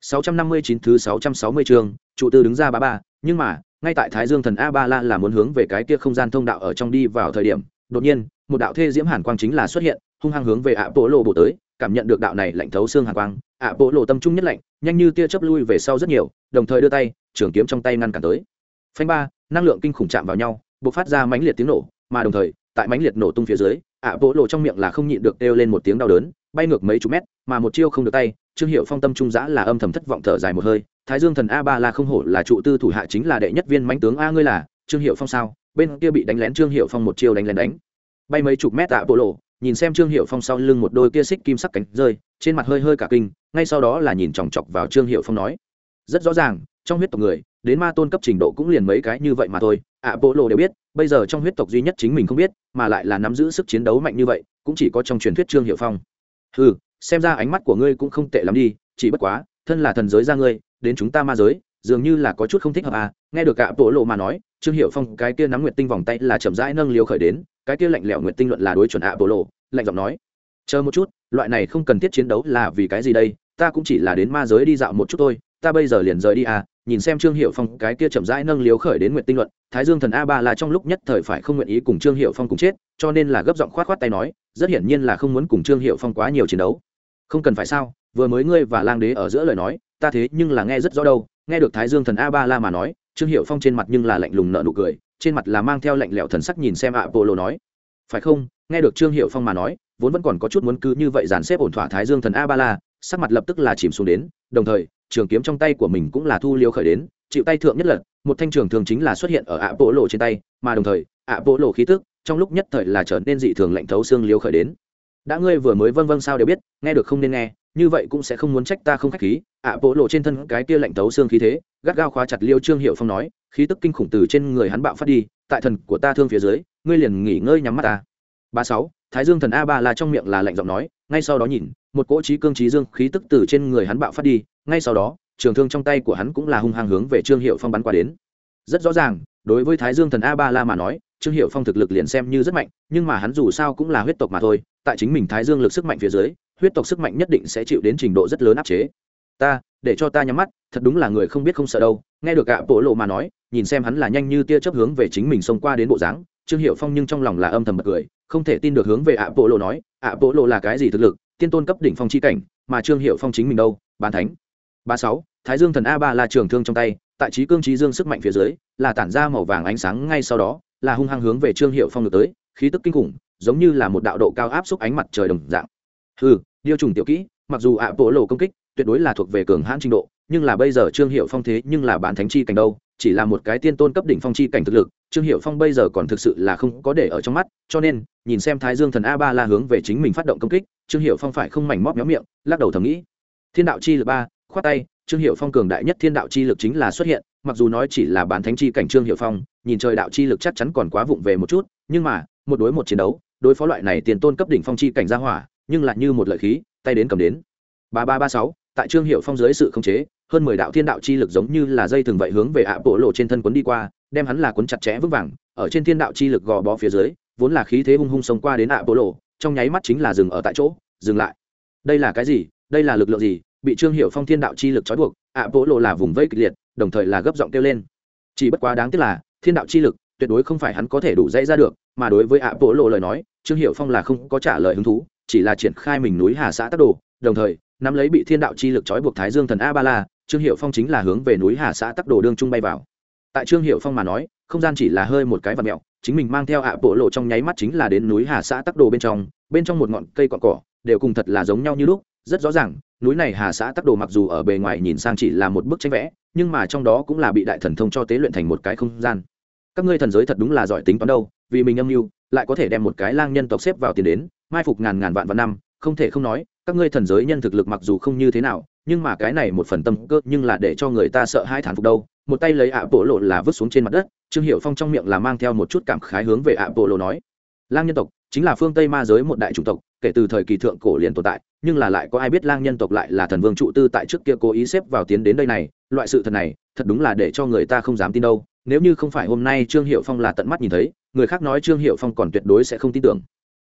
659 thứ 660 chương, trụ tư đứng ra bá ba, nhưng mà, ngay tại Thái Dương thần A Ba La là muốn hướng về cái kia không gian thông đạo ở trong đi vào thời điểm, đột nhiên, một đạo thê diễm hàn quang chính là xuất hiện, hung hăng hướng về ạ bộ lộ bổ tới, cảm nhận được đạo này lạnh thấu xương hàn quang, ạ bộ lộ tâm trung nhất lạnh, nhanh như tia chớp lui về sau rất nhiều, đồng thời đưa tay, trường kiếm trong tay ngăn cản tới. Phanh ba, năng lượng kinh khủng chạm vào nhau, bộc phát ra mãnh liệt tiếng nổ, mà đồng thời, tại mãnh liệt nổ tung phía dưới, ạ bộ lộ trong miệng là không nhịn được kêu lên một tiếng đau đớn, bay ngược mấy chục mét, mà một chiêu không được tay, trương hiệu phong tâm trung giã là âm thầm thất vọng thở dài một hơi, thái dương thần a ba la không hổ là trụ tư thủ hạ chính là đệ nhất viên mãnh tướng a ngươi là, trương hiệu phong sao? Bên kia bị đánh lén trương hiệu phong một chiêu đánh lén đánh. Bay mấy chục mét tạ bộ lộ, nhìn xem trương hiệu phong sau lưng một đôi kia xích kim sắc cánh rơi, trên mặt hơi hơi cả kinh, ngay sau đó là nhìn chòng chọc vào trương hiệu phong nói. Rất rõ ràng, trong huyết tộc người, đến ma tôn cấp trình độ cũng liền mấy cái như vậy mà thôi. Ạ, bộ lộ đều biết, bây giờ trong huyết tộc duy nhất chính mình không biết, mà lại là nắm giữ sức chiến đấu mạnh như vậy, cũng chỉ có trong truyền thuyết trương hiệu phong. Ừ xem ra ánh mắt của ngươi cũng không tệ lắm đi, chỉ bất quá, thân là thần giới ra ngươi, đến chúng ta ma giới, dường như là có chút không thích hợp à. Nghe được cả bộ lộ mà nói, trương hiệu phong, cái kia nắm nguyệt tinh vòng tay là chậm rãi nâng liều khởi đến, cái kia lạnh lẽo nguyệt tinh luận là đối chuẩn ạ bộ lộ, lạnh giọng nói, chờ một chút, loại này không cần thiết chiến đấu là vì cái gì đây? Ta cũng chỉ là đến ma giới đi dạo một chút thôi, ta bây giờ liền rời đi à. Nhìn xem trương hiệu phong, cái kia chậm rãi nâng liều khởi đến nguyệt tinh luận, thái dương thần a ba là trong lúc nhất thời phải không nguyện ý cùng trương hiệu phong cùng chết, cho nên là gấp giọng khoát khoát tay nói, rất hiển nhiên là không muốn cùng trương hiệu phong quá nhiều chiến đấu không cần phải sao, vừa mới ngươi và lang đế ở giữa lời nói, ta thế nhưng là nghe rất rõ đâu, nghe được thái dương thần a ba la mà nói, trương hiệu phong trên mặt nhưng là lạnh lùng nợ nụ cười, trên mặt là mang theo lạnh lẽo thần sắc nhìn xem ạ bộ lộ nói. Phải không? Nghe được trương hiệu phong mà nói, vốn vẫn còn có chút muốn cứ như vậy dàn xếp ổn thỏa thái dương thần a ba la sắc mặt lập tức là chìm xuống đến, đồng thời, trường kiếm trong tay của mình cũng là thu liêu khởi đến, chịu tay thượng nhất lật một thanh trường thường chính là xuất hiện ở ạ bộ lộ trên tay, mà đồng thời ạ bộ lộ khí tức, trong lúc nhất thời là trở nên dị thường lạnh thấu xương liêu khởi đến đã ngươi vừa mới vâng vâng sao đều biết, nghe được không nên nghe, như vậy cũng sẽ không muốn trách ta không khách khí. Ạ, bộ lộ trên thân cái kia lạnh tấu xương khí thế, gắt gao khóa chặt liêu trương hiệu phong nói, khí tức kinh khủng từ trên người hắn bạo phát đi, tại thần của ta thương phía dưới, ngươi liền nghỉ ngơi nhắm mắt ta. Ba sáu, thái dương thần a ba là trong miệng là lạnh giọng nói, ngay sau đó nhìn, một cỗ trí cương trí dương khí tức từ trên người hắn bạo phát đi, ngay sau đó, trường thương trong tay của hắn cũng là hung hăng hướng về trương hiệu phong bắn qua đến. Rất rõ ràng, đối với thái dương thần a ba la mà nói, trương hiệu phong thực lực liền xem như rất mạnh, nhưng mà hắn dù sao cũng là huyết tộc mà thôi tại chính mình thái dương lực sức mạnh phía dưới, huyết tộc sức mạnh nhất định sẽ chịu đến trình độ rất lớn áp chế. Ta, để cho ta nhắm mắt, thật đúng là người không biết không sợ đâu. Nghe được gạ bộ lộ mà nói, nhìn xem hắn là nhanh như tia chớp hướng về chính mình xông qua đến bộ dáng, trương hiệu phong nhưng trong lòng là âm thầm bật cười, không thể tin được hướng về ạ, bộ lộ nói, ạ, bộ lộ là cái gì thực lực, tiên tôn cấp đỉnh phong chi cảnh, mà trương hiệu phong chính mình đâu bàn thánh. Ba sáu, thái dương thần a ba là trường thương trong tay, tại trí cương trí dương sức mạnh phía dưới, là tản ra màu vàng ánh sáng ngay sau đó, là hung hăng hướng về trương hiệu phong được tới, khí tức kinh khủng giống như là một đạo độ cao áp xúc ánh mặt trời đồng dạng. Ừ điêu trùng tiểu kỹ, mặc dù ạ bộ lộ công kích, tuyệt đối là thuộc về cường hãn trình độ, nhưng là bây giờ trương hiệu phong thế nhưng là bán thánh chi cảnh đâu, chỉ là một cái tiên tôn cấp đỉnh phong chi cảnh thực lực, trương hiệu phong bây giờ còn thực sự là không có để ở trong mắt, cho nên, nhìn xem thái dương thần a ba la hướng về chính mình phát động công kích, trương hiệu phong phải không mảnh móp nhóm miệng, lắc đầu thầm nghĩ. Thiên đạo chi lực ba, khoát tay, trương hiệu phong cường đại nhất thiên đạo chi lực chính là xuất hiện, mặc dù nói chỉ là bán thánh chi cảnh trương hiệu phong, nhìn trời đạo chi lực chắc chắn còn quá vụng về một chút, nhưng mà, một đối một chiến đấu đối phó loại này tiền tôn cấp đỉnh phong chi cảnh gia hỏa, nhưng lại như một lợi khí, tay đến cầm đến. Ba ba ba sáu, tại trương hiệu phong dưới sự khống chế, hơn mười đạo thiên đạo chi lực giống như là dây thường vậy hướng về ạ bộ lộ trên thân quấn đi qua, đem hắn là quấn chặt chẽ vững vàng, ở trên thiên đạo chi lực gò bó phía dưới, vốn là khí thế hung hung sống qua đến ạ bộ lộ, trong nháy mắt chính là dừng ở tại chỗ, dừng lại. Đây là cái gì? Đây là lực lượng gì? Bị trương hiệu phong thiên đạo chi lực trói buộc, ạ bộ lộ là vùng vây kịch liệt, đồng thời là gấp giọng kêu lên. Chỉ bất quá đáng tiếc là, thiên đạo chi lực tuyệt đối không phải hắn có thể đủ dây ra được, mà đối với ạ bộ lộ lời nói trương hiệu phong là không có trả lời hứng thú, chỉ là triển khai mình núi hà xã tắc đồ, đồng thời, nắm lấy bị thiên đạo chi lực trói buộc thái dương thần a ba la, trương hiệu phong chính là hướng về núi hà xã tắc đồ đương trung bay vào. Tại trương hiệu phong mà nói, không gian chỉ là hơi một cái vật mẹo, chính mình mang theo ạ bộ lộ trong nháy mắt chính là đến núi hà xã tắc đồ bên trong bên trong một ngọn cây cọn cỏ, đều cùng thật là giống nhau như lúc, rất rõ ràng, núi này hà xã tắc đồ mặc dù ở bề ngoài nhìn sang chỉ là một bức tranh vẽ, nhưng mà trong đó cũng là bị đại thần thông cho tế luyện thành một cái không gian. Các ngươi thần giới thật đúng là giỏi tính toán đâu, vì mình âm mưu lại có thể đem một cái lang nhân tộc xếp vào tiền đến, mai phục ngàn ngàn vạn vạn năm, không thể không nói, các ngươi thần giới nhân thực lực mặc dù không như thế nào, nhưng mà cái này một phần tâm cơ nhưng là để cho người ta sợ hai thản phục đâu. Một tay lấy ạ bộ lộ là vứt xuống trên mặt đất, trương hiệu phong trong miệng là mang theo một chút cảm khái hướng về ạ bộ lộ nói, lang nhân tộc, chính là phương tây ma giới một đại chủng tộc, kể từ thời kỳ thượng cổ liền tồn tại, nhưng là lại có ai biết lang nhân tộc lại là thần vương trụ tư tại trước kia cố ý xếp vào tiến đến đây này? Loại sự thật này, thật đúng là để cho người ta không dám tin đâu. Nếu như không phải hôm nay trương hiệu phong là tận mắt nhìn thấy người khác nói trương hiệu phong còn tuyệt đối sẽ không tin tưởng.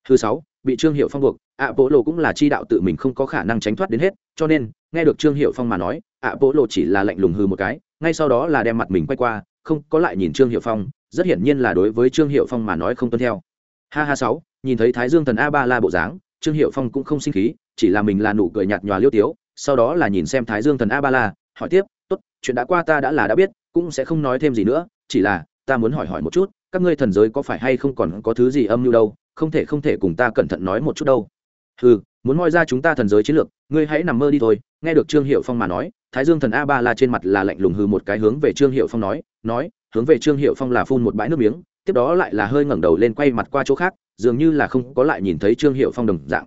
Thứ sáu, bị trương hiệu phong buộc ạ bộ lộ cũng là chi đạo tự mình không có khả năng tránh thoát đến hết, cho nên, nghe được trương hiệu phong mà nói ạ bộ lộ chỉ là lạnh lùng hư một cái, ngay sau đó là đem mặt mình quay qua, không có lại nhìn trương hiệu phong, rất hiển nhiên là đối với trương hiệu phong mà nói không tuân theo. Ha ha sáu, nhìn thấy thái dương thần a ba la bộ dáng, trương hiệu phong cũng không sinh khí, chỉ là mình là nụ cười nhạt nhòa liêu tiếu, sau đó là nhìn xem thái dương thần a ba la hỏi tiếp, tốt, chuyện đã qua ta đã là đã biết, cũng sẽ không nói thêm gì nữa, chỉ là, ta muốn hỏi hỏi một chút các ngươi thần giới có phải hay không còn có thứ gì âm mưu đâu, không thể không thể cùng ta cẩn thận nói một chút đâu. Ừ muốn moi ra chúng ta thần giới chiến lược, ngươi hãy nằm mơ đi thôi. Nghe được trương hiệu phong mà nói, thái dương thần a ba la trên mặt là lạnh lùng hư một cái hướng về trương hiệu phong nói nói, hướng về trương hiệu phong là phun một bãi nước miếng, tiếp đó lại là hơi ngẩng đầu lên quay mặt qua chỗ khác, dường như là không có lại nhìn thấy trương hiệu phong đồng dạng.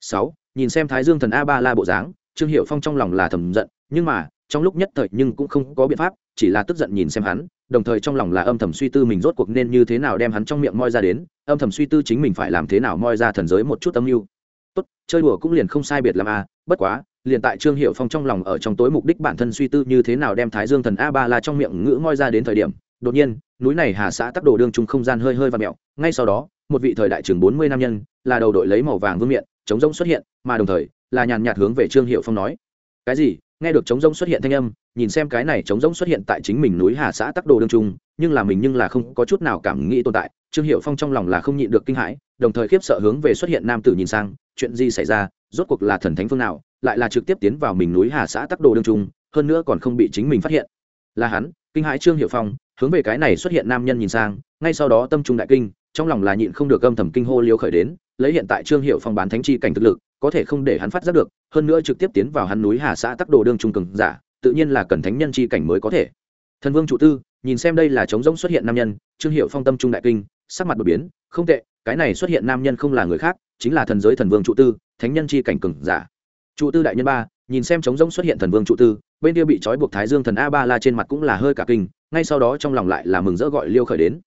Sáu, nhìn xem thái dương thần a ba la bộ dáng, trương hiệu phong trong lòng là thầm giận, nhưng mà trong lúc nhất thời nhưng cũng không có biện pháp chỉ là tức giận nhìn xem hắn đồng thời trong lòng là âm thầm suy tư mình rốt cuộc nên như thế nào đem hắn trong miệng moi ra đến âm thầm suy tư chính mình phải làm thế nào moi ra thần giới một chút âm mưu. Tốt chơi đùa cũng liền không sai biệt làm a à, bất quá liền tại trương hiệu phong trong lòng ở trong tối mục đích bản thân suy tư như thế nào đem thái dương thần a ba la trong miệng ngữ moi ra đến thời điểm đột nhiên núi này hà xã tắc đồ đương trung không gian hơi hơi và mẹo ngay sau đó một vị thời đại trường bốn mươi nam nhân là đầu đội lấy màu vàng vương miện chống rông xuất hiện mà đồng thời là nhàn nhạt hướng về trương hiệu phong nói cái gì? Nghe được chống rỗng xuất hiện thanh âm, nhìn xem cái này chống rỗng xuất hiện tại chính mình núi hà xã tắc đồ đương trung, nhưng là mình nhưng là không có chút nào cảm nghĩ tồn tại, trương hiệu phong trong lòng là không nhịn được kinh hãi, đồng thời khiếp sợ hướng về xuất hiện nam tử nhìn sang, chuyện gì xảy ra, rốt cuộc là thần thánh phương nào, lại là trực tiếp tiến vào mình núi hà xã tắc đồ đương trung, hơn nữa còn không bị chính mình phát hiện. Là hắn, kinh hãi trương hiệu phong, hướng về cái này xuất hiện nam nhân nhìn sang, ngay sau đó tâm trung đại kinh, trong lòng là nhịn không được âm thầm kinh hô liêu khởi đến, lấy hiện tại trương hiệu phong bán thánh chi cảnh thực lực có thể không để hắn phát giác được, hơn nữa trực tiếp tiến vào hắn núi hà xã tắc đồ đương trung cường giả, tự nhiên là cần thánh nhân chi cảnh mới có thể. Thần vương trụ tư, nhìn xem đây là trống rỗng xuất hiện nam nhân, trương hiệu phong tâm trung đại kinh, sắc mặt đột biến, không tệ, cái này xuất hiện nam nhân không là người khác, chính là thần giới thần vương trụ tư, thánh nhân chi cảnh cường giả. Trụ tư đại nhân ba, nhìn xem trống rỗng xuất hiện thần vương trụ tư, bên kia bị trói buộc thái dương thần a ba la trên mặt cũng là hơi cả kinh, ngay sau đó trong lòng lại là mừng rỡ gọi liêu khởi đến.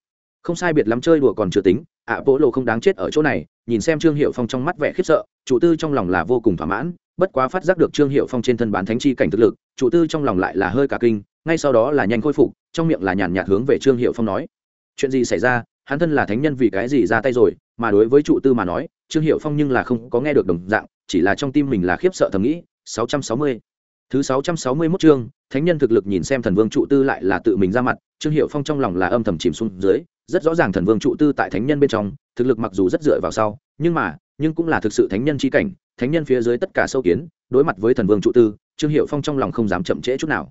Không sai biệt lắm chơi đùa còn chưa tính ạ bộ lộ không đáng chết ở chỗ này, nhìn xem trương hiệu phong trong mắt vẻ khiếp sợ, chủ tư trong lòng là vô cùng thỏa mãn, bất quá phát giác được trương hiệu phong trên thân bán thánh chi cảnh thực lực, chủ tư trong lòng lại là hơi cả kinh, ngay sau đó là nhanh khôi phục, trong miệng là nhàn nhạt hướng về trương hiệu phong nói, chuyện gì xảy ra hắn thân là thánh nhân vì cái gì ra tay rồi mà đối với trụ tư mà nói, trương hiệu phong nhưng là không có nghe được đồng dạng, chỉ là trong tim mình là khiếp sợ thầm nghĩ 660. thứ 661 chương, thánh nhân thực lực nhìn xem thần vương trụ tư lại là tự mình ra mặt, trương hiệu phong trong lòng là âm thầm chìm xuống dưới rất rõ ràng thần vương trụ tư tại thánh nhân bên trong, thực lực mặc dù rất dựa vào sau, nhưng mà, nhưng cũng là thực sự thánh nhân chi cảnh, thánh nhân phía dưới tất cả sâu kiến, đối mặt với thần vương trụ tư, trương hiệu phong trong lòng không dám chậm trễ chút nào.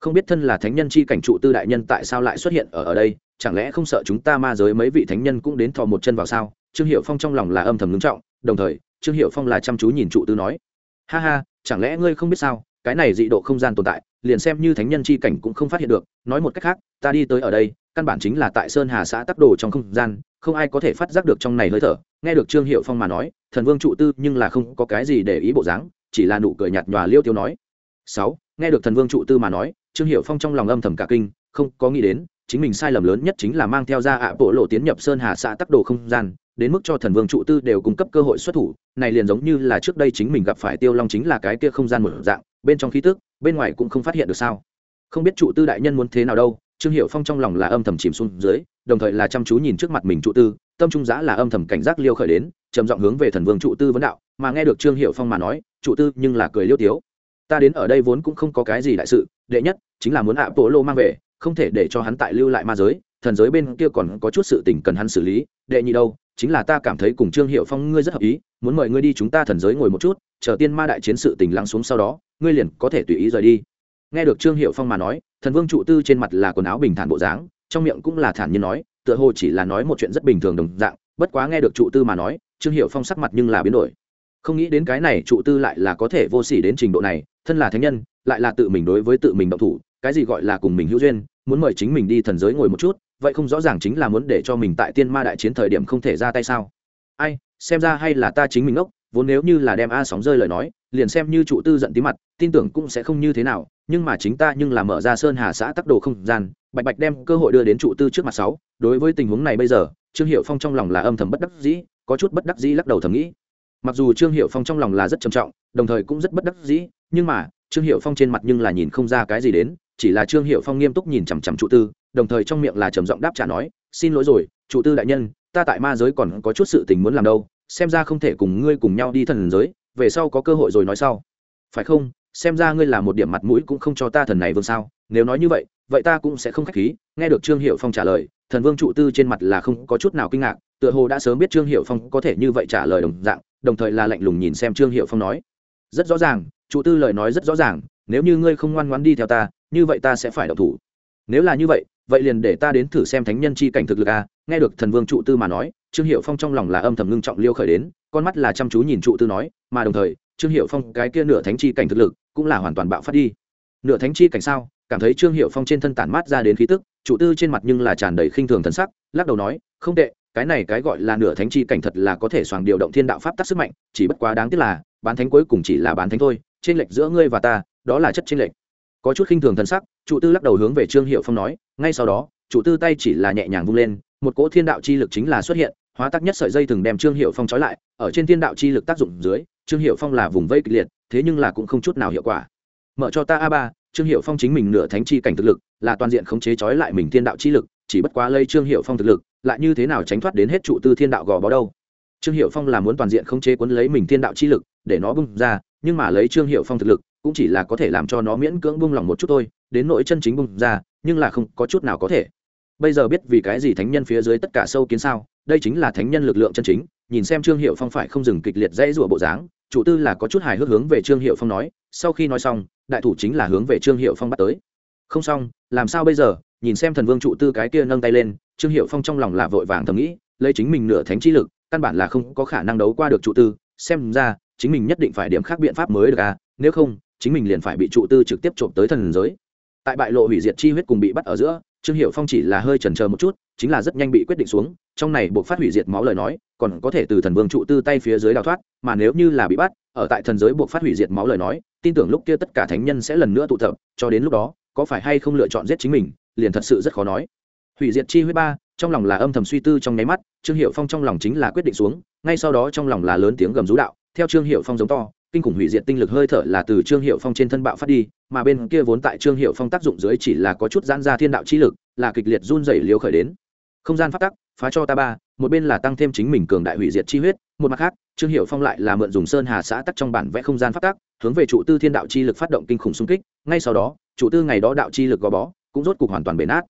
Không biết thân là thánh nhân chi cảnh trụ tư đại nhân tại sao lại xuất hiện ở ở đây, chẳng lẽ không sợ chúng ta ma giới mấy vị thánh nhân cũng đến thò một chân vào sao? Trương hiệu phong trong lòng là âm thầm ngưng trọng, đồng thời, trương hiệu phong là chăm chú nhìn trụ tư nói, ha ha, chẳng lẽ ngươi không biết sao, cái này dị độ không gian tồn tại, liền xem như thánh nhân chi cảnh cũng không phát hiện được, nói một cách khác, ta đi tới ở đây căn bản chính là tại sơn hà xã tắc đồ trong không gian, không ai có thể phát giác được trong này hơi thở. Nghe được trương hiệu phong mà nói, thần vương trụ tư nhưng là không có cái gì để ý bộ dáng, chỉ là nụ cười nhạt nhòa liêu tiêu nói. Sáu, nghe được thần vương trụ tư mà nói, trương hiệu phong trong lòng âm thầm cả kinh, không có nghĩ đến, chính mình sai lầm lớn nhất chính là mang theo ra ạ bộ lộ tiến nhập sơn hà xã tắc đồ không gian, đến mức cho thần vương trụ tư đều cung cấp cơ hội xuất thủ, này liền giống như là trước đây chính mình gặp phải tiêu long chính là cái kia không gian một dạng, bên trong khí tức, bên ngoài cũng không phát hiện được sao. Không biết trụ tư đại nhân muốn thế nào đâu trương hiệu phong trong lòng là âm thầm chìm xuống dưới, đồng thời là chăm chú nhìn trước mặt mình trụ tư, tâm trung giã là âm thầm cảnh giác liêu khởi đến, trầm giọng hướng về thần vương trụ tư vấn đạo, mà nghe được trương hiệu phong mà nói, trụ tư nhưng là cười liêu tiếu. Ta đến ở đây vốn cũng không có cái gì đại sự, đệ nhất, chính là muốn ạ bộ lô mang về, không thể để cho hắn tại lưu lại ma giới, thần giới bên kia còn có chút sự tình cần hắn xử lý. Đệ nhị đâu, chính là ta cảm thấy cùng trương hiệu phong ngươi rất hợp ý, muốn mời ngươi đi chúng ta thần giới ngồi một chút, chờ tiên ma đại chiến sự tình lắng xuống sau đó, ngươi liền có thể tùy ý rời đi nghe được trương hiệu phong mà nói, thần vương trụ tư trên mặt là quần áo bình thản bộ dáng, trong miệng cũng là thản nhiên nói, tựa hồ chỉ là nói một chuyện rất bình thường đồng dạng, bất quá nghe được trụ tư mà nói, trương hiệu phong sắc mặt nhưng là biến đổi. Không nghĩ đến cái này trụ tư lại là có thể vô s ỉ đến trình độ này, thân là thánh nhân, lại là tự mình đối với tự mình động thủ, cái gì gọi là cùng mình hữu duyên, muốn mời chính mình đi thần giới ngồi một chút, vậy không rõ ràng chính là muốn để cho mình tại tiên ma đại chiến thời điểm không thể ra tay sao? Ai, xem ra hay là ta chính mình ngốc, vốn nếu như là đem a sóng rơi lời nói, liền xem như trụ tư giận tí mặt, tin tưởng cũng sẽ không như thế nào nhưng mà chính ta nhưng là mở ra sơn hà xã tắc đồ không gian, bạch bạch đem cơ hội đưa đến trụ tư trước mặt sáu, đối với tình huống này bây giờ, trương hiệu phong trong lòng là âm thầm bất đắc dĩ, có chút bất đắc dĩ lắc đầu thầm nghĩ. Mặc dù trương hiệu phong trong lòng là rất trầm trọng, đồng thời cũng rất bất đắc dĩ, nhưng mà, trương hiệu phong trên mặt nhưng là nhìn không ra cái gì đến, chỉ là trương hiệu phong nghiêm túc nhìn chằm chằm trụ tư, đồng thời trong miệng là trầm giọng đáp trả nói, xin lỗi rồi, trụ tư đại nhân, ta tại ma giới còn có chút sự tình muốn làm đâu, xem ra không thể cùng ngươi cùng nhau đi thần giới, về sau có cơ hội rồi nói sau. Phải không? Xem ra ngươi là một điểm mặt mũi cũng không cho ta thần này vương sao, nếu nói như vậy vậy ta cũng sẽ không khách khí. Nghe được trương hiệu phong trả lời, thần vương trụ tư trên mặt là không có chút nào kinh ngạc, tựa hồ đã sớm biết trương hiệu phong có thể như vậy trả lời đồng dạng, đồng thời là lạnh lùng nhìn xem trương hiệu phong nói, rất rõ ràng, trụ tư lời nói rất rõ ràng, nếu như ngươi không ngoan ngoan đi theo ta, như vậy ta sẽ phải đậu thủ. Nếu là như vậy vậy liền để ta đến thử xem thánh nhân chi cảnh thực lực a. Nghe được thần vương trụ tư mà nói, trương hiệu phong trong lòng là âm thầm ngưng trọng liêu khởi đến, con mắt là chăm chú nhìn trụ tư nói, mà đồng thời trương hiệu phong cái kia nửa thánh chi cảnh thực lực cũng là hoàn toàn bạo phát đi. Nửa thánh chi cảnh sao? Cảm thấy trương hiệu phong trên thân tản mát ra đến khí tức, Chủ tư trên mặt nhưng là tràn đầy khinh thường thần sắc, lắc đầu nói, không tệ, cái này cái gọi là nửa thánh chi cảnh thật là có thể soàng điều động thiên đạo pháp tắc sức mạnh, chỉ bất quá đáng tiếc là, bán thánh cuối cùng chỉ là bán thánh thôi trên lệch giữa ngươi và ta, đó là chất trên lệch. Có chút khinh thường thần sắc, Chủ tư lắc đầu hướng về trương hiệu phong nói, ngay sau đó, Chủ tư tay chỉ là nhẹ nhàng vung lên, một cỗ thiên đạo chi lực chính là xuất hiện, hóa tắc nhất sợi dây từng đem trương hiệu phong trói lại, ở trên thiên đạo chi lực tác dụng dưới trương hiệu phong là vùng vây kịch liệt, thế nhưng là cũng không chút nào hiệu quả. Mở cho ta a ba, trương hiệu phong chính mình nửa thánh chi cảnh thực lực, là toàn diện khống chế trói lại mình thiên đạo chi lực, chỉ bất quá lây trương hiệu phong thực lực, lại như thế nào tránh thoát đến hết trụ tư thiên đạo gò bó đâu. Trương hiệu phong là muốn toàn diện khống chế cuốn lấy mình thiên đạo chi lực, để nó bung ra, nhưng mà lấy trương hiệu phong thực lực, cũng chỉ là có thể làm cho nó miễn cưỡng bung lỏng một chút thôi, đến nỗi chân chính bung ra, nhưng là không có chút nào có thể. Bây giờ biết vì cái gì thánh nhân phía dưới tất cả sâu kiến sao, đây chính là thánh nhân lực lượng chân chính nhìn xem trương hiệu phong phải không dừng kịch liệt dãy rủa bộ dáng, chủ tư là có chút hài hước hướng về trương hiệu phong nói, sau khi nói xong, đại thủ chính là hướng về trương hiệu phong bắt tới. Không xong, làm sao bây giờ? Nhìn xem thần vương trụ tư cái kia nâng tay lên, trương hiệu phong trong lòng là vội vàng thầm nghĩ, lấy chính mình nửa thánh trí lực, căn bản là không có khả năng đấu qua được trụ tư, xem ra, chính mình nhất định phải điểm khác biện pháp mới được à nếu không, chính mình liền phải bị trụ tư trực tiếp trộm tới thần giới. Tại bại lộ hủy diệt chi huyết cùng bị bắt ở giữa trương hiệu phong chỉ là hơi chần chờ một chút, chính là rất nhanh bị quyết định xuống, trong này buộc phát hủy diệt máu lời nói, còn có thể từ thần vương trụ tư tay phía dưới đào thoát, mà nếu như là bị bắt, ở tại thần giới buộc phát hủy diệt máu lời nói, tin tưởng lúc kia tất cả thánh nhân sẽ lần nữa tụ tập, cho đến lúc đó, có phải hay không lựa chọn giết chính mình, liền thật sự rất khó nói. Hủy diệt chi huyết ba, trong lòng là âm thầm suy tư trong nháy mắt, trương hiệu phong trong lòng chính là quyết định xuống, ngay sau đó trong lòng là lớn tiếng gầm rú đạo, theo trương hiệu phong giống to kinh khủng hủy diệt tinh lực hơi thở là từ trương hiệu phong trên thân bạo phát đi, mà bên kia vốn tại trương hiệu phong tác dụng dưới chỉ là có chút giãn ra thiên đạo chi lực, là kịch liệt run dày liều khởi đến. Không gian phát tắc, phá cho ta ba, một bên là tăng thêm chính mình cường đại hủy diệt chi huyết, một mặt khác, trương hiệu phong lại là mượn dùng sơn hà xã tắc trong bản vẽ không gian phát tắc, hướng về trụ tư thiên đạo chi lực phát động kinh khủng xung kích, ngay sau đó, trụ tư ngày đó đạo chi lực gò bó, cũng rốt cục hoàn toàn bể nát.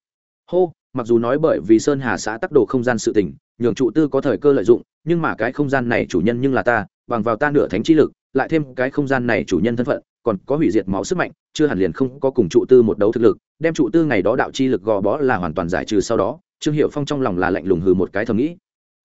Hô, mặc dù nói bởi vì sơn hà xã tắc đồ không gian sự tình, nhường trụ tư có thời cơ lợi dụng, nhưng mà cái không gian này chủ nhân nhưng là ta, bằng vào ta nửa thánh chi lực lại thêm cái không gian này chủ nhân thân phận, còn có hủy diệt máu sức mạnh, chưa hẳn liền không có cùng trụ tư một đấu thực lực, đem trụ tư ngày đó đạo chi lực gò bó là hoàn toàn giải trừ sau đó, trương hiệu phong trong lòng là lạnh lùng hừ một cái thầm nghĩ.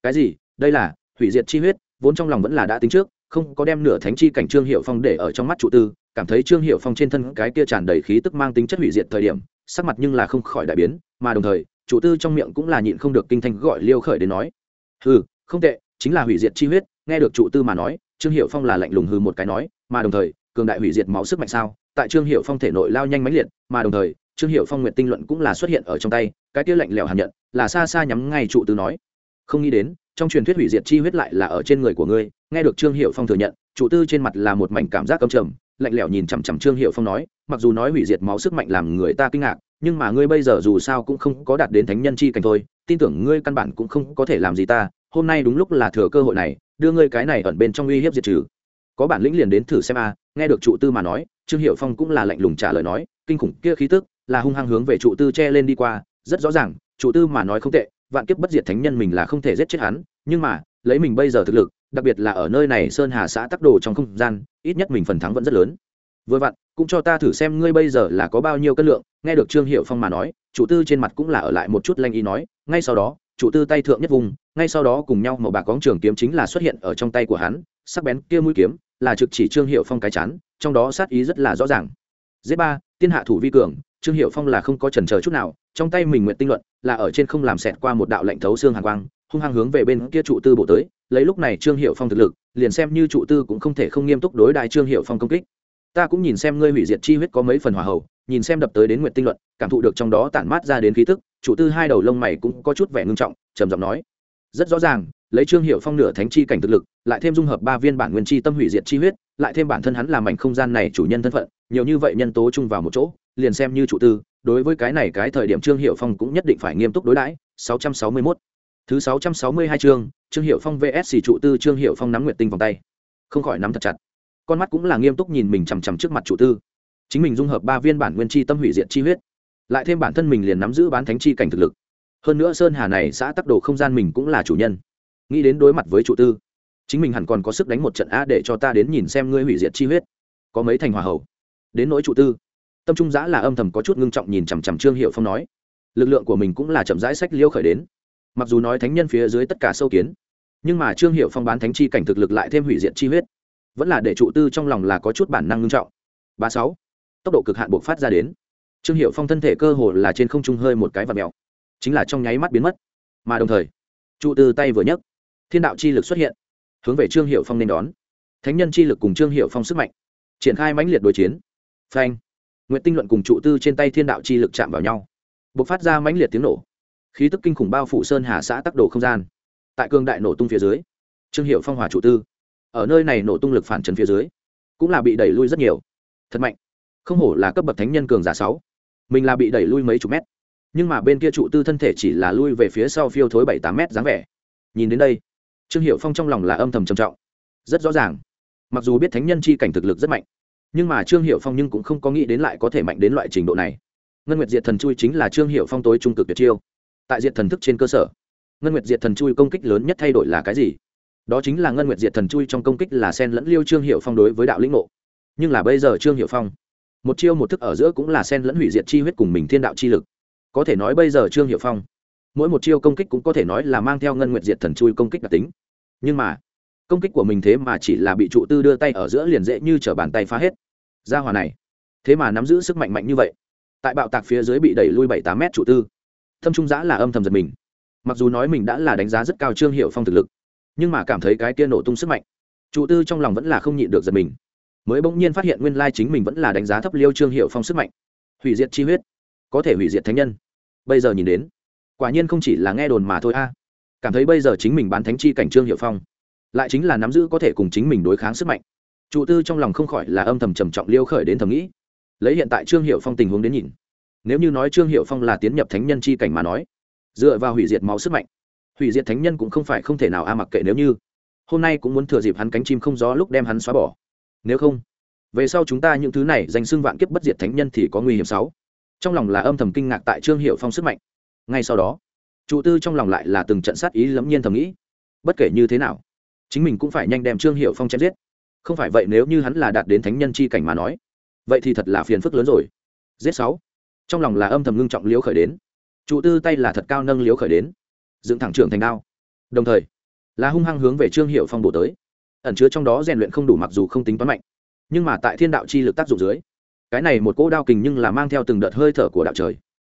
Cái gì? Đây là hủy diệt chi huyết, vốn trong lòng vẫn là đã tính trước, không có đem nửa thánh chi cảnh trương hiệu phong để ở trong mắt trụ tư, cảm thấy trương hiệu phong trên thân cái kia tràn đầy khí tức mang tính chất hủy diệt thời điểm, sắc mặt nhưng là không khỏi đại biến, mà đồng thời chủ tư trong miệng cũng là nhịn không được kinh thanh gọi liêu khởi đến nói. Hừ, không tệ, chính là hủy diệt chi huyết, nghe được trụ tư mà nói trương hiệu phong là lạnh lùng hừ một cái nói, mà đồng thời, cường đại hủy diệt máu sức mạnh sao? Tại trương hiệu phong thể nội lao nhanh mãnh liệt, mà đồng thời, trương hiệu phong nguyện tinh luận cũng là xuất hiện ở trong tay, cái kia lạnh lẽo hàn nhận, là xa xa nhắm ngay trụ tư nói. Không nghĩ đến, trong truyền thuyết hủy diệt chi huyết lại là ở trên người của ngươi, nghe được trương hiệu phong thừa nhận, trụ tư trên mặt là một mảnh cảm giác cầm trầm, lạnh lẽo nhìn chằm chằm trương hiệu phong nói, mặc dù nói hủy diệt máu sức mạnh làm người ta kinh ngạc, nhưng mà ngươi bây giờ dù sao cũng không có đạt đến thánh nhân chi cảnh thôi, tin tưởng ngươi căn bản cũng không có thể làm gì ta, hôm nay đúng lúc là thừa cơ hội này đưa ngươi cái này ẩn bên trong uy hiếp diệt trừ. Có bản lĩnh liền đến thử xem a, nghe được trụ tư mà nói, trương hiệu phong cũng là lạnh lùng trả lời nói, kinh khủng kia khí tức, là hung hăng hướng về trụ tư che lên đi qua, rất rõ ràng, trụ tư mà nói không tệ, vạn kiếp bất diệt thánh nhân mình là không thể giết chết hắn, nhưng mà, lấy mình bây giờ thực lực, đặc biệt là ở nơi này sơn hà xã tắc đồ trong không gian, ít nhất mình phần thắng vẫn rất lớn. Vừa vặn, cũng cho ta thử xem ngươi bây giờ là có bao nhiêu cân lượng, nghe được trương hiệu phong mà nói chủ tư trên mặt cũng là ở lại một chút lanh ý nói, ngay sau đó chủ tư tay thượng nhất vùng ngay sau đó cùng nhau màu bạc cóng trường kiếm chính là xuất hiện ở trong tay của hắn, sắc bén kia mũi kiếm là trực chỉ trương hiệu phong cái chán, trong đó sát ý rất là rõ ràng. Dễ ba, tiên hạ thủ vi cường, trương hiệu phong là không có trần chờ chút nào, trong tay mình nguyện tinh luận là ở trên không làm xẹt qua một đạo lệnh thấu xương hàng quang, hung hăng hướng về bên kia trụ tư bộ tới, lấy lúc này trương hiệu phong thực lực, liền xem như trụ tư cũng không thể không nghiêm túc đối đại trương hiệu phong công kích. Ta cũng nhìn xem ngươi hủy diệt chi huyết có mấy phần hòa hậu, nhìn xem đập tới đến nguyện tinh luận, cảm thụ được trong đó tản mát ra đến khí tức chủ tư hai đầu lông mày cũng có chút vẻ ngưng trọng, trầm giọng nói rất rõ ràng, lấy trương hiệu phong nửa thánh chi cảnh thực lực, lại thêm dung hợp ba viên bản nguyên chi tâm hủy diệt chi huyết, lại thêm bản thân hắn làm mảnh không gian này chủ nhân thân phận, nhiều như vậy nhân tố chung vào một chỗ, liền xem như chủ tư, đối với cái này cái thời điểm trương hiệu phong cũng nhất định phải nghiêm túc đối đãi. 661 thứ 662 chương, trương hiệu phong vs trụ tư, trương hiệu phong nắm nguyệt tinh vòng tay. Không khỏi nắm thật chặt. Con mắt cũng là nghiêm túc nhìn mình chằm chằm trước mặt chủ tư. Chính mình dung hợp ba viên bản nguyên chi tâm hủy diệt chi huyết, lại thêm bản thân mình liền nắm giữ bán thánh chi cảnh thực lực hơn nữa sơn hà này xã tắc đồ không gian mình cũng là chủ nhân. Nghĩ đến đối mặt với trụ tư, chính mình hẳn còn có sức đánh một trận a để cho ta đến nhìn xem ngươi hủy diệt chi huyết. Có mấy thành hòa hậu đến nỗi trụ tư, tâm trung giã là âm thầm có chút ngưng trọng nhìn chằm chằm trương hiệu phong nói. Lực lượng của mình cũng là chậm rãi sách liêu khởi đến. Mặc dù nói thánh nhân phía dưới tất cả sâu kiến, nhưng mà trương hiệu phong bán thánh chi cảnh thực lực lại thêm hủy diệt chi huyết. Vẫn là để trụ tư trong lòng là có chút bản năng ngưng trọng. Ba sáu, tốc độ cực hạn buộc phát ra đến. Trương hiệu phong thân thể cơ hồ là trên không trung hơi một cái và mèo chính là trong nháy mắt biến mất. Mà đồng thời, trụ tư tay vừa nhấc, thiên đạo chi lực xuất hiện, hướng về trương hiệu phong nên đón. Thánh nhân chi lực cùng trương hiệu phong sức mạnh, triển khai mãnh liệt đối chiến. Phanh! Nguyễn tinh luận cùng trụ tư trên tay thiên đạo chi lực chạm vào nhau. B ộ c phát ra mãnh liệt tiếng nổ. Khí tức kinh khủng bao phủ sơn hà xã tắc đồ không gian. Tại cương đại nổ tung phía dưới, trương hiệu phong hòa trụ tư. Ở nơi này nổ tung lực phản trần phía dưới, cũng là bị đẩy lui rất nhiều. Thật mạnh. Không hổ là cấp bậc thánh nhân cường giả sáu. Mình là bị đẩy lui mấy chục mét nhưng mà bên kia trụ tư thân thể chỉ là lui về phía sau phiêu thối bảy tám mét dáng vẻ. Nhìn đến đây, trương hiệu phong trong lòng là âm thầm trầm trọng. Rất rõ ràng, mặc dù biết thánh nhân chi cảnh thực lực rất mạnh, nhưng mà trương hiệu phong nhưng cũng không có nghĩ đến lại có thể mạnh đến loại trình độ này. Ngân nguyệt diệt thần chui chính là trương hiệu phong tối trung cực tuyệt chiêu. Tại diệt thần thức trên cơ sở, ngân nguyệt diệt thần chui công kích lớn nhất thay đổi là cái gì? Đó chính là ngân nguyệt diệt thần chui trong công kích là sen lẫn liêu trương hiệu phong đối với đạo lĩnh ngộ. Nhưng là bây giờ trương hiệu phong, một chiêu một thức ở giữa cũng là sen lẫn hủy diệt chi huyết cùng mình thiên đạo chi lực có thể nói bây giờ trương hiệu phong, mỗi một chiêu công kích cũng có thể nói là mang theo ngân nguyện diệt thần chui công kích đặc tính. Nhưng mà, công kích của mình thế mà chỉ là bị trụ tư đưa tay ở giữa liền dễ như t r ở bàn tay phá hết. Ra hòa này, thế mà nắm giữ sức mạnh mạnh như vậy. Tại bạo tạc phía dưới bị đẩy lui bảy tám mét trụ tư. Thâm trung giã là âm thầm giật mình. Mặc dù nói mình đã là đánh giá rất cao trương hiệu phong thực lực, nhưng mà cảm thấy cái kia nổ tung sức mạnh, trụ tư trong lòng vẫn là không nhịn được giật mình. Mới bỗng nhiên phát hiện nguyên lai chính mình vẫn là đánh giá thấp liêu trương hiệu phong sức mạnh. Hủy diệt chi huyết, có thể hủy diệt thánh nhân bây giờ nhìn đến, quả nhiên không chỉ là nghe đồn mà thôi a. Cảm thấy bây giờ chính mình bán thánh chi cảnh trương hiệu phong, lại chính là nắm giữ có thể cùng chính mình đối kháng sức mạnh. Trụ tư trong lòng không khỏi là âm thầm trầm trọng liêu khởi đến thầm nghĩ. Lấy hiện tại trương hiệu phong tình huống đến nhìn, nếu như nói trương hiệu phong là tiến nhập thánh nhân chi cảnh mà nói, dựa vào hủy diệt máu sức mạnh, hủy diệt thánh nhân cũng không phải không thể nào a, mặc kệ nếu như, hôm nay cũng muốn thừa dịp hắn cánh chim không gió lúc đem hắn xóa bỏ. Nếu không, về sau chúng ta những thứ này danh xưng vạn kiếp bất diệt thánh nhân thì có nguy hiểm sáu trong lòng là âm thầm kinh ngạc tại trương hiệu phong sức mạnh. Ngay sau đó trụ tư trong lòng lại là từng trận sát ý lẫm nhiên thầm nghĩ, bất kể như thế nào, chính mình cũng phải nhanh đem trương hiệu phong chém giết. Không phải vậy nếu như hắn là đạt đến thánh nhân chi cảnh mà nói, vậy thì thật là phiền phức lớn rồi. Giết sáu. Trong lòng là âm thầm ngưng trọng liếu khởi đến. Trụ tư tay là thật cao nâng liếu khởi đến. Dựng thẳng trưởng thành đao. Đồng thời, là hung hăng hướng về trương hiệu phong bổ tới. Ẩn chứa trong đó rèn luyện không đủ mặc dù không tính toán mạnh, nhưng mà tại thiên đạo chi lực tác dụng dưới cái này một cỗ đao kình nhưng là mang theo từng đợt hơi thở của đạo trời,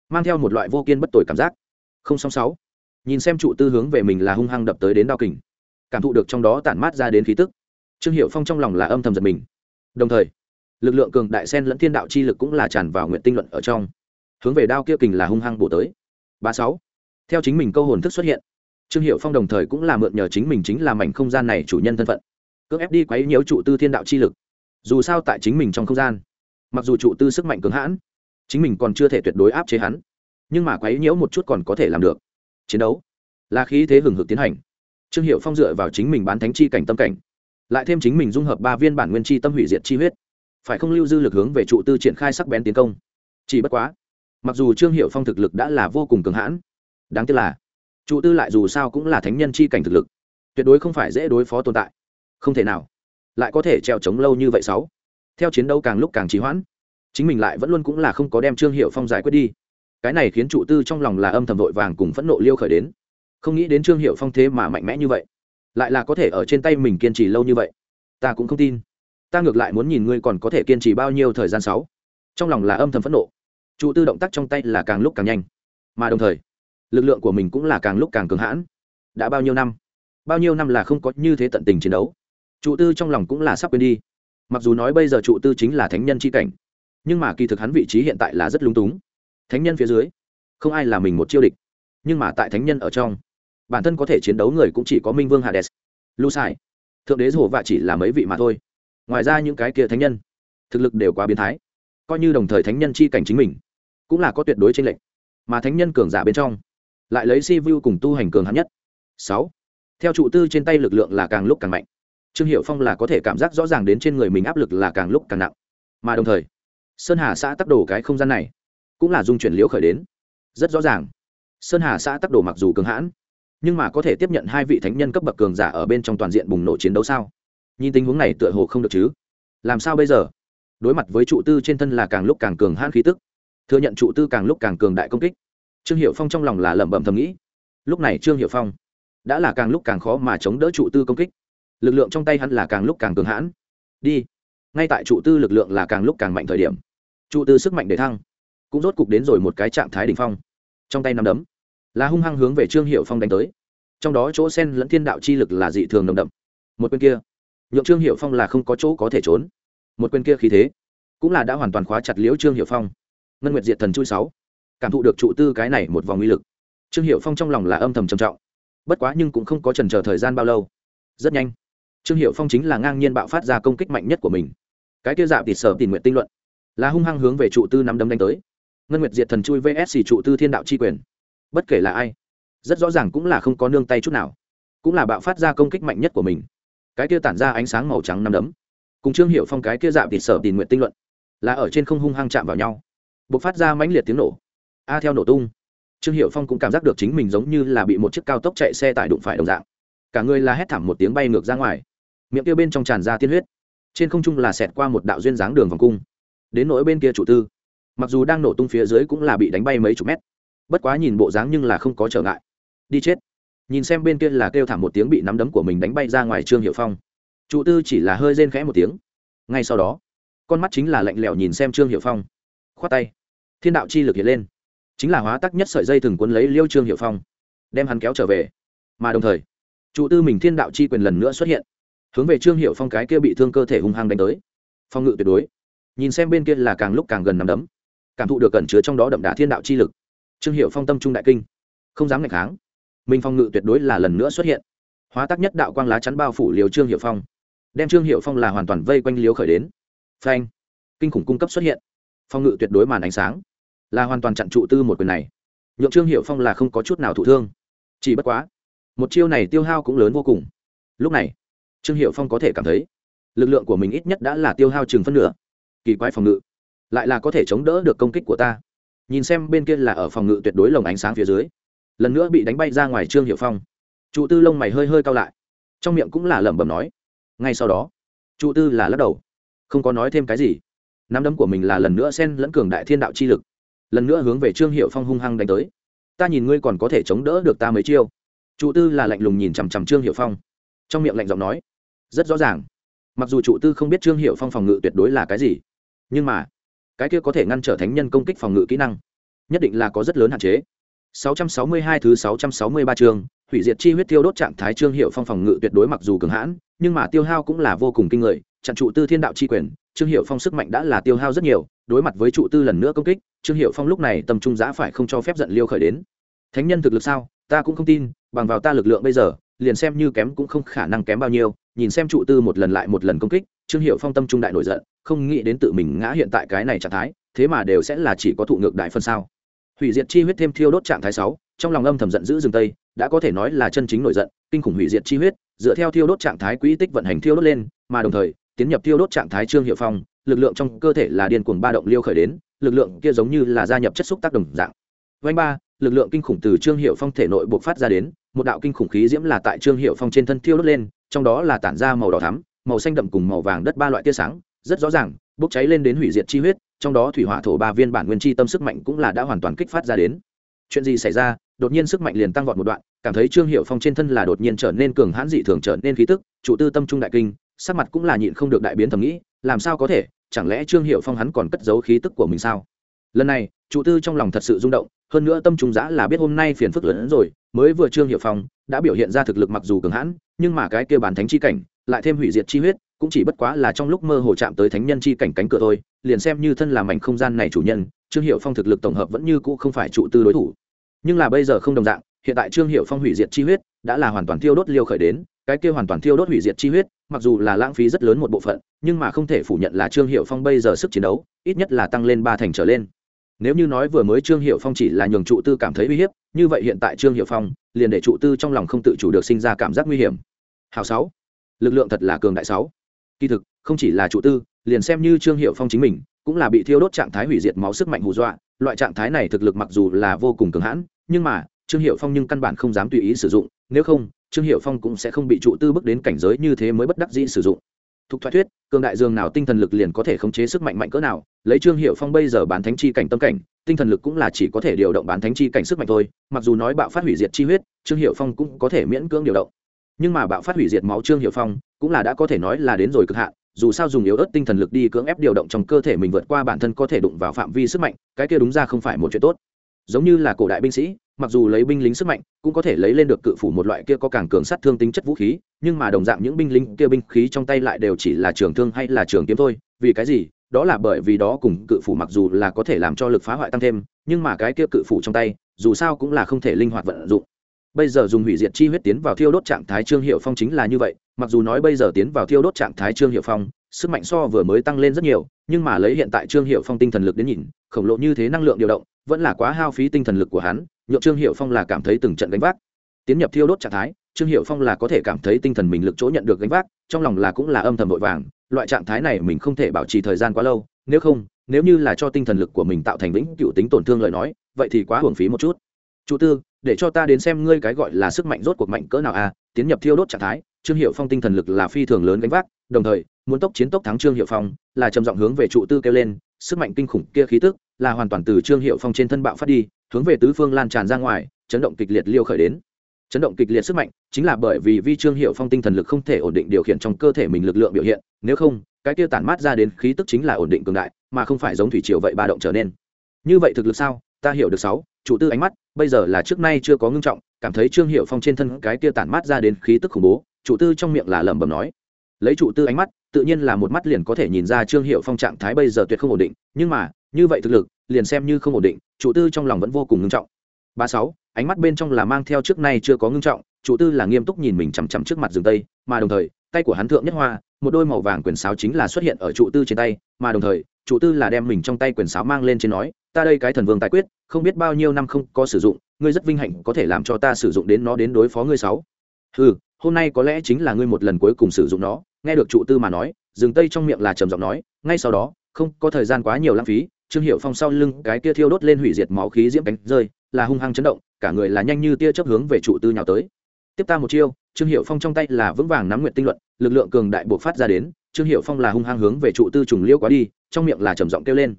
mang theo một loại vô kiên bất tội cảm giác. Không song sáu, nhìn xem trụ tư hướng về mình là hung hăng đập tới đến đao kình, cảm thụ được trong đó tản mát ra đến khí tức. Trương hiệu phong trong lòng là âm thầm giật mình. Đồng thời, lực lượng cường đại sen lẫn thiên đạo chi lực cũng là tràn vào nguyện tinh luận ở trong, hướng về đao kia kình là hung hăng bổ tới. Ba sáu, theo chính mình câu hồn thức xuất hiện, trương hiệu phong đồng thời cũng là mượn nhờ chính mình chính là mảnh không gian này chủ nhân thân phận, cưỡng ép đi quấy nhiễu trụ tư thiên đạo chi lực. Dù sao tại chính mình trong không gian mặc dù trụ tư sức mạnh cứng hãn, chính mình còn chưa thể tuyệt đối áp chế hắn, nhưng mà quấy nhiễu một chút còn có thể làm được. Chiến đấu là khí thế hừng hực tiến hành. Trương hiệu phong dựa vào chính mình bán thánh chi cảnh tâm cảnh, lại thêm chính mình dung hợp ba viên bản nguyên chi tâm hủy diệt chi huyết, phải không lưu dư lực hướng về trụ tư triển khai sắc bén tiến công. Chỉ bất quá, mặc dù trương hiệu phong thực lực đã là vô cùng cường hãn, đáng tiếc là trụ tư lại dù sao cũng là thánh nhân chi cảnh thực lực, tuyệt đối không phải dễ đối phó tồn tại. Không thể nào, lại có thể treo chống lâu như vậy sáu theo chiến đấu càng lúc càng trì hoãn, chính mình lại vẫn luôn cũng là không có đem trương hiệu phong giải quyết đi. Cái này khiến trụ tư trong lòng là âm thầm vội vàng cùng phẫn nộ liêu khởi đến. Không nghĩ đến trương hiệu phong thế mà mạnh mẽ như vậy, lại là có thể ở trên tay mình kiên trì lâu như vậy. Ta cũng không tin. Ta ngược lại muốn nhìn ngươi còn có thể kiên trì bao nhiêu thời gian sáu. Trong lòng là âm thầm phẫn nộ. Trụ tư động tác trong tay là càng lúc càng nhanh. Mà đồng thời, lực lượng của mình cũng là càng lúc càng cường hãn. Đã bao nhiêu năm? Bao nhiêu năm là không có như thế tận tình chiến đấu. Trụ tư trong lòng cũng là sắp quên đi mặc dù nói bây giờ trụ tư chính là thánh nhân c h i cảnh, nhưng mà kỳ thực hắn vị trí hiện tại là rất lung túng. Thánh nhân phía dưới, không ai là mình một chiêu địch, nhưng mà tại thánh nhân ở trong, bản thân có thể chiến đấu người cũng chỉ có minh vương hades. Lu sai, thượng đế hồ vạ chỉ là mấy vị mà thôi. Ngoài ra những cái kia thánh nhân, thực lực đều quá biến thái, coi như đồng thời thánh nhân chi cảnh chính mình, cũng là có tuyệt đối tranh lệch. Mà thánh nhân cường giả bên trong, lại lấy si vu cùng tu hành cường hắn nhất. Sáu, theo trụ tư trên tay lực lượng là càng lúc càng mạnh trương hiệu phong là có thể cảm giác rõ ràng đến trên người mình áp lực là càng lúc càng nặng. Mà đồng thời, sơn hà xã tắc đổ cái không gian này cũng là dung chuyển liễu khởi đến. Rất rõ ràng, sơn hà xã tắc đổ mặc dù cường hãn, nhưng mà có thể tiếp nhận hai vị thánh nhân cấp bậc cường giả ở bên trong toàn diện bùng nổ chiến đấu sao? Nhìn tình huống này tựa hồ không được chứ? Làm sao bây giờ? Đối mặt với trụ tư trên thân là càng lúc càng cường hãn khí tức, thừa nhận trụ tư càng lúc càng cường đại công kích. Trương hiệu phong trong lòng là lẩm bẩm thầm nghĩ. Lúc này trương hiệu phong đã là càng lúc càng khó mà chống đỡ trụ tư công kích lực lượng trong tay hắn là càng lúc càng cường hãn. Đi. Ngay tại trụ tư lực lượng là càng lúc càng mạnh thời điểm, trụ tư sức mạnh để thăng, cũng rốt cục đến rồi một cái trạng thái đ ỉ n h phong. Trong tay nắm đấm, là hung hăng hướng về trương hiệu phong đánh tới. Trong đó chỗ sen lẫn thiên đạo chi lực là dị thường nồng đậm. Một bên kia, nhượng trương hiệu phong là không có chỗ có thể trốn. Một bên kia khí thế, cũng là đã hoàn toàn khóa chặt liễu trương hiệu phong. Ngân nguyệt diệt thần chui sáu, cảm thụ được trụ tư cái này một vòng uy lực. Trương hiệu phong trong lòng là âm thầm trầm trọng, bất quá nhưng cũng không có trần chờ thời gian bao lâu. Rất nhanh trương hiệu phong chính là ngang nhiên bạo phát ra công kích mạnh nhất của mình. Cái kia dạp thì sở tình nguyện tinh luận là hung hăng hướng về trụ tư nắm đấm đánh tới. Ngân nguyệt diệt thần chui vs trụ tư thiên đạo c h i quyền. Bất kể là ai, rất rõ ràng cũng là không có nương tay chút nào, cũng là bạo phát ra công kích mạnh nhất của mình. Cái kia tản ra ánh sáng màu trắng nắm đấm, cùng trương hiệu phong cái kia dạp thì sở tình nguyện tinh luận là ở trên không hung hăng chạm vào nhau b ộ c phát ra mãnh liệt tiếng nổ. A theo nổ tung, trương hiệu phong cũng cảm giác được chính mình giống như là bị một chiếc cao tốc chạy xe tải đụng phải đồng dạng. Cả người là hét thảm một tiếng bay ngược ra ngoài miệng kia bên trong tràn ra tiên huyết. Trên không trung là xẹt qua một đạo duyên dáng đường vòng cung. Đến nỗi bên kia chủ tư, mặc dù đang nổ tung phía dưới cũng là bị đánh bay mấy chục mét. Bất quá nhìn bộ dáng nhưng là không có trở ngại. Đi chết. Nhìn xem bên kia là kêu thảm một tiếng bị nắm đấm của mình đánh bay ra ngoài trương hiệu phong. Trụ tư chỉ là hơi rên khẽ một tiếng. Ngay sau đó, con mắt chính là lạnh lẽo nhìn xem trương hiệu phong. Khoát tay. Thiên đạo chi lực hiện lên. Chính là hóa tắc nhất sợi dây thừng cuốn lấy liêu trương hiệu phong, đem hắn kéo trở về. Mà đồng thời trụ tư mình thiên đạo chi quyền lần nữa xuất hiện hướng về trương hiệu phong cái kia bị thương cơ thể hung hăng đánh tới. Phong ngự tuyệt đối. Nhìn xem bên kia là càng lúc càng gần nằm đấm. Cảm thụ được cẩn chứa trong đó đậm đà thiên đạo chi lực. Trương hiệu phong tâm trung đại kinh. Không dám ngạch kháng. Minh phong ngự tuyệt đối là lần nữa xuất hiện. Hóa tác nhất đạo quang lá chắn bao phủ liều trương hiệu phong. Đem trương hiệu phong là hoàn toàn vây quanh liều khởi đến. Phanh. Kinh khủng cung cấp xuất hiện. Phong ngự tuyệt đối màn ánh sáng. Là hoàn toàn chặn trụ tư một quyền này. Nhượng trương hiệu phong là không có chút nào thụ thương. Chỉ bất quá, một chiêu này tiêu hao cũng lớn vô cùng. Lúc này trương hiệu phong có thể cảm thấy, lực lượng của mình ít nhất đã là tiêu hao chừng phân nửa. Kỳ quái phòng ngự, lại là có thể chống đỡ được công kích của ta. Nhìn xem bên kia là ở phòng ngự tuyệt đối lồng ánh sáng phía dưới, lần nữa bị đánh bay ra ngoài trương hiệu phong. Trụ tư lông mày hơi hơi cao lại, trong miệng cũng là lẩm bẩm nói, ngay sau đó trụ tư là lắc đầu, không có nói thêm cái gì. Nắm đấm của mình là lần nữa xen lẫn cường đại thiên đạo chi lực, lần nữa hướng về trương hiệu phong hung hăng đánh tới. Ta nhìn ngươi còn có thể chống đỡ được ta mấy chiêu. Trụ tư là lạnh lùng nhìn chằm chằm trương hiệu phong, trong miệng lạnh giọng nói rất rõ ràng mặc dù trụ tư không biết trương hiệu phong phòng ngự tuyệt đối là cái gì nhưng mà cái kia có thể ngăn trở thánh nhân công kích phòng ngự kỹ năng nhất định là có rất lớn hạn chế 662 thứ 663 chương, hủy diệt chi huyết tiêu đốt trạng thái trương hiệu phong phòng ngự tuyệt đối mặc dù cường hãn, nhưng mà tiêu hao cũng là vô cùng kinh người, chặn trụ tư thiên đạo chi quyền, trương hiệu phong sức mạnh đã là tiêu hao rất nhiều, đối mặt với trụ tư lần nữa công kích, trương hiệu phong lúc này tầm trung giá phải không cho phép giận liêu khởi đến. Thánh nhân thực lực sao? Ta cũng không tin, bằng vào ta lực lượng bây giờ, liền xem như kém cũng không khả năng kém bao nhiêu, nhìn xem trụ tư một lần lại một lần công kích, trương hiệu phong tâm trung đại nổi giận, không nghĩ đến tự mình ngã hiện tại cái này trạng thái thế mà đều sẽ là chỉ có thụ ngược đại phân sao. Hủy diệt chi huyết thêm thiêu đốt trạng thái sáu trong lòng âm thầm giận dữ rừng tây đã có thể nói là chân chính nổi giận kinh khủng hủy diệt chi huyết dựa theo thiêu đốt trạng thái quỹ tích vận hành thiêu đốt lên mà đồng thời tiến nhập thiêu đốt trạng thái trương hiệu phong lực lượng trong cơ thể là điên cuồng ba động liêu khởi đến lực lượng kia giống như là gia nhập chất xúc tác đồng dạng. Vanh ba lực lượng kinh khủng từ trương hiệu phong thể nội buộc phát ra đến một đạo kinh khủng khí diễm là tại trương hiệu phong trên thân thiêu đốt lên trong đó là tản ra màu đỏ thắm, màu xanh đậm cùng màu vàng đất ba loại tia sáng, rất rõ ràng, bốc cháy lên đến hủy diệt chi huyết, trong đó thủy hỏa thổ ba viên bản nguyên chi tâm sức mạnh cũng là đã hoàn toàn kích phát ra đến. Chuyện gì xảy ra? Đột nhiên sức mạnh liền tăng vọt một đoạn, cảm thấy trương hiệu phong trên thân là đột nhiên trở nên cường hãn dị thường, trở nên khí tức, chủ tư tâm trung đại kinh, sắc mặt cũng là nhịn không được đại biến thầm nghĩ, làm sao có thể? Chẳng lẽ trương hiệu phong hắn còn cất giấu khí tức của mình sao? Lần này, chủ tư trong lòng thật sự rung động, hơn nữa tâm trung giã là biết hôm nay phiền phức lớn rồi, mới vừa trương hiệu phong đã biểu hiện ra thực lực mặc dù cường hãn, nhưng mà cái kia bản thánh chi cảnh, lại thêm hủy diệt chi huyết, cũng chỉ bất quá là trong lúc mơ hồ chạm tới thánh nhân chi cảnh cánh cửa thôi, liền xem như thân làm mảnh không gian này chủ nhân, trương hiệu phong thực lực tổng hợp vẫn như cũ không phải trụ tư đối thủ. Nhưng là bây giờ không đồng dạng, hiện tại trương hiệu phong hủy diệt chi huyết đã là hoàn toàn thiêu đốt liêu khởi đến, cái kia hoàn toàn thiêu đốt hủy diệt chi huyết, mặc dù là lãng phí rất lớn một bộ phận, nhưng mà không thể phủ nhận là trương hiệu phong bây giờ sức chiến đấu, ít nhất là tăng lên ba thành trở lên nếu như nói vừa mới trương hiệu phong chỉ là nhường trụ tư cảm thấy uy hiếp, như vậy hiện tại trương hiệu phong liền để trụ tư trong lòng không tự chủ được sinh ra cảm giác nguy hiểm. Hào sáu, lực lượng thật là cường đại sáu. Kỳ thực, không chỉ là trụ tư, liền xem như trương hiệu phong chính mình, cũng là bị thiêu đốt trạng thái hủy diệt máu sức mạnh hù dọa, loại trạng thái này thực lực mặc dù là vô cùng cường hãn, nhưng mà, trương hiệu phong nhưng căn bản không dám tùy ý sử dụng, nếu không, trương hiệu phong cũng sẽ không bị trụ tư bước đến cảnh giới như thế mới bất đắc dĩ sử dụng. Thục thoại thuyết, cường đại dương nào tinh thần lực liền có thể khống chế sức mạnh mạnh cỡ nào, lấy Trương Hiểu Phong bây giờ bán thánh chi cảnh tâm cảnh, tinh thần lực cũng là chỉ có thể điều động bán thánh chi cảnh sức mạnh thôi, mặc dù nói bạo phát hủy diệt chi huyết, Trương Hiểu Phong cũng có thể miễn cưỡng điều động. Nhưng mà bạo phát hủy diệt máu Trương Hiểu Phong, cũng là đã có thể nói là đến rồi cực hạn, dù sao dùng yếu ớt tinh thần lực đi cưỡng ép điều động trong cơ thể mình vượt qua bản thân có thể đụng vào phạm vi sức mạnh, cái kia đúng ra không phải một chuyện tốt. Giống như là cổ đại binh sĩ, mặc dù lấy binh lính sức mạnh cũng có thể lấy lên được cự phủ một loại kia có càng cường sát thương tính chất vũ khí nhưng mà đồng dạng những binh lính kia binh khí trong tay lại đều chỉ là trường thương hay là trường kiếm thôi. Vì cái gì? Đó là bởi vì đó cùng cự phủ mặc dù là có thể làm cho lực phá hoại tăng thêm nhưng mà cái kia cự phủ trong tay dù sao cũng là không thể linh hoạt vận dụng. Bây giờ dùng hủy diệt chi huyết tiến vào thiêu đốt trạng thái trương hiệu phong chính là như vậy mặc dù nói bây giờ tiến vào thiêu đốt trạng thái trương hiệu phong sức mạnh so vừa mới tăng lên rất nhiều nhưng mà lấy hiện tại trương hiệu phong tinh thần lực đến nhìn khổng lồ như thế năng lượng điều động vẫn là quá hao phí tinh thần lực của hắn nhượng trương hiệu phong là cảm thấy từng trận gánh vác. Tiến nhập thiêu đốt trạng thái trương hiệu phong là có thể cảm thấy tinh thần mình lực chỗ nhận được gánh vác trong lòng là cũng là âm thầm vội vàng loại trạng thái này mình không thể bảo trì thời gian quá lâu nếu không nếu như là cho tinh thần lực của mình tạo thành vĩnh cựu tính tổn thương lời nói vậy thì quá hưởng phí một chút. Chủ tư để cho ta đến xem ngươi cái gọi là sức mạnh rốt cuộc mạnh cỡ nào a à, tiến nhập thiêu đốt trạng thái trương hiệu phong tinh thần lực là phi thường lớn gánh vác đồng thời muốn tốc chiến tốc thắng trương hiệu phong là trầm giọng hướng về trụ tư kêu lên sức mạnh kinh khủng kia khí tức là hoàn toàn từ trương hiệu phong trên thân bạo phát đi, hướng về tứ phương lan tràn ra ngoài, chấn động kịch liệt liêu khởi đến. Chấn động kịch liệt sức mạnh chính là bởi vì vi trương hiệu phong tinh thần lực không thể ổn định điều khiển trong cơ thể mình lực lượng biểu hiện, nếu không, cái kia tản mát ra đến khí tức chính là ổn định cường đại, mà không phải giống thủy triều vậy ba động trở nên. Như vậy thực lực sao? Ta hiểu được sáu, chủ tư ánh mắt, bây giờ là trước nay chưa có ngưng trọng, cảm thấy trương hiệu phong trên thân cái kia tản mát ra đến khí tức khủng bố, chủ tư trong miệng là lẩm bẩm nói. Lấy chủ tư ánh mắt tự nhiên là một mắt liền có thể nhìn ra trương hiệu phong trạng thái bây giờ tuyệt không ổn định, nhưng mà, như vậy thực lực, liền xem như không ổn định, chủ tư trong lòng vẫn vô cùng ngưng trọng. Ba sáu, ánh mắt bên trong là mang theo trước nay chưa có ngưng trọng, chủ tư là nghiêm túc nhìn mình chằm chằm trước mặt rừng tây, mà đồng thời, tay của hắn thượng nhất hoa, một đôi màu vàng quyền sáo chính là xuất hiện ở trụ tư trên tay, mà đồng thời, chủ tư là đem mình trong tay quyền sáo mang lên trên nói, ta đây cái thần vương tài quyết, không biết bao nhiêu năm không có sử dụng, ngươi rất vinh hạnh có thể làm cho ta sử dụng đến nó đến đối phó ngươi sáu. Ừ hôm nay có lẽ chính là ngươi một lần cuối cùng sử dụng nó nghe được trụ tư mà nói, rừng tây trong miệng là trầm giọng nói, ngay sau đó, không có thời gian quá nhiều lãng phí, trương hiệu phong sau lưng cái kia thiêu đốt lên hủy diệt máu khí diễm cánh rơi, là hung hăng chấn động, cả người là nhanh như tia chớp hướng về trụ tư nhào tới. Tiếp ta một chiêu, trương hiệu phong trong tay là vững vàng nắm nguyện tinh luận, lực lượng cường đại buộc phát ra đến, trương hiệu phong là hung hăng hướng về trụ tư trùng liêu quá đi, trong miệng là trầm giọng kêu lên.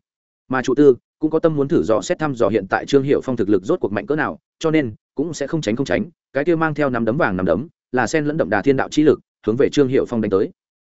Mà trụ tư cũng có tâm muốn thử dò xét thăm dò hiện tại trương hiệu phong thực lực rốt cuộc mạnh cỡ nào, cho nên cũng sẽ không tránh không tránh, cái kia mang theo nắm đấm vàng nắm đấm, là sen lẫn đậm đà thiên đạo chi lực hướng về trương hiệu phong đánh tới.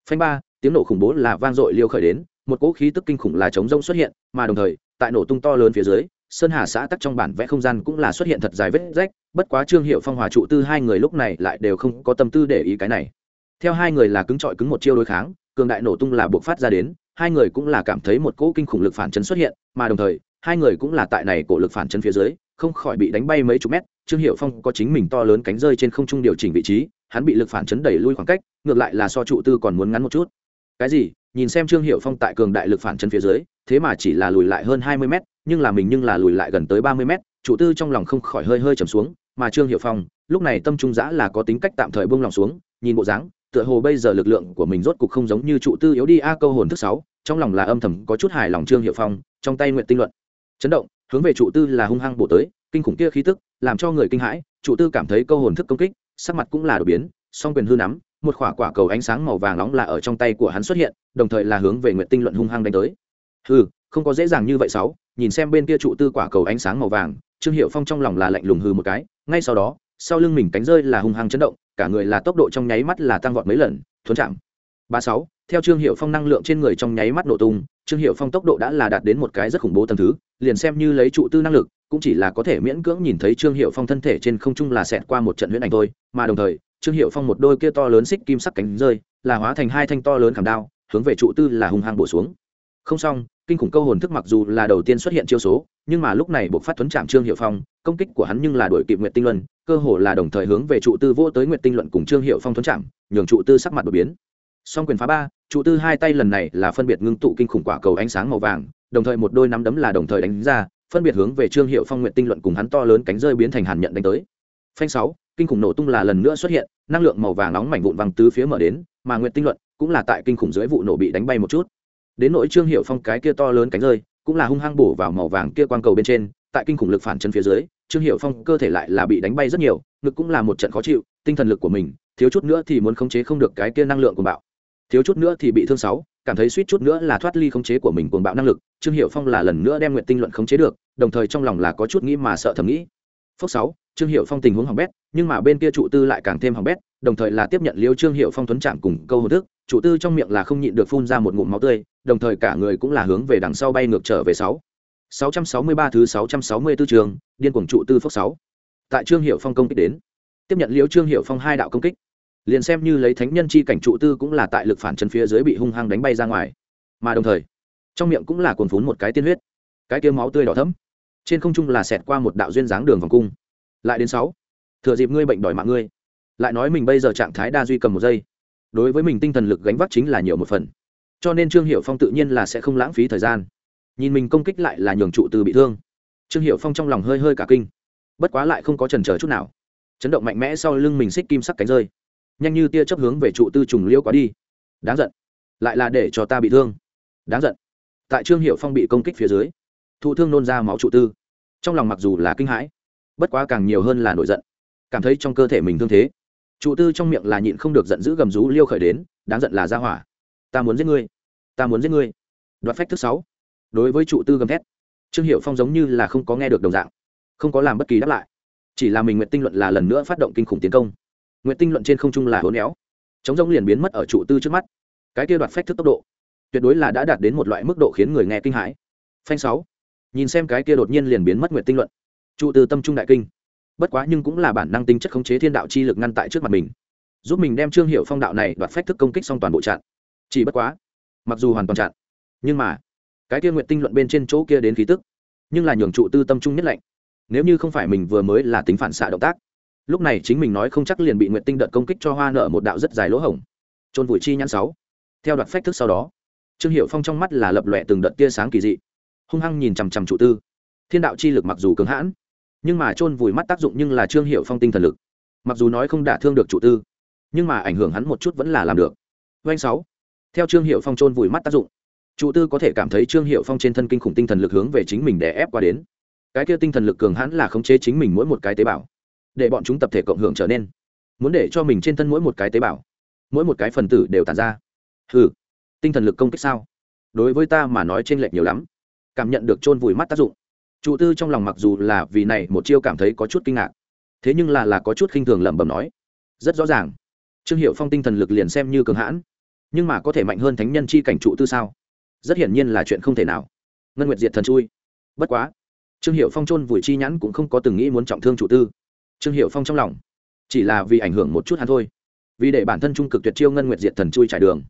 Phanh ba, tiếng nổ khủng bố là vang dội liêu khởi đến, một cỗ khí tức kinh khủng là chống rông xuất hiện, mà đồng thời, tại nổ tung to lớn phía dưới, sơn hà xã tắc trong bản vẽ không gian cũng là xuất hiện thật dài vết rách, bất quá trương hiệu phong hòa trụ tư hai người lúc này lại đều không có tâm tư để ý cái này. Theo hai người là cứng trọi cứng một chiêu đối kháng, cường đại nổ tung là buộc phát ra đến, hai người cũng là cảm thấy một cỗ kinh khủng lực phản chấn xuất hiện, mà đồng thời, hai người cũng là tại này cổ lực phản chấn phía dưới, không khỏi bị đánh bay mấy chục mét, trương hiệu phong có chính mình to lớn cánh rơi trên không trung điều chỉnh vị trí hắn bị lực phản chấn đẩy lui khoảng cách, ngược lại là so trụ tư còn muốn ngắn một chút. Cái gì? Nhìn xem trương hiệu phong tại cường đại lực phản chấn phía dưới, thế mà chỉ là lùi lại hơn hai mươi mét, nhưng là mình nhưng là lùi lại gần tới ba mươi mét, Trụ tư trong lòng không khỏi hơi hơi trầm xuống, mà trương hiệu phong, lúc này tâm trung giã là có tính cách tạm thời buông lòng xuống, nhìn bộ dáng, tựa hồ bây giờ lực lượng của mình rốt cục không giống như trụ tư yếu đi a câu hồn thứ sáu, trong lòng là âm thầm có chút hài lòng trương hiệu phong, trong tay nguyện tinh luận. Chấn động, hướng về trụ tư là hung hăng bổ tới, kinh khủng kia khí tức, làm cho người kinh hãi, trụ tư cảm thấy câu hồn thức công kích sắc mặt cũng là đột biến, song quyền hư nắm, một quả quả cầu ánh sáng màu vàng nóng là ở trong tay của hắn xuất hiện, đồng thời là hướng về nguyện tinh luận hung hăng đánh tới. Ừ không có dễ dàng như vậy sáu, nhìn xem bên kia trụ tư quả cầu ánh sáng màu vàng, trương hiệu phong trong lòng là lạnh lùng hư một cái, ngay sau đó, sau lưng mình cánh rơi là hung hăng chấn động, cả người là tốc độ trong nháy mắt là tăng vọt mấy lần, thuấn chạm. Ba sáu, theo trương hiệu phong năng lượng trên người trong nháy mắt nổ tung, trương hiệu phong tốc độ đã là đạt đến một cái rất khủng bố tầm thứ, liền xem như lấy trụ tư năng lực cũng chỉ là có thể miễn cưỡng nhìn thấy trương hiệu phong thân thể trên không trung là xẹt qua một trận huyễn ảnh thôi, mà đồng thời, trương hiệu phong một đôi kia to lớn xích kim sắc cánh rơi là hóa thành hai thanh to lớn khảm đao, hướng về trụ tư là hung hăng bổ xuống. Không xong, kinh khủng câu hồn thức mặc dù là đầu tiên xuất hiện chiêu số, nhưng mà lúc này buộc phát tuấn chạm trương hiệu phong, công kích của hắn nhưng là đổi kịp nguyện tinh luân, cơ hồ là đồng thời hướng về trụ tư vô tới nguyện tinh luận cùng trương hiệu phong tuấn chạm nhường trụ tư sắc mặt đột biến. Song quyền phá ba, trụ tư hai tay lần này là phân biệt ngưng tụ kinh khủng quả cầu ánh sáng màu vàng, đồng thời một đôi nắm đấm là đồng thời đánh ra phân biệt hướng về trương hiệu phong nguyện tinh luận cùng hắn to lớn cánh rơi biến thành hàn nhận đánh tới. Phanh sáu, kinh khủng nổ tung là lần nữa xuất hiện, năng lượng màu vàng nóng mảnh vụn văng tứ phía mở đến, mà nguyện tinh luận cũng là tại kinh khủng dưới vụ nổ bị đánh bay một chút. Đến nỗi trương hiệu phong cái kia to lớn cánh rơi cũng là hung hăng bổ vào màu vàng kia quang cầu bên trên, tại kinh khủng lực phản chân phía dưới, trương hiệu phong cơ thể lại là bị đánh bay rất nhiều, ngực cũng là một trận khó chịu, tinh thần lực của mình thiếu chút nữa thì muốn khống chế không được cái kia năng lượng của bạo. Thiếu chút nữa thì bị thương sáu cảm thấy suýt chút nữa là thoát ly khống chế của mình cuồng bạo năng lực trương hiệu phong là lần nữa đem nguyện tinh luận khống chế được đồng thời trong lòng là có chút nghĩ mà sợ thầm nghĩ phước sáu trương hiệu phong tình huống hỏng bét nhưng mà bên kia trụ tư lại càng thêm hỏng bét đồng thời là tiếp nhận liêu trương hiệu phong tuấn trạng cùng câu hồn thức trụ tư trong miệng là không nhịn được phun ra một ngụm máu tươi đồng thời cả người cũng là hướng về đằng sau bay ngược trở về sáu 663 thứ 664 trường, điên cuồng trụ tư phốc 6. Tại Trương Hiểu Phong công kích đến, tiếp nhận liễu Trương Hiểu Phong hai đạo công kích. Liền xem như lấy thánh nhân chi cảnh trụ tư cũng là tại lực phản chân phía dưới bị hung hăng đánh bay ra ngoài. Mà đồng thời, trong miệng cũng là cồn phún một cái tiên huyết. Cái kia máu tươi đỏ thẫm. Trên không trung là xẹt qua một đạo duyên dáng đường vòng cung. Lại đến sáu Thừa dịp ngươi bệnh đòi mạng ngươi. Lại nói mình bây giờ trạng thái đa duy cầm một giây. Đối với mình tinh thần lực gánh vác chính là nhiều một phần. Cho nên Trương hiệu Phong tự nhiên là sẽ không lãng phí thời gian nhìn mình công kích lại là nhường trụ từ bị thương trương hiệu phong trong lòng hơi hơi cả kinh bất quá lại không có trần trở chút nào chấn động mạnh mẽ sau lưng mình xích kim sắc cánh rơi nhanh như tia chấp hướng về trụ tư trùng liêu quá đi. Đáng giận. Lại là để cho ta bị thương. Đáng giận. Tại trương hiệu phong bị công kích phía dưới, thụ thương nôn ra máu trụ tư. Trong lòng mặc dù là kinh hãi, bất quá càng nhiều hơn là nổi giận. Cảm thấy trong cơ thể mình thương thế. Trụ tư trong miệng là nhịn không được giận dữ gầm rú liêu khởi đến, đáng giận là ra hỏa. Ta muốn giết ngươi. Ta muốn giết ngươi. Đoạt phách thứ sáu. Đối với trụ tư gầm thét, trương hiệu phong giống như là không có nghe được đồng dạng, không có làm bất kỳ đáp lại. Chỉ là mình nguyện tinh luận là lần nữa phát động kinh khủng tiến công nguyện tinh luận trên không trung là hố néo. Chống rông liền biến mất ở trụ tư trước mắt. Cái kia đoạt phách thức tốc độ, tuyệt đối là đã đạt đến một loại mức độ khiến người nghe kinh hãi. Phanh sáu. Nhìn xem cái kia đột nhiên liền biến mất nguyện tinh luận. Trụ tư tâm trung đại kinh. Bất quá nhưng cũng là bản năng tính chất khống chế thiên đạo chi lực ngăn tại trước mặt mình. Giúp mình đem trương hiệu phong đạo này đoạt phách thức công kích xong toàn bộ chặn chỉ bất quá, mặc dù hoàn toàn chặn nhưng mà, cái kia nguyện tinh luận bên trên chỗ kia đến khí tức, nhưng là nhường trụ tư tâm trung nhất lạnh. Nếu như không phải mình vừa mới là tính phản xạ động tác lúc này chính mình nói không chắc liền bị nguyện tinh đợt công kích cho hoa nợ một đạo rất dài lỗ hổng. Trôn vùi chi nhãn sáu. Theo đoạt phách thức sau đó, trương hiệu phong trong mắt là lập lòe từng đợt tia sáng kỳ dị. Hung hăng nhìn chằm chằm trụ tư. Thiên đạo chi lực mặc dù cứng hãn, nhưng mà trôn vùi mắt tác dụng nhưng là trương hiệu phong tinh thần lực. Mặc dù nói không đả thương được trụ tư, nhưng mà ảnh hưởng hắn một chút vẫn là làm được. Doanh sáu. Theo trương hiệu phong trôn vùi mắt tác dụng trụ tư có thể cảm thấy trương hiệu phong trên thân kinh khủng tinh thần lực hướng về chính mình để ép qua đến. Cái kia tinh thần lực cường hãn là khống chế chính mình mỗi một cái tế bào để bọn chúng tập thể cộng hưởng trở nên. Muốn để cho mình trên thân mỗi một cái tế bào, mỗi một cái phần tử đều tàn ra. Ừ tinh thần lực công kích sao? Đối với ta mà nói t r ê n lệch nhiều lắm. Cảm nhận được chôn vùi mắt tác dụng. Trụ tư trong lòng mặc dù là vì này một chiêu cảm thấy có chút kinh ngạc, thế nhưng là là có chút khinh thường lẩm bẩm nói, rất rõ ràng. Trương hiệu phong tinh thần lực liền xem như cường hãn, nhưng mà có thể mạnh hơn thánh nhân chi cảnh trụ tư sao? Rất hiển nhiên là chuyện không thể nào. Ngân nguyệt diệt thần chui. Bất quá, trương hiệu phong trôn vùi chi nhãn cũng không có từng nghĩ muốn trọng thương trụ tư trương hiệu phong trong lòng, chỉ là vì ảnh hưởng một chút hắn thôi, vì để bản thân trung cực tuyệt chiêu ngân nguyệt diệt thần chui trải đường.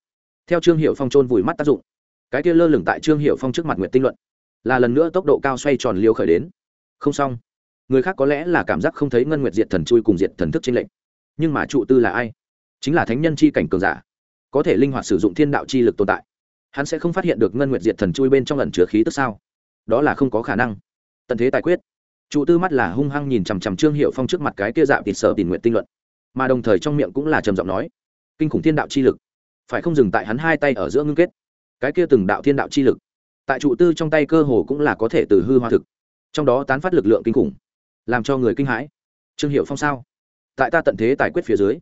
Theo trương hiệu phong trôn vùi mắt tác dụng, cái kia lơ lửng tại trương hiệu phong trước mặt nguyệt tinh luận, là lần nữa tốc độ cao xoay tròn liêu khởi đến. Không xong, người khác có lẽ là cảm giác không thấy ngân nguyệt diệt thần chui cùng diệt thần thức trên lệnh nhưng mà trụ tư là ai? Chính là thánh nhân chi cảnh cường giả, có thể linh hoạt sử dụng thiên đạo chi lực tồn tại. Hắn sẽ không phát hiện được ngân nguyệt diệt thần chui bên trong lần chứa khí tức sao? Đó là không có khả năng. Tận thế tài quyết trụ tư mắt là hung hăng nhìn chằm chằm trương hiệu phong trước mặt cái kia dạo thịt sở tình nguyện tinh luận, mà đồng thời trong miệng cũng là trầm giọng nói, kinh khủng thiên đạo chi lực, phải không dừng tại hắn hai tay ở giữa ngưng kết? Cái kia từng đạo thiên đạo chi lực, tại trụ tư trong tay cơ hồ cũng là có thể từ hư hoa thực, trong đó tán phát lực lượng kinh khủng, làm cho người kinh hãi. Trương hiệu phong sao? Tại ta tận thế tài quyết phía dưới,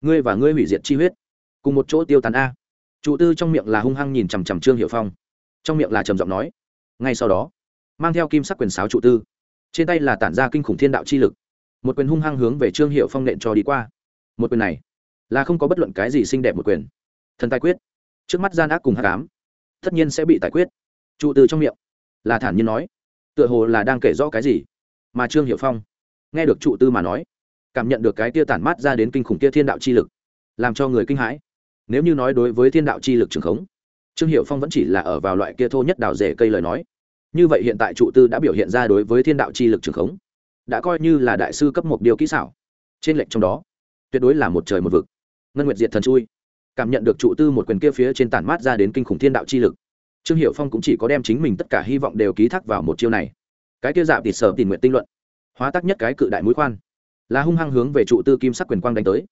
ngươi và ngươi hủy diệt chi huyết, cùng một chỗ tiêu tán a. Trụ tư trong miệng là hung hăng nhìn chằm chằm trương hiệu phong, trong miệng là trầm giọng nói, ngay sau đó, mang theo kim sắc quyền sáo trụ tư trên tay là tản ra kinh khủng thiên đạo chi lực. Một quyền hung hăng hướng về trương hiệu phong nện cho đi qua. Một quyền này là không có bất luận cái gì xinh đẹp một quyền. Thần tài quyết. Trước mắt gian ác cùng hát cám tất nhiên sẽ bị tài quyết. Trụ tư trong miệng, là thản nhiên nói, tựa hồ là đang kể rõ cái gì. Mà trương hiệu phong nghe được trụ tư mà nói, cảm nhận được cái tia tản mát ra đến kinh khủng tia thiên đạo chi lực, làm cho người kinh hãi. Nếu như nói đối với thiên đạo chi lực trường khống, trương hiệu phong vẫn chỉ là ở vào loại kia thô nhất đào rể cây lời nói như vậy hiện tại trụ tư đã biểu hiện ra đối với thiên đạo chi lực trường khống, đã coi như là đại sư cấp một điều kỹ xảo. Trên lệnh trong đó, tuyệt đối là một trời một vực. Ngân nguyệt diệt thần chui, cảm nhận được trụ tư một quyền kia phía trên tản mát ra đến kinh khủng thiên đạo chi lực. Trương hiệu phong cũng chỉ có đem chính mình tất cả hy vọng đều ký thác vào một chiêu này. Cái kia dạp thịt sở tình nguyện tinh luận, hóa tác nhất cái cự đại mũi khoan, là hung hăng hướng về trụ tư kim sắc quyền quang đánh tới.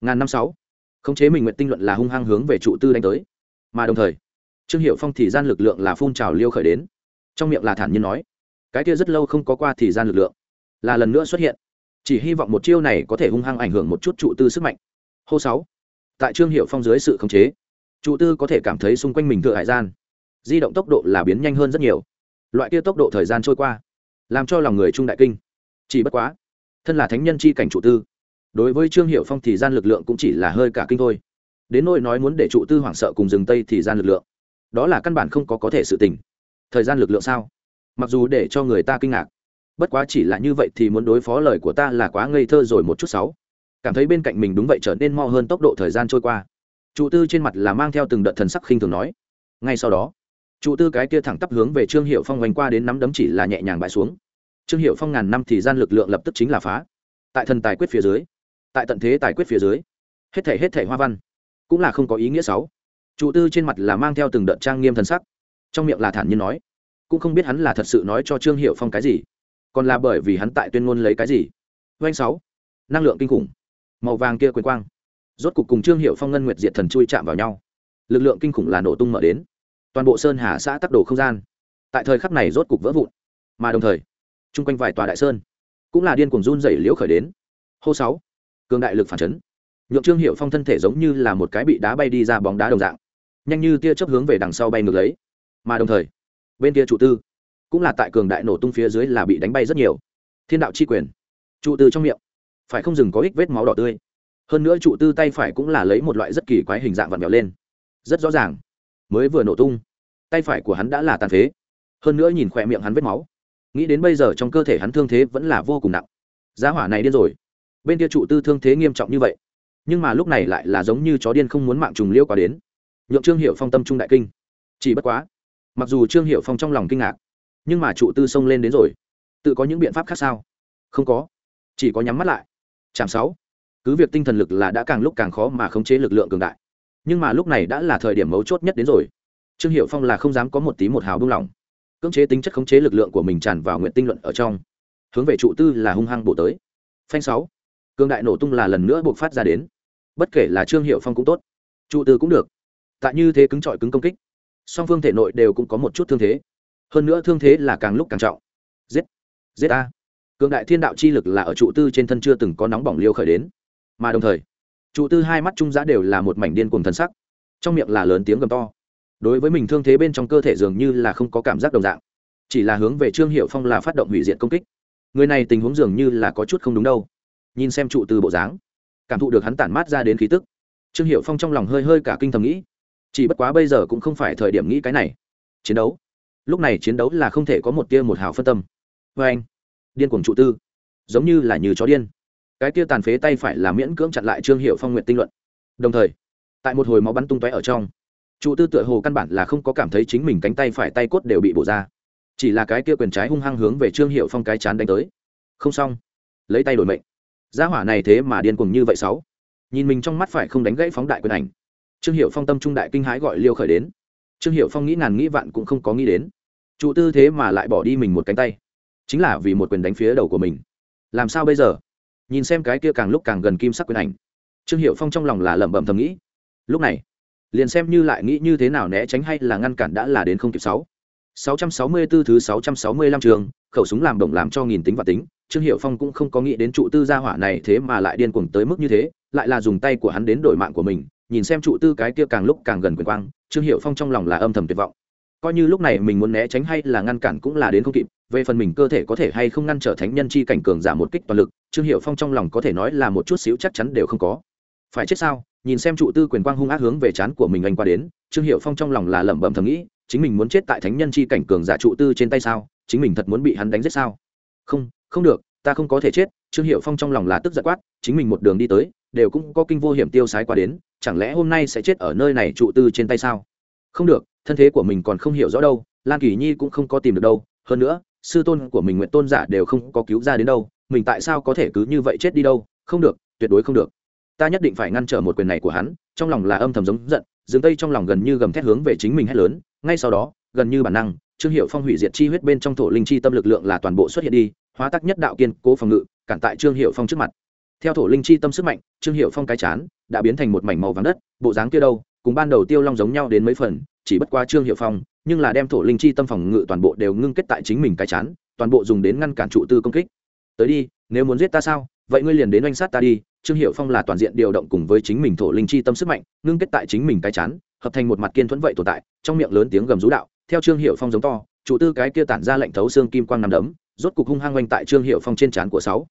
Ngàn năm sáu, khống chế mình nguyện tinh luận là hung hăng hướng về trụ tư đánh tới. Mà đồng thời, trương hiệu phong thì gian lực lượng là phun trào liêu khởi đến trong miệng là thản nhiên nói, cái kia rất lâu không có qua thì gian lực lượng, là lần nữa xuất hiện. Chỉ hy vọng một chiêu này có thể hung hăng ảnh hưởng một chút trụ tư sức mạnh. Hô sáu, tại trương hiệu phong dưới sự khống chế, trụ tư có thể cảm thấy xung quanh mình thượng hải gian, di động tốc độ là biến nhanh hơn rất nhiều. Loại kia tốc độ thời gian trôi qua, làm cho lòng người trung đại kinh. Chỉ bất quá, thân là thánh nhân chi cảnh trụ tư, đối với trương hiệu phong thì gian lực lượng cũng chỉ là hơi cả kinh thôi. Đến nỗi nói muốn để trụ tư hoảng sợ cùng rừng tây thì gian lực lượng, đó là căn bản không có có thể sự tình thời gian lực lượng sao? Mặc dù để cho người ta kinh ngạc, bất quá chỉ là như vậy thì muốn đối phó lời của ta là quá ngây thơ rồi một chút sáu cảm thấy bên cạnh mình đúng vậy trở nên mo hơn tốc độ thời gian trôi qua. Trụ tư trên mặt là mang theo từng đợt thần sắc khinh thường nói. Ngay sau đó trụ tư cái kia thẳng tắp hướng về trương hiệu phong vành qua đến nắm đấm chỉ là nhẹ nhàng bãi xuống. Trương hiệu phong ngàn năm thì gian lực lượng lập tức chính là phá. Tại thần tài quyết phía dưới, tại tận thế tài quyết phía dưới, hết thể hết thể hoa văn cũng là không có ý nghĩa sáu trụ tư trên mặt là mang theo từng đợt trang nghiêm thần sắc trong miệng là thản nhiên nói, cũng không biết hắn là thật sự nói cho trương hiệu phong cái gì, còn là bởi vì hắn tại tuyên ngôn lấy cái gì. Doanh sáu, năng lượng kinh khủng, màu vàng kia quyền quang, rốt cục cùng trương hiệu phong ngân nguyệt diệt thần chui chạm vào nhau. Lực lượng kinh khủng là nổ tung mở đến, toàn bộ sơn hà xã tắc đồ không gian. Tại thời khắc này rốt cục vỡ vụn, mà đồng thời, chung quanh vài tòa đại sơn cũng là điên cuồng run dày liễu khởi đến. Hô sáu, cường đại lực phản chấn. Nhượng trương hiệu phong thân thể giống như là một cái bị đá bay đi ra bóng đá đồng dạng, nhanh như tia chớp hướng về đằng sau bay ngược lấy mà đồng thời, bên kia trụ tư cũng là tại cường đại nổ tung phía dưới là bị đánh bay rất nhiều. Thiên đạo chi quyền trụ tư trong miệng, phải không dừng có ích vết máu đỏ tươi. Hơn nữa trụ tư tay phải cũng là lấy một loại rất kỳ quái hình dạng vặn vẹo lên. Rất rõ ràng, mới vừa nổ tung, tay phải của hắn đã là tàn phế. Hơn nữa nhìn khỏe miệng hắn vết máu, nghĩ đến bây giờ trong cơ thể hắn thương thế vẫn là vô cùng nặng. Giá hỏa này điên rồi. Bên kia trụ tư thương thế nghiêm trọng như vậy, nhưng mà lúc này lại là giống như chó điên không muốn mạng trùng liêu quá đến. Nhượng trương hiệu phong tâm trung đại kinh. Chỉ bất quá mặc dù trương hiệu phong trong lòng kinh ngạc, nhưng mà trụ tư xông lên đến rồi. Tự có những biện pháp khác sao? Không có. Chỉ có nhắm mắt lại. Chạm sáu. Cứ việc tinh thần lực là đã càng lúc càng khó mà khống chế lực lượng cường đại, nhưng mà lúc này đã là thời điểm mấu chốt nhất đến rồi. Trương hiệu phong là không dám có một tí một hào buông lỏng, cưỡng chế tính chất khống chế lực lượng của mình tràn vào nguyện tinh luận ở trong. Hướng về trụ tư là hung hăng bổ tới. Phanh sáu. Cường đại nổ tung là lần nữa buộc phát ra đến. Bất kể là trương hiệu phong cũng tốt, trụ tư cũng được. Tại như thế cứng trọi cứng công kích song phương thể nội đều cũng có một chút thương thế. Hơn nữa thương thế là càng lúc càng trọng. Giết giết a cường đại thiên đạo chi lực là ở trụ tư trên thân chưa từng có nóng bỏng liêu khởi đến. Mà đồng thời, trụ tư hai mắt trung giã đều là một mảnh điên cùng thần sắc. Trong miệng là lớn tiếng gầm to. Đối với mình thương thế bên trong cơ thể dường như là không có cảm giác đồng dạng. Chỉ là hướng về trương hiệu phong là phát động hủy diệt công kích. Người này tình huống dường như là có chút không đúng đâu. Nhìn xem trụ tư bộ dáng, cảm thụ được hắn tản mát ra đến khí tức. Trương hiệu phong trong lòng hơi hơi cả kinh thầm nghĩ chỉ bất quá bây giờ cũng không phải thời điểm nghĩ cái này. Chiến đấu. Lúc này chiến đấu là không thể có một tia một hào phân tâm. Vê anh, điên cuồng trụ tư. Giống như là như chó điên. Cái tia tàn phế tay phải là miễn cưỡng chặn lại trương hiệu phong nguyện tinh luận. Đồng thời, tại một hồi máu bắn tung tóe ở trong, trụ tư tựa hồ căn bản là không có cảm thấy chính mình cánh tay phải tay cốt đều bị bổ ra. Chỉ là cái kia quyền trái hung hăng hướng về trương hiệu phong cái chán đánh tới. Không xong. Lấy tay đổi mệnh. Gia hỏa này thế mà điên cuồng như vậy sáu. Nhìn mình trong mắt phải không đánh gãy phóng đại quyền ảnh trương hiệu phong tâm trung đại kinh hãi gọi liêu khởi đến. Trương hiệu phong nghĩ ngàn nghĩ vạn cũng không có nghĩ đến. Trụ tư thế mà lại bỏ đi mình một cánh tay. Chính là vì một quyền đánh phía đầu của mình. Làm sao bây giờ? Nhìn xem cái kia càng lúc càng gần kim sắc quyền ảnh. Trương hiệu phong trong lòng là lẩm bẩm thầm nghĩ. Lúc này, liền xem như lại nghĩ như thế nào né tránh hay là ngăn cản đã là đến không kịp sáu. sáu trăm sáu mươi 664 thứ sáu trăm sáu mươi lăm trường, khẩu súng làm động làm cho nghìn tính và tính. Trương hiệu phong cũng không có nghĩ đến trụ tư gia hỏa này thế mà lại điên cuồng tới mức như thế, lại là dùng tay của hắn đến đổi mạng của mình nhìn xem trụ tư cái kia càng lúc càng gần quyền quang, trương hiệu phong trong lòng là âm thầm tuyệt vọng. Coi như lúc này mình muốn né tránh hay là ngăn cản cũng là đến không kịp, về phần mình cơ thể có thể hay không ngăn trở thánh nhân chi cảnh cường giả một kích toàn lực, trương hiệu phong trong lòng có thể nói là một chút xíu chắc chắn đều không có. Phải chết sao? Nhìn xem trụ tư quyền quang hung ác hướng về chán của mình anh qua đến, trương hiệu phong trong lòng là lẩm bẩm thầm nghĩ, chính mình muốn chết tại thánh nhân chi cảnh cường giả trụ tư trên tay sao? Chính mình thật muốn bị hắn đánh giết sao? Không không được, ta không có thể chết. Trương hiệu phong trong lòng là tức giận quát, chính mình một đường đi tới, đều cũng có kinh vô hiểm tiêu sái qua đến chẳng lẽ hôm nay sẽ chết ở nơi này trụ tư trên tay sao? Không được, thân thế của mình còn không hiểu rõ đâu, lan kỳ nhi cũng không có tìm được đâu. Hơn nữa, sư tôn của mình nguyện tôn giả đều không có cứu ra đến đâu, mình tại sao có thể cứ như vậy chết đi đâu? Không được, tuyệt đối không được. Ta nhất định phải ngăn trở một quyền này của hắn, trong lòng là âm thầm giống giận, dừng tây trong lòng gần như gầm thét hướng về chính mình hét lớn. Ngay sau đó, gần như bản năng, trương hiệu phong hủy diệt chi huyết bên trong thổ linh chi tâm lực lượng là toàn bộ xuất hiện đi, hóa tắc nhất đạo kiên cố phòng ngự, cản tại trương hiệu phong trước mặt. Theo thổ linh chi tâm sức mạnh, trương hiệu phong cái chán đã biến thành một mảnh màu vàng đất, bộ dáng kia đâu, cùng ban đầu tiêu long giống nhau đến mấy phần, chỉ bất qua trương hiệu phong, nhưng là đem thổ linh chi tâm phòng ngự toàn bộ đều ngưng kết tại chính mình cái chán, toàn bộ dùng đến ngăn cản trụ tư công kích. Tới đi, nếu muốn giết ta sao? Vậy ngươi liền đến oanh sát ta đi. Trương hiệu phong là toàn diện điều động cùng với chính mình thổ linh chi tâm sức mạnh, ngưng kết tại chính mình cái chán, hợp thành một mặt kiên thuẫn vậy tồn tại, trong miệng lớn tiếng gầm rú đạo, theo trương hiệu phong giống to, trụ tư cái kia tản ra lệnh thấu xương kim quang nằm đấm, rốt cục hung hăng oanh tại trương hiệu phong trên trán của sáu.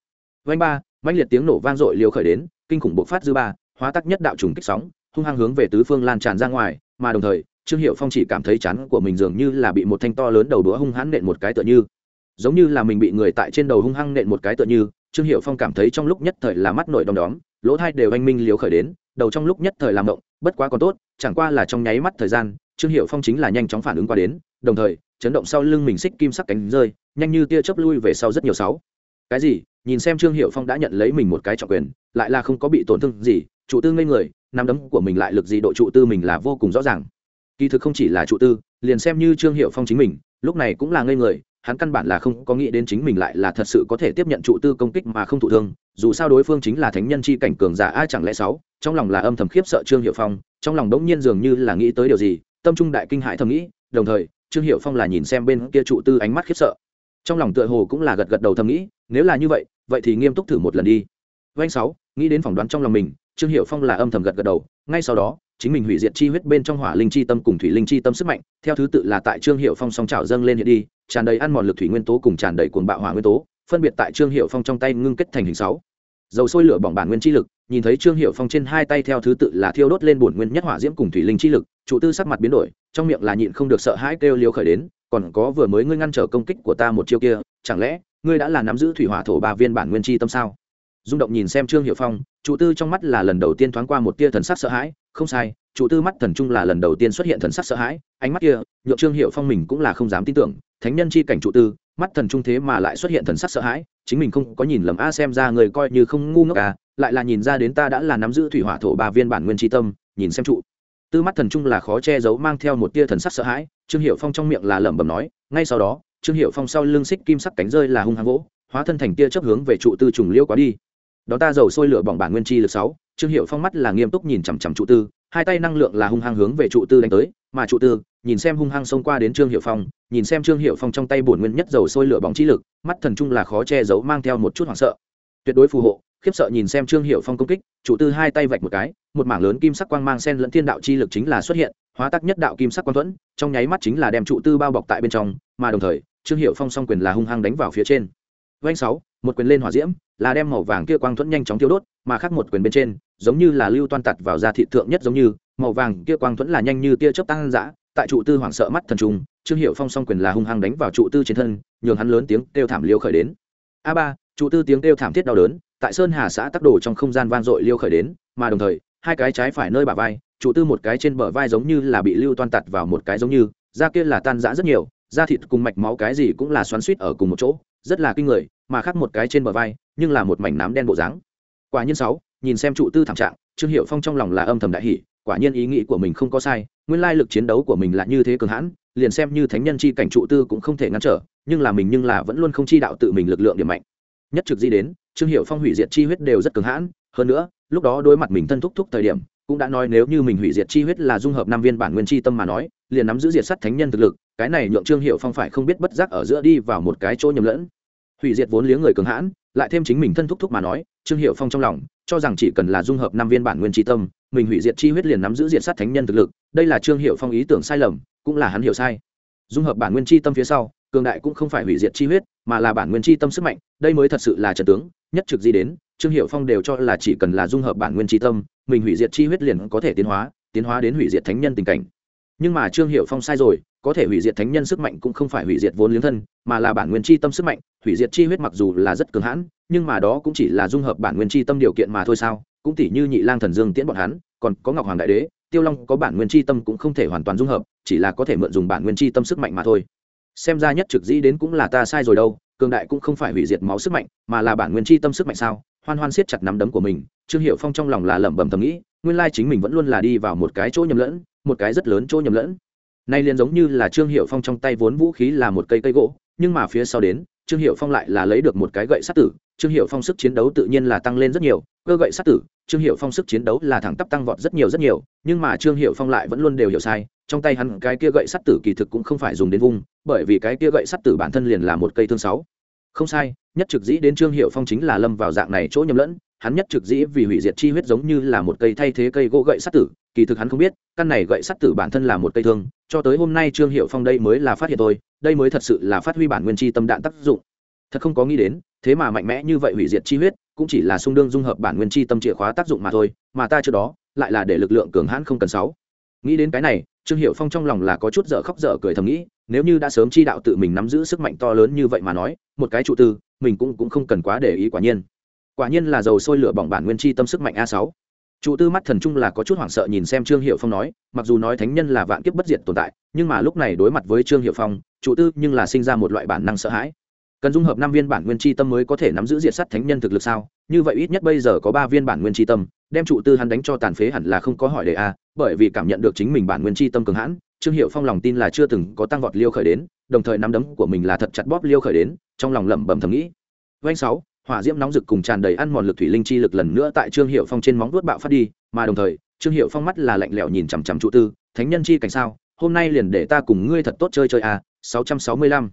Oanh ba, mãnh liệt tiếng nổ vang dội liều khởi đến, kinh khủng bộc phát dư ba hóa tắc nhất đạo trùng kích sóng, hung hăng hướng về tứ phương lan tràn ra ngoài, mà đồng thời, trương hiệu phong chỉ cảm thấy chán của mình dường như là bị một thanh to lớn đầu đũa hung hãn nện một cái tựa như. Giống như là mình bị người tại trên đầu hung hăng nện một cái tựa như, trương hiệu phong cảm thấy trong lúc nhất thời là mắt nổi đom đóm, lỗ thai đều anh minh liều khởi đến, đầu trong lúc nhất thời làm động, bất quá còn tốt, chẳng qua là trong nháy mắt thời gian, trương hiệu phong chính là nhanh chóng phản ứng qua đến, đồng thời, chấn động sau lưng mình xích kim sắc cánh rơi, nhanh như tia chớp lui về sau rất nhiều sáu. Cái gì? Nhìn xem trương hiệu phong đã nhận lấy mình một cái trọng quyền, lại là không có bị tổn thương gì trụ tư ngây người, nắm đấm của mình lại lực gì độ trụ tư mình là vô cùng rõ ràng. Kỳ thực không chỉ là trụ tư, liền xem như trương hiệu phong chính mình, lúc này cũng là ngây người, hắn căn bản là không có nghĩ đến chính mình lại là thật sự có thể tiếp nhận trụ tư công kích mà không thụ thương, dù sao đối phương chính là thánh nhân chi cảnh cường giả ai chẳng lẽ sáu, trong lòng là âm thầm khiếp sợ trương hiệu phong, trong lòng đống nhiên dường như là nghĩ tới điều gì, tâm trung đại kinh hãi thầm nghĩ, đồng thời, trương hiệu phong là nhìn xem bên kia trụ tư ánh mắt khiếp sợ. Trong lòng tựa hồ cũng là gật gật đầu thầm nghĩ, nếu là như vậy vậy thì nghiêm túc thử một lần đi. Doanh sáu, nghĩ đến phỏng đoán trong lòng mình trương hiệu phong là âm thầm gật gật đầu, ngay sau đó, chính mình hủy diệt chi huyết bên trong hỏa linh chi tâm cùng thủy linh chi tâm sức mạnh, theo thứ tự là tại trương hiệu phong song trào dâng lên hiện đi, tràn đầy ăn mòn lực thủy nguyên tố cùng tràn đầy cuồng bạo hỏa nguyên tố, phân biệt tại trương hiệu phong trong tay ngưng kết thành hình sáu. Dầu sôi lửa bỏng bản nguyên chi lực, nhìn thấy trương hiệu phong trên hai tay theo thứ tự là thiêu đốt lên bổn nguyên nhất hỏa diễm cùng thủy linh chi lực trụ tư sắc mặt biến đổi, trong miệng là nhịn không được sợ hãi kêu liều khởi đến, còn có vừa mới ngươi ngăn trở công kích của ta một chiêu kia, chẳng lẽ ngươi đã là nắm giữ thủy hỏa thổ ba viên bản nguyên chi tâm sao? Rung động nhìn xem trương hiệu phong, trụ tư trong mắt là lần đầu tiên thoáng qua một tia thần sắc sợ hãi, không sai, trụ tư mắt thần trung là lần đầu tiên xuất hiện thần sắc sợ hãi, ánh mắt kia, nhượng trương hiệu phong mình cũng là không dám tin tưởng, thánh nhân chi cảnh trụ tư, mắt thần trung thế mà lại xuất hiện thần sắc sợ hãi, chính mình không có nhìn lầm a à xem ra người coi như không ngu ngốc à lại là nhìn ra đến ta đã là nắm giữ thủy hỏa thổ ba viên bản nguyên tri tâm, nhìn xem trụ. Tư mắt thần trung là khó che giấu mang theo một tia thần sắc sợ hãi, trương hiệu phong trong miệng là lẩm bẩm nói, ngay sau đó, trương hiệu phong sau lưng xích kim sắc cánh rơi là hung hăng gỗ hóa thân thành tia chấp hướng về trụ tư trùng liêu quá đi đó ta dầu sôi lửa bỏng bản nguyên chi lực sáu, trương hiệu phong mắt là nghiêm túc nhìn chằm chằm trụ tư, hai tay năng lượng là hung hăng hướng về trụ tư đánh tới, mà trụ tư, nhìn xem hung hăng xông qua đến trương hiệu phong, nhìn xem trương hiệu phong trong tay bổn nguyên nhất dầu sôi lửa bỏng chi lực, mắt thần trung là khó che giấu mang theo một chút hoảng sợ. Tuyệt đối phù hộ, khiếp sợ nhìn xem trương hiệu phong công kích, trụ tư hai tay vạch một cái, một mảng lớn kim sắc quang mang sen lẫn thiên đạo chi lực chính là xuất hiện, hóa tắc nhất đạo kim sắc quang thuẫn, trong nháy mắt chính là đem trụ tư bao bọc tại bên trong, mà đồng thời, trương hiệu phong song quyền là hung hăng đánh vào phía trên. Vanh sáu, một quyền lên hỏa diễm là đem màu vàng kia quang thuẫn nhanh chóng tiêu đốt, mà khác một quyền bên trên, giống như là lưu toan tặt vào da thị thượng nhất giống như, màu vàng kia quang thuẫn là nhanh như tia chớp tăng dã, tại trụ tư hoảng sợ mắt thần trùng, trương hiệu phong song quyền là hung hăng đánh vào trụ tư trên thân, nhường hắn lớn tiếng kêu thảm liêu khởi đến. A ba, trụ tư tiếng kêu thảm thiết đau đớn, tại sơn hà xã tắc đồ trong không gian vang dội liêu khởi đến, mà đồng thời, hai cái trái phải nơi bả vai, trụ tư một cái trên bờ vai giống như là bị lưu toan tặt vào một cái giống như, da kia là tan rã rất nhiều, da thịt cùng mạch máu cái gì cũng là xoắn suýt ở cùng một chỗ, rất là kinh người, mà khác một cái trên bờ vai nhưng là một mảnh nám đen bộ dáng. Quả nhiên sáu, nhìn xem trụ tư thảm trạng, trương hiệu phong trong lòng là âm thầm đại hỷ quả nhiên ý nghĩ của mình không có sai, nguyên lai lực chiến đấu của mình là như thế cường hãn, liền xem như thánh nhân chi cảnh trụ tư cũng không thể ngăn trở, nhưng là mình nhưng là vẫn luôn không chi đạo tự mình lực lượng điểm mạnh. Nhất trực di đến, trương hiệu phong hủy diệt chi huyết đều rất cường hãn, hơn nữa, lúc đó đối mặt mình thân thúc thúc thời điểm, cũng đã nói nếu như mình hủy diệt chi huyết là dung hợp năm viên bản nguyên chi tâm mà nói, liền nắm giữ diệt sắt thánh nhân thực lực, cái này nhượng trương hiệu phong phải không biết bất giác ở giữa đi vào một cái chỗ nhầm lẫn. Hủy diệt vốn liếng người cường hãn lại thêm chính mình thân thúc thúc mà nói, trương hiệu phong trong lòng, cho rằng chỉ cần là dung hợp năm viên bản nguyên tri tâm, mình hủy diệt chi huyết liền nắm giữ diệt sát thánh nhân thực lực, đây là trương hiệu phong ý tưởng sai lầm, cũng là hắn hiểu sai. Dung hợp bản nguyên chi tâm phía sau, cường đại cũng không phải hủy diệt chi huyết, mà là bản nguyên chi tâm sức mạnh, đây mới thật sự là trần tướng, nhất trực di đến, trương hiệu phong đều cho là chỉ cần là dung hợp bản nguyên chi tâm, mình hủy diệt chi huyết liền có thể tiến hóa tiến hóa đến hủy diệt thánh nhân tình cảnh. Nhưng mà trương hiệu phong sai rồi có thể hủy diệt thánh nhân sức mạnh cũng không phải hủy diệt vốn liếng thân, mà là bản nguyên chi tâm sức mạnh. Hủy diệt chi huyết mặc dù là rất cường hãn, nhưng mà đó cũng chỉ là dung hợp bản nguyên chi tâm điều kiện mà thôi sao? Cũng tỷ như nhị lang thần dương tiễn bọn hắn, còn có ngọc hoàng đại đế, tiêu long có bản nguyên chi tâm cũng không thể hoàn toàn dung hợp, chỉ là có thể mượn dùng bản nguyên chi tâm sức mạnh mà thôi. Xem ra nhất trực dĩ đến cũng là ta sai rồi đâu, cường đại cũng không phải hủy diệt máu sức mạnh, mà là bản nguyên chi tâm sức mạnh sao? Hoan hoan siết chặt nắm đấm của mình, trương hiệu phong trong lòng là lẩm bẩm thầm nghĩ, nguyên lai chính mình vẫn luôn là đi vào một cái chỗ nhầm lẫn, một cái rất lớn chỗ nhầm lẫn nay liền giống như là trương hiệu phong trong tay vốn vũ khí là một cây cây gỗ, nhưng mà phía sau đến, trương hiệu phong lại là lấy được một cái gậy sát tử. Trương hiệu phong sức chiến đấu tự nhiên là tăng lên rất nhiều, cơ gậy sát tử, trương hiệu phong sức chiến đấu là thẳng tắp tăng vọt rất nhiều rất nhiều, nhưng mà trương hiệu phong lại vẫn luôn đều hiểu sai, trong tay hắn cái kia gậy sắt tử kỳ thực cũng không phải dùng đến vung, bởi vì cái kia gậy sắt tử bản thân liền là một cây thương sáu. Không sai, nhất trực dĩ đến trương hiệu phong chính là lâm vào dạng này chỗ nhầm lẫn, hắn nhất trực dĩ vì hủy diệt chi huyết giống như là một cây thay thế cây gỗ gậy sắt tử kỳ thực hắn không biết, căn này gậy sắt tử bản thân là một cây thương, cho tới hôm nay trương hiệu phong đây mới là phát hiện tôi đây mới thật sự là phát huy bản nguyên chi tâm đạn tác dụng. Thật không có nghĩ đến, thế mà mạnh mẽ như vậy hủy diệt chi huyết, cũng chỉ là xung đương dung hợp bản nguyên chi tâm chìa khóa tác dụng mà thôi, mà ta trước đó, lại là để lực lượng cường hãn không cần sáu. Nghĩ đến cái này, trương hiệu phong trong lòng là có chút dở khóc dở cười thầm nghĩ, nếu như đã sớm chi đạo tự mình nắm giữ sức mạnh to lớn như vậy mà nói, một cái trụ tư, mình cũng cũng không cần quá để ý quả nhiên. Quả nhiên là dầu sôi lửa bỏng bản nguyên chi tâm sức mạnh a sáu trụ tư mắt thần trung là có chút hoảng sợ nhìn xem trương hiệu phong nói, mặc dù nói thánh nhân là vạn kiếp bất diệt tồn tại, nhưng mà lúc này đối mặt với trương hiệu phong trụ tư nhưng là sinh ra một loại bản năng sợ hãi. Cần dung hợp năm viên bản nguyên chi tâm mới có thể nắm giữ diệt sắt thánh nhân thực lực sao? Như vậy ít nhất bây giờ có ba viên bản nguyên chi tâm, đem trụ tư hắn đánh cho tàn phế hẳn là không có hỏi đề a, bởi vì cảm nhận được chính mình bản nguyên chi tâm cường hãn, trương hiệu phong lòng tin là chưa từng có tăng vọt liêu khởi đến, đồng thời nắm đấm của mình là thật chặt bóp liêu khởi đến, trong lòng lẩm bẩm thầm nghĩ. Vanh sáu hỏa diễm nóng rực cùng tràn đầy ăn mòn lực thủy linh chi lực lần nữa tại trương hiệu phong trên móng vuốt bạo phát đi, mà đồng thời, trương hiệu phong mắt là lạnh lẽo nhìn chằm chằm trụ tư, thánh nhân chi cảnh sao? Hôm nay liền để ta cùng ngươi thật tốt chơi chơi à, a 665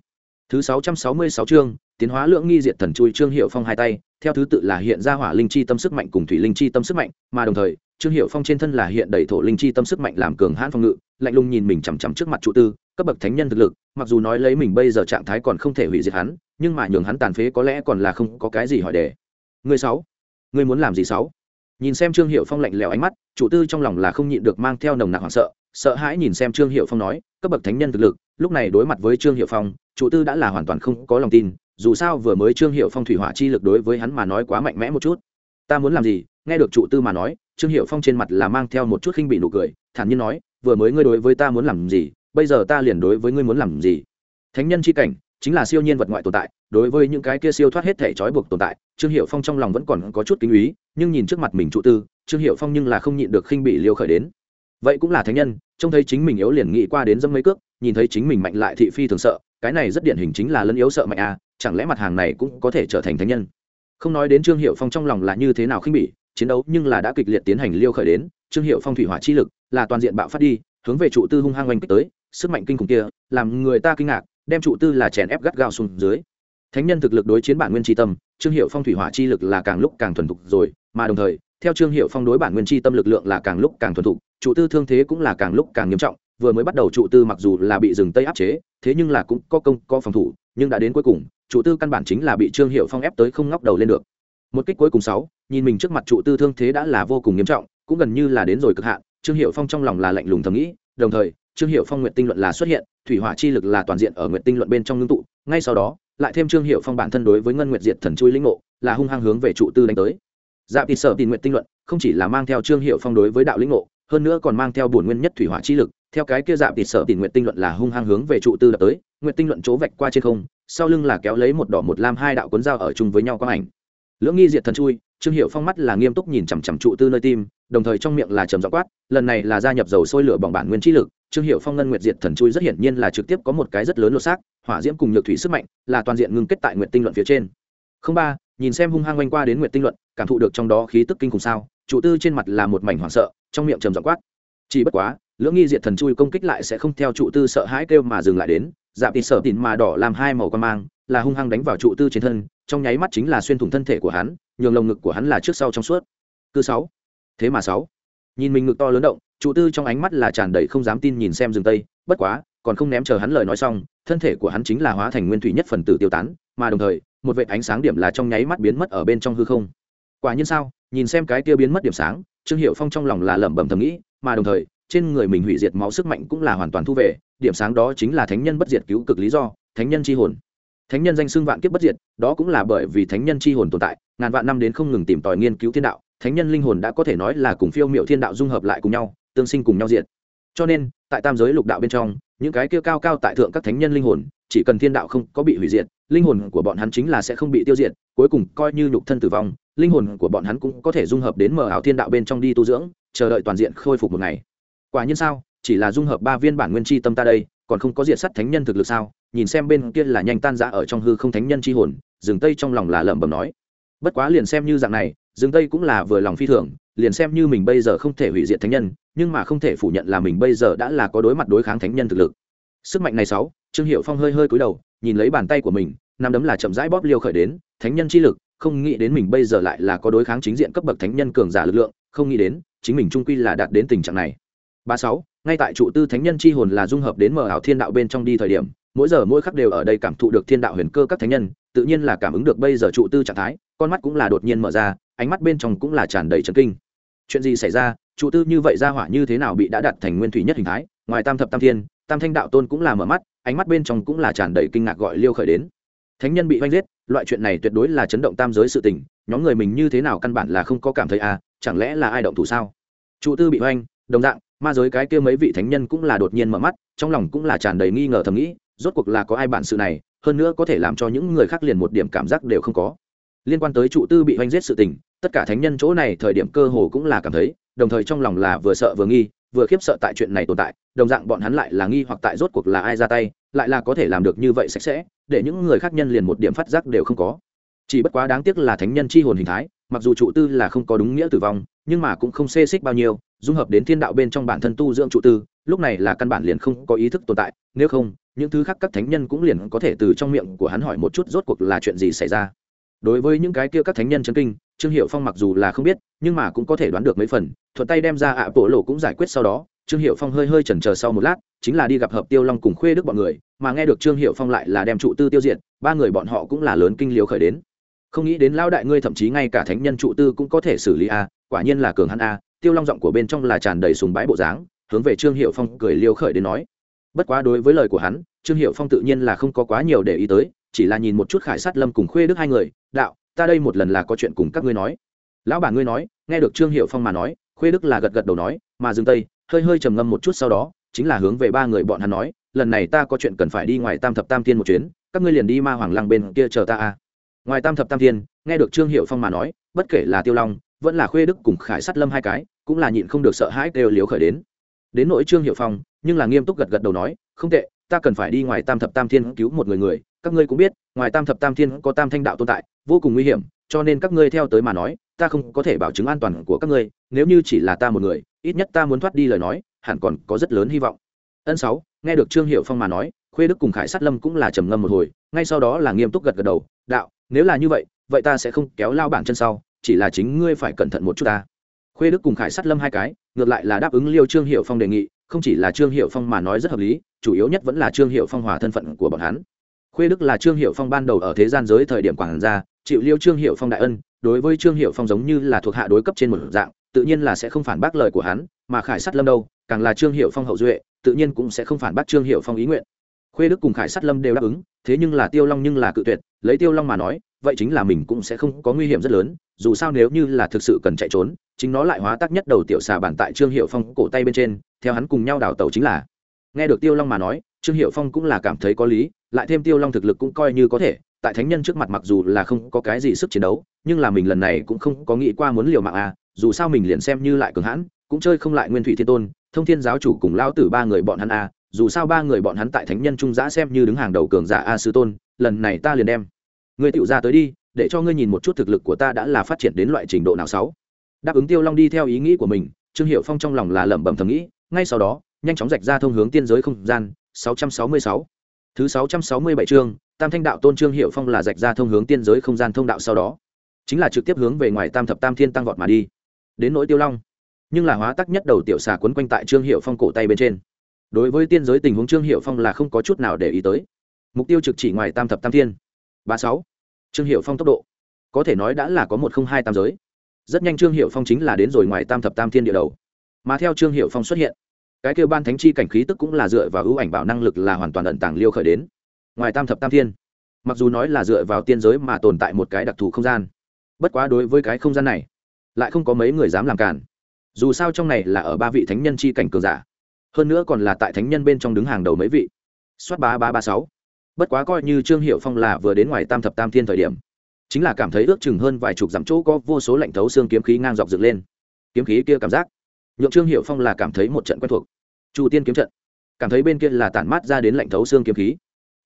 thứ 666 chương, tiến hóa lượng nghi diệt thần chui trương hiệu phong hai tay, theo thứ tự là hiện ra hỏa linh chi tâm sức mạnh cùng thủy linh chi tâm sức mạnh, mà đồng thời, trương hiệu phong trên thân là hiện đầy thổ linh chi tâm sức mạnh làm cường hãn phong ngự, lạnh lùng nhìn mình chằm chằm trước mặt trụ tư, cấp bậc thánh nhân thực lực, mặc dù nói lấy mình bây giờ trạng thái còn không thể hủy diệt hắn nhưng mà nhường hắn tàn phế có lẽ còn là không có cái gì hỏi đề. Người sáu, người muốn làm gì sáu? Nhìn xem trương hiệu phong lạnh lẽo ánh mắt trụ tư trong lòng là không nhịn được mang theo nồng nặc hoảng sợ sợ hãi nhìn xem trương hiệu phong nói, cấp bậc thánh nhân thực lực, lúc này đối mặt với trương hiệu phong trụ tư đã là hoàn toàn không có lòng tin, dù sao vừa mới trương hiệu phong thủy hỏa chi lực đối với hắn mà nói quá mạnh mẽ một chút. Ta muốn làm gì? Nghe được trụ tư mà nói, trương hiệu phong trên mặt là mang theo một chút khinh bị nụ cười, thản nhiên nói, vừa mới ngươi đối với ta muốn làm gì, bây giờ ta liền đối với ngươi muốn làm gì? Thánh nhân c h i cảnh chính là siêu nhiên vật ngoại tồn tại, đối với những cái kia siêu thoát hết thể trói buộc tồn tại, trương hiệu phong trong lòng vẫn còn có chút kinh úy nhưng nhìn trước mặt mình trụ tư, trương hiệu phong nhưng là không nhịn được khinh bị liêu khởi đến. Vậy cũng là thánh nhân, trông thấy chính mình yếu liền nghĩ qua đến dâm mấy cước, nhìn thấy chính mình mạnh lại thị phi thường sợ, cái này rất điển hình chính là lân yếu sợ mạnh à chẳng lẽ mặt hàng này cũng có thể trở thành thánh nhân? Không nói đến trương hiệu phong trong lòng là như thế nào khinh bỉ chiến đấu nhưng là đã kịch liệt tiến hành liêu khởi đến, trương hiệu phong thủy hỏa chi lực là toàn diện bạo phát đi, hướng về trụ tư hung hăng oanh kích tới, sức mạnh kinh khủng kia, làm người ta kinh ngạc đem trụ tư là chèn ép gắt gao xuống dưới. Thánh nhân thực lực đối chiến bản nguyên tri tâm, trương hiệu phong thủy hỏa chi lực là càng lúc càng thuần thục rồi, mà đồng thời, theo trương hiệu phong đối bản nguyên tri tâm lực lượng là càng lúc càng thuần thục, trụ tư thương thế cũng là càng lúc càng nghiêm trọng, vừa mới bắt đầu trụ tư mặc dù là bị rừng tây áp chế, thế nhưng là cũng có công, có phòng thủ, nhưng đã đến cuối cùng, trụ tư căn bản chính là bị trương hiệu phong ép tới không ngóc đầu lên được. Một kích cuối cùng sáu, nhìn mình trước mặt trụ tư thương thế đã là vô cùng nghiêm trọng, cũng gần như là đến rồi cực hạn, trương hiệu phong trong lòng là lạnh lùng thầm nghĩ, đồng thời trương hiệu phong nguyện tinh luận là xuất hiện, thủy hỏa chi lực là toàn diện ở nguyện tinh luận bên trong ngưng tụ, ngay sau đó, lại thêm trương hiệu phong bản thân đối với ngân nguyệt diệt thần chui linh ngộ, là hung hăng hướng về trụ tư đánh tới. Dạ tịt sở tìm nguyện tinh luận, không chỉ là mang theo trương hiệu phong đối với đạo linh ngộ, hơn nữa còn mang theo bổn nguyên nhất thủy hỏa chi lực, theo cái kia dạ tịt sở tìm nguyện tinh luận là hung hăng hướng về trụ tư đập tới, nguyện tinh luận chỗ vạch qua trên không, sau lưng là kéo lấy một đỏ một lam hai đạo cuốn dao ở chung với nhau quang ảnh. Lưỡng nghi diệt thần chui, trương hiệu phong mắt là nghiêm túc nhìn chằm chằm trụ tư nơi tim, đồng thời trong miệng là trầm dọ quát, lần này là gia nhập dầu sôi lửa bỏng bản nguyên chi lực trương hiệu phong ngân nguyệt diệt thần chui rất hiển nhiên là trực tiếp có một cái rất lớn lột xác, hỏa diễm cùng nhược thủy sức mạnh là toàn diện ngưng kết tại nguyện tinh luận phía trên. Không ba, nhìn xem hung hăng quanh qua đến nguyện tinh luận, cảm thụ được trong đó khí tức kinh khủng sao trụ tư trên mặt là một mảnh hoảng sợ, trong miệng trầm giọng quát. Chỉ bất quá, lưỡng nghi diệt thần chui công kích lại sẽ không theo trụ tư sợ hãi kêu mà dừng lại đến dạp tịt sợ tịn mà đỏ làm hai màu quan mang, là hung hăng đánh vào trụ tư trên thân, trong nháy mắt chính là xuyên thủng thân thể của hắn, nhường lồng ngực của hắn là trước sau trong suốt. Cư sáu. Thế mà sáu. Nhìn mình ngực to lớn động trụ tư trong ánh mắt là tràn đầy không dám tin nhìn xem rừng tây, bất quá, còn không ném chờ hắn lời nói xong, thân thể của hắn chính là hóa thành nguyên thủy nhất phần tử tiêu tán, mà đồng thời, một vệt ánh sáng điểm là trong nháy mắt biến mất ở bên trong hư không. Quả nhiên sao, nhìn xem cái kia biến mất điểm sáng, trương hiệu phong trong lòng là lẩm bẩm thầm nghĩ, mà đồng thời, trên người mình hủy diệt máu sức mạnh cũng là hoàn toàn thu về, điểm sáng đó chính là thánh nhân bất diệt cứu cực lý do, thánh nhân c h i hồn. Thánh nhân danh xưng vạn kiếp bất diệt, đó cũng là bởi vì thánh nhân c h i hồn tồn tại, ngàn vạn năm đến không ngừng tìm tòi nghiên cứu thiên đạo thánh nhân linh hồn đã có thể nói là cùng phiêu m i ệ u thiên đạo dung hợp lại cùng nhau, tương sinh cùng nhau diệt. Cho nên, tại tam giới lục đạo bên trong, những cái kia cao cao tại thượng các thánh nhân linh hồn, chỉ cần thiên đạo không có bị hủy diệt, linh hồn của bọn hắn chính là sẽ không bị tiêu diệt, cuối cùng coi như nhục thân tử vong, linh hồn của bọn hắn cũng có thể dung hợp đến mở ảo thiên đạo bên trong đi tu dưỡng, chờ đợi toàn diện khôi phục một ngày. Quả nhiên sao? Chỉ là dung hợp ba viên bản nguyên chi tâm ta đây, còn không có diệt sắt thánh nhân thực lực sao? Nhìn xem bên kia là nhanh tan rã ở trong hư không thánh nhân chi hồn, rừng tây trong lòng là lẩm bẩm nói. Bất quá liền xem như dạng này rừng tây cũng là vừa lòng phi thường, liền xem như mình bây giờ không thể hủy diệt thánh nhân, nhưng mà không thể phủ nhận là mình bây giờ đã là có đối mặt đối kháng thánh nhân thực lực. Sức mạnh này sáu, trương hiệu phong hơi hơi cúi đầu, nhìn lấy bàn tay của mình, năm đấm là chậm rãi bóp liêu khởi đến, thánh nhân chi lực, không nghĩ đến mình bây giờ lại là có đối kháng chính diện cấp bậc thánh nhân cường giả lực lượng, không nghĩ đến, chính mình trung quy là đạt đến tình trạng này. Ba sáu, ngay tại trụ tư thánh nhân chi hồn là dung hợp đến mở ảo thiên đạo bên trong đi thời điểm, mỗi giờ mỗi khắc đều ở đây cảm thụ được thiên đạo huyền cơ các thánh nhân, tự nhiên là cảm ứng được bây giờ trụ tư trạng thái, con mắt cũng là đột nhiên mở ra ánh mắt bên trong cũng là tràn đầy trấn kinh. Chuyện gì xảy ra? Trụ tư như vậy ra hỏa như thế nào bị đã đặt thành nguyên thủy nhất hình thái? Ngoài tam thập tam thiên, tam thanh đạo tôn cũng là mở mắt, ánh mắt bên trong cũng là tràn đầy kinh ngạc gọi liêu khởi đến. Thánh nhân bị oanh giết, loại chuyện này tuyệt đối là chấn động tam giới sự tình, nhóm người mình như thế nào căn bản là không có cảm thấy à chẳng lẽ là ai động thủ sao? Trụ tư bị oanh, đồng dạng, ma giới cái kia mấy vị thánh nhân cũng là đột nhiên mở mắt, trong lòng cũng là tràn đầy nghi ngờ thầm nghĩ, rốt cuộc là có ai bản sự này, hơn nữa có thể làm cho những người khác liền một điểm cảm giác đều không có liên quan tới trụ tư bị oanh giết sự tình, tất cả thánh nhân chỗ này thời điểm cơ hồ cũng là cảm thấy, đồng thời trong lòng là vừa sợ vừa nghi, vừa khiếp sợ tại chuyện này tồn tại, đồng dạng bọn hắn lại là nghi hoặc tại rốt cuộc là ai ra tay, lại là có thể làm được như vậy sạch sẽ, để những người khác nhân liền một điểm phát giác đều không có. Chỉ bất quá đáng tiếc là thánh nhân chi hồn hình thái, mặc dù trụ tư là không có đúng nghĩa tử vong, nhưng mà cũng không xê xích bao nhiêu, dung hợp đến thiên đạo bên trong bản thân tu dưỡng trụ tư, lúc này là căn bản liền không có ý thức tồn tại, nếu không, những thứ khác các thánh nhân cũng liền có thể từ trong miệng của hắn hỏi một chút rốt cuộc là chuyện gì xảy ra đối với những cái kia các thánh nhân chấn kinh, trương hiệu phong mặc dù là không biết, nhưng mà cũng có thể đoán được mấy phần, thuận tay đem ra ạ bộ lộ cũng giải quyết sau đó, trương hiệu phong hơi hơi chần chờ sau một lát, chính là đi gặp hợp tiêu long cùng khuê đức bọn người, mà nghe được trương hiệu phong lại là đem trụ tư tiêu diệt, ba người bọn họ cũng là lớn kinh liều khởi đến. Không nghĩ đến lão đại ngươi thậm chí ngay cả thánh nhân trụ tư cũng có thể xử lý a, quả nhiên là cường hắn a, tiêu long giọng của bên trong là tràn đầy sùng bái bộ dáng, hướng về trương hiệu phong cười liêu khởi đến nói. Bất quá đối với lời của hắn, trương hiệu phong tự nhiên là không có quá nhiều để ý tới chỉ là nhìn một chút khải sát lâm cùng khuê đức hai người, đạo, ta đây một lần là có chuyện cùng các ngươi nói. Lão bà ngươi nói, nghe được trương hiệu phong mà nói, khuê đức là gật gật đầu nói, mà dương tây, hơi hơi trầm ngâm một chút sau đó, chính là hướng về ba người bọn hắn nói, lần này ta có chuyện cần phải đi ngoài tam thập tam thiên một chuyến, các ngươi liền đi ma hoàng lăng bên kia chờ ta a ngoài tam thập tam thiên, nghe được trương hiệu phong mà nói, bất kể là tiêu long, vẫn là khuê đức cùng khải sát lâm hai cái, cũng là nhịn không được sợ hãi đều liếu khởi đến. Đến nỗi trương hiệu phong, nhưng là nghiêm túc gật gật đầu nói, không tệ, ta cần phải đi ngoài tam thập tam thiên cứu một người người các ngươi cũng biết, ngoài tam thập tam thiên có tam thanh đạo tồn tại, vô cùng nguy hiểm, cho nên các ngươi theo tới mà nói, ta không có thể bảo chứng an toàn của các ngươi, nếu như chỉ là ta một người, ít nhất ta muốn thoát đi lời nói, hẳn còn có rất lớn hy vọng. Ân sáu, nghe được trương hiệu phong mà nói, khuê đức cùng khải sát lâm cũng là trầm ngâm một hồi, ngay sau đó là nghiêm túc gật gật đầu, đạo, nếu là như vậy vậy ta sẽ không kéo lao bản chân sau, chỉ là chính ngươi phải cẩn thận một chút ta. Khuê đức cùng khải sát lâm hai cái, ngược lại là đáp ứng liêu trương hiệu phong đề nghị, không chỉ là trương hiệu phong mà nói rất hợp lý, chủ yếu nhất vẫn là trương hiệu phong hòa thân phận của bọn hắn khuê đức là trương hiệu phong ban đầu ở thế gian giới thời điểm quảng gia, chịu liêu trương hiệu phong đại ân, đối với trương hiệu phong giống như là thuộc hạ đối cấp trên một dạng, tự nhiên là sẽ không phản bác lời của hắn, mà khải sát lâm đâu, càng là trương hiệu phong hậu duệ, tự nhiên cũng sẽ không phản bác trương hiệu phong ý nguyện. Khuê đức cùng khải sát lâm đều đáp ứng, thế nhưng là tiêu long nhưng là cự tuyệt, lấy tiêu long mà nói, vậy chính là mình cũng sẽ không có nguy hiểm rất lớn, dù sao nếu như là thực sự cần chạy trốn, chính nó lại hóa tác nhất đầu tiểu xà bản tại trương hiệu phong cổ tay bên trên, theo hắn cùng nhau đào tàu chính là. Nghe được tiêu long mà nói, trương hiệu phong cũng là cảm thấy có lý lại thêm tiêu long thực lực cũng coi như có thể, tại thánh nhân trước mặt mặc dù là không có cái gì sức chiến đấu, nhưng là mình lần này cũng không có nghĩ qua muốn liều mạng à dù sao mình liền xem như lại cường hãn, cũng chơi không lại nguyên thủy thiên tôn, thông thiên giáo chủ cùng lao tử ba người bọn hắn a dù sao ba người bọn hắn tại thánh nhân trung giã xem như đứng hàng đầu cường giả a sư tôn, lần này ta liền đem người tựu ra tới đi, để cho ngươi nhìn một chút thực lực của ta đã là phát triển đến loại trình độ nào sáu đáp ứng tiêu long đi theo ý nghĩ của mình, trương hiệu phong trong lòng là lẩm bẩm thầm nghĩ, ngay sau đó, nhanh chóng rạch ra thông hướng tiên giới không gian 666 thứ 667 chương, tam thanh đạo tôn trương hiệu phong là rạch ra thông hướng tiên giới không gian thông đạo sau đó, chính là trực tiếp hướng về ngoài tam thập tam thiên tăng vọt mà đi, đến nỗi tiêu long. Nhưng là hóa tắc nhất đầu tiểu xà quấn quanh tại trương hiệu phong cổ tay bên trên. Đối với tiên giới tình huống trương hiệu phong là không có chút nào để ý tới. Mục tiêu trực chỉ ngoài tam thập tam thiên. Ba sáu. Trương hiệu phong tốc độ. Có thể nói đã là có một không hai tam giới. Rất nhanh trương hiệu phong chính là đến rồi ngoài tam thập tam thiên địa đầu. Mà theo trương hiệu phong xuất hiện cái kêu ban thánh chi cảnh khí tức cũng là dựa vào ưu ảnh bảo năng lực là hoàn toàn ẩn tàng liêu khởi đến. Ngoài tam thập tam thiên, mặc dù nói là dựa vào tiên giới mà tồn tại một cái đặc thù không gian, bất quá đối với cái không gian này, lại không có mấy người dám làm cản. Dù sao trong này là ở ba vị thánh nhân chi cảnh cường giả, hơn nữa còn là tại thánh nhân bên trong đứng hàng đầu mấy vị. Soát ba ba ba sáu. Bất quá coi như trương hiệu phong là vừa đến ngoài tam thập tam thiên thời điểm, chính là cảm thấy ước chừng hơn vài chục dặm chỗ có vô số lạnh thấu xương kiếm khí ngang dọc dựng lên. Kiếm khí kia cảm giác nhượng trương hiệu phong là cảm thấy một trận quen thuộc chu tiên kiếm trận cảm thấy bên kia là tản mát ra đến lạnh thấu xương kiếm khí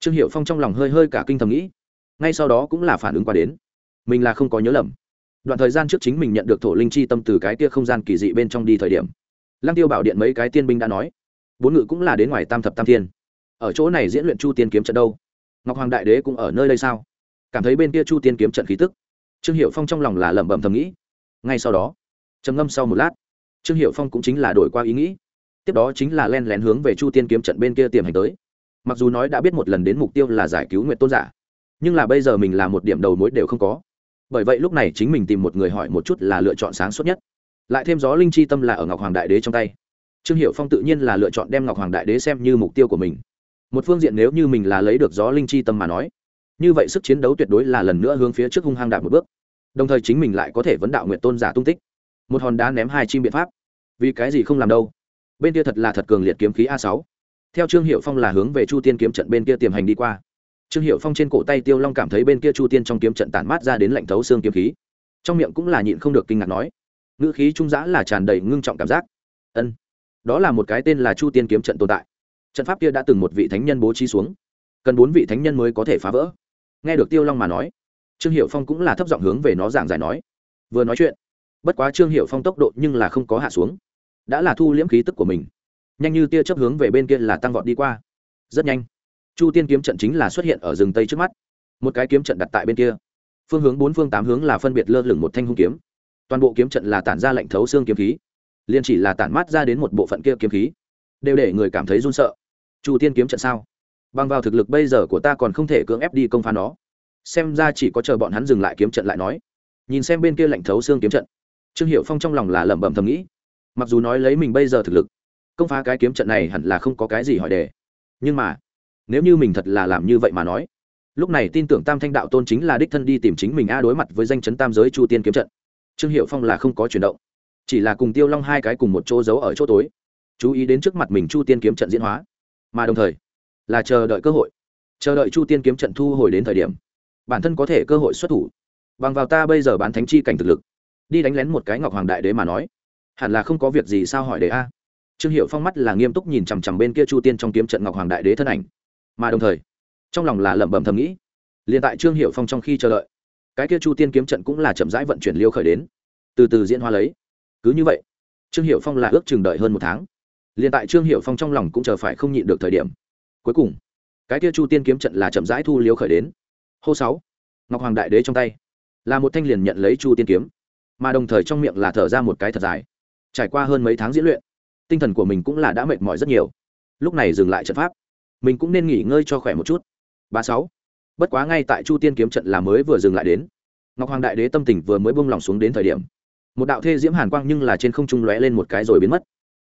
trương hiệu phong trong lòng hơi hơi cả kinh thầm nghĩ ngay sau đó cũng là phản ứng qua đến mình là không có nhớ lầm đoạn thời gian trước chính mình nhận được thổ linh chi tâm từ cái kia không gian kỳ dị bên trong đi thời điểm lăng tiêu bảo điện mấy cái tiên binh đã nói bốn ngự cũng là đến ngoài tam thập tam thiên ở chỗ này diễn luyện chu tiên kiếm trận đâu ngọc hoàng đại đế cũng ở nơi đây sao cảm thấy bên kia chu tiên kiếm trận khí tức trương hiệu phong trong lòng là lẩm bẩm thầm nghĩ ngay sau đó trầm ngâm sau một lát trương hiệu phong cũng chính là đổi qua ý nghĩ. Tiếp đó chính là len lén hướng về chu tiên kiếm trận bên kia tiềm hành tới. Mặc dù nói đã biết một lần đến mục tiêu là giải cứu nguyện tôn giả, nhưng là bây giờ mình là một điểm đầu mối đều không có. Bởi vậy lúc này chính mình tìm một người hỏi một chút là lựa chọn sáng suốt nhất. Lại thêm gió linh chi tâm là ở ngọc hoàng đại đế trong tay. Trương hiệu phong tự nhiên là lựa chọn đem ngọc hoàng đại đế xem như mục tiêu của mình. Một phương diện nếu như mình là lấy được gió linh chi tâm mà nói, như vậy sức chiến đấu tuyệt đối là lần nữa hướng phía trước hung hăng đạt một bước. Đồng thời chính mình lại có thể vấn đạo nguyện tôn giả tung tích một hòn đá ném hai chim biện pháp. Vì cái gì không làm đâu? Bên kia thật là thật cường liệt kiếm khí a sáu. Theo trương hiệu phong là hướng về chu tiên kiếm trận bên kia tiềm hành đi qua. Trương hiệu phong trên cổ tay tiêu long cảm thấy bên kia chu tiên trong kiếm trận tản mát ra đến lạnh thấu xương kiếm khí. Trong miệng cũng là nhịn không được kinh ngạc nói. Ngữ khí trung giã là tràn đầy ngưng trọng cảm giác. Ân, đó là một cái tên là chu tiên kiếm trận tồn tại. Trận pháp kia đã từng một vị thánh nhân bố trí xuống. Cần bốn vị thánh nhân mới có thể phá vỡ. Nghe được tiêu long mà nói, trương hiệu phong cũng là thấp giọng hướng về nó giảng giải nói. Vừa nói chuyện bất quá trương hiệu phong tốc độ nhưng là không có hạ xuống đã là thu liễm khí tức của mình nhanh như tia chấp hướng về bên kia là tăng vọt đi qua rất nhanh chu tiên kiếm trận chính là xuất hiện ở rừng tây trước mắt một cái kiếm trận đặt tại bên kia phương hướng bốn phương tám hướng là phân biệt lơ lửng một thanh hung kiếm toàn bộ kiếm trận là tản ra lệnh thấu xương kiếm khí liền chỉ là tản mát ra đến một bộ phận kia kiếm khí đều để người cảm thấy run sợ chu tiên kiếm trận sao bằng vào thực lực bây giờ của ta còn không thể cưỡng ép đi công phá nó xem ra chỉ có chờ bọn hắn dừng lại kiếm trận lại nói nhìn xem bên kia lạnh thấu xương kiếm trận trương hiệu phong trong lòng là lẩm bẩm thầm nghĩ. Mặc dù nói lấy mình bây giờ thực lực, công phá cái kiếm trận này hẳn là không có cái gì hỏi đề. Nhưng mà, nếu như mình thật là làm như vậy mà nói, lúc này tin tưởng tam thanh đạo tôn chính là đích thân đi tìm chính mình a đối mặt với danh chấn tam giới chu tiên kiếm trận. Trương hiệu phong là không có chuyển động, chỉ là cùng tiêu long hai cái cùng một chỗ giấu ở chỗ tối, chú ý đến trước mặt mình chu tiên kiếm trận diễn hóa, mà đồng thời là chờ đợi cơ hội. Chờ đợi chu tiên kiếm trận thu hồi đến thời điểm, bản thân có thể cơ hội xuất thủ. Bằng vào ta bây giờ bán thánh chi cảnh thực lực đi đánh lén một cái ngọc hoàng đại đế mà nói. Hẳn là không có việc gì sao hỏi đế a? Trương hiệu phong mắt là nghiêm túc nhìn chằm chằm bên kia chu tiên trong kiếm trận ngọc hoàng đại đế thân ảnh. Mà đồng thời, trong lòng là lẩm bẩm thầm nghĩ. Liền tại trương hiệu phong trong khi chờ đợi, cái kia chu tiên kiếm trận cũng là chậm rãi vận chuyển liêu khởi đến, từ từ diễn hoa lấy. Cứ như vậy, trương hiệu phong là ước chừng đợi hơn một tháng. Liền tại trương hiệu phong trong lòng cũng chờ phải không nhịn được thời điểm. Cuối cùng, cái kia chu tiên kiếm trận là chậm rãi thu liêu khởi đến. Hô sáu, ngọc hoàng đại đế trong tay, là một thanh liền nhận lấy chu tiên kiếm mà đồng thời trong miệng là thở ra một cái thật dài. Trải qua hơn mấy tháng diễn luyện, tinh thần của mình cũng là đã mệt mỏi rất nhiều. Lúc này dừng lại trận pháp. Mình cũng nên nghỉ ngơi cho khỏe một chút. Ba sáu. Bất quá ngay tại chu tiên kiếm trận là mới vừa dừng lại đến. Ngọc hoàng đại đế tâm tình vừa mới bông lòng xuống đến thời điểm, một đạo thê diễm hàn quang nhưng là trên không trung lóe lên một cái rồi biến mất.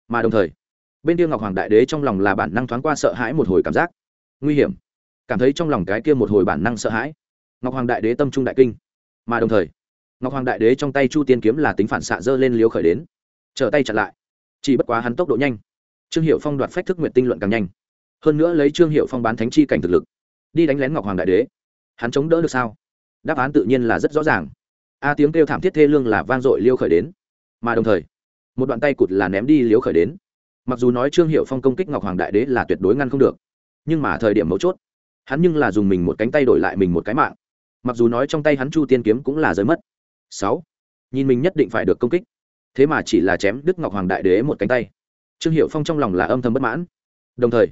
Mà đồng thời, bên kia ngọc hoàng đại đế trong lòng là bản năng thoáng qua sợ hãi một hồi cảm giác. Nguy hiểm. Cảm thấy trong lòng cái kia một hồi bản năng sợ hãi. Ngọc hoàng đại đế tâm trung đại kinh. Mà đồng thời ngọc hoàng đại đế trong tay chu tiên kiếm là tính phản xạ dơ lên liếu khởi đến. Trở tay chặn lại. Chỉ bất quá hắn tốc độ nhanh. Trương hiệu phong đoạt phách thức nguyện tinh luận càng nhanh. Hơn nữa lấy trương hiệu phong bán thánh chi cảnh thực lực, đi đánh lén ngọc hoàng đại đế. Hắn chống đỡ được sao? Đáp án tự nhiên là rất rõ ràng. A tiếng kêu thảm thiết thê lương là vang dội liêu khởi đến. Mà đồng thời, một đoạn tay cụt là ném đi liếu khởi đến. Mặc dù nói trương hiệu phong công kích ngọc hoàng đại đế là tuyệt đối ngăn không được, nhưng mà thời điểm mấu chốt, hắn nhưng là dùng mình một cánh tay đổi lại mình một cái mạng. Mặc dù nói trong tay hắn chu tiên kiếm cũng là rơi mất sáu. Nhìn mình nhất định phải được công kích. Thế mà chỉ là chém đức ngọc hoàng đại đế một cánh tay. Trương hiệu phong trong lòng là âm thầm bất mãn. Đồng thời,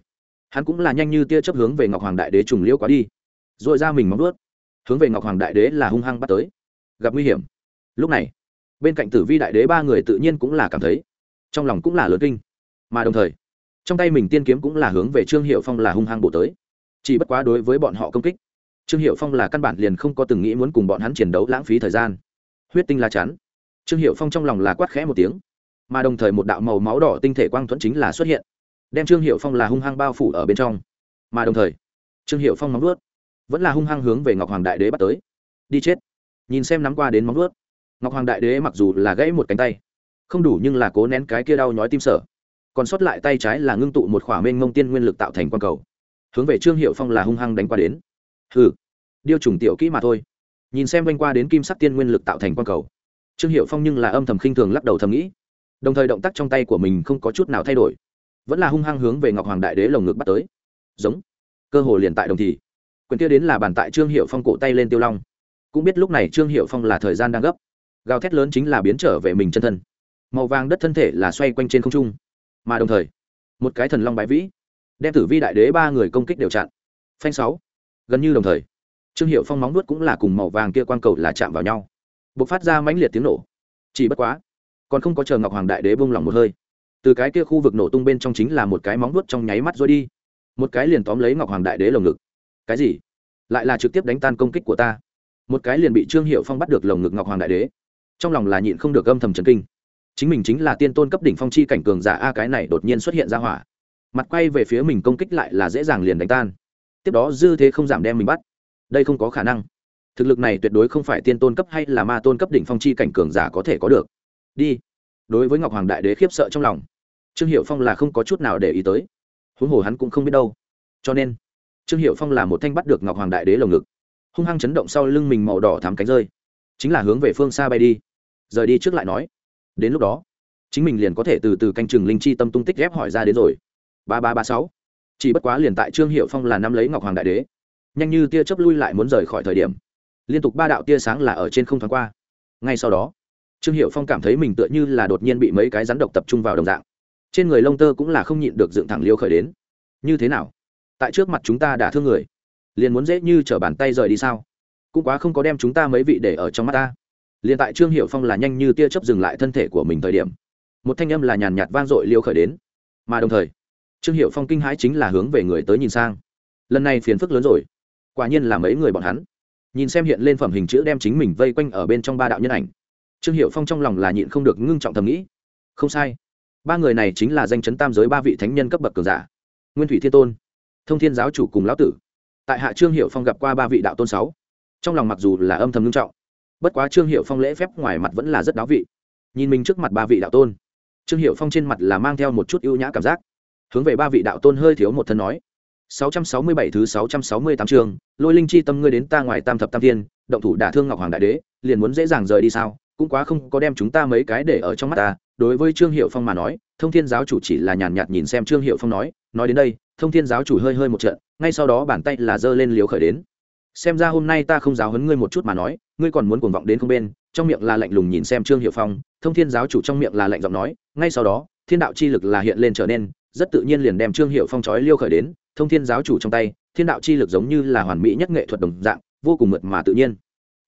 hắn cũng là nhanh như tia chấp hướng về ngọc hoàng đại đế trùng liễu quá đi. R ồ i ra mình móng ướt hướng về ngọc hoàng đại đế là hung hăng bắt tới. Gặp nguy hiểm. Lúc này, bên cạnh tử vi đại đế ba người tự nhiên cũng là cảm thấy, trong lòng cũng là lớn kinh. Mà đồng thời, trong tay mình tiên kiếm cũng là hướng về trương hiệu phong là hung hăng bổ tới. Chỉ bất quá đối với bọn họ công kích, trương hiệu phong là căn bản liền không có từng nghĩ muốn cùng bọn hắn chiến đấu lãng phí thời gian huyết tinh la chắn. Trương hiệu phong trong lòng là quát khẽ một tiếng, mà đồng thời một đạo màu máu đỏ tinh thể quang thuẫn chính là xuất hiện, đem trương hiệu phong là hung hăng bao phủ ở bên trong. Mà đồng thời, trương hiệu phong móng nuốt vẫn là hung hăng hướng về ngọc hoàng đại đế bắt tới. Đi chết. Nhìn xem nắm qua đến móng nuốt ngọc hoàng đại đế mặc dù là gãy một cánh tay, không đủ nhưng là cố nén cái kia đau nhói tim sở. Còn sót lại tay trái là ngưng tụ một khỏa mênh mông tiên nguyên lực tạo thành quang cầu, hướng về trương hiệu phong là hung hăng đánh qua đến. Hừ, điêu trùng tiểu kỹ mà thôi nhìn xem quanh qua đến kim sắc tiên nguyên lực tạo thành quang cầu. Trương hiệu phong nhưng là âm thầm khinh thường lắc đầu thầm nghĩ. Đồng thời động tác trong tay của mình không có chút nào thay đổi. Vẫn là hung hăng hướng về ngọc hoàng đại đế lồng ngực bắt tới. Giống. Cơ hồ liền tại đồng thì. Quyền kia đến là bàn tại trương hiệu phong cổ tay lên tiêu long. Cũng biết lúc này trương hiệu phong là thời gian đang gấp. Gào thét lớn chính là biến trở về mình chân thân. Màu vàng đất thân thể là xoay quanh trên không trung. Mà đồng thời, một cái thần long bái vĩ, đem tử vi đại đế ba người công kích đều chặn. Phanh sáu. Gần như đồng thời trương hiệu phong móng nuốt cũng là cùng màu vàng kia quang cầu là chạm vào nhau. B ộ c phát ra mãnh liệt tiếng nổ. Chỉ bất quá, còn không có chờ ngọc hoàng đại đế bông lỏng một hơi. Từ cái kia khu vực nổ tung bên trong chính là một cái móng nuốt trong nháy mắt rồi đi. Một cái liền tóm lấy ngọc hoàng đại đế lồng ngực. Cái gì? Lại là trực tiếp đánh tan công kích của ta. Một cái liền bị trương hiệu phong bắt được lồng ngực ngọc hoàng đại đế. Trong lòng là nhịn không được âm thầm trần kinh. Chính mình chính là tiên tôn cấp đỉnh phong chi cảnh cường giả a, cái này đột nhiên xuất hiện ra hỏa. Mặt quay về phía mình công kích lại là dễ dàng liền đánh tan. Tiếp đó dư thế không giảm đem mình bắt đây không có khả năng. Thực lực này tuyệt đối không phải tiên tôn cấp hay là ma tôn cấp đỉnh phong chi cảnh cường giả có thể có được. Đi. Đối với ngọc hoàng đại đế khiếp sợ trong lòng, trương hiệu phong là không có chút nào để ý tới. Huống hồ hắn cũng không biết đâu. Cho nên, trương hiệu phong là một thanh bắt được ngọc hoàng đại đế lồng ngực, hung hăng chấn động sau lưng mình màu đỏ thám cánh rơi. Chính là hướng về phương xa bay đi. Rời đi trước lại nói, đến lúc đó, chính mình liền có thể từ từ canh chừng linh chi tâm tung tích ghép hỏi ra đến rồi. Ba ba ba sáu. Chỉ bất quá liền tại trương hiệu phong là năm lấy ngọc hoàng đại đế nhanh như tia chớp lui lại muốn rời khỏi thời điểm, liên tục ba đạo tia sáng là ở trên không thoáng qua. Ngay sau đó, trương hiệu phong cảm thấy mình tựa như là đột nhiên bị mấy cái rắn độc tập trung vào đồng dạng. Trên người lông tơ cũng là không nhịn được dựng thẳng liêu khởi đến. Như thế nào? Tại trước mặt chúng ta đã thương người, liền muốn dễ như t bàn tay rời đi sao? Cũng quá không có đem chúng ta mấy vị để ở trong mắt ta. Liền tại trương hiệu phong là nhanh như tia chớp dừng lại thân thể của mình thời điểm, một thanh âm là nhàn nhạt vang dội liêu khởi đến. Mà đồng thời, trương hiệu phong kinh hãi chính là hướng về người tới nhìn sang. Lần này phiền phức lớn rồi quả nhiên là mấy người bọn hắn. Nhìn xem hiện lên phẩm hình chữ đem chính mình vây quanh ở bên trong ba đạo nhân ảnh, trương hiệu phong trong lòng là nhịn không được ngưng trọng thầm nghĩ. Không sai, ba người này chính là danh chấn tam giới ba vị thánh nhân cấp bậc cường giả. Nguyên thủy thiên tôn, thông thiên giáo chủ cùng lão tử. Tại hạ trương hiệu phong gặp qua ba vị đạo tôn sáu, trong lòng mặc dù là âm thầm ngưng trọng, bất quá trương hiệu phong lễ phép ngoài mặt vẫn là rất đáo vị. Nhìn mình trước mặt ba vị đạo tôn, trương hiệu phong trên mặt là mang theo một chút ưu nhã cảm giác. Hướng về ba vị đạo tôn hơi thiếu một thân nói 667 thứ 668 chương, Lôi Linh chi tâm ngươi đến ta ngoài Tam thập Tam Thiên, động thủ đả thương Ngọc Hoàng đại đế, liền muốn dễ dàng rời đi sao? Cũng quá không có đem chúng ta mấy cái để ở trong mắt ta. Đối với Trương Hiệu Phong mà nói, Thông Thiên giáo chủ chỉ là nhàn nhạt nhìn xem Trương Hiệu Phong nói, nói đến đây, Thông Thiên giáo chủ hơi hơi một trận, ngay sau đó bàn tay là giơ lên liếu khởi đến. Xem ra hôm nay ta không giáo huấn ngươi một chút mà nói, ngươi còn muốn cuồng vọng đến không bên, trong miệng là lạnh lùng nhìn xem Trương Hiệu Phong, Thông Thiên giáo chủ trong miệng là lạnh giọng nói, ngay sau đó, thiên đạo chi lực là hiện lên trở nên, rất tự nhiên liền đem Trương Hiệu Phong chói liêu khởi đến, thông thiên giáo chủ trong tay thiên đạo chi lực giống như là hoàn mỹ nhất nghệ thuật đồng dạng vô cùng mượt mà tự nhiên.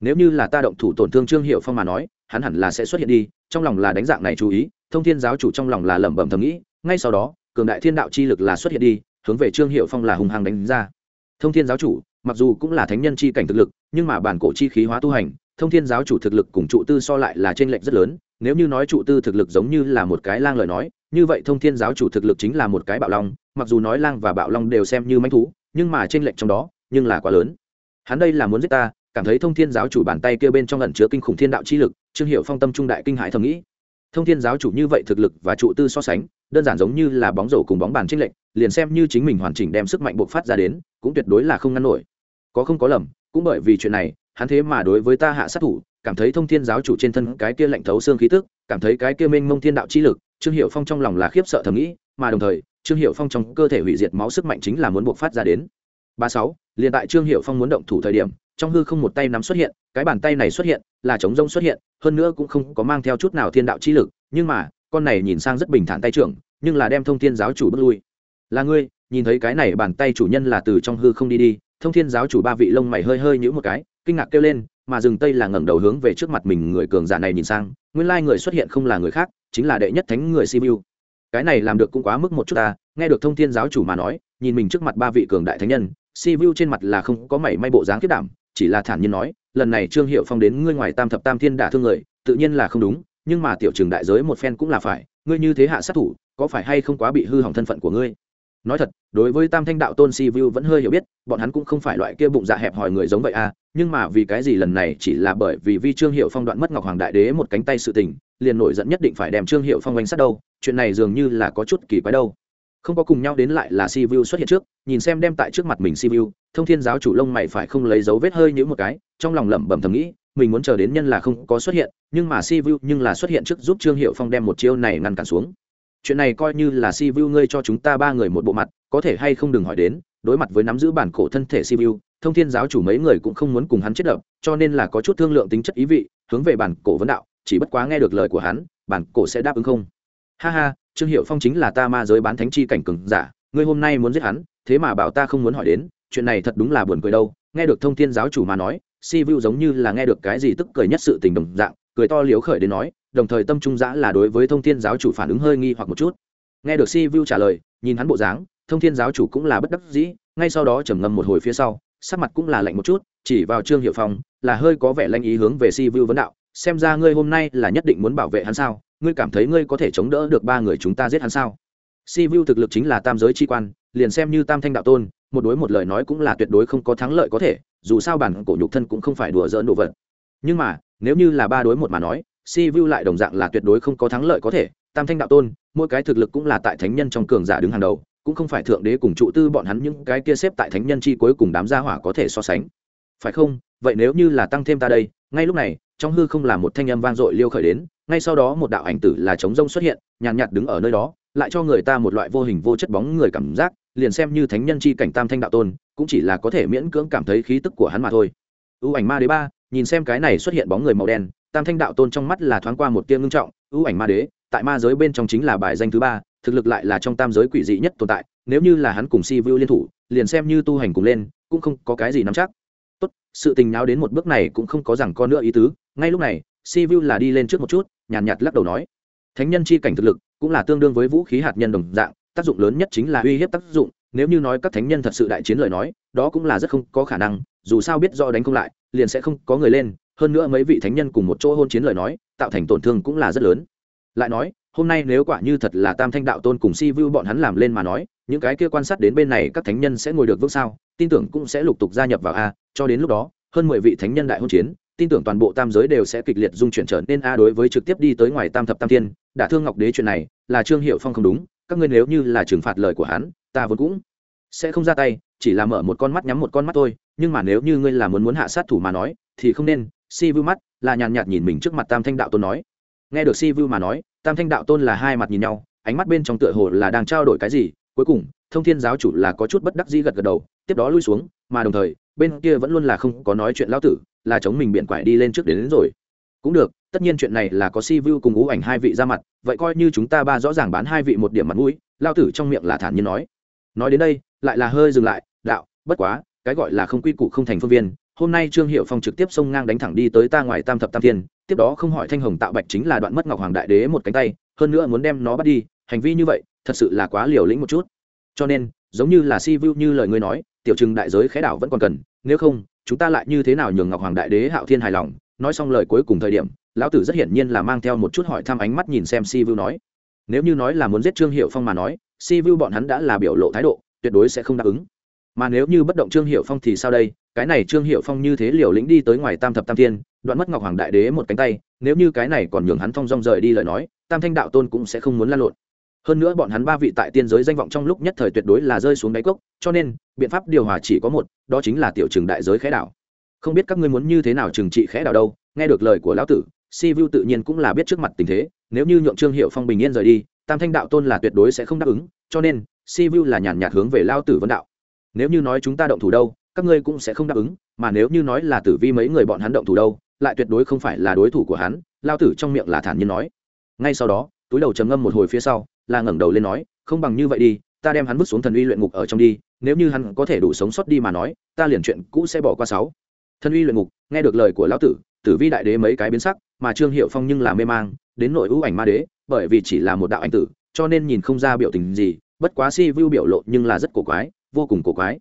Nếu như là ta động thủ tổn thương trương hiệu phong mà nói hắn hẳn là sẽ xuất hiện đi trong lòng là đánh dạng này chú ý thông thiên giáo chủ trong lòng là lẩm bẩm thầm nghĩ ngay sau đó cường đại thiên đạo chi lực là xuất hiện đi hướng về trương hiệu phong là hùng hăng đánh ra. Thông thiên giáo chủ mặc dù cũng là thánh nhân chi cảnh thực lực nhưng mà bản cổ chi khí hóa tu hành thông thiên giáo chủ thực lực cùng trụ tư so lại là t r ê n lệch rất lớn nếu như nói trụ tư thực lực giống như là một cái lang lời nói như vậy thông thiên giáo chủ thực lực chính là một cái bạo long, mặc dù nói lang và bạo long đều xem như manh thú, nhưng mà trên lệnh trong đó, nhưng là quá lớn. Hắn đây là muốn giết ta, cảm thấy thông thiên giáo chủ bàn tay kia bên trong lần chứa kinh khủng thiên đạo chi lực, trương hiệu phong tâm trung đại kinh hải thầm nghĩ. Thông thiên giáo chủ như vậy thực lực và trụ tư so sánh, đơn giản giống như là bóng rổ cùng bóng bàn trinh lệnh liền xem như chính mình hoàn chỉnh đem sức mạnh bộc phát ra đến, cũng tuyệt đối là không ngăn nổi. Có không có lầm, cũng bởi vì chuyện này, hắn thế mà đối với ta hạ sát thủ, cảm thấy thông thiên giáo chủ trên thân cái kia lạnh thấu xương khí tức, cảm thấy cái kia mênh mông thiên đạo chi lực trương hiệu phong trong lòng là khiếp sợ thầm nghĩ, mà đồng thời, trương hiệu phong trong cơ thể hủy diệt máu sức mạnh chính là muốn buộc phát ra đến. Ba sáu, liền tại trương hiệu phong muốn động thủ thời điểm, trong hư không một tay nắm xuất hiện, cái bàn tay này xuất hiện, là chống rông xuất hiện, hơn nữa cũng không có mang theo chút nào thiên đạo chi lực, nhưng mà, con này nhìn sang rất bình thản tay trưởng, nhưng là đem thông thiên giáo chủ bước lui. Là ngươi, nhìn thấy cái này bàn tay chủ nhân là từ trong hư không đi đi, thông thiên giáo chủ ba vị lông mày hơi hơi nhíu một cái, kinh ngạc kêu lên, mà dừng tây là ngẩng đầu hướng về trước mặt mình người cường giả này nhìn sang, nguyên lai người xuất hiện không là người khác chính là đệ nhất thánh người sibiu. Cái này làm được cũng quá mức một chút ta, nghe được thông thiên giáo chủ mà nói, nhìn mình trước mặt ba vị cường đại thánh nhân, sibiu trên mặt là không có mảy may bộ dáng kết đảm, chỉ là thản nhiên nói, lần này trương hiệu phong đến ngươi ngoài tam thập tam thiên đả thương người, tự nhiên là không đúng, nhưng mà tiểu trường đại giới một phen cũng là phải, ngươi như thế hạ sát thủ, có phải hay không quá bị hư hỏng thân phận của ngươi? Nói thật, đối với tam thanh đạo tôn si vu vẫn hơi hiểu biết, bọn hắn cũng không phải loại kia bụng dạ hẹp hòi người giống vậy à nhưng mà vì cái gì lần này chỉ là bởi vì vi trương hiệu phong đoạn mất ngọc hoàng đại đế một cánh tay sự tình liền nổi giận nhất định phải đem trương hiệu phong oanh sát đâu, chuyện này dường như là có chút kỳ quái đâu. Không có cùng nhau đến lại là si vu xuất hiện trước, nhìn xem đem tại trước mặt mình si vu thông thiên giáo chủ lông mày phải không lấy dấu vết hơi như một cái, trong lòng lẩm bẩm thầm nghĩ, mình muốn chờ đến nhân là không có xuất hiện, nhưng mà si vu nhưng là xuất hiện trước giúp trương hiệu phong đem một chiêu này ngăn cản xuống. Chuyện này coi như là si vu ngươi cho chúng ta ba người một bộ mặt, có thể hay không đừng hỏi đến, đối mặt với nắm giữ bản cổ thân thể si vu thông thiên giáo chủ mấy người cũng không muốn cùng hắn chết đập, cho nên là có chút thương lượng tính chất ý vị, hướng về bản cổ vấn đạo chỉ bất quá nghe được lời của hắn, bản cổ sẽ đáp ứng không. Ha ha, trương hiệu phong chính là ta ma giới bán thánh chi cảnh cường giả, ngươi hôm nay muốn giết hắn, thế mà bảo ta không muốn hỏi đến, chuyện này thật đúng là buồn cười đâu. Nghe được thông thiên giáo chủ mà nói, si vu giống như là nghe được cái gì tức cười nhất sự tình đồng dạng, cười to liếu khởi đến nói, đồng thời tâm trung giã là đối với thông thiên giáo chủ phản ứng hơi nghi hoặc một chút. Nghe được si vu trả lời, nhìn hắn bộ dáng, thông thiên giáo chủ cũng là bất đắc dĩ, ngay sau đó trầm ngâm một hồi phía sau, sắc mặt cũng là lạnh một chút, chỉ vào trương hiệu phong, là hơi có vẻ lanh ý hướng về si vu vấn đạo xem ra ngươi hôm nay là nhất định muốn bảo vệ hắn sao? Ngươi cảm thấy ngươi có thể chống đỡ được ba người chúng ta giết hắn sao? Si vu thực lực chính là tam giới chi quan, liền xem như tam thanh đạo tôn, một đối một lời nói cũng là tuyệt đối không có thắng lợi có thể, dù sao bản cổ nhục thân cũng không phải đùa dỡn đồ vật. Nhưng mà, nếu như là ba đối một mà nói, si vu lại đồng dạng là tuyệt đối không có thắng lợi có thể, tam thanh đạo tôn, mỗi cái thực lực cũng là tại thánh nhân trong cường giả đứng hàng đầu, cũng không phải thượng đế cùng trụ tư bọn hắn những cái kia xếp tại thánh nhân chi cuối cùng đám gia hỏa có thể so sánh. Phải không? Vậy nếu như là tăng thêm ta đây, ngay lúc này, trong hư không là một thanh âm vang dội liêu khởi đến, ngay sau đó một đạo ảnh tử là trống rông xuất hiện, nhàn nhạt đứng ở nơi đó, lại cho người ta một loại vô hình vô chất bóng người cảm giác, liền xem như thánh nhân chi cảnh tam thanh đạo tôn, cũng chỉ là có thể miễn cưỡng cảm thấy khí tức của hắn mà thôi. Ưu ảnh ma đế ba, nhìn xem cái này xuất hiện bóng người màu đen, tam thanh đạo tôn trong mắt là thoáng qua một tia ngưng trọng ưu ảnh ma đế, tại ma giới bên trong chính là bài danh thứ ba, thực lực lại là trong tam giới quỷ dị nhất tồn tại, nếu như là hắn cùng si vu liên thủ, liền xem như tu hành cùng lên, cũng không có cái gì nắm chắc sự tình nháo đến một bước này cũng không có rằng con nữa ý tứ ngay lúc này si vu là đi lên trước một chút nhàn nhạt, nhạt lắc đầu nói. Thánh nhân chi cảnh thực lực cũng là tương đương với vũ khí hạt nhân đồng dạng tác dụng lớn nhất chính là uy hiếp tác dụng nếu như nói các thánh nhân thật sự đại chiến lời nói đó cũng là rất không có khả năng dù sao biết do đánh không lại liền sẽ không có người lên hơn nữa mấy vị thánh nhân cùng một chỗ hôn chiến lời nói tạo thành tổn thương cũng là rất lớn. Lại nói hôm nay nếu quả như thật là tam thanh đạo tôn cùng si vu bọn hắn làm lên mà nói, những cái kia quan sát đến bên này các thánh nhân sẽ ngồi được vững sao? Tin tưởng cũng sẽ lục tục gia nhập vào a, cho đến lúc đó, hơn mười vị thánh nhân đại hôn chiến, tin tưởng toàn bộ tam giới đều sẽ kịch liệt dung chuyển trở nên a đối với trực tiếp đi tới ngoài tam thập tam thiên. Đã thương ngọc đế chuyện này, là trương hiệu phong không đúng, các ngươi nếu như là trừng phạt lời của hắn, ta vốn cũng sẽ không ra tay, chỉ là mở một con mắt nhắm một con mắt thôi. Nhưng mà nếu như ngươi là muốn muốn hạ sát thủ mà nói, thì không nên. Si vu mắt, là nhàn nhạt nhìn mình trước mặt tam thanh đạo tôn nói. Nghe được si vu mà nói tam thanh đạo tôn là hai mặt nhìn nhau ánh mắt bên trong tựa hồ là đang trao đổi cái gì cuối cùng thông thiên giáo chủ là có chút bất đắc dĩ gật gật đầu tiếp đó lui xuống mà đồng thời bên kia vẫn luôn là không có nói chuyện lão tử là chống mình biện quải đi lên trước đến, đến rồi. Cũng được tất nhiên chuyện này là có si vu cùng ngũ ảnh hai vị ra mặt vậy coi như chúng ta ba rõ ràng bán hai vị một điểm mặt mũi lao tử trong miệng là thản nhiên nói. Nói đến đây lại là hơi dừng lại đạo bất quá cái gọi là không quy củ không thành phương viên hôm nay trương hiệu phong trực tiếp xông ngang đánh thẳng đi tới ta ngoài tam thập tam thiên tiếp đó không hỏi thanh hồng tạo bạch chính là đoạn mất ngọc hoàng đại đế một cánh tay, hơn nữa muốn đem nó bắt đi, hành vi như vậy, thật sự là quá liều lĩnh một chút. Cho nên, giống như là si vu như lời ngươi nói, tiểu trừng đại giới khẽ đảo vẫn còn cần, nếu không, chúng ta lại như thế nào nhường ngọc hoàng đại đế hạo thiên hài lòng? Nói xong lời cuối cùng thời điểm, lão tử rất hiển nhiên là mang theo một chút hỏi thăm ánh mắt nhìn xem si vu nói. Nếu như nói là muốn giết trương hiệu phong mà nói, si vu bọn hắn đã là biểu lộ thái độ, tuyệt đối sẽ không đáp ứng. Mà nếu như bất động trương hiệu phong thì sao đây? Cái này trương hiệu phong như thế liều lĩnh đi tới ngoài tam thập tam thiên, đoạn mất ngọc hoàng đại đế một cánh tay, nếu như cái này còn nhường hắn thong dong rời đi lời nói, tam thanh đạo tôn cũng sẽ không muốn lan lộn. Hơn nữa bọn hắn ba vị tại tiên giới danh vọng trong lúc nhất thời tuyệt đối là rơi xuống đáy cốc, cho nên, biện pháp điều hòa chỉ có một, đó chính là tiểu trường đại giới khẽ đảo. Không biết các ngươi muốn như thế nào trừng trị khẽ đảo đâu, nghe được lời của lão tử, si vu tự nhiên cũng là biết trước mặt tình thế, nếu như nhượng trương hiệu phong bình yên rời đi, tam thanh đạo tôn là tuyệt đối sẽ không đáp ứng, cho nên, si vu là nhàn nhạt hướng về lao tử vân đạo. Nếu như nói chúng ta động thủ đâu các ngươi cũng sẽ không đáp ứng, mà nếu như nói là tử vi mấy người bọn hắn động thủ đâu, lại tuyệt đối không phải là đối thủ của hắn, lao tử trong miệng là thản nhiên nói. Ngay sau đó, túi đầu trầm ngâm một hồi phía sau, là ngẩng đầu lên nói, không bằng như vậy đi, ta đem hắn vứt xuống thần uy luyện ngục ở trong đi, nếu như hắn có thể đủ sống sót đi mà nói, ta liền chuyện cũ sẽ bỏ qua sáu. Thần uy luyện ngục, nghe được lời của lão tử tử vi đại đế mấy cái biến sắc, mà trương hiệu phong nhưng là mê mang, đến nội ưu ảnh ma đế, bởi vì chỉ là một đạo ảnh tử, cho nên nhìn không ra biểu tình gì, bất quá si vu biểu lộ nhưng là rất cổ quái, vô cùng cổ quái.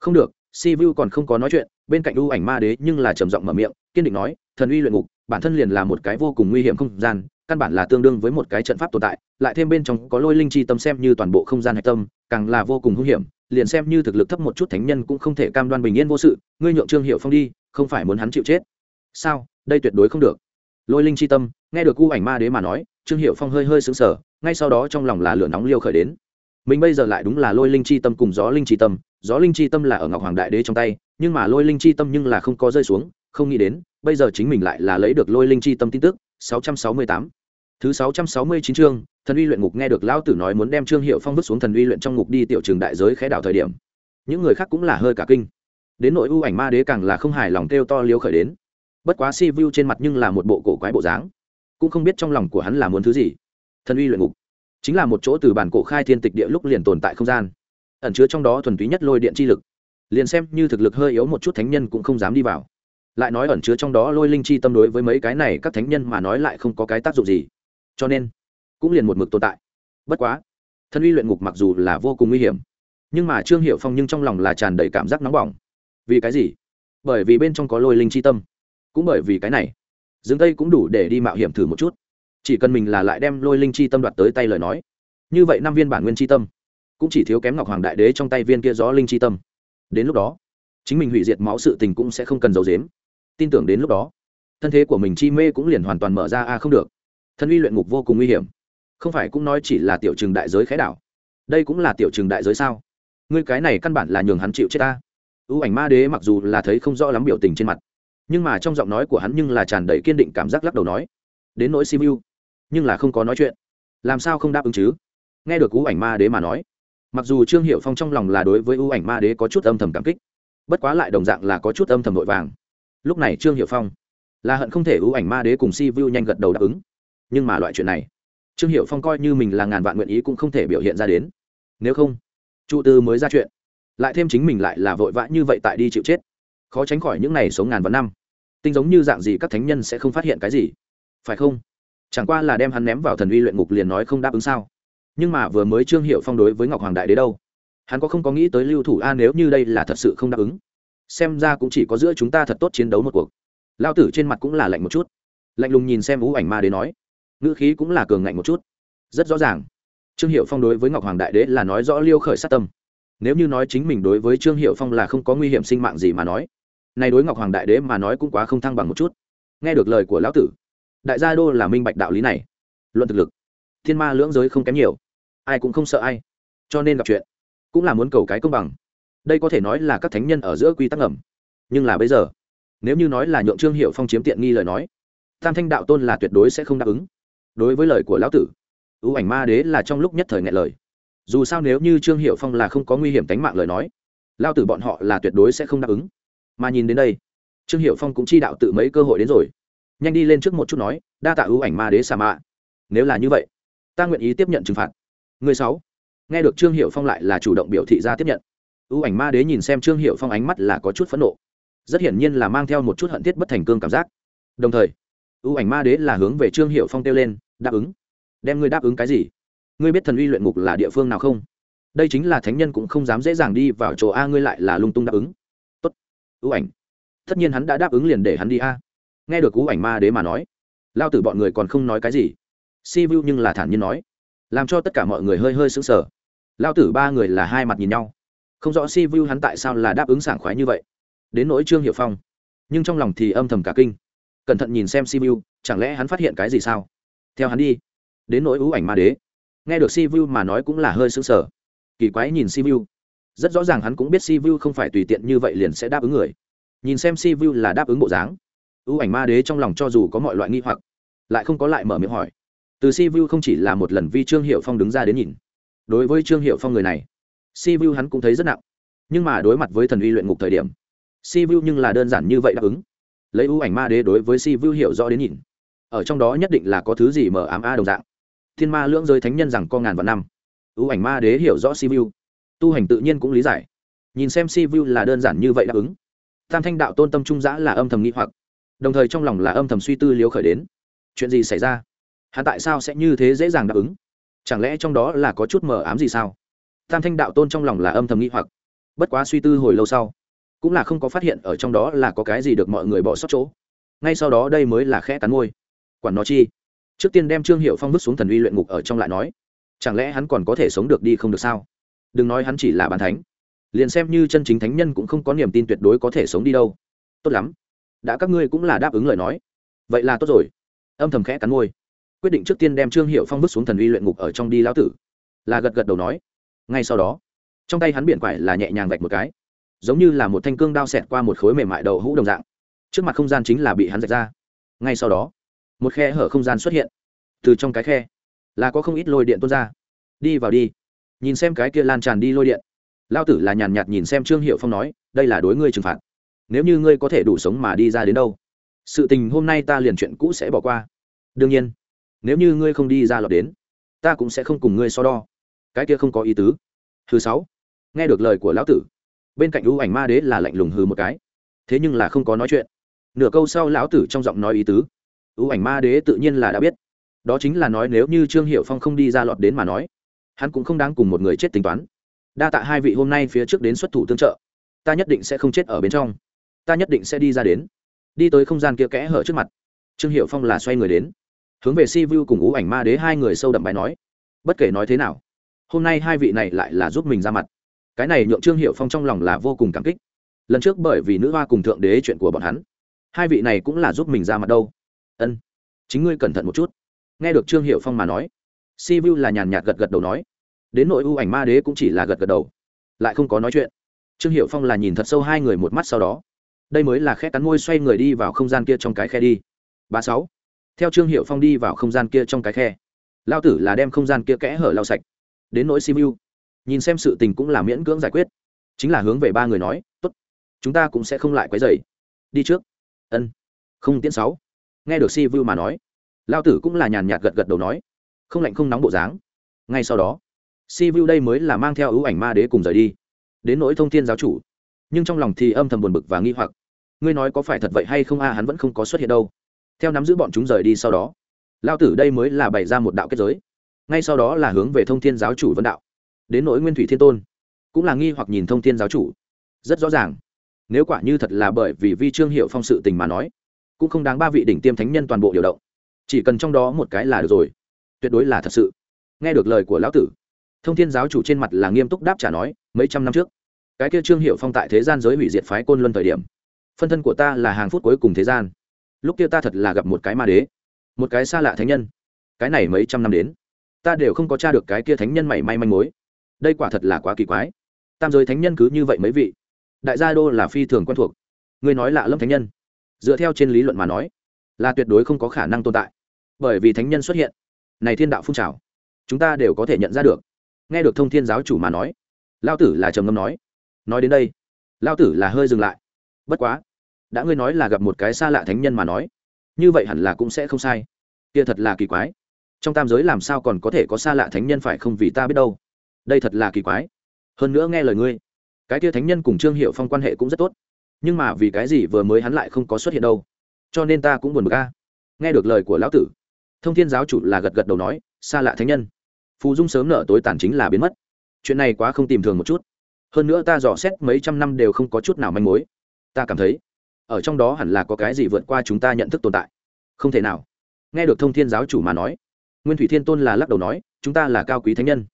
Không được si vu còn không có nói chuyện, bên cạnh ưu ảnh ma đế nhưng là trầm giọng mở miệng, kiên định nói, thần uy luyện ngục, bản thân liền là một cái vô cùng nguy hiểm không gian, căn bản là tương đương với một cái trận pháp tồn tại, lại thêm bên trong có lôi linh chi tâm xem như toàn bộ không gian hạch tâm, càng là vô cùng hung hiểm, liền xem như thực lực thấp một chút thánh nhân cũng không thể cam đoan bình yên vô sự, ngươi nhượng trương hiệu phong đi, không phải muốn hắn chịu chết. Sao? Đây tuyệt đối không được. Lôi linh chi tâm, nghe được u ảnh ma đế mà nói, trương hiệu phong hơi hơi sững sờ, ngay sau đó trong lòng là lửa nóng liêu khởi đến mình bây giờ lại đúng là lôi linh chi tâm cùng gió linh chi tâm. Gió linh chi tâm là ở ngọc hoàng đại đế trong tay, nhưng mà lôi linh chi tâm nhưng là không có rơi xuống, không nghĩ đến, bây giờ chính mình lại là lấy được lôi linh chi tâm tin tức. 668. thứ 669 chương, thần uy luyện ngục nghe được lão tử nói muốn đem trương hiệu phong vứt xuống thần uy luyện trong ngục đi tiểu trường đại giới khẽ đảo thời điểm. Những người khác cũng là hơi cả kinh. Đến nội ưu ảnh ma đế càng là không hài lòng kêu to liêu khởi đến. Bất quá si vu trên mặt nhưng là một bộ cổ quái bộ dáng. Cũng không biết trong lòng của hắn là muốn thứ gì. Thần uy luyện ngục chính là một chỗ từ bản cổ khai thiên tịch địa lúc liền tồn tại không gian. Ẩn chứa trong đó thuần túy nhất lôi điện chi lực. Liền xem như thực lực hơi yếu một chút thánh nhân cũng không dám đi vào. Lại nói ẩn chứa trong đó lôi linh chi tâm đối với mấy cái này các thánh nhân mà nói lại không có cái tác dụng gì. Cho nên, cũng liền một mực tồn tại. Bất quá, thân uy luyện ngục mặc dù là vô cùng nguy hiểm, nhưng mà trương hiệu phong nhưng trong lòng là tràn đầy cảm giác nóng bỏng. Vì cái gì? Bởi vì bên trong có lôi linh chi tâm. Cũng bởi vì cái này, dương tây cũng đủ để đi mạo hiểm thử một chút chỉ cần mình là lại đem lôi linh chi tâm đoạt tới tay lời nói. Như vậy năm viên bản nguyên chi tâm cũng chỉ thiếu kém ngọc hoàng đại đế trong tay viên kia gió linh chi tâm. Đến lúc đó, chính mình hủy diệt máu sự tình cũng sẽ không cần giấu dếm tin tưởng đến lúc đó, thân thế của mình chi mê cũng liền hoàn toàn mở ra a không được. Thân uy luyện ngục vô cùng nguy hiểm. Không phải cũng nói chỉ là tiểu trường đại giới khái đảo. Đây cũng là tiểu trường đại giới sao? Ngươi cái này căn bản là nhường hắn chịu chết ta. Ưu ảnh ma đế mặc dù là thấy không rõ lắm biểu tình trên mặt, nhưng mà trong giọng nói của hắn nhưng là tràn đầy kiên định cảm giác lắc đầu nói, đến nỗi simu nhưng là không có nói chuyện. Làm sao không đáp ứng chứ? Nghe được ưu ảnh ma đế mà nói, mặc dù trương hiệu phong trong lòng là đối với ưu ảnh ma đế có chút âm thầm cảm kích, bất quá lại đồng dạng là có chút âm thầm vội vàng. Lúc này trương hiệu phong là hận không thể ưu ảnh ma đế cùng si vu nhanh gật đầu đáp ứng. Nhưng mà loại chuyện này, trương hiệu phong coi như mình là ngàn vạn nguyện ý cũng không thể biểu hiện ra đến. Nếu không trụ tư mới ra chuyện, lại thêm chính mình lại là vội vã như vậy tại đi chịu chết. Khó tránh khỏi những n à y sống ngàn vạn năm tinh giống như dạng gì các thánh nhân sẽ không phát hiện cái gì. Phải không? Chẳng qua là đem hắn ném vào thần uy luyện ngục liền nói không đáp ứng sao. Nhưng mà vừa mới trương hiệu phong đối với ngọc hoàng đại đế đâu? Hắn có không có nghĩ tới lưu thủ a nếu như đây là thật sự không đáp ứng? Xem ra cũng chỉ có giữa chúng ta thật tốt chiến đấu một cuộc. Lao tử trên mặt cũng là lạnh một chút. Lạnh lùng nhìn xem ú ảnh ma đế nói. Ngữ khí cũng là cường ngạnh một chút. Rất rõ ràng. Trương hiệu phong đối với ngọc hoàng đại đế là nói rõ liêu khởi sát tâm. Nếu như nói chính mình đối với trương hiệu phong là không có nguy hiểm sinh mạng gì mà nói. Này đối ngọc hoàng đại đế mà nói cũng quá không thăng bằng một chút. Nghe được lời của lão tử đại gia đô là minh bạch đạo lý này. Luận thực lực, thiên ma lưỡng giới không kém nhiều. Ai cũng không sợ ai. Cho nên gặp chuyện, cũng là muốn cầu cái công bằng. Đây có thể nói là các thánh nhân ở giữa quy tắc ngầm. Nhưng là bây giờ, nếu như nói là nhượng trương hiệu phong chiếm tiện nghi lời nói, tam thanh đạo tôn là tuyệt đối sẽ không đáp ứng. Đối với lời của lão tử, ưu ảnh ma đế là trong lúc nhất thời ngại lời. Dù sao nếu như trương hiệu phong là không có nguy hiểm tính mạng lời nói lao tử bọn họ là tuyệt đối sẽ không đáp ứng. Mà nhìn đến đây, trương hiệu phong cũng chi đạo tự mấy cơ hội đến rồi nhanh đi lên trước một chút nói, đa tạ ưu ảnh ma đế xà mạ. Nếu là như vậy, ta nguyện ý tiếp nhận trừng phạt. Người sáu. Nghe được trương hiệu phong lại là chủ động biểu thị ra tiếp nhận. Ưu ảnh ma đế nhìn xem trương hiệu phong ánh mắt là có chút phẫn nộ. Rất hiển nhiên là mang theo một chút hận thiết bất thành cương cảm giác. Đồng thời, ưu ảnh ma đế là hướng về trương hiệu phong kêu lên, đáp ứng. Đem ngươi đáp ứng cái gì? Ngươi biết thần uy luyện ngục là địa phương nào không? Đây chính là thánh nhân cũng không dám dễ dàng đi vào chỗ a, ngươi lại là lung tung đáp ứng. Tốt. Ưu ảnh. Tất nhiên hắn đã đáp ứng liền để hắn đi a nghe được cú ảnh ma đế mà nói, lao tử bọn người còn không nói cái gì. Si vu nhưng là thản nhiên nói, làm cho tất cả mọi người hơi hơi sững sờ. Lao tử ba người là hai mặt nhìn nhau. Không rõ si vu hắn tại sao là đáp ứng sảng khoái như vậy. Đến nỗi trương hiệu phong, nhưng trong lòng thì âm thầm cả kinh. Cẩn thận nhìn xem si vu, chẳng lẽ hắn phát hiện cái gì sao? Theo hắn đi, đến nỗi ưu ảnh ma đế. Nghe được si vu mà nói cũng là hơi sững sờ. Kỳ quái nhìn si vu. Rất rõ ràng hắn cũng biết si vu không phải tùy tiện như vậy liền sẽ đáp ứng người. Nhìn xem si vu là đáp ứng bộ dáng ưu ảnh ma đế trong lòng cho dù có mọi loại nghi hoặc, lại không có lại mở miệng hỏi. Từ si vu không chỉ là một lần vi trương hiệu phong đứng ra đến nhìn. Đối với trương hiệu phong người này, si vu hắn cũng thấy rất nặng. Nhưng mà đối mặt với thần uy luyện ngục thời điểm, si vu nhưng là đơn giản như vậy đáp ứng. Lấy ưu ảnh ma đế đối với si vu hiểu rõ đến nhìn. Ở trong đó nhất định là có thứ gì mờ ám a đồng dạng. Thiên ma lưỡng giới thánh nhân rằng có ngàn vạn năm. Ưu ảnh ma đế hiểu rõ si vu tu hành tự nhiên cũng lý giải. Nhìn xem si vu là đơn giản như vậy đáp ứng. Tam thanh đạo tôn tâm trung giã là âm thầm nghĩ hoặc đồng thời trong lòng là âm thầm suy tư liếu khởi đến. Chuyện gì xảy ra? Hắn tại sao sẽ như thế dễ dàng đáp ứng? Chẳng lẽ trong đó là có chút mờ ám gì sao? Tam thanh đạo tôn trong lòng là âm thầm nghĩ hoặc. Bất quá suy tư hồi lâu sau, cũng là không có phát hiện ở trong đó là có cái gì được mọi người bỏ sót chỗ. Ngay sau đó đây mới là khẽ cắn môi. Quản nó chi? Trước tiên đem trương hiệu phong bước xuống thần uy luyện ngục ở trong lại nói, chẳng lẽ hắn còn có thể sống được đi không được sao? Đừng nói hắn chỉ là bàn thánh, liền xem như chân chính thánh nhân cũng không có niềm tin tuyệt đối có thể sống đi đâu. Tốt lắm đã các ngươi cũng là đáp ứng lời nói. Vậy là tốt rồi. Âm thầm khẽ cắn môi. Quyết định trước tiên đem trương hiệu phong vứt xuống thần uy luyện ngục ở trong đi lão tử. Là gật gật đầu nói. Ngay sau đó, trong tay hắn biển quải là nhẹ nhàng vạch một cái, giống như là một thanh cương đao xẹt qua một khối mềm mại đầu hũ đồng dạng. Trước mặt không gian chính là bị hắn rạch ra. Ngay sau đó, một khe hở không gian xuất hiện. Từ trong cái khe là có không ít lôi điện tuôn ra. Đi vào đi. Nhìn xem cái kia lan tràn đi lôi điện. Lao tử là nhàn nhạt nhìn xem trương hiệu phong nói, đây là đối ngươi trừng phạt nếu như ngươi có thể đủ sống mà đi ra đến đâu, sự tình hôm nay ta liền chuyện cũ sẽ bỏ qua. Đương nhiên, nếu như ngươi không đi ra lọt đến, ta cũng sẽ không cùng ngươi so đo. Cái kia không có ý tứ. Thứ sáu, nghe được lời của lão tử, bên cạnh ưu ảnh ma đế là lạnh lùng hừ một cái. Thế nhưng là không có nói chuyện. Nửa câu sau lão tử trong giọng nói ý tứ ưu ảnh ma đế tự nhiên là đã biết. Đó chính là nói nếu như trương hiệu phong không đi ra lọt đến mà nói, hắn cũng không đáng cùng một người chết tính toán. Đa tạ hai vị hôm nay phía trước đến xuất thủ tương trợ. Ta nhất định sẽ không chết ở bên trong ta nhất định sẽ đi ra đến. Đi tới không gian kia kẽ hở trước mặt. Trương hiệu phong là xoay người đến. Hướng về si vu cùng ú ảnh ma đế hai người sâu đậm bài nói. Bất kể nói thế nào, hôm nay hai vị này lại là giúp mình ra mặt. Cái này nhượng trương hiệu phong trong lòng là vô cùng cảm kích. Lần trước bởi vì nữ hoa cùng thượng đế chuyện của bọn hắn, hai vị này cũng là giúp mình ra mặt đâu. Ân, chính ngươi cẩn thận một chút. Nghe được trương hiệu phong mà nói, si vu là nhàn nhạt gật gật đầu nói. Đến nội ưu ảnh ma đế cũng chỉ là gật gật đầu, lại không có nói chuyện. Trương hiệu phong là nhìn thật sâu hai người một mắt sau đó đây mới là khe cắn môi xoay người đi vào không gian kia trong cái khe đi. Ba sáu. Theo trương hiệu phong đi vào không gian kia trong cái khe lao tử là đem không gian kia kẽ hở lao sạch. Đến nỗi simu, nhìn xem sự tình cũng là miễn cưỡng giải quyết. Chính là hướng về ba người nói, tốt, chúng ta cũng sẽ không lại quấy dày đi trước. Ân. Không tiễn sáu. Nghe được si vu mà nói lao tử cũng là nhàn nhạt gật gật đầu nói, không lạnh không nóng bộ dáng. Ngay sau đó si vu đây mới là mang theo ưu ảnh ma đế cùng rời đi. Đến nỗi thông thiên giáo chủ nhưng trong lòng thì âm thầm buồn bực và nghi hoặc. Ngươi nói có phải thật vậy hay không? A, hắn vẫn không có xuất hiện đâu. Theo nắm giữ bọn chúng rời đi sau đó, lao tử đây mới là bày ra một đạo kết giới. Ngay sau đó là hướng về thông thiên giáo chủ vân đạo. Đến nỗi nguyên thủy thiên tôn, cũng là nghi hoặc nhìn thông thiên giáo chủ. Rất rõ ràng, nếu quả như thật là bởi vì vi trương hiệu phong sự tình mà nói, cũng không đáng ba vị đỉnh tiêm thánh nhân toàn bộ điều động. Chỉ cần trong đó một cái là được rồi, tuyệt đối là thật sự. Nghe được lời của lão tử, thông thiên giáo chủ trên mặt là nghiêm túc đáp trả nói, mấy trăm năm trước cái kia trương hiệu phong tại thế gian giới hủy diệt phái côn luân thời điểm, phân thân của ta là hàng phút cuối cùng thế gian. Lúc kia ta thật là gặp một cái ma đế, một cái xa lạ thánh nhân. Cái này mấy trăm năm đến, ta đều không có t r a được cái kia thánh nhân mảy may manh mối. Đây quả thật là quá kỳ quái. Tam giới thánh nhân cứ như vậy mấy vị. Đại gia đô là phi thường quen thuộc. Ngươi nói lạ lâm thánh nhân. Dựa theo trên lý luận mà nói, là tuyệt đối không có khả năng tồn tại. Bởi vì thánh nhân xuất hiện, này thiên đạo phun trào, chúng ta đều có thể nhận ra được. Nghe được thông thiên giáo chủ mà nói lao tử là trầm ngâm nói nói đến đây lao tử là hơi dừng lại. Bất quá, đã ngươi nói là gặp một cái xa lạ thánh nhân mà nói, như vậy hẳn là cũng sẽ không sai. Kia thật là kỳ quái. Trong tam giới làm sao còn có thể có xa lạ thánh nhân phải không vì ta biết đâu? Đây thật là kỳ quái. Hơn nữa nghe lời ngươi, cái kia thánh nhân cùng trương hiệu phong quan hệ cũng rất tốt. Nhưng mà vì cái gì vừa mới hắn lại không có xuất hiện đâu? Cho nên ta cũng buồn bực a. Nghe được lời của lão tử, thông thiên giáo chủ là gật gật đầu nói, xa lạ thánh nhân, phù dung sớm nở tối tàn chính là biến mất. Chuyện này quá không tìm thường một chút hơn nữa ta dò xét mấy trăm năm đều không có chút nào manh mối. Ta cảm thấy ở trong đó hẳn là có cái gì vượt qua chúng ta nhận thức tồn tại. Không thể nào. Nghe được thông thiên giáo chủ mà nói nguyên thủy thiên tôn là lắc đầu nói chúng ta là cao quý thánh nhân.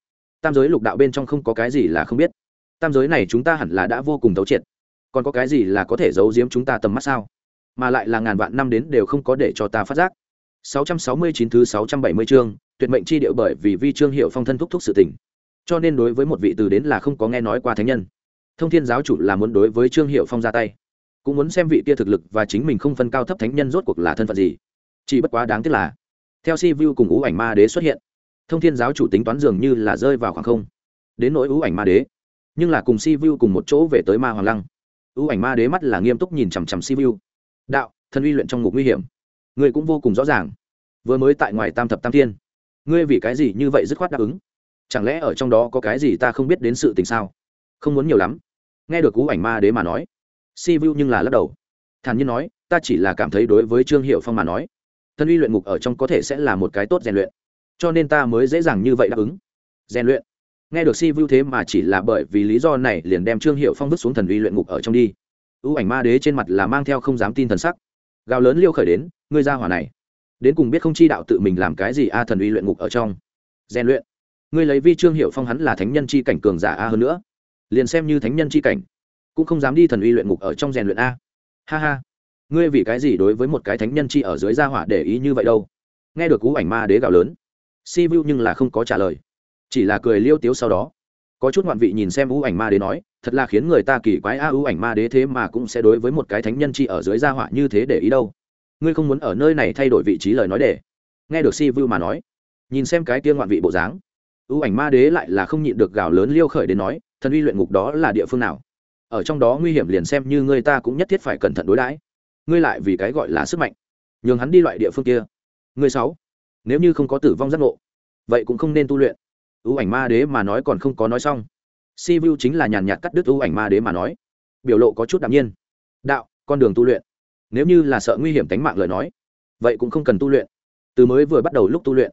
Tam giới lục đạo bên trong không có cái gì là không biết. Tam giới này chúng ta hẳn là đã vô cùng thấu triệt. Còn có cái gì là có thể giấu giếm chúng ta tầm mắt sao? Mà lại là ngàn vạn năm đến đều không có để cho ta phát giác. 669 thứ 670 chương, tuyệt mệnh chi điệu bởi vì vi chương hiệu phong thân thúc thúc sự tình. Cho nên đối với một vị từ đến là không có nghe nói qua thánh nhân. Thông Thiên giáo chủ là muốn đối với Trương Hiệu Phong ra tay, cũng muốn xem vị kia thực lực và chính mình không phân cao thấp thánh nhân rốt cuộc là thân phận gì. Chỉ bất quá đáng tiếc là, theo Si Vu cùng Ú Ảnh Ma Đế xuất hiện, Thông Thiên giáo chủ tính toán dường như là rơi vào khoảng không. Đến nỗi Ú Ảnh Ma Đế, nhưng là cùng Si Vu cùng một chỗ về tới Ma Hoàng Lăng. Ú Ảnh Ma Đế mắt là nghiêm túc nhìn chằm chằm Si Vu. Đạo, thân uy luyện trong ngục nguy hiểm ngươi cũng vô cùng rõ ràng vừa mới tại ngoài tam thập tam thiên ngươi vì cái gì như vậy dứt khoát đáp ứng chẳng lẽ ở trong đó có cái gì ta không biết đến sự tình sao? Không muốn nhiều lắm. Nghe được cú ảnh ma đế mà nói, si vu nhưng là lắc đầu. Thản nhiên nói, ta chỉ là cảm thấy đối với trương hiệu phong mà nói, thân uy luyện ngục ở trong có thể sẽ là một cái tốt rèn luyện. Cho nên ta mới dễ dàng như vậy đáp ứng. Rèn luyện. Nghe được si vu thế mà chỉ là bởi vì lý do này liền đem trương hiệu phong vứt xuống thần uy luyện ngục ở trong đi. Ưu ảnh ma đế trên mặt là mang theo không dám tin thần sắc. Gào lớn liêu khởi đến, ngươi ra hỏa này. Đến cùng biết không chi đạo tự mình làm cái gì a thần uy luyện ngục ở trong. Rèn luyện ngươi lấy vi trương hiệu phong hắn là thánh nhân chi cảnh cường giả a hơn nữa. Liền xem như thánh nhân chi cảnh, cũng không dám đi thần uy luyện ngục ở trong rèn luyện a. Ha ha. Ngươi vì cái gì đối với một cái thánh nhân chi ở dưới gia hỏa để ý như vậy đâu? Nghe được cú ảnh ma đế gạo lớn, si vu nhưng là không có trả lời, chỉ là cười liêu tiếu sau đó. Có chút ngoạn vị nhìn xem ưu ảnh ma đế nói, thật là khiến người ta kỳ quái a ưu ảnh ma đế thế mà cũng sẽ đối với một cái thánh nhân chi ở dưới gia hỏa như thế để ý đâu? Ngươi không muốn ở nơi này thay đổi vị trí lời nói để. Nghe được si vu mà nói, nhìn xem cái kia ngoạn vị bộ dáng ưu ảnh ma đế lại là không nhịn được gào lớn liêu khởi đến nói, thần uy luyện ngục đó là địa phương nào? Ở trong đó nguy hiểm liền xem như người ta cũng nhất thiết phải cẩn thận đối đãi. Ngươi lại vì cái gọi là sức mạnh, nhường hắn đi loại địa phương kia. Người sáu, nếu như không có tử vong giác ngộ, vậy cũng không nên tu luyện. Ưu ảnh ma đế mà nói còn không có nói xong. Si vu chính là nhàn nhạt cắt đứt ưu ảnh ma đế mà nói, biểu lộ có chút đạm nhiên. Đạo, con đường tu luyện, nếu như là sợ nguy hiểm tính mạng lời nói, vậy cũng không cần tu luyện. Từ mới vừa bắt đầu lúc tu luyện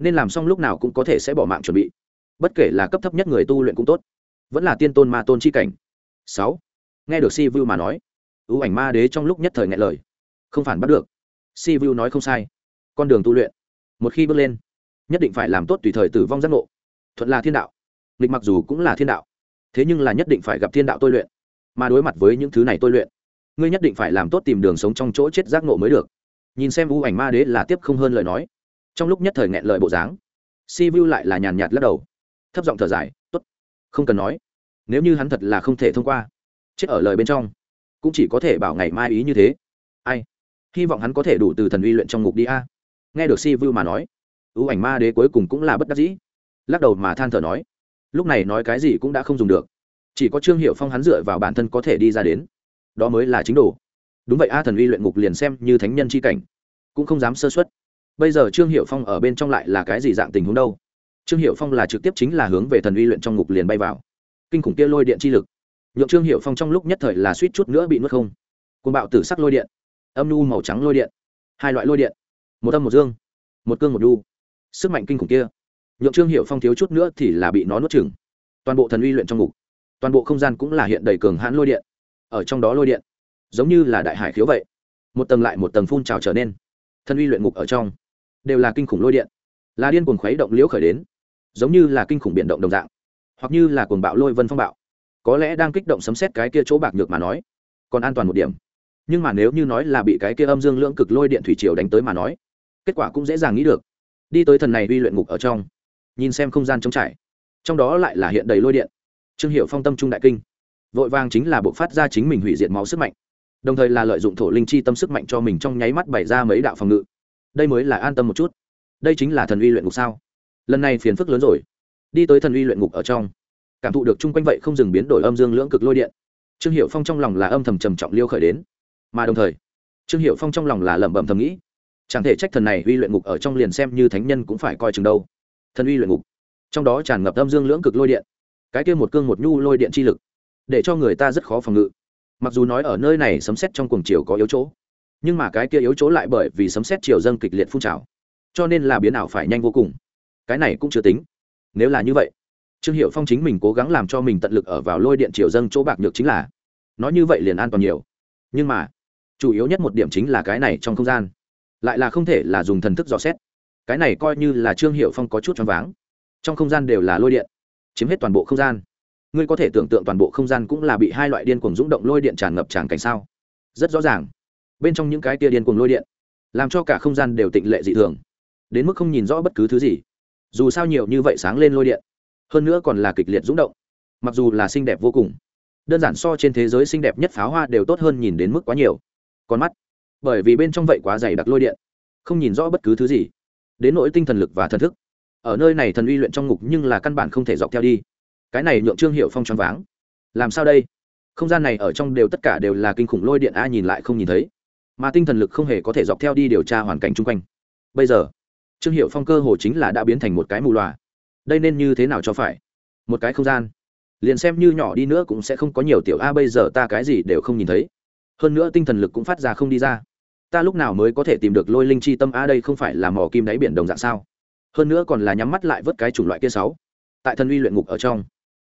nên làm xong lúc nào cũng có thể sẽ bỏ mạng chuẩn bị. Bất kể là cấp thấp nhất người tu luyện cũng tốt, vẫn là tiên tôn ma tôn chi cảnh. Sáu, nghe được si vu mà nói, ưu ảnh ma đế trong lúc nhất thời ngại lời. Không phản bắt được. Si vu nói không sai, con đường tu luyện, một khi bước lên, nhất định phải làm tốt tùy thời tử vong giác ngộ. Thuận là thiên đạo, nghịch mặc dù cũng là thiên đạo, thế nhưng là nhất định phải gặp thiên đạo tôi luyện, mà đối mặt với những thứ này tôi luyện, ngươi nhất định phải làm tốt tìm đường sống trong chỗ chết giác ngộ mới được. Nhìn xem ưu ảnh ma đế là tiếp không hơn lời nói trong lúc nhất thời nghẹn lời bộ dáng. Si vu lại là nhàn nhạt lắc đầu. Thấp giọng thở dài t ố t không cần nói. Nếu như hắn thật là không thể thông qua, chết ở lời bên trong, cũng chỉ có thể bảo ngày mai ý như thế. Ai? Hy vọng hắn có thể đủ từ thần uy luyện trong ngục đi a. Nghe được si vu mà nói, ưu ảnh ma đế cuối cùng cũng là bất đắc dĩ, lắc đầu mà than thở nói, lúc này nói cái gì cũng đã không dùng được. Chỉ có trương hiệu phong hắn dựa vào bản thân có thể đi ra đến. Đó mới là chính đồ. Đúng vậy a, thần uy luyện ngục liền xem như thánh nhân c h i cảnh, cũng không dám sơ xuất bây giờ trương hiệu phong ở bên trong lại là cái gì dạng tình huống đâu? Trương hiệu phong là trực tiếp chính là hướng về thần uy luyện trong ngục liền bay vào. Kinh khủng kia lôi điện chi lực. Nhượng trương hiệu phong trong lúc nhất thời là suýt chút nữa bị nuốt không. Côn bạo tử sắc lôi điện. Âm nu màu trắng lôi điện. Hai loại lôi điện. Một âm một dương. Một cương một nhu. Sức mạnh kinh khủng kia. Nhượng trương hiệu phong thiếu chút nữa thì là bị nó nuốt chừng toàn bộ thần uy luyện trong ngục. Toàn bộ không gian cũng là hiện đầy cường hãn lôi điện. Ở trong đó lôi điện. Giống như là đại hải khiếu vậy. Một tầng lại một tầng phun trào trở nên. Thần uy luyện ngục ở trong đều là kinh khủng lôi điện, là điên cuồng khuấy động liễu khởi đến, giống như là kinh khủng biển động đồng dạng, hoặc như là cuồng bạo lôi vân phong bạo. Có lẽ đang kích động sấm xét cái kia chỗ bạc nhược mà nói, còn an toàn một điểm. Nhưng mà nếu như nói là bị cái kia âm dương lưỡng cực lôi điện thủy triều đánh tới mà nói, kết quả cũng dễ dàng nghĩ được. Đi tới thần này uy luyện ngục ở trong, nhìn xem không gian trống trải. Trong đó lại là hiện đầy lôi điện. Trương hiệu phong tâm trung đại kinh. Vội vàng chính là buộc phát ra chính mình hủy diệt máu sức mạnh. Đồng thời là lợi dụng thổ linh chi tâm sức mạnh cho mình trong nháy mắt bày ra mấy đạo phòng ngự đây mới là an tâm một chút. Đây chính là thần uy luyện ngục sao? Lần này phiền phức lớn rồi. Đi tới thần uy luyện ngục ở trong. Cảm thụ được chung quanh vậy không dừng biến đổi âm dương lưỡng cực lôi điện. Trương hiệu phong trong lòng là âm thầm trầm trọng liêu khởi đến. Mà đồng thời, trương hiệu phong trong lòng là lẩm bẩm thầm nghĩ, chẳng thể trách thần này uy luyện ngục ở trong liền xem như thánh nhân cũng phải coi chừng đâu. Thần uy luyện ngục, trong đó tràn ngập âm dương lưỡng cực lôi điện. Cái kia một cương một nhu lôi điện chi lực, để cho người ta rất khó phòng ngự. Mặc dù nói ở nơi này sấm xét trong cuồng chiều có yếu chỗ nhưng mà cái kia yếu chỗ lại bởi vì sấm xét chiều dâng kịch liệt phun trào. Cho nên là biến ảo phải nhanh vô cùng. Cái này cũng chưa tính. Nếu là như vậy, trương hiệu phong chính mình cố gắng làm cho mình tận lực ở vào lôi điện chiều dâng chỗ bạc nhược chính là nói như vậy liền an toàn nhiều. Nhưng mà, chủ yếu nhất một điểm chính là cái này trong không gian. Lại là không thể là dùng thần thức dò xét. Cái này coi như là trương hiệu phong có chút choáng váng. Trong không gian đều là lôi điện, chiếm hết toàn bộ không gian. Ngươi có thể tưởng tượng toàn bộ không gian cũng là bị hai loại điên cuồng rúng động lôi điện tràn ngập tràn cảnh sao? Rất rõ ràng bên trong những cái tia điên cuồng lôi điện, làm cho cả không gian đều tịnh lệ dị thường, đến mức không nhìn rõ bất cứ thứ gì. Dù sao nhiều như vậy sáng lên lôi điện, hơn nữa còn là kịch liệt rúng động, mặc dù là xinh đẹp vô cùng, đơn giản so trên thế giới xinh đẹp nhất pháo hoa đều tốt hơn nhìn đến mức quá nhiều. Con mắt, bởi vì bên trong vậy quá dày đặc lôi điện, không nhìn rõ bất cứ thứ gì, đến nỗi tinh thần lực và thần thức. Ở nơi này thần uy luyện trong ngục nhưng là căn bản không thể dọc theo đi. Cái này nhượng trương hiệu phong choáng váng. Làm sao đây? Không gian này ở trong đều tất cả đều là kinh khủng lôi điện a nhìn lại không nhìn thấy mà tinh thần lực không hề có thể dọc theo đi điều tra hoàn cảnh chung quanh. Bây giờ, trương hiệu phong cơ hồ chính là đã biến thành một cái mù loà. Đây nên như thế nào cho phải? Một cái không gian. Liền xem như nhỏ đi nữa cũng sẽ không có nhiều tiểu a, bây giờ ta cái gì đều không nhìn thấy. Hơn nữa tinh thần lực cũng phát ra không đi ra. Ta lúc nào mới có thể tìm được lôi linh chi tâm a, đây không phải là mỏ kim đáy biển đồng dạng sao? Hơn nữa còn là nhắm mắt lại vớt cái chủng loại kia sáu. Tại thần uy luyện ngục ở trong,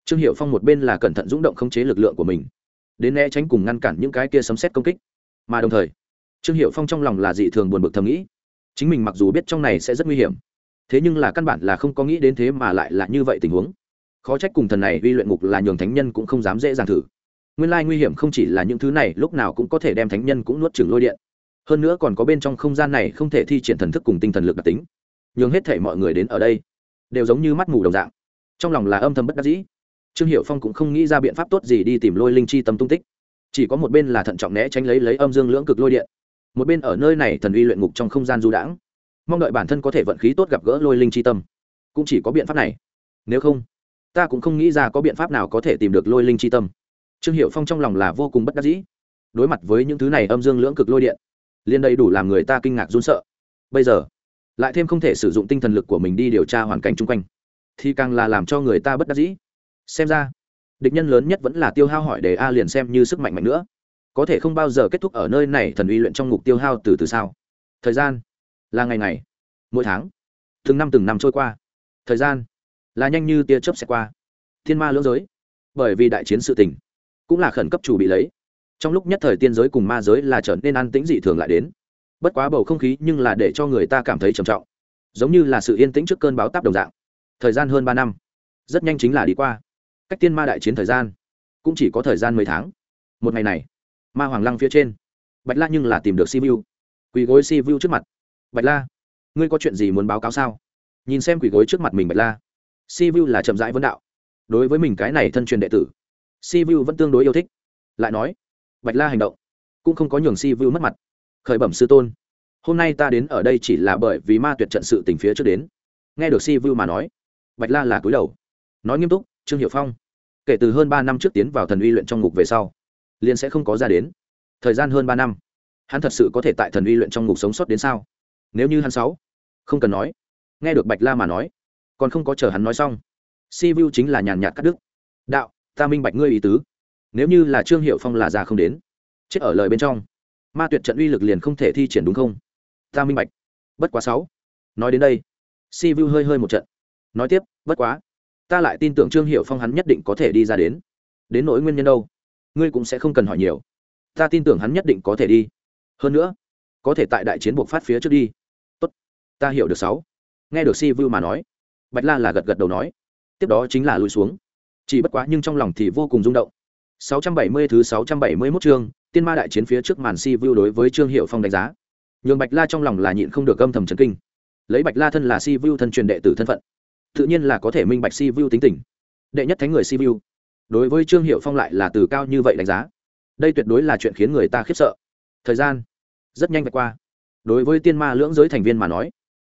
trương hiệu phong một bên là cẩn thận dũng động khống chế lực lượng của mình, đến né tránh cùng ngăn cản những cái kia sấm xét công kích. Mà đồng thời trương hiệu phong trong lòng là dị thường buồn bực thầm nghĩ, chính mình mặc dù biết trong này sẽ rất nguy hiểm, thế nhưng là căn bản là không có nghĩ đến thế mà lại là như vậy tình huống. Khó trách cùng thần này vi luyện ngục là nhường thánh nhân cũng không dám dễ dàng thử. Nguyên lai nguy hiểm không chỉ là những thứ này, lúc nào cũng có thể đem thánh nhân cũng nuốt chừng lôi điện. Hơn nữa còn có bên trong không gian này không thể thi triển thần thức cùng tinh thần lực đặc tính. Nhường hết thể mọi người đến ở đây, đều giống như mắt mù đồng dạng. Trong lòng là âm thầm bất đắc dĩ. Trương hiệu phong cũng không nghĩ ra biện pháp tốt gì đi tìm lôi linh chi tâm tung tích. Chỉ có một bên là thận trọng né tránh lấy lấy âm dương lưỡng cực lôi điện một bên ở nơi này thần uy luyện ngục trong không gian du đãng. Mong đợi bản thân có thể vận khí tốt gặp gỡ lôi linh c h i tâm. Cũng chỉ có biện pháp này. Nếu không, ta cũng không nghĩ ra có biện pháp nào có thể tìm được lôi linh c h i tâm. Trương hiệu phong trong lòng là vô cùng bất đắc dĩ. Đối mặt với những thứ này âm dương lưỡng cực lôi điện, liên đầy đủ làm người ta kinh ngạc run sợ. Bây giờ, lại thêm không thể sử dụng tinh thần lực của mình đi điều tra hoàn cảnh chung quanh, thì càng là làm cho người ta bất đắc dĩ. Xem ra, địch nhân lớn nhất vẫn là tiêu hao hỏi để a liền xem như sức mạnh mạnh nữa có thể không bao giờ kết thúc ở nơi này thần uy luyện trong ngục tiêu hao từ từ sao? Thời gian là ngày ngày, mỗi tháng, từng năm từng năm trôi qua. Thời gian là nhanh như tia chớp sẽ qua. Thiên ma lưỡng giới, bởi vì đại chiến sự tình, cũng là khẩn cấp chủ bị lấy. Trong lúc nhất thời tiên giới cùng ma giới là trở nên an tĩnh dị thường lại đến. Bất quá bầu không khí nhưng là để cho người ta cảm thấy trầm trọng, giống như là sự yên tĩnh trước cơn báo táp đồng dạng. Thời gian hơn ba năm, rất nhanh chính là đi qua. Cách tiên ma đại chiến thời gian cũng chỉ có thời gian mấy tháng. Một ngày này ma hoàng lăng phía trên. Bạch la nhưng là tìm được si vu quỳ gối si vu trước mặt. Bạch la, ngươi có chuyện gì muốn báo cáo sao? Nhìn xem quỳ gối trước mặt mình bạch la. Si vu là chậm rãi vấn đạo. Đối với mình cái này thân truyền đệ tử si vu vẫn tương đối yêu thích. Lại nói, bạch la hành động, cũng không có nhường si vu mất mặt. Khởi bẩm sư tôn, hôm nay ta đến ở đây chỉ là bởi vì ma tuyệt trận sự tình phía trước đến. Nghe được si vu mà nói, bạch la là cúi đầu. Nói nghiêm túc, trương hiệu phong, kể từ hơn ba năm trước tiến vào thần uy luyện trong ngục về sau liền sẽ không có ra đến. Thời gian hơn ba năm, hắn thật sự có thể tại thần uy luyện trong ngục sống sót đến sao? Nếu như hắn sáu, không cần nói. Nghe được bạch la mà nói, còn không có chờ hắn nói xong. Si vu chính là nhàn nhạt cắt đứt. Đạo, ta minh bạch ngươi ý tứ. Nếu như là trương hiệu phong là già không đến, chết ở lời bên trong, ma tuyệt trận uy lực liền không thể thi triển đúng không? Ta minh bạch. Bất quá sáu, nói đến đây, si vu hơi hơi một trận. Nói tiếp, bất quá, ta lại tin tưởng trương hiệu phong hắn nhất định có thể đi ra đến. Đến nỗi nguyên nhân đâu? Ngươi cũng sẽ không cần hỏi nhiều. Ta tin tưởng hắn nhất định có thể đi. Hơn nữa, có thể tại đại chiến buộc phát phía trước đi. Tốt, ta hiểu được sáu. Nghe được si vu mà nói, bạch la là gật gật đầu nói. Tiếp đó chính là lùi xuống. Chỉ bất quá nhưng trong lòng thì vô cùng rung động. 670 thứ 671 chương, tiên ma đại chiến phía trước màn si vu đối với trương hiệu phong đánh giá. Nhường bạch la trong lòng là nhịn không được âm thầm chấn kinh. Lấy bạch la thân là si vu thân truyền đệ tử thân phận, tự nhiên là có thể minh bạch si vu tính tình. Đệ nhất thánh người si vu đối với trương hiệu phong lại là từ cao như vậy đánh giá. Đây tuyệt đối là chuyện khiến người ta khiếp sợ. Thời gian rất nhanh vạch qua. Đối với tiên ma lưỡng giới thành viên mà nói,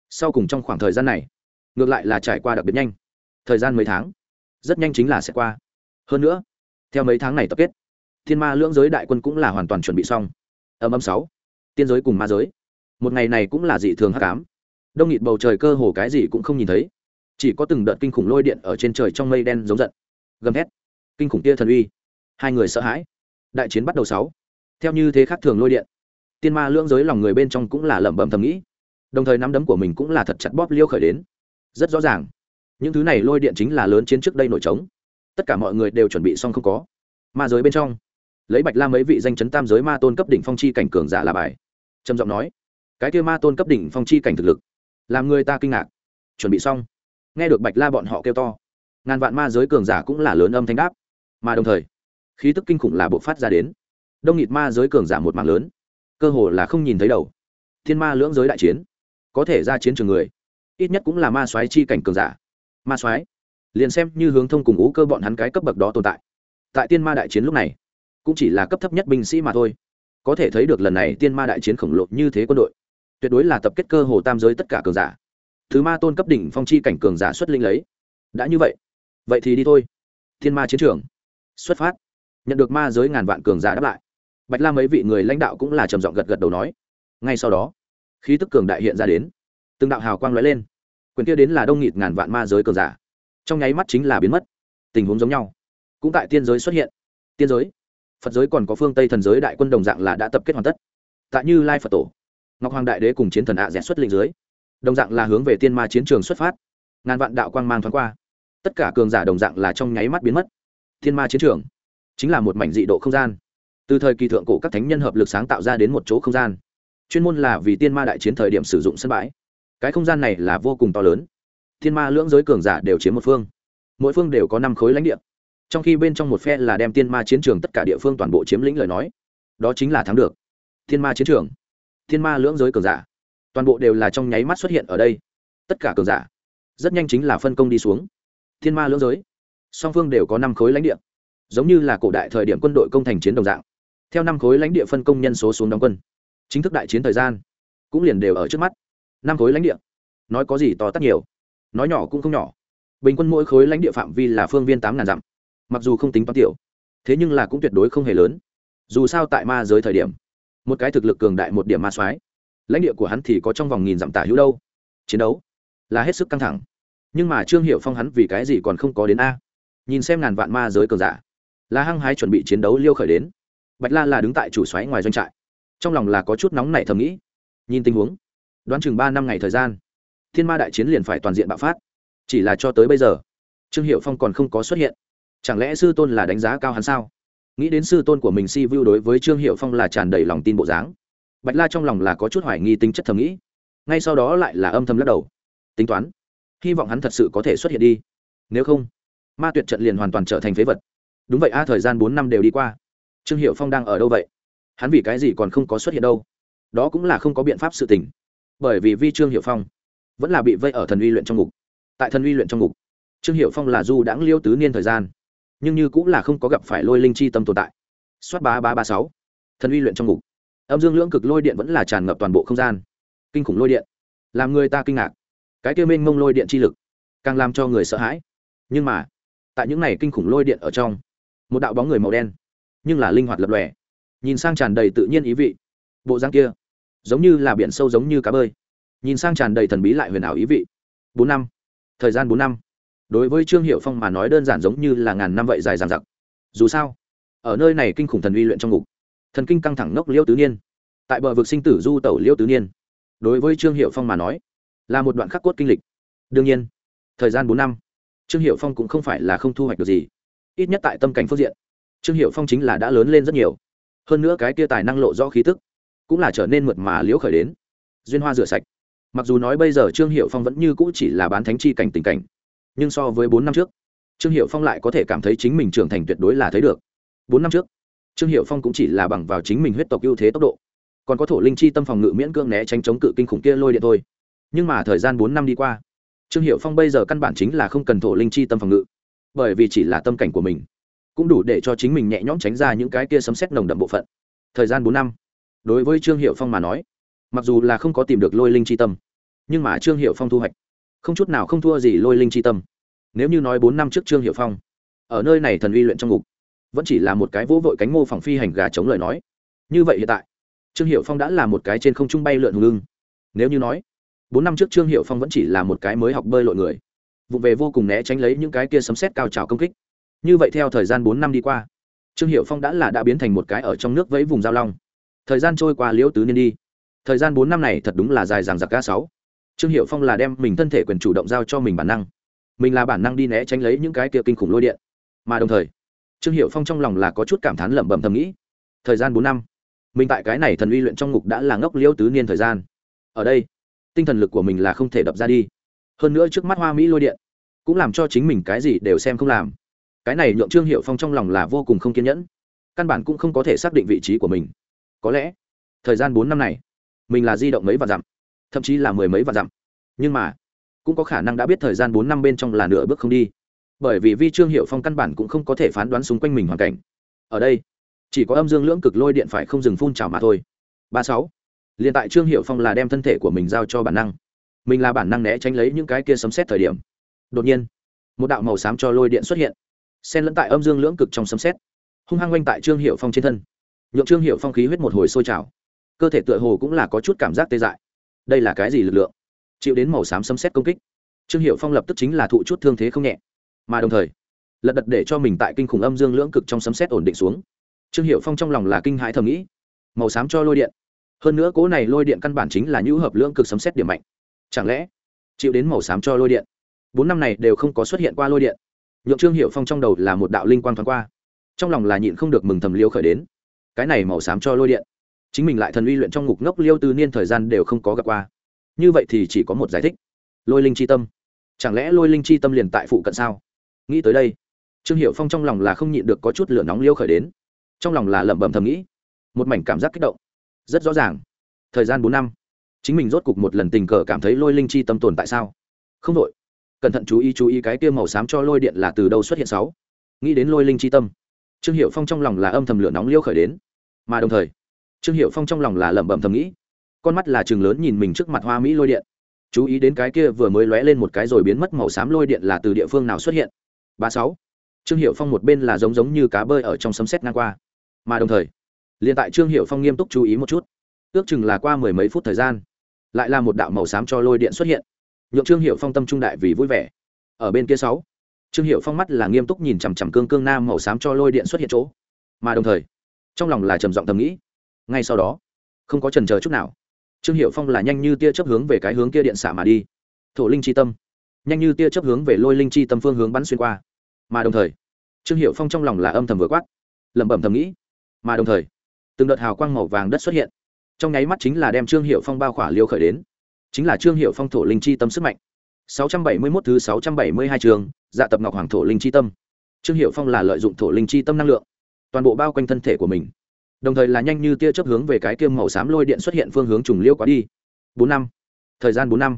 sau cùng trong khoảng thời gian này, ngược lại là trải qua đặc biệt nhanh. Thời gian mấy tháng, rất nhanh chính là sẽ qua. Hơn nữa, theo mấy tháng này tập kết thiên ma lưỡng giới đại quân cũng là hoàn toàn chuẩn bị xong. Âm âm sáu, tiên giới cùng ma giới. Một ngày này cũng là dị thường hắc ám. Đông nghịt bầu trời cơ hồ cái gì cũng không nhìn thấy. Chỉ có từng đợt kinh khủng lôi điện ở trên trời trong mây đen giống giận. Gầm thét kinh khủng kia thần uy. Hai người sợ hãi. Đại chiến bắt đầu sáu. Theo như thế khác thường lôi điện, tiên ma lưỡng giới lòng người bên trong cũng là lẩm bẩm thầm nghĩ. Đồng thời nắm đấm của mình cũng là thật chặt bóp liêu khởi đến. Rất rõ ràng, những thứ này lôi điện chính là lớn chiến trước đây nổi trống. Tất cả mọi người đều chuẩn bị xong không có. Ma giới bên trong, lấy bạch la mấy vị danh chấn tam giới ma tôn cấp đỉnh phong chi cảnh cường giả là bài. Trầm giọng nói, cái kia ma tôn cấp đỉnh phong chi cảnh thực lực, làm người ta kinh ngạc. Chuẩn bị xong, nghe được bạch la bọn họ kêu to, ngàn vạn ma giới cường giả cũng là lớn âm thanh đáp mà đồng thời, khí tức kinh khủng là bộ phát ra đến. Đông nghịt ma giới cường giả một mạng lớn, cơ hồ là không nhìn thấy đầu. Thiên ma lưỡng giới đại chiến, có thể ra chiến trường người, ít nhất cũng là ma soái chi cảnh cường giả. Ma soái, liền xem như hướng thông cùng ú cơ bọn hắn cái cấp bậc đó tồn tại. Tại tiên ma đại chiến lúc này, cũng chỉ là cấp thấp nhất binh sĩ mà thôi. Có thể thấy được lần này tiên ma đại chiến khổng lồ như thế quân đội, tuyệt đối là tập kết cơ hồ tam giới tất cả cường giả. Thứ ma tôn cấp đỉnh phong chi cảnh cường giả xuất linh lấy. Đã như vậy vậy thì đi thôi. Thiên ma chiến trường xuất phát. Nhận được ma giới ngàn vạn cường giả đáp lại, bạch la mấy vị người lãnh đạo cũng là trầm giọng gật gật đầu nói. Ngay sau đó, khí tức cường đại hiện ra đến, từng đạo hào quang lóe lên. Quyền kia đến là đông nghịt ngàn vạn ma giới cường giả. Trong nháy mắt chính là biến mất. Tình huống giống nhau. Cũng tại tiên giới xuất hiện. Tiên giới. Phật giới còn có phương tây thần giới đại quân đồng dạng là đã tập kết hoàn tất. Tại như lai phật tổ, ngọc hoàng đại đế cùng chiến thần ạ à xuất lĩnh dưới, đồng dạng là hướng về tiên ma chiến trường xuất phát. Ngàn vạn đạo quang mang thoáng qua. Tất cả cường giả đồng dạng là trong nháy mắt biến mất thiên ma chiến trường. Chính là một mảnh dị độ không gian. Từ thời kỳ thượng cổ các thánh nhân hợp lực sáng tạo ra đến một chỗ không gian. Chuyên môn là vì tiên ma đại chiến thời điểm sử dụng sân bãi. Cái không gian này là vô cùng to lớn. Thiên ma lưỡng giới cường giả đều chiếm một phương. Mỗi phương đều có năm khối lãnh địa. Trong khi bên trong một phe là đem tiên ma chiến trường tất cả địa phương toàn bộ chiếm lĩnh lời nói. Đó chính là thắng được. Thiên ma chiến trường. Thiên ma lưỡng giới cường giả. Toàn bộ đều là trong nháy mắt xuất hiện ở đây. Tất cả cường giả. Rất nhanh chính là phân công đi xuống. Thiên ma lưỡng giới song phương đều có năm khối lãnh địa, giống như là cổ đại thời điểm quân đội công thành chiến đồng dạng. Theo năm khối lãnh địa phân công nhân số xuống đóng quân, chính thức đại chiến thời gian cũng liền đều ở trước mắt. Năm khối lãnh địa, nói có gì to tắt nhiều, nói nhỏ cũng không nhỏ. Bình quân mỗi khối lãnh địa phạm vi là phương viên tám ngàn dặm, mặc dù không tính toán tiểu, thế nhưng là cũng tuyệt đối không hề lớn. Dù sao tại ma giới thời điểm, một cái thực lực cường đại một điểm ma soái, lãnh địa của hắn thì có trong vòng nghìn dặm tả hữu đâu. Chiến đấu là hết sức căng thẳng. Nhưng mà trương hiệu phong hắn vì cái gì còn không có đến a? Nhìn xem ngàn vạn ma giới cường giả. Là hăng hái chuẩn bị chiến đấu liêu khởi đến. Bạch la là đứng tại chủ xoáy ngoài doanh trại. Trong lòng là có chút nóng nảy thầm nghĩ. Nhìn tình huống, đoán chừng ba năm ngày thời gian, thiên ma đại chiến liền phải toàn diện bạo phát. Chỉ là cho tới bây giờ, trương hiệu phong còn không có xuất hiện. Chẳng lẽ sư tôn là đánh giá cao hắn sao? Nghĩ đến sư tôn của mình si vu đối với trương hiệu phong là tràn đầy lòng tin bộ dáng, bạch la trong lòng là có chút hoài nghi tính chất thầm nghĩ. Ngay sau đó lại là âm thầm lắc đầu. Tính toán, hy vọng hắn thật sự có thể xuất hiện đi. Nếu không ma tuyệt trận liền hoàn toàn trở thành phế vật. Đúng vậy a, thời gian bốn năm đều đi qua. Trương hiệu phong đang ở đâu vậy? Hắn vì cái gì còn không có xuất hiện đâu? Đó cũng là không có biện pháp sự tình. Bởi vì vi trương hiệu phong vẫn là bị vây ở thần uy luyện trong ngục. Tại thần uy luyện trong ngục, trương hiệu phong là du đãng liêu tứ niên thời gian, nhưng như cũng là không có gặp phải lôi linh chi tâm tồn tại. Soát ba ba ba sáu, thần uy luyện trong ngục. Âm dương lưỡng cực lôi điện vẫn là tràn ngập toàn bộ không gian. Kinh khủng lôi điện, làm người ta kinh ngạc. Cái kêu minh mông lôi điện chi lực, càng làm cho người sợ hãi. Nhưng mà tại những này kinh khủng lôi điện ở trong. Một đạo bóng người màu đen, nhưng là linh hoạt lập lòe. Nhìn sang tràn đầy tự nhiên ý vị, bộ răng kia, giống như là biển sâu giống như cá bơi. Nhìn sang tràn đầy thần bí lại huyền ảo ý vị, bốn năm, thời gian bốn năm. Đối với trương hiệu phong mà nói đơn giản giống như là ngàn năm vậy dài dằng dặc. Dù sao, ở nơi này kinh khủng thần uy luyện trong ngục, thần kinh căng thẳng nốc liêu tứ niên. Tại bờ vực sinh tử du tẩu liêu tứ niên. Đối với trương hiệu phong mà nói, là một đoạn khắc cốt kinh lịch. Đương nhiên, thời gian bốn năm trương hiệu phong cũng không phải là không thu hoạch được gì. Ít nhất tại tâm cảnh phương diện, trương hiệu phong chính là đã lớn lên rất nhiều. Hơn nữa cái kia tài năng lộ rõ khí tức, cũng là trở nên mượt mà liễu khởi đến. Duyên hoa rửa sạch. Mặc dù nói bây giờ trương hiệu phong vẫn như cũ chỉ là bán thánh chi cảnh tình cảnh, nhưng so với bốn năm trước, trương hiệu phong lại có thể cảm thấy chính mình trưởng thành tuyệt đối là thấy được. Bốn năm trước, trương hiệu phong cũng chỉ là bằng vào chính mình huyết tộc ưu thế tốc độ, còn có thổ linh chi tâm phòng ngự miễn cưỡng né tránh chống cự kinh khủng kia lôi điện thôi. Nhưng mà thời gian bốn năm đi qua trương hiệu phong bây giờ căn bản chính là không cần thổ linh chi tâm phòng ngự, bởi vì chỉ là tâm cảnh của mình, cũng đủ để cho chính mình nhẹ nhõm tránh ra những cái kia sấm xét nồng đậm bộ phận. Thời gian bốn năm, đối với trương hiệu phong mà nói, mặc dù là không có tìm được lôi linh chi tâm, nhưng mà trương hiệu phong thu hoạch, không chút nào không thua gì lôi linh chi tâm. Nếu như nói bốn năm trước trương hiệu phong, ở nơi này thần uy luyện trong ngục, vẫn chỉ là một cái vỗ vội cánh mô phỏng phi hành gà chống lời nói. Như vậy hiện tại, trương hiệu phong đã là một cái trên không trung bay lượn hùng lưng nếu như nói bốn năm trước trương hiệu phong vẫn chỉ là một cái mới học bơi lội người. Vụ về vô cùng né tránh lấy những cái kia sấm xét cao trào công kích. Như vậy theo thời gian bốn năm đi qua, trương hiệu phong đã là đã biến thành một cái ở trong nước vẫy vùng giao long. Thời gian trôi qua liễu tứ niên đi. Thời gian bốn năm này thật đúng là dài dằng dặc ca sáu. Trương hiệu phong là đem mình thân thể quyền chủ động giao cho mình bản năng. Mình là bản năng đi né tránh lấy những cái kia kinh khủng lôi điện. Mà đồng thời, trương hiệu phong trong lòng là có chút cảm thán lẩm bẩm thầm nghĩ, thời gian bốn năm, mình tại cái này thần uy luyện trong ngục đã là ngốc liễu tứ niên thời gian. Ở đây tinh thần lực của mình là không thể đập ra đi. Hơn nữa trước mắt hoa mỹ lôi điện cũng làm cho chính mình cái gì đều xem không làm. Cái này nhượng trương hiệu phong trong lòng là vô cùng không kiên nhẫn. Căn bản cũng không có thể xác định vị trí của mình. Có lẽ, thời gian bốn năm này, mình là di động mấy và dặm, thậm chí là mười mấy và dặm. Nhưng mà, cũng có khả năng đã biết thời gian bốn năm bên trong là nửa bước không đi. Bởi vì vi trương hiệu phong căn bản cũng không có thể phán đoán xung quanh mình hoàn cảnh. Ở đây, chỉ có âm dương lưỡng cực lôi điện phải không dừng phun trào mà thôi. Ba sáu liền tại trương hiệu phong là đem thân thể của mình giao cho bản năng. Mình là bản năng né tránh lấy những cái kia sấm xét thời điểm. Đột nhiên, một đạo màu xám cho lôi điện xuất hiện, xen lẫn tại âm dương lưỡng cực trong sấm xét hung hăng quanh tại trương hiệu phong trên thân. Nhượng trương hiệu phong khí huyết một hồi sôi trào. Cơ thể tựa hồ cũng là có chút cảm giác tê dại. Đây là cái gì lực lượng? Chịu đến màu xám sấm xét công kích, trương hiệu phong lập tức chính là thụ chút thương thế không nhẹ. Mà đồng thời, lật đật để cho mình tại kinh khủng âm dương lưỡng cực trong sấm xét ổn định xuống. Trương hiệu phong trong lòng là kinh hãi thầm nghĩ, màu xám cho lôi điện hơn nữa cố này lôi điện căn bản chính là nhũ hợp lưỡng cực sấm xét điểm mạnh. Chẳng lẽ chịu đến màu xám cho lôi điện? Bốn năm này đều không có xuất hiện qua lôi điện. Nhượng trương hiệu phong trong đầu là một đạo linh quang thoáng qua. Trong lòng là nhịn không được mừng thầm liêu khởi đến. Cái này màu xám cho lôi điện. Chính mình lại thần uy luyện trong ngục ngốc liêu từ niên thời gian đều không có gặp qua. Như vậy thì chỉ có một giải thích. Lôi linh c h i tâm. Chẳng lẽ lôi linh c h i tâm liền tại phụ cận sao? Nghĩ tới đây, trương hiệu phong trong lòng là không nhịn được có chút lửa nóng liêu khởi đến. Trong lòng là lẩm bẩm thầm nghĩ. Một mảnh cảm giác kích động rất rõ ràng. Thời gian bốn năm. Chính mình rốt cục một lần tình cờ cảm thấy lôi linh chi tâm tồn tại sao? Không đội. Cẩn thận chú ý chú ý cái kia màu xám cho lôi điện là từ đâu xuất hiện sáu? Nghĩ đến lôi linh chi tâm. Trương hiệu phong trong lòng là âm thầm lửa nóng liêu khởi đến. Mà đồng thời, trương hiệu phong trong lòng là lẩm bẩm thầm nghĩ. Con mắt là chừng lớn nhìn mình trước mặt hoa mỹ lôi điện. Chú ý đến cái kia vừa mới lóe lên một cái rồi biến mất màu xám lôi điện là từ địa phương nào xuất hiện? Ba sáu. Trương hiệu phong một bên là giống giống như cá bơi ở trong sấm sét ngang qua. Mà đồng thời liền tại trương hiệu phong nghiêm túc chú ý một chút, ước chừng là qua mười mấy phút thời gian, lại là một đạo màu xám cho lôi điện xuất hiện. Nhượng trương hiệu phong tâm trung đại vì vui vẻ. Ở bên kia sáu, trương hiệu phong mắt là nghiêm túc nhìn chằm chằm cương cương nam màu xám cho lôi điện xuất hiện chỗ. Mà đồng thời, trong lòng là trầm giọng thầm nghĩ, ngay sau đó, không có trần chờ chút nào. Trương hiệu phong là nhanh như tia chấp hướng về cái hướng kia điện xả mà đi. Thổ linh chi tâm, nhanh như tia chấp hướng về lôi linh chi tâm phương hướng bắn xuyên qua. Mà đồng thời, trương hiệu phong trong lòng là âm thầm vừa quát, lẩm bẩm thầm nghĩ. Mà đồng thời từng đợt hào quang màu vàng đất xuất hiện. Trong nháy mắt chính là đem trương hiệu phong bao khỏa liêu khởi đến. Chính là trương hiệu phong thổ linh chi tâm sức mạnh. 671 thứ 672 trường dạ tập ngọc hoàng thổ linh chi tâm. Trương hiệu phong là lợi dụng thổ linh chi tâm năng lượng, toàn bộ bao quanh thân thể của mình. Đồng thời là nhanh như tia chớp hướng về cái kiêm màu xám lôi điện xuất hiện phương hướng trùng liêu quá đi. Bốn năm. Thời gian bốn năm.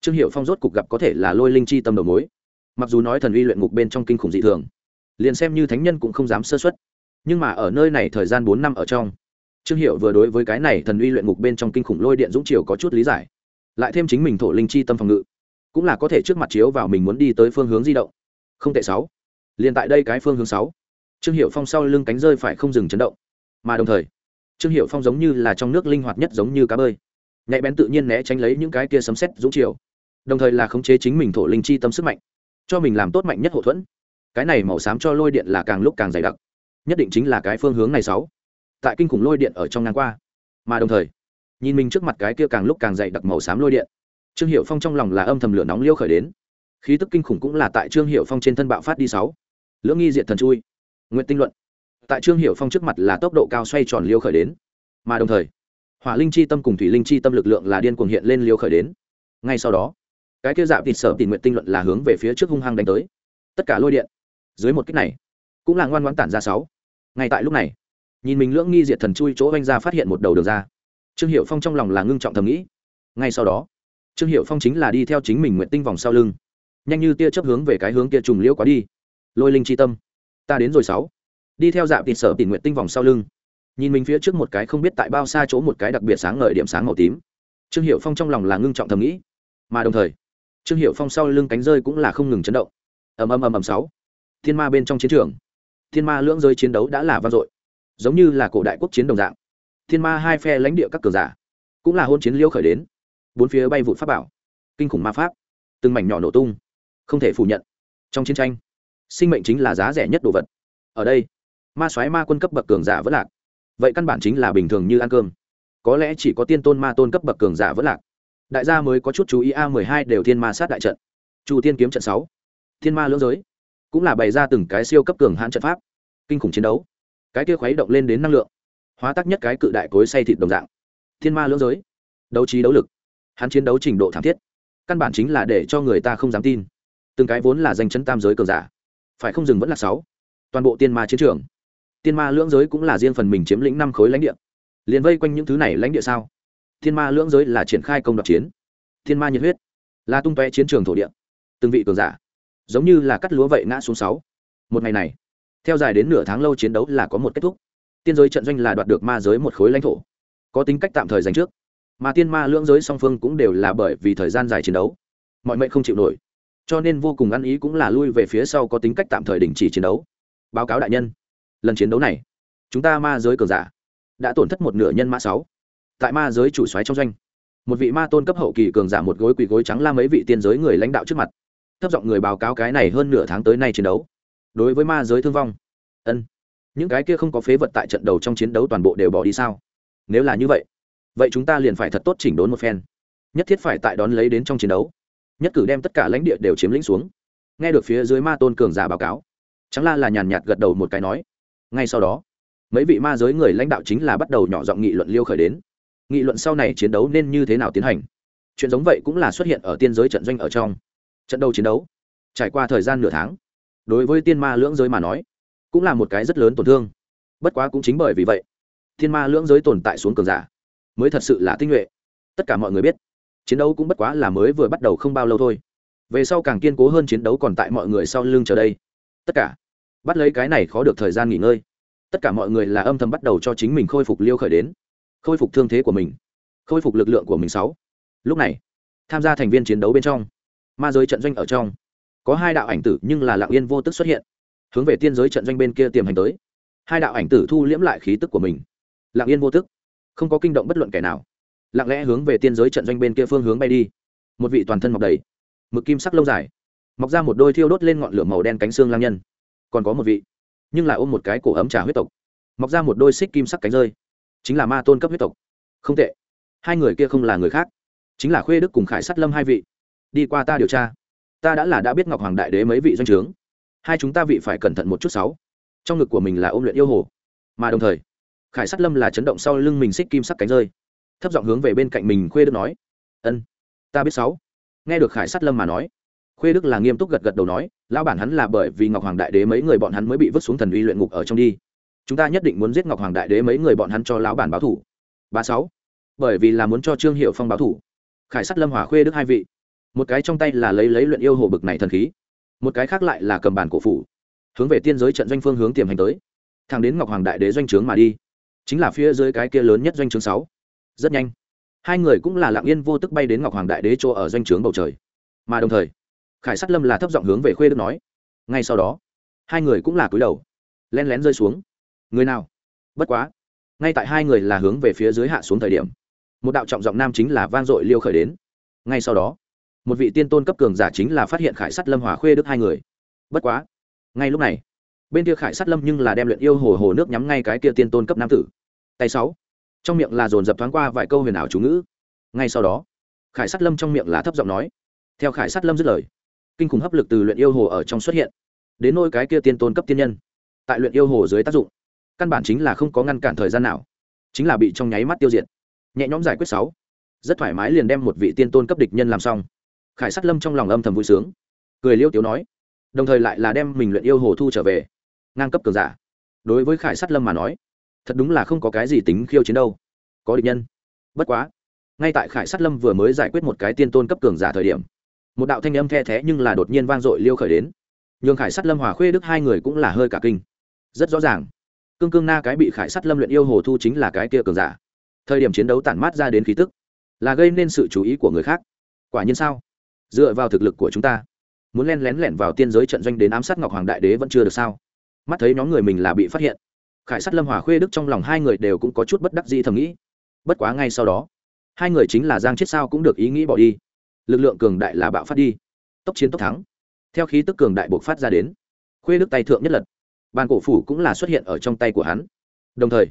Trương hiệu phong rốt cục gặp có thể là lôi linh chi tâm đầu mối. Mặc dù nói thần uy luyện ngục bên trong kinh khủng dị thường, liền xem như thánh nhân cũng không dám sơ xuất nhưng mà ở nơi này thời gian bốn năm ở trong trương hiệu vừa đối với cái này thần uy luyện ngục bên trong kinh khủng lôi điện dũng triều có chút lý giải. Lại thêm chính mình thổ linh chi tâm phòng ngự, cũng là có thể trước mặt chiếu vào mình muốn đi tới phương hướng di động. Không tệ sáu. Liền tại đây cái phương hướng sáu. Trương hiệu phong sau lưng cánh rơi phải không dừng chấn động. Mà đồng thời, trương hiệu phong giống như là trong nước linh hoạt nhất giống như cá bơi. Nhạy bén tự nhiên né tránh lấy những cái kia sấm xét dũng chiều đồng thời là khống chế chính mình thổ linh chi tâm sức mạnh, cho mình làm tốt mạnh nhất hậu thuẫn. Cái này màu xám cho lôi điện là càng lúc càng dày đặc. Nhất định chính là cái phương hướng này sáu tại kinh khủng lôi điện ở trong ngang qua. Mà đồng thời, nhìn mình trước mặt cái kia càng lúc càng dày đặc màu xám lôi điện, trương hiệu phong trong lòng là âm thầm lửa nóng liêu khởi đến. Khí tức kinh khủng cũng là tại trương hiệu phong trên thân bạo phát đi sáu. Lưỡng nghi diện thần chui. Nguyện tinh luận. Tại trương hiệu phong trước mặt là tốc độ cao xoay tròn liêu khởi đến. Mà đồng thời, hỏa linh chi tâm cùng thủy linh chi tâm lực lượng là điên cuồng hiện lên liêu khởi đến. Ngay sau đó, cái kia dạo thịt sở tình nguyện tinh luận là hướng về phía trước hung hăng đánh tới. Tất cả lôi điện, dưới một kích này, cũng là ngoan ngoãn tản ra sáu. Ngay tại lúc này nhìn mình lưỡng nghi diệt thần chui chỗ oanh ra phát hiện một đầu đường ra. Trương hiệu phong trong lòng là ngưng trọng thầm nghĩ. Ngay sau đó, trương hiệu phong chính là đi theo chính mình nguyện tinh vòng sau lưng. Nhanh như tia chấp hướng về cái hướng kia trùng liễu quá đi. Lôi linh chi tâm. Ta đến rồi sáu. Đi theo dạp thịt sở tìm nguyện tinh vòng sau lưng. Nhìn mình phía trước một cái không biết tại bao xa chỗ một cái đặc biệt sáng ngời điểm sáng màu tím. Trương hiệu phong trong lòng là ngưng trọng thầm nghĩ. Mà đồng thời, trương hiệu phong sau lưng cánh rơi cũng là không ngừng chấn động. Ầm ầm ầm ầm sáu. Thiên ma bên trong chiến trường. Thiên ma lưỡng rơi chiến đấu đã là vang dội giống như là cổ đại quốc chiến đồng dạng. Thiên ma hai phe lãnh địa các cường giả cũng là hôn chiến liêu khởi đến. Bốn phía bay vụt pháp bảo, kinh khủng ma pháp, từng mảnh nhỏ nổ tung, không thể phủ nhận. Trong chiến tranh, sinh mệnh chính là giá rẻ nhất đồ vật. Ở đây, ma soái, ma quân cấp bậc cường giả vẫn lạc. Vậy căn bản chính là bình thường như ăn cơm. Có lẽ chỉ có tiên tôn, ma tôn cấp bậc cường giả vẫn lạc. Đại gia mới có chút chú ý a mười hai đều thiên ma sát đại trận. Chu tiên kiếm trận sáu, thiên ma lưỡng giới, cũng là bày ra từng cái siêu cấp cường hãn trận pháp, kinh khủng chiến đấu cái kia khuấy động lên đến năng lượng, hóa tác nhất cái cự đại cối say thịt đồng dạng. Thiên ma lưỡng giới, đấu trí đấu lực, hắn chiến đấu trình độ thảm thiết, căn bản chính là để cho người ta không dám tin. Từng cái vốn là danh chấn tam giới cường giả, phải không dừng vẫn là sáu? Toàn bộ tiên ma chiến trường. Tiên ma lưỡng giới cũng là riêng phần mình chiếm lĩnh năm khối lãnh địa. Liền vây quanh những thứ này lãnh địa sao? Thiên ma lưỡng giới là triển khai công đoạt chiến. Thiên ma nhiệt huyết, là tung toe chiến trường thổ địa. Từng vị cường giả, giống như là cắt lúa vậy ngã xuống sáu. Một ngày này theo dài đến nửa tháng lâu chiến đấu là có một kết thúc. Tiên giới trận doanh là đoạt được ma giới một khối lãnh thổ. Có tính cách tạm thời dành trước. Mà tiên ma lưỡng giới song phương cũng đều là bởi vì thời gian dài chiến đấu, mọi mệnh không chịu nổi. Cho nên vô cùng ăn ý cũng là lui về phía sau có tính cách tạm thời đình chỉ chiến đấu. Báo cáo đại nhân, lần chiến đấu này, chúng ta ma giới cờ giả đã tổn thất một nửa nhân mã sáu. Tại ma giới chủ xoáy trong doanh, một vị ma tôn cấp hậu kỳ cường giả một gối quỳ gối trắng la mấy vị tiên giới người lãnh đạo trước mặt. Thấp giọng người báo cáo cái này hơn nửa tháng tới nay chiến đấu đối với ma giới thương vong. Ân, những cái kia không có phế vật tại trận đầu trong chiến đấu toàn bộ đều bỏ đi sao? Nếu là như vậy vậy chúng ta liền phải thật tốt chỉnh đốn một phen. Nhất thiết phải tại đón lấy đến trong chiến đấu. Nhất cử đem tất cả lãnh địa đều chiếm lĩnh xuống. Nghe được phía dưới ma tôn cường giả báo cáo trắng la là nhàn nhạt gật đầu một cái nói, ngay sau đó, mấy vị ma giới người lãnh đạo chính là bắt đầu nhỏ giọng nghị luận liêu khởi đến. Nghị luận sau này chiến đấu nên như thế nào tiến hành? Chuyện giống vậy cũng là xuất hiện ở tiên giới trận doanh ở trong. Trận đầu chiến đấu, trải qua thời gian nửa tháng đối với tiên ma lưỡng giới mà nói, cũng là một cái rất lớn tổn thương. Bất quá cũng chính bởi vì vậy thiên ma lưỡng giới tồn tại xuống cường giả mới thật sự là tinh nhuệ. Tất cả mọi người biết, chiến đấu cũng bất quá là mới vừa bắt đầu không bao lâu thôi. Về sau càng kiên cố hơn chiến đấu còn tại mọi người sau lưng chờ đây. Tất cả, bắt lấy cái này khó được thời gian nghỉ ngơi. Tất cả mọi người là âm thầm bắt đầu cho chính mình khôi phục liêu khởi đến, khôi phục thương thế của mình, khôi phục lực lượng của mình sáu. Lúc này, tham gia thành viên chiến đấu bên trong, ma giới trận doanh ở trong có hai đạo ảnh tử nhưng là lặng yên vô tức xuất hiện, hướng về tiên giới trận doanh bên kia tiềm hành tới. Hai đạo ảnh tử thu liễm lại khí tức của mình. Lặng yên vô tức, không có kinh động bất luận kẻ nào, lặng lẽ hướng về tiên giới trận doanh bên kia phương hướng bay đi. Một vị toàn thân mọc đầy, mực kim sắc lâu dài, mọc ra một đôi thiêu đốt lên ngọn lửa màu đen cánh xương lang nhân. Còn có một vị, nhưng lại ôm một cái cổ ấm trà huyết tộc, mọc ra một đôi xích kim sắc cánh rơi, chính là ma tôn cấp huyết tộc. Không tệ, hai người kia không là người khác, chính là khuê đức cùng khải sắt lâm hai vị. Đi qua ta điều tra ta đã là đã biết ngọc hoàng đại đế mấy vị doanh trướng. Hai chúng ta vị phải cẩn thận một chút sáu. Trong ngực của mình là ôm luyện yêu hồ. Mà đồng thời, khải sắt lâm là chấn động sau lưng mình xích kim sắc cánh rơi. Thấp giọng hướng về bên cạnh mình khuê đức nói, ân, ta biết sáu. Nghe được khải sắt lâm mà nói, khuê đức là nghiêm túc gật gật đầu nói, lão bản hắn là bởi vì ngọc hoàng đại đế mấy người bọn hắn mới bị vứt xuống thần uy luyện ngục ở trong đi. Chúng ta nhất định muốn giết ngọc hoàng đại đế mấy người bọn hắn cho lão bản báo thủ ba sáu. Bởi vì là muốn cho trương hiệu phong báo thủ khải sắt lâm hỏa khuê đức hai vị một cái trong tay là lấy lấy luyện yêu hồ bực này thần khí, một cái khác lại là cầm bản cổ phủ, hướng về tiên giới trận doanh phương hướng tiềm hành tới, thẳng đến ngọc hoàng đại đế doanh trướng mà đi. Chính là phía dưới cái kia lớn nhất doanh trướng sáu. Rất nhanh, hai người cũng là lặng yên vô tức bay đến ngọc hoàng đại đế chỗ ở doanh trướng bầu trời. Mà đồng thời, khải sắt lâm là thấp giọng hướng về khuê đức nói, ngay sau đó, hai người cũng là cúi đầu, len lén rơi xuống. Người nào? Bất quá, ngay tại hai người là hướng về phía dưới hạ xuống thời điểm, một đạo trọng giọng nam chính là vang dội liêu khởi đến. Ngay sau đó một vị tiên tôn cấp cường giả chính là phát hiện khải sắt lâm hòa khuê đức hai người. Bất quá, ngay lúc này, bên kia khải sắt lâm nhưng là đem luyện yêu hồ hồ nước nhắm ngay cái kia tiên tôn cấp nam tử. Tay sáu, trong miệng là dồn dập thoáng qua vài câu huyền ảo chú ngữ. Ngay sau đó, khải sắt lâm trong miệng là thấp giọng nói. Theo khải sắt lâm dứt lời, kinh khủng hấp lực từ luyện yêu hồ ở trong xuất hiện, đến nôi cái kia tiên tôn cấp tiên nhân. Tại luyện yêu hồ dưới tác dụng, căn bản chính là không có ngăn cản thời gian nào, chính là bị trong nháy mắt tiêu diệt. Nhẹ nhõm giải quyết sáu, rất thoải mái liền đem một vị tiên tôn cấp địch nhân làm xong khải sắt lâm trong lòng âm thầm vui sướng. Cười liêu tiếu nói, đồng thời lại là đem mình luyện yêu hồ thu trở về. Ngang cấp cường giả. Đối với khải sắt lâm mà nói, thật đúng là không có cái gì tính khiêu chiến đâu. Có địch nhân. Bất quá, ngay tại khải sắt lâm vừa mới giải quyết một cái tiên tôn cấp cường giả thời điểm, một đạo thanh âm the thé nhưng là đột nhiên vang dội liêu khởi đến. Nhường khải sắt lâm hòa khuê đức hai người cũng là hơi cả kinh. Rất rõ ràng, cương cương na cái bị khải sắt lâm luyện yêu hồ thu chính là cái kia cường giả. Thời điểm chiến đấu tản mát ra đến khí tức, là gây nên sự chú ý của người khác. Quả nhiên sao? Dựa vào thực lực của chúng ta. Muốn len lén lẻn vào tiên giới trận doanh đến ám sát ngọc hoàng đại đế vẫn chưa được sao? Mắt thấy nhóm người mình là bị phát hiện, khải sát, lâm hòa, khuê đức trong lòng hai người đều cũng có chút bất đắc dĩ thầm nghĩ. Bất quá ngay sau đó, hai người chính là giang chết sao cũng được ý nghĩ bỏ đi. Lực lượng cường đại là bạo phát đi. Tốc chiến tốc thắng. Theo khí tức cường đại buộc phát ra đến, khuê đức tay thượng nhất lật. Bàn cổ phủ cũng là xuất hiện ở trong tay của hắn. Đồng thời,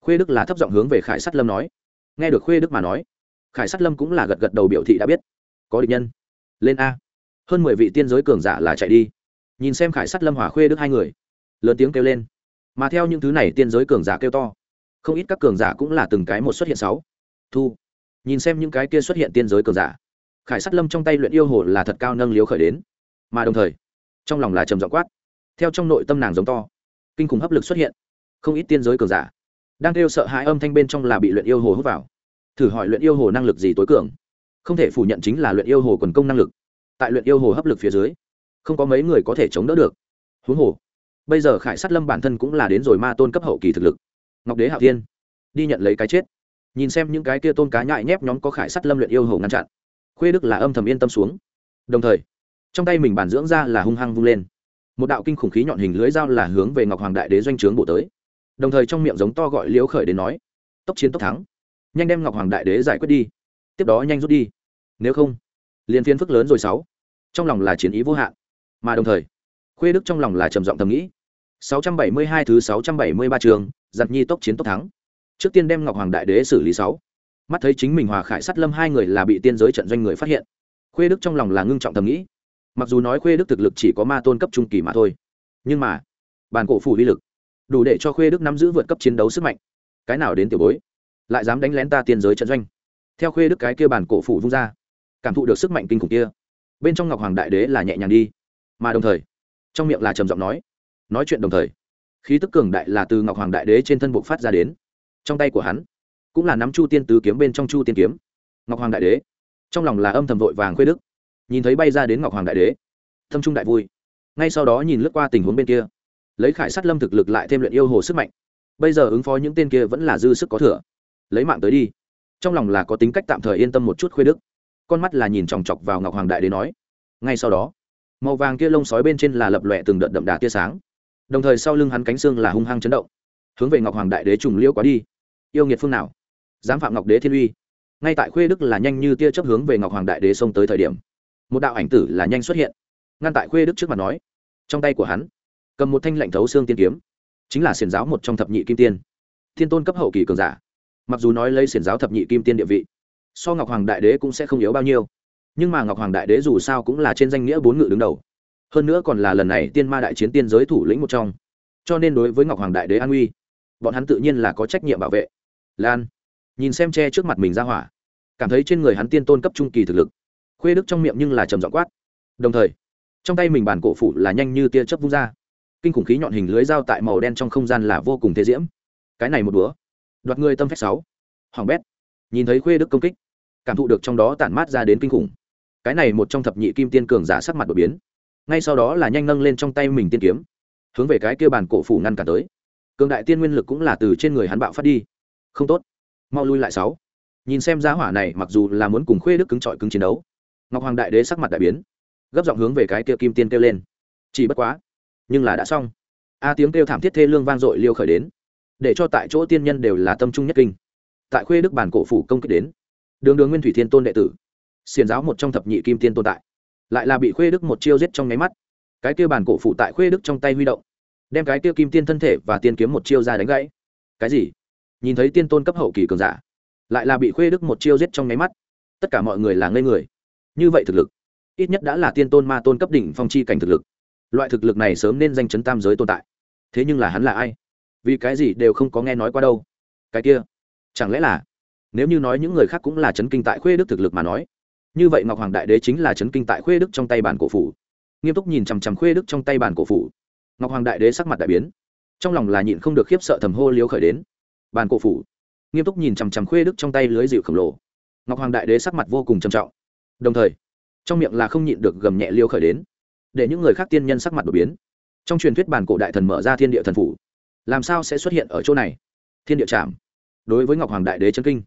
khuê đức là thấp giọng hướng về khải sát, lâm nói. Nghe được khuê đức mà nói, khải sát, lâm cũng là gật gật đầu biểu thị đã biết. Có địch nhân lên a. Hơn mười vị tiên giới cường giả là chạy đi. Nhìn xem khải sắt lâm hỏa khuê đức hai người. Lớn tiếng kêu lên. Mà theo những thứ này tiên giới cường giả kêu to, không ít các cường giả cũng là từng cái một xuất hiện sáu. Thu. Nhìn xem những cái kia xuất hiện tiên giới cường giả, khải sắt lâm trong tay luyện yêu hồ là thật cao nâng liếu khởi đến. Mà đồng thời, trong lòng là trầm giọng quát. Theo trong nội tâm nàng giống to, kinh khủng hấp lực xuất hiện. Không ít tiên giới cường giả đang kêu sợ hãi âm thanh bên trong là bị luyện yêu hồ hút vào. Thử hỏi luyện yêu hồ năng lực gì tối cường không thể phủ nhận chính là luyện yêu hồ quần công năng lực. Tại luyện yêu hồ hấp lực phía dưới, không có mấy người có thể chống đỡ được. Huống hồ, bây giờ khải sát lâm bản thân cũng là đến rồi ma tôn cấp hậu kỳ thực lực. Ngọc đế hạo thiên, đi nhận lấy cái chết. Nhìn xem những cái kia tôn cá nhại nhép nhóm có khải sát lâm luyện yêu hồ ngăn chặn, khuê đức là âm thầm yên tâm xuống. Đồng thời, trong tay mình bản dưỡng ra là hung hăng vung lên. Một đạo kinh khủng khí nhọn hình lưới dao là hướng về ngọc hoàng đại đế doanh trướng bổ tới. Đồng thời trong miệng giống to gọi liễu khởi đến nói, tốc chiến tốc thắng, nhanh đem ngọc hoàng đại đế giải quyết đi tiếp đó nhanh rút đi. Nếu không, liền phiên phức lớn rồi sáu. Trong lòng là chiến ý vô hạn, mà đồng thời, khuê đức trong lòng là trầm giọng thầm nghĩ. 672 thứ 673 trường giặt nhi tốc chiến tốc thắng. Trước tiên đem ngọc hoàng đại đế xử lý sáu. Mắt thấy chính mình hòa khải sắt lâm hai người là bị tiên giới trận doanh người phát hiện, khuê đức trong lòng là ngưng trọng thầm nghĩ. Mặc dù nói khuê đức thực lực chỉ có ma tôn cấp trung kỳ mà thôi, nhưng mà bàn cổ phủ uy lực, đủ để cho khuê đức nắm giữ vượt cấp chiến đấu sức mạnh. Cái nào đến tiểu bối, lại dám đánh lén ta tiên giới trận doanh? Theo khuê đức cái kia bàn cổ phủ vung ra, cảm thụ được sức mạnh kinh khủng kia. Bên trong ngọc hoàng đại đế là nhẹ nhàng đi, mà đồng thời, trong miệng là trầm giọng nói nói chuyện đồng thời, khí tức cường đại là từ ngọc hoàng đại đế trên thân bộ phát ra đến. Trong tay của hắn, cũng là nắm chu tiên tứ kiếm bên trong chu tiên kiếm. Ngọc hoàng đại đế, trong lòng là âm thầm vội vàng khuê đức, nhìn thấy bay ra đến ngọc hoàng đại đế thâm trung đại vui. Ngay sau đó nhìn lướt qua tình huống bên kia, lấy khải sát lâm thực lực lại thêm luyện yêu hồ sức mạnh. Bây giờ ứng phó những tên kia vẫn là dư sức có thừa. Lấy mạng tới đi trong lòng là có tính cách tạm thời yên tâm một chút khuê đức. Con mắt là nhìn chòng chọc vào ngọc hoàng đại đế nói. Ngay sau đó, màu vàng kia lông sói bên trên là lập lòe từng đợt đậm đà tia sáng. Đồng thời sau lưng hắn cánh xương là hung hăng chấn động. Hướng về ngọc hoàng đại đế trùng liêu quá đi. Yêu nghiệt phương nào? Dám phạm ngọc đế thiên uy. Ngay tại khuê đức là nhanh như tia chấp hướng về ngọc hoàng đại đế xông tới thời điểm, một đạo ảnh tử là nhanh xuất hiện. Ngăn tại khuê đức trước mặt nói. Trong tay của hắn, cầm một thanh lạnh thấu xương tiên kiếm. Chính là xiền giáo một trong thập nhị kim tiên. Thiên tôn cấp hậu kỳ cường giả mặc dù nói lấy xiển giáo thập nhị kim tiên địa vị, so ngọc hoàng đại đế cũng sẽ không yếu bao nhiêu. Nhưng mà ngọc hoàng đại đế dù sao cũng là trên danh nghĩa bốn ngự đứng đầu. Hơn nữa còn là lần này tiên ma đại chiến tiên giới thủ lĩnh một trong. Cho nên đối với ngọc hoàng đại đế an uy, bọn hắn tự nhiên là có trách nhiệm bảo vệ. Lan, nhìn xem che trước mặt mình ra hỏa, cảm thấy trên người hắn tiên tôn cấp trung kỳ thực lực, khuê đức trong miệng nhưng là trầm giọng quát. Đồng thời, trong tay mình bàn cổ phủ là nhanh như tia chớp vung ra. Kinh khủng khí nhọn hình lưới dao tại màu đen trong không gian là vô cùng thế diễm. Cái này một búa đoạt người tâm phép sáu. Hoàng bét. Nhìn thấy khuê đức công kích, cảm thụ được trong đó tản mát ra đến kinh khủng. Cái này một trong thập nhị kim tiên cường giả sắc mặt đột biến. Ngay sau đó là nhanh nâng lên trong tay mình tiên kiếm, hướng về cái kia bàn cổ phủ ngăn cản tới. Cường đại tiên nguyên lực cũng là từ trên người hắn bạo phát đi. Không tốt. Mau lui lại sáu. Nhìn xem giá hỏa này, mặc dù là muốn cùng khuê đức cứng trọi cứng chiến đấu, ngọc hoàng đại đế sắc mặt đại biến, gấp giọng hướng về cái kia kim tiên kêu lên. Chỉ bất quá, nhưng là đã xong. A tiếng kêu thảm thiết thê lương vang dội liêu khởi đến để cho tại chỗ tiên nhân đều là tâm trung nhất kinh. Tại khuê đức bản cổ phủ công kích đến, đường đường nguyên thủy thiên tôn đệ tử xiền giáo một trong thập nhị kim tiên tồn tại, lại là bị khuê đức một chiêu giết trong nháy mắt. Cái kia bản cổ phủ tại khuê đức trong tay huy động, đem cái kia kim tiên thân thể và tiên kiếm một chiêu ra đánh gãy. Cái gì? Nhìn thấy tiên tôn cấp hậu kỳ cường giả, lại là bị khuê đức một chiêu giết trong nháy mắt. Tất cả mọi người là ngây người. Như vậy thực lực, ít nhất đã là tiên tôn ma tôn cấp đỉnh phong chi cảnh thực lực. Loại thực lực này sớm nên danh chấn tam giới tồn tại. Thế nhưng là hắn là ai? Vì cái gì đều không có nghe nói qua đâu. Cái kia, chẳng lẽ là, nếu như nói những người khác cũng là chấn kinh tại khuê đức thực lực mà nói, như vậy ngọc hoàng đại đế chính là chấn kinh tại khuê đức trong tay bản cổ phủ. Nghiêm túc nhìn chằm chằm khuê đức trong tay bản cổ phủ. Ngọc hoàng đại đế sắc mặt đại biến, trong lòng là nhịn không được khiếp sợ thầm hô liếu khởi đến. Bản cổ phủ. Nghiêm túc nhìn chằm chằm khuê đức trong tay lưới dịu khổng lồ. Ngọc hoàng đại đế sắc mặt vô cùng trầm trọng. Đồng thời, trong miệng là không nhịn được gầm nhẹ liêu khởi đến. Để những người khác tiên nhân sắc mặt đột biến. Trong truyền thuyết bản cổ đại thần mở ra thiên địa thần phủ làm sao sẽ xuất hiện ở chỗ này? Thiên địa trạm đối với ngọc hoàng đại đế chân kinh,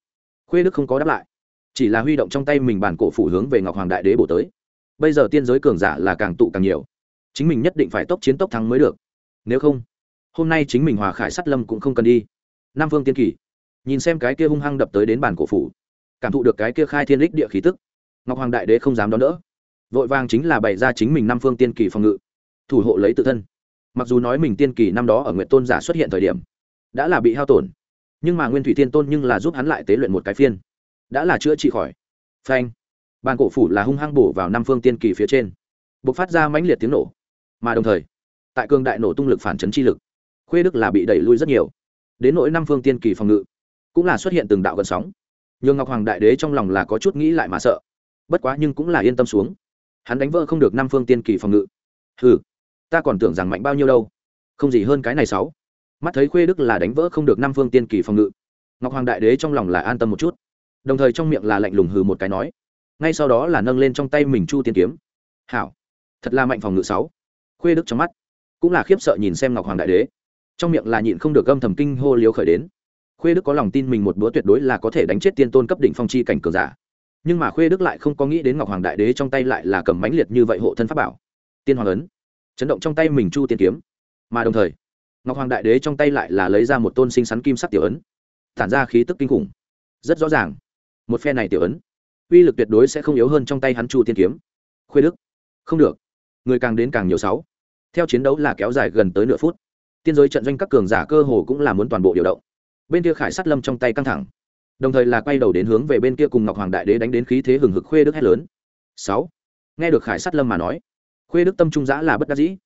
khuê đức không có đáp lại. Chỉ là huy động trong tay mình bản cổ phủ hướng về ngọc hoàng đại đế bổ tới. Bây giờ tiên giới cường giả là càng tụ càng nhiều. Chính mình nhất định phải tốc chiến tốc thắng mới được. Nếu không, hôm nay chính mình hòa khải sắt lâm cũng không cần đi. Nam phương tiên kỳ, nhìn xem cái kia hung hăng đập tới đến bản cổ phủ, cảm thụ được cái kia khai thiên lích địa khí tức, ngọc hoàng đại đế không dám đón đỡ. Vội vàng chính là bày ra chính mình năm phương tiên kỳ phòng ngự, thủ hộ lấy tự thân mặc dù nói mình tiên kỳ năm đó ở nguyện tôn giả xuất hiện thời điểm, đã là bị hao tổn, nhưng mà nguyên thủy tiên tôn nhưng là giúp hắn lại tế luyện một cái phiên, đã là chữa trị khỏi. Phanh! Bàn cổ phủ là hung hăng bổ vào năm phương tiên kỳ phía trên b ộ c phát ra mãnh liệt tiếng nổ. Mà đồng thời, tại cương đại nổ tung lực phản chấn chi lực, khuê đức là bị đẩy lui rất nhiều. Đến nỗi năm phương tiên kỳ phòng ngự, cũng là xuất hiện từng đạo gần sóng. Nhường ngọc hoàng đại đế trong lòng là có chút nghĩ lại mà sợ. Bất quá nhưng cũng là yên tâm xuống. Hắn đánh vỡ không được năm phương tiên kỳ phòng ngự. Hừ ta còn tưởng rằng mạnh bao nhiêu đâu. Không gì hơn cái này sáu. Mắt thấy khuê đức là đánh vỡ không được năm phương tiên kỳ phòng ngự. Ngọc hoàng đại đế trong lòng là an tâm một chút. Đồng thời trong miệng là lạnh lùng hừ một cái nói. Ngay sau đó là nâng lên trong tay mình chu tiên kiếm. Hảo. Thật là mạnh phòng ngự sáu. Khuê đức trong mắt cũng là khiếp sợ nhìn xem ngọc hoàng đại đế. Trong miệng là nhịn không được gâm thầm kinh hô liếu khởi đến. Khuê đức có lòng tin mình một búa tuyệt đối là có thể đánh chết tiên tôn cấp đỉnh phong chi cảnh cường giả. Nhưng mà khuê đức lại không có nghĩ đến ngọc hoàng đại đế trong tay lại là cầm mãnh liệt như vậy hộ thân pháp bảo. Tiên hoàng ấn chấn động trong tay mình chu tiên kiếm mà đồng thời ngọc hoàng đại đế trong tay lại là lấy ra một tôn sinh sắn kim sắc tiểu ấn tản ra khí tức kinh khủng rất rõ ràng một phe này tiểu ấn uy lực tuyệt đối sẽ không yếu hơn trong tay hắn chu tiên kiếm khuê đức không được người càng đến càng nhiều sáu theo chiến đấu là kéo dài gần tới nửa phút tiên giới trận doanh các cường giả cơ hồ cũng là muốn toàn bộ điều động bên kia khải sát lâm trong tay căng thẳng đồng thời là quay đầu đến hướng về bên kia cùng ngọc hoàng đại đế đánh đến khí thế hừng hực khuê đức hét lớn sáu nghe được khải sát lâm mà nói khuê đức tâm trung giã là bất đắc dĩ.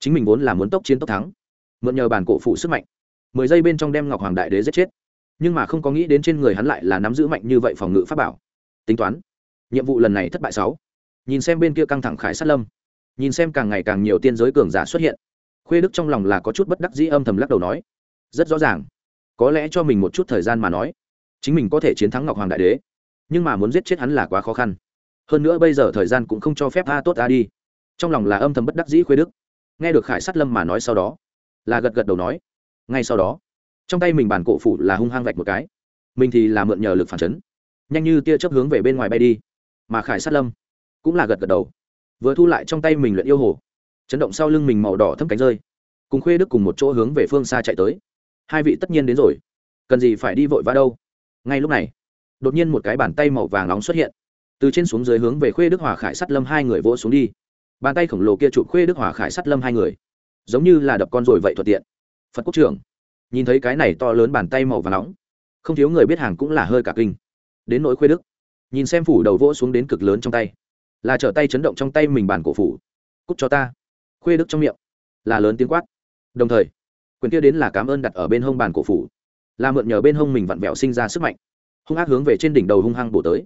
Chính mình vốn là muốn tốc chiến tốc thắng, mượn nhờ bản cổ phụ sức mạnh. Mười giây bên trong đem ngọc hoàng đại đế giết chết. Nhưng mà không có nghĩ đến trên người hắn lại là nắm giữ mạnh như vậy phòng ngự pháp bảo. Tính toán, nhiệm vụ lần này thất bại sáu. Nhìn xem bên kia căng thẳng khải sát lâm, nhìn xem càng ngày càng nhiều tiên giới cường giả xuất hiện, khuê đức trong lòng là có chút bất đắc dĩ âm thầm lắc đầu nói, rất rõ ràng, có lẽ cho mình một chút thời gian mà nói, chính mình có thể chiến thắng ngọc hoàng đại đế, nhưng mà muốn giết chết hắn là quá khó khăn. Hơn nữa bây giờ thời gian cũng không cho phép a tốt a đi trong lòng là âm thầm bất đắc dĩ khuê đức. Nghe được khải sát lâm mà nói sau đó, là gật gật đầu nói. Ngay sau đó, trong tay mình bản cổ phủ là hung hăng vạch một cái. Mình thì là mượn nhờ lực phản chấn. Nhanh như tia chớp hướng về bên ngoài bay đi. Mà khải sát lâm cũng là gật gật đầu. Vừa thu lại trong tay mình luyện yêu hồ, chấn động sau lưng mình màu đỏ thâm cánh rơi. Cùng khuê đức cùng một chỗ hướng về phương xa chạy tới. Hai vị tất nhiên đến rồi. Cần gì phải đi vội vã đâu. Ngay lúc này, đột nhiên một cái bàn tay màu vàng nóng xuất hiện. Từ trên xuống dưới hướng về khuê đức hòa khải sắt lâm hai người vỗ xuống đi bàn tay khổng lồ kia chụp khuê đức hòa khải sắt lâm hai người. Giống như là đập con rồi vậy thuận tiện. Phật quốc trưởng. Nhìn thấy cái này to lớn bàn tay màu vàng nóng, không thiếu người biết hàng cũng là hơi cả kinh. Đến nỗi khuê đức. Nhìn xem phủ đầu vỗ xuống đến cực lớn trong tay, là trở tay chấn động trong tay mình bàn cổ phủ. Cút cho ta. Khuê đức trong miệng, là lớn tiếng quát. Đồng thời, quyền kia đến là cảm ơn đặt ở bên hông bàn cổ phủ, là mượn nhờ bên hông mình vặn vẹo sinh ra sức mạnh. Hung ác hướng về trên đỉnh đầu hung hăng bổ tới.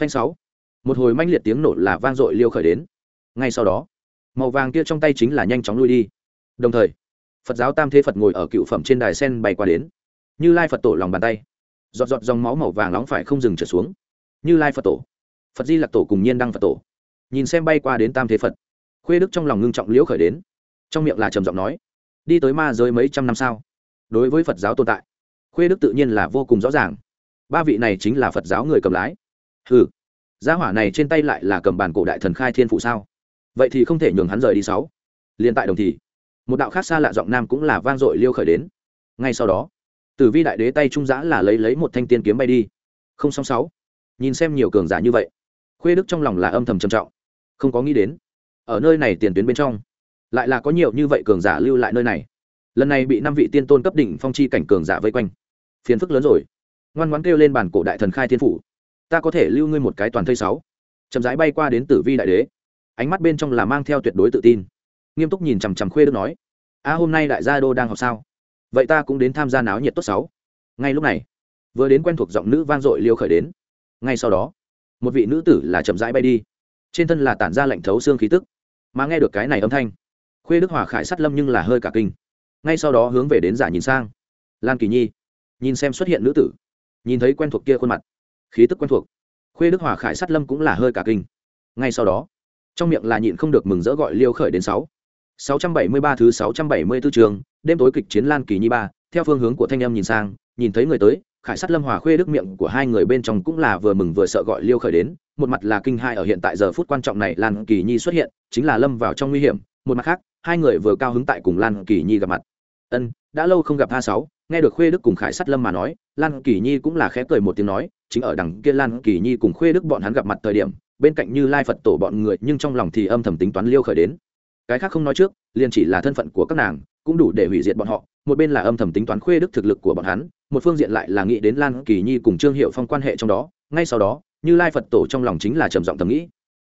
Phanh sáu. Một hồi manh liệt tiếng nổ là vang dội liêu khởi đến ngay sau đó, màu vàng kia trong tay chính là nhanh chóng lui đi. Đồng thời, phật giáo tam thế phật ngồi ở cựu phẩm trên đài sen bay qua đến. Như lai phật tổ lòng bàn tay, giọt giọt dòng máu màu vàng nóng phải không dừng trở xuống. Như lai phật tổ, phật di lặc tổ cùng nhiên đăng phật tổ, nhìn xem bay qua đến tam thế phật, khuê đức trong lòng ngưng trọng liễu khởi đến. Trong miệng là trầm giọng nói, đi tới ma giới mấy trăm năm sao đối với phật giáo tồn tại, khuê đức tự nhiên là vô cùng rõ ràng. Ba vị này chính là phật giáo người cầm lái. Ừ gia hỏa này trên tay lại là cầm bàn cổ đại thần khai thiên phụ sao? Vậy thì không thể nhường hắn rời đi sáu. Liền tại đồng thì, một đạo khác xa lạ giọng nam cũng là vang dội liêu khởi đến. Ngay sau đó, tử vi đại đế tay trung giã là lấy lấy một thanh tiên kiếm bay đi. Không song sáu. Nhìn xem nhiều cường giả như vậy, khuê đức trong lòng là âm thầm trầm trọng. Không có nghĩ đến, ở nơi này tiền tuyến bên trong, lại là có nhiều như vậy cường giả lưu lại nơi này. Lần này bị năm vị tiên tôn cấp đỉnh phong chi cảnh cường giả vây quanh. Phiền phức lớn rồi. Ngoan ngoãn kêu lên bàn cổ đại thần khai thiên phủ. Ta có thể lưu ngươi một cái toàn thây sáu. Chậm rãi bay qua đến tử vi đại đế ánh mắt bên trong là mang theo tuyệt đối tự tin. Nghiêm túc nhìn chằm chằm khuê đức nói, a, hôm nay đại gia đô đang học sao? Vậy ta cũng đến tham gia náo nhiệt tốt sáu. Ngay lúc này, vừa đến quen thuộc giọng nữ vang dội liêu khởi đến. Ngay sau đó, một vị nữ tử là chậm rãi bay đi. Trên thân là tản ra lạnh thấu xương khí tức, mà nghe được cái này âm thanh, khuê đức hòa khải sát lâm nhưng là hơi cả kinh. Ngay sau đó hướng về đến giả nhìn sang. Lan kỳ nhi, nhìn xem xuất hiện nữ tử, nhìn thấy quen thuộc kia khuôn mặt, khí tức quen thuộc, khuê đức hòa khải sát lâm cũng là hơi cả kinh. Ngay sau đó trong miệng là nhịn không được mừng rỡ gọi liêu khởi đến sáu. sáu trăm bảy mươi ba thứ sáu trăm bảy mươi 674 trường, đêm tối kịch chiến lan kỳ nhi ba, theo phương hướng của thanh em nhìn sang, nhìn thấy người tới, khải sát lâm hòa khuê đức miệng của hai người bên trong cũng là vừa mừng vừa sợ gọi liêu khởi đến, một mặt là kinh hai ở hiện tại giờ phút quan trọng này lan kỳ nhi xuất hiện, chính là lâm vào trong nguy hiểm, một mặt khác, hai người vừa cao hứng tại cùng lan kỳ nhi gặp mặt. Ân, đã lâu không gặp a sáu, nghe được khuê đức cùng khải sát lâm mà nói, lan kỳ nhi cũng là khẽ cười một tiếng nói, chính ở đằng kia lan kỳ nhi cùng khuê đức bọn hắn gặp mặt thời điểm bên cạnh như lai phật tổ bọn người nhưng trong lòng thì âm thầm tính toán liêu khởi đến. Cái khác không nói trước, liền chỉ là thân phận của các nàng, cũng đủ để hủy diệt bọn họ, một bên là âm thầm tính toán khuê đức thực lực của bọn hắn, một phương diện lại là nghĩ đến lan kỳ nhi cùng trương hiệu phong quan hệ trong đó, ngay sau đó, như lai phật tổ trong lòng chính là trầm giọng thầm nghĩ.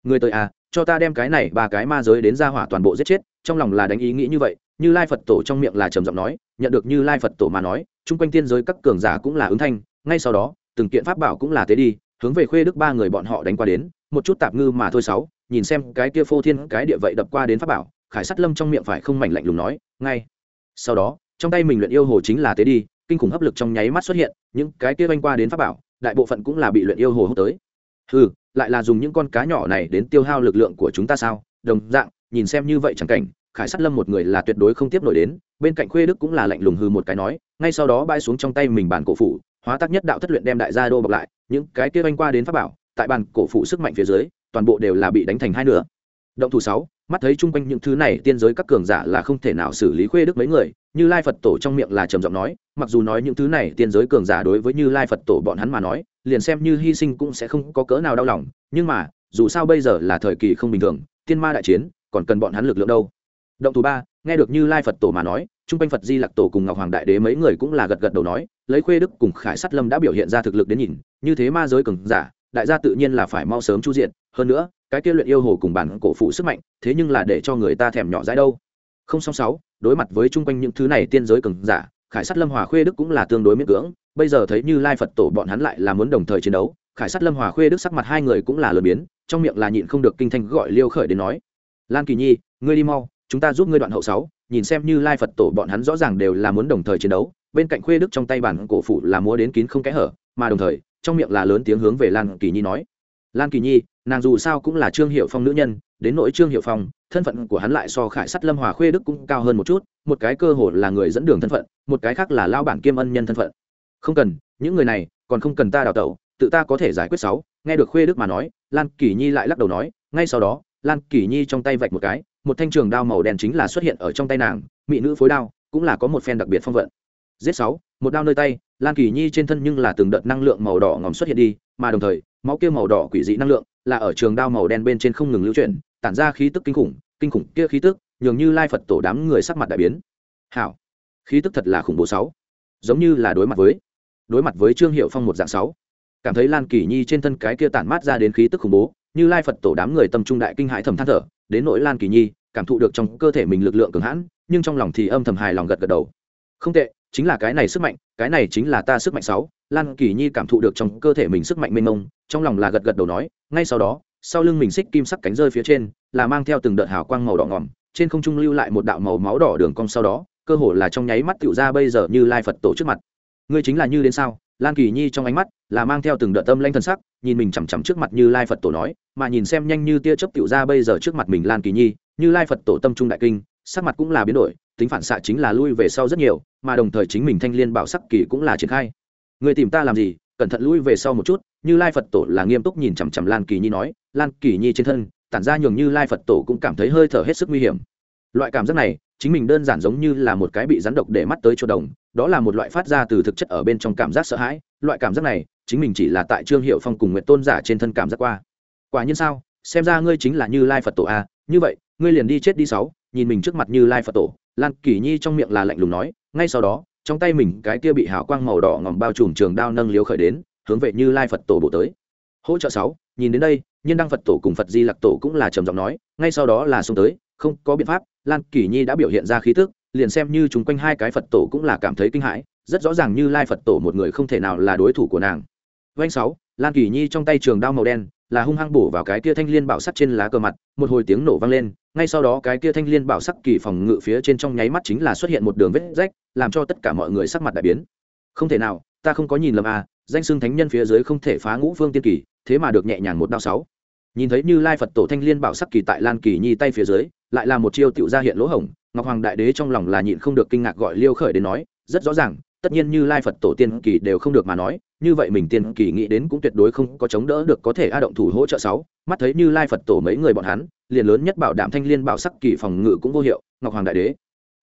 Người tới à cho ta đem cái này ba cái ma giới đến ra hỏa toàn bộ giết chết, trong lòng là đánh ý nghĩ như vậy, như lai phật tổ trong miệng là trầm giọng nói, nhận được như lai phật tổ mà nói, chung quanh tiên giới các cường giả cũng là ứng thanh, ngay sau đó, từng kiện pháp bảo cũng là tế đi hướng về khuê đức ba người bọn họ đánh qua đến, một chút tạp ngư mà thôi sáu, nhìn xem cái kia phô thiên cái địa vậy đập qua đến pháp bảo, khải sắt lâm trong miệng phải không mảnh lạnh lùng nói, ngay. Sau đó, trong tay mình luyện yêu hồ chính là tế đi, kinh khủng hấp lực trong nháy mắt xuất hiện, những cái kia vanh qua đến pháp bảo, đại bộ phận cũng là bị luyện yêu hồ hút tới. Ừ lại là dùng những con cá nhỏ này đến tiêu hao lực lượng của chúng ta sao? Đồng dạng, nhìn xem như vậy chẳng cảnh, khải sắt lâm một người là tuyệt đối không tiếp nổi đến, bên cạnh khuê đức cũng là lạnh lùng hư một cái nói, ngay sau đó bay xuống trong tay mình bản cổ phủ hóa tác nhất đạo thất luyện đem đại gia đô bọc lại, những cái kia vanh qua đến pháp bảo, tại bàn cổ phủ sức mạnh phía dưới, toàn bộ đều là bị đánh thành hai nửa. Động thủ sáu, mắt thấy chung quanh những thứ này tiên giới các cường giả là không thể nào xử lý khuê đức mấy người, như lai phật tổ trong miệng là trầm giọng nói, mặc dù nói những thứ này tiên giới cường giả đối với như lai phật tổ bọn hắn mà nói, liền xem như hy sinh cũng sẽ không có cỡ nào đau lòng, nhưng mà, dù sao bây giờ là thời kỳ không bình thường, tiên ma đại chiến, còn cần bọn hắn lực lượng đâu. Động thủ ba, nghe được như lai phật tổ mà nói Trung quanh phật di lặc tổ cùng ngọc hoàng đại đế mấy người cũng là gật gật đầu nói, lấy khuê đức cùng khải sắt lâm đã biểu hiện ra thực lực đến nhìn, như thế ma giới cường giả, đại gia tự nhiên là phải mau sớm chu diện. Hơn nữa, cái kia luyện yêu hồ cùng bản cổ phụ sức mạnh, thế nhưng là để cho người ta thèm nhỏ dãi đâu. Không song sáu, đối mặt với chung quanh những thứ này tiên giới cường giả, khải sắt lâm hòa khuê đức cũng là tương đối miễn cưỡng. Bây giờ thấy như lai phật tổ bọn hắn lại là muốn đồng thời chiến đấu, khải sắt lâm hòa khuê đức sắc mặt hai người cũng là lừa biến, trong miệng là nhịn không được kinh thanh gọi liêu khởi đến nói, lan kỳ nhi, ngươi đi mau chúng ta giúp ngươi đoạn hậu sáu, nhìn xem như lai phật tổ bọn hắn rõ ràng đều là muốn đồng thời chiến đấu, bên cạnh khuê đức trong tay bản cổ phụ là múa đến kín không kẽ hở, mà đồng thời, trong miệng là lớn tiếng hướng về lan kỳ nhi nói. Lan kỳ nhi, nàng dù sao cũng là trương hiệu phong nữ nhân, đến nỗi trương hiệu phong, thân phận của hắn lại so khải sắt lâm hòa khuê đức cũng cao hơn một chút, một cái cơ hội là người dẫn đường thân phận, một cái khác là lao bản kiêm ân nhân thân phận. Không cần, những người này, còn không cần ta đào tẩu, tự ta có thể giải quyết sáu. Nghe được khuê đức mà nói, lan kỳ nhi lại lắc đầu nói, ngay sau đó, lan kỳ nhi trong tay vạch một cái một thanh trường đao màu đen chính là xuất hiện ở trong tay nàng, mỹ nữ phối đao, cũng là có một phen đặc biệt phong vận. Giết sáu, một đao nơi tay, lan kỳ nhi trên thân nhưng là từng đợt năng lượng màu đỏ ngòm xuất hiện đi, mà đồng thời, máu kia màu đỏ quỷ dị năng lượng là ở trường đao màu đen bên trên không ngừng lưu chuyển, tản ra khí tức kinh khủng kinh khủng kia khí tức, nhường như lai phật tổ đám người sắc mặt đại biến. Hảo, khí tức thật là khủng bố sáu. Giống như là đối mặt với, đối mặt với trương hiệu phong một dạng sáu. Cảm thấy lan kỳ nhi trên thân cái kia tản mát ra đến khí tức khủng bố, như lai phật tổ đám người tâm trung đại kinh hãi thầm than thở đến nỗi lan kỳ nhi, cảm thụ được trong cơ thể mình lực lượng cường hãn, nhưng trong lòng thì âm thầm hài lòng gật gật đầu. Không tệ, chính là cái này sức mạnh, cái này chính là ta sức mạnh sáu, lan kỳ nhi cảm thụ được trong cơ thể mình sức mạnh mênh mông, trong lòng là gật gật đầu nói, ngay sau đó, sau lưng mình xích kim sắc cánh rơi phía trên, là mang theo từng đợt hào quang màu đỏ ngỏm, trên không trung lưu lại một đạo màu máu đỏ đường cong sau đó, cơ hồ là trong nháy mắt tựu ra bây giờ như lai phật tổ trước mặt. Ngươi chính là như đến sao? Lan kỳ nhi trong ánh mắt là mang theo từng đợt tâm lanh thân sắc, nhìn mình chằm chằm trước mặt như lai phật tổ nói, mà nhìn xem nhanh như tia chớp tựu ra bây giờ trước mặt mình lan kỳ nhi, như lai phật tổ tâm trung đại kinh, sắc mặt cũng là biến đổi, tính phản xạ chính là lui về sau rất nhiều, mà đồng thời chính mình thanh liên bảo sắc kỳ cũng là triển khai. Người tìm ta làm gì? Cẩn thận lui về sau một chút, như lai phật tổ là nghiêm túc nhìn chằm chằm lan kỳ nhi nói, lan kỳ nhi trên thân, tản ra nhường như lai phật tổ cũng cảm thấy hơi thở hết sức nguy hiểm. Loại cảm giác này, chính mình đơn giản giống như là một cái bị rắn độc để mắt tới chỗ đồng, đó là một loại phát ra từ thực chất ở bên trong cảm giác sợ hãi. Loại cảm giác này chính mình chỉ là tại trương hiệu phong cùng nguyện tôn giả trên thân cảm giác qua. Quả nhiên sao? Xem ra ngươi chính là như lai phật tổ a như vậy, ngươi liền đi chết đi sáu, nhìn mình trước mặt như lai phật tổ. Lan kỳ nhi trong miệng là lạnh lùng nói, ngay sau đó, trong tay mình cái kia bị hào quang màu đỏ ngòm bao trùm trường đao nâng liếu khởi đến, hướng về như lai phật tổ bộ tới. Hỗ trợ sáu, nhìn đến đây nhân đăng phật tổ cùng phật di lặc tổ cũng là trầm giọng nói, ngay sau đó là xông tới, không có biện pháp, lan kỳ nhi đã biểu hiện ra khí tức, liền xem như chúng quanh hai cái phật tổ cũng là cảm thấy kinh hãi, rất rõ ràng như lai phật tổ một người không thể nào là đối thủ của nàng. Vành sáu, lan kỳ nhi trong tay trường đao màu đen, là hung hăng bổ vào cái kia thanh liên bảo sắt trên lá cờ mặt, một hồi tiếng nổ vang lên, ngay sau đó cái kia thanh liên bảo sắc kỳ phòng ngự phía trên trong nháy mắt chính là xuất hiện một đường vết rách, làm cho tất cả mọi người sắc mặt đại biến. Không thể nào, ta không có nhìn lầm à danh xưng thánh nhân phía dưới không thể phá ngũ phương tiên kỳ, thế mà được nhẹ nhàng một đao sáu. Nhìn thấy như lai phật tổ thanh liên bảo sắc kỳ tại lan kỳ nhi tay phía dưới, lại là một chiêu tiểu ra hiện lỗ hổng, ngọc hoàng đại đế trong lòng là nhịn không được kinh ngạc gọi liêu khởi đến nói, rất rõ ràng, tất nhiên như lai phật tổ tiên kỳ đều không được mà nói như vậy mình tiên kỳ nghĩ đến cũng tuyệt đối không có chống đỡ được có thể a động thủ hỗ trợ sáu. Mắt thấy như lai phật tổ mấy người bọn hắn, liền lớn nhất bảo đảm thanh liên bảo sắc kỳ phòng ngự cũng vô hiệu, ngọc hoàng đại đế.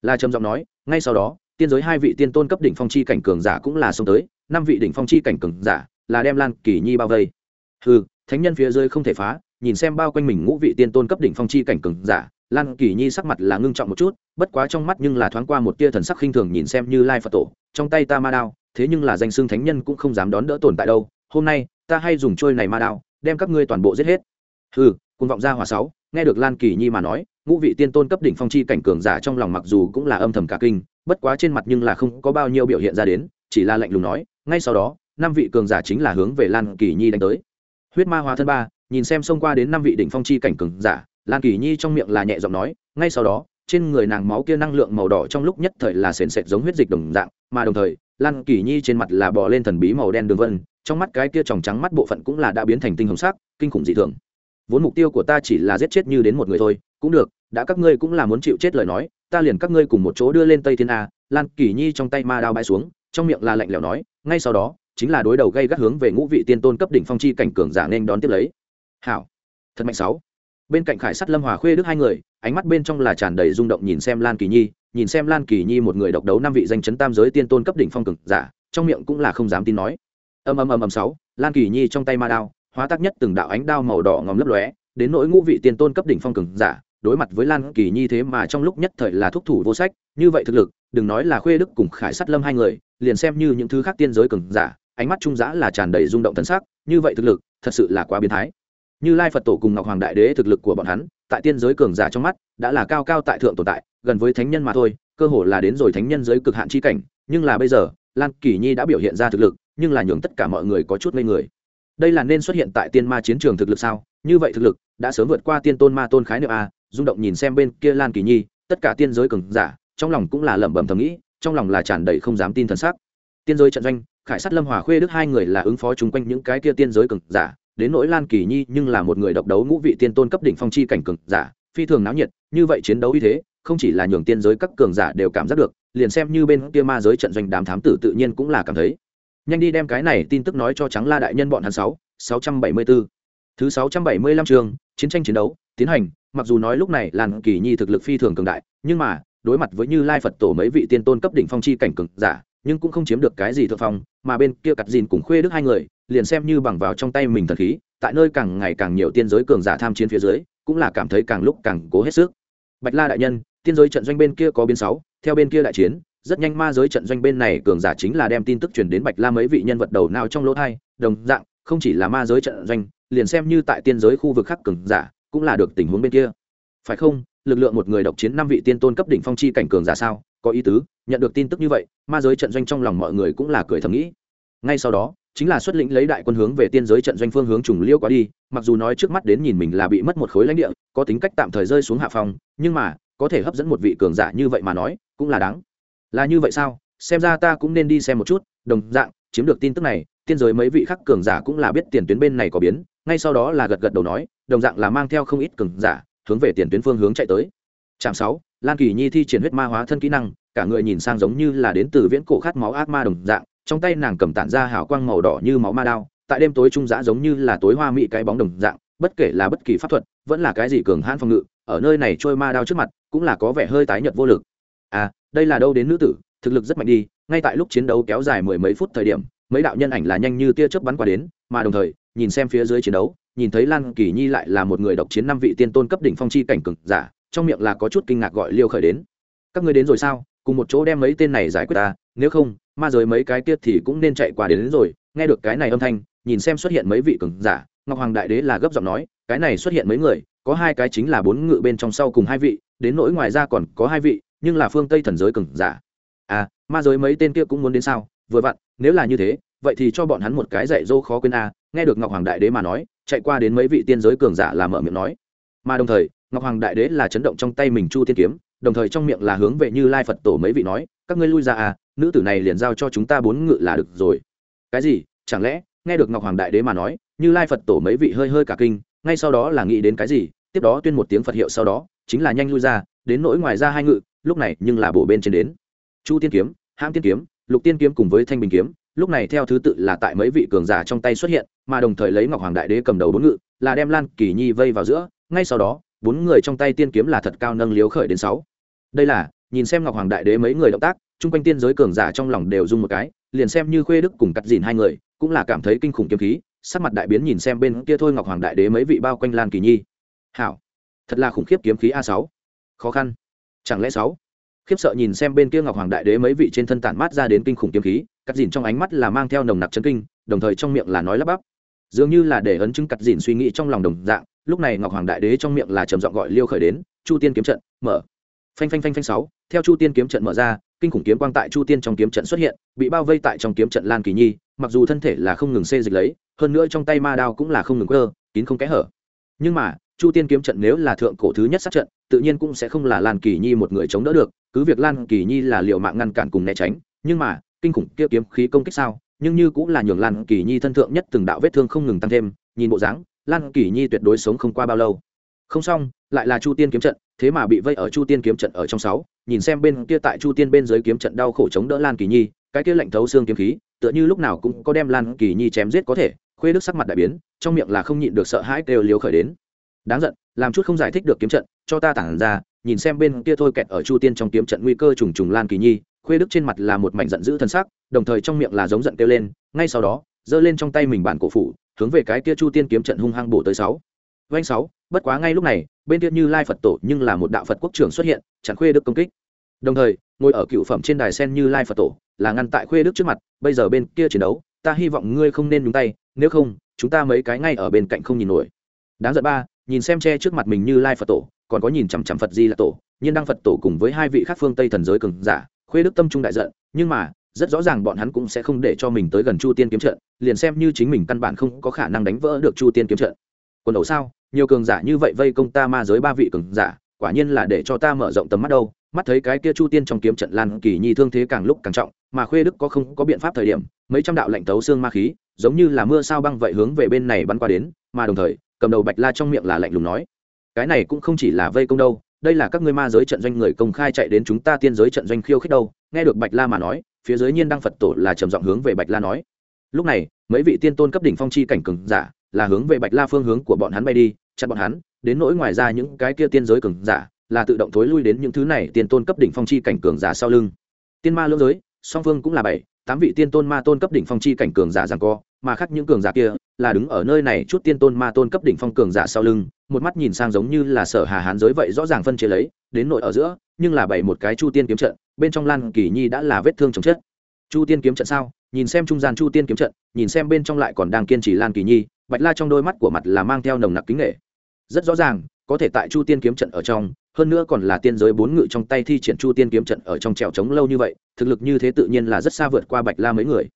La trầm giọng nói, ngay sau đó, tiên giới hai vị tiên tôn cấp đỉnh phong chi cảnh cường giả cũng là xông tới, năm vị đỉnh phong chi cảnh cường giả là đem lan kỳ nhi bao vây. Hừ, thánh nhân phía dưới không thể phá, nhìn xem bao quanh mình ngũ vị tiên tôn cấp đỉnh phong chi cảnh cường giả, lan kỳ nhi sắc mặt là ngưng trọng một chút, bất quá trong mắt nhưng là thoáng qua một tia thần sắc khinh thường nhìn xem như lai phật tổ, trong tay ta ma đao thế nhưng là danh xưng thánh nhân cũng không dám đón đỡ tồn tại đâu. Hôm nay, ta hay dùng trôi này ma đao, đem các ngươi toàn bộ giết hết. Ừ cùng vọng ra hòa sáu, nghe được lan kỳ nhi mà nói, ngũ vị tiên tôn cấp đỉnh phong chi cảnh cường giả trong lòng mặc dù cũng là âm thầm cả kinh, bất quá trên mặt nhưng là không có bao nhiêu biểu hiện ra đến, chỉ là lạnh lùng nói, ngay sau đó, năm vị cường giả chính là hướng về lan kỳ nhi đánh tới. Huyết ma hóa thân ba, nhìn xem xông qua đến năm vị đỉnh phong chi cảnh cường giả, lan kỳ nhi trong miệng là nhẹ giọng nói, ngay sau đó trên người nàng máu kia năng lượng màu đỏ trong lúc nhất thời là sền sệt giống huyết dịch đồng dạng, mà đồng thời, lan kỳ nhi trên mặt là bò lên thần bí màu đen đường vân, trong mắt cái kia tròng trắng mắt bộ phận cũng là đã biến thành tinh hồng sắc, kinh khủng dị thường. Vốn mục tiêu của ta chỉ là giết chết như đến một người thôi, cũng được, đã các ngươi cũng là muốn chịu chết lời nói, ta liền các ngươi cùng một chỗ đưa lên tây thiên a, lan kỳ nhi trong tay ma đao bay xuống, trong miệng là lạnh lẽo nói, ngay sau đó, chính là đối đầu gây gắt hướng về ngũ vị tiên tôn cấp đỉnh phong chi cảnh cường giả nên đón tiếp lấy. Hảo. Thật mạnh sáu. Bên cạnh khải sắt lâm hòa khuê đức hai người ánh mắt bên trong là tràn đầy rung động nhìn xem lan kỳ nhi, nhìn xem lan kỳ nhi một người độc đấu năm vị danh chấn tam giới tiên tôn cấp đỉnh phong cường giả, trong miệng cũng là không dám tin nói. Ầm ầm ầm ầm sáu, lan kỳ nhi trong tay ma đao, hóa tác nhất từng đạo ánh đao màu đỏ ngòm lấp lóe, đến nỗi ngũ vị tiên tôn cấp đỉnh phong cường giả, đối mặt với lan kỳ nhi thế mà trong lúc nhất thời là thúc thủ vô sách, như vậy thực lực, đừng nói là khuê đức cùng khải sắt lâm hai người, liền xem như những thứ khác tiên giới cường giả, ánh mắt trung giã là tràn đầy rung động thân xác như vậy thực lực, thật sự là quá biến thái. Như lai phật tổ cùng ngọc hoàng đại đế thực lực của bọn hắn tại tiên giới cường giả trong mắt, đã là cao cao tại thượng tồn tại, gần với thánh nhân mà thôi, cơ hồ là đến rồi thánh nhân giới cực hạn chi cảnh. Nhưng là bây giờ, lan kỳ nhi đã biểu hiện ra thực lực, nhưng là nhường tất cả mọi người có chút ngây người. Đây là nên xuất hiện tại tiên ma chiến trường thực lực sao? Như vậy thực lực, đã sớm vượt qua tiên tôn ma tôn khái niệm a, rung động nhìn xem bên kia lan kỳ nhi, tất cả tiên giới cường giả, trong lòng cũng là lẩm bẩm thầm nghĩ, trong lòng là tràn đầy không dám tin thần sắc. Tiên giới trận doanh, khải sát, lâm hòa khuê đức hai người là ứng phó chung quanh những cái kia tiên giới cường giả đến nỗi lan kỳ nhi nhưng là một người độc đấu ngũ vị tiên tôn cấp đỉnh phong chi cảnh cường giả, phi thường náo nhiệt, như vậy chiến đấu như thế, không chỉ là nhường tiên giới các cường giả đều cảm giác được, liền xem như bên kia ma giới trận doanh đám thám tử tự nhiên cũng là cảm thấy. Nhanh đi đem cái này tin tức nói cho trắng la đại nhân bọn hắn sáu sáu trăm bảy mươi bốn thứ sáu trăm bảy mươi lăm trường chiến tranh chiến đấu, tiến hành, mặc dù nói lúc này làn kỳ nhi thực lực phi thường cường đại, nhưng mà, đối mặt với như lai phật tổ mấy vị tiên tôn cấp đỉnh phong chi cảnh cường giả nhưng cũng không chiếm được cái gì thượng phong, mà bên kia cặt dìn cùng khuê đức hai người, liền xem như bằng vào trong tay mình thần khí, tại nơi càng ngày càng nhiều tiên giới cường giả tham chiến phía dưới, cũng là cảm thấy càng lúc càng cố hết sức. Bạch la đại nhân, tiên giới trận doanh bên kia có biến sáu, theo bên kia đại chiến, rất nhanh ma giới trận doanh bên này cường giả chính là đem tin tức truyền đến bạch la mấy vị nhân vật đầu nào trong lỗ thai, đồng dạng, không chỉ là ma giới trận doanh, liền xem như tại tiên giới khu vực khác cường giả, cũng là được tình huống bên kia. Phải không, lực lượng một người độc chiến năm vị tiên tôn cấp đỉnh phong chi cảnh cường giả sao, có ý tứ? Nhận được tin tức như vậy, ma giới trận doanh trong lòng mọi người cũng là cười thầm nghĩ. Ngay sau đó, chính là xuất lĩnh lấy đại quân hướng về tiên giới trận doanh phương hướng trùng liêu quá đi, mặc dù nói trước mắt đến nhìn mình là bị mất một khối lãnh địa, có tính cách tạm thời rơi xuống hạ phòng nhưng mà, có thể hấp dẫn một vị cường giả như vậy mà nói, cũng là đáng. Là như vậy sao? Xem ra ta cũng nên đi xem một chút, đồng dạng, chiếm được tin tức này, tiên giới mấy vị khắc cường giả cũng là biết tiền tuyến bên này có biến, ngay sau đó là gật gật đầu nói, đồng dạng là mang theo không ít cường giả, hướng về tiền tuyến phương hướng chạy tới. Trạm sáu, lan kỳ nhi thi triển huyết ma hóa thân kỹ năng cả người nhìn sang giống như là đến từ viễn cổ khát máu ác ma đồng dạng, trong tay nàng cầm tản ra hào quang màu đỏ như máu ma đao, tại đêm tối trung giã giống như là tối hoa mị cái bóng đồng dạng, bất kể là bất kỳ pháp thuật, vẫn là cái gì cường hãn phòng ngự, ở nơi này trôi ma đao trước mặt, cũng là có vẻ hơi tái nhợt vô lực. À đây là đâu đến nữ tử, thực lực rất mạnh đi, ngay tại lúc chiến đấu kéo dài mười mấy phút thời điểm, mấy đạo nhân ảnh là nhanh như tia chớp bắn qua đến, mà đồng thời, nhìn xem phía dưới chiến đấu, nhìn thấy lan kỳ nhi lại là một người độc chiến năm vị tiên tôn cấp đỉnh phong chi cảnh cực giả, trong miệng là có chút kinh ngạc gọi liêu khởi đến. Các ngươi đến rồi sao? Cùng một chỗ đem mấy tên này giải quyết ta nếu không ma giới mấy cái kia thì cũng nên chạy qua đến, đến rồi. Nghe được cái này âm thanh nhìn xem xuất hiện mấy vị cường giả ngọc hoàng đại đế là gấp giọng nói cái này xuất hiện mấy người có hai cái chính là bốn ngự bên trong sau cùng hai vị đến nỗi ngoài ra còn có hai vị nhưng là phương tây thần giới cường giả. À ma giới mấy tên kia cũng muốn đến sao? Vừa vặn nếu là như thế vậy thì cho bọn hắn một cái dạy dỗ khó quên a. À. nghe được ngọc hoàng đại đế mà nói chạy qua đến mấy vị tiên giới cường giả là mở miệng nói. Mà đồng thời ngọc hoàng đại đế là chấn động trong tay mình chu tiên kiếm đồng thời trong miệng là hướng về như lai phật tổ mấy vị nói, các ngươi lui ra à nữ tử này liền giao cho chúng ta bốn ngự là được rồi. Cái gì? Chẳng lẽ? Nghe được ngọc hoàng đại đế mà nói, như lai phật tổ mấy vị hơi hơi cả kinh, ngay sau đó là nghĩ đến cái gì, tiếp đó tuyên một tiếng phật hiệu sau đó, chính là nhanh lui ra, đến nỗi ngoài ra hai ngự, lúc này nhưng là bổ bên trên đến. Chu tiên kiếm, hãm tiên kiếm, lục tiên kiếm cùng với thanh bình kiếm, lúc này theo thứ tự là tại mấy vị cường giả trong tay xuất hiện, mà đồng thời lấy ngọc hoàng đại đế cầm đầu bốn ngự, là đem lan kỳ nhi vây vào giữa, ngay sau đó, bốn người trong tay tiên kiếm là thật cao nâng liếu khởi đến sáu đây là, nhìn xem ngọc hoàng đại đế mấy người động tác, chung quanh tiên giới cường giả trong lòng đều rung một cái, liền xem như khuê đức cùng cắt dìn hai người, cũng là cảm thấy kinh khủng kiếm khí, sắc mặt đại biến nhìn xem bên kia thôi ngọc hoàng đại đế mấy vị bao quanh lan kỳ nhi. Hảo, thật là khủng khiếp kiếm khí a sáu. Khó khăn. Chẳng lẽ sáu? Khiếp sợ nhìn xem bên kia ngọc hoàng đại đế mấy vị trên thân tản mát ra đến kinh khủng kiếm khí, cắt dìn trong ánh mắt là mang theo nồng nặc chân kinh, đồng thời trong miệng là nói lắp bắp. Dường như là để ấn chứng cắt dìn suy nghĩ trong lòng đồng dạng, lúc này ngọc hoàng đại đế trong miệng là trầm giọng gọi liêu khởi đến, chu tiên kiếm trận, mở phanh phanh phanh phanh sáu, theo chu tiên kiếm trận mở ra, kinh khủng kiếm quang tại chu tiên trong kiếm trận xuất hiện, bị bao vây tại trong kiếm trận lan kỳ nhi, mặc dù thân thể là không ngừng xê dịch lấy, hơn nữa trong tay ma đao cũng là không ngừng cơ kín không kẽ hở. Nhưng mà, chu tiên kiếm trận nếu là thượng cổ thứ nhất sát trận, tự nhiên cũng sẽ không là lan kỳ nhi một người chống đỡ được, cứ việc lan kỳ nhi là liệu mạng ngăn cản cùng né tránh, nhưng mà, kinh khủng kia kiếm khí công kích sao, nhưng như cũng là nhường lan kỳ nhi thân thượng nhất từng đạo vết thương không ngừng tăng thêm, nhìn bộ dáng, lan kỳ nhi tuyệt đối sống không qua bao lâu không xong, lại là chu tiên kiếm trận, thế mà bị vây ở chu tiên kiếm trận ở trong sáu, nhìn xem bên kia tại chu tiên bên dưới kiếm trận đau khổ chống đỡ lan kỳ nhi, cái kia lạnh thấu xương kiếm khí, tựa như lúc nào cũng có đem lan kỳ nhi chém giết có thể, khuê đức sắc mặt đại biến, trong miệng là không nhịn được sợ hãi kêu liều khởi đến. Đáng giận, làm chút không giải thích được kiếm trận, cho ta tản ra, nhìn xem bên kia thôi kẹt ở chu tiên trong kiếm trận nguy cơ trùng trùng lan kỳ nhi, khuê đức trên mặt là một mảnh giận dữ thân sắc, đồng thời trong miệng là giống giận kêu lên, ngay sau đó, giơ lên trong tay mình bản cổ phủ, hướng về cái kia chu tiên kiếm trận hung hăng bổ tới sáu. Vanh sáu bất quá ngay lúc này, bên kia như lai phật tổ nhưng là một đạo phật quốc trưởng xuất hiện, chặn khuê đức công kích. Đồng thời, ngồi ở cựu phẩm trên đài sen như lai phật tổ, là ngăn tại khuê đức trước mặt, bây giờ bên kia chiến đấu, ta hy vọng ngươi không nên nhúng tay, nếu không, chúng ta mấy cái ngay ở bên cạnh không nhìn nổi. Đáng giận ba, nhìn xem che trước mặt mình như lai phật tổ, còn có nhìn chằm chằm phật di là tổ, nhiên đăng phật tổ cùng với hai vị khác phương tây thần giới cường giả, khuê đức tâm trung đại giận, nhưng mà, rất rõ ràng bọn hắn cũng sẽ không để cho mình tới gần chu tiên kiếm trận, liền xem như chính mình căn bản không có khả năng đánh vỡ được chu tiên kiếm trận. Quần đầu sao? Nhiều cường giả như vậy vây công ta ma giới ba vị cường giả, quả nhiên là để cho ta mở rộng tầm mắt đâu. Mắt thấy cái kia chu tiên trong kiếm trận lan kỳ nhi thương thế càng lúc càng trọng, mà khuê đức có không có biện pháp thời điểm, mấy trăm đạo lệnh tấu xương ma khí, giống như là mưa sao băng vậy hướng về bên này bắn qua đến, mà đồng thời, cầm đầu bạch la trong miệng là lạnh lùng nói, cái này cũng không chỉ là vây công đâu, đây là các ngươi ma giới trận doanh người công khai chạy đến chúng ta tiên giới trận doanh khiêu khích đâu. Nghe được bạch la mà nói, phía dưới nhiên đăng phật tổ là trầm giọng hướng về bạch la nói, lúc này, mấy vị tiên tôn cấp đỉnh phong chi cảnh cường giả là hướng về bạch la phương hướng của bọn hắn bay đi, chặn bọn hắn, đến nỗi ngoài ra những cái kia tiên giới cường giả, là tự động thối lui đến những thứ này tiên tôn cấp đỉnh phong chi cảnh cường giả sau lưng. Tiên ma lưỡng giới, song phương cũng là bảy, tám vị tiên tôn ma tôn cấp đỉnh phong chi cảnh cường giả rằng co, mà khác những cường giả kia là đứng ở nơi này chút tiên tôn ma tôn cấp đỉnh phong cường giả sau lưng, một mắt nhìn sang giống như là sở hà hán giới vậy rõ ràng phân chia lấy, đến nội ở giữa, nhưng là bảy một cái chu tiên kiếm trận, bên trong lan kỳ nhi đã là vết thương chồng chết chu tiên kiếm trận sao? Nhìn xem trung gian chu tiên kiếm trận, nhìn xem bên trong lại còn đang kiên trì lan kỳ nhi bạch la trong đôi mắt của mặt là mang theo nồng nặc kính nghệ. Rất rõ ràng, có thể tại chu tiên kiếm trận ở trong, hơn nữa còn là tiên giới bốn ngự trong tay thi triển chu tiên kiếm trận ở trong trèo trống lâu như vậy, thực lực như thế tự nhiên là rất xa vượt qua bạch la mấy người.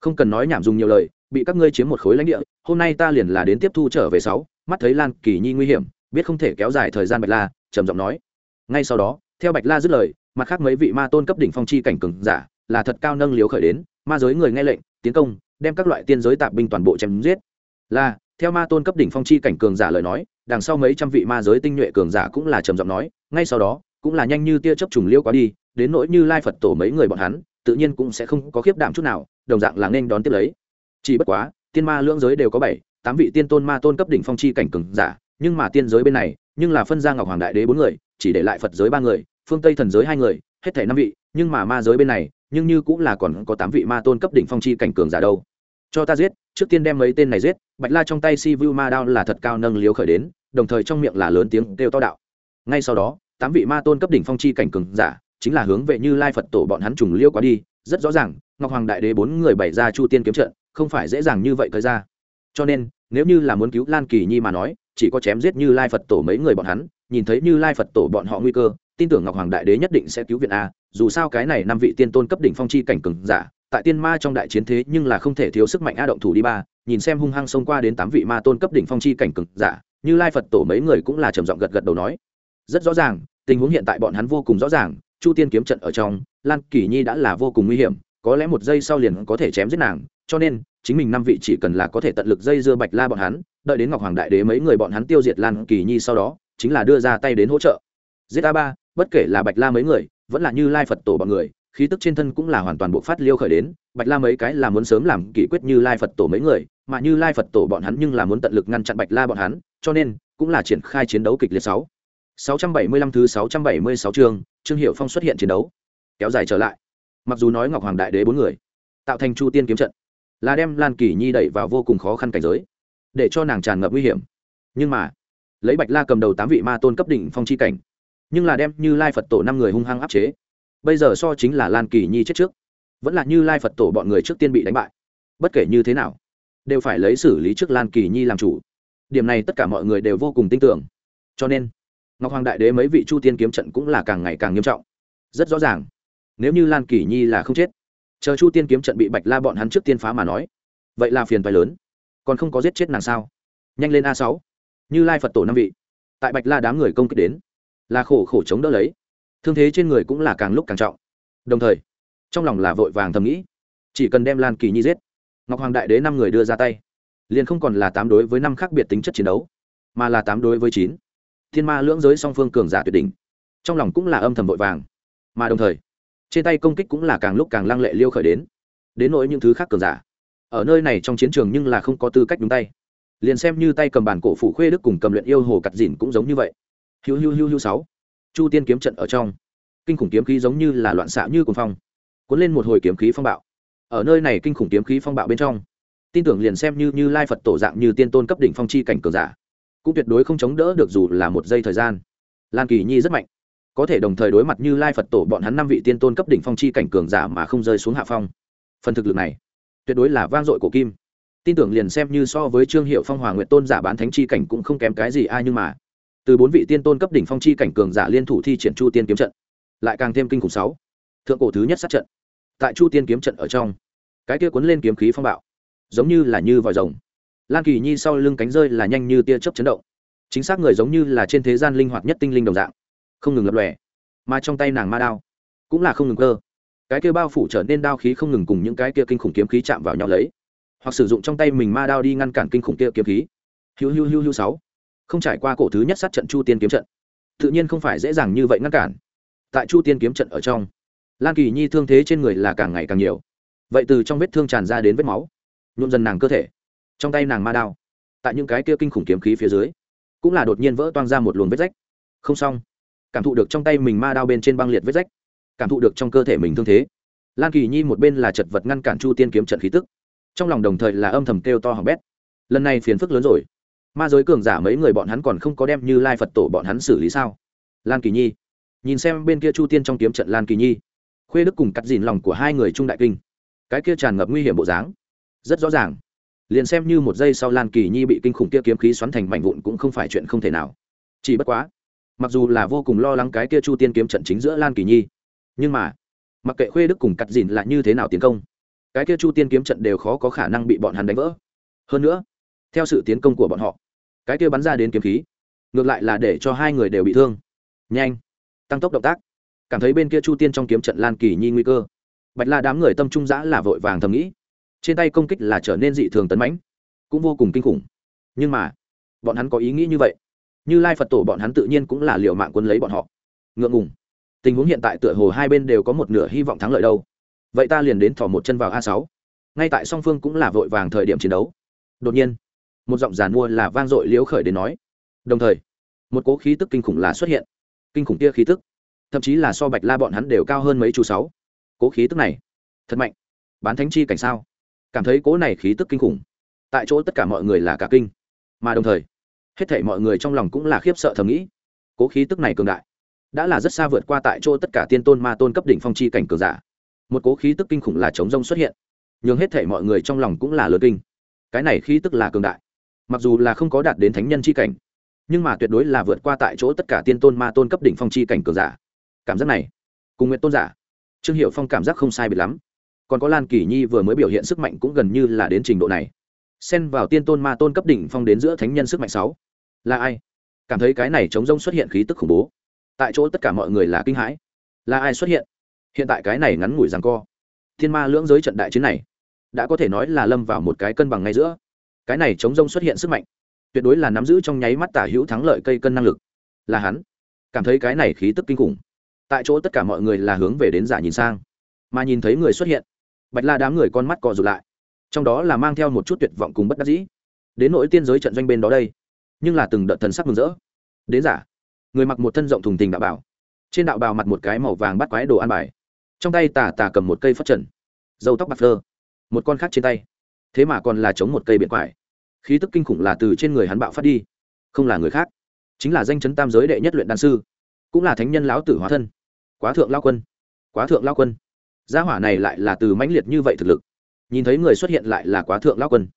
Không cần nói nhảm dùng nhiều lời, bị các ngươi chiếm một khối lãnh địa, hôm nay ta liền là đến tiếp thu trở về sáu, mắt thấy lan kỳ nhi nguy hiểm, biết không thể kéo dài thời gian bạch la, trầm giọng nói. Ngay sau đó, theo bạch la dứt lời, mặt khác mấy vị ma tôn cấp đỉnh phong chi cảnh cường giả, là thật cao nâng liếu khởi đến, ma giới người nghe lệnh, tiến công, đem các loại tiên giới tạp binh toàn bộ chém giết là, theo ma tôn cấp đỉnh phong chi cảnh cường giả lời nói, đằng sau mấy trăm vị ma giới tinh nhuệ cường giả cũng là trầm giọng nói, ngay sau đó, cũng là nhanh như tia chớp trùng liêu quá đi, đến nỗi như lai phật tổ mấy người bọn hắn, tự nhiên cũng sẽ không có khiếp đảm chút nào, đồng dạng là nên đón tiếp lấy. Chỉ bất quá, tiên ma lưỡng giới đều có bảy, tám vị tiên tôn ma tôn cấp đỉnh phong chi cảnh cường giả, nhưng mà tiên giới bên này, nhưng là phân ra ngọc hoàng đại đế bốn người, chỉ để lại phật giới ba người, phương tây thần giới hai người, hết thể năm vị, nhưng mà ma giới bên này, nhưng như cũng là còn có tám vị ma tôn cấp đỉnh phong chi cảnh cường giả đâu cho ta giết, trước tiên đem mấy tên này giết, bạch la trong tay si vu ma đao là thật cao nâng liếu khởi đến, đồng thời trong miệng là lớn tiếng kêu to đạo. Ngay sau đó, tám vị ma tôn cấp đỉnh phong chi cảnh cường giả, chính là hướng về như lai phật tổ bọn hắn trùng liêu quá đi, rất rõ ràng, ngọc hoàng đại đế bốn người bày ra chu tiên kiếm trận, không phải dễ dàng như vậy thời ra. Cho nên, nếu như là muốn cứu lan kỳ nhi mà nói, chỉ có chém giết như lai phật tổ mấy người bọn hắn, nhìn thấy như lai phật tổ bọn họ nguy cơ tin tưởng ngọc hoàng đại đế nhất định sẽ cứu viện a, dù sao cái này năm vị tiên tôn cấp đỉnh phong chi cảnh cường giả, tại tiên ma trong đại chiến thế nhưng là không thể thiếu sức mạnh a động thủ đi ba, nhìn xem hung hăng xông qua đến tám vị ma tôn cấp đỉnh phong chi cảnh cường giả, như lai phật tổ mấy người cũng là trầm giọng gật gật đầu nói. Rất rõ ràng, tình huống hiện tại bọn hắn vô cùng rõ ràng, chu tiên kiếm trận ở trong, lan kỳ nhi đã là vô cùng nguy hiểm, có lẽ một giây sau liền có thể chém giết nàng, cho nên, chính mình năm vị chỉ cần là có thể tận lực dây dưa bạch la bọn hắn, đợi đến ngọc hoàng đại đế mấy người bọn hắn tiêu diệt lan kỳ nhi sau đó, chính là đưa ra tay đến hỗ trợ. Giết a ba bất kể là bạch la mấy người vẫn là như lai phật tổ bọn người khí tức trên thân cũng là hoàn toàn bộ phát liêu khởi đến bạch la mấy cái là muốn sớm làm kỷ quyết như lai phật tổ mấy người mà như lai phật tổ bọn hắn nhưng là muốn tận lực ngăn chặn bạch la bọn hắn cho nên cũng là triển khai chiến đấu kịch liệt sáu 675 thứ 676 chương, Trương hiệu Phong xuất hiện chiến đấu, kéo dài trở lại. Mặc dù nói Ngọc Hoàng Đại Đế bốn người, tạo thành Chu Tiên kiếm trận, là đem Lan Kỳ Nhi đẩy vào vô cùng khó khăn cảnh giới, để cho nàng tràn ngập nguy hiểm. Nhưng mà, lấy Bạch La cầm đầu tám vị ma tôn cấp đỉnh phong chi cảnh, nhưng là đem Như Lai Phật tổ năm người hung hăng áp chế. Bây giờ so chính là Lan Kỳ Nhi chết trước, vẫn là Như Lai Phật tổ bọn người trước tiên bị đánh bại. Bất kể như thế nào, đều phải lấy xử lý trước Lan Kỳ Nhi làm chủ. Điểm này tất cả mọi người đều vô cùng tin tưởng. Cho nên, ngọc hoàng đại đế mấy vị chu tiên kiếm trận cũng là càng ngày càng nghiêm trọng rất rõ ràng nếu như lan kỳ nhi là không chết chờ chu tiên kiếm trận bị bạch la bọn hắn trước tiên phá mà nói vậy là phiền phái lớn còn không có giết chết nàng sao nhanh lên a sáu như lai phật tổ năm vị tại bạch la đám người công kích đến là khổ khổ chống đỡ lấy. Thương thế trên người cũng là càng lúc càng trọng. Đồng thời, trong lòng là vội vàng thầm nghĩ, chỉ cần đem lan kỳ nhi giết, ngọc hoàng đại đế năm người đưa ra tay, liền không còn là tám đối với năm khác biệt tính chất chiến đấu, mà là tám đối với chín. Thiên ma lưỡng giới song phương cường giả tuyệt đỉnh. Trong lòng cũng là âm thầm vội vàng, mà đồng thời, trên tay công kích cũng là càng lúc càng lăng lệ liêu khởi đến đến nỗi những thứ khác cường giả. Ở nơi này trong chiến trường nhưng là không có tư cách đúng tay. Liền xem như tay cầm bản cổ phủ khuê đức cùng cầm luyện yêu hồ cặt dìn cũng giống như vậy hiu hiu hiu hiu sáu. Chu tiên kiếm trận ở trong. Kinh khủng kiếm khí giống như là loạn xạ như cuồng phong, cuốn lên một hồi kiếm khí phong bạo. Ở nơi này kinh khủng kiếm khí phong bạo bên trong, tin tưởng liền xem như như lai phật tổ dạng như tiên tôn cấp đỉnh phong chi cảnh cường giả, cũng tuyệt đối không chống đỡ được dù là một giây thời gian. Lan kỳ nhi rất mạnh, có thể đồng thời đối mặt như lai phật tổ bọn hắn năm vị tiên tôn cấp đỉnh phong chi cảnh cường giả mà không rơi xuống hạ phong. Phần thực lực này, tuyệt đối là vang dội của kim. Tin tưởng liền xem như so với trương hiệu phong hòa nguyện tôn giả bán thánh chi cảnh cũng không kém cái gì ai nhưng mà từ bốn vị tiên tôn cấp đỉnh phong chi cảnh cường giả liên thủ thi triển chu tiên kiếm trận, lại càng thêm kinh khủng sáu. Thượng cổ thứ nhất sát trận. Tại chu tiên kiếm trận ở trong, cái kia cuốn lên kiếm khí phong bạo, giống như là như vòi rồng. Lan kỳ nhi sau lưng cánh rơi là nhanh như tia chớp chấn động. Chính xác người giống như là trên thế gian linh hoạt nhất tinh linh đồng dạng, không ngừng lập lòe. Mà trong tay nàng ma đao cũng là không ngừng cơ. Cái kia bao phủ trở nên đao khí không ngừng cùng những cái kia kinh khủng kiếm khí chạm vào nhau lấy. Hoặc sử dụng trong tay mình ma đao đi ngăn cản kinh khủng kia kiếm khí. Hiu hiu hiu hiu sáu không trải qua cổ thứ nhất sát trận chu tiên kiếm trận. Tự nhiên không phải dễ dàng như vậy ngăn cản. Tại chu tiên kiếm trận ở trong, lan kỳ nhi thương thế trên người là càng ngày càng nhiều. Vậy từ trong vết thương tràn ra đến vết máu, nhuộm dần nàng cơ thể, trong tay nàng ma đao, tại những cái kia kinh khủng kiếm khí phía dưới, cũng là đột nhiên vỡ toang ra một luồng vết rách. Không xong, cảm thụ được trong tay mình ma đao bên trên băng liệt vết rách, cảm thụ được trong cơ thể mình thương thế, lan kỳ nhi một bên là chật vật ngăn cản chu tiên kiếm trận khí tức, trong lòng đồng thời là âm thầm kêu to hỏng bét. Lần này phiền phức lớn rồi ma giới cường giả mấy người bọn hắn còn không có đem như lai phật tổ bọn hắn xử lý sao? Lan kỳ nhi, nhìn xem bên kia chu tiên trong kiếm trận lan kỳ nhi, khuê đức cùng cắt dìn lòng của hai người trung đại kinh. Cái kia tràn ngập nguy hiểm bộ dáng, rất rõ ràng. Liền xem như một giây sau lan kỳ nhi bị kinh khủng kia kiếm khí xoắn thành mảnh vụn cũng không phải chuyện không thể nào. Chỉ bất quá, mặc dù là vô cùng lo lắng cái kia chu tiên kiếm trận chính giữa lan kỳ nhi, nhưng mà, mặc kệ khuê đức cùng cắt dìn là như thế nào tiến công, cái kia chu tiên kiếm trận đều khó có khả năng bị bọn hắn đánh vỡ. Hơn nữa theo sự tiến công của bọn họ, cái kia bắn ra đến kiếm khí, ngược lại là để cho hai người đều bị thương. Nhanh, tăng tốc động tác. Cảm thấy bên kia chu tiên trong kiếm trận lan kỳ nhi nguy cơ. Bạch la đám người tâm trung giã là vội vàng thầm nghĩ. Trên tay công kích là trở nên dị thường tấn mãnh, cũng vô cùng kinh khủng. Nhưng mà, bọn hắn có ý nghĩ như vậy. Như lai phật tổ bọn hắn tự nhiên cũng là liệu mạng quân lấy bọn họ. Ngượng ngùng. Tình huống hiện tại tựa hồ hai bên đều có một nửa hy vọng thắng lợi đâu. Vậy ta liền đến thỏ một chân vào a sáu. Ngay tại song phương cũng là vội vàng thời điểm chiến đấu. Đột nhiên một giọng giàn mua là vang dội liễu khởi đến nói. Đồng thời, một cố khí tức kinh khủng là xuất hiện. Kinh khủng kia khí tức, thậm chí là so bạch la bọn hắn đều cao hơn mấy chú sáu. Cố khí tức này, thật mạnh. Bán thánh chi cảnh sao? Cảm thấy cố này khí tức kinh khủng. Tại chỗ tất cả mọi người là cả kinh. Mà đồng thời, hết thể mọi người trong lòng cũng là khiếp sợ thầm nghĩ. Cố khí tức này cường đại, đã là rất xa vượt qua tại chỗ tất cả tiên tôn ma tôn cấp đỉnh phong chi cảnh cường giả. Một cố khí tức kinh khủng là chống rông xuất hiện. Nhưng hết thể mọi người trong lòng cũng là lớn kinh. Cái này khí tức là cường đại mặc dù là không có đạt đến thánh nhân chi cảnh, nhưng mà tuyệt đối là vượt qua tại chỗ tất cả tiên tôn ma tôn cấp đỉnh phong chi cảnh cường giả. Cảm giác này, cùng nguyện tôn giả, trương hiệu phong cảm giác không sai biệt lắm. Còn có lan kỳ nhi vừa mới biểu hiện sức mạnh cũng gần như là đến trình độ này. Xen vào tiên tôn ma tôn cấp đỉnh phong đến giữa thánh nhân sức mạnh sáu. Là ai? Cảm thấy cái này chống rông xuất hiện khí tức khủng bố. Tại chỗ tất cả mọi người là kinh hãi. Là ai xuất hiện? Hiện tại cái này ngắn ngủi rằng co. Thiên ma lưỡng giới trận đại chiến này, đã có thể nói là lâm vào một cái cân bằng ngay giữa cái này chống rông xuất hiện sức mạnh, tuyệt đối là nắm giữ trong nháy mắt tả hữu thắng lợi cây cân năng lực. Là hắn. Cảm thấy cái này khí tức kinh khủng. Tại chỗ tất cả mọi người là hướng về đến giả nhìn sang. Mà nhìn thấy người xuất hiện, bạch la đám người con mắt cò rụt lại. Trong đó là mang theo một chút tuyệt vọng cùng bất đắc dĩ. Đến nỗi tiên giới trận doanh bên đó đây, nhưng là từng đợt thần sắc mừng rỡ. Đến giả, người mặc một thân rộng thùng tình đạo bảo trên đạo bào mặt một cái màu vàng bắt quái đồ ăn bài. Trong tay tà tà cầm một cây phát trần. Dâu tóc bạc phơ. Một con khác trên tay thế mà còn là chống một cây biển quải. Khí tức kinh khủng là từ trên người hắn bạo phát đi. Không là người khác, chính là danh chấn tam giới đệ nhất luyện đan sư, cũng là thánh nhân lão tử hóa thân. Quá thượng lao quân, quá thượng lao quân. Gia hỏa này lại là từ mãnh liệt như vậy thực lực. Nhìn thấy người xuất hiện lại là quá thượng lao quân.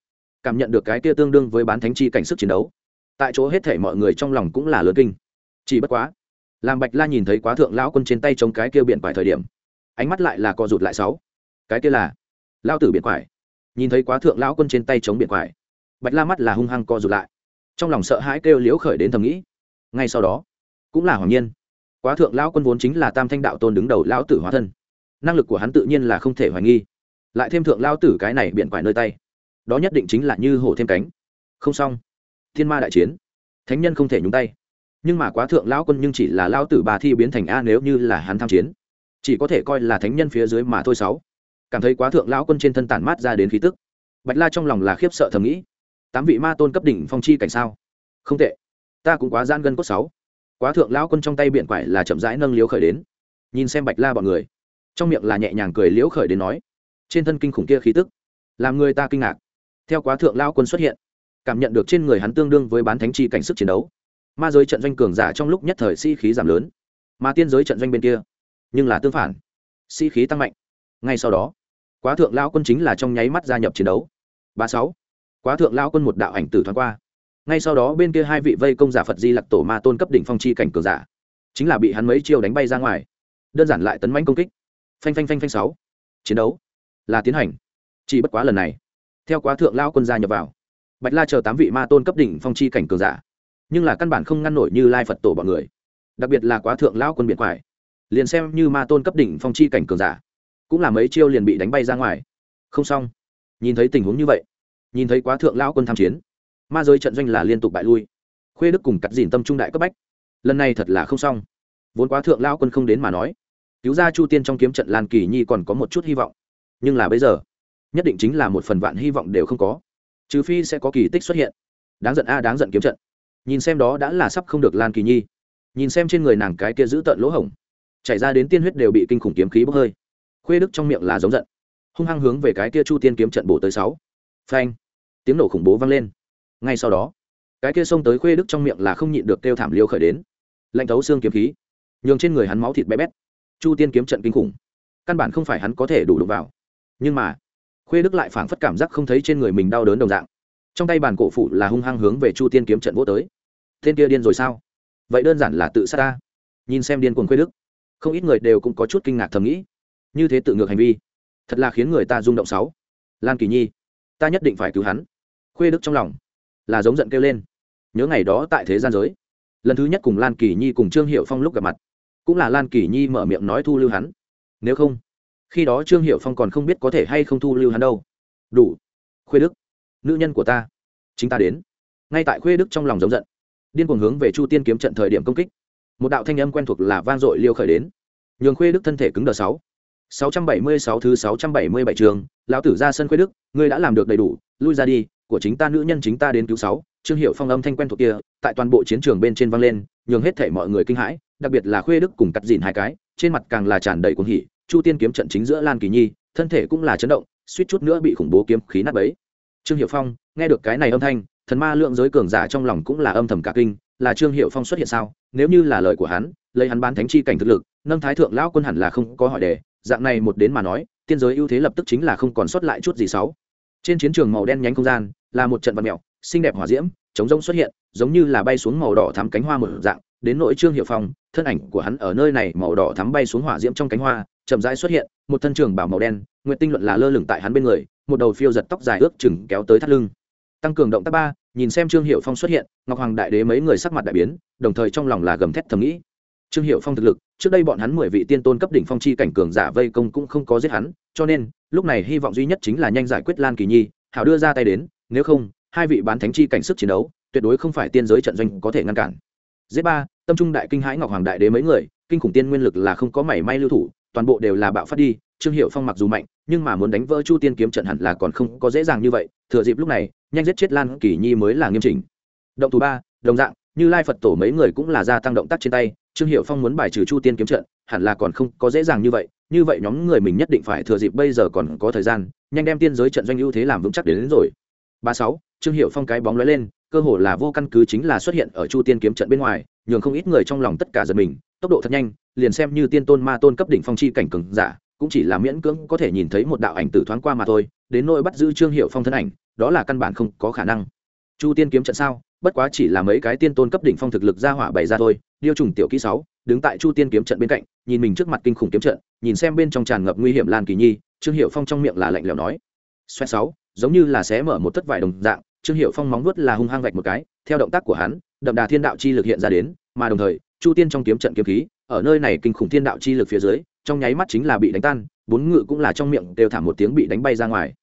Cảm nhận được cái kia tương đương với bán thánh chi cảnh sức chiến đấu. Tại chỗ hết thể mọi người trong lòng cũng là lớn kinh. Chỉ bất quá làm bạch la nhìn thấy quá thượng lão quân trên tay chống cái kia biển quải thời điểm, ánh mắt lại là co rụt lại sáu. Cái kia là lao tử biển quải nhìn thấy quá thượng lão quân trên tay chống biển quải, bạch la mắt là hung hăng co rụt lại. Trong lòng sợ hãi kêu liễu khởi đến thầm nghĩ, ngay sau đó, cũng là hoàng nhiên, quá thượng lão quân vốn chính là tam thanh đạo tôn đứng đầu lão tử hóa thân, năng lực của hắn tự nhiên là không thể hoài nghi. Lại thêm thượng lão tử cái này biện quải nơi tay, đó nhất định chính là như hổ thêm cánh. Không xong, thiên ma đại chiến, thánh nhân không thể nhúng tay. Nhưng mà quá thượng lão quân nhưng chỉ là lão tử bà thi biến thành a nếu như là hắn tham chiến, chỉ có thể coi là thánh nhân phía dưới mà thôi sáu cảm thấy quá thượng lão quân trên thân tản mát ra đến khí tức. Bạch la trong lòng là khiếp sợ thầm nghĩ, tám vị ma tôn cấp đỉnh phong chi cảnh sao? Không tệ, ta cũng quá gian gân cốt sáu. Quá thượng lão quân trong tay biện quải là chậm rãi nâng liếu khởi đến. Nhìn xem bạch la bọn người, trong miệng là nhẹ nhàng cười liễu khởi đến nói, trên thân kinh khủng kia khí tức, làm người ta kinh ngạc. Theo quá thượng lão quân xuất hiện, cảm nhận được trên người hắn tương đương với bán thánh chi cảnh sức chiến đấu. Ma giới trận doanh cường giả trong lúc nhất thời si khí giảm lớn, mà tiên giới trận doanh bên kia, nhưng là tương phản, si khí tăng mạnh. Ngay sau đó quá thượng lao quân chính là trong nháy mắt gia nhập chiến đấu. Ba sáu. Quá thượng lao quân một đạo ảnh tử thoáng qua. Ngay sau đó bên kia hai vị vây công giả phật di lặc tổ ma tôn cấp đỉnh phong chi cảnh cường giả, chính là bị hắn mấy chiêu đánh bay ra ngoài. Đơn giản lại tấn manh công kích. Phanh phanh phanh phanh sáu. Chiến đấu là tiến hành. Chỉ bất quá lần này, theo quá thượng lao quân gia nhập vào, bạch la chờ tám vị ma tôn cấp đỉnh phong chi cảnh cường giả, nhưng là căn bản không ngăn nổi như lai phật tổ bọn người. Đặc biệt là quá thượng lao quân biệt quải, liền xem như ma tôn cấp đỉnh phong chi cảnh cường giả cũng là mấy chiêu liền bị đánh bay ra ngoài. Không xong. Nhìn thấy tình huống như vậy, nhìn thấy quá thượng lão quân tham chiến, ma giới trận doanh là liên tục bại lui. Khuê đức cùng cắt dìn tâm trung đại cấp bách. Lần này thật là không xong. Vốn quá thượng lão quân không đến mà nói, cứu ra chu tiên trong kiếm trận lan kỳ nhi còn có một chút hy vọng. Nhưng là bây giờ, nhất định chính là một phần vạn hy vọng đều không có. Trừ phi sẽ có kỳ tích xuất hiện. Đáng giận a, đáng giận kiếm trận. Nhìn xem đó đã là sắp không được lan kỳ nhi. Nhìn xem trên người nàng cái kia giữ tợn lỗ hổng, chảy ra đến tiên huyết đều bị kinh khủng kiếm khí bốc hơi khuê đức trong miệng là giống giận. Hung hăng hướng về cái kia chu tiên kiếm trận bổ tới sáu. Phanh. Tiếng nổ khủng bố vang lên. Ngay sau đó, cái kia xông tới khuê đức trong miệng là không nhịn được kêu thảm liêu khởi đến. Lạnh thấu xương kiếm khí. Nhường trên người hắn máu thịt bé bét. Chu tiên kiếm trận kinh khủng. Căn bản không phải hắn có thể đủ đụng vào. Nhưng mà, khuê đức lại phảng phất cảm giác không thấy trên người mình đau đớn đồng dạng. Trong tay bàn cổ phụ là hung hăng hướng về chu tiên kiếm trận vô tới. Tên kia điên rồi sao? Vậy đơn giản là tự sát ta. Nhìn xem điên cuồng khuê đức. Không ít người đều cũng có chút kinh ngạc thầm nghĩ như thế tự ngược hành vi. Thật là khiến người ta rung động sáu. Lan kỳ nhi, ta nhất định phải cứu hắn. Khuê đức trong lòng là giống giận kêu lên. Nhớ ngày đó tại thế gian giới, lần thứ nhất cùng lan kỳ nhi cùng trương hiệu phong lúc gặp mặt, cũng là lan kỳ nhi mở miệng nói thu lưu hắn. Nếu không, khi đó trương hiệu phong còn không biết có thể hay không thu lưu hắn đâu. Đủ. Khuê đức, nữ nhân của ta, chính ta đến. Ngay tại khuê đức trong lòng giống giận, điên cuồng hướng về chu tiên kiếm trận thời điểm công kích. Một đạo thanh âm quen thuộc là vang dội liêu khởi đến. Nhường khuê đức thân thể cứng đờ sáu sáu trăm bảy mươi sáu thứ sáu trăm bảy mươi bảy trường, lão tử ra sân khuê đức, ngươi đã làm được đầy đủ, lui ra đi, của chính ta nữ nhân chính ta đến cứu sáu, trương hiệu phong âm thanh quen thuộc kia, tại toàn bộ chiến trường bên trên vang lên, nhường hết thể mọi người kinh hãi, đặc biệt là khuê đức cùng cắt dìn hai cái, trên mặt càng là tràn đầy cuồng hỉ, chu tiên kiếm trận chính giữa lan kỳ nhi, thân thể cũng là chấn động, suýt chút nữa bị khủng bố kiếm khí nát bấy. Trương hiệu phong, nghe được cái này âm thanh, thần ma lượng giới cường giả trong lòng cũng là âm thầm cả kinh, là trương hiệu phong xuất hiện sao? Nếu như là lời của hắn, lấy hắn bán thánh chi cảnh thực lực, nâng thái thượng lão quân hẳn là không có hỏi đề dạng này một đến mà nói, tiên giới ưu thế lập tức chính là không còn sót lại chút gì xấu. Trên chiến trường màu đen nhánh không gian, là một trận vật mèo xinh đẹp hỏa diễm, chống rông xuất hiện, giống như là bay xuống màu đỏ thắm cánh hoa một dạng, đến nội trương hiệu phong, thân ảnh của hắn ở nơi này màu đỏ thắm bay xuống hỏa diễm trong cánh hoa, chậm rãi xuất hiện, một thân trường bảo màu đen nguyện tinh luận là lơ lửng tại hắn bên người, một đầu phiêu giật tóc dài ước chừng kéo tới thắt lưng. Tăng cường động tác ba, nhìn xem trương hiệu phong xuất hiện, ngọc hoàng đại đế mấy người sắc mặt đại biến, đồng thời trong lòng là gầm thét thầm nghĩ trương hiệu phong thực lực, trước đây bọn hắn mười vị tiên tôn cấp đỉnh phong chi cảnh cường giả vây công cũng không có giết hắn, cho nên, lúc này hy vọng duy nhất chính là nhanh giải quyết lan kỳ nhi, hảo đưa ra tay đến, nếu không, hai vị bán thánh chi cảnh sức chiến đấu, tuyệt đối không phải tiên giới trận doanh có thể ngăn cản. Giết ba, tâm trung đại kinh hãi ngọc hoàng đại đế mấy người, kinh khủng tiên nguyên lực là không có mảy may lưu thủ, toàn bộ đều là bạo phát đi, trương hiệu phong mặc dù mạnh, nhưng mà muốn đánh vỡ chu tiên kiếm trận hẳn là còn không có dễ dàng như vậy, thừa dịp lúc này, nhanh giết chết lan kỳ nhi mới là nghiêm chỉnh. Động thủ ba, đồng dạng, như lai phật tổ mấy người cũng là gia tăng động tác trên tay trương hiệu phong muốn bài trừ chu tiên kiếm trận hẳn là còn không có dễ dàng như vậy như vậy nhóm người mình nhất định phải thừa dịp bây giờ còn có thời gian nhanh đem tiên giới trận doanh ưu thế làm vững chắc đến, đến rồi. Ba sáu trương hiệu phong cái bóng lóe lên cơ hồ là vô căn cứ chính là xuất hiện ở chu tiên kiếm trận bên ngoài nhường không ít người trong lòng tất cả giật mình tốc độ thật nhanh liền xem như tiên tôn ma tôn cấp đỉnh phong chi cảnh cường giả cũng chỉ là miễn cưỡng có thể nhìn thấy một đạo ảnh tử thoáng qua mà thôi đến nỗi bắt giữ trương hiệu phong thân ảnh đó là căn bản không có khả năng. Chu tiên kiếm trận sao? Bất quá chỉ là mấy cái tiên tôn cấp đỉnh phong thực lực ra hỏa bày ra thôi, điêu trùng tiểu kỹ sáu, đứng tại chu tiên kiếm trận bên cạnh, nhìn mình trước mặt kinh khủng kiếm trận, nhìn xem bên trong tràn ngập nguy hiểm lan kỳ nhi, trương hiệu phong trong miệng là lạnh lẽo nói. Xoẹt sáu, giống như là xé mở một thất vải đồng dạng, trương hiệu phong móng vuốt là hung hăng vạch một cái, theo động tác của hắn, đậm đà thiên đạo chi lực hiện ra đến, mà đồng thời, chu tiên trong kiếm trận kiếm khí, ở nơi này kinh khủng thiên đạo chi lực phía dưới, trong nháy mắt chính là bị đánh tan, bốn ngự cũng là trong miệng đều thả một tiếng bị đánh bay ra ngoài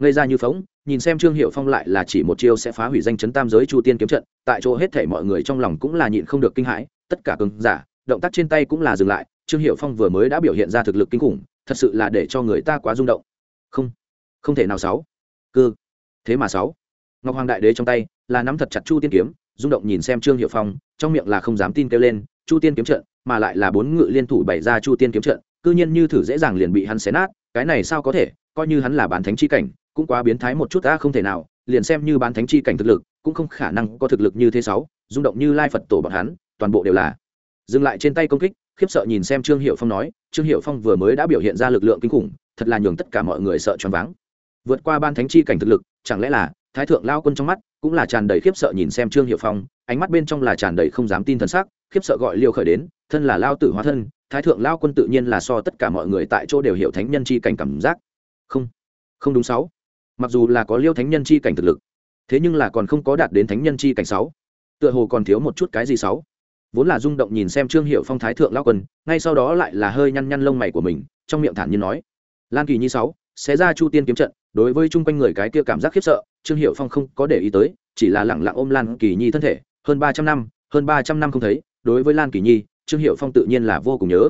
ngây ra như phóng, nhìn xem trương hiệu phong lại là chỉ một chiêu sẽ phá hủy danh chấn tam giới chu tiên kiếm trận, tại chỗ hết thể mọi người trong lòng cũng là nhịn không được kinh hãi, tất cả cường giả, động tác trên tay cũng là dừng lại, trương hiệu phong vừa mới đã biểu hiện ra thực lực kinh khủng, thật sự là để cho người ta quá rung động. Không không thể nào sáu. Cư. Thế mà sáu. Ngọc hoàng đại đế trong tay là nắm thật chặt chu tiên kiếm, rung động nhìn xem trương hiệu phong, trong miệng là không dám tin kêu lên, chu tiên kiếm trận, mà lại là bốn ngự liên thủ bày ra chu tiên kiếm trận, cư nhiên như thử dễ dàng liền bị hắn xé nát, cái này sao có thể, coi như hắn là bán thánh chi cảnh cũng quá biến thái một chút ta không thể nào, liền xem như bán thánh chi cảnh thực lực, cũng không khả năng có thực lực như thế sáu, rung động như lai phật tổ bọn hắn, toàn bộ đều là. Dừng lại trên tay công kích, khiếp sợ nhìn xem trương hiệu phong nói, trương hiệu phong vừa mới đã biểu hiện ra lực lượng kinh khủng, thật là nhường tất cả mọi người sợ choáng váng. Vượt qua ban thánh chi cảnh thực lực, chẳng lẽ là thái thượng lao quân trong mắt cũng là tràn đầy khiếp sợ nhìn xem trương hiệu phong, ánh mắt bên trong là tràn đầy không dám tin thần sắc, khiếp sợ gọi liêu khởi đến, thân là lao tử hóa thân, thái thượng lao quân tự nhiên là so tất cả mọi người tại chỗ đều hiểu thánh nhân chi cảnh cảm giác. Không không đúng sáu mặc dù là có liêu thánh nhân chi cảnh thực lực, thế nhưng là còn không có đạt đến thánh nhân chi cảnh sáu. Tựa hồ còn thiếu một chút cái gì sáu. Vốn là rung động nhìn xem trương hiệu phong thái thượng lao quân, ngay sau đó lại là hơi nhăn nhăn lông mày của mình, trong miệng thản nhiên nói, lan kỳ nhi sáu sẽ ra chu tiên kiếm trận, đối với chung quanh người cái kia cảm giác khiếp sợ, trương hiệu phong không có để ý tới, chỉ là lẳng lặng ôm lan kỳ nhi thân thể, hơn ba trăm năm, hơn ba trăm năm không thấy, đối với lan kỳ nhi, trương hiệu phong tự nhiên là vô cùng nhớ.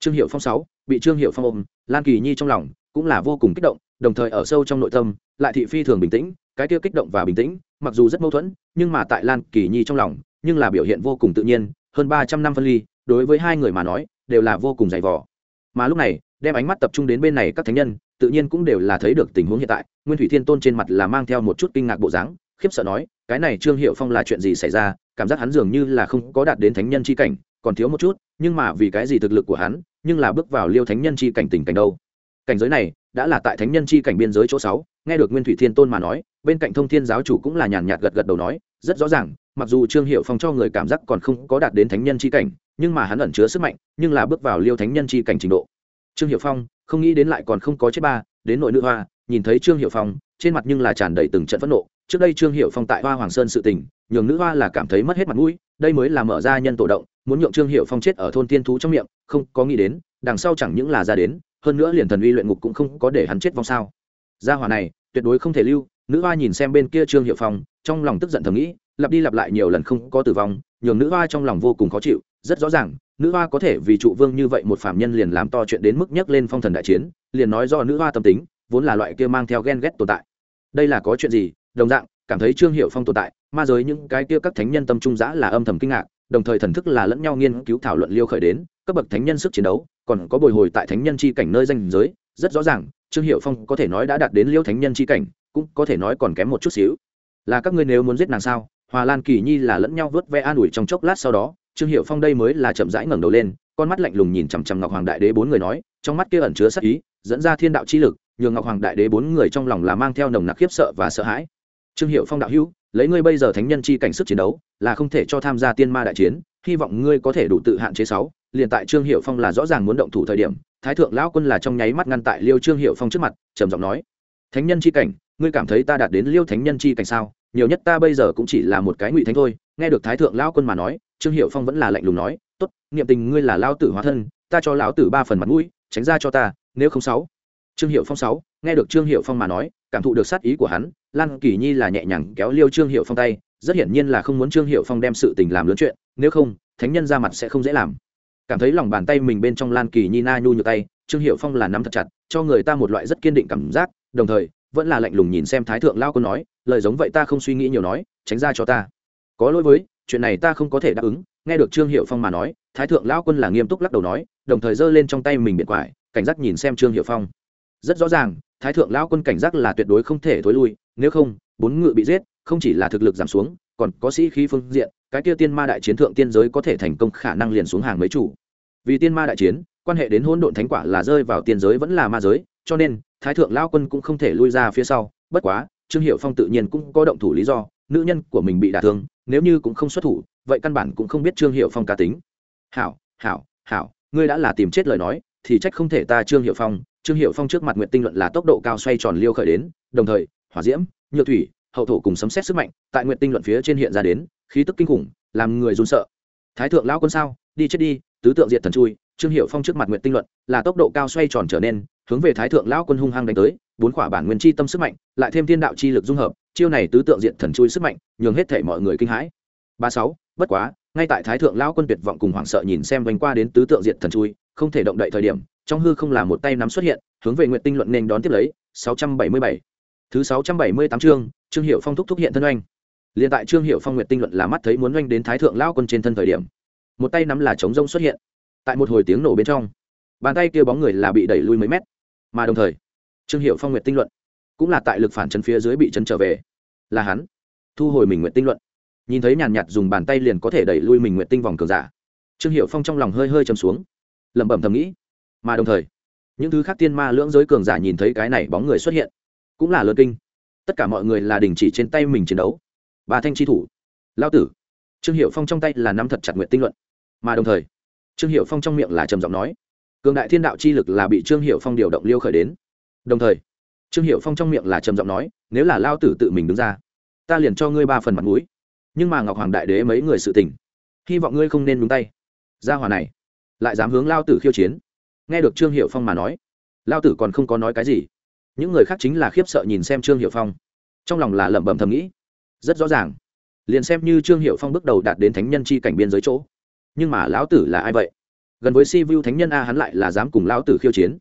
Trương hiệu phong sáu, bị trương hiệu phong ôm, lan kỳ nhi trong lòng cũng là vô cùng kích động, đồng thời ở sâu trong nội tâm lại thị phi thường bình tĩnh, cái kia kích động và bình tĩnh, mặc dù rất mâu thuẫn, nhưng mà tại lan kỳ nhi trong lòng, nhưng là biểu hiện vô cùng tự nhiên, hơn ba trăm năm phân ly, đối với hai người mà nói, đều là vô cùng dày vỏ mà lúc này, đem ánh mắt tập trung đến bên này các thánh nhân, tự nhiên cũng đều là thấy được tình huống hiện tại, nguyên thủy thiên tôn trên mặt là mang theo một chút kinh ngạc bộ dáng, khiếp sợ nói, cái này trương hiệu phong là chuyện gì xảy ra? Cảm giác hắn dường như là không có đạt đến thánh nhân c h i cảnh, còn thiếu một chút, nhưng mà vì cái gì thực lực của hắn, nhưng là bước vào liêu thánh nhân c h i cảnh tình cảnh đâu? Cảnh giới này, đã là tại thánh nhân c h i cảnh biên giới chỗ sáu nghe được nguyên thủy thiên tôn mà nói, bên cạnh thông thiên giáo chủ cũng là nhàn nhạt gật gật đầu nói, rất rõ ràng, mặc dù trương hiệu phong cho người cảm giác còn không có đạt đến thánh nhân c h i cảnh, nhưng mà hắn ẩn chứa sức mạnh, nhưng là bước vào liêu thánh nhân c h i cảnh trình độ. Trương hiệu phong, không nghĩ đến lại còn không có chết ba, đến nội nữ hoa, nhìn thấy trương hiệu phong, trên mặt nhưng là tràn đầy từng trận phẫn nộ. Trước đây trương hiệu phong tại hoa hoàng sơn sự tình, nhường nữ hoa là cảm thấy mất hết mặt mũi, đây mới là mở ra nhân tổ động, muốn nhượng trương hiệu phong chết ở thôn tiên thú trong miệng, không có nghĩ đến, đằng sau chẳng những là ra đến, hơn nữa liền thần uy luyện ngục cũng không có để hắn chết vong sao gia hỏa này, tuyệt đối không thể lưu. Nữ hoa nhìn xem bên kia trương hiệu phong, trong lòng tức giận thầm nghĩ, lặp đi lặp lại nhiều lần không có tử vong, nhường nữ hoa trong lòng vô cùng khó chịu. Rất rõ ràng, nữ hoa có thể vì trụ vương như vậy một phạm nhân liền làm to chuyện đến mức nhấc lên phong thần đại chiến, liền nói do nữ hoa tâm tính, vốn là loại kia mang theo ghen ghét tồn tại. Đây là có chuyện gì? Đồng dạng, cảm thấy trương hiệu phong tồn tại, ma giới những cái kia các thánh nhân tâm trung giã là âm thầm kinh ngạc, đồng thời thần thức là lẫn nhau nghiên cứu thảo luận liêu khởi đến, cấp bậc thánh nhân sức chiến đấu, còn có bồi hồi tại thánh nhân chi cảnh nơi danh giới, rất rõ ràng trương hiệu phong có thể nói đã đạt đến liêu thánh nhân c h i cảnh, cũng có thể nói còn kém một chút xíu. Là các ngươi nếu muốn giết nàng sao? Hòa lan kỳ nhi là lẫn nhau vớt ve an ủi trong chốc lát sau đó, trương hiệu phong đây mới là chậm rãi ngẩng đầu lên, con mắt lạnh lùng nhìn chằm chằm ngọc hoàng đại đế bốn người nói, trong mắt kia ẩn chứa sắc ý, dẫn ra thiên đạo chi lực, nhường ngọc hoàng đại đế bốn người trong lòng là mang theo nồng nặc khiếp sợ và sợ hãi. Trương hiệu phong đạo hữu, lấy ngươi bây giờ thánh nhân chi cảnh sức chiến đấu, là không thể cho tham gia tiên ma đại chiến, hy vọng ngươi có thể đủ tự hạn chế sáu. Liền tại trương hiệu phong là rõ ràng muốn động thủ thời điểm thái thượng lão quân là trong nháy mắt ngăn tại liêu trương hiệu phong trước mặt, trầm giọng nói, thánh nhân chi cảnh, ngươi cảm thấy ta đạt đến liêu thánh nhân chi cảnh sao? Nhiều nhất ta bây giờ cũng chỉ là một cái ngụy thánh thôi. Nghe được thái thượng lão quân mà nói, trương hiệu phong vẫn là lạnh lùng nói, tốt, niệm tình ngươi là lao tử hóa thân, ta cho lão tử ba phần mặt mũi, tránh ra cho ta, nếu không sáu. Trương hiệu phong sáu, nghe được trương hiệu phong mà nói, cảm thụ được sát ý của hắn, lan kỳ nhi là nhẹ nhàng kéo liêu trương hiệu phong tay, rất hiển nhiên là không muốn trương hiệu phong đem sự tình làm lớn chuyện, nếu không, thánh nhân ra mặt sẽ không dễ làm cảm thấy lòng bàn tay mình bên trong lan kỳ nhi na nhu như tay, trương hiệu phong là nắm thật chặt, cho người ta một loại rất kiên định cảm giác, đồng thời, vẫn là lạnh lùng nhìn xem thái thượng lao quân nói, lời giống vậy ta không suy nghĩ nhiều nói, tránh ra cho ta. Có lỗi với, chuyện này ta không có thể đáp ứng, nghe được trương hiệu phong mà nói, thái thượng lao quân là nghiêm túc lắc đầu nói, đồng thời giơ lên trong tay mình biệt quải, cảnh giác nhìn xem trương hiệu phong. Rất rõ ràng, thái thượng lão quân cảnh giác là tuyệt đối không thể thối lui, nếu không, bốn ngự bị giết, không chỉ là thực lực giảm xuống, còn có sĩ khí phương diện cái kia tiên ma đại chiến thượng tiên giới có thể thành công, khả năng liền xuống hàng mấy chủ. Vì tiên ma đại chiến, quan hệ đến hỗn độn thánh quả là rơi vào tiên giới vẫn là ma giới, cho nên, thái thượng lão quân cũng không thể lui ra phía sau. Bất quá, trương hiệu phong tự nhiên cũng có động thủ lý do, nữ nhân của mình bị đả thương, nếu như cũng không xuất thủ, vậy căn bản cũng không biết trương hiệu phong cá tính. Hảo hảo hảo, ngươi đã là tìm chết lời nói, thì trách không thể ta, trương hiệu phong. Trương hiệu phong trước mặt nguyện tinh luận là tốc độ cao xoay tròn liêu khởi đến, đồng thời, hỏa diễm nhựa thủy, hậu thổ cùng sấm xét sức mạnh, tại nguyện tinh luận phía trên hiện ra đến khí tức kinh khủng, làm người run sợ. Thái thượng lão quân sao? Đi chết đi, tứ tượng diệt thần chui, trương hiệu phong trước mặt nguyện tinh luận, là tốc độ cao xoay tròn trở nên, hướng về thái thượng lão quân hung hăng đánh tới, bốn khỏa bản nguyên chi tâm sức mạnh, lại thêm thiên đạo chi lực dung hợp, chiêu này tứ tượng diện thần chui sức mạnh, nhường hết thể mọi người kinh hãi. Ba sáu, bất quá, ngay tại thái thượng lão quân tuyệt vọng cùng hoảng sợ nhìn xem vành qua đến tứ tượng diện thần chui, không thể động đậy thời điểm, trong hư không là một tay nắm xuất hiện, hướng về nguyện tinh luận nên đón tiếp lấy 677. thứ 678 chương, trương hiệu phong thúc thúc hiện thân oanh liền tại trương hiệu phong nguyện tinh luận là mắt thấy muốn oanh đến thái thượng lao quân trên thân thời điểm, một tay nắm là chống rông xuất hiện, tại một hồi tiếng nổ bên trong, bàn tay kia bóng người là bị đẩy lui mấy mét, mà đồng thời, trương hiệu phong nguyện tinh luận cũng là tại lực phản chân phía dưới bị chân trở về, là hắn thu hồi mình nguyện tinh luận. Nhìn thấy nhàn nhạt dùng bàn tay liền có thể đẩy lui mình nguyện tinh vòng cường giả, trương hiệu phong trong lòng hơi hơi chầm xuống, lẩm bẩm thầm nghĩ, mà đồng thời, những thứ khác tiên ma lưỡng giới cường giả nhìn thấy cái này bóng người xuất hiện, cũng là lơ kinh. Tất cả mọi người là đình chỉ trên tay mình chiến đấu ba thanh chi thủ. Lao tử. Trương hiệu phong trong tay là nắm thật chặt nguyện tinh luận. Mà đồng thời, trương hiệu phong trong miệng là trầm giọng nói, cường đại thiên đạo chi lực là bị trương hiệu phong điều động liêu khởi đến. Đồng thời, trương hiệu phong trong miệng là trầm giọng nói, nếu là lao tử tự mình đứng ra, ta liền cho ngươi ba phần mặt mũi. Nhưng mà ngọc hoàng đại đế mấy người sự tình, hy vọng ngươi không nên đúng tay. Ra hòa này, lại dám hướng lao tử khiêu chiến. Nghe được trương hiệu phong mà nói, lao tử còn không có nói cái gì. Những người khác chính là khiếp sợ nhìn xem trương hiệu phong. Trong lòng là lẩm bẩm thầm nghĩ rất rõ ràng. Liền xem như trương hiệu phong bước đầu đạt đến thánh nhân chi cảnh biên giới chỗ. Nhưng mà lão tử là ai vậy? Gần với si vu thánh nhân a, hắn lại là dám cùng lão tử khiêu chiến.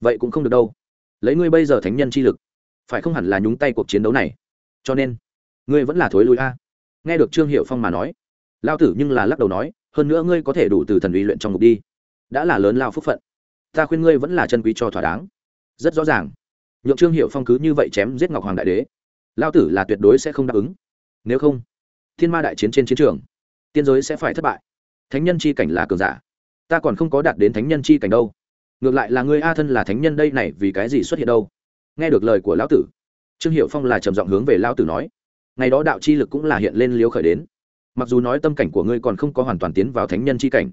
Vậy cũng không được đâu. Lấy ngươi bây giờ thánh nhân chi lực, phải không hẳn là nhúng tay cuộc chiến đấu này? Cho nên, ngươi vẫn là thối lui a. Nghe được trương hiệu phong mà nói lao tử nhưng là lắc đầu nói, hơn nữa ngươi có thể đủ từ thần uy luyện trong ngục đi. Đã là lớn lao phúc phận. Ta khuyên ngươi vẫn là chân quý cho thỏa đáng. Rất rõ ràng. Nhượng trương hiệu phong cứ như vậy chém giết ngọc hoàng đại đế. Lao tử là tuyệt đối sẽ không đáp ứng nếu không, thiên ma đại chiến trên chiến trường, tiên giới sẽ phải thất bại. Thánh nhân chi cảnh là cường giả. Ta còn không có đạt đến thánh nhân chi cảnh đâu. Ngược lại là ngươi a thân là thánh nhân đây này vì cái gì xuất hiện đâu? Nghe được lời của lão tử, trương hiệu phong là trầm giọng hướng về lão tử nói. Ngày đó đạo chi lực cũng là hiện lên liếu khởi đến. Mặc dù nói tâm cảnh của ngươi còn không có hoàn toàn tiến vào thánh nhân chi cảnh,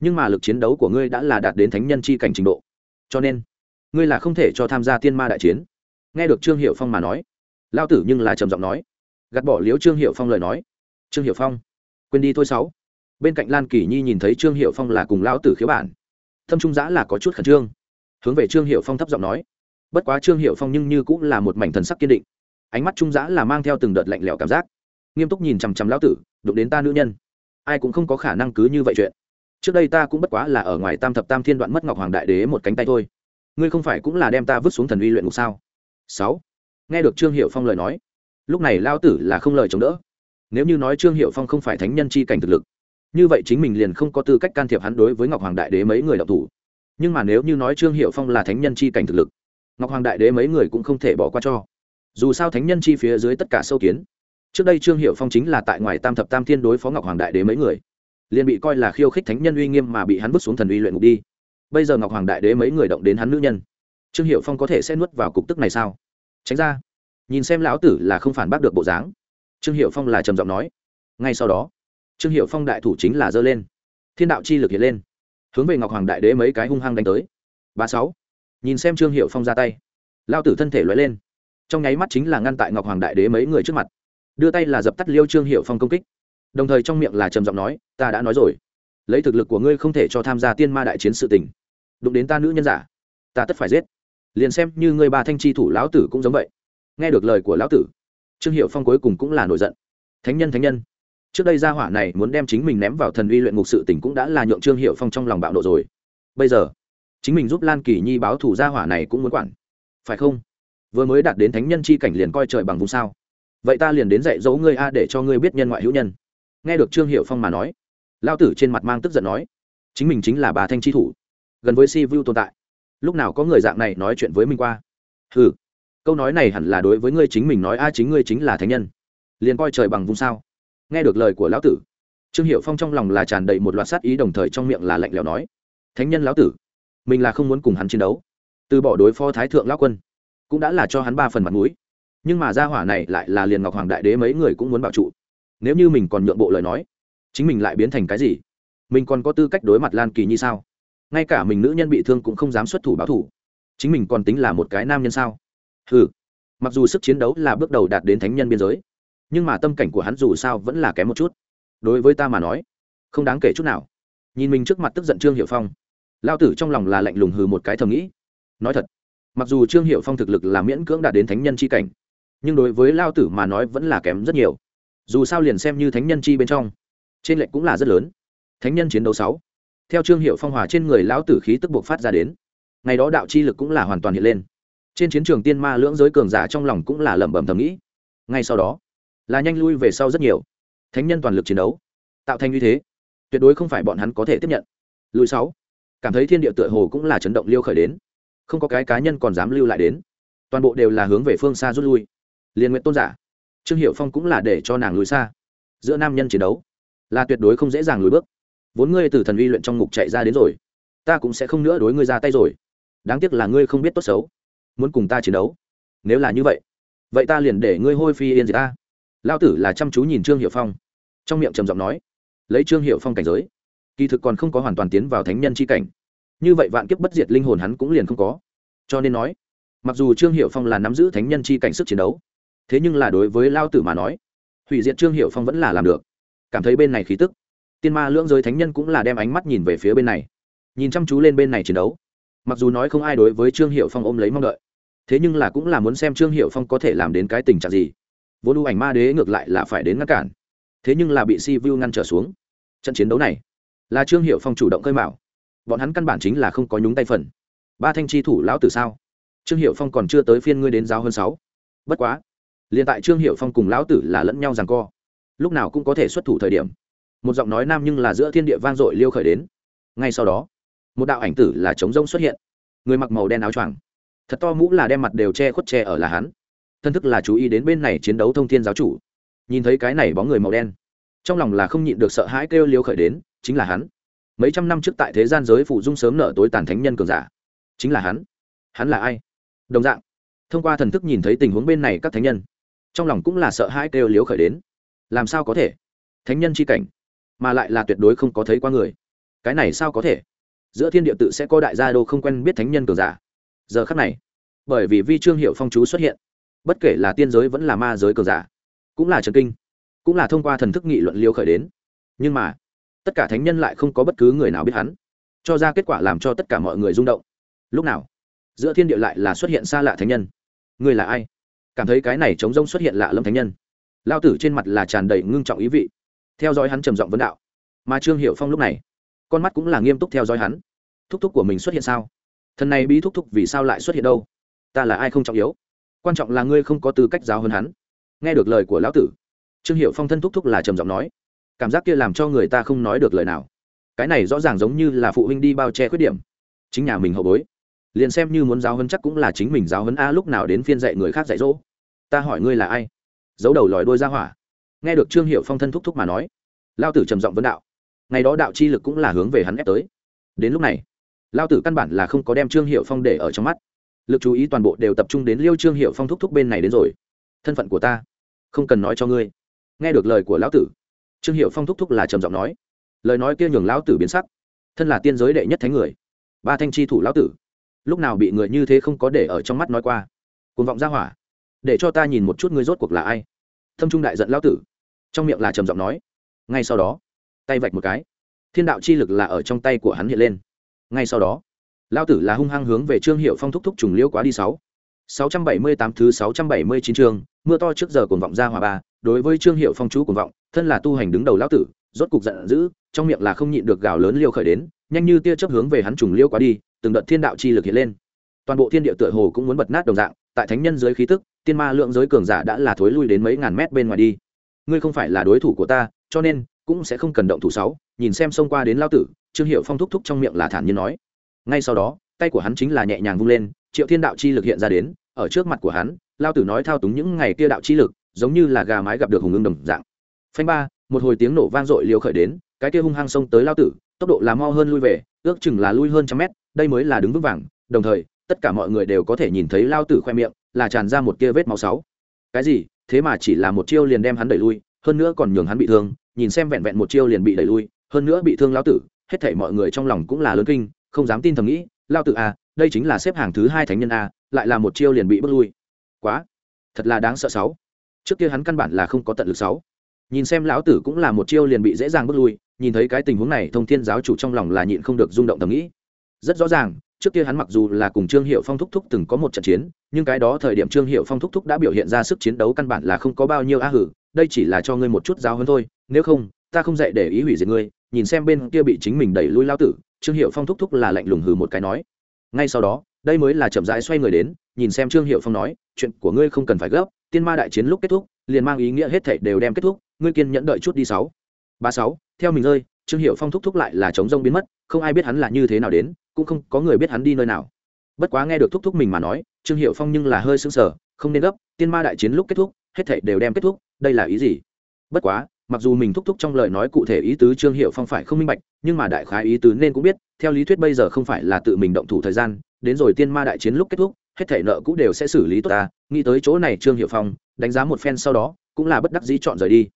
nhưng mà lực chiến đấu của ngươi đã là đạt đến thánh nhân chi cảnh trình độ. Cho nên, ngươi là không thể cho tham gia tiên ma đại chiến. Nghe được trương hiệu phong mà nói lao tử nhưng là trầm giọng nói gạt bỏ liếu trương hiệu phong lời nói. Trương hiệu phong, quên đi thôi sáu. Bên cạnh lan kỳ nhi nhìn thấy trương hiệu phong là cùng lão tử khiếu bản, thâm trung giã là có chút khẩn trương. Hướng về trương hiệu phong thấp giọng nói, bất quá trương hiệu phong nhưng như cũng là một mảnh thần sắc kiên định, ánh mắt trung giã là mang theo từng đợt lạnh lẽo cảm giác. Nghiêm túc nhìn chằm chằm lão tử, đụng đến ta nữ nhân. Ai cũng không có khả năng cứ như vậy chuyện. Trước đây ta cũng bất quá là ở ngoài tam thập tam thiên đoạn mất ngọc hoàng đại đế một cánh tay thôi. Ngươi không phải cũng là đem ta vứt xuống thần uy luyện ngục sao? Sáu. Nghe được trương hiệu phong lời nói lúc này lao tử là không lời chống đỡ. Nếu như nói trương hiệu phong không phải thánh nhân chi cảnh thực lực, như vậy chính mình liền không có tư cách can thiệp hắn đối với ngọc hoàng đại đế mấy người đạo thủ. Nhưng mà nếu như nói trương hiệu phong là thánh nhân chi cảnh thực lực, ngọc hoàng đại đế mấy người cũng không thể bỏ qua cho. Dù sao thánh nhân chi phía dưới tất cả sâu kiến. Trước đây trương hiệu phong chính là tại ngoài tam thập tam thiên đối phó ngọc hoàng đại đế mấy người. Liền bị coi là khiêu khích thánh nhân uy nghiêm mà bị hắn vứt xuống thần uy luyện ngục đi. Bây giờ ngọc hoàng đại đế mấy người động đến hắn nữ nhân. Trương hiệu phong có thể sẽ nuốt vào cục tức này sao? Tránh ra nhìn xem lão tử là không phản bác được bộ dáng. Trương hiệu phong là trầm giọng nói. Ngay sau đó, trương hiệu phong đại thủ chính là giơ lên. Thiên đạo chi lực hiện lên. Hướng về ngọc hoàng đại đế mấy cái hung hăng đánh tới. Ba sáu. Nhìn xem trương hiệu phong ra tay lao tử thân thể loại lên. Trong nháy mắt chính là ngăn tại ngọc hoàng đại đế mấy người trước mặt. Đưa tay là dập tắt liêu trương hiệu phong công kích. Đồng thời trong miệng là trầm giọng nói, ta đã nói rồi. Lấy thực lực của ngươi không thể cho tham gia tiên ma đại chiến sự tình. Đụng đến ta nữ nhân giả, ta tất phải giết. Liền xem như ngươi ba thanh chi thủ lão tử cũng giống vậy nghe được lời của lão tử. Trương hiệu phong cuối cùng cũng là nổi giận. Thánh nhân thánh nhân. Trước đây gia hỏa này muốn đem chính mình ném vào thần uy luyện ngục sự tỉnh cũng đã là nhượng trương hiệu phong trong lòng bạo nộ rồi. Bây giờ, chính mình giúp lan kỳ nhi báo thủ gia hỏa này cũng muốn quản. Phải không? Vừa mới đạt đến thánh nhân chi cảnh liền coi trời bằng vùng sao. Vậy ta liền đến dạy dỗ ngươi a để cho ngươi biết nhân ngoại hữu nhân. Nghe được trương hiệu phong mà nói lao tử trên mặt mang tức giận nói, chính mình chính là bà thanh chi thủ, gần với si vu tồn tại. Lúc nào có người dạng này nói chuyện với mình qua? Ừ câu nói này hẳn là đối với ngươi chính mình nói, a, chính ngươi chính là thánh nhân. Liền coi trời bằng vùng sao. Nghe được lời của lão tử, trương hiệu phong trong lòng là tràn đầy một loạt sát ý, đồng thời trong miệng là lạnh lẽo nói, thánh nhân lão tử, mình là không muốn cùng hắn chiến đấu. Từ bỏ đối phó thái thượng lão quân cũng đã là cho hắn ba phần mặt mũi. Nhưng mà gia hỏa này lại là liền ngọc hoàng đại đế mấy người cũng muốn bảo trụ. Nếu như mình còn nhượng bộ lời nói, chính mình lại biến thành cái gì? Mình còn có tư cách đối mặt lan kỳ như sao? Ngay cả mình nữ nhân bị thương cũng không dám xuất thủ báo thủ chính mình còn tính là một cái nam nhân sao? Ừ mặc dù sức chiến đấu là bước đầu đạt đến thánh nhân biên giới, nhưng mà tâm cảnh của hắn dù sao vẫn là kém một chút. Đối với ta mà nói, không đáng kể chút nào. Nhìn mình trước mặt tức giận trương hiệu phong, lao tử trong lòng là lạnh lùng hừ một cái thầm nghĩ. Nói thật, mặc dù trương hiệu phong thực lực là miễn cưỡng đạt đến thánh nhân c h i cảnh, nhưng đối với lao tử mà nói vẫn là kém rất nhiều. Dù sao liền xem như thánh nhân chi bên trong, trên lệnh cũng là rất lớn. Thánh nhân chiến đấu sáu. Theo trương hiệu phong hòa trên người lão tử khí tức buộc phát ra đến, ngày đó đạo chi lực cũng là hoàn toàn hiện lên trên chiến trường tiên ma lưỡng giới cường giả trong lòng cũng là lẩm bẩm thầm nghĩ. Ngay sau đó, là nhanh lui về sau rất nhiều. Thánh nhân toàn lực chiến đấu. Tạo thành như thế. Tuyệt đối không phải bọn hắn có thể tiếp nhận. Lùi sáu. Cảm thấy thiên địa tựa hồ cũng là chấn động liêu khởi đến. Không có cái cá nhân còn dám lưu lại đến. Toàn bộ đều là hướng về phương xa rút lui. Liên nguyện tôn giả. Trương hiệu phong cũng là để cho nàng lùi xa. Giữa nam nhân chiến đấu, là tuyệt đối không dễ dàng lùi bước. Vốn ngươi từ thần uy luyện trong ngục chạy ra đến rồi, ta cũng sẽ không nữa đối ngươi ra tay rồi. Đáng tiếc là ngươi không biết tốt xấu muốn cùng ta chiến đấu. Nếu là như vậy vậy ta liền để ngươi hôi phi yên gì ta. Lao tử là chăm chú nhìn trương hiệu phong. Trong miệng trầm giọng nói, lấy trương hiệu phong cảnh giới, kỳ thực còn không có hoàn toàn tiến vào thánh nhân c h i cảnh. Như vậy vạn kiếp bất diệt linh hồn hắn cũng liền không có. Cho nên nói, mặc dù trương hiệu phong là nắm giữ thánh nhân c h i cảnh sức chiến đấu, thế nhưng là đối với lao tử mà nói, hủy diệt trương hiệu phong vẫn là làm được. Cảm thấy bên này khí tức, tiên ma lưỡng giới thánh nhân cũng là đem ánh mắt nhìn về phía bên này, nhìn chăm chú lên bên này chiến đấu. Mặc dù nói không ai đối với trương hiệu phong ôm lấy mong đợi thế nhưng là cũng là muốn xem trương hiệu phong có thể làm đến cái tình trạng gì. Vô lưu ảnh ma đế ngược lại là phải đến ngăn cản. Thế nhưng là bị si vu ngăn trở xuống. Trận chiến đấu này là trương hiệu phong chủ động khơi mạo bọn hắn căn bản chính là không có nhúng tay phần. Ba thanh chi thủ lão tử sao? Trương hiệu phong còn chưa tới phiên ngươi đến giáo hơn sáu. Bất quá, liền tại trương hiệu phong cùng lão tử là lẫn nhau rằng co, lúc nào cũng có thể xuất thủ thời điểm. Một giọng nói nam nhưng là giữa thiên địa vang dội liêu khởi đến. Ngay sau đó, một đạo ảnh tử là trống rông xuất hiện. Người mặc màu đen áo choàng thật to mũ là đem mặt đều che khuất che ở là hắn. Thân thức là chú ý đến bên này chiến đấu thông thiên giáo chủ. Nhìn thấy cái này bóng người màu đen, trong lòng là không nhịn được sợ hãi kêu liêu khởi đến, chính là hắn. Mấy trăm năm trước tại thế gian giới phụ dung sớm nợ tối tàn thánh nhân cường giả. Chính là hắn. Hắn là ai? Đồng dạng, thông qua thần thức nhìn thấy tình huống bên này các thánh nhân, trong lòng cũng là sợ hãi kêu liếu khởi đến. Làm sao có thể? Thánh nhân c h i cảnh, mà lại là tuyệt đối không có thấy qua người. Cái này sao có thể? Giữa thiên địa tự sẽ có đại gia đô không quen biết thánh nhân cường giả giờ khắc này, bởi vì vi trương hiệu phong chú xuất hiện, bất kể là tiên giới vẫn là ma giới cường giả, cũng là trần kinh, cũng là thông qua thần thức nghị luận liêu khởi đến. Nhưng mà, tất cả thánh nhân lại không có bất cứ người nào biết hắn, cho ra kết quả làm cho tất cả mọi người rung động. Lúc nào, giữa thiên địa lại là xuất hiện xa lạ thánh nhân. Người là ai? Cảm thấy cái này chống rông xuất hiện lạ lâm thánh nhân. Lao tử trên mặt là tràn đầy ngưng trọng ý vị. Theo dõi hắn trầm giọng vấn đạo. Mà trương hiệu phong lúc này, con mắt cũng là nghiêm túc theo dõi hắn. Thúc thúc của mình xuất hiện sao? Thần này bí thúc thúc vì sao lại xuất hiện đâu? Ta là ai không trọng yếu? Quan trọng là ngươi không có tư cách giáo hơn hắn. Nghe được lời của lão tử, trương hiệu phong thân thúc thúc là trầm giọng nói, cảm giác kia làm cho người ta không nói được lời nào. Cái này rõ ràng giống như là phụ huynh đi bao che khuyết điểm. Chính nhà mình hậu bối. Liền xem như muốn giáo hấn chắc cũng là chính mình giáo hấn a, lúc nào đến phiên dạy người khác dạy dỗ. Ta hỏi ngươi là ai? Giấu đầu lòi đôi ra hỏa. Nghe được trương hiệu phong thân thúc thúc mà nói lao tử trầm giọng vấn đạo. Ngày đó đạo chi lực cũng là hướng về hắn ép tới. Đến lúc này lao tử căn bản là không có đem trương hiệu phong để ở trong mắt. Lực chú ý toàn bộ đều tập trung đến liêu trương hiệu phong thúc thúc bên này đến rồi. Thân phận của ta, không cần nói cho ngươi. Nghe được lời của lão tử, trương hiệu phong thúc thúc là trầm giọng nói. Lời nói kia nhường lão tử biến sắc. Thân là tiên giới đệ nhất thánh người, ba thanh chi thủ lão tử, lúc nào bị người như thế không có để ở trong mắt nói qua. Côn vọng ra hỏa, để cho ta nhìn một chút ngươi rốt cuộc là ai. Thâm trung đại giận lão tử, trong miệng là trầm giọng nói. Ngay sau đó, tay vạch một cái. Thiên đạo chi lực là ở trong tay của hắn hiện lên ngay sau đó, lão tử là hung hăng hướng về trương hiệu phong thúc thúc trùng liễu quá đi sáu. sáu trăm bảy mươi tám thứ sáu trăm bảy mươi chín chương, mưa to trước giờ cuồng vọng ra hòa ba, đối với trương hiệu phong chú cuồng vọng, thân là tu hành đứng đầu lão tử, rốt cục giận dữ, trong miệng là không nhịn được gào lớn liêu khởi đến, nhanh như tia chớp hướng về hắn trùng liêu quá đi, từng đợt thiên đạo chi lực hiện lên. Toàn bộ thiên địa tựa hồ cũng muốn bật nát đồng dạng, tại thánh nhân giới khí tức, tiên ma lượng giới cường giả đã là thối lui đến mấy ngàn mét bên ngoài đi. Ngươi không phải là đối thủ của ta, cho nên, cũng sẽ không cần động thủ sáu, nhìn xem xông qua đến lao tử trương hiệu phong thúc thúc trong miệng là thản nhiên nói. Ngay sau đó, tay của hắn chính là nhẹ nhàng vung lên, triệu thiên đạo chi lực hiện ra đến, ở trước mặt của hắn, lao tử nói thao túng những ngày kia đạo chi lực, giống như là gà mái gặp được hùng ưng đồng dạng. Phanh ba, một hồi tiếng nổ vang dội liều khởi đến, cái kia hung hăng xông tới lao tử, tốc độ là mo hơn lui về, ước chừng là lui hơn trăm mét, đây mới là đứng vững vàng, đồng thời, tất cả mọi người đều có thể nhìn thấy lao tử khoe miệng, là tràn ra một kia vết máu sáu. Cái gì? Thế mà chỉ là một chiêu liền đem hắn đẩy lui, hơn nữa còn nhường hắn bị thương, nhìn xem vẹn vẹn một chiêu liền bị đẩy lui, hơn nữa bị thương lao tử hết thảy mọi người trong lòng cũng là lớn kinh không dám tin thầm nghĩ lao tử a à, đây chính là xếp hàng thứ hai thánh nhân a lại là một chiêu liền bị bước lui. Quá thật là đáng sợ sáu. Trước kia hắn căn bản là không có tận lực sáu. Nhìn xem lão tử cũng là một chiêu liền bị dễ dàng bước lui nhìn thấy cái tình huống này thông thiên giáo chủ trong lòng là nhịn không được rung động thầm nghĩ. Rất rõ ràng trước kia hắn mặc dù là cùng trương hiệu phong thúc thúc từng có một trận chiến nhưng cái đó thời điểm trương hiệu phong thúc thúc đã biểu hiện ra sức chiến đấu căn bản là không có bao nhiêu a hử đây chỉ là cho ngươi một chút giáo hơn thôi nếu không ta không dạy để ý hủy diệt ngươi nhìn xem bên kia bị chính mình đẩy lui lao tử, trương hiệu phong thúc thúc là lạnh lùng hừ một cái nói. Ngay sau đó, đây mới là chậm rãi xoay người đến, nhìn xem trương hiệu phong nói, chuyện của ngươi không cần phải gấp, tiên ma đại chiến lúc kết thúc, liền mang ý nghĩa hết thảy đều đem kết thúc, ngươi kiên nhẫn đợi chút đi sáu. Ba sáu, theo mình rơi, trương hiệu phong thúc thúc lại là chống rông biến mất, không ai biết hắn là như thế nào đến, cũng không có người biết hắn đi nơi nào. Bất quá nghe được thúc thúc mình mà nói, trương hiệu phong nhưng là hơi sững sờ, không nên gấp, tiên ma đại chiến lúc kết thúc, hết thảy đều đem kết thúc, đây là ý gì? Bất quá mặc dù mình thúc thúc trong lời nói cụ thể ý tứ trương hiệu phong phải không minh bạch, nhưng mà đại khái ý tứ nên cũng biết, theo lý thuyết bây giờ không phải là tự mình động thủ thời gian, đến rồi tiên ma đại chiến lúc kết thúc, hết thảy nợ cũ đều sẽ xử lý tốt ta. Nghĩ tới chỗ này trương hiệu phong, đánh giá một phen sau đó, cũng là bất đắc dĩ chọn rời đi.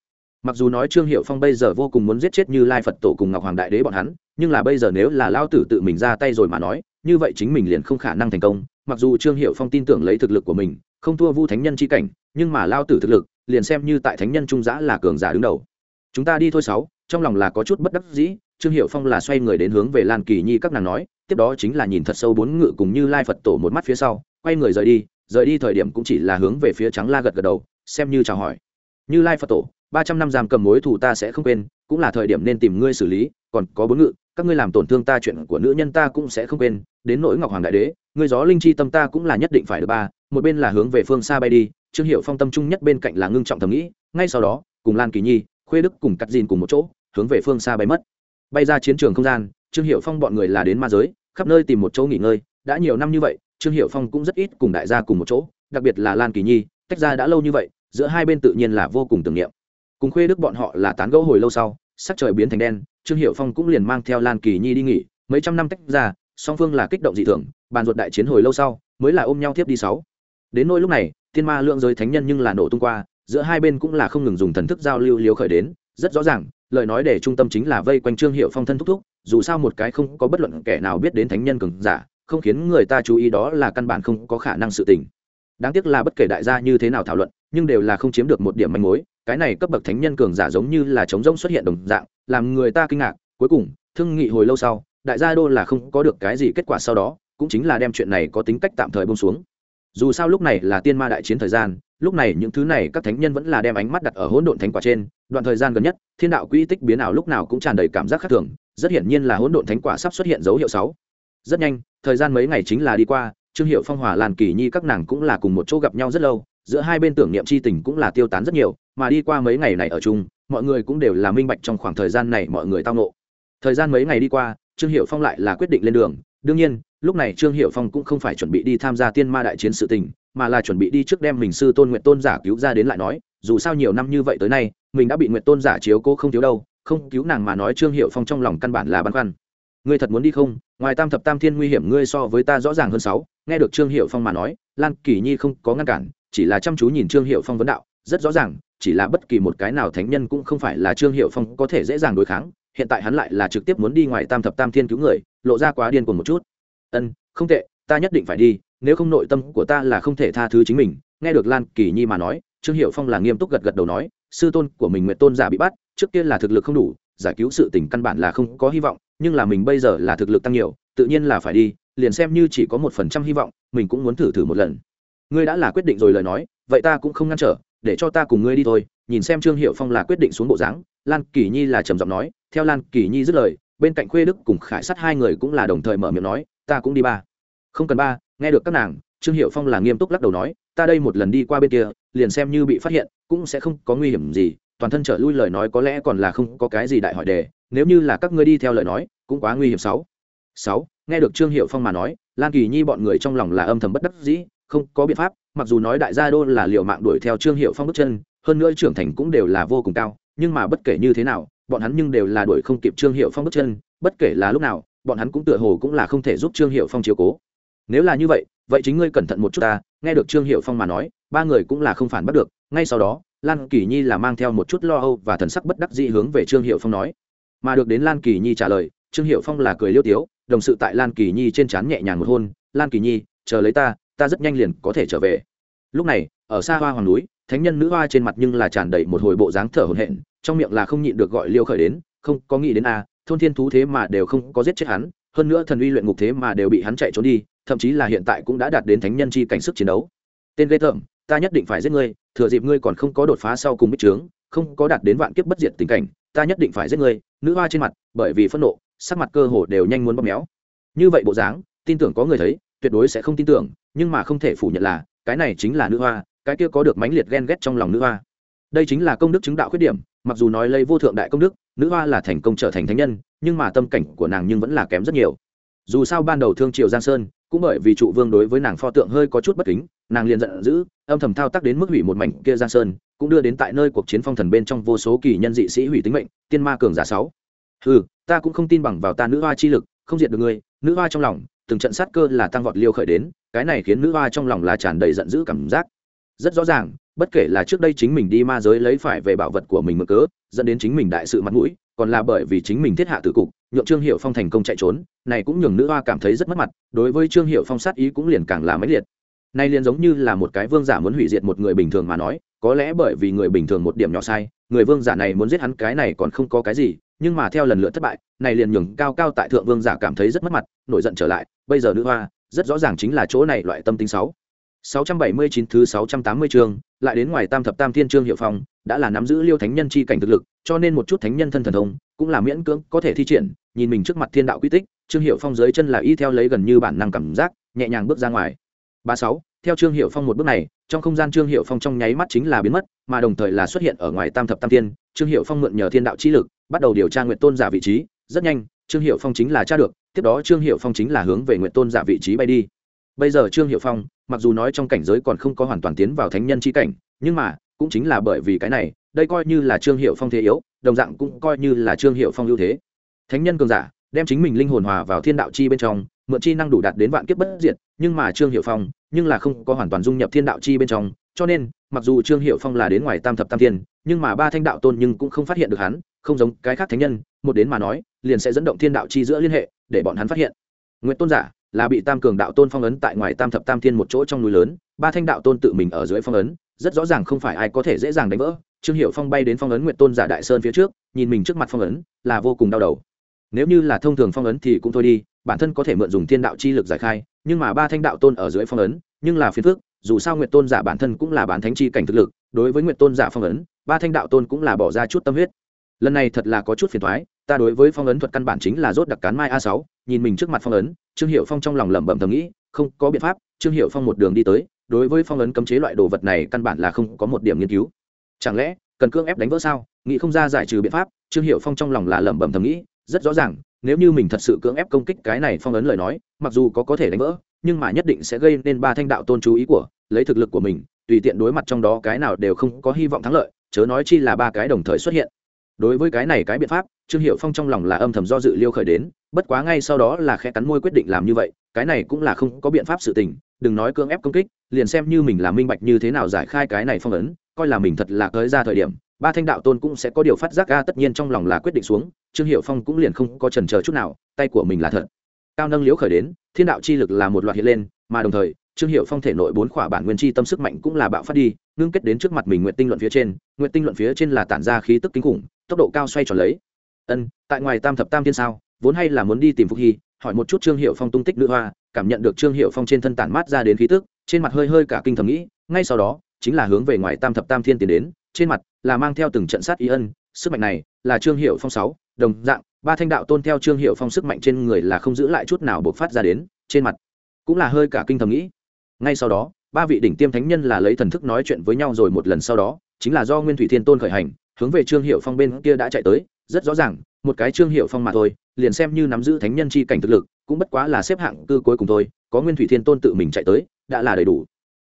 Mặc dù nói trương hiệu phong bây giờ vô cùng muốn giết chết như lai phật tổ cùng ngọc hoàng đại đế bọn hắn, nhưng là bây giờ nếu là lao tử tự mình ra tay rồi mà nói, như vậy chính mình liền không khả năng thành công. Mặc dù trương hiệu phong tin tưởng lấy thực lực của mình, không thua vu thánh nhân chi cảnh, nhưng mà lao tử thực lực liền xem như tại thánh nhân trung giã là cường giả đứng đầu. Chúng ta đi thôi sáu, trong lòng là có chút bất đắc dĩ, trương hiệu phong là xoay người đến hướng về lan kỳ nhi các nàng nói, tiếp đó chính là nhìn thật sâu bốn ngự cùng như lai phật tổ một mắt phía sau, quay người rời đi rời đi thời điểm cũng chỉ là hướng về phía trắng la gật gật đầu, xem như chào hỏi. Như lai phật tổ, ba trăm năm giam cầm mối thù ta sẽ không quên, cũng là thời điểm nên tìm ngươi xử lý, còn có bốn ngự, các ngươi làm tổn thương ta chuyện của nữ nhân ta cũng sẽ không quên, đến nỗi ngọc hoàng đại đế người gió linh chi tâm ta cũng là nhất định phải được ba, một bên là hướng về phương xa bay đi trương hiệu phong tâm trung nhất bên cạnh là ngưng trọng thầm nghĩ, ngay sau đó, cùng lan kỳ nhi, khuê đức cùng cắt dìn cùng một chỗ, hướng về phương xa bay mất. Bay ra chiến trường không gian, trương hiệu phong bọn người là đến ma giới, khắp nơi tìm một chỗ nghỉ ngơi. Đã nhiều năm như vậy, trương hiệu phong cũng rất ít cùng đại gia cùng một chỗ, đặc biệt là lan kỳ nhi, tách ra đã lâu như vậy, giữa hai bên tự nhiên là vô cùng tưởng niệm. Cùng khuê đức bọn họ là tán gẫu hồi lâu sau, sắc trời biến thành đen, trương hiệu phong cũng liền mang theo lan kỳ nhi đi nghỉ, mấy trăm năm tách ra, song phương là kích động dị thường, bàn ruột đại chiến hồi lâu sau, mới là ôm nhau tiếp đi sáu đến nỗi lúc này, thiên ma lượng giới thánh nhân nhưng là nổ tung qua, giữa hai bên cũng là không ngừng dùng thần thức giao lưu liều khởi đến. Rất rõ ràng, lời nói để trung tâm chính là vây quanh trương hiệu phong thân thúc thúc, dù sao một cái không có bất luận kẻ nào biết đến thánh nhân cường giả, không khiến người ta chú ý đó là căn bản không có khả năng sự tình. Đáng tiếc là bất kể đại gia như thế nào thảo luận, nhưng đều là không chiếm được một điểm manh mối. Cái này cấp bậc thánh nhân cường giả giống như là trống rỗng xuất hiện đồng dạng, làm người ta kinh ngạc. Cuối cùng, thương nghị hồi lâu sau, đại gia đô là không có được cái gì kết quả sau đó, cũng chính là đem chuyện này có tính cách tạm thời bông xuống dù sao lúc này là tiên ma đại chiến thời gian, lúc này những thứ này các thánh nhân vẫn là đem ánh mắt đặt ở hỗn độn thánh quả trên, đoạn thời gian gần nhất, thiên đạo quỹ tích biến ảo lúc nào cũng tràn đầy cảm giác khác thường, rất hiển nhiên là hỗn độn thánh quả sắp xuất hiện dấu hiệu sáu. Rất nhanh, thời gian mấy ngày chính là đi qua, trương hiệu phong, hòa làn, kỳ nhi các nàng cũng là cùng một chỗ gặp nhau rất lâu, giữa hai bên tưởng niệm c h i tình cũng là tiêu tán rất nhiều, mà đi qua mấy ngày này ở chung, mọi người cũng đều là minh bạch trong khoảng thời gian này mọi người tao nộ thời gian mấy ngày đi qua, trương hiệu phong lại là quyết định lên đường, đương nhiên lúc này trương hiệu phong cũng không phải chuẩn bị đi tham gia tiên ma đại chiến sự tình, mà là chuẩn bị đi trước đem mình sư tôn nguyện tôn giả cứu ra đến lại nói, dù sao nhiều năm như vậy tới nay, mình đã bị nguyện tôn giả chiếu cố không thiếu đâu, không cứu nàng mà nói trương hiệu phong trong lòng căn bản là băn khoăn. Ngươi thật muốn đi không? Ngoài tam thập tam thiên nguy hiểm ngươi so với ta rõ ràng hơn sáu, nghe được trương hiệu phong mà nói, lan kỳ nhi không có ngăn cản, chỉ là chăm chú nhìn trương hiệu phong vấn đạo, rất rõ ràng, chỉ là bất kỳ một cái nào thánh nhân cũng không phải là trương hiệu phong có thể dễ dàng đối kháng, hiện tại hắn lại là trực tiếp muốn đi ngoài tam thập tam thiên cứu người, lộ ra quá điên cuồng một chút ân, không tệ, ta nhất định phải đi, nếu không nội tâm của ta là không thể tha thứ chính mình. Nghe được lan kỳ nhi mà nói, trương hiệu phong là nghiêm túc gật gật đầu nói, sư tôn của mình nguyện tôn giả bị bắt, trước kia là thực lực không đủ, giải cứu sự tình căn bản là không có hy vọng, nhưng là mình bây giờ là thực lực tăng nhiều, tự nhiên là phải đi, liền xem như chỉ có một phần trăm hy vọng, mình cũng muốn thử thử một lần. Ngươi đã là quyết định rồi lời nói, vậy ta cũng không ngăn trở, để cho ta cùng ngươi đi thôi. Nhìn xem trương hiệu phong là quyết định xuống bộ dáng, lan kỳ nhi là trầm giọng nói, theo lan kỳ nhi dứt lời, bên cạnh khuê đức cùng khải sát hai người cũng là đồng thời mở miệng nói ta cũng đi ba. Không cần ba, nghe được các nàng, trương hiệu phong là nghiêm túc lắc đầu nói, ta đây một lần đi qua bên kia, liền xem như bị phát hiện, cũng sẽ không có nguy hiểm gì, toàn thân trở lui lời nói có lẽ còn là không có cái gì đại hỏi đề, nếu như là các ngươi đi theo lời nói, cũng quá nguy hiểm sáu. Sáu, nghe được trương hiệu phong mà nói, lan kỳ nhi bọn người trong lòng là âm thầm bất đắc dĩ, không có biện pháp, mặc dù nói đại gia đô là liều mạng đuổi theo trương hiệu phong bước chân, hơn nữa trưởng thành cũng đều là vô cùng cao, nhưng mà bất kể như thế nào, bọn hắn nhưng đều là đuổi không kịp trương hiệu phong bước chân, bất kể là lúc nào bọn hắn cũng tựa hồ cũng là không thể giúp trương hiệu phong chiếu cố. Nếu là như vậy vậy chính ngươi cẩn thận một chút ta, nghe được trương hiệu phong mà nói, ba người cũng là không phản bắt được, ngay sau đó, lan kỳ nhi là mang theo một chút lo âu và thần sắc bất đắc dĩ hướng về trương hiệu phong nói. Mà được đến lan kỳ nhi trả lời, trương hiệu phong là cười liêu tiếu, đồng sự tại lan kỳ nhi trên trán nhẹ nhàng một hôn, lan kỳ nhi, chờ lấy ta ta rất nhanh liền có thể trở về. Lúc này, ở xa hoa hoàng núi, thánh nhân nữ hoa trên mặt nhưng là tràn đầy một hồi bộ dáng thở hổn hển, trong miệng là không nhịn được gọi liêu khởi đến, không có nghĩ đến a thôn thiên thú thế mà đều không có giết chết hắn, hơn nữa thần uy luyện ngục thế mà đều bị hắn chạy trốn đi, thậm chí là hiện tại cũng đã đạt đến thánh nhân chi cảnh sức chiến đấu. Tên ghê tởm, ta nhất định phải giết ngươi, thừa dịp ngươi còn không có đột phá sau cùng bích trướng, không có đạt đến vạn kiếp bất diệt tình cảnh, ta nhất định phải giết ngươi, nữ hoa trên mặt, bởi vì phẫn nộ, sắc mặt cơ hồ đều nhanh muốn bóp méo. Như vậy bộ dáng, tin tưởng có người thấy, tuyệt đối sẽ không tin tưởng, nhưng mà không thể phủ nhận là, cái này chính là nữ hoa, cái kia có được mãnh liệt ghen ghét trong lòng nữ hoa. Đây chính là công đức chứng đạo khuyết điểm, mặc dù nói lấy vô thượng đại công đức nữ hoa là thành công trở thành thánh nhân, nhưng mà tâm cảnh của nàng nhưng vẫn là kém rất nhiều. Dù sao ban đầu thương triều giang sơn, cũng bởi vì trụ vương đối với nàng pho tượng hơi có chút bất kính, nàng liền giận dữ, âm thầm thao tác đến mức hủy một mảnh kia giang sơn, cũng đưa đến tại nơi cuộc chiến phong thần bên trong vô số kỳ nhân dị sĩ hủy tính mệnh, tiên ma cường giả sáu. Ừ ta cũng không tin bằng vào ta nữ hoa chi lực, không diệt được ngươi, nữ hoa trong lòng, từng trận sát cơ là tăng vọt liêu khởi đến, cái này khiến nữ hoa trong lòng là tràn đầy giận dữ cảm giác. Rất rõ ràng bất kể là trước đây chính mình đi ma giới lấy phải về bảo vật của mình mở cớ, dẫn đến chính mình đại sự mặt mũi, còn là bởi vì chính mình thiết hạ tử cục, nhượng trương hiệu phong thành công chạy trốn, này cũng nhường nữ hoa cảm thấy rất mất mặt, đối với trương hiệu phong sát ý cũng liền càng là mãnh liệt. Nay liền giống như là một cái vương giả muốn hủy diệt một người bình thường mà nói, có lẽ bởi vì người bình thường một điểm nhỏ sai, người vương giả này muốn giết hắn cái này còn không có cái gì, nhưng mà theo lần lượt thất bại, này liền nhường cao cao tại thượng vương giả cảm thấy rất mất mặt, nổi giận trở lại, bây giờ nữ hoa, rất rõ ràng chính là chỗ này loại tâm tính sáu 679 thứ 680 chương, lại đến ngoài Tam thập Tam Thiên chương hiệu phong, đã là nắm giữ Liêu Thánh Nhân chi cảnh thực lực, cho nên một chút thánh nhân thân thần thông, cũng là miễn cưỡng có thể thi triển, nhìn mình trước mặt thiên đạo quy tích, trương hiệu phong dưới chân là y theo lấy gần như bản năng cảm giác nhẹ nhàng bước ra ngoài. Ba sáu theo trương hiệu phong một bước này trong không gian trương hiệu phong trong nháy mắt chính là biến mất mà đồng thời là xuất hiện ở ngoài tam thập tam thiên trương hiệu phong mượn nhờ thiên đạo chi lực bắt đầu điều tra nguyệt tôn giả vị trí rất nhanh trương hiệu phong chính là tra được tiếp đó trương hiệu phong chính là hướng về nguyệt tôn giả vị trí bay đi bây giờ trương hiệu phong, mặc dù nói trong cảnh giới còn không có hoàn toàn tiến vào thánh nhân chi cảnh, nhưng mà, cũng chính là bởi vì cái này, đây coi như là trương hiệu phong thế yếu, đồng dạng cũng coi như là trương hiệu phong ưu thế. Thánh nhân cường giả, đem chính mình linh hồn hòa vào thiên đạo chi bên trong, mượn chi năng đủ đạt đến vạn kiếp bất diệt, nhưng mà trương hiệu phong, nhưng là không có hoàn toàn dung nhập thiên đạo chi bên trong, cho nên, mặc dù trương hiệu phong là đến ngoài tam thập tam thiên, nhưng mà ba thanh đạo tôn nhưng cũng không phát hiện được hắn, không giống cái khác thánh nhân, một đến mà nói, liền sẽ dẫn động thiên đạo chi giữa liên hệ, để bọn hắn phát hiện. Nguyễn tôn giả là bị tam cường đạo tôn phong ấn tại ngoài tam thập tam thiên một chỗ trong núi lớn, ba thanh đạo tôn tự mình ở dưới phong ấn, rất rõ ràng không phải ai có thể dễ dàng đánh vỡ. Trương hiệu phong bay đến phong ấn nguyện tôn giả đại sơn phía trước, nhìn mình trước mặt phong ấn, là vô cùng đau đầu. Nếu như là thông thường phong ấn thì cũng thôi đi, bản thân có thể mượn dùng thiên đạo chi lực giải khai, nhưng mà ba thanh đạo tôn ở dưới phong ấn, nhưng là phiền phước dù sao nguyện tôn giả bản thân cũng là bản thánh chi cảnh thực lực, đối với nguyện tôn giả phong ấn, ba thanh đạo tôn cũng là bỏ ra chút tâm huyết. Lần này thật là có chút phiền thoái ta đối với phong ấn thuật căn bản chính là rốt đặc cán mai a sáu nhìn mình trước mặt phong ấn, trương hiệu phong trong lòng lẩm bẩm thầm nghĩ, không có biện pháp, trương hiệu phong một đường đi tới, đối với phong ấn cấm chế loại đồ vật này căn bản là không có một điểm nghiên cứu. Chẳng lẽ, cần cưỡng ép đánh vỡ sao? Nghĩ không ra giải trừ biện pháp, trương hiệu phong trong lòng là lẩm bẩm thầm nghĩ, rất rõ ràng, nếu như mình thật sự cưỡng ép công kích cái này phong ấn lời nói, mặc dù có có thể đánh vỡ, nhưng mà nhất định sẽ gây nên ba thanh đạo tôn chú ý của, lấy thực lực của mình, tùy tiện đối mặt trong đó cái nào đều không có hy vọng thắng lợi, chớ nói chi là ba cái đồng thời xuất hiện đối với cái này cái biện pháp, trương hiệu phong trong lòng là âm thầm do dự liêu khởi đến, bất quá ngay sau đó là khẽ cắn môi quyết định làm như vậy, cái này cũng là không có biện pháp sự tình, đừng nói cưỡng ép công kích, liền xem như mình là minh bạch như thế nào giải khai cái này phong ấn, coi là mình thật là tới ra thời điểm, ba thanh đạo tôn cũng sẽ có điều phát giác ga tất nhiên trong lòng là quyết định xuống, trương hiệu phong cũng liền không có trần chờ chút nào, tay của mình là thật. Cao nâng liễu khởi đến, thiên đạo chi lực là một loạt hiện lên, mà đồng thời, trương hiệu phong thể nội bốn khỏa bản nguyên chi tâm sức mạnh cũng là bạo phát đi, ngưng kết đến trước mặt mình nguyện tinh luận phía trên nguyện tinh luận phía trên là tản ra khí tức kinh khủng tốc độ cao xoay tròn lấy. Ân, tại ngoài tam thập tam thiên sao, vốn hay là muốn đi tìm phục hy, hỏi một chút trương hiệu phong tung tích nữ hoa, cảm nhận được trương hiệu phong trên thân tản mát ra đến khí tức, trên mặt hơi hơi cả kinh thầm nghĩ, ngay sau đó, chính là hướng về ngoài tam thập tam thiên tiến đến, trên mặt là mang theo từng trận sát ý ân, sức mạnh này là trương hiệu phong sáu, đồng dạng, ba thanh đạo tôn theo trương hiệu phong sức mạnh trên người là không giữ lại chút nào bộc phát ra đến, trên mặt cũng là hơi cả kinh thầm nghĩ. Ngay sau đó, ba vị đỉnh tiêm thánh nhân là lấy thần thức nói chuyện với nhau rồi một lần sau đó, chính là do nguyên thủy thiên tôn khởi hành hướng về trương hiệu phong bên kia đã chạy tới, rất rõ ràng, một cái trương hiệu phong mà thôi, liền xem như nắm giữ thánh nhân chi cảnh thực lực, cũng bất quá là xếp hạng cư cuối cùng thôi, có nguyên thủy thiên tôn tự mình chạy tới, đã là đầy đủ.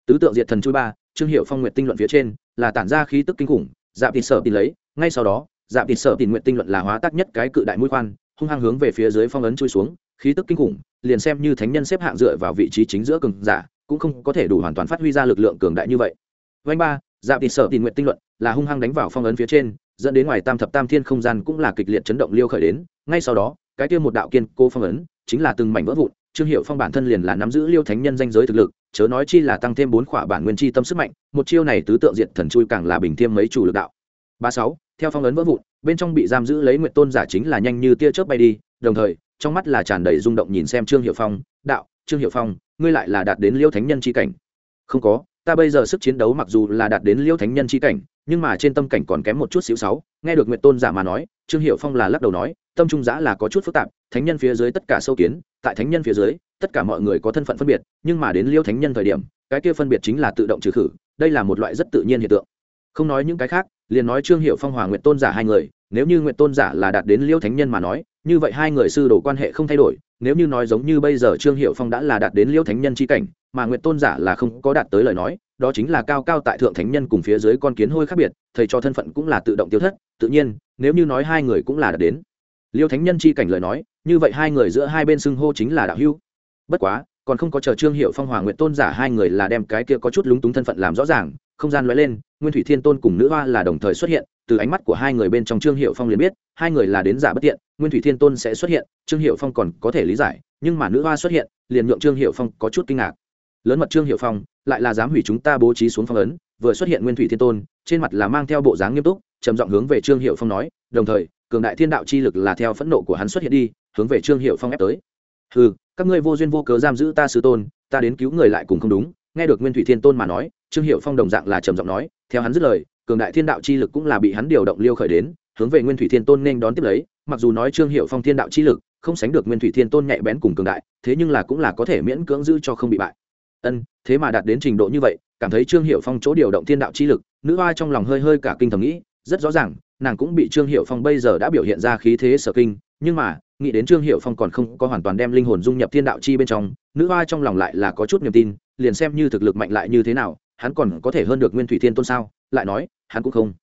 Tứ tượng diệt thần chui ba, trương hiệu phong nguyện tinh luận phía trên, là tản ra khí tức kinh khủng dạp thịt sợ tìm lấy, ngay sau đó dạp thịt sợ tìm nguyện tinh luận là hóa tác nhất cái cự đại mũi khoan, hung hăng hướng về phía dưới phong ấn chui xuống, khí tức kinh khủng, liền xem như thánh nhân xếp hạng dựa vào vị trí chính giữa cường giả, cũng không có thể đủ hoàn toàn phát huy ra lực lượng cường đại như vậy. Vanh ba dạ thì sợ tìm nguyện tinh luận là hung hăng đánh vào phong ấn phía trên, dẫn đến ngoài tam thập tam thiên không gian cũng là kịch liệt chấn động liêu khởi đến. Ngay sau đó, cái kia một đạo kiên cô phong ấn chính là từng mảnh vỡ vụn, trương hiệu phong bản thân liền là nắm giữ liêu thánh nhân danh giới thực lực, chớ nói chi là tăng thêm bốn khỏa bản nguyên chi tâm sức mạnh, một chiêu này tứ tượng diện thần chui càng là bình thiêm mấy chủ lực đạo. Ba sáu, theo phong ấn vỡ vụn, bên trong bị giam giữ lấy nguyện tôn giả chính là nhanh như tia chớp bay đi, đồng thời, trong mắt là tràn đầy rung động nhìn xem trương hiệu phong, đạo, trương hiệu phong, ngươi lại là đạt đến liêu thánh nhân chi cảnh. Không có ta bây giờ sức chiến đấu mặc dù là đạt đến liêu thánh nhân chi cảnh, nhưng mà trên tâm cảnh còn kém một chút xíu sáu. Nghe được nguyện tôn giả mà nói, trương hiệu phong là lắc đầu nói, tâm trung giã là có chút phức tạp, thánh nhân phía dưới tất cả sâu kiến, tại thánh nhân phía dưới, tất cả mọi người có thân phận phân biệt, nhưng mà đến liêu thánh nhân thời điểm, cái kia phân biệt chính là tự động trừ khử, đây là một loại rất tự nhiên hiện tượng. Không nói những cái khác, liền nói trương hiệu phong hòa nguyện tôn giả hai người, nếu như nguyện tôn giả là đạt đến liêu thánh nhân mà nói như vậy hai người sư đồ quan hệ không thay đổi, nếu như nói giống như bây giờ trương hiệu phong đã là đạt đến liêu thánh nhân c h i cảnh, mà nguyện tôn giả là không có đạt tới lời nói, đó chính là cao cao tại thượng thánh nhân cùng phía dưới con kiến hôi khác biệt, thầy cho thân phận cũng là tự động tiêu thất, tự nhiên, nếu như nói hai người cũng là đạt đến liêu thánh nhân chi cảnh lời nói, như vậy hai người giữa hai bên xưng hô chính là đạo hưu bất quá, còn không có chờ trương hiệu phong hòa nguyện tôn giả hai người là đem cái kia có chút lúng túng thân phận làm rõ ràng, không gian lóe lên, nguyên thủy thiên tôn cùng nữ hoa là đồng thời xuất hiện từ ánh mắt của hai người bên trong trương hiệu phong liền biết, hai người là đến giả bất tiện, nguyên thủy thiên tôn sẽ xuất hiện, trương hiệu phong còn có thể lý giải, nhưng mà nữ hoa xuất hiện, liền nhượng trương hiệu phong có chút kinh ngạc. Lớn mật trương hiệu phong, lại là dám hủy chúng ta bố trí xuống phong ấn, vừa xuất hiện nguyên thủy thiên tôn, trên mặt là mang theo bộ dáng nghiêm túc, trầm giọng hướng về trương hiệu phong nói, đồng thời, cường đại thiên đạo chi lực là theo phẫn nộ của hắn xuất hiện đi, hướng về trương hiệu phong ép tới. Ừ các ngươi vô duyên vô cớ giam giữ ta sư tôn, ta đến cứu người lại cùng không đúng, nghe được nguyên thủy thiên tôn mà nói, trương hiệu phong đồng dạng là trầm giọng nói, theo hắn dứt lời cường đại thiên đạo chi lực cũng là bị hắn điều động liêu khởi đến, hướng về nguyên thủy thiên tôn nên đón tiếp lấy, mặc dù nói trương hiệu phong thiên đạo chi lực, không sánh được nguyên thủy thiên tôn nhạy bén cùng cường đại, thế nhưng là cũng là có thể miễn cưỡng giữ cho không bị bại. Ân, thế mà đạt đến trình độ như vậy, cảm thấy trương hiệu phong chỗ điều động thiên đạo chi lực, nữ hoa trong lòng hơi hơi cả kinh thầm nghĩ, rất rõ ràng, nàng cũng bị trương hiệu phong bây giờ đã biểu hiện ra khí thế sở kinh, nhưng mà, nghĩ đến trương hiệu phong còn không có hoàn toàn đem linh hồn dung nhập thiên đạo chi bên trong, nữ hoa trong lòng lại là có chút niềm tin, liền xem như thực lực mạnh lại như thế nào, hắn còn có thể hơn được nguyên thủy thiên tôn sao? Lại nói hắn cũng không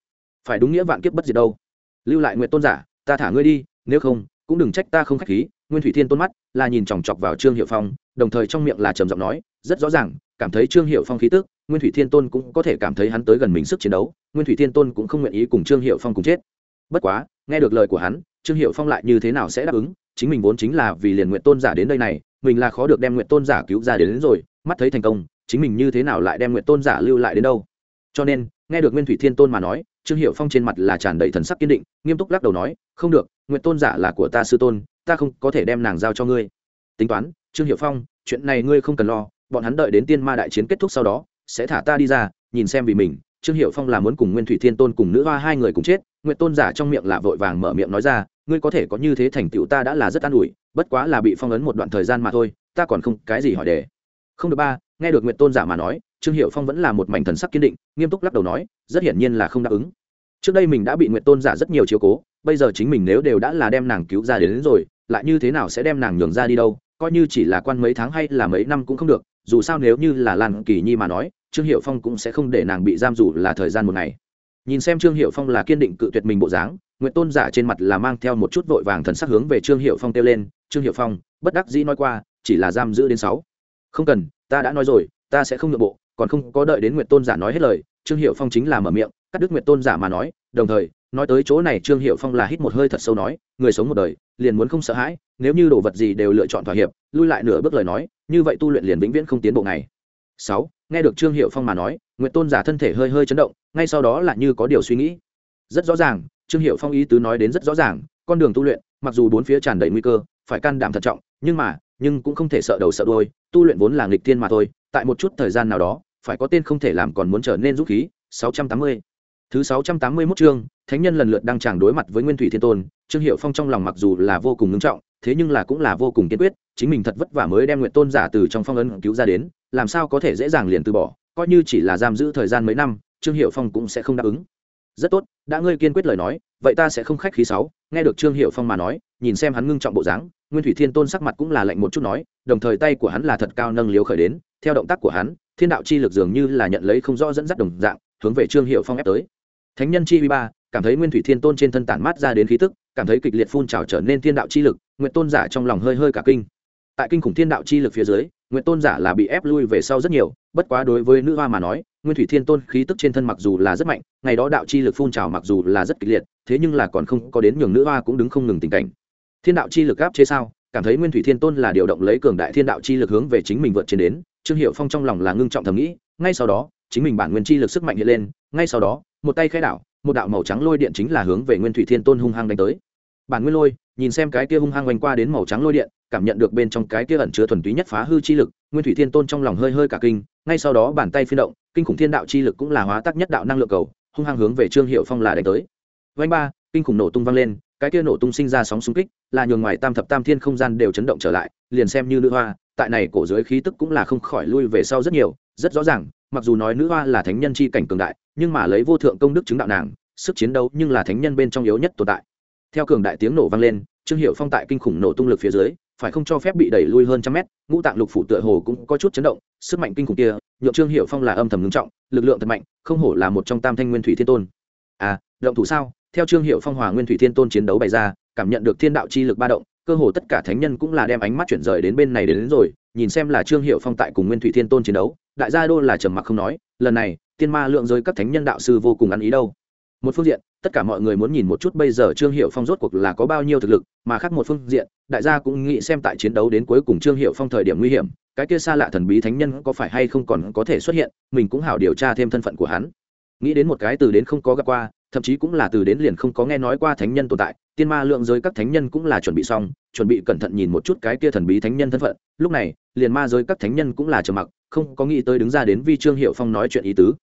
phải đúng nghĩa vạn kiếp bất diệt đâu. Lưu lại nguyện tôn giả ta thả ngươi đi nếu không cũng đừng trách ta không khách khí. Nguyên thủy thiên tôn mắt là nhìn chòng chọc vào trương hiệu phong đồng thời trong miệng là trầm giọng nói rất rõ ràng cảm thấy trương hiệu phong khí tức nguyên thủy thiên tôn cũng có thể cảm thấy hắn tới gần mình sức chiến đấu nguyên thủy thiên tôn cũng không nguyện ý cùng trương hiệu phong cùng chết. Bất quá nghe được lời của hắn trương hiệu phong lại như thế nào sẽ đáp ứng? Chính mình vốn chính là vì liền nguyện tôn giả đến đây này mình là khó được đem nguyện tôn giả cứu ra đến, đến rồi mắt thấy thành công chính mình như thế nào lại đem nguyện tôn giả lưu lại đến đâu? Cho nên, nghe được nguyên thủy thiên tôn mà nói, trương hiệu phong trên mặt là tràn đầy thần sắc kiên định, nghiêm túc lắc đầu nói, không được nguyện tôn giả là của ta sư tôn, ta không có thể đem nàng giao cho ngươi. Tính toán, trương hiệu phong, chuyện này ngươi không cần lo, bọn hắn đợi đến tiên ma đại chiến kết thúc sau đó, sẽ thả ta đi ra, nhìn xem vì mình. Trương hiệu phong là muốn cùng nguyên thủy thiên tôn cùng nữ hoa hai người cùng chết nguyện tôn giả trong miệng là vội vàng mở miệng nói ra, ngươi có thể có như thế thành tựu ta đã là rất an ủi, bất quá là bị phong ấn một đoạn thời gian mà thôi, ta còn không cái gì hỏi đề. Không được ba nghe được nguyện tôn giả mà nói trương hiệu phong vẫn là một mảnh thần sắc kiên định nghiêm túc lắc đầu nói rất hiển nhiên là không đáp ứng. Trước đây mình đã bị nguyện tôn giả rất nhiều chiếu cố bây giờ chính mình nếu đều đã là đem nàng cứu ra đến, đến rồi lại như thế nào sẽ đem nàng nhường ra đi đâu coi như chỉ là quan mấy tháng hay là mấy năm cũng không được dù sao nếu như là lan kỳ nhi mà nói trương hiệu phong cũng sẽ không để nàng bị giam dù là thời gian một ngày. Nhìn xem trương hiệu phong là kiên định cự tuyệt mình bộ dáng nguyện tôn giả trên mặt là mang theo một chút vội vàng thần sắc hướng về trương hiệu phong kêu lên trương hiệu phong bất đắc dĩ nói qua chỉ là giam giữ đến sáu. Không cần ta đã nói rồi, ta sẽ không nhượng bộ, còn không có đợi đến Nguyệt tôn giả nói hết lời, trương hiệu phong chính là mở miệng, cắt đứt Nguyệt tôn giả mà nói, đồng thời, nói tới chỗ này trương hiệu phong là hít một hơi thật sâu nói, người sống một đời, liền muốn không sợ hãi, nếu như đồ vật gì đều lựa chọn thỏa hiệp, lui lại nửa bước lời nói, như vậy tu luyện liền vĩnh viễn không tiến bộ này sáu, nghe được trương hiệu phong mà nói, Nguyệt tôn giả thân thể hơi hơi chấn động, ngay sau đó là như có điều suy nghĩ. Rất rõ ràng, trương hiệu phong ý tứ nói đến rất rõ ràng, con đường tu luyện, mặc dù bốn phía tràn đầy nguy cơ, phải can đảm thận trọng, nhưng mà nhưng cũng không thể sợ đầu sợ đôi tu luyện vốn là nghịch thiên mà thôi, tại một chút thời gian nào đó, phải có tên không thể làm còn muốn trở nên dũng khí 680 thứ 681 chương, thánh nhân lần lượt đang chàng đối mặt với nguyên thủy thiên tôn, trương hiệu phong trong lòng mặc dù là vô cùng ngưng trọng, thế nhưng là cũng là vô cùng kiên quyết, chính mình thật vất vả mới đem nguyện tôn giả từ trong phong ấn cứu ra đến, làm sao có thể dễ dàng liền từ bỏ, coi như chỉ là giam giữ thời gian mấy năm, trương hiệu phong cũng sẽ không đáp ứng. Rất tốt, đã ngươi kiên quyết lời nói, vậy ta sẽ không khách khí sáu, nghe được trương hiệu phong mà nói nhìn xem hắn ngưng trọng bộ dáng, nguyên thủy thiên tôn sắc mặt cũng là lạnh một chút nói, đồng thời tay của hắn là thật cao nâng liếu khởi đến, theo động tác của hắn, thiên đạo chi lực dường như là nhận lấy không rõ dẫn dắt đồng dạng, hướng về trương hiệu phong ép tới. Thánh nhân chi uy ba, cảm thấy nguyên thủy thiên tôn trên thân tản mát ra đến khí tức, cảm thấy kịch liệt phun trào trở nên thiên đạo chi lực nguyện tôn giả trong lòng hơi hơi cả kinh. Tại kinh khủng thiên đạo chi lực phía dưới nguyện tôn giả là bị ép lui về sau rất nhiều, bất quá đối với nữ hoa mà nói, nguyên thủy thiên tôn khí tức trên thân mặc dù là rất mạnh, ngày đó đạo chi lực phun trào mặc dù là rất kịch liệt, thế nhưng là còn không có đến nhường nữ hoa cũng đứng không ngừng tình cảnh thiên đạo chi lực áp chế sao? Cảm thấy nguyên thủy thiên tôn là điều động lấy cường đại thiên đạo chi lực hướng về chính mình vượt trên đến. Trương hiệu phong trong lòng là ngưng trọng thầm nghĩ ngay sau đó chính mình bản nguyên chi lực sức mạnh hiện lên ngay sau đó một tay khai đạo, một đạo màu trắng lôi điện chính là hướng về nguyên thủy thiên tôn hung hăng đánh tới. Bản nguyên lôi nhìn xem cái kia hung hăng oanh qua đến màu trắng lôi điện cảm nhận được bên trong cái kia ẩn chứa thuần túy nhất phá hư chi lực nguyên thủy thiên tôn trong lòng hơi hơi cả kinh ngay sau đó bàn tay phi động kinh khủng thiên đạo chi lực cũng là hóa tác nhất đạo năng lượng cầu hung hăng hướng về trương hiệu phong là đánh tới. Vanh ba kinh khủng nổ tung vang lên cái kia nổ tung sinh ra sóng xung kích, là nhường ngoài tam thập tam thiên không gian đều chấn động trở lại, liền xem như nữ hoa, tại này cổ dưới khí tức cũng là không khỏi lui về sau rất nhiều, rất rõ ràng, mặc dù nói nữ hoa là thánh nhân chi cảnh cường đại, nhưng mà lấy vô thượng công đức chứng đạo nàng, sức chiến đấu nhưng là thánh nhân bên trong yếu nhất tồn tại. Theo cường đại tiếng nổ vang lên, trương hiệu phong tại kinh khủng nổ tung lực phía dưới, phải không cho phép bị đẩy lui hơn trăm mét, ngũ tạng lục phủ tựa hồ cũng có chút chấn động, sức mạnh kinh khủng kia, nhượng trương hiệu phong là âm thầm ngưng trọng, lực lượng thật mạnh, không hổ là một trong tam thanh nguyên thủy thiên tôn. À động thủ sao? Theo trương hiệu phong hòa nguyên thủy thiên tôn chiến đấu bày ra cảm nhận được thiên đạo chi lực ba động cơ hồ tất cả thánh nhân cũng là đem ánh mắt chuyển rời đến bên này đến, đến rồi nhìn xem là trương hiệu phong tại cùng nguyên thủy thiên tôn chiến đấu đại gia đô là trầm mặc không nói lần này tiên ma lượng giới các thánh nhân đạo sư vô cùng ăn ý đâu. Một phương diện tất cả mọi người muốn nhìn một chút bây giờ trương hiệu phong rốt cuộc là có bao nhiêu thực lực mà khác một phương diện đại gia cũng nghĩ xem tại chiến đấu đến cuối cùng trương hiệu phong thời điểm nguy hiểm cái kia xa lạ thần bí thánh nhân có phải hay không còn có thể xuất hiện mình cũng hảo điều tra thêm thân phận của hắn. Nghĩ đến một cái từ đến không có gặp qua thậm chí cũng là từ đến liền không có nghe nói qua thánh nhân tồn tại, tiên ma lượng giới các thánh nhân cũng là chuẩn bị xong, chuẩn bị cẩn thận nhìn một chút cái kia thần bí thánh nhân thân phận. Lúc này, liền ma giới các thánh nhân cũng là trầm mặc, không có nghĩ tới đứng ra đến Vi trương hiệu phong nói chuyện ý tứ.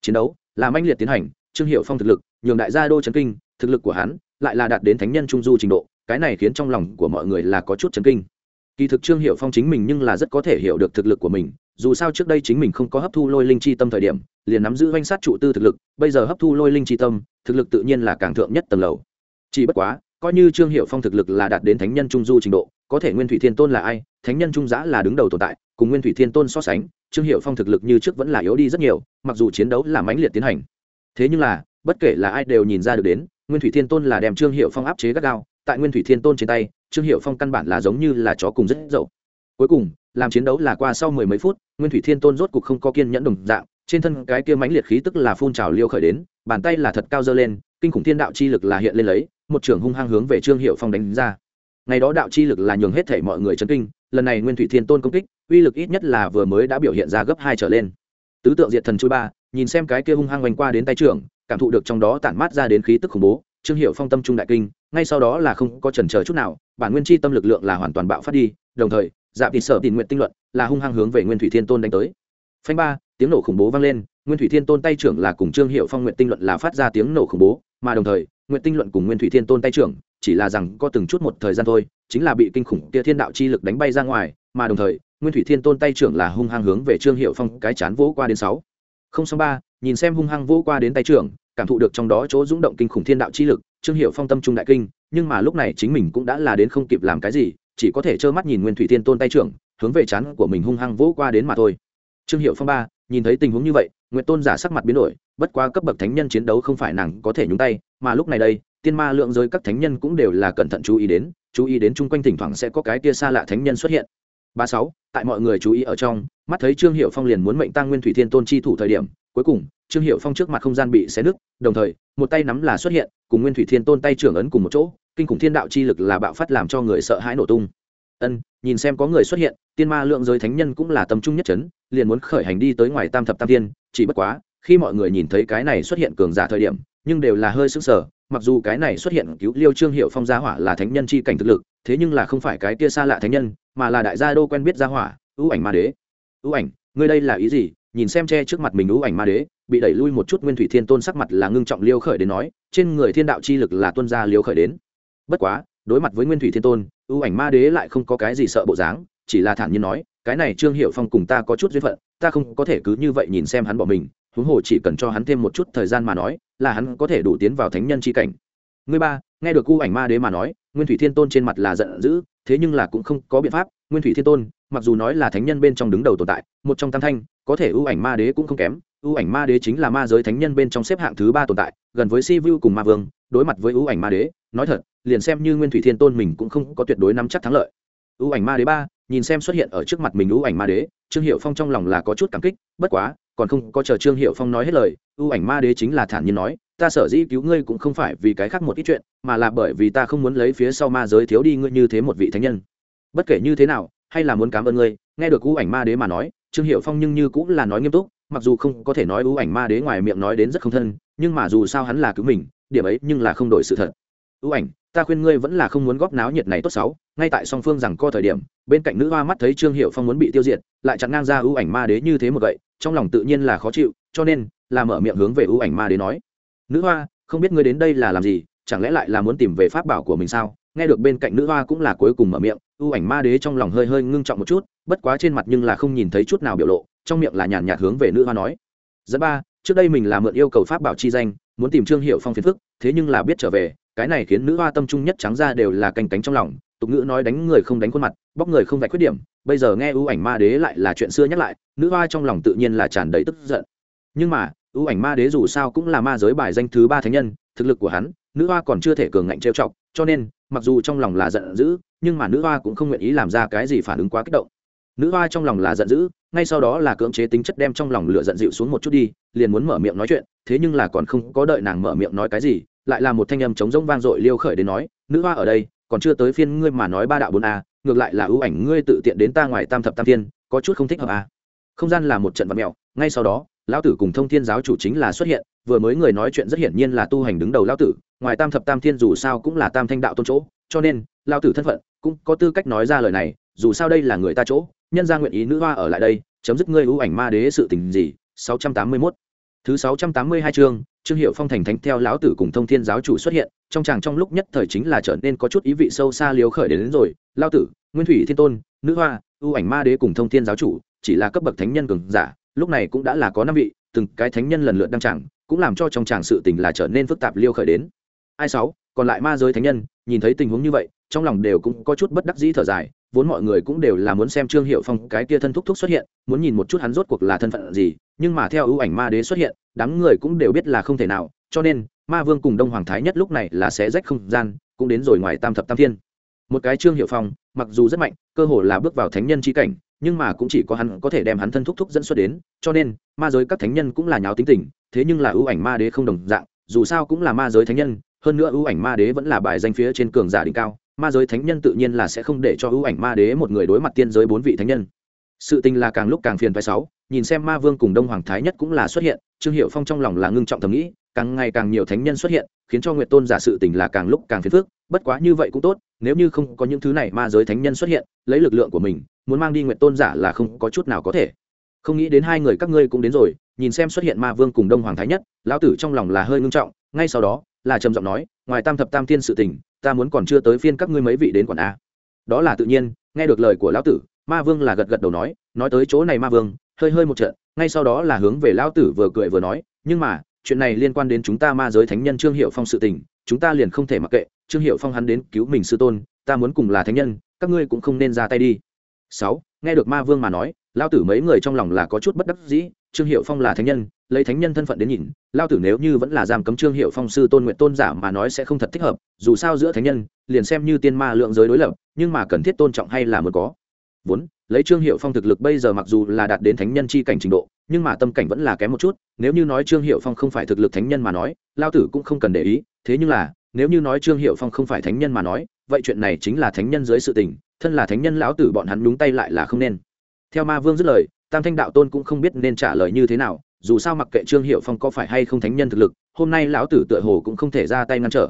Chiến đấu, là manh liệt tiến hành, trương hiệu phong thực lực, nhường đại gia đô trấn kinh, thực lực của hắn lại là đạt đến thánh nhân trung du trình độ, cái này khiến trong lòng của mọi người là có chút chấn kinh. Kỳ thực trương hiệu phong chính mình nhưng là rất có thể hiểu được thực lực của mình dù sao trước đây chính mình không có hấp thu lôi linh chi tâm thời điểm, liền nắm giữ danh sát trụ tư thực lực, bây giờ hấp thu lôi linh chi tâm, thực lực tự nhiên là càng thượng nhất tầng lầu. Chỉ bất quá, coi như trương hiệu phong thực lực là đạt đến thánh nhân trung du trình độ, có thể nguyên thủy thiên tôn là ai, thánh nhân trung giã là đứng đầu tồn tại, cùng nguyên thủy thiên tôn so sánh, trương hiệu phong thực lực như trước vẫn là yếu đi rất nhiều, mặc dù chiến đấu là mãnh liệt tiến hành. Thế nhưng là, bất kể là ai đều nhìn ra được đến, nguyên thủy thiên tôn là đem trương hiệu phong áp chế gắt gao, tại nguyên thủy thiên tôn trên tay, trương hiệu phong căn bản là giống như là chó cùng rất dậu cuối cùng, làm chiến đấu là qua sau mười mấy phút, nguyên thủy thiên tôn rốt cục không có kiên nhẫn đồng dạng, trên thân cái kia mãnh liệt khí tức là phun trào liêu khởi đến, bàn tay là thật cao dơ lên, kinh khủng thiên đạo chi lực là hiện lên lấy, một trưởng hung hăng hướng về trương hiệu phong đánh ra. Ngày đó đạo chi lực là nhường hết thể mọi người chấn kinh, lần này nguyên thủy thiên tôn công kích, uy lực ít nhất là vừa mới đã biểu hiện ra gấp hai trở lên. Tứ tượng diệt thần chui ba, nhìn xem cái kia hung hăng oanh qua đến tay trưởng, cảm thụ được trong đó tản mát ra đến khí tức khủng bố, trương hiệu phong tâm trung đại kinh, ngay sau đó là không có chần chờ chút nào, bản nguyên chi tâm lực lượng là hoàn toàn bạo phát đi, đồng thời dạ vì sở tình nguyện tinh luận là hung hăng hướng về nguyên thủy thiên tôn đánh tới. Phanh ba, tiếng nổ khủng bố vang lên, nguyên thủy thiên tôn tay trưởng là cùng trương hiệu phong nguyện tinh luận là phát ra tiếng nổ khủng bố, mà đồng thời nguyện tinh luận cùng nguyên thủy thiên tôn tay trưởng chỉ là rằng có từng chút một thời gian thôi, chính là bị kinh khủng kia thiên đạo chi lực đánh bay ra ngoài, mà đồng thời, nguyên thủy thiên tôn tay trưởng là hung hăng hướng về trương hiệu phong cái chán vỗ qua đến sáu. Không sáu ba, nhìn xem hung hăng vỗ qua đến tay trưởng, cảm thụ được trong đó chỗ rung động kinh khủng thiên đạo chi lực, trương hiệu phong tâm trung đại kinh, nhưng mà lúc này chính mình cũng đã là đến không kịp làm cái gì chỉ có thể trơ mắt nhìn nguyên thủy thiên tôn tay trưởng, hướng về chán của mình hung hăng vỗ qua đến mà thôi. Trương hiệu phong ba, nhìn thấy tình huống như vậy nguyện tôn giả sắc mặt biến đổi, bất quá cấp bậc thánh nhân chiến đấu không phải nàng có thể nhúng tay, mà lúc này đây, tiên ma lượng giới các thánh nhân cũng đều là cẩn thận chú ý đến, chú ý đến chung quanh thỉnh thoảng sẽ có cái tia xa lạ thánh nhân xuất hiện. Ba sáu, tại mọi người chú ý ở trong, mắt thấy trương hiệu phong liền muốn mệnh tăng nguyên thủy thiên tôn chi thủ thời điểm, cuối cùng, trương hiệu phong trước mặt không gian bị xé nứt, đồng thời, một tay nắm là xuất hiện, cùng nguyên thủy thiên tôn tay trưởng ấn cùng một chỗ kinh khủng thiên đạo chi lực là bạo phát làm cho người sợ hãi nổ tung. Ân, nhìn xem có người xuất hiện, tiên ma lượng giới thánh nhân cũng là tâm trung nhất chấn, liền muốn khởi hành đi tới ngoài tam thập tam tiên chỉ bất quá, khi mọi người nhìn thấy cái này xuất hiện cường giả thời điểm, nhưng đều là hơi sững sờ, mặc dù cái này xuất hiện cứu liêu trương hiệu phong gia hỏa là thánh nhân chi cảnh thực lực, thế nhưng là không phải cái kia xa lạ thánh nhân, mà là đại gia đô quen biết gia hỏa ưu ảnh ma đế. Ưu ảnh, ngươi đây là ý gì? Nhìn xem che trước mặt mình ưu ảnh ma đế, bị đẩy lui một chút nguyên thủy thiên tôn sắc mặt là ngưng trọng liêu khởi đến nói, trên người thiên đạo chi lực là tuân gia liêu khởi đến bất quá, đối mặt với nguyên thủy thiên tôn, ưu ảnh ma đế lại không có cái gì sợ bộ dáng, chỉ là thản nhiên nói, cái này trương hiệu phong cùng ta có chút duyên phận, ta không có thể cứ như vậy nhìn xem hắn bỏ mình, huống hồ chỉ cần cho hắn thêm một chút thời gian mà nói, là hắn có thể đủ tiến vào thánh nhân c h i cảnh. Người ba, nghe được ưu ảnh ma đế mà nói, nguyên thủy thiên tôn trên mặt là giận dữ, thế nhưng là cũng không có biện pháp, nguyên thủy thiên tôn, mặc dù nói là thánh nhân bên trong đứng đầu tồn tại, một trong tam thanh, có thể ưu ảnh ma đế cũng không kém, ưu ảnh ma đế chính là ma giới thánh nhân bên trong xếp hạng thứ ba tồn tại, gần với si vu cùng ma vương, đối mặt với ưu ảnh ma đế nói thật, liền xem như nguyên thủy thiên tôn mình cũng không có tuyệt đối nắm chắc thắng lợi. Ưu ảnh ma đế ba, nhìn xem xuất hiện ở trước mặt mình ưu ảnh ma đế, trương hiệu phong trong lòng là có chút cảm kích, bất quá, còn không có chờ trương hiệu phong nói hết lời ưu ảnh ma đế chính là thản nhiên nói, ta sở dĩ cứu ngươi cũng không phải vì cái khác một ít chuyện, mà là bởi vì ta không muốn lấy phía sau ma giới thiếu đi ngươi như thế một vị thánh nhân. Bất kể như thế nào, hay là muốn cảm ơn ngươi, nghe được ưu ảnh ma đế mà nói, trương hiệu phong nhưng như cũng là nói nghiêm túc, mặc dù không có thể nói ưu ảnh ma đế ngoài miệng nói đến rất không thân, nhưng mà dù sao hắn là cứu mình, điểm ấy nhưng là không đổi sự thật ưu ảnh, ta khuyên ngươi vẫn là không muốn góp náo nhiệt này tốt xấu, ngay tại song phương rằng co thời điểm, bên cạnh nữ hoa mắt thấy trương hiệu phong muốn bị tiêu diệt, lại chặn ngang ra ưu ảnh ma đế như thế một vậy trong lòng tự nhiên là khó chịu, cho nên, là mở miệng hướng về ưu ảnh ma đế nói, nữ hoa, không biết ngươi đến đây là làm gì, chẳng lẽ lại là muốn tìm về pháp bảo của mình sao? Nghe được bên cạnh nữ hoa cũng là cuối cùng mở miệng, ưu ảnh ma đế trong lòng hơi hơi ngưng trọng một chút, bất quá trên mặt nhưng là không nhìn thấy chút nào biểu lộ, trong miệng là nhàn nhạt hướng về nữ hoa nói, dẫn ba, trước đây mình là mượn yêu cầu pháp bảo chi danh, muốn tìm trương hiệu phong phiền phức, thế nhưng là biết trở về cái này khiến nữ hoa tâm trung nhất trắng ra đều là canh cánh trong lòng, tục ngữ nói đánh người không đánh khuôn mặt, bóc người không vạch khuyết điểm, bây giờ nghe ưu ảnh ma đế lại là chuyện xưa nhắc lại, nữ hoa trong lòng tự nhiên là tràn đầy tức giận. Nhưng mà, ưu ảnh ma đế dù sao cũng là ma giới bài danh thứ ba thánh nhân, thực lực của hắn, nữ hoa còn chưa thể cường ngạnh trêu chọc, cho nên, mặc dù trong lòng là giận dữ, nhưng mà nữ hoa cũng không nguyện ý làm ra cái gì phản ứng quá kích động nữ hoa trong lòng là giận dữ, ngay sau đó là cưỡng chế tính chất đem trong lòng lửa giận dịu xuống một chút đi, liền muốn mở miệng nói chuyện, thế nhưng là còn không có đợi nàng mở miệng nói cái gì, lại là một thanh âm trống rỗng vang dội liêu khởi đến nói, nữ hoa ở đây, còn chưa tới phiên ngươi mà nói ba đạo bốn a, ngược lại là ưu ảnh ngươi tự tiện đến ta ngoài tam thập tam thiên, có chút không thích hợp a. Không gian là một trận vật mẹo ngay sau đó, lão tử cùng thông thiên giáo chủ chính là xuất hiện, vừa mới người nói chuyện rất hiển nhiên là tu hành đứng đầu lão tử, ngoài tam thập tam thiên dù sao cũng là tam thanh đạo tôn chỗ, cho nên, lão tử thân phận cũng có tư cách nói ra lời này, dù sao đây là người ta chỗ nhân ra nguyện ý nữ hoa ở lại đây chấm dứt ngươi ưu ảnh ma đế sự tình gì? 681 thứ sáu trăm tám mươi hai chương trương hiệu phong thành thánh theo lão tử cùng thông thiên giáo chủ xuất hiện trong chàng trong lúc nhất thời chính là trở nên có chút ý vị sâu xa liếu khởi đến, đến rồi. Lao tử nguyên thủy thiên tôn nữ hoa ưu ảnh ma đế cùng thông thiên giáo chủ chỉ là cấp bậc thánh nhân cường giả lúc này cũng đã là có năm vị từng cái thánh nhân lần lượt đăng tràng cũng làm cho trong tràng sự tình là trở nên phức tạp liêu khởi đến. Ai sáu còn lại ma giới thánh nhân nhìn thấy tình huống như vậy trong lòng đều cũng có chút bất đắc dĩ thở dài vốn mọi người cũng đều là muốn xem trương hiệu phong cái kia thân thúc thúc xuất hiện, muốn nhìn một chút hắn rốt cuộc là thân phận gì, nhưng mà theo ưu ảnh ma đế xuất hiện, đám người cũng đều biết là không thể nào, cho nên, ma vương cùng đông hoàng thái nhất lúc này là sẽ rách không gian, cũng đến rồi ngoài tam thập tam thiên. Một cái trương hiệu phong, mặc dù rất mạnh, cơ hồ là bước vào thánh nhân trí cảnh, nhưng mà cũng chỉ có hắn có thể đem hắn thân thúc thúc dẫn xuất đến, cho nên, ma giới các thánh nhân cũng là nháo tính tình, thế nhưng là ưu ảnh ma đế không đồng dạng, dù sao cũng là ma giới thánh nhân, hơn nữa ưu ảnh ma đế vẫn là bài danh phía trên cường giả đỉnh cao ma giới thánh nhân tự nhiên là sẽ không để cho ưu ảnh ma đế một người đối mặt tiên giới bốn vị thánh nhân. Sự tình là càng lúc càng phiền phái sáu, nhìn xem ma vương cùng đông hoàng thái nhất cũng là xuất hiện, trương hiệu phong trong lòng là ngưng trọng thầm nghĩ, càng ngày càng nhiều thánh nhân xuất hiện, khiến cho nguyệt tôn giả sự tình là càng lúc càng phiền phức, bất quá như vậy cũng tốt, nếu như không có những thứ này ma giới thánh nhân xuất hiện, lấy lực lượng của mình, muốn mang đi nguyệt tôn giả là không có chút nào có thể. Không nghĩ đến hai người các ngươi cũng đến rồi, nhìn xem xuất hiện ma vương cùng đông hoàng thái nhất, lão tử trong lòng là hơi ngưng trọng, ngay sau đó là trầm giọng nói, ngoài tam thập tam tiên sự tình ta muốn còn chưa tới phiên các ngươi mấy vị đến quản a. Đó là tự nhiên, nghe được lời của lão tử, ma vương là gật gật đầu nói nói tới chỗ này ma vương, hơi hơi một trận, ngay sau đó là hướng về lão tử vừa cười vừa nói, nhưng mà, chuyện này liên quan đến chúng ta ma giới thánh nhân trương hiệu phong sự tình, chúng ta liền không thể mặc kệ, trương hiệu phong hắn đến cứu mình sư tôn, ta muốn cùng là thánh nhân, các ngươi cũng không nên ra tay đi. Sáu, nghe được ma vương mà nói, lão tử mấy người trong lòng là có chút bất đắc dĩ trương hiệu phong là thánh nhân, lấy thánh nhân thân phận đến nhìn, lao tử nếu như vẫn là giam cấm trương hiệu phong sư tôn nguyện tôn giả mà nói sẽ không thật thích hợp, dù sao giữa thánh nhân, liền xem như tiên ma lượng giới đối lập, nhưng mà cần thiết tôn trọng hay là muốn có. Vốn, lấy trương hiệu phong thực lực bây giờ mặc dù là đạt đến thánh nhân chi cảnh trình độ, nhưng mà tâm cảnh vẫn là kém một chút, nếu như nói trương hiệu phong không phải thực lực thánh nhân mà nói, lao tử cũng không cần để ý, thế nhưng là, nếu như nói trương hiệu phong không phải thánh nhân mà nói, vậy chuyện này chính là thánh nhân dưới sự tình, thân là thánh nhân lão tử bọn hắn đúng tay lại là không nên. Theo ma vương dứt lời tam thanh đạo tôn cũng không biết nên trả lời như thế nào, dù sao mặc kệ trương hiệu phong có phải hay không thánh nhân thực lực, hôm nay lão tử tựa hồ cũng không thể ra tay ngăn trở.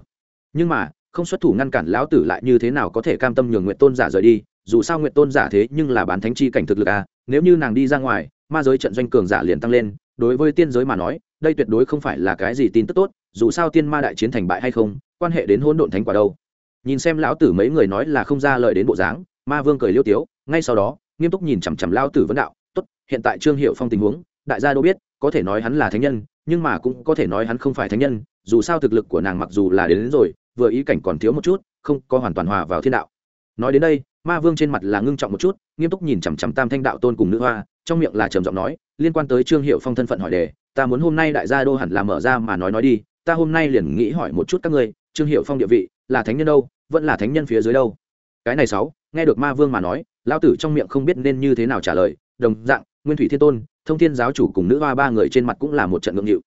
Nhưng mà, không xuất thủ ngăn cản lão tử lại như thế nào có thể cam tâm nhường nguyện tôn giả rời đi, dù sao nguyện tôn giả thế nhưng là bán thánh chi cảnh thực lực à nếu như nàng đi ra ngoài, ma giới trận doanh cường giả liền tăng lên, đối với tiên giới mà nói, đây tuyệt đối không phải là cái gì tin tức tốt, dù sao tiên ma đại chiến thành bại hay không, quan hệ đến hỗn độn thánh quả đâu. Nhìn xem lão tử mấy người nói là không ra lời đến bộ dáng, ma vương cười liêu tiếu, ngay sau đó, nghiêm túc nhìn chằm chằm lão tử vấn đạo hiện tại trương hiệu phong tình huống đại gia đâu biết có thể nói hắn là thánh nhân nhưng mà cũng có thể nói hắn không phải thánh nhân dù sao thực lực của nàng mặc dù là đến, đến rồi vừa ý cảnh còn thiếu một chút không có hoàn toàn hòa vào thiên đạo. Nói đến đây ma vương trên mặt là ngưng trọng một chút nghiêm túc nhìn chằm chằm tam thanh đạo tôn cùng nữ hoa trong miệng là trầm giọng nói liên quan tới trương hiệu phong thân phận hỏi đề ta muốn hôm nay đại gia đô hẳn là mở ra mà nói nói đi ta hôm nay liền nghĩ hỏi một chút các ngươi trương hiệu phong địa vị là thánh nhân đâu vẫn là thánh nhân phía dưới đâu? Cái này sáu nghe được ma vương mà nói lão tử trong miệng không biết nên như thế nào trả lời đồng dạng nguyên thủy thiên tôn, thông thiên giáo chủ cùng nữ hoa ba người trên mặt cũng là một trận ngượng nghịu.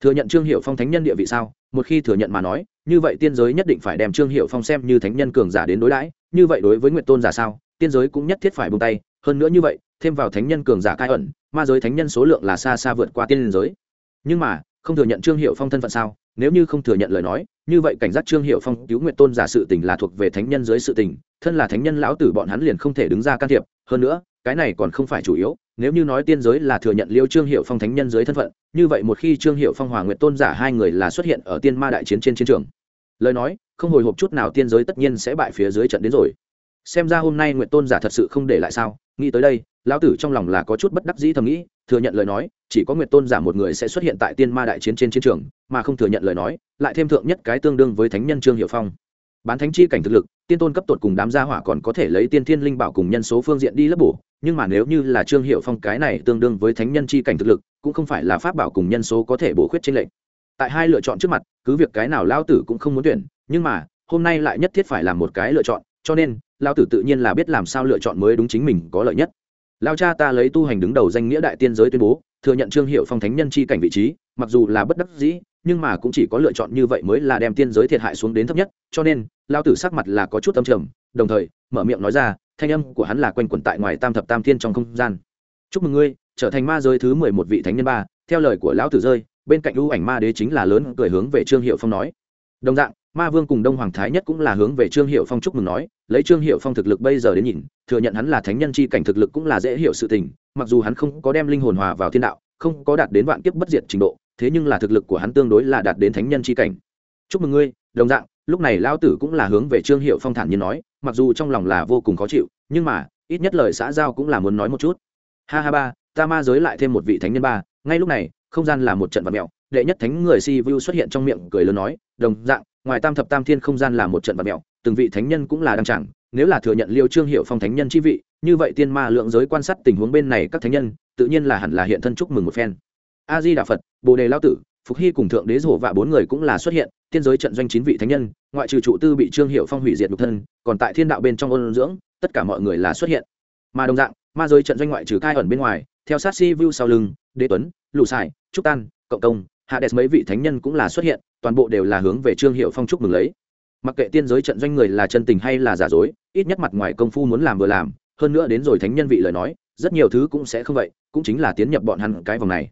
Thừa nhận trương hiệu phong thánh nhân địa vị sao? Một khi thừa nhận mà nói, như vậy tiên giới nhất định phải đem trương hiệu phong xem như thánh nhân cường giả đến đối đãi, như vậy đối với nguyện tôn giả sao? Tiên giới cũng nhất thiết phải buông tay, hơn nữa như vậy, thêm vào thánh nhân cường giả cai ẩn, ma giới thánh nhân số lượng là xa xa vượt qua tiên giới. Nhưng mà, không thừa nhận trương hiệu phong thân phận sao? Nếu như không thừa nhận lời nói, như vậy cảnh giác trương hiệu phong, cứu nguyện tôn giả sự tình là thuộc về thánh nhân dưới sự tình, thân là thánh nhân lão tử bọn hắn liền không thể đứng ra can thiệp. Hơn nữa, cái này còn không phải chủ yếu, nếu như nói tiên giới là thừa nhận liêu trương hiệu phong thánh nhân dưới thân phận, như vậy một khi trương hiệu phong, hòa nguyện tôn giả hai người là xuất hiện ở tiên ma đại chiến trên chiến trường, lời nói, không hồi hộp chút nào tiên giới tất nhiên sẽ bại phía dưới trận đến rồi. Xem ra hôm nay nguyện tôn giả thật sự không để lại sao? Nghĩ tới đây lão tử trong lòng là có chút bất đắc dĩ thầm nghĩ, thừa nhận lời nói, chỉ có nguyệt tôn giả một người sẽ xuất hiện tại tiên ma đại chiến trên chiến trường, mà không thừa nhận lời nói, lại thêm thượng nhất cái tương đương với thánh nhân trương hiệu phong. Bán thánh chi cảnh thực lực, tiên tôn cấp tột cùng đám gia hỏa còn có thể lấy tiên thiên linh bảo cùng nhân số phương diện đi lấp bổ, nhưng mà nếu như là trương hiệu phong cái này tương đương với thánh nhân chi cảnh thực lực, cũng không phải là pháp bảo cùng nhân số có thể bổ khuyết trên lệnh tại hai lựa chọn trước mặt, cứ việc cái nào lao tử cũng không muốn tuyển, nhưng mà, hôm nay lại nhất thiết phải làm một cái lựa chọn, cho nên lao tử tự nhiên là biết làm sao lựa chọn mới đúng chính mình có lợi nhất lao cha ta lấy tu hành đứng đầu danh nghĩa đại tiên giới tuyên bố, thừa nhận trương hiệu phong thánh nhân chi cảnh vị trí, mặc dù là bất đắc dĩ, nhưng mà cũng chỉ có lựa chọn như vậy mới là đem tiên giới thiệt hại xuống đến thấp nhất, cho nên, lao tử sắc mặt là có chút âm trầm, đồng thời, mở miệng nói ra, thanh âm của hắn là quanh quẩn tại ngoài tam thập tam thiên trong không gian. Chúc mừng ngươi, trở thành ma giới thứ mười một vị thánh nhân ba, theo lời của lão tử rơi, bên cạnh ưu ảnh ma đế chính là lớn cười hướng về trương hiệu phong nói. Đồng dạng ma vương cùng đông hoàng thái nhất cũng là hướng về trương hiệu phong chúc mừng nói, lấy trương hiệu phong thực lực bây giờ đến nhìn, thừa nhận hắn là thánh nhân chi cảnh thực lực cũng là dễ hiểu sự tình, mặc dù hắn không có đem linh hồn hòa vào thiên đạo, không có đạt đến vạn kiếp bất diệt trình độ, thế nhưng là thực lực của hắn tương đối là đạt đến thánh nhân c h i cảnh. Chúc mừng ngươi, đồng dạng, lúc này lao tử cũng là hướng về trương hiệu phong thản nhiên nói, mặc dù trong lòng là vô cùng khó chịu, nhưng mà, ít nhất lời xã giao cũng là muốn nói một chút. Ha ha ba, ta ma giới lại thêm một vị thánh nhân ba, ngay lúc này, không gian là một trận vật mẹo đệ nhất thánh người si vu xuất hiện trong miệng cười lớn nói, đồng dạng ngoài tam thập tam thiên không gian là một trận vật mẹo, từng vị thánh nhân cũng là đăng chẳng nếu là thừa nhận liêu trương hiệu phong thánh nhân chi vị, như vậy tiên ma lượng giới quan sát tình huống bên này các thánh nhân, tự nhiên là hẳn là hiện thân chúc mừng một phen. A di đà phật, bồ đề lao tử, phục hy cùng thượng đế rổ vạ bốn người cũng là xuất hiện, tiên giới trận doanh chín vị thánh nhân, ngoại trừ trụ tư bị trương hiệu phong hủy diệt nhục thân, còn tại thiên đạo bên trong ôn dưỡng, tất cả mọi người là xuất hiện. Mà đồng dạng, ma giới trận doanh ngoại trừ cai ẩn bên ngoài, theo sát si vu sau lưng, đế tuấn lụ sải, trúc tan, cộng công hades mấy vị thánh nhân cũng là xuất hiện, toàn bộ đều là hướng về trương hiệu phong chúc mừng lấy. Mặc kệ tiên giới trận doanh người là chân tình hay là giả dối, ít nhất mặt ngoài công phu muốn làm vừa làm, hơn nữa đến rồi thánh nhân vị lời nói, rất nhiều thứ cũng sẽ không vậy, cũng chính là tiến nhập bọn hắn cái vòng này.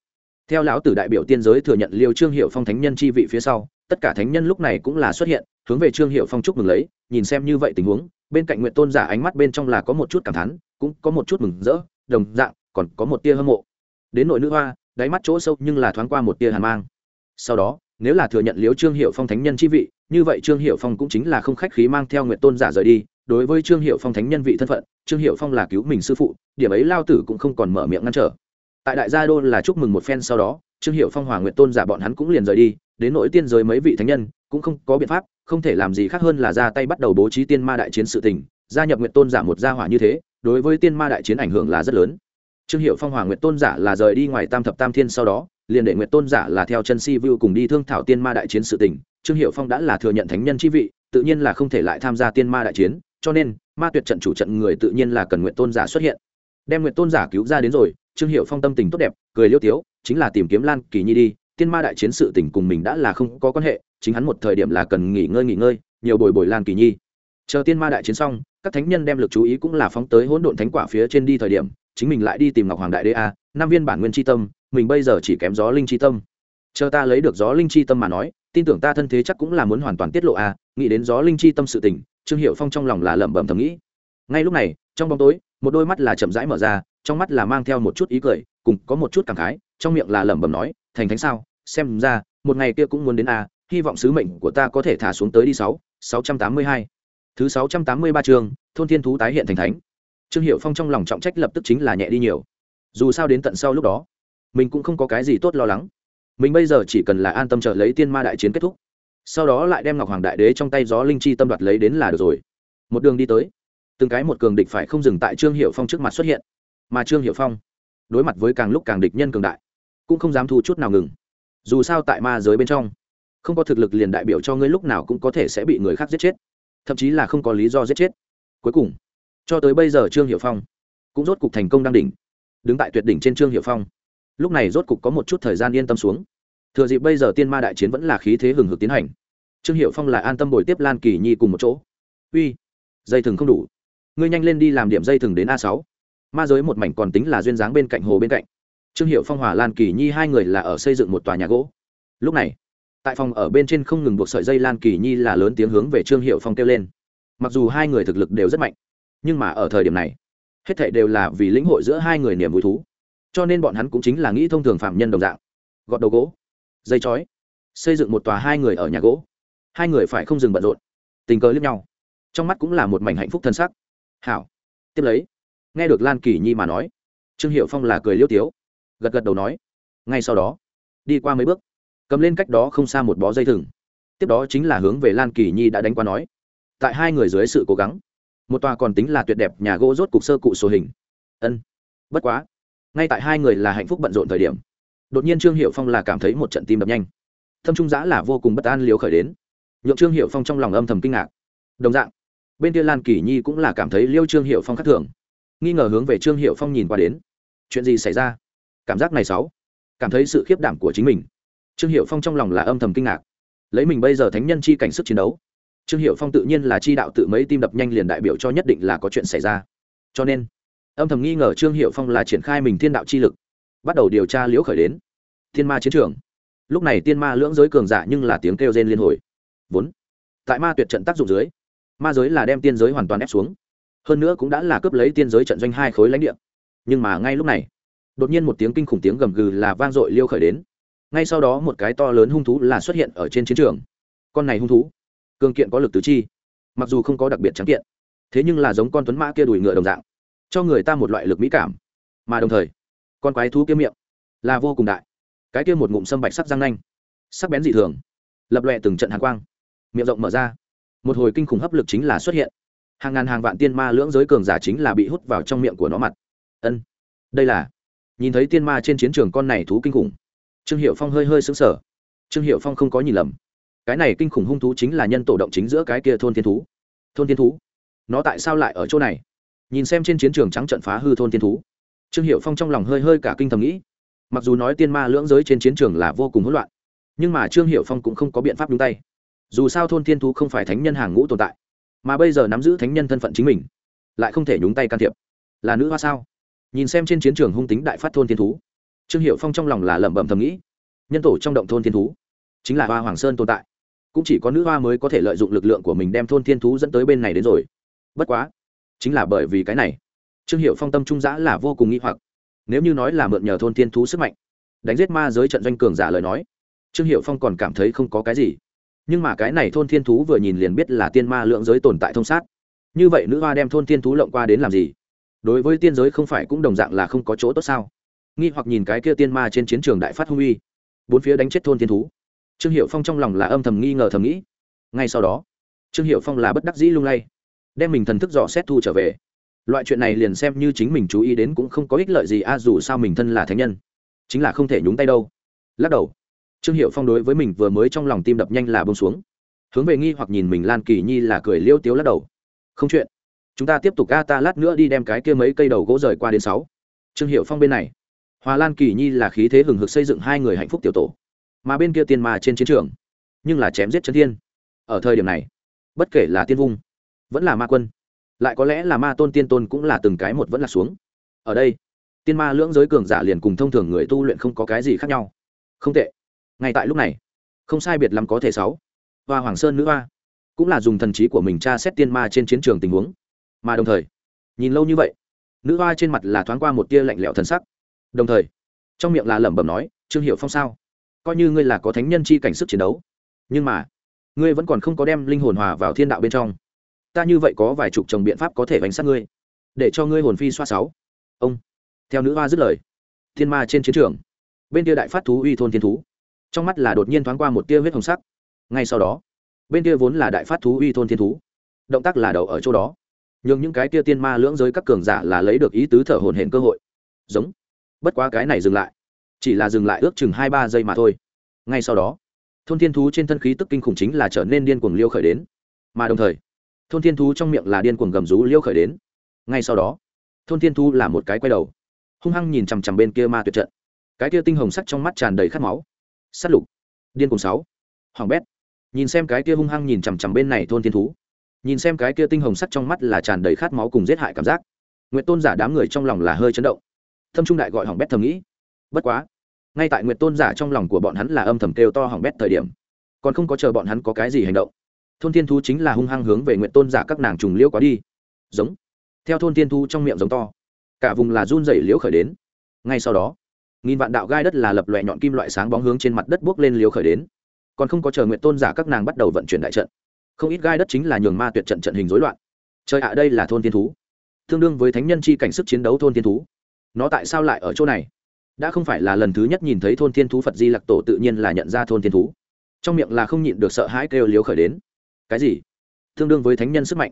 Theo lão tử đại biểu tiên giới thừa nhận liêu trương hiệu phong thánh nhân chi vị phía sau, tất cả thánh nhân lúc này cũng là xuất hiện, hướng về trương hiệu phong chúc mừng lấy, nhìn xem như vậy tình huống, bên cạnh nguyện tôn giả ánh mắt bên trong là có một chút cảm thán, cũng có một chút mừng rỡ, đồng dạng, còn có một tia hâm mộ. Đến nội nữ hoa đáy mắt chỗ sâu nhưng là thoáng qua một tia hàn mang. Sau đó, nếu là thừa nhận liếu trương hiệu phong thánh nhân chi vị, như vậy trương hiệu phong cũng chính là không khách khí mang theo nguyện tôn giả rời đi. Đối với trương hiệu phong thánh nhân vị thân phận, trương hiệu phong là cứu mình sư phụ, điểm ấy lao tử cũng không còn mở miệng ngăn trở. Tại đại gia đô là chúc mừng một phen sau đó, trương hiệu phong hòa nguyện tôn giả bọn hắn cũng liền rời đi, đến nỗi tiên giới mấy vị thánh nhân, cũng không có biện pháp, không thể làm gì khác hơn là ra tay bắt đầu bố trí tiên ma đại chiến sự tình, gia nhập nguyện tôn giả một gia hỏa như thế, đối với tiên ma đại chiến ảnh hưởng là rất lớn trương hiệu phong, hòa nguyện tôn giả là rời đi ngoài tam thập tam thiên sau đó, liền để nguyện tôn giả là theo chân si vu cùng đi thương thảo tiên ma đại chiến sự tình. Trương hiệu phong đã là thừa nhận thánh nhân chi vị, tự nhiên là không thể lại tham gia tiên ma đại chiến, cho nên, ma tuyệt trận chủ trận người tự nhiên là cần nguyện tôn giả xuất hiện. Đem nguyện tôn giả cứu ra đến rồi, trương hiệu phong tâm tình tốt đẹp, cười liêu tiếu, chính là tìm kiếm lan kỳ nhi đi. Tiên ma đại chiến sự tình cùng mình đã là không có quan hệ, chính hắn một thời điểm là cần nghỉ ngơi nghỉ ngơi, nhiều bồi bồi lan kỳ nhi. Chờ tiên ma đại chiến xong các thánh nhân đem lực chú ý cũng là phóng tới hỗn độn thánh quả phía trên đi thời điểm, chính mình lại đi tìm ngọc hoàng đại đế a, năm viên bản nguyên tri tâm, mình bây giờ chỉ kém gió linh tri tâm. Chờ ta lấy được gió linh chi tâm mà nói, tin tưởng ta thân thế chắc cũng là muốn hoàn toàn tiết lộ a, nghĩ đến gió linh chi tâm sự tình, trương hiệu phong trong lòng là lẩm bẩm thầm nghĩ. Ngay lúc này, trong bóng tối, một đôi mắt là chậm rãi mở ra, trong mắt là mang theo một chút ý cười, cùng có một chút cảm khái, trong miệng là lẩm bẩm nói, thành thánh sao? Xem ra, một ngày kia cũng muốn đến a, hy vọng sứ mệnh của ta có thể thả xuống tới đi sáu sáu trăm tám mươi hai thứ sáu trăm tám mươi ba chương, thôn thiên thú tái hiện thành thánh. Trương hiệu phong trong lòng trọng trách lập tức chính là nhẹ đi nhiều. Dù sao đến tận sau lúc đó, mình cũng không có cái gì tốt lo lắng. Mình bây giờ chỉ cần là an tâm chờ lấy tiên ma đại chiến kết thúc. Sau đó lại đem ngọc hoàng đại đế trong tay gió linh chi tâm đoạt lấy đến là được rồi. Một đường đi tới, từng cái một cường địch phải không dừng tại trương hiệu phong trước mặt xuất hiện. Mà trương hiệu phong, đối mặt với càng lúc càng địch nhân cường đại, cũng không dám thu chút nào ngừng. Dù sao tại ma giới bên trong, không có thực lực liền đại biểu cho ngươi lúc nào cũng có thể sẽ bị người khác giết chết thậm chí là không có lý do giết chết. Cuối cùng, cho tới bây giờ trương hiệu phong cũng rốt cục thành công đang đỉnh, đứng tại tuyệt đỉnh trên trương hiệu phong. Lúc này rốt cục có một chút thời gian yên tâm xuống. Thừa dịp bây giờ tiên ma đại chiến vẫn là khí thế hừng hực tiến hành, trương hiệu phong là an tâm bồi tiếp lan kỳ nhi cùng một chỗ. Uy, dây thừng không đủ. Ngươi nhanh lên đi làm điểm dây thừng đến a sáu. Ma giới một mảnh còn tính là duyên dáng bên cạnh hồ bên cạnh. Trương hiệu phong hòa lan kỳ nhi hai người là ở xây dựng một tòa nhà gỗ. Lúc này tại phòng ở bên trên không ngừng buộc sợi dây lan kỳ nhi là lớn tiếng hướng về trương hiệu phong kêu lên. Mặc dù hai người thực lực đều rất mạnh, nhưng mà ở thời điểm này, hết thảy đều là vì lĩnh hội giữa hai người niềm vui thú. Cho nên bọn hắn cũng chính là nghĩ thông thường phạm nhân đồng dạng. Gọt đầu gỗ, dây chói, xây dựng một tòa hai người ở nhà gỗ. Hai người phải không dừng bận rộn, tình cờ liếc nhau. Trong mắt cũng là một mảnh hạnh phúc thân sắc. Hảo, tiếp lấy, nghe được lan kỳ nhi mà nói, trương hiệu phong là cười liêu tiếu, gật gật đầu nói, ngay sau đó, đi qua mấy bước cầm lên cách đó không xa một bó dây thừng. Tiếp đó chính là hướng về lan kỳ nhi đã đánh qua nói, tại hai người dưới sự cố gắng, một tòa còn tính là tuyệt đẹp nhà gỗ rốt cục sơ cụ số hình. Ân, bất quá, ngay tại hai người là hạnh phúc bận rộn thời điểm, đột nhiên trương hiệu phong là cảm thấy một trận tim đập nhanh. Thâm trung giã là vô cùng bất an liều khởi đến. Nhượng trương hiệu phong trong lòng âm thầm kinh ngạc. Đồng dạng, bên kia lan kỳ nhi cũng là cảm thấy liêu trương hiệu phong khắc thường. Nghi ngờ hướng về trương hiệu phong nhìn qua đến. Chuyện gì xảy ra? Cảm giác này sáu cảm thấy sự khiếp đảm của chính mình trương hiệu phong trong lòng là âm thầm kinh ngạc. Lấy mình bây giờ thánh nhân chi cảnh sức chiến đấu, trương hiệu phong tự nhiên là chi đạo tự mấy tim đập nhanh liền đại biểu cho nhất định là có chuyện xảy ra. Cho nên, âm thầm nghi ngờ trương hiệu phong là triển khai mình thiên đạo chi lực, bắt đầu điều tra liễu khởi đến. Thiên ma chiến trường. Lúc này tiên ma lưỡng giới cường giả nhưng là tiếng kêu rên liên hồi. Vốn, tại ma tuyệt trận tác dụng dưới, ma giới là đem tiên giới hoàn toàn ép xuống. Hơn nữa cũng đã là cướp lấy tiên giới trận doanh hai khối lãnh địa. Nhưng mà ngay lúc này, đột nhiên một tiếng kinh khủng tiếng gầm gừ là vang dội liêu khởi đến ngay sau đó một cái to lớn hung thú là xuất hiện ở trên chiến trường. Con này hung thú, cường kiện có lực tứ chi, mặc dù không có đặc biệt trắng kiện, thế nhưng là giống con tuấn mã kia đùi ngựa đồng dạng, cho người ta một loại lực mỹ cảm. Mà đồng thời, con quái thú kia miệng là vô cùng đại, cái kia một ngụm sâm bạch sắc răng nanh, sắc bén dị thường, lập lòe từng trận hàng quang, miệng rộng mở ra, một hồi kinh khủng hấp lực chính là xuất hiện. Hàng ngàn hàng vạn tiên ma lưỡng giới cường giả chính là bị hút vào trong miệng của nó mặt. Ân, đây là, nhìn thấy tiên ma trên chiến trường con này thú kinh khủng trương hiệu phong hơi hơi xứng sở trương hiệu phong không có nhìn lầm. Cái này kinh khủng hung thú chính là nhân tổ động chính giữa cái kia thôn thiên thú. Thôn thiên thú? Nó tại sao lại ở chỗ này? Nhìn xem trên chiến trường trắng trận phá hư thôn thiên thú. Trương hiệu phong trong lòng hơi hơi cả kinh thầm nghĩ. Mặc dù nói tiên ma lưỡng giới trên chiến trường là vô cùng hỗn loạn, nhưng mà trương hiệu phong cũng không có biện pháp đúng tay. Dù sao thôn thiên thú không phải thánh nhân hàng ngũ tồn tại, mà bây giờ nắm giữ thánh nhân thân phận chính mình, lại không thể nhúng tay can thiệp. Là nữ hoa sao? Nhìn xem trên chiến trường hung tính đại phát thôn thiên thú trương hiệu phong trong lòng là lẩm bẩm thầm nghĩ, nhân tổ trong động thôn thiên thú, chính là hoa hoàng sơn tồn tại, cũng chỉ có nữ hoa mới có thể lợi dụng lực lượng của mình đem thôn thiên thú dẫn tới bên này đến rồi. Bất quá, chính là bởi vì cái này, trương hiệu phong tâm trung giã là vô cùng nghi hoặc. Nếu như nói là mượn nhờ thôn thiên thú sức mạnh, đánh giết ma giới trận doanh cường giả lời nói, trương hiệu phong còn cảm thấy không có cái gì. Nhưng mà cái này thôn thiên thú vừa nhìn liền biết là tiên ma lượng giới tồn tại thông sát. Như vậy nữ hoa đem thôn thiên thú lộng qua đến làm gì? Đối với tiên giới không phải cũng đồng dạng là không có chỗ tốt sao? Nghi hoặc nhìn cái kia tiên ma trên chiến trường đại phát hung uy. Bốn phía đánh chết thôn thiên thú. Trương hiệu phong trong lòng là âm thầm nghi ngờ thầm nghĩ. Ngay sau đó, trương hiệu phong là bất đắc dĩ lung lay, đem mình thần thức dò xét thu trở về. Loại chuyện này liền xem như chính mình chú ý đến cũng không có ích lợi gì, a, dù sao mình thân là thánh nhân, chính là không thể nhúng tay đâu. Lắc đầu, trương hiệu phong đối với mình vừa mới trong lòng tim đập nhanh là bông xuống. Hướng về nghi hoặc nhìn mình lan kỳ nhi là cười liêu tiếu lắc đầu. Không chuyện, chúng ta tiếp tục a, ta lát nữa đi đem cái kia mấy cây đầu gỗ rời qua đến sáu. Trương hiệu phong bên này hòa lan kỳ nhi là khí thế hừng hực xây dựng hai người hạnh phúc tiểu tổ, mà bên kia tiên ma trên chiến trường, nhưng là chém giết chân thiên. Ở thời điểm này, bất kể là tiên vung, vẫn là ma quân, lại có lẽ là ma tôn tiên tôn cũng là từng cái một vẫn là xuống. Ở đây, tiên ma lưỡng giới cường giả liền cùng thông thường người tu luyện không có cái gì khác nhau. Không tệ. Ngay tại lúc này, không sai biệt lắm có thể sáu. Hoa hoàng sơn nữ hoa, cũng là dùng thần trí của mình tra xét tiên ma trên chiến trường tình huống. Mà đồng thời, nhìn lâu như vậy, nữ hoa trên mặt là thoáng qua một tia lạnh lẽo thần sắc đồng thời, trong miệng là lẩm bẩm nói, trương hiệu phong sao? Coi như ngươi là có thánh nhân chi cảnh sức chiến đấu, nhưng mà, ngươi vẫn còn không có đem linh hồn hòa vào thiên đạo bên trong. Ta như vậy có vài chục chồng biện pháp có thể bánh sát ngươi, để cho ngươi hồn phi xoa sáu. Ông, theo nữ hoa dứt lời, thiên ma trên chiến trường, bên kia đại phát thú uy thôn thiên thú, trong mắt là đột nhiên thoáng qua một tia huyết hồng sắc. Ngay sau đó, bên kia vốn là đại phát thú uy thôn thiên thú, động tác là đầu ở chỗ đó, nhưng những cái kia tiên ma lưỡng giới các cường giả là lấy được ý tứ thở hồn hển cơ hội. Giống bất quá cái này dừng lại. Chỉ là dừng lại ước chừng hai ba giây mà thôi. Ngay sau đó, thôn thiên thú trên thân khí tức kinh khủng chính là trở nên điên cuồng liêu khởi đến. Mà đồng thời, thôn thiên thú trong miệng là điên cuồng gầm rú liêu khởi đến. Ngay sau đó, thôn thiên thú là một cái quay đầu, hung hăng nhìn chằm chằm bên kia ma tuyệt trận. Cái kia tinh hồng sắc trong mắt tràn đầy khát máu. S á t lục, điên cuồng sáu. Hoàng bét. Nhìn xem cái kia hung hăng nhìn chằm chằm bên này thôn thiên thú. Nhìn xem cái kia tinh hồng sắc trong mắt là tràn đầy khát máu cùng giết hại cảm giác. Nguyện tôn giả đám người trong lòng là hơi chấn động thâm trung đại gọi hỏng bét thầm nghĩ. Bất quá, ngay tại nguyệt tôn giả trong lòng của bọn hắn là âm thầm kêu to hỏng bét thời điểm, còn không có chờ bọn hắn có cái gì hành động, thôn thiên thú chính là hung hăng hướng về nguyệt tôn giả các nàng trùng liễu quá đi. Giống. Theo thôn thiên thú trong miệng giống to, cả vùng là run dày liễu khởi đến. Ngay sau đó, nghìn vạn đạo gai đất là lập loẹ nhọn kim loại sáng bóng hướng trên mặt đất buốc lên liễu khởi đến. Còn không có chờ nguyện tôn giả các nàng bắt đầu vận chuyển đại trận, không ít gai đất chính là nhường ma tuyệt trận trận hình rối loạn. Trời ạ, đây là thôn thiên thú. Tương đương với thánh nhân chi cảnh sức chiến đấu thôn thiên thú nó tại sao lại ở chỗ này? Đã không phải là lần thứ nhất nhìn thấy thôn thiên thú phật di lặc tổ tự nhiên là nhận ra thôn thiên thú. Trong miệng là không nhịn được sợ hãi kêu liếu khởi đến. Cái gì? Tương đương với thánh nhân sức mạnh.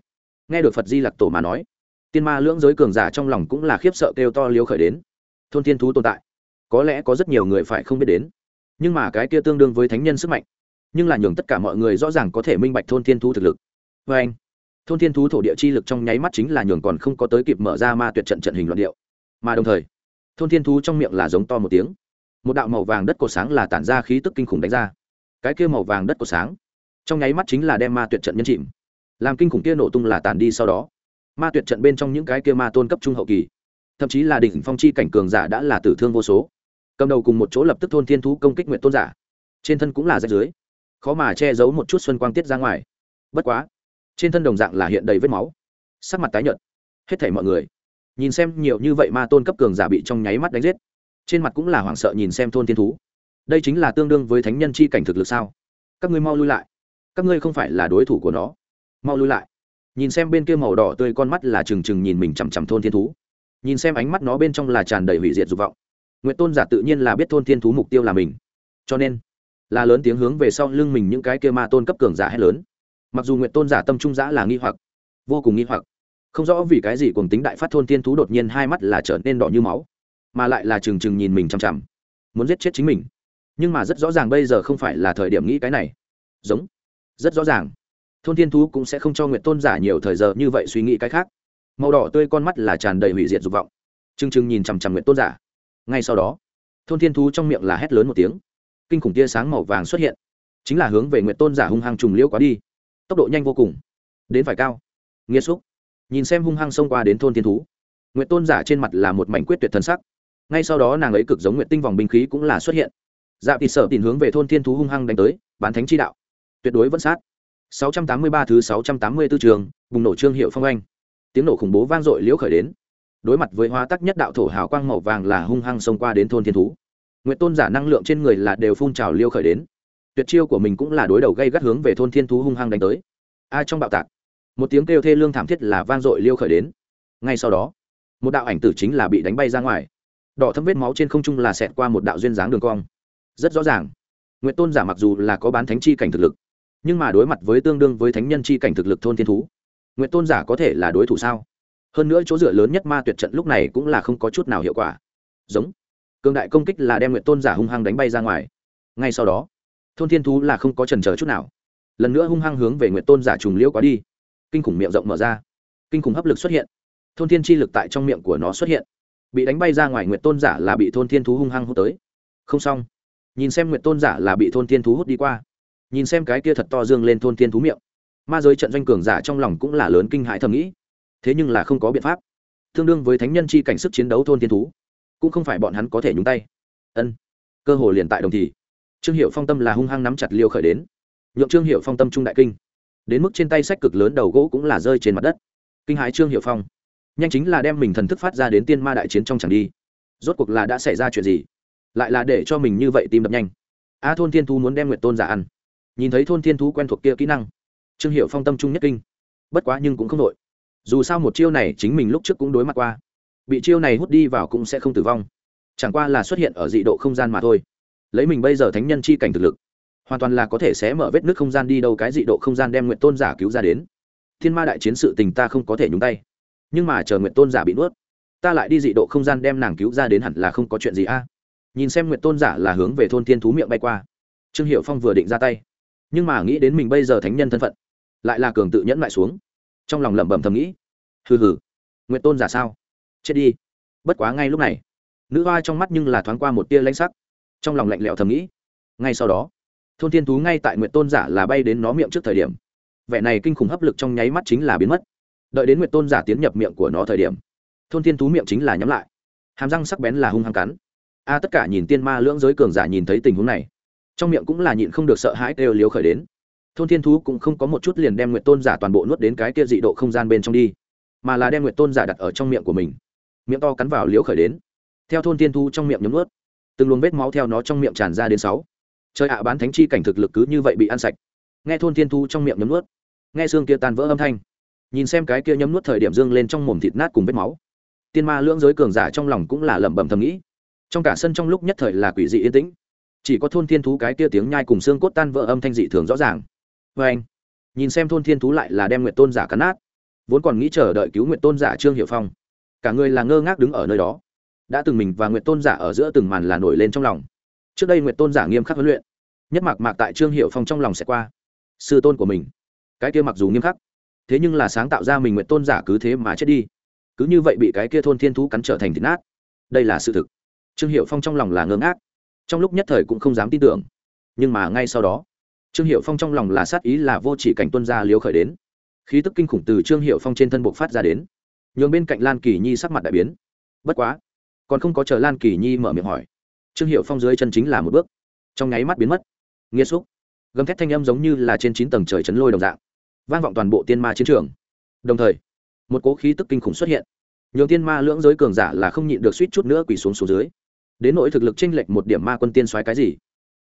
Nghe được phật di lặc tổ mà nói, tiên ma lưỡng giới cường giả trong lòng cũng là khiếp sợ kêu to liếu khởi đến. Thôn thiên thú tồn tại, có lẽ có rất nhiều người phải không biết đến. Nhưng mà cái kia tương đương với thánh nhân sức mạnh, nhưng là nhường tất cả mọi người rõ ràng có thể minh bạch thôn thiên thú thực lực. Vê anh thôn thiên thú thổ địa chi lực trong nháy mắt chính là nhường còn không có tới kịp mở ra ma tuyệt trận trận hình loạn điệu mà đồng thời, thôn thiên thú trong miệng là giống to một tiếng. Một đạo màu vàng đất cổ sáng là tản ra khí tức kinh khủng đánh ra. Cái kia màu vàng đất cổ sáng, trong nháy mắt chính là đem ma tuyệt trận nhân chìm. Làm kinh khủng kia nổ tung là tàn đi sau đó. Ma tuyệt trận bên trong những cái kia ma tôn cấp trung hậu kỳ, thậm chí là đỉnh phong chi cảnh cường giả đã là tử thương vô số. Cầm đầu cùng một chỗ lập tức thôn thiên thú công kích nguyện tôn giả. Trên thân cũng là rách dưới. Khó mà che giấu một chút xuân quang tiết ra ngoài. Bất quá, trên thân đồng dạng là hiện đầy vết máu. Sắc mặt tái nhợt. Hết thảy mọi người nhìn xem nhiều như vậy ma tôn cấp cường giả bị trong nháy mắt đánh giết. Trên mặt cũng là hoảng sợ nhìn xem thôn thiên thú. Đây chính là tương đương với thánh nhân chi cảnh thực lực sao? Các ngươi mau lui lại. Các ngươi không phải là đối thủ của nó. Mau lui lại. Nhìn xem bên kia màu đỏ tươi con mắt là trừng trừng nhìn mình chằm chằm thôn thiên thú. Nhìn xem ánh mắt nó bên trong là tràn đầy hủy diệt dục vọng. Nguyện tôn giả tự nhiên là biết thôn thiên thú mục tiêu là mình. Cho nên, là lớn tiếng hướng về sau lưng mình những cái kia ma tôn cấp cường giả hết lớn. Mặc dù nguyện tôn giả tâm trung giã là nghi hoặc, vô cùng nghi hoặc không rõ vì cái gì cùng tính đại phát thôn thiên thú đột nhiên hai mắt là trở nên đỏ như máu, mà lại là trừng trừng nhìn mình chằm chằm. Muốn giết chết chính mình. Nhưng mà rất rõ ràng bây giờ không phải là thời điểm nghĩ cái này. Giống. Rất rõ ràng. Thôn thiên thú cũng sẽ không cho nguyện tôn giả nhiều thời giờ như vậy suy nghĩ cái khác. Màu đỏ tươi con mắt là tràn đầy hủy diệt dục vọng. T r ư n g t r ư n g nhìn chằm chằm nguyện tôn giả. Ngay sau đó, thôn thiên thú trong miệng là hét lớn một tiếng. Kinh khủng tia sáng màu vàng xuất hiện. Chính là hướng về nguyện tôn giả hung hăng trùng liễu quá đi. Tốc độ nhanh vô cùng. Đến phải cao. Nghĩa xúc nhìn xem hung hăng xông qua đến thôn thiên thú nguyện tôn giả trên mặt là một mảnh quyết tuyệt thân sắc ngay sau đó nàng ấy cực giống nguyện tinh vòng binh khí cũng là xuất hiện dạ thì sợ tìm hướng về thôn thiên thú hung hăng đánh tới bán thánh chi đạo tuyệt đối vẫn sát 683 thứ 684 trường, bùng nổ trương hiệu phong anh. Tiếng nổ khủng bố vang dội liễu khởi đến. Đối mặt với hoa tắc nhất đạo thổ hào quang màu vàng là hung hăng xông qua đến thôn thiên thú. nguyện tôn giả năng lượng trên người là đều phun trào liêu khởi đến. Tuyệt chiêu của mình cũng là đối đầu gây gắt hướng về thôn thiên thú hung hăng đánh tới. Ai trong bạo tạc, một tiếng kêu thê lương thảm thiết là vang dội liêu khởi đến. Ngay sau đó, một đạo ảnh tử chính là bị đánh bay ra ngoài. Đỏ thấm vết máu trên không trung là xẹt qua một đạo duyên dáng đường cong. Rất rõ ràng, Nguyệt tôn giả mặc dù là có bán thánh chi cảnh thực lực, nhưng mà đối mặt với tương đương với thánh nhân chi cảnh thực lực thôn thiên thú nguyện tôn giả có thể là đối thủ sao hơn nữa chỗ dựa lớn nhất ma tuyệt trận lúc này cũng là không có chút nào hiệu quả giống cường đại công kích là đem nguyện tôn giả hung hăng đánh bay ra ngoài ngay sau đó thôn thiên thú là không có trần chờ chút nào lần nữa hung hăng hướng về nguyện tôn giả trùng liễu quá đi kinh khủng miệng rộng mở ra. Kinh khủng hấp lực xuất hiện. Thôn thiên chi lực tại trong miệng của nó xuất hiện. Bị đánh bay ra ngoài nguyện tôn giả là bị thôn thiên thú hung hăng hút tới. Không xong. Nhìn xem nguyện tôn giả là bị thôn thiên thú hút đi qua. Nhìn xem cái kia thật to dương lên thôn thiên thú miệng. Ma giới trận doanh cường giả trong lòng cũng là lớn kinh hãi thầm nghĩ. Thế nhưng là không có biện pháp. Tương đương với thánh nhân chi cảnh sức chiến đấu thôn thiên thú, cũng không phải bọn hắn có thể nhúng tay. Ân. Cơ hồ liền tại đồng thì. Trương hiệu phong tâm là hung hăng nắm chặt liêu khởi đến. Nhượng trương hiệu phong tâm trung đại kinh đến mức trên tay sách cực lớn đầu gỗ cũng là rơi trên mặt đất. Kinh hãi trương hiệu phong. Nhanh chính là đem mình thần thức phát ra đến tiên ma đại chiến trong chẳng đi. Rốt cuộc là đã xảy ra chuyện gì? Lại là để cho mình như vậy tim đập nhanh. A thôn thiên thú muốn đem nguyệt tôn giả ăn. Nhìn thấy thôn thiên thú quen thuộc kia kỹ năng, trương hiệu phong tâm trung nhất kinh. Bất quá nhưng cũng không đội dù sao một chiêu này chính mình lúc trước cũng đối mặt qua. Bị chiêu này hút đi vào cũng sẽ không tử vong. Chẳng qua là xuất hiện ở dị độ không gian mà thôi. Lấy mình bây giờ thánh nhân chi cảnh thực lực hoàn toàn là có thể xé mở vết nước không gian đi đâu, cái dị độ không gian đem nguyện tôn giả cứu ra đến. Thiên ma đại chiến sự tình ta không có thể nhúng tay. Nhưng mà chờ nguyện tôn giả bị nuốt, ta lại đi dị độ không gian đem nàng cứu ra đến hẳn là không có chuyện gì a. Nhìn xem nguyện tôn giả là hướng về thôn thiên thú miệng bay qua. Trương hiệu phong vừa định ra tay, nhưng mà nghĩ đến mình bây giờ thánh nhân thân phận, lại là cường tự nhẫn lại xuống. Trong lòng lẩm bẩm thầm nghĩ, hừ hừ nguyện tôn giả sao? Chết đi. Bất quá ngay lúc này, nữ hoa trong mắt nhưng là thoáng qua một tia lãnh sắc. Trong lòng lạnh lẽo thầm nghĩ, ngay sau đó thôn thiên thú ngay tại nguyện tôn giả là bay đến nó miệng trước thời điểm. Vẻ này kinh khủng hấp lực trong nháy mắt chính là biến mất. Đợi đến nguyện tôn giả tiến nhập miệng của nó thời điểm, thôn thiên thú miệng chính là nhắm lại. Hàm răng sắc bén là hung hăng cắn. A, tất cả nhìn tiên ma lưỡng giới cường giả nhìn thấy tình huống này, trong miệng cũng là nhịn không được sợ hãi đều liếu khởi đến. Thôn thiên thú cũng không có một chút liền đem nguyệt tôn giả toàn bộ nuốt đến cái kia dị độ không gian bên trong đi, mà là đem nguyệt tôn giả đặt ở trong miệng của mình. Miệng to cắn vào liếu khởi đến. Theo thôn thiên thú trong miệng nhấm nuốt, từng luồng vết máu theo nó trong miệng tràn ra đến sáu trời ạ, bán thánh chi cảnh thực lực cứ như vậy bị ăn sạch. Nghe thôn thiên thu trong miệng nhấm nuốt. Nghe xương kia tan vỡ âm thanh. Nhìn xem cái kia nhấm nuốt thời điểm dương lên trong mồm thịt nát cùng vết máu. Tiên ma lưỡng giới cường giả trong lòng cũng là lẩm bẩm thầm nghĩ. Trong cả sân trong lúc nhất thời là quỷ dị yên tĩnh. Chỉ có thôn thiên thú cái kia tiếng nhai cùng xương cốt tan vỡ âm thanh dị thường rõ ràng. Vê anh, nhìn xem thôn thiên thú lại là đem nguyện tôn giả cắn nát. Vốn còn nghĩ chờ đợi cứu nguyện tôn giả trương hiệu phong. Cả người là ngơ ngác đứng ở nơi đó. Đã từng mình và nguyện tôn giả ở giữa từng màn là nổi lên trong lòng trước đây nguyện tôn giả nghiêm khắc huấn luyện, nhất mạc mạc tại trương hiệu phong trong lòng sẽ qua. Sư tôn của mình, cái kia mặc dù nghiêm khắc, thế nhưng là sáng tạo ra mình nguyện tôn giả cứ thế mà chết đi. Cứ như vậy bị cái kia thôn thiên thú cắn trở thành thịt nát. Đây là sự thực. Trương hiệu phong trong lòng là ngơ ngác, trong lúc nhất thời cũng không dám tin tưởng. Nhưng mà ngay sau đó, trương hiệu phong trong lòng là sát ý là vô chỉ cảnh tuân gia liếu khởi đến. Khí tức kinh khủng từ trương hiệu phong trên thân buộc phát ra đến. Nhường bên cạnh lan kỳ nhi sắc mặt đại biến. Bất quá, còn không có chờ lan kỳ nhi mở miệng hỏi trương hiệu phong dưới chân chính là một bước. Trong nháy mắt biến mất. Nghiêm xúc. Gầm thét thanh âm giống như là trên chín tầng trời chấn lôi đồng dạng. Vang vọng toàn bộ tiên ma chiến trường. Đồng thời, một cố khí tức kinh khủng xuất hiện. Nhường tiên ma lưỡng giới cường giả là không nhịn được suýt chút nữa quỳ xuống xuống dưới. Đến nỗi thực lực chênh lệch một điểm ma quân tiên xoáy cái gì,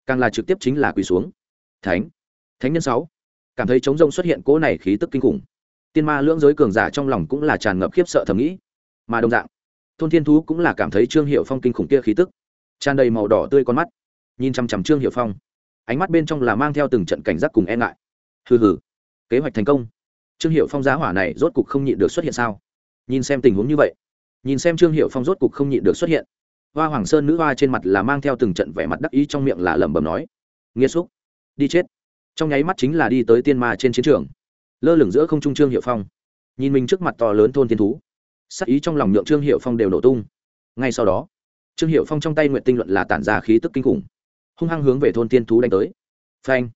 càng là trực tiếp chính là quỳ xuống. Thánh thánh nhân sáu. Cảm thấy chống rông xuất hiện cỗ này khí tức kinh khủng. Tiên ma lưỡng giới cường giả trong lòng cũng là tràn ngập khiếp sợ thầm nghĩ. Mà đồng dạng, thôn thiên thú cũng là cảm thấy trương hiệu phong kinh khủng kia khí tức tràn đầy màu đỏ tươi con mắt. Nhìn chằm chằm trương hiệu phong, ánh mắt bên trong là mang theo từng trận cảnh giác cùng e ngại. Hừ hừ, kế hoạch thành công. Trương hiệu phong giá hỏa này rốt cục không nhịn được xuất hiện sao? Nhìn xem tình huống như vậy, nhìn xem trương hiệu phong rốt cục không nhịn được xuất hiện. Hoa hoàng sơn nữ hoa trên mặt là mang theo từng trận vẻ mặt đắc ý trong miệng là lẩm bẩm nói nghĩa xúc, đi chết. Trong nháy mắt chính là đi tới tiên ma trên chiến trường. Lơ lửng giữa không trung trương hiệu phong, nhìn mình trước mặt to lớn thôn thiên thú, sắc ý trong lòng nhượng trương hiệu phong đều nổ tung. Ngay sau đó trương hiệu phong trong tay nguyện tinh luận là tản ra khí tức kinh khủng. Hung hăng hướng về thôn thiên thú đánh tới. Phanh.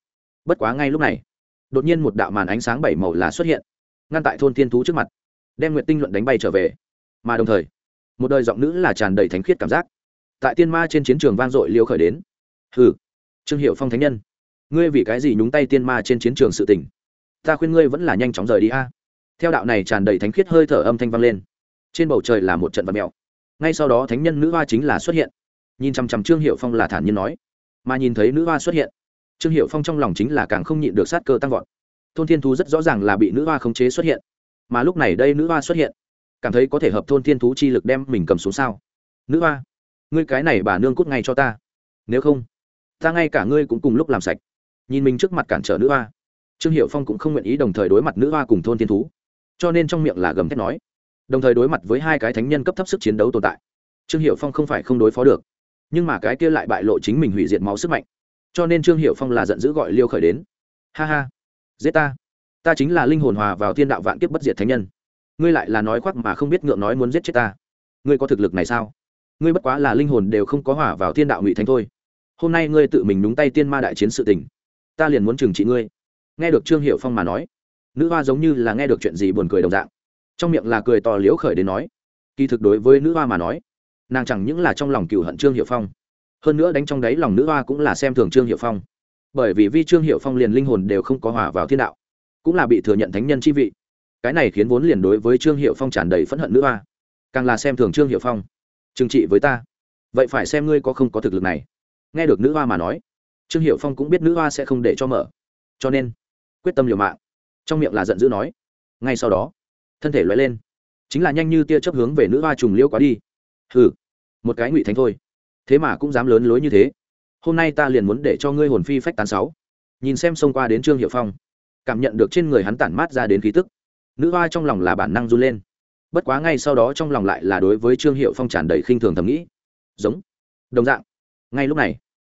Bất quá ngay lúc này, đột nhiên một đạo màn ánh sáng bảy màu là xuất hiện, ngăn tại thôn thiên thú trước mặt, đem nguyện tinh luận đánh bay trở về. Mà đồng thời, một đời giọng nữ là tràn đầy thánh khiết cảm giác. Tại tiên ma trên chiến trường vang dội liêu khởi đến. Hừ. Trương hiệu phong thánh nhân, ngươi vì cái gì nhúng tay tiên ma trên chiến trường sự tình? Ta khuyên ngươi vẫn là nhanh chóng rời đi a. Theo đạo này tràn đầy thánh khiết hơi thở âm thanh vang lên. Trên bầu trời là một trận vật mèo ngay sau đó thánh nhân nữ hoa chính là xuất hiện. Nhìn chằm chằm trương hiệu phong là thản nhiên nói. Mà nhìn thấy nữ hoa xuất hiện, trương hiệu phong trong lòng chính là càng không nhịn được sát cơ tăng vọt. Thôn thiên thú rất rõ ràng là bị nữ hoa khống chế xuất hiện. Mà lúc này đây nữ hoa xuất hiện, cảm thấy có thể hợp thôn thiên thú chi lực đem mình cầm xuống sao? Nữ hoa, ngươi cái này bà nương cút ngay cho ta. Nếu không, ta ngay cả ngươi cũng cùng lúc làm sạch. Nhìn mình trước mặt cản trở nữ hoa, trương hiệu phong cũng không nguyện ý đồng thời đối mặt nữ hoa cùng thôn thiên thú. Cho nên trong miệng là gầm thét nói đồng thời đối mặt với hai cái thánh nhân cấp thấp sức chiến đấu tồn tại. Trương hiệu phong không phải không đối phó được, nhưng mà cái kia lại bại lộ chính mình hủy diệt máu sức mạnh. Cho nên trương hiệu phong là giận dữ gọi liêu khởi đến. Ha ha, giết ta. Ta chính là linh hồn hòa vào thiên đạo vạn kiếp bất diệt thánh nhân. Ngươi lại là nói khoác mà không biết ngượng nói muốn giết chết ta. Ngươi có thực lực này sao? Ngươi bất quá là linh hồn đều không có hỏa vào thiên đạo ngụy thánh thôi. Hôm nay ngươi tự mình đúng tay tiên ma đại chiến sự tình. Ta liền muốn trừng trị ngươi. Nghe được trương hiệu phong mà nói, nữ hoa giống như là nghe được chuyện gì buồn cười đồng dạng trong miệng là cười to liễu khởi đến nói, kỳ thực đối với nữ hoa mà nói, nàng chẳng những là trong lòng cựu hận trương hiệu phong, hơn nữa đánh trong đáy lòng nữ hoa cũng là xem thường trương hiệu phong. Bởi vì vi trương hiệu phong liền linh hồn đều không có hòa vào thiên đạo, cũng là bị thừa nhận thánh nhân chi vị. Cái này khiến vốn liền đối với trương hiệu phong tràn đầy phẫn hận nữ hoa, càng là xem thường trương hiệu phong. Trừng trị với ta, vậy phải xem ngươi có không có thực lực này. Nghe được nữ hoa mà nói, trương hiệu phong cũng biết nữ hoa sẽ không để cho mở. Cho nên, quyết tâm liều mạng. Trong miệng là giận dữ nói, ngay sau đó thân thể lóe lên. Chính là nhanh như tia chấp hướng về nữ hoa trùng liêu quá đi. Hừ, một cái ngụy thánh thôi. Thế mà cũng dám lớn lối như thế. Hôm nay ta liền muốn để cho ngươi hồn phi phách tán sáu. Nhìn xem xông qua đến trương hiệu phong, cảm nhận được trên người hắn tản mát ra đến khí tức. Nữ hoa trong lòng là bản năng run lên. Bất quá ngay sau đó trong lòng lại là đối với trương hiệu phong tràn đầy khinh thường thầm nghĩ. Giống, đồng dạng. Ngay lúc này,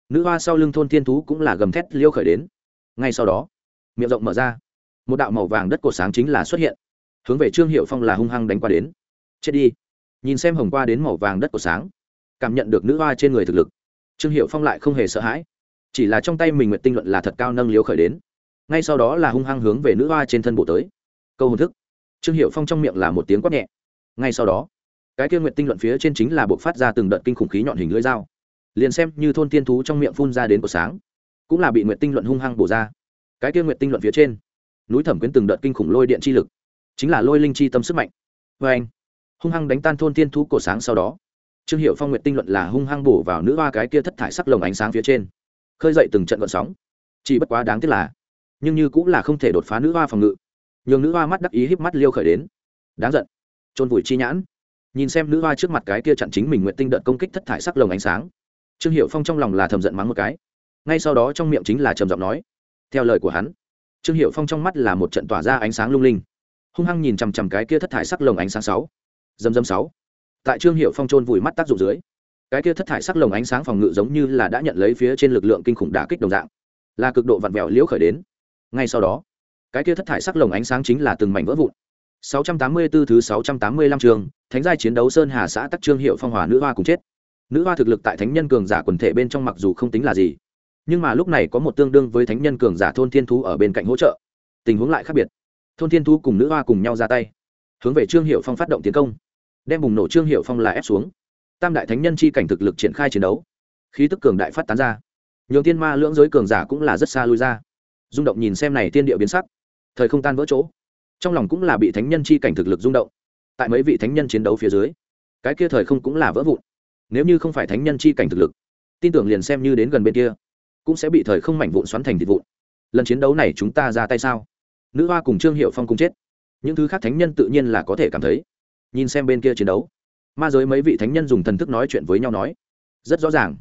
nữ hoa sau lưng thôn thiên thú cũng là gầm thét liêu khởi đến. Ngay sau đó, miệng rộng mở ra. Một đạo màu vàng đất cổ sáng chính là xuất hiện hướng về trương hiệu phong là hung hăng đánh qua đến. Chết đi. Nhìn xem hồng qua đến màu vàng đất của sáng, cảm nhận được nữ hoa trên người thực lực, trương hiệu phong lại không hề sợ hãi. Chỉ là trong tay mình nguyện tinh luận là thật cao nâng liếu khởi đến. Ngay sau đó là hung hăng hướng về nữ hoa trên thân bộ tới. Câu hồn thức. Trương hiệu phong trong miệng là một tiếng quát nhẹ. Ngay sau đó, cái kia nguyện tinh luận phía trên chính là buộc phát ra từng đợt kinh khủng khí nhọn hình lưỡi dao. Liền xem như thôn tiên thú trong miệng phun ra đến của sáng, cũng là bị nguyện tinh luận hung hăng bổ ra. Cái kia nguyện tinh luận phía trên, núi thẩm quyến từng đợt kinh khủng lôi điện chi lực chính là lôi linh chi tâm sức mạnh. Vê anh, hung hăng đánh tan thôn tiên thú cổ sáng sau đó. Trương hiệu phong nguyện tinh luận là hung hăng bổ vào nữ hoa cái kia thất thải sắc lồng ánh sáng phía trên. Khơi dậy từng trận gợn sóng. Chỉ bất quá đáng tiếc là, nhưng như cũng là không thể đột phá nữ hoa phòng ngự. Nhường nữ hoa mắt đắc ý híp mắt liêu khởi đến. Đáng giận. Trôn vùi chi nhãn. Nhìn xem nữ hoa trước mặt cái kia chặn chính mình nguyện tinh đợt công kích thất thải sắc lồng ánh sáng. Trương hiệu phong trong lòng là thầm giận mắng một cái. Ngay sau đó trong miệng chính là trầm giọng nói. Theo lời của hắn, trương hiệu phong trong mắt là một trận tỏa ra ánh sáng lung linh hung hăng nhìn chằm chằm cái kia thất thải sắc lồng ánh sáng sáu. Dầm dầm sáu. Tại trương hiệu phong trôn vùi mắt tác dụng dưới cái kia thất thải sắc lồng ánh sáng phòng ngự giống như là đã nhận lấy phía trên lực lượng kinh khủng đả kích đồng dạng là cực độ vặn vẹo liễu khởi đến. Ngay sau đó cái kia thất thải sắc lồng ánh sáng chính là từng mảnh vỡ vụn. 684 thứ 685 trường, Thánh giai chiến đấu Sơn Hà xã Tắc Trương Hiệu Phong Hòa nữ hoa cùng chết. Nữ hoa thực lực tại thánh nhân cường giả quần thể bên trong mặc dù không tính là gì, nhưng mà lúc này có một tương đương với thánh nhân cường giả thôn thiên thú ở bên cạnh hỗ trợ, tình huống lại khác biệt. Thôn thiên thú cùng nữ hoa cùng nhau ra tay, hướng về Trương Hiệu Phong phát động tiến công, đem bùng nổ Trương Hiệu Phong là ép xuống. Tam đại thánh nhân chi cảnh thực lực triển khai chiến đấu, khí tức cường đại phát tán ra. Nhiều tiên ma lưỡng giới cường giả cũng là rất xa lui ra. Rung động nhìn xem này tiên địa biến sắc, thời không tan vỡ chỗ trong lòng cũng là bị thánh nhân chi cảnh thực lực rung động tại mấy vị thánh nhân chiến đấu phía dưới cái kia thời không cũng là vỡ vụn nếu như không phải thánh nhân chi cảnh thực lực tin tưởng liền xem như đến gần bên kia cũng sẽ bị thời không mảnh vụn xoắn thành thịt vụn lần chiến đấu này chúng ta ra tay sao nữ hoa cùng trương hiệu phong cùng chết. Những thứ khác thánh nhân tự nhiên là có thể cảm thấy. Nhìn xem bên kia chiến đấu, ma giới mấy vị thánh nhân dùng thần thức nói chuyện với nhau nói, rất rõ ràng,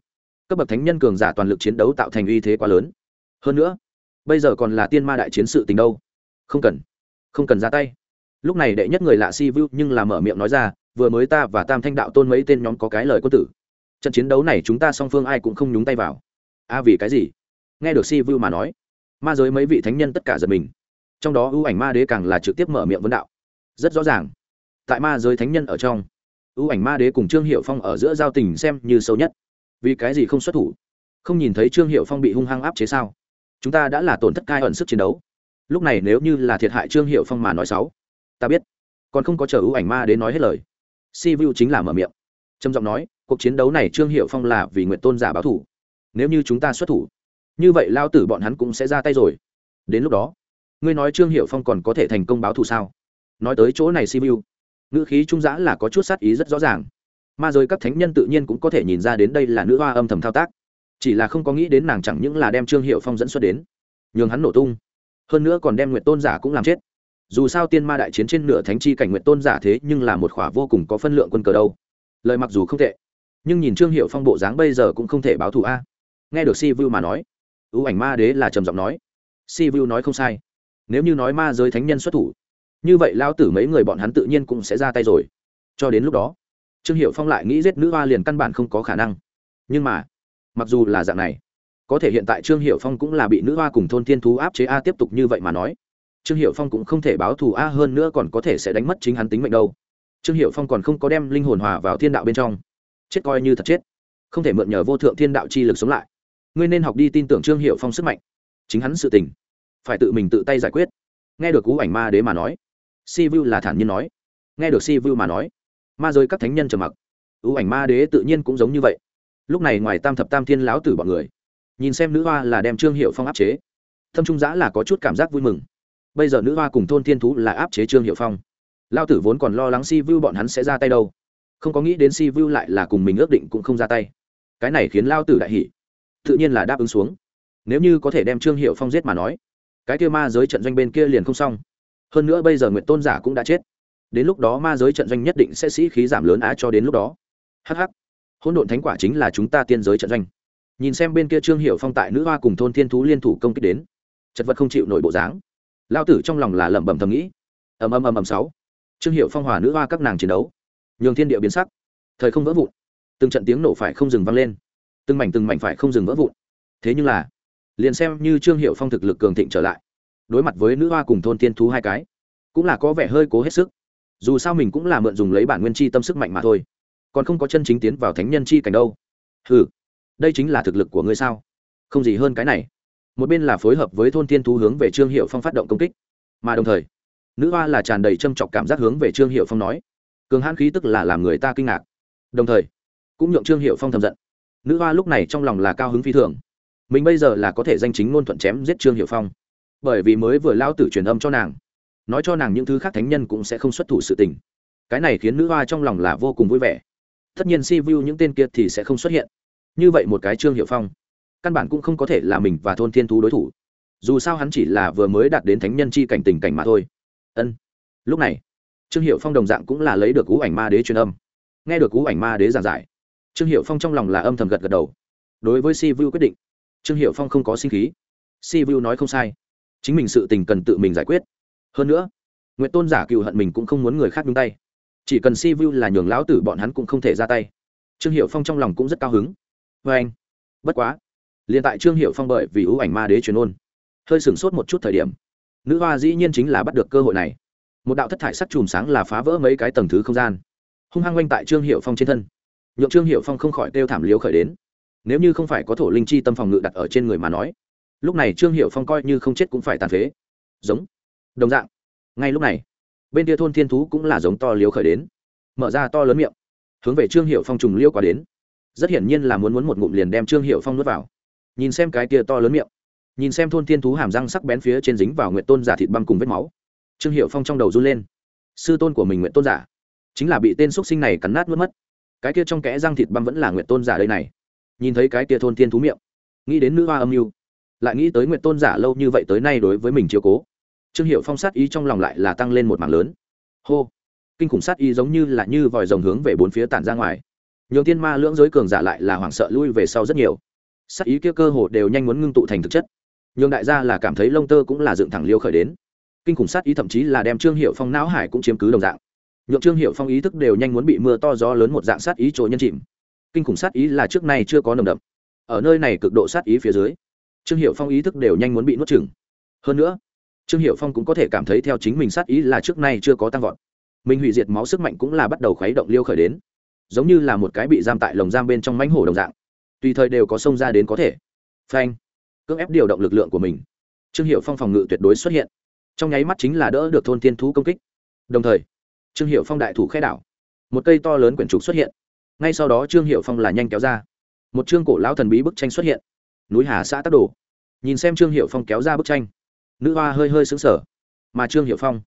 cấp bậc thánh nhân cường giả toàn lực chiến đấu tạo thành uy thế quá lớn. Hơn nữa, bây giờ còn là tiên ma đại chiến sự tình đâu. Không cần không cần ra tay. Lúc này đệ nhất người lạ si vu nhưng là mở miệng nói ra, vừa mới ta và tam thanh đạo tôn mấy tên nhóm có cái lời quân tử. Trận chiến đấu này chúng ta song phương ai cũng không nhúng tay vào. A, vì cái gì? Nghe được si vu mà nói, ma giới mấy vị thánh nhân tất cả giật mình trong đó ưu ảnh ma đế càng là trực tiếp mở miệng vấn đạo. Rất rõ ràng. Tại ma giới thánh nhân ở trong, ưu ảnh ma đế cùng trương hiệu phong ở giữa giao tình xem như sâu nhất. Vì cái gì không xuất thủ? Không nhìn thấy trương hiệu phong bị hung hăng áp chế sao? Chúng ta đã là tổn thất cai ẩn sức chiến đấu. Lúc này nếu như là thiệt hại trương hiệu phong mà nói sáu ta biết. Còn không có chờ ưu ảnh ma đế nói hết lời, si vu chính là mở miệng. Trầm giọng nói, cuộc chiến đấu này trương hiệu phong là vì nguyện tôn giả báo thủ. Nếu như chúng ta xuất thủ, như vậy lao tử bọn hắn cũng sẽ ra tay rồi. Đến lúc đó ngươi nói trương hiệu phong còn có thể thành công báo thù sao? Nói tới chỗ này si vu ngữ khí trung giã là có chút sát ý rất rõ ràng. Ma rồi các thánh nhân tự nhiên cũng có thể nhìn ra đến đây là nữ hoa âm thầm thao tác. Chỉ là không có nghĩ đến nàng chẳng những là đem trương hiệu phong dẫn xuất đến, nhường hắn nổ tung. Hơn nữa còn đem nguyện tôn giả cũng làm chết. Dù sao tiên ma đại chiến trên nửa thánh chi cảnh nguyện tôn giả thế nhưng là một khỏa vô cùng có phân lượng quân cờ đâu. Lời mặc dù không tệ, nhưng nhìn trương hiệu phong bộ dáng bây giờ cũng không thể báo thù a. Nghe được si vu mà nói, ưu ảnh ma đế là trầm giọng nói. Si vu nói không sai nếu như nói ma giới thánh nhân xuất thủ, như vậy lao tử mấy người bọn hắn tự nhiên cũng sẽ ra tay rồi. Cho đến lúc đó, trương hiệu phong lại nghĩ giết nữ hoa liền căn bản không có khả năng. Nhưng mà, mặc dù là dạng này, có thể hiện tại trương hiệu phong cũng là bị nữ hoa cùng thôn thiên thú áp chế a tiếp tục như vậy mà nói, trương hiệu phong cũng không thể báo thù a hơn nữa còn có thể sẽ đánh mất chính hắn tính mệnh đâu. Trương hiệu phong còn không có đem linh hồn hòa vào thiên đạo bên trong. Chết coi như thật chết. Không thể mượn nhờ vô thượng thiên đạo chi lực sống lại. Ngươi nên học đi tin tưởng trương hiệu phong sức mạnh. Chính hắn sự tình phải tự mình tự tay giải quyết. Nghe được cú ảnh ma đế mà nói, si vu là thản nhiên nói. Nghe được si vu mà nói, ma giới các thánh nhân trầm mặc. Ưu ảnh ma đế tự nhiên cũng giống như vậy. Lúc này ngoài tam thập tam thiên láo tử bọn người, nhìn xem nữ hoa là đem trương hiệu phong áp chế. Thâm trung giã là có chút cảm giác vui mừng. Bây giờ nữ hoa cùng thôn thiên thú là áp chế trương hiệu phong. Lao tử vốn còn lo lắng si vu bọn hắn sẽ ra tay đâu. Không có nghĩ đến si vu lại là cùng mình ước định cũng không ra tay. Cái này khiến lao tử đại hỷ tự nhiên là đáp ứng xuống. Nếu như có thể đem trương hiệu phong giết mà nói cái kia ma giới trận doanh bên kia liền không xong. Hơn nữa bây giờ nguyện tôn giả cũng đã chết. Đến lúc đó ma giới trận doanh nhất định sẽ sĩ khí giảm lớn á cho đến lúc đó. Hh hỗn độn thánh quả chính là chúng ta tiên giới trận doanh. Nhìn xem bên kia trương hiệu phong tại nữ hoa cùng thôn thiên thú liên thủ công kích đến, chật vật không chịu nổi bộ dáng. Lao tử trong lòng là lẩm bẩm thầm nghĩ. Ầm ầm ầm ầm sáu. Trương hiệu phong hòa nữ hoa các nàng chiến đấu. Nhường thiên địa biến sắc. Thời không vỡ vụn. Từng trận tiếng nổ phải không dừng vang lên. Từng mảnh từng mảnh phải không dừng vỡ vụn. Thế nhưng là liền xem như trương hiệu phong thực lực cường thịnh trở lại, đối mặt với nữ hoa cùng thôn tiên thú hai cái, cũng là có vẻ hơi cố hết sức. Dù sao mình cũng là mượn dùng lấy bản nguyên chi tâm sức mạnh mà thôi, còn không có chân chính tiến vào thánh nhân chi cảnh đâu. Ừ đây chính là thực lực của ngươi sao? Không gì hơn cái này. Một bên là phối hợp với thôn tiên thú hướng về trương hiệu phong phát động công kích, mà đồng thời, nữ hoa là tràn đầy châm chọc cảm giác hướng về trương hiệu phong nói, cường hãn khí tức là làm người ta kinh ngạc. Đồng thời, cũng nhượng trương hiệu phong thầm giận. Nữ hoa lúc này trong lòng là cao hứng phi thường mình bây giờ là có thể danh chính ngôn thuận chém giết trương hiệu phong. Bởi vì mới vừa lao tử truyền âm cho nàng, nói cho nàng những thứ khác thánh nhân cũng sẽ không xuất thủ sự tình. Cái này khiến nữ hoa trong lòng là vô cùng vui vẻ. Tất nhiên si vu những tên kia thì sẽ không xuất hiện. Như vậy một cái trương hiệu phong, căn bản cũng không có thể là mình và thôn thiên thú đối thủ. Dù sao hắn chỉ là vừa mới đạt đến thánh nhân chi cảnh tình cảnh mà thôi. Ân. Lúc này, trương hiệu phong đồng dạng cũng là lấy được cú ảnh ma đế truyền âm. Nghe được cú ảnh ma đế giảng giải, trương hiệu phong trong lòng là âm thầm gật gật đầu. Đối với si vu quyết định trương hiệu phong không có sinh khí. Si vu nói không sai. Chính mình sự tình cần tự mình giải quyết. Hơn nữa nguyện tôn giả cựu hận mình cũng không muốn người khác nhúng tay. Chỉ cần si vu là nhường lão tử bọn hắn cũng không thể ra tay. Trương hiệu phong trong lòng cũng rất cao hứng. Vê anh, bất quá. L i ê n tại trương hiệu phong bởi vì ưu ảnh ma đế truyền ôn, hơi sửng sốt một chút thời điểm, nữ hoa dĩ nhiên chính là bắt được cơ hội này. Một đạo thất thải sắc chùm sáng là phá vỡ mấy cái tầng thứ không gian, hung hăng oanh tại trương hiệu phong trên thân. Nhượng trương hiệu phong không khỏi kêu thảm liếu khởi đến nếu như không phải có thổ linh chi tâm phòng ngự đặt ở trên người mà nói, lúc này trương hiệu phong coi như không chết cũng phải tàn phế. Giống. Đồng dạng. Ngay lúc này, bên kia thôn thiên thú cũng là giống to liếu khởi đến. Mở ra to lớn miệng. Hướng về trương hiệu phong trùng liêu qua đến. Rất hiển nhiên là muốn muốn một ngụm liền đem trương hiệu phong nuốt vào. Nhìn xem cái kia to lớn miệng. Nhìn xem thôn thiên thú hàm răng sắc bén phía trên dính vào nguyện tôn giả thịt băm cùng vết máu. Trương hiệu phong trong đầu run lên. Sư tôn của mình nguyện tôn giả. Chính là bị tên x sinh này cắn nát mất mất. Cái kia trong kẽ răng thịt băm vẫn là nguyện tôn giả đây này nhìn thấy cái kia thôn thiên thú miệng, nghĩ đến nữ hoa âm mưu, lại nghĩ tới nguyện tôn giả lâu như vậy tới nay đối với mình chiếu cố. Trương hiệu phong sát ý trong lòng lại là tăng lên một mảng lớn. Hô, kinh khủng sát ý giống như là như vòi rồng hướng về bốn phía tản ra ngoài. Nhiều tiên ma lưỡng giới cường giả lại là hoảng sợ lui về sau rất nhiều. Sát ý kia cơ hồ đều nhanh muốn ngưng tụ thành thực chất. Nhường đại gia là cảm thấy lông tơ cũng là dựng thẳng liêu khởi đến. Kinh khủng sát ý thậm chí là đem trương hiệu phong não hải cũng chiếm cứ đồng dạng. Nhượng trương hiệu phong ý thức đều nhanh muốn bị mưa to gió lớn một dạng sát ý trội nhân chìm kinh khủng sát ý là trước nay chưa có nồng đậm. Ở nơi này cực độ sát ý phía dưới, trương hiệu phong ý thức đều nhanh muốn bị nuốt chừng hơn nữa, trương hiệu phong cũng có thể cảm thấy theo chính mình sát ý là trước nay chưa có tăng vọt. Mình hủy diệt máu sức mạnh cũng là bắt đầu khuấy động liêu khởi đến, giống như là một cái bị giam tại lồng giam bên trong mánh hổ đồng dạng. Tùy thời đều có xông ra đến có thể. Phanh, cưỡng ép điều động lực lượng của mình, trương hiệu phong phòng ngự tuyệt đối xuất hiện. Trong nháy mắt chính là đỡ được thôn tiên thú công kích. Đồng thời, trương hiệu phong đại thủ khai đảo, một cây to lớn quyển trục xuất hiện ngay sau đó trương hiệu phong là nhanh kéo ra. Một chương cổ lão thần bí bức tranh xuất hiện. Núi hà xã tắc đồ. Nhìn xem trương hiệu phong kéo ra bức tranh, nữ hoa hơi hơi xứng sở mà trương hiệu phong,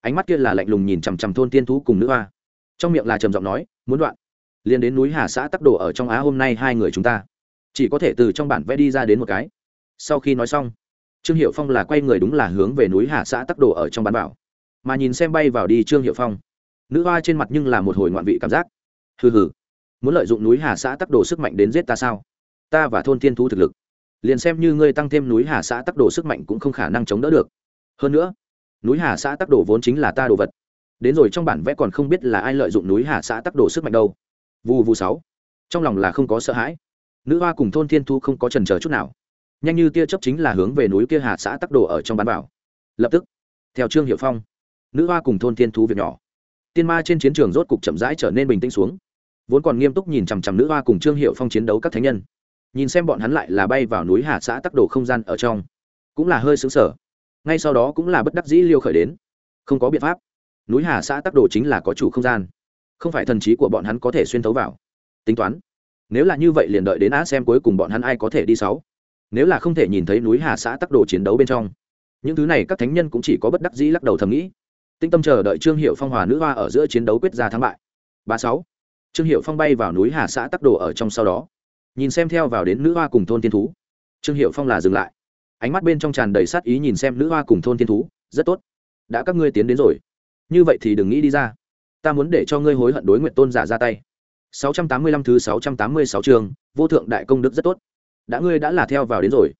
ánh mắt kia là lạnh lùng nhìn chằm chằm thôn tiên thú cùng nữ hoa. Trong miệng là trầm giọng nói, muốn đoạn, liền đến núi hà xã tắc đồ ở trong á hôm nay hai người chúng ta. Chỉ có thể từ trong bản vẽ đi ra đến một cái. Sau khi nói xong, trương hiệu phong là quay người đúng là hướng về núi hà xã tắc đồ ở trong bán bảo. Mà nhìn xem bay vào đi trương hiệu phong, nữ hoa trên mặt nhưng là một hồi ngoạn vị cảm giác. Hừ hừ muốn lợi dụng núi hà xã tắc đồ sức mạnh đến giết ta sao? Ta và thôn thiên thú thực lực, liền xem như ngươi tăng thêm núi hà xã tắc đồ sức mạnh cũng không khả năng chống đỡ được. Hơn nữa, núi hà xã tắc đồ vốn chính là ta đồ vật. Đến rồi trong bản vẽ còn không biết là ai lợi dụng núi hà xã tắc đồ sức mạnh đâu. Vù vù sáu. Trong lòng là không có sợ hãi. Nữ hoa cùng thôn thiên thu không có trần chờ chút nào. Nhanh như tia chấp chính là hướng về núi kia hà xã tắc đồ ở trong bán bảo. Lập tức, theo trương hiệu phong, nữ hoa cùng thôn thiên thú việc nhỏ. Tiên ma trên chiến trường rốt cục chậm rãi trở nên bình tĩnh xuống vốn còn nghiêm túc nhìn chằm chằm nữ hoa cùng trương hiệu phong chiến đấu các thánh nhân nhìn xem bọn hắn lại là bay vào núi hà xã tắc đồ không gian ở trong cũng là hơi xứng sở ngay sau đó cũng là bất đắc dĩ liêu khởi đến không có biện pháp núi hà xã tắc đồ chính là có chủ không gian không phải thần trí của bọn hắn có thể xuyên thấu vào tính toán nếu là như vậy liền đợi đến á xem cuối cùng bọn hắn ai có thể đi sáu nếu là không thể nhìn thấy núi hà xã tắc đồ chiến đấu bên trong những thứ này các thánh nhân cũng chỉ có bất đắc dĩ lắc đầu thầm nghĩ tinh tâm chờ đợi trương hiệu phong hòa nữ hoa ở giữa chiến đấu quyết ra thắng bại ba sáu trương hiệu phong bay vào núi hà xã tắc đồ ở trong sau đó. Nhìn xem theo vào đến nữ hoa cùng thôn Thiên thú. Trương hiệu phong là dừng lại. Ánh mắt bên trong tràn đầy sát ý nhìn xem nữ hoa cùng thôn Thiên thú. Rất tốt. Đã các ngươi tiến đến rồi. Như vậy thì đừng nghĩ đi ra. Ta muốn để cho ngươi hối hận đối nguyện tôn giả ra tay. 685 thứ 686 trường vô thượng đại công đức rất tốt. Đã ngươi đã là theo vào đến rồi.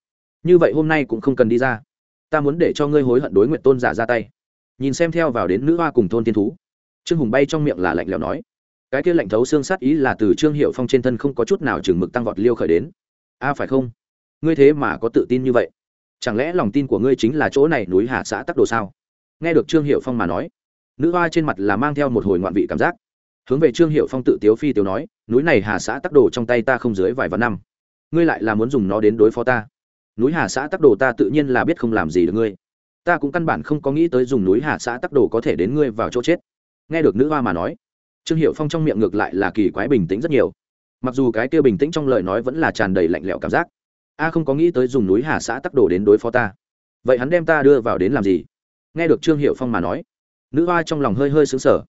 Như vậy hôm nay cũng không cần đi ra. Ta muốn để cho ngươi hối hận đối nguyện tôn giả ra tay. Nhìn xem theo vào đến nữ hoa cùng thôn tiên thú. Trương hùng bay trong miệng là lạnh lẽo nói cái kia lạnh thấu xương sát ý là từ trương hiệu phong trên thân không có chút nào chừng mực tăng vọt liêu khởi đến. A, phải không? Ngươi thế mà có tự tin như vậy. Chẳng lẽ lòng tin của ngươi chính là chỗ này núi hạ xã tắc đồ sao? Nghe được trương hiệu phong mà nói, nữ hoa trên mặt là mang theo một hồi ngoạn vị cảm giác. Hướng về trương hiệu phong tự tiếu phi tiếu nói, núi này hà xã tắc đồ trong tay ta không dưới vài vạn năm. Ngươi lại là muốn dùng nó đến đối phó ta. Núi hà xã tắc đồ ta tự nhiên là biết không làm gì được ngươi. Ta cũng căn bản không có nghĩ tới dùng núi hà xã tắc đồ có thể đến ngươi vào chỗ chết. Nghe được nữ hoa mà nói trương hiệu phong trong miệng ngược lại là kỳ quái bình tĩnh rất nhiều. Mặc dù cái kia bình tĩnh trong lời nói vẫn là tràn đầy lạnh lẽo cảm giác, a không có nghĩ tới dùng núi hà xã tắc đồ đến đối phó ta. Vậy hắn đem ta đưa vào đến làm gì? Nghe được trương hiệu phong mà nói, nữ hoa trong lòng hơi hơi xứng sở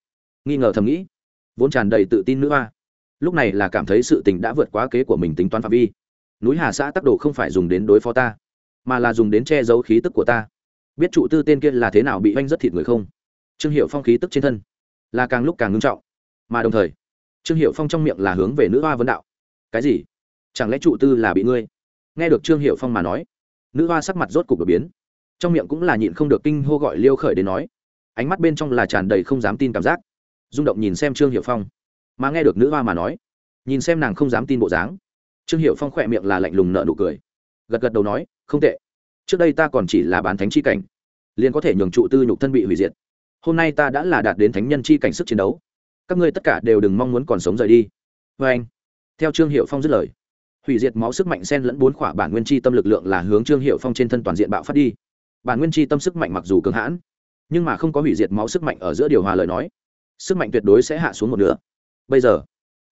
nghi ngờ thầm nghĩ, vốn tràn đầy tự tin nữ hoa. Lúc này là cảm thấy sự tình đã vượt quá kế của mình tính toán phạm vi. Núi hà xã tắc đồ không phải dùng đến đối phó ta, mà là dùng đến che giấu khí tức của ta. Biết trụ tư tên kia là thế nào bị oanh rất thịt người không? Trương hiệu phong khí tức trên thân là càng lúc càng ngưng trọng mà đồng thời, trương hiệu phong trong miệng là hướng về nữ hoa vấn đạo. Cái gì? Chẳng lẽ trụ tư là bị ngươi? Nghe được trương hiệu phong mà nói, nữ hoa sắc mặt rốt cục đột biến. Trong miệng cũng là nhịn không được kinh hô gọi liêu khởi đến nói. Ánh mắt bên trong là tràn đầy không dám tin cảm giác. Rung động nhìn xem trương hiệu phong. Mà nghe được nữ hoa mà nói, nhìn xem nàng không dám tin bộ dáng, trương hiệu phong khỏe miệng là lạnh lùng nợ nụ cười. Gật gật đầu nói, không tệ. Trước đây ta còn chỉ là bán thánh chi cảnh, liền có thể nhường trụ tư nhục thân bị hủy diệt. Hôm nay ta đã là đạt đến thánh nhân chi cảnh sức chiến đấu các ngươi tất cả đều đừng mong muốn còn sống rời đi. Vê anh. Theo trương hiệu phong dứt lời, hủy diệt máu sức mạnh sen lẫn bốn khỏa bản nguyên chi tâm lực lượng là hướng trương hiệu phong trên thân toàn diện bạo phát đi. Bản nguyên chi tâm sức mạnh mặc dù cường hãn, nhưng mà không có hủy diệt máu sức mạnh ở giữa điều hòa lời nói, sức mạnh tuyệt đối sẽ hạ xuống một nửa. Bây giờ,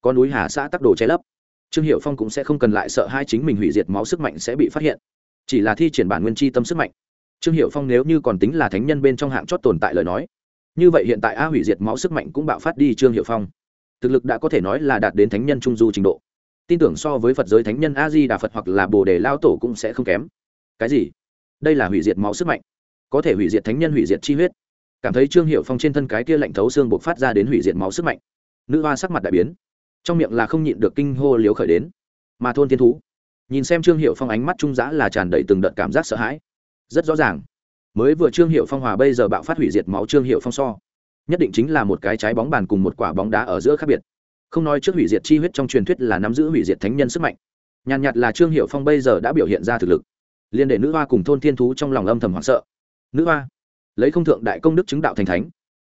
có núi hà xã tắc đồ che lấp, trương hiệu phong cũng sẽ không cần lại sợ hai chính mình hủy diệt máu sức mạnh sẽ bị phát hiện. Chỉ là thi triển bản nguyên chi tâm sức mạnh. Trương hiệu phong nếu như còn tính là thánh nhân bên trong hạng chót tồn tại lời nói như vậy hiện tại a hủy diệt máu sức mạnh cũng bạo phát đi trương hiệu phong. Thực lực đã có thể nói là đạt đến thánh nhân trung du trình độ. Tin tưởng so với phật giới thánh nhân a di đà phật hoặc là bồ đề lao tổ cũng sẽ không kém. Cái gì? Đây là hủy diệt máu sức mạnh. Có thể hủy diệt thánh nhân, hủy diệt chi huyết. Cảm thấy trương hiệu phong trên thân cái kia lạnh thấu xương buộc phát ra đến hủy diệt máu sức mạnh. Nữ hoa sắc mặt đại biến. Trong miệng là không nhịn được kinh hô liếu khởi đến. Mà thôn thiên thú. Nhìn xem trương hiệu phong ánh mắt trung giã là tràn đầy từng đợt cảm giác sợ hãi. Rất rõ ràng mới vừa trương hiệu phong hòa bây giờ bạo phát hủy diệt máu trương hiệu phong so. Nhất định chính là một cái trái bóng bàn cùng một quả bóng đá ở giữa khác biệt. Không nói trước hủy diệt chi huyết trong truyền thuyết là nắm giữ hủy diệt thánh nhân sức mạnh. Nhàn nhạt là trương hiệu phong bây giờ đã biểu hiện ra thực lực. Liên để nữ hoa cùng thôn thiên thú trong lòng âm thầm hoảng sợ. Nữ hoa, lấy không thượng đại công đức chứng đạo thành thánh.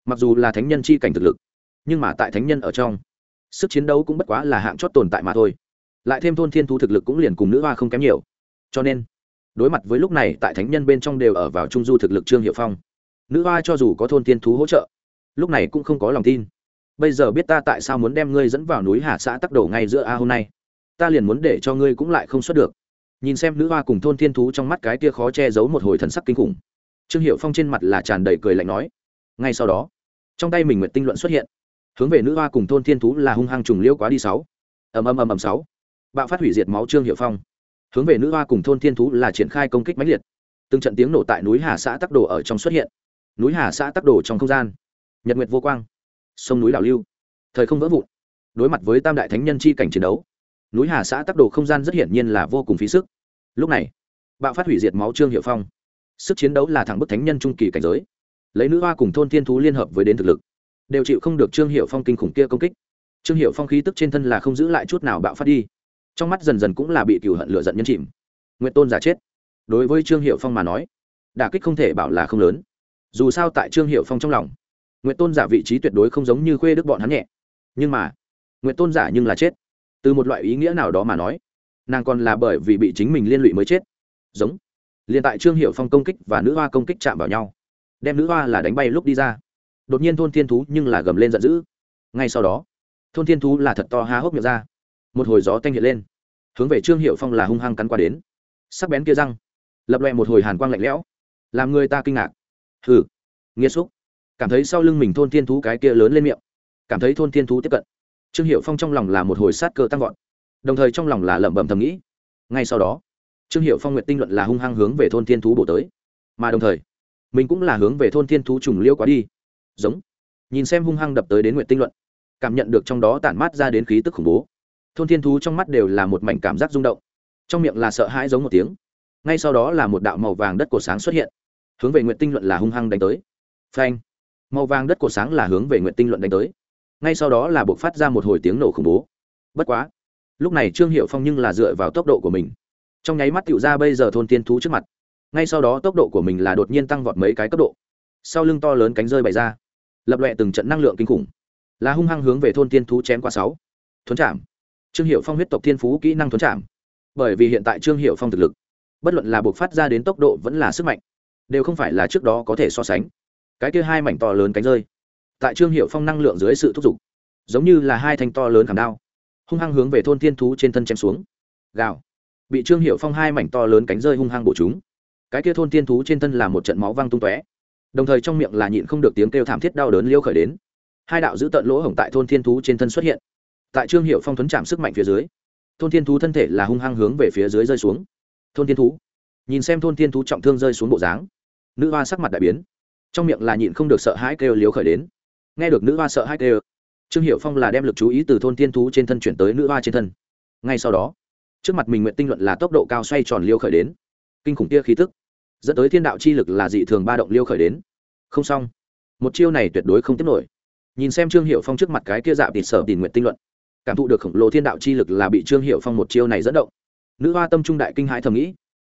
Mặc dù là thánh nhân chi cảnh thực lực, nhưng mà tại thánh nhân ở trong, sức chiến đấu cũng bất quá là hạng chót tồn tại mà thôi. Lại thêm thôn thiên thú thực lực cũng liền cùng nữ hoa không kém nhiều. Cho nên đối mặt với lúc này, tại thánh nhân bên trong đều ở vào trung du thực lực trương hiệu phong. Nữ hoa cho dù có thôn thiên thú hỗ trợ, lúc này cũng không có lòng tin. Bây giờ biết ta tại sao muốn đem ngươi dẫn vào núi hà xã tắc đổ ngay giữa a hôm nay. Ta liền muốn để cho ngươi cũng lại không xuất được. Nhìn xem nữ hoa cùng thôn thiên thú trong mắt cái kia khó che giấu một hồi thần sắc kinh khủng, trương hiệu phong trên mặt là tràn đầy cười lạnh nói. Ngay sau đó, trong tay mình nguyện tinh luận xuất hiện. Hướng về nữ hoa cùng thôn thiên thú là hung hăng trùng liêu quá đi sáu. Ầm ầm ầm ầm sáu. Bạo phát hủy diệt máu trương hiệu phong hướng về nữ hoa cùng thôn thiên thú là triển khai công kích mãnh liệt. Từng trận tiếng nổ tại núi hà xã tắc đồ ở trong xuất hiện. Núi hà xã tắc đồ trong không gian. Nhật nguyệt vô quang. Sông núi đảo lưu. Thời không vỡ vụn. Đối mặt với tam đại thánh nhân chi cảnh chiến đấu, núi hà xã tắc đồ không gian rất hiển nhiên là vô cùng phí sức. Lúc này, bạo phát hủy diệt máu trương hiệu phong. Sức chiến đấu là thẳng bức thánh nhân trung kỳ cảnh giới. Lấy nữ hoa cùng thôn thiên thú liên hợp với đến thực lực, đều chịu không được trương hiệu phong kinh khủng kia công kích. Trương hiệu phong khí tức trên thân là không giữ lại chút nào bạo phát đi trong mắt dần dần cũng là bị cừu hận lựa giận nhân chìm. Nguyện tôn giả chết. Đối với trương hiệu phong mà nói, đả kích không thể bảo là không lớn. Dù sao tại trương hiệu phong trong lòng nguyện tôn giả vị trí tuyệt đối không giống như khuê đức bọn hắn nhẹ. Nhưng mà nguyện tôn giả nhưng là chết. Từ một loại ý nghĩa nào đó mà nói, nàng còn là bởi vì bị chính mình liên lụy mới chết. Giống. Liền tại trương hiệu phong công kích và nữ hoa công kích chạm vào nhau, đem nữ hoa là đánh bay lúc đi ra. Đột nhiên thôn thiên thú nhưng là gầm lên giận dữ. Ngay sau đó, thôn thiên thú là thật to há hốc miệng ra một hồi gió tanh hiện lên. Hướng về trương hiệu phong là hung hăng cắn qua đến. Sắc bén kia răng, lập loẹ một hồi hàn quang lạnh lẽo, làm người ta kinh ngạc. Hừ nghĩa xúc. Cảm thấy sau lưng mình thôn thiên thú cái kia lớn lên miệng. Cảm thấy thôn thiên thú tiếp cận. Trương hiệu phong trong lòng là một hồi sát cơ tăng vọt. Đồng thời trong lòng là lẩm bẩm thầm nghĩ. Ngay sau đó, trương hiệu phong nguyện tinh luận là hung hăng hướng về thôn thiên thú bổ tới. Mà đồng thời, mình cũng là hướng về thôn thiên thú trùng liêu quá đi. Giống. Nhìn xem hung hăng đập tới đến nguyện tinh luận, cảm nhận được trong đó tản mát ra đến khí tức khủng bố thôn thiên thú trong mắt đều là một mảnh cảm giác rung động. Trong miệng là sợ hãi giống một tiếng. Ngay sau đó là một đạo màu vàng đất cổ sáng xuất hiện. Hướng về nguyện tinh luận là hung hăng đánh tới. Phanh! Màu vàng đất cổ sáng là hướng về nguyện tinh luận đánh tới. Ngay sau đó là buộc phát ra một hồi tiếng nổ khủng bố. Bất quá, lúc này trương hiệu phong nhưng là dựa vào tốc độ của mình. Trong nháy mắt tựu ra bây giờ thôn tiên thú trước mặt. Ngay sau đó tốc độ của mình là đột nhiên tăng vọt mấy cái cấp độ. Sau lưng to lớn cánh rơi bày ra. Lập lệ từng trận năng lượng kinh khủng. Là hung hăng hướng về thôn tiên thú chém qua sáu. Thuấn chạm trương hiệu phong huyết tộc thiên phú kỹ năng thuấn chạm bởi vì hiện tại trương hiệu phong thực lực, bất luận là buộc phát ra đến tốc độ vẫn là sức mạnh, đều không phải là trước đó có thể so sánh. Cái kia hai mảnh to lớn cánh rơi, tại trương hiệu phong năng lượng dưới sự thúc giục, giống như là hai thanh to lớn khảm đao, hung hăng hướng về thôn thiên thú trên thân chém xuống. Gào. Bị trương hiệu phong hai mảnh to lớn cánh rơi hung hăng bổ chúng. Cái kia thôn thiên thú trên thân là một trận máu văng tung tóe, đồng thời trong miệng là nhịn không được tiếng kêu thảm thiết đau đớn liêu khởi đến. Hai đạo giữ tận lỗ hổng tại thôn thiên thú trên thân xuất hiện tại trương hiệu phong thuấn chạm sức mạnh phía dưới. Thôn thiên thú thân thể là hung hăng hướng về phía dưới rơi xuống. Thôn thiên thú. Nhìn xem thôn thiên thú trọng thương rơi xuống bộ dáng, nữ hoa sắc mặt đại biến. Trong miệng là nhịn không được sợ hãi kêu liếu khởi đến. Nghe được nữ hoa sợ hãi kêu, trương hiệu phong là đem lực chú ý từ thôn thiên thú trên thân chuyển tới nữ hoa trên thân. Ngay sau đó, trước mặt mình nguyện tinh luận là tốc độ cao xoay tròn liêu khởi đến. Kinh khủng kia khí tức, dẫn tới thiên đạo chi lực là dị thường ba động liêu khởi đến. Không xong. Một chiêu này tuyệt đối không tiếp nổi. Nhìn xem trương hiệu phong trước mặt cái kia dạ tịt sở tìm nguyện tinh luận cảm thụ được khổng lồ thiên đạo chi lực là bị trương hiệu phong một chiêu này dẫn động. Nữ hoa tâm trung đại kinh hãi thầm nghĩ.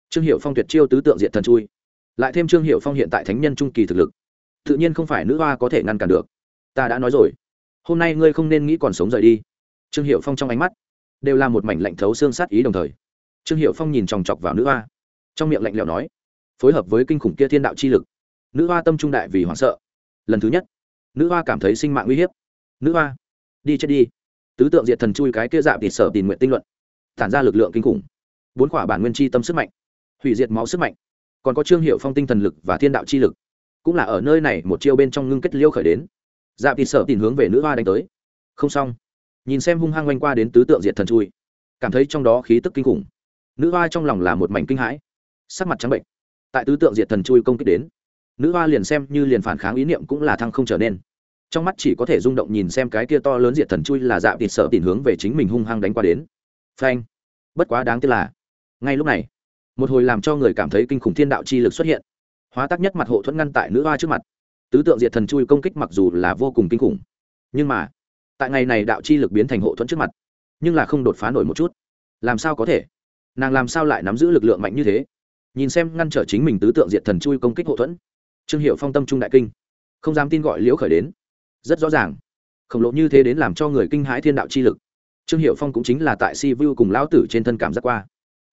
Trương hiệu phong tuyệt chiêu tứ tượng diện thần chui. Lại thêm trương hiệu phong hiện tại thánh nhân trung kỳ thực lực, tự nhiên không phải nữ hoa có thể ngăn cản được. Ta đã nói rồi. Hôm nay ngươi không nên nghĩ còn sống rời đi. Trương hiệu phong trong ánh mắt đều là một mảnh lạnh thấu xương sát ý đồng thời, trương hiệu phong nhìn chòng chọc vào nữ hoa, trong miệng lạnh lẽo nói, phối hợp với kinh khủng kia thiên đạo chi lực, nữ hoa tâm trung đại vì hoảng sợ. Lần thứ nhất, nữ hoa cảm thấy sinh mạng uy hiếp. Nữ hoa, đi chết đi tứ tượng diệt thần chui cái kia dạp thịt sở tìm nguyện tinh luận. Tản ra lực lượng kinh khủng. Bốn quả bản nguyên chi tâm sức mạnh. Hủy diệt máu sức mạnh. Còn có trương hiệu phong tinh thần lực và thiên đạo chi lực. Cũng là ở nơi này một chiêu bên trong ngưng kết liêu khởi đến. Dạp thịt sở tìm hướng về nữ hoa đánh tới. Không xong. Nhìn xem hung hăng oanh qua đến tứ tượng diệt thần chui. Cảm thấy trong đó khí tức kinh khủng. Nữ hoa trong lòng là một mảnh kinh hãi. Sắc mặt trắng bệnh. Tại tứ tượng diệt thần chui công kích đến, nữ hoa liền xem như liền phản kháng ý niệm cũng là thăng không trở nên trong mắt chỉ có thể rung động nhìn xem cái kia to lớn diệt thần chui là dạ tịt sợ tìm hướng về chính mình hung hăng đánh qua đến. Phanh. Bất quá đáng tiếc là, ngay lúc này, một hồi làm cho người cảm thấy kinh khủng thiên đạo chi lực xuất hiện. Hóa tác nhất mặt hộ thuẫn ngăn tại nữ hoa trước mặt. Tứ tượng diệt thần chui công kích mặc dù là vô cùng kinh khủng, nhưng mà, tại ngày này đạo chi lực biến thành hộ thuẫn trước mặt, nhưng là không đột phá nổi một chút. Làm sao có thể? Nàng làm sao lại nắm giữ lực lượng mạnh như thế? Nhìn xem ngăn trở chính mình tứ tượng diệt thần chui công kích hộ thuẫn. Trương hiệu phong tâm trung đại kinh, không dám tin gọi liễu khởi đến rất rõ ràng. Khổng lồ như thế đến làm cho người kinh hãi thiên đạo chi lực. Trương hiệu phong cũng chính là tại si vu cùng lão tử trên thân cảm giác qua.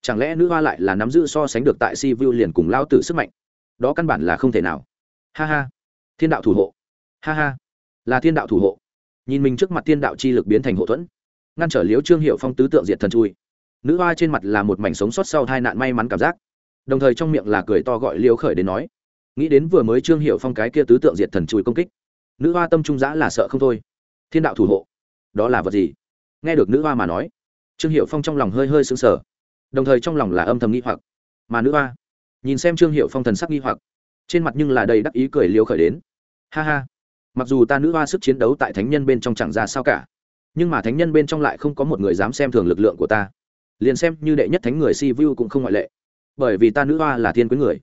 Chẳng lẽ nữ hoa lại là nắm giữ so sánh được tại si vu liền cùng lão tử sức mạnh? Đó căn bản là không thể nào. Ha ha. Thiên đạo thủ hộ. Ha ha. Là thiên đạo thủ hộ. Nhìn mình trước mặt thiên đạo chi lực biến thành hộ thuẫn, ngăn trở liễu trương hiệu phong tứ tượng diệt thần chui. Nữ hoa trên mặt là một mảnh sống sót sau hai nạn may mắn cảm giác. Đồng thời trong miệng là cười to gọi liễu khởi đến nói, nghĩ đến vừa mới trương hiệu phong cái kia tứ tượng diệt thần chui công kích nữ hoa tâm trung giã là sợ không thôi. Thiên đạo thủ hộ, đó là vật gì? Nghe được nữ hoa mà nói, trương hiệu phong trong lòng hơi hơi sững sờ, đồng thời trong lòng là âm thầm nghi hoặc. Mà nữ hoa, nhìn xem trương hiệu phong thần sắc nghi hoặc, trên mặt nhưng là đầy đắc ý cười liều khởi đến. Ha ha, mặc dù ta nữ hoa sức chiến đấu tại thánh nhân bên trong chẳng ra sao cả, nhưng mà thánh nhân bên trong lại không có một người dám xem thường lực lượng của ta. Liền xem như đệ nhất thánh người si vu cũng không ngoại lệ, bởi vì ta nữ hoa là thiên quyến người.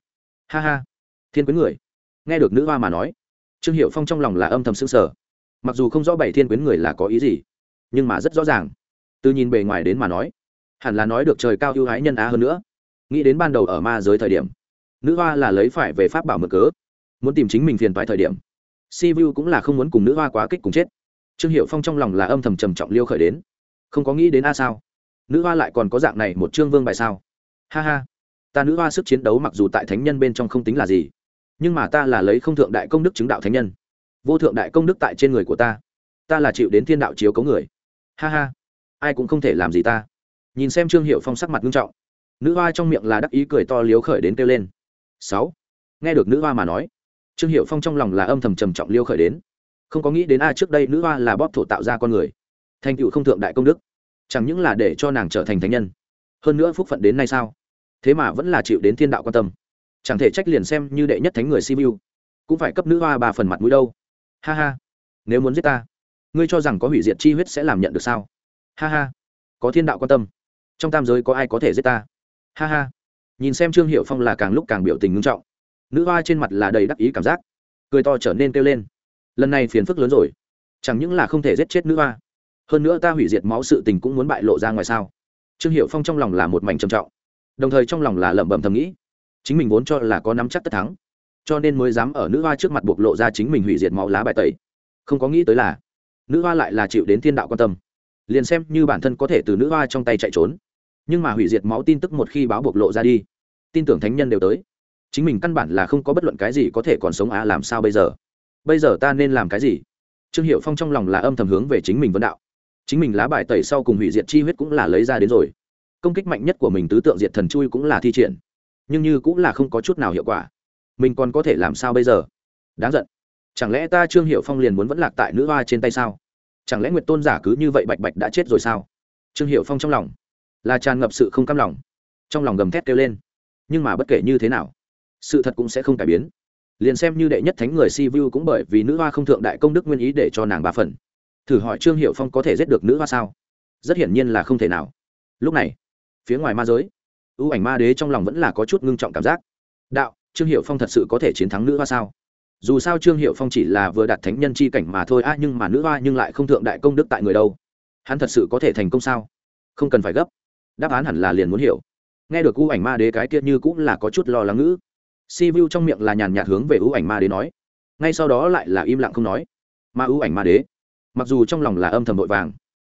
Ha ha, thiên quyến người. Nghe được nữ hoa mà nói trương hiệu phong trong lòng là âm thầm s ư n g sở mặc dù không rõ bảy thiên quyến người là có ý gì, nhưng mà rất rõ ràng. Từ nhìn bề ngoài đến mà nói, hẳn là nói được trời cao ưu hái nhân á hơn nữa. Nghĩ đến ban đầu ở ma giới thời điểm, nữ hoa là lấy phải về pháp bảo mở cớ, muốn tìm chính mình phiền toái thời điểm, si vu cũng là không muốn cùng nữ hoa quá kích cùng chết. Trương hiệu phong trong lòng là âm thầm trầm trọng liêu khởi đến. Không có nghĩ đến a à sao? Nữ hoa lại còn có dạng này một trương vương bài sao? Ha ha. Ta nữ hoa sức chiến đấu mặc dù tại thánh nhân bên trong không tính là gì nhưng mà ta là lấy không thượng đại công đức chứng đạo thánh nhân. Vô thượng đại công đức tại trên người của ta. Ta là chịu đến thiên đạo chiếu cấu người. Ha ha. Ai cũng không thể làm gì ta. Nhìn xem trương hiệu phong sắc mặt nghiêm trọng. Nữ hoa trong miệng là đắc ý cười to liếu khởi đến kêu lên. Sáu. Nghe được nữ hoa mà nói, trương hiệu phong trong lòng là âm thầm trầm trọng liêu khởi đến. Không có nghĩ đến a, trước đây nữ hoa là bóp thổ tạo ra con người. Thành tựu không thượng đại công đức. Chẳng những là để cho nàng trở thành thánh nhân. Hơn nữa phúc phận đến nay sao? Thế mà vẫn là chịu đến thiên đạo quan tâm chẳng thể trách liền xem như đệ nhất thánh người simu cũng phải cấp nữ hoa ba phần mặt mũi đâu. Ha ha, nếu muốn giết ta, ngươi cho rằng có hủy diệt chi huyết sẽ làm nhận được sao? Ha ha, có thiên đạo quan tâm, trong tam giới có ai có thể giết ta? Ha ha, nhìn xem trương hiệu phong là càng lúc càng biểu tình ngưng trọng. Nữ hoa trên mặt là đầy đắc ý cảm giác, cười to trở nên kêu lên. Lần này phiền phức lớn rồi, chẳng những là không thể giết chết nữ hoa, hơn nữa ta hủy diệt máu sự tình cũng muốn bại lộ ra ngoài sao? Trương hiệu phong trong lòng là một mảnh trầm trọng, đồng thời trong lòng là lẩm bẩm thầm nghĩ chính mình vốn cho là có nắm chắc tất thắng, cho nên mới dám ở nữ hoa trước mặt bộc lộ ra chính mình hủy diệt máu lá bài tẩy. Không có nghĩ tới là, nữ hoa lại là chịu đến thiên đạo quan tâm. Liền xem như bản thân có thể từ nữ hoa trong tay chạy trốn, nhưng mà hủy diệt máu tin tức một khi báo bộc lộ ra đi, tin tưởng thánh nhân đều tới. Chính mình căn bản là không có bất luận cái gì có thể còn sống à làm sao bây giờ? Bây giờ ta nên làm cái gì? Trương hiệu phong trong lòng là âm thầm hướng về chính mình vấn đạo. Chính mình lá bài tẩy sau cùng hủy diệt chi huyết cũng là lấy ra đến rồi. Công kích mạnh nhất của mình tứ tượng diệt thần chui cũng là thi triển nhưng như cũng là không có chút nào hiệu quả. Mình còn có thể làm sao bây giờ? Đáng giận. Chẳng lẽ ta trương hiệu phong liền muốn vẫn lạc tại nữ hoa trên tay sao? Chẳng lẽ nguyệt tôn giả cứ như vậy bạch bạch đã chết rồi sao? Trương hiệu phong trong lòng là tràn ngập sự không cam lòng, trong lòng gầm thét kêu lên. Nhưng mà bất kể như thế nào, sự thật cũng sẽ không cải biến. Liền xem như đệ nhất thánh người si vu cũng bởi vì nữ hoa không thượng đại công đức nguyên ý để cho nàng ba phần. Thử hỏi trương hiệu phong có thể giết được nữ hoa sao? Rất hiển nhiên là không thể nào. Lúc này, phía ngoài ma giới ưu ảnh ma đế trong lòng vẫn là có chút ngưng trọng cảm giác. Đạo, trương hiệu phong thật sự có thể chiến thắng nữ hoa sao? Dù sao trương hiệu phong chỉ là vừa đạt thánh nhân c h i cảnh mà thôi a nhưng mà nữ hoa nhưng lại không thượng đại công đức tại người đâu. Hắn thật sự có thể thành công sao? Không cần phải gấp. Đáp án hẳn là liền muốn hiểu. Nghe được ưu ảnh ma đế cái kia như cũng là có chút lo lắng ngữ. Si vu trong miệng là nhàn nhạt hướng về ưu ảnh ma đế nói. Ngay sau đó lại là im lặng không nói. Mà ưu ảnh ma đế, mặc dù trong lòng là âm thầm vội vàng,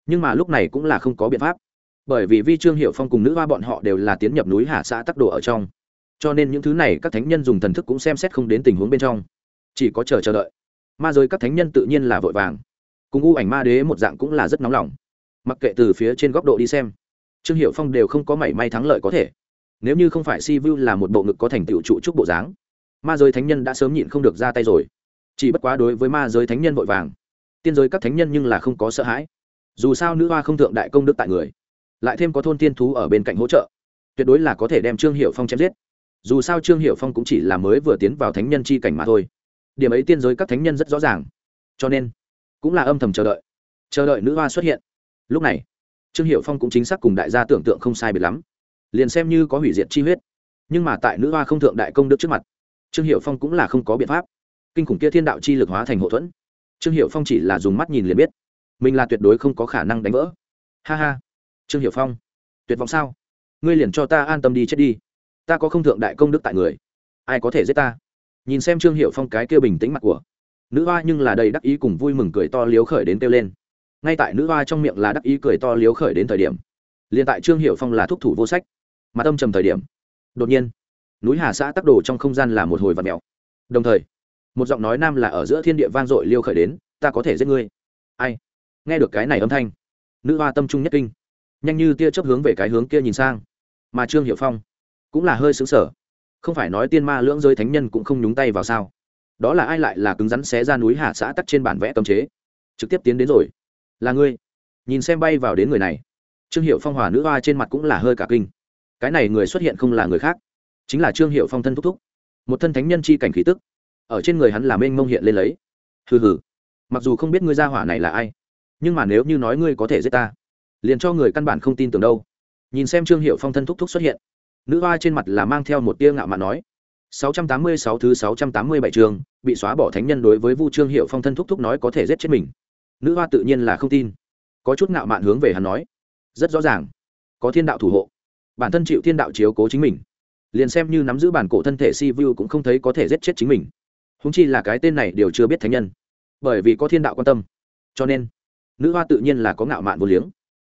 nhưng mà lúc này cũng là không có biện pháp bởi vì vi trương hiệu phong cùng nữ hoa bọn họ đều là tiến nhập núi hà xã tắc đồ ở trong. Cho nên những thứ này các thánh nhân dùng thần thức cũng xem xét không đến tình huống bên trong. Chỉ có chờ chờ đợi. Ma giới các thánh nhân tự nhiên là vội vàng. Cùng u ảnh ma đế một dạng cũng là rất nóng lòng. Mặc kệ từ phía trên góc độ đi xem, trương hiệu phong đều không có mảy may thắng lợi có thể. Nếu như không phải si vu là một bộ ngực có thành tựu trụ trúc bộ dáng, ma giới thánh nhân đã sớm nhịn không được ra tay rồi. Chỉ bất quá đối với ma giới thánh nhân vội vàng, tiên giới các thánh nhân nhưng là không có sợ hãi. Dù sao nữ hoa không thượng đại công đức tại người lại thêm có thôn tiên thú ở bên cạnh hỗ trợ. Tuyệt đối là có thể đem trương hiệu phong chém giết. Dù sao trương hiệu phong cũng chỉ là mới vừa tiến vào thánh nhân chi cảnh mà thôi. Điểm ấy tiên giới các thánh nhân rất rõ ràng. Cho nên, cũng là âm thầm chờ đợi. Chờ đợi nữ hoa xuất hiện. Lúc này, trương hiệu phong cũng chính xác cùng đại gia tưởng tượng không sai biệt lắm. Liền xem như có hủy diệt chi huyết. Nhưng mà tại nữ hoa không thượng đại công đức trước mặt, trương hiệu phong cũng là không có biện pháp. Kinh khủng kia thiên đạo chi lực hóa thành hậu thuẫn. Trương hiệu phong chỉ là dùng mắt nhìn liền biết. Mình là tuyệt đối không có khả năng đánh vỡ. Ha ha trương hiệu phong, tuyệt vọng sao? Ngươi liền cho ta an tâm đi chết đi. Ta có không thượng đại công đức tại người. Ai có thể giết ta? Nhìn xem trương hiệu phong cái kia bình tĩnh mặt của nữ hoa nhưng là đầy đắc ý cùng vui mừng cười to liếu khởi đến kêu lên. Ngay tại nữ hoa trong miệng là đắc ý cười to liếu khởi đến thời điểm, liền tại trương hiệu phong là thúc thủ vô sách. Mà tâm trầm thời điểm, đột nhiên, núi hà xã tắc đồ trong không gian là một hồi vật mèo. Đồng thời, một giọng nói nam là ở giữa thiên địa vang dội liêu khởi đến, ta có thể giết ngươi. Ai? Nghe được cái này âm thanh, nữ hoa tâm trung nhất kinh nhanh như tia chấp hướng về cái hướng kia nhìn sang. Mà trương hiệu phong cũng là hơi xứng sở không phải nói tiên ma lưỡng rơi thánh nhân cũng không nhúng tay vào sao? Đó là ai lại là cứng rắn xé ra núi hà xã tắc trên bản vẽ cấm chế? Trực tiếp tiến đến rồi. Là ngươi. Nhìn xem bay vào đến người này. Trương hiệu phong hòa nữ hoa trên mặt cũng là hơi cả kinh. Cái này người xuất hiện không là người khác, chính là trương hiệu phong thân thúc thúc. Một thân thánh nhân chi cảnh khí tức, ở trên người hắn làm mênh mông hiện lên lấy. Hừ hừ. Mặc dù không biết ngươi gia hỏa này là ai, nhưng mà nếu như nói ngươi có thể giết ta liền cho người căn bản không tin tưởng đâu nhìn xem trương hiệu phong thân thúc thúc xuất hiện nữ hoa trên mặt là mang theo một tia ngạo mạn nói 686 thứ 687 trường bị xóa bỏ thánh nhân đối với Vu Trương Hiệu Phong thân thúc thúc nói có thể giết chết mình. Nữ hoa tự nhiên là không tin, có chút ngạo mạn hướng về hắn nói, rất rõ ràng, có thiên đạo thủ hộ, bản thân chịu thiên đạo chiếu cố chính mình, liền xem như nắm giữ bản cổ thân thể Si Vu cũng không thấy có thể giết chết chính mình. Huống chi là cái tên này đều chưa biết thánh nhân, bởi vì có thiên đạo quan tâm, cho nên nữ hoa tự nhiên là có ngạo mạn vô liếng.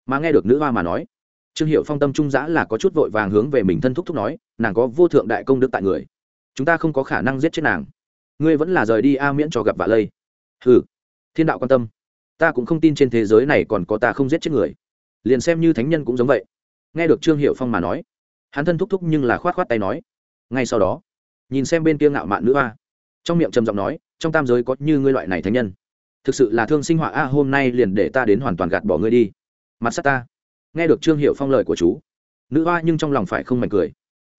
Mà nghe được nữ hoa mà nói, Trương Hiệu Phong tâm trung dã là có chút vội vàng hướng về mình thân thúc thúc nói, nàng có vô thượng đại công đức tại người. Chúng ta không có khả năng giết chết nàng. Ngươi vẫn là rời đi a miễn cho gặp vạ lây. Hừ thiên đạo quan tâm. Ta cũng không tin trên thế giới này còn có ta không giết chết người. Liền xem như thánh nhân cũng giống vậy. Nghe được trương hiệu phong mà nói hắn thân thúc thúc nhưng là khoát khoát tay nói. Ngay sau đó nhìn xem bên kia ngạo mạn nữ a trong miệng trầm giọng nói trong tam giới có như ngươi loại này thánh nhân. Thực sự là thương sinh họa a hôm nay liền để ta đến hoàn toàn gạt bỏ ngươi đi mặt sát ta. Nghe được trương hiệu phong lời của chú, nữ hoa nhưng trong lòng phải không mảnh cười.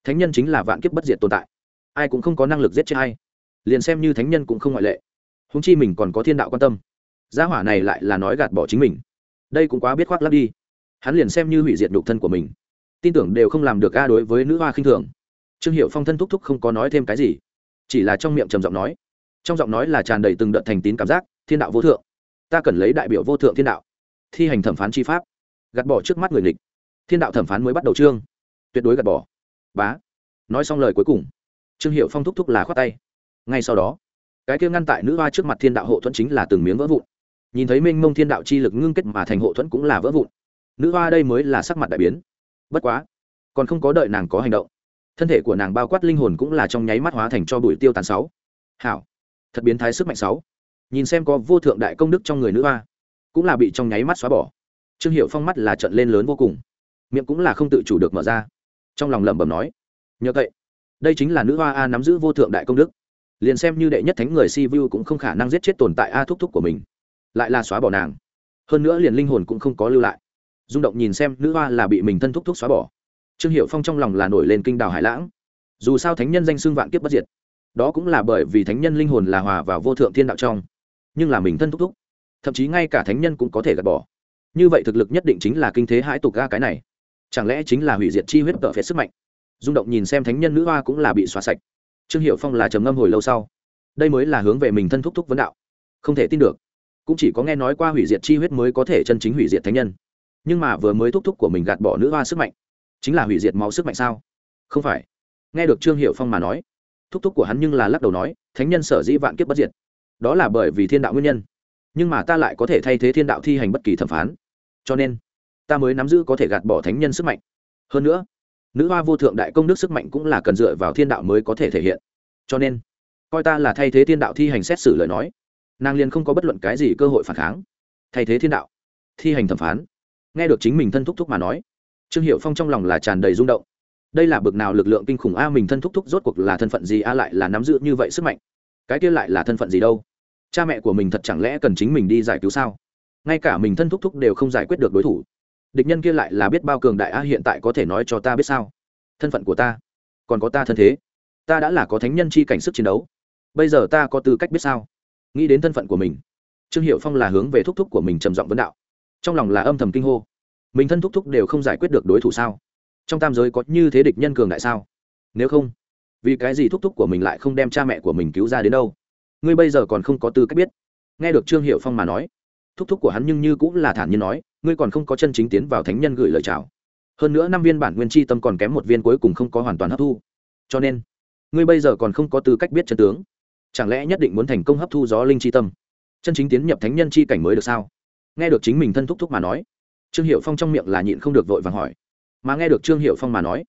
Thánh nhân chính là vạn kiếp bất diệt tồn tại. Ai cũng không có năng lực giết chết ai. Liền xem như thánh nhân cũng không ngoại lệ. Húng chi mình còn có thiên đạo quan tâm. Gia hỏa này lại là nói gạt bỏ chính mình. Đây cũng quá biết khoác lắp đi. Hắn liền xem như hủy diệt nhục thân của mình. Tin tưởng đều không làm được a đối với nữ hoa khinh thường. Trương hiệu phong thân thúc thúc không có nói thêm cái gì. Chỉ là trong miệng trầm giọng nói. Trong giọng nói là tràn đầy từng đợt thành tín cảm giác, thiên đạo vô thượng. Ta cần lấy đại biểu vô thượng thiên đạo thi hành thẩm phán chi pháp. Gạt bỏ trước mắt người nghịch. Thiên đạo thẩm phán mới bắt đầu trương tuyệt đối gạt bỏ. Bá. Nói xong lời cuối cùng, trương hiệu phong thúc thúc là khoát tay. Ngay sau đó, cái kia ngăn tại nữ hoa trước mặt thiên đạo hộ thuẫn chính là từng miếng vỡ vụn. Nhìn thấy minh mông thiên đạo chi lực ngưng kết mà thành hộ thuẫn cũng là vỡ vụn. Nữ hoa đây mới là sắc mặt đại biến. Bất quá, còn không có đợi nàng có hành động. Thân thể của nàng bao quát linh hồn cũng là trong nháy mắt hóa thành cho bụi tiêu tàn sáu. Hảo. Thật biến thái sức mạnh sáu. Nhìn xem có vô thượng đại công đức trong người nữ hoa cũng là bị trong nháy mắt xóa bỏ. Trương hiệu phong mắt là trận lên lớn vô cùng, miệng cũng là không tự chủ được mở ra. Trong lòng lẩm bẩm nói, nhờ vậy đây chính là nữ hoa a nắm giữ vô thượng đại công đức. Liền xem như đệ nhất thánh người si vu cũng không khả năng giết chết tồn tại a thúc thúc của mình, lại là xóa bỏ nàng. Hơn nữa liền linh hồn cũng không có lưu lại. Rung động nhìn xem nữ hoa là bị mình thân thúc thúc xóa bỏ. Trương hiệu phong trong lòng là nổi lên kinh đào hải lãng. Dù sao thánh nhân danh xưng vạn kiếp bất diệt, đó cũng là bởi vì thánh nhân linh hồn là hòa vào vô thượng thiên đạo trong, nhưng là mình thân thúc thúc thậm chí ngay cả thánh nhân cũng có thể gạt bỏ. Như vậy thực lực nhất định chính là kinh thế hãi tục ga cái này. Chẳng lẽ chính là hủy diệt chi huyết tợ phế sức mạnh? Rung động nhìn xem thánh nhân nữ hoa cũng là bị xóa sạch. Trương hiệu phong là trầm ngâm hồi lâu sau. Đây mới là hướng về mình thân thúc thúc vấn đạo. Không thể tin được. Cũng chỉ có nghe nói qua hủy diệt chi huyết mới có thể chân chính hủy diệt thánh nhân. Nhưng mà vừa mới thúc thúc của mình gạt bỏ nữ hoa sức mạnh, chính là hủy diệt máu sức mạnh sao? Không phải. Nghe được trương hiệu phong mà nói, thúc thúc của hắn nhưng là lắc đầu nói, thánh nhân sở dĩ vạn kiếp bất diệt, đó là bởi vì thiên đạo nguyên nhân nhưng mà ta lại có thể thay thế thiên đạo thi hành bất kỳ thẩm phán. Cho nên, ta mới nắm giữ có thể gạt bỏ thánh nhân sức mạnh. Hơn nữa, nữ hoa vô thượng đại công đức sức mạnh cũng là cần dựa vào thiên đạo mới có thể thể hiện. Cho nên, coi ta là thay thế thiên đạo thi hành xét xử lời nói, nàng liền không có bất luận cái gì cơ hội phản kháng. Thay thế thiên đạo, thi hành thẩm phán. Nghe được chính mình thân thúc thúc mà nói, trương hiệu phong trong lòng là tràn đầy rung động. Đây là bực nào lực lượng kinh khủng a, mình thân thúc thúc rốt cuộc là thân phận gì a, lại là nắm giữ như vậy sức mạnh? Cái kia lại là thân phận gì đâu? Cha mẹ của mình thật chẳng lẽ cần chính mình đi giải cứu sao? Ngay cả mình thân thúc thúc đều không giải quyết được đối thủ. Địch nhân kia lại là biết bao cường đại a hiện tại có thể nói cho ta biết sao? Thân phận của ta, còn có ta thân thế. Ta đã là có thánh nhân chi cảnh sức chiến đấu. Bây giờ ta có tư cách biết sao? Nghĩ đến thân phận của mình. Trương hiệu phong là hướng về thúc thúc của mình trầm giọng vấn đạo. Trong lòng là âm thầm kinh hô. Mình thân thúc thúc đều không giải quyết được đối thủ sao? Trong tam giới có như thế địch nhân cường đại sao? Nếu không, vì cái gì thúc thúc của mình lại không đem cha mẹ của mình cứu ra đến đâu? Ngươi bây giờ còn không có tư cách biết. Nghe được trương hiệu phong mà nói, thúc thúc của hắn nhưng như cũng là thản nhiên nói, ngươi còn không có chân chính tiến vào thánh nhân gửi lời chào. Hơn nữa năm viên bản nguyên chi tâm còn kém một viên cuối cùng không có hoàn toàn hấp thu. Cho nên, ngươi bây giờ còn không có tư cách biết chân tướng. Chẳng lẽ nhất định muốn thành công hấp thu gió linh chi tâm? Chân chính tiến nhập thánh nhân chi cảnh mới được sao? Nghe được chính mình thân thúc thúc mà nói, trương hiệu phong trong miệng là nhịn không được vội vàng hỏi. Mà nghe được trương hiệu phong mà nói,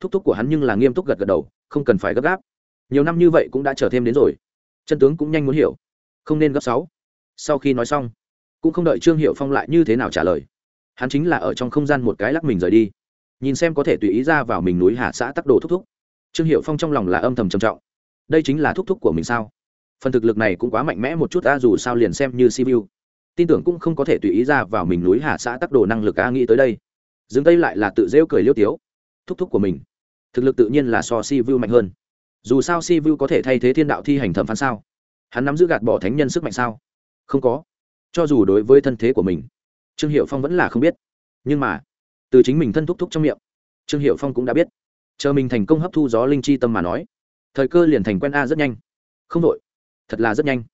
thúc thúc của hắn nhưng là nghiêm túc gật gật đầu, không cần phải gấp gáp. Nhiều năm như vậy cũng đã trở thêm đến rồi chân tướng cũng nhanh muốn hiểu. Không nên gấp sáu. Sau khi nói xong, cũng không đợi trương hiệu phong lại như thế nào trả lời. Hắn chính là ở trong không gian một cái lắc mình rời đi. Nhìn xem có thể tùy ý ra vào mình núi hạ xã tắc đồ thúc thúc. Trương hiệu phong trong lòng là âm thầm trầm trọng. Đây chính là thúc thúc của mình sao? Phần thực lực này cũng quá mạnh mẽ một chút ta dù sao liền xem như siêu tin tưởng cũng không có thể tùy ý ra vào mình núi hạ xã tắc đồ năng lực, a, nghĩ tới đây. Dừng tay lại là tự rêu cười liêu tiếu. Thúc thúc của mình. Thực lực tự nhiên là so si vu mạnh hơn dù sao si vu có thể thay thế thiên đạo thi hành thẩm phán sao? Hắn nắm giữ gạt bỏ thánh nhân sức mạnh sao? Không có. Cho dù đối với thân thế của mình, trương hiệu phong vẫn là không biết. Nhưng mà, từ chính mình thân thúc thúc trong miệng, trương hiệu phong cũng đã biết. Chờ mình thành công hấp thu gió linh chi tâm mà nói, thời cơ liền thành quen a rất nhanh. Không đội thật là rất nhanh.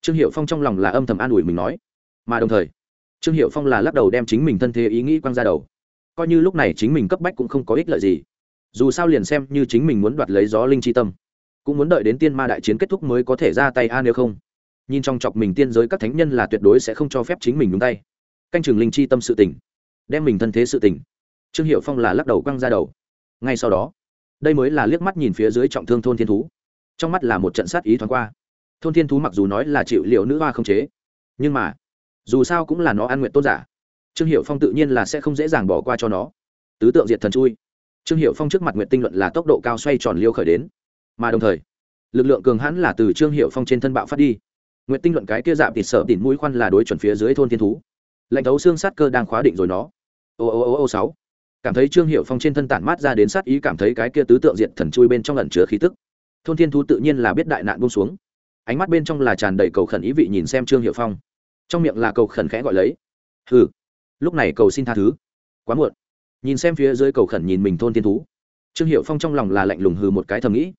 Trương hiệu phong trong lòng là âm thầm an ủi mình nói. Mà đồng thời, trương hiệu phong là lắc đầu đem chính mình thân thế ý nghĩ quăng ra đầu. Coi như lúc này chính mình cấp bách cũng không có ích lợi gì dù sao liền xem như chính mình muốn đoạt lấy gió linh chi tâm, cũng muốn đợi đến tiên ma đại chiến kết thúc mới có thể ra tay a nếu không. Nhìn trong chọc mình tiên giới các thánh nhân là tuyệt đối sẽ không cho phép chính mình đúng tay. Canh chừng linh chi tâm sự tỉnh, đem mình thân thế sự tỉnh. Trương hiệu phong là lắc đầu quăng ra đầu. Ngay sau đó, đây mới là liếc mắt nhìn phía dưới trọng thương thôn thiên thú. Trong mắt là một trận sát ý thoáng qua. Thôn thiên thú mặc dù nói là chịu liệu nữ hoa không chế, nhưng mà, dù sao cũng là nó an nguyện tôn giả. Trương hiệu phong tự nhiên là sẽ không dễ dàng bỏ qua cho nó. Tứ tượng diệt thần chui trương hiệu phong trước mặt nguyện tinh luận là tốc độ cao xoay tròn liêu khởi đến. Mà đồng thời, lực lượng cường hãn là từ trương hiệu phong trên thân bạo phát đi. Nguyện tinh luận cái kia dạm thịt sợ tỉn mũi khoăn là đối chuẩn phía dưới thôn thiên thú. Lệnh thấu xương sát cơ đang khóa định rồi nó. Ô ô ô ô sáu. Cảm thấy trương hiệu phong trên thân tản mát ra đến sát ý, cảm thấy cái kia tứ tượng diện thần chui bên trong lẩn chứa khí tức. Thôn thiên thú tự nhiên là biết đại nạn buông xuống. Ánh mắt bên trong là tràn đầy cầu khẩn ý vị nhìn xem trương hiệu phong. Trong miệng là cầu khẩn khẽ gọi lấy. Hừ. Lúc này cầu xin tha thứ. Quá muộn nhìn xem phía dưới cầu khẩn nhìn mình thôn thiên thú. Trương hiệu phong trong lòng là lạnh lùng hừ một cái thầm nghĩ.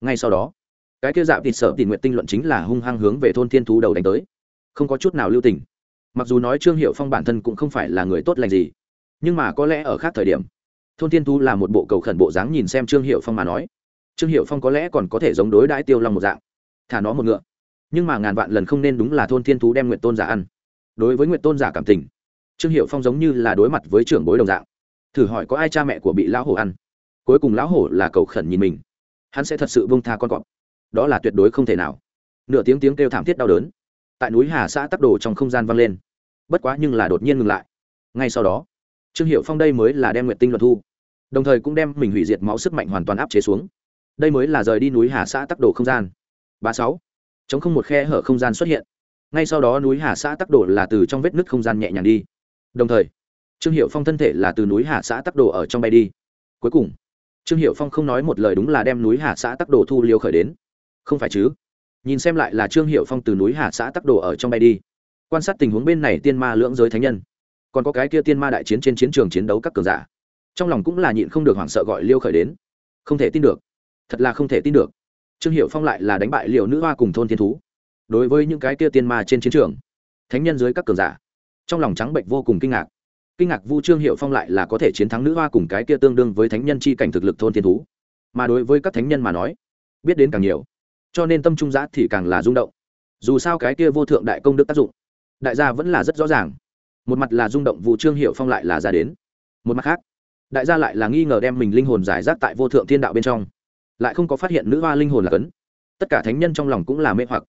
Ngay sau đó, cái kia dạo thịt sợ tình nguyện tinh luận chính là hung hăng hướng về thôn thiên thú đầu đánh tới. Không có chút nào lưu tình. Mặc dù nói trương hiệu phong bản thân cũng không phải là người tốt lành gì, nhưng mà có lẽ ở khác thời điểm, thôn thiên thú là một bộ cầu khẩn bộ dáng nhìn xem trương hiệu phong mà nói. Trương hiệu phong có lẽ còn có thể giống đối đãi tiêu long một dạng, thả nó một ngựa. Nhưng mà ngàn vạn lần không nên đúng là thôn thiên thú đem nguyện tôn giả ăn. Đối với nguyện tôn giả cảm tình, trương hiệu phong giống như là đối mặt với trưởng bối đồng dạng thử hỏi có ai cha mẹ của bị lão hổ ăn? Cuối cùng lão hổ là cầu khẩn nhìn mình. Hắn sẽ thật sự bông tha con cọp. Đó là tuyệt đối không thể nào. Nửa tiếng tiếng kêu thảm thiết đau đớn. Tại núi hà xã tắc đồ trong không gian vang lên. Bất quá nhưng là đột nhiên ngừng lại. Ngay sau đó, trương hiệu phong đây mới là đem nguyện tinh luận thu. Đồng thời cũng đem mình hủy diệt máu sức mạnh hoàn toàn áp chế xuống. Đây mới là rời đi núi hà xã tắc đồ không gian. Ba sáu. Chống không một khe hở không gian xuất hiện. Ngay sau đó núi hà xã tắc đồ là từ trong vết nứt không gian nhẹ nhàng đi. Đồng thời trương hiệu phong thân thể là từ núi Hạ xã tắc đồ ở trong bay đi. Cuối cùng, trương hiệu phong không nói một lời đúng là đem núi Hạ xã tắc đồ thu liêu khởi đến. Không phải chứ? Nhìn xem lại là trương hiệu phong từ núi Hạ xã tắc đồ ở trong bay đi. Quan sát tình huống bên này tiên ma lưỡng giới thánh nhân. Còn có cái kia tiên ma đại chiến trên chiến trường chiến đấu các cường giả. Trong lòng cũng là nhịn không được hoảng sợ gọi liêu khởi đến. Không thể tin được. Thật là không thể tin được. Trương hiệu phong lại là đánh bại liệu nữ hoa cùng thôn thiên thú. Đối với những cái kia tiên ma trên chiến trường, thánh nhân dưới các cường giả, trong lòng trắng bệnh vô cùng kinh ngạc kinh ngạc vu trương hiệu phong lại là có thể chiến thắng nữ hoa cùng cái kia tương đương với thánh nhân chi cảnh thực lực thôn thiên thú. Mà đối với các thánh nhân mà nói, biết đến càng nhiều, cho nên tâm trung giã thì càng là rung động. Dù sao cái kia vô thượng đại công đức tác dụng, đại gia vẫn là rất rõ ràng. Một mặt là rung động vụ trương hiệu phong lại là ra đến. Một mặt khác, đại gia lại là nghi ngờ đem mình linh hồn giải rác tại vô thượng thiên đạo bên trong. Lại không có phát hiện nữ hoa linh hồn là cấn. Tất cả thánh nhân trong lòng cũng là mê hoặc.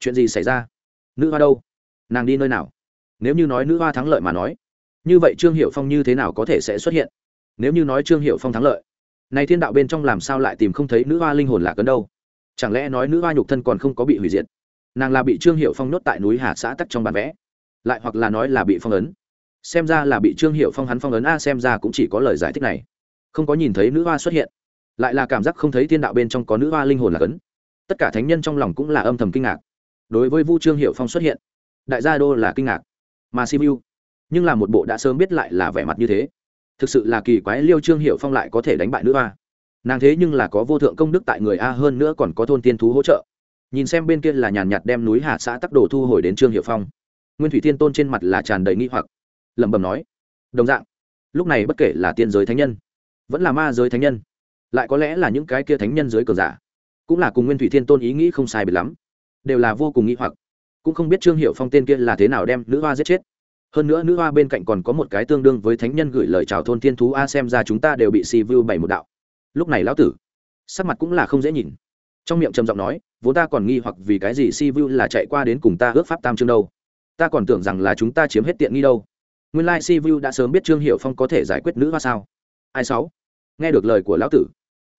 Chuyện gì xảy ra? Nữ hoa đâu? Nàng đi nơi nào? Nếu như nói nữ hoa thắng lợi mà nói như vậy trương hiệu phong như thế nào có thể sẽ xuất hiện? Nếu như nói trương hiệu phong thắng lợi, này thiên đạo bên trong làm sao lại tìm không thấy nữ hoa linh hồn lạc ấn đâu? Chẳng lẽ nói nữ hoa nhục thân còn không có bị hủy diệt? Nàng là bị trương hiệu phong nhốt tại núi hà xã tắc trong bản vẽ, lại hoặc là nói là bị phong ấn. Xem ra là bị trương hiệu phong hắn phong ấn a, xem ra cũng chỉ có lời giải thích này. Không có nhìn thấy nữ hoa xuất hiện, lại là cảm giác không thấy thiên đạo bên trong có nữ hoa linh hồn là cấn tất cả thánh nhân trong lòng cũng là âm thầm kinh ngạc. Đối với vu trương hiệu phong xuất hiện, đại gia đô là kinh ngạc. Mà simu nhưng là một bộ đã sớm biết lại là vẻ mặt như thế. Thực sự là kỳ quái liêu trương hiệu phong lại có thể đánh bại nữ a. Nàng thế nhưng là có vô thượng công đức tại người a hơn nữa còn có thôn tiên thú hỗ trợ. Nhìn xem bên kia là nhàn nhạt đem núi hạ xã tắc đồ thu hồi đến trương hiệu phong. Nguyên thủy thiên tôn trên mặt là tràn đầy nghi hoặc. Lẩm bẩm nói, đồng dạng, lúc này bất kể là tiên giới thánh nhân, vẫn là ma giới thánh nhân, lại có lẽ là những cái kia thánh nhân giới cờ giả, cũng là cùng nguyên thủy thiên tôn ý nghĩ không sai biệt lắm, đều là vô cùng nghi hoặc. Cũng không biết trương hiệu phong tên kia là thế nào đem nữ hoa giết chết hơn nữa nữ hoa bên cạnh còn có một cái tương đương với thánh nhân gửi lời chào thôn thiên thú a xem ra chúng ta đều bị si vu bảy một đạo. Lúc này lão tử, sắc mặt cũng là không dễ nhìn. Trong miệng trầm giọng nói, vốn ta còn nghi hoặc vì cái gì si vu là chạy qua đến cùng ta ước pháp tam chương đâu? Ta còn tưởng rằng là chúng ta chiếm hết tiện nghi đâu. Nguyên lai si vu đã sớm biết trương hiệu phong có thể giải quyết nữ hoa sao? Ai sáu? Nghe được lời của lão tử,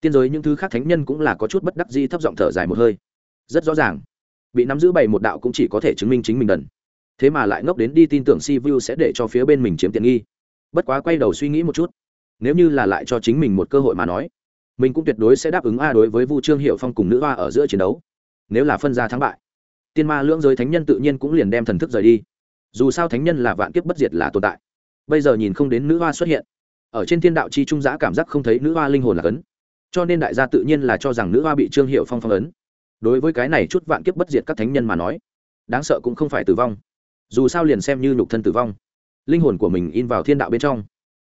tiên giới những thứ khác thánh nhân cũng là có chút bất đắc di thấp giọng thở dài một hơi. Rất rõ ràng, bị nắm giữ bảy một đạo cũng chỉ có thể chứng minh chính mình đần thế mà lại ngốc đến đi tin tưởng si vu sẽ để cho phía bên mình chiếm tiện nghi. Bất quá quay đầu suy nghĩ một chút, nếu như là lại cho chính mình một cơ hội mà nói, mình cũng tuyệt đối sẽ đáp ứng a đối với vu trương hiệu phong cùng nữ hoa ở giữa chiến đấu. Nếu là phân ra thắng bại, tiên ma lưỡng giới thánh nhân tự nhiên cũng liền đem thần thức rời đi. Dù sao thánh nhân là vạn kiếp bất diệt là tồn tại. Bây giờ nhìn không đến nữ hoa xuất hiện, ở trên thiên đạo chi trung giã cảm giác không thấy nữ hoa linh hồn là cấn. Cho nên đại gia tự nhiên là cho rằng nữ hoa bị trương hiệu phong phong ấn. Đối với cái này chút vạn kiếp bất diệt các thánh nhân mà nói, đáng sợ cũng không phải tử vong dù sao liền xem như nhục thân tử vong. Linh hồn của mình in vào thiên đạo bên trong,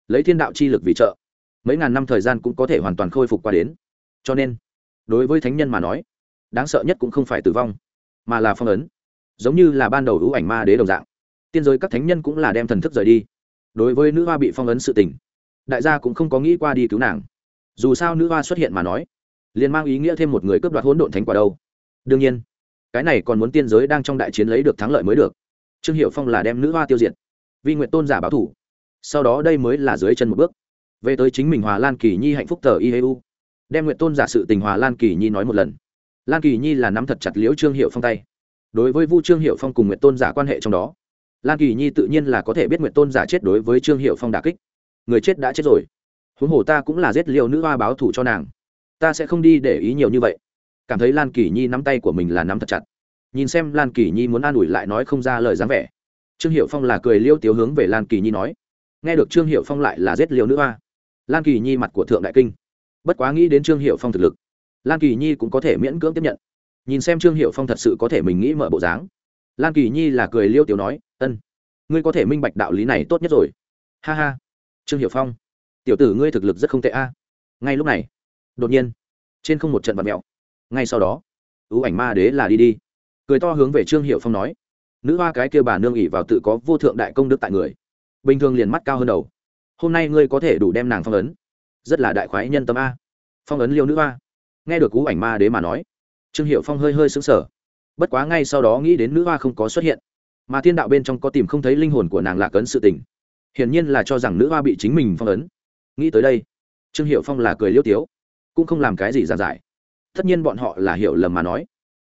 lấy thiên đạo chi lực vì trợ, mấy ngàn năm thời gian cũng có thể hoàn toàn khôi phục qua đến. Cho nên, đối với thánh nhân mà nói, đáng sợ nhất cũng không phải tử vong, mà là phong ấn, giống như là ban đầu hữu ảnh ma đế đồng dạng. Tiên giới các thánh nhân cũng là đem thần thức rời đi. Đối với nữ hoa bị phong ấn sự tình, đại gia cũng không có nghĩ qua đi cứu nàng. Dù sao nữ hoa xuất hiện mà nói, liền mang ý nghĩa thêm một người cướp đoạt hỗn độn thánh quả đâu. Đương nhiên, cái này còn muốn tiên giới đang trong đại chiến lấy được thắng lợi mới được trương hiệu phong là đem nữ hoa tiêu diệt Vi nguyện tôn giả báo thủ. Sau đó đây mới là dưới chân một bước. Về tới chính mình hòa lan kỳ nhi hạnh phúc tờ iheu đem nguyện tôn giả sự tình hòa lan kỳ nhi nói một lần. Lan kỳ nhi là nắm thật chặt liễu trương hiệu phong tay. Đối với vu trương hiệu phong cùng nguyện tôn giả quan hệ trong đó, lan kỳ nhi tự nhiên là có thể biết nguyện tôn giả chết đối với trương hiệu phong đà kích. Người chết đã chết rồi. Huống hồ ta cũng là giết liệu nữ hoa báo thủ cho nàng. Ta sẽ không đi để ý nhiều như vậy. Cảm thấy lan kỳ nhi nắm tay của mình là nắm thật chặt nhìn xem lan kỳ nhi muốn an ủi lại nói không ra lời dáng vẻ. Trương hiệu phong là cười liêu tiếu hướng về lan kỳ nhi nói. Nghe được trương hiệu phong lại là giết liều nữ hoa. Lan kỳ nhi mặt của thượng đại kinh. Bất quá nghĩ đến trương hiệu phong thực lực, lan kỳ nhi cũng có thể miễn cưỡng tiếp nhận. Nhìn xem trương hiệu phong thật sự có thể mình nghĩ mở bộ dáng, lan kỳ nhi là cười liêu tiếu nói, ân, ngươi có thể minh bạch đạo lý này tốt nhất rồi. Ha ha, trương hiệu phong, tiểu tử ngươi thực lực rất không tệ a. Ngay lúc này, đột nhiên, trên không một trận vật mẹo ngay sau đó, ưu ảnh ma đế là đi đi cười to hướng về trương hiệu phong nói, nữ hoa cái kia bà nương ỉ vào tự có vô thượng đại công đức tại người, bình thường liền mắt cao hơn đầu. Hôm nay ngươi có thể đủ đem nàng phong ấn. Rất là đại khoái nhân tâm a. Phong ấn liêu nữ hoa. Nghe được cú ảnh ma đế mà nói, trương hiệu phong hơi hơi xứng sở bất quá ngay sau đó nghĩ đến nữ hoa không có xuất hiện, mà thiên đạo bên trong có tìm không thấy linh hồn của nàng lạc ấn sự tình. Hiển nhiên là cho rằng nữ hoa bị chính mình phong ấn. Nghĩ tới đây, trương hiệu phong là cười liêu tiếu, cũng không làm cái gì giàn giải. Tất nhiên bọn họ là hiểu lầm mà nói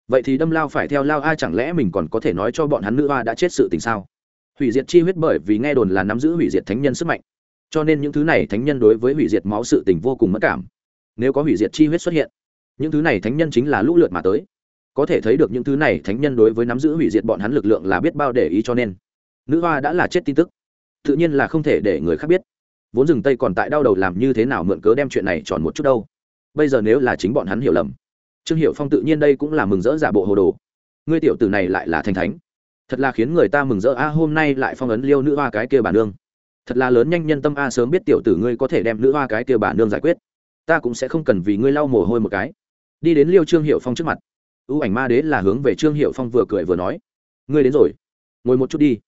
vậy thì đâm lao phải theo lao ai chẳng lẽ mình còn có thể nói cho bọn hắn nữ hoa đã chết sự tình sao? Hủy diệt chi huyết bởi vì nghe đồn là nắm giữ hủy diệt thánh nhân sức mạnh. Cho nên những thứ này thánh nhân đối với hủy diệt máu sự tình vô cùng mất cảm. Nếu có hủy diệt chi huyết xuất hiện, những thứ này thánh nhân chính là lũ lượt mà tới. Có thể thấy được những thứ này thánh nhân đối với nắm giữ hủy diệt bọn hắn lực lượng là biết bao để ý cho nên, nữ hoa đã là chết tin tức. Tự nhiên là không thể để người khác biết. Vốn rừng tây còn tại đau đầu làm như thế nào mượn cớ đem chuyện này tròn một chút đâu. Bây giờ nếu là chính bọn hắn hiểu lầm trương hiệu phong tự nhiên đây cũng là mừng rỡ giả bộ hồ đồ. Ngươi tiểu tử này lại là thành thánh. Thật là khiến người ta mừng rỡ, a, hôm nay lại phong ấn liêu nữ hoa cái kia bà nương. Thật là lớn nhanh nhân tâm, a, sớm biết tiểu tử ngươi có thể đem nữ hoa cái kia bà nương giải quyết. Ta cũng sẽ không cần vì ngươi lau mồ hôi một cái. Đi đến liêu trương hiệu phong trước mặt. Ưu ảnh ma đế là hướng về trương hiệu phong vừa cười vừa nói. Ngươi đến rồi. Ngồi một chút đi.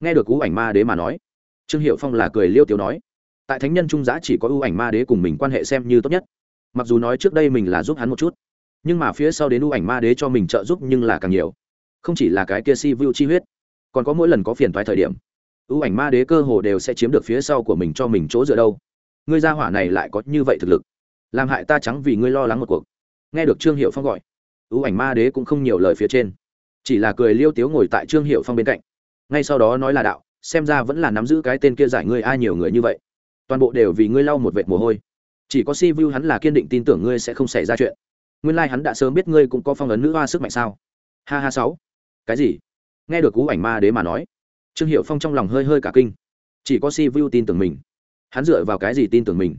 Nghe được ưu ảnh ma đế mà nói, trương hiệu phong là cười liêu tiểu nói. Tại thánh nhân trung giã chỉ có ưu ảnh ma đế cùng mình quan hệ xem như tốt nhất. Mặc dù nói trước đây mình là giúp hắn một chút nhưng mà phía sau đến ưu ảnh ma đế cho mình trợ giúp nhưng là càng nhiều. Không chỉ là cái kia si vu chi huyết, còn có mỗi lần có phiền thoái thời điểm ưu ảnh ma đế cơ hồ đều sẽ chiếm được phía sau của mình cho mình chỗ dựa đâu. Ngươi gia hỏa này lại có như vậy thực lực, làm hại ta trắng vì ngươi lo lắng một cuộc. Nghe được trương hiệu phong gọi ưu ảnh ma đế cũng không nhiều lời phía trên, chỉ là cười liêu tiếu ngồi tại trương hiệu phong bên cạnh. Ngay sau đó nói là đạo, xem ra vẫn là nắm giữ cái tên kia giải ngươi ai nhiều người như vậy. Toàn bộ đều vì ngươi lau một vệt mồ hôi. Chỉ có si vu hắn là kiên định tin tưởng ngươi sẽ không xảy ra chuyện nguyên lai hắn đã sớm biết ngươi cũng có phong ấn nữ hoa sức mạnh sao? Ha ha sáu. Cái gì? Nghe được cú ảnh ma đế mà nói trương hiệu phong trong lòng hơi hơi cả kinh. Chỉ có si vu tin tưởng mình. Hắn dựa vào cái gì tin tưởng mình?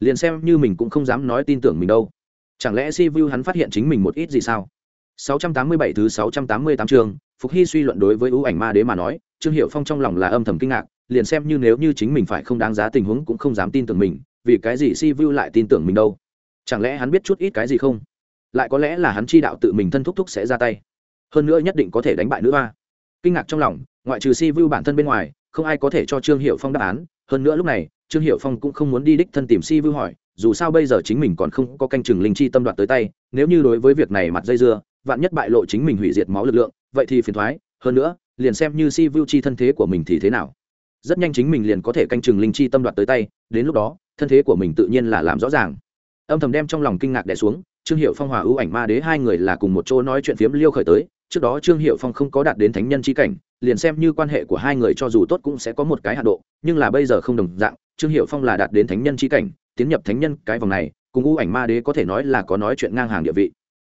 Liền xem như mình cũng không dám nói tin tưởng mình đâu. Chẳng lẽ si vu hắn phát hiện chính mình một ít gì sao? 687 thứ 688 chương, Phục Hy suy luận đối với ưu ảnh ma đế mà nói, Trương Hiểu Phong trong lòng là âm thầm kinh ngạc, liền xem như nếu như chính mình phải không đáng giá tình huống cũng không dám tin tưởng mình, vì cái gì Si Vu lại tin tưởng mình đâu? Chẳng lẽ hắn biết chút ít cái gì không? Lại có lẽ là hắn chi đạo tự mình thân thúc thúc sẽ ra tay. Hơn nữa nhất định có thể đánh bại nữ hoa. Kinh ngạc trong lòng, ngoại trừ Si Vu bản thân bên ngoài, không ai có thể cho Trương Hiệu Phong đáp án, hơn nữa lúc này, Trương Hiệu Phong cũng không muốn đi đích thân tìm Si Vu hỏi, dù sao bây giờ chính mình còn không có canh chừng linh chi tâm đoạt tới tay, nếu như đối với việc này mặt dây dưa, vạn nhất bại lộ chính mình hủy diệt máu lực lượng vậy thì phiền thoái hơn nữa liền xem như si vu chi thân thế của mình thì thế nào rất nhanh chính mình liền có thể canh chừng linh chi tâm đoạt tới tay đến lúc đó thân thế của mình tự nhiên là làm rõ ràng âm thầm đem trong lòng kinh ngạc đẻ xuống trương hiệu phong hòa ưu ảnh ma đế hai người là cùng một chỗ nói chuyện phiếm liêu khởi tới, trước đó trương hiệu phong không có đạt đến thánh nhân chi cảnh, liền xem như quan hệ của hai người cho dù tốt cũng sẽ có một cái hạ độ, nhưng là bây giờ không đồng dạng, trương hiệu phong là đạt đến thánh nhân chi cảnh, tiến nhập thánh nhân cái vòng này, cùng ưu ảnh ma đế có thể nói là có nói chuyện ngang hàng địa vị.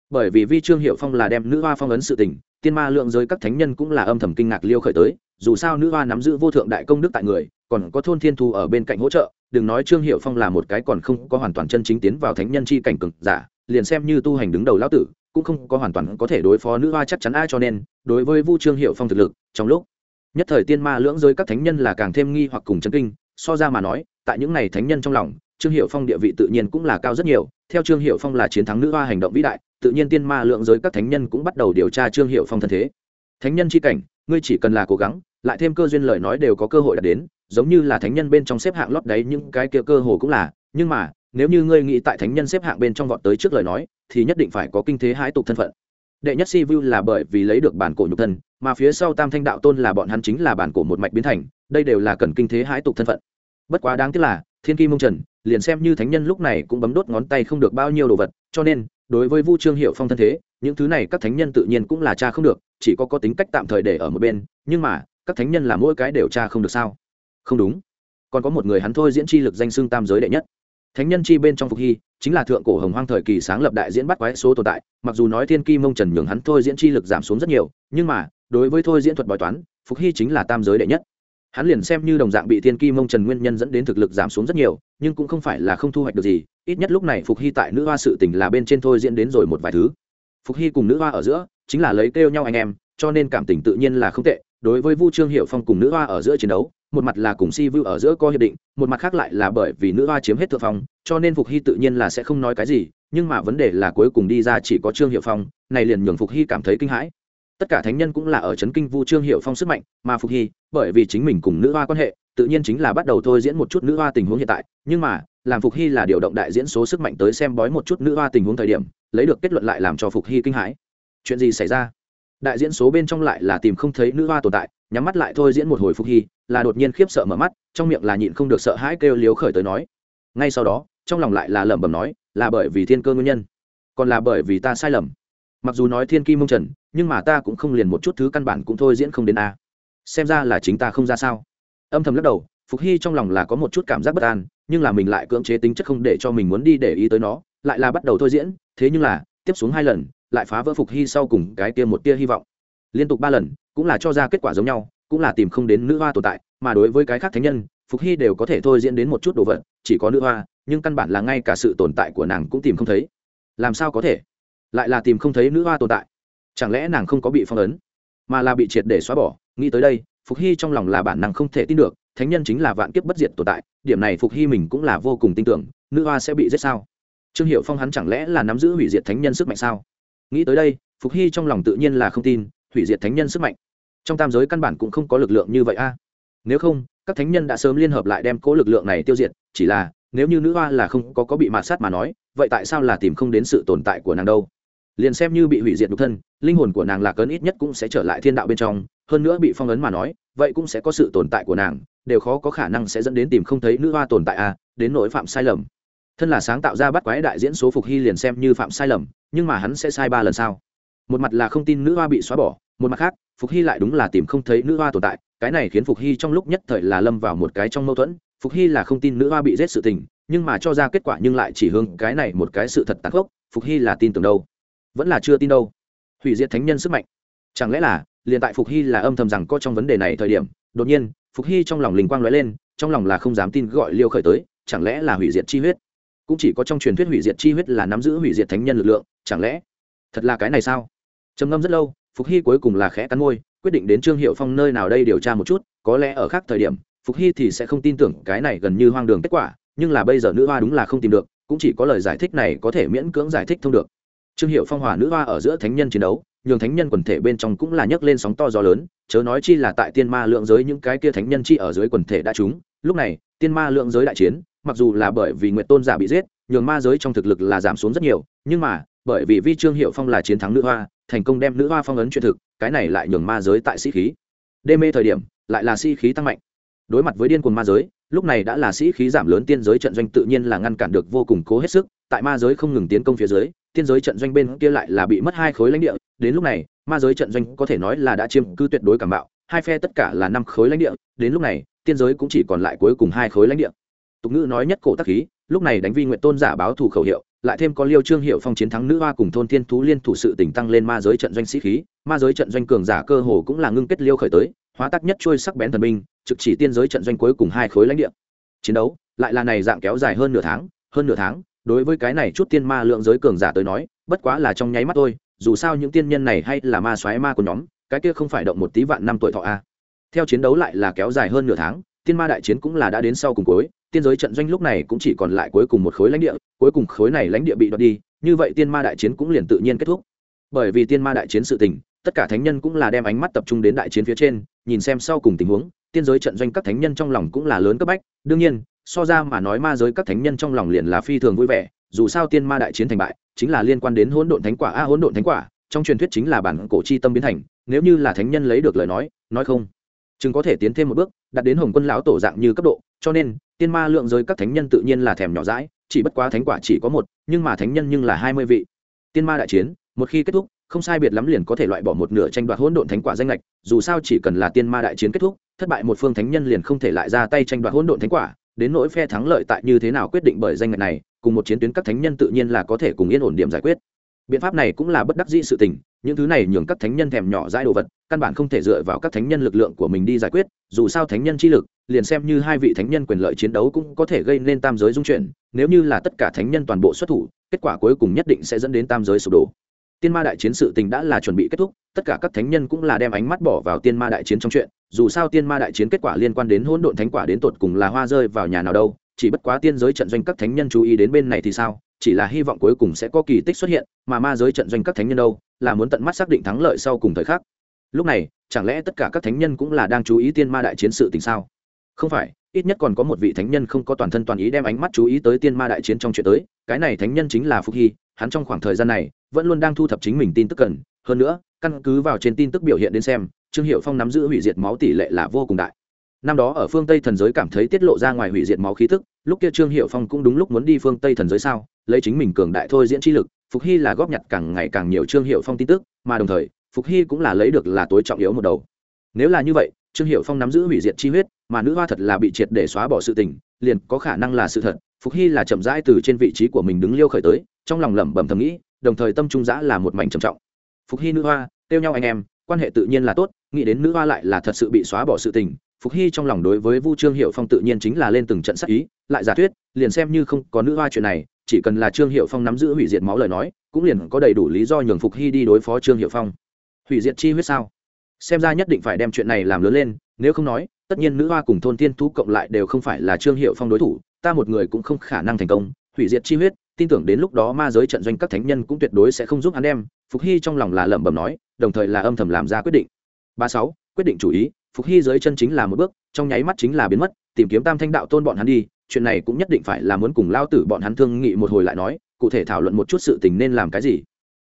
Bởi vì vi trương hiệu phong là đem nữ hoa phong ấn sự tình, tiên ma lượng giới các thánh nhân cũng là âm thầm kinh ngạc liêu khởi tới, dù sao nữ hoa nắm giữ vô thượng đại công đức tại người, còn có thôn thiên thu ở bên cạnh hỗ trợ, đừng nói trương hiệu phong là một cái còn không có hoàn toàn chân chính tiến vào thánh nhân chi cảnh cực giả liền xem như tu hành đứng đầu lão tử, cũng không có hoàn toàn có thể đối phó nữ hoa chắc chắn ai cho nên, đối với vu trương hiệu phong thực lực, trong lúc nhất thời tiên ma lưỡng giới các thánh nhân là càng thêm nghi hoặc cùng chân kinh, so ra mà nói, tại những này thánh nhân trong lòng, trương hiệu phong địa vị tự nhiên cũng là cao rất nhiều, theo trương hiệu phong là chiến thắng nữ hoa hành động vĩ đại, tự nhiên tiên ma lượng giới các thánh nhân cũng bắt đầu điều tra trương hiệu phong thân thế. Thánh nhân c h i cảnh, ngươi chỉ cần là cố gắng, lại thêm cơ duyên lời nói đều có cơ hội đạt đến, giống như là thánh nhân bên trong xếp hạng lót đấy những cái kia cơ hồ cũng là, nhưng mà nếu như ngươi nghĩ tại thánh nhân xếp hạng bên trong vọt tới trước lời nói, thì nhất định phải có kinh thế hãi tục thân phận. Đệ nhất si vu là bởi vì lấy được bản cổ nhục thân, mà phía sau tam thanh đạo tôn là bọn hắn chính là bản cổ một mạch biến thành, đây đều là cần kinh thế hãi tục thân phận. Bất quá đáng tiếc là, thiên kim mông trần, liền xem như thánh nhân lúc này cũng bấm đốt ngón tay không được bao nhiêu đồ vật, cho nên, đối với vu trương hiệu phong thân thế, những thứ này các thánh nhân tự nhiên cũng là cha không được, chỉ có có tính cách tạm thời để ở một bên, nhưng mà, các thánh nhân là mỗi cái đều cha không được sao? Không đúng. Còn có một người hắn thôi diễn chi lực danh xưng tam giới đệ nhất thánh nhân chi bên trong phục hy, chính là thượng cổ hồng hoang thời kỳ sáng lập đại diễn bắt quái số tồn tại, mặc dù nói thiên kim mông trần nhường hắn thôi diễn chi lực giảm xuống rất nhiều, nhưng mà, đối với thôi diễn thuật bói toán, phục hy chính là tam giới đệ nhất. Hắn liền xem như đồng dạng bị thiên kim mông trần nguyên nhân dẫn đến thực lực giảm xuống rất nhiều, nhưng cũng không phải là không thu hoạch được gì, ít nhất lúc này phục hy tại nữ hoa sự tình là bên trên thôi diễn đến rồi một vài thứ. Phục hy cùng nữ hoa ở giữa, chính là lấy kêu nhau anh em, cho nên cảm tình tự nhiên là không tệ, đối với vu trương hiệu phong cùng nữ hoa ở giữa chiến đấu một mặt là cùng si vu ở giữa có hiệp định, một mặt khác lại là bởi vì nữ hoa chiếm hết thượng phong, cho nên phục hy tự nhiên là sẽ không nói cái gì, nhưng mà vấn đề là cuối cùng đi ra chỉ có trương hiệu phong, này liền nhường phục hy cảm thấy kinh hãi. Tất cả thánh nhân cũng là ở c kinh vu trương hiệu phong sức mạnh, mà phục hy, bởi vì chính mình cùng nữ hoa quan hệ, tự nhiên chính là bắt đầu thôi diễn một chút nữ hoa tình huống hiện tại, nhưng mà, làm phục hy là điều động đại diễn số sức mạnh tới xem bói một chút nữ hoa tình huống thời điểm, lấy được kết luận lại làm cho phục hy kinh hãi. Chuyện gì xảy ra? Đại diễn số bên trong lại là tìm không thấy nữ hoa tồn tại nhắm mắt lại thôi diễn một hồi phục hy, là đột nhiên khiếp sợ mở mắt, trong miệng là nhịn không được sợ hãi kêu liếu khởi tới nói. Ngay sau đó, trong lòng lại là lẩm bẩm nói, là bởi vì thiên cơ nguyên nhân, còn là bởi vì ta sai lầm. Mặc dù nói thiên kim mông trần, nhưng mà ta cũng không liền một chút thứ căn bản cũng thôi diễn không đến a. Xem ra là chính ta không ra sao. Âm thầm lắc đầu, phục hy trong lòng là có một chút cảm giác bất an, nhưng là mình lại cưỡng chế tính chất không để cho mình muốn đi để ý tới nó, lại là bắt đầu thôi diễn, thế nhưng là, tiếp xuống hai lần, lại phá vỡ phục hy sau cùng cái tia một tia hy vọng liên tục ba lần, cũng là cho ra kết quả giống nhau, cũng là tìm không đến nữ hoa tồn tại, mà đối với cái khác thánh nhân, phục hy đều có thể thôi diễn đến một chút đồ vật, chỉ có nữ hoa, nhưng căn bản là ngay cả sự tồn tại của nàng cũng tìm không thấy. Làm sao có thể? Lại là tìm không thấy nữ hoa tồn tại. Chẳng lẽ nàng không có bị phong ấn? Mà là bị triệt để xóa bỏ. Nghĩ tới đây, phục hy trong lòng là bản năng không thể tin được, thánh nhân chính là vạn kiếp bất diệt tồn tại, điểm này phục hy mình cũng là vô cùng tin tưởng, nữ hoa sẽ bị giết sao? Trương hiệu phong hắn chẳng lẽ là nắm giữ hủy diệt thánh nhân sức mạnh sao? Nghĩ tới đây, phục hy trong lòng tự nhiên là không tin hủy diệt thánh nhân sức mạnh. Trong tam giới căn bản cũng không có lực lượng như vậy a. À. Nếu không, các thánh nhân đã sớm liên hợp lại đem cố lực lượng này tiêu diệt, chỉ là, nếu như nữ hoa là không có có bị mạt sát mà nói, vậy tại sao là tìm không đến sự tồn tại của nàng đâu? Liền xem như bị hủy diệt nhục thân, linh hồn của nàng lạc ấn ít nhất cũng sẽ trở lại thiên đạo bên trong, hơn nữa bị phong ấn mà nói, vậy cũng sẽ có sự tồn tại của nàng, đều khó có khả năng sẽ dẫn đến tìm không thấy nữ hoa tồn tại à đến nỗi phạm sai lầm. Thân là sáng tạo ra bắt quái đại diễn số phục hy liền xem như phạm sai lầm, nhưng mà hắn sẽ sai ba lần sao? Một mặt là không tin nữ hoa bị xóa bỏ một mặt khác, phục hy lại đúng là tìm không thấy nữ hoa tồn tại, cái này khiến phục hy trong lúc nhất thời là lâm vào một cái trong mâu thuẫn. Phục hy là không tin nữ hoa bị giết sự tình, nhưng mà cho ra kết quả nhưng lại chỉ hướng cái này một cái sự thật tàn khốc, phục hy là tin tưởng đâu? Vẫn là chưa tin đâu? Hủy diệt thánh nhân sức mạnh. Chẳng lẽ là, liền tại phục hy là âm thầm rằng có trong vấn đề này thời điểm, đột nhiên, phục hy trong lòng linh quang lóe lên, trong lòng là không dám tin gọi liêu khởi tới, chẳng lẽ là hủy diệt chi huyết? Cũng chỉ có trong truyền thuyết hủy diệt chi huyết là nắm giữ hủy diệt thánh nhân lực lượng, chẳng lẽ thật là cái này sao? Trầm ngâm rất lâu phục hy cuối cùng là khẽ cắn môi, quyết định đến trương hiệu phong nơi nào đây điều tra một chút, có lẽ ở khác thời điểm, phục hy thì sẽ không tin tưởng cái này gần như hoang đường kết quả, nhưng là bây giờ nữ hoa đúng là không tìm được, cũng chỉ có lời giải thích này có thể miễn cưỡng giải thích thông được. Trương hiệu phong hòa nữ hoa ở giữa thánh nhân chiến đấu, nhường thánh nhân quần thể bên trong cũng là nhấc lên sóng to gió lớn, chớ nói chi là tại tiên ma lượng giới những cái kia thánh nhân chi ở dưới quần thể đã trúng, lúc này, tiên ma lượng giới đại chiến, mặc dù là bởi vì nguyện tôn giả bị giết, nhường ma giới trong thực lực là giảm xuống rất nhiều, nhưng mà, bởi vì vi trương hiệu phong là chiến thắng nữ hoa thành công đem nữ hoa phong ấn chuyện thực, cái này lại nhường ma giới tại sĩ khí. Đê mê thời điểm, lại là sĩ khí tăng mạnh. Đối mặt với điên cuồng ma giới, lúc này đã là sĩ khí giảm lớn, tiên giới trận doanh tự nhiên là ngăn cản được vô cùng cố hết sức, tại ma giới không ngừng tiến công phía dưới, tiên giới trận doanh bên kia lại là bị mất hai khối lãnh địa. Đến lúc này, ma giới trận doanh có thể nói là đã chiếm cứ tuyệt đối cảm bạo, hai phe tất cả là năm khối lãnh địa. Đến lúc này, tiên giới cũng chỉ còn lại cuối cùng hai khối lãnh địa. Tục ngữ nói nhất cổ tắc khí, lúc này đánh vi nguyện tôn giả báo thủ khẩu hiệu lại thêm có liêu trương hiệu phong chiến thắng nữ hoa cùng thôn thiên thú liên thủ sự tỉnh tăng lên ma giới trận doanh sĩ khí, ma giới trận doanh cường giả cơ hồ cũng là ngưng kết liêu khởi tới, hóa tắc nhất trôi sắc bén thần minh trực chỉ tiên giới trận doanh cuối cùng hai khối lãnh địa. Chiến đấu lại là này dạng kéo dài hơn nửa tháng, hơn nửa tháng, đối với cái này chút tiên ma lượng giới cường giả tới nói, bất quá là trong nháy mắt thôi, dù sao những tiên nhân này hay là ma xoáy ma của nhóm, cái kia không phải động một tí vạn năm tuổi thọ a. Theo chiến đấu lại là kéo dài hơn nửa tháng, tiên ma đại chiến cũng là đã đến sau cùng cuối tiên giới trận doanh lúc này cũng chỉ còn lại cuối cùng một khối lãnh địa, cuối cùng khối này lãnh địa bị đoạt đi, như vậy tiên ma đại chiến cũng liền tự nhiên kết thúc. Bởi vì tiên ma đại chiến sự tình, tất cả thánh nhân cũng là đem ánh mắt tập trung đến đại chiến phía trên, nhìn xem sau cùng tình huống, tiên giới trận doanh các thánh nhân trong lòng cũng là lớn cấp bách. Đương nhiên, so ra mà nói ma giới các thánh nhân trong lòng liền là phi thường vui vẻ, dù sao tiên ma đại chiến thành bại, chính là liên quan đến hỗn độn thánh quả a, hỗn độn thánh quả, trong truyền thuyết chính là bản cổ chi tâm biến thành, nếu như là thánh nhân lấy được lời nói nói không, chừng có thể tiến thêm một bước, đạt đến hồng quân lão tổ dạng như cấp độ, cho nên tiên ma lượng giới các thánh nhân tự nhiên là thèm nhỏ rãi chỉ bất quá thánh quả chỉ có một, nhưng mà thánh nhân nhưng là hai mươi vị. Tiên ma đại chiến, một khi kết thúc, không sai biệt lắm liền có thể loại bỏ một nửa tranh đoạt hỗn độn thánh quả danh lệch dù sao chỉ cần là tiên ma đại chiến kết thúc, thất bại một phương thánh nhân liền không thể lại ra tay tranh đoạt hỗn độn thánh quả, đến nỗi phe thắng lợi tại như thế nào quyết định bởi danh lệch này, cùng một chiến tuyến các thánh nhân tự nhiên là có thể cùng yên ổn điểm giải quyết biện pháp này cũng là bất đắc dĩ sự tình, những thứ này nhường các thánh nhân thèm nhỏ dãi đồ vật, căn bản không thể dựa vào các thánh nhân lực lượng của mình đi giải quyết, dù sao thánh nhân chi lực, liền xem như hai vị thánh nhân quyền lợi chiến đấu cũng có thể gây nên tam giới dung chuyển, nếu như là tất cả thánh nhân toàn bộ xuất thủ, kết quả cuối cùng nhất định sẽ dẫn đến tam giới sụp đổ. Tiên ma đại chiến sự tình đã là chuẩn bị kết thúc, tất cả các thánh nhân cũng là đem ánh mắt bỏ vào tiên ma đại chiến trong chuyện, dù sao tiên ma đại chiến kết quả liên quan đến hỗn độn thánh quả đến tột cùng là hoa rơi vào nhà nào đâu, chỉ bất quá tiên giới trận doanh các thánh nhân chú ý đến bên này thì sao? Chỉ là hy vọng cuối cùng sẽ có kỳ tích xuất hiện, mà ma giới trận doanh các thánh nhân đâu, là muốn tận mắt xác định thắng lợi sau cùng thời khắc. Lúc này, chẳng lẽ tất cả các thánh nhân cũng là đang chú ý tiên ma đại chiến sự tình sao? Không phải, ít nhất còn có một vị thánh nhân không có toàn thân toàn ý đem ánh mắt chú ý tới tiên ma đại chiến trong chuyện tới, cái này thánh nhân chính là phúc hy, hắn trong khoảng thời gian này, vẫn luôn đang thu thập chính mình tin tức cần. Hơn nữa, căn cứ vào trên tin tức biểu hiện đến xem, trương hiệu phong nắm giữ hủy diệt máu tỷ lệ là vô cùng đại năm đó ở phương tây thần giới cảm thấy tiết lộ ra ngoài hủy diệt máu khí tức, lúc kia trương hiệu phong cũng đúng lúc muốn đi phương tây thần giới sao, lấy chính mình cường đại thôi diễn chi lực, phục hy là góp nhặt càng ngày càng nhiều trương hiệu phong tin tức, mà đồng thời, phục hy cũng là lấy được là tối trọng yếu một đầu. Nếu là như vậy, trương hiệu phong nắm giữ hủy diệt chi huyết, mà nữ hoa thật là bị triệt để xóa bỏ sự tình, liền có khả năng là sự thật, phục hy là chậm rãi từ trên vị trí của mình đứng liêu khởi tới, trong lòng lẩm bẩm thầm nghĩ, đồng thời tâm trung giã là một mảnh trầm trọng. Phục hy nữ hoa, kêu nhau anh em, quan hệ tự nhiên là tốt, nghĩ đến nữ hoa lại là thật sự bị xóa bỏ sự tình phục hy trong lòng đối với vu trương hiệu phong tự nhiên chính là lên từng trận sắc ý, lại giả thuyết, liền xem như không có nữ hoa chuyện này, chỉ cần là trương hiệu phong nắm giữ hủy diệt máu lời nói, cũng liền có đầy đủ lý do nhường phục hy đi đối phó trương hiệu phong. Hủy diệt chi huyết sao? Xem ra nhất định phải đem chuyện này làm lớn lên, nếu không nói, tất nhiên nữ hoa cùng thôn tiên thú cộng lại đều không phải là trương hiệu phong đối thủ, ta một người cũng không khả năng thành công. Hủy diệt chi huyết, tin tưởng đến lúc đó ma giới trận doanh các thánh nhân cũng tuyệt đối sẽ không giúp hắn em. phục hy trong lòng là lẩm bẩm nói, đồng thời là âm thầm làm ra quyết định. Ba sáu, quyết định chủ ý phục hy dưới chân chính là một bước, trong nháy mắt chính là biến mất, tìm kiếm tam thanh đạo tôn bọn hắn đi, chuyện này cũng nhất định phải là muốn cùng lao tử bọn hắn thương nghị một hồi lại nói, cụ thể thảo luận một chút sự tình nên làm cái gì.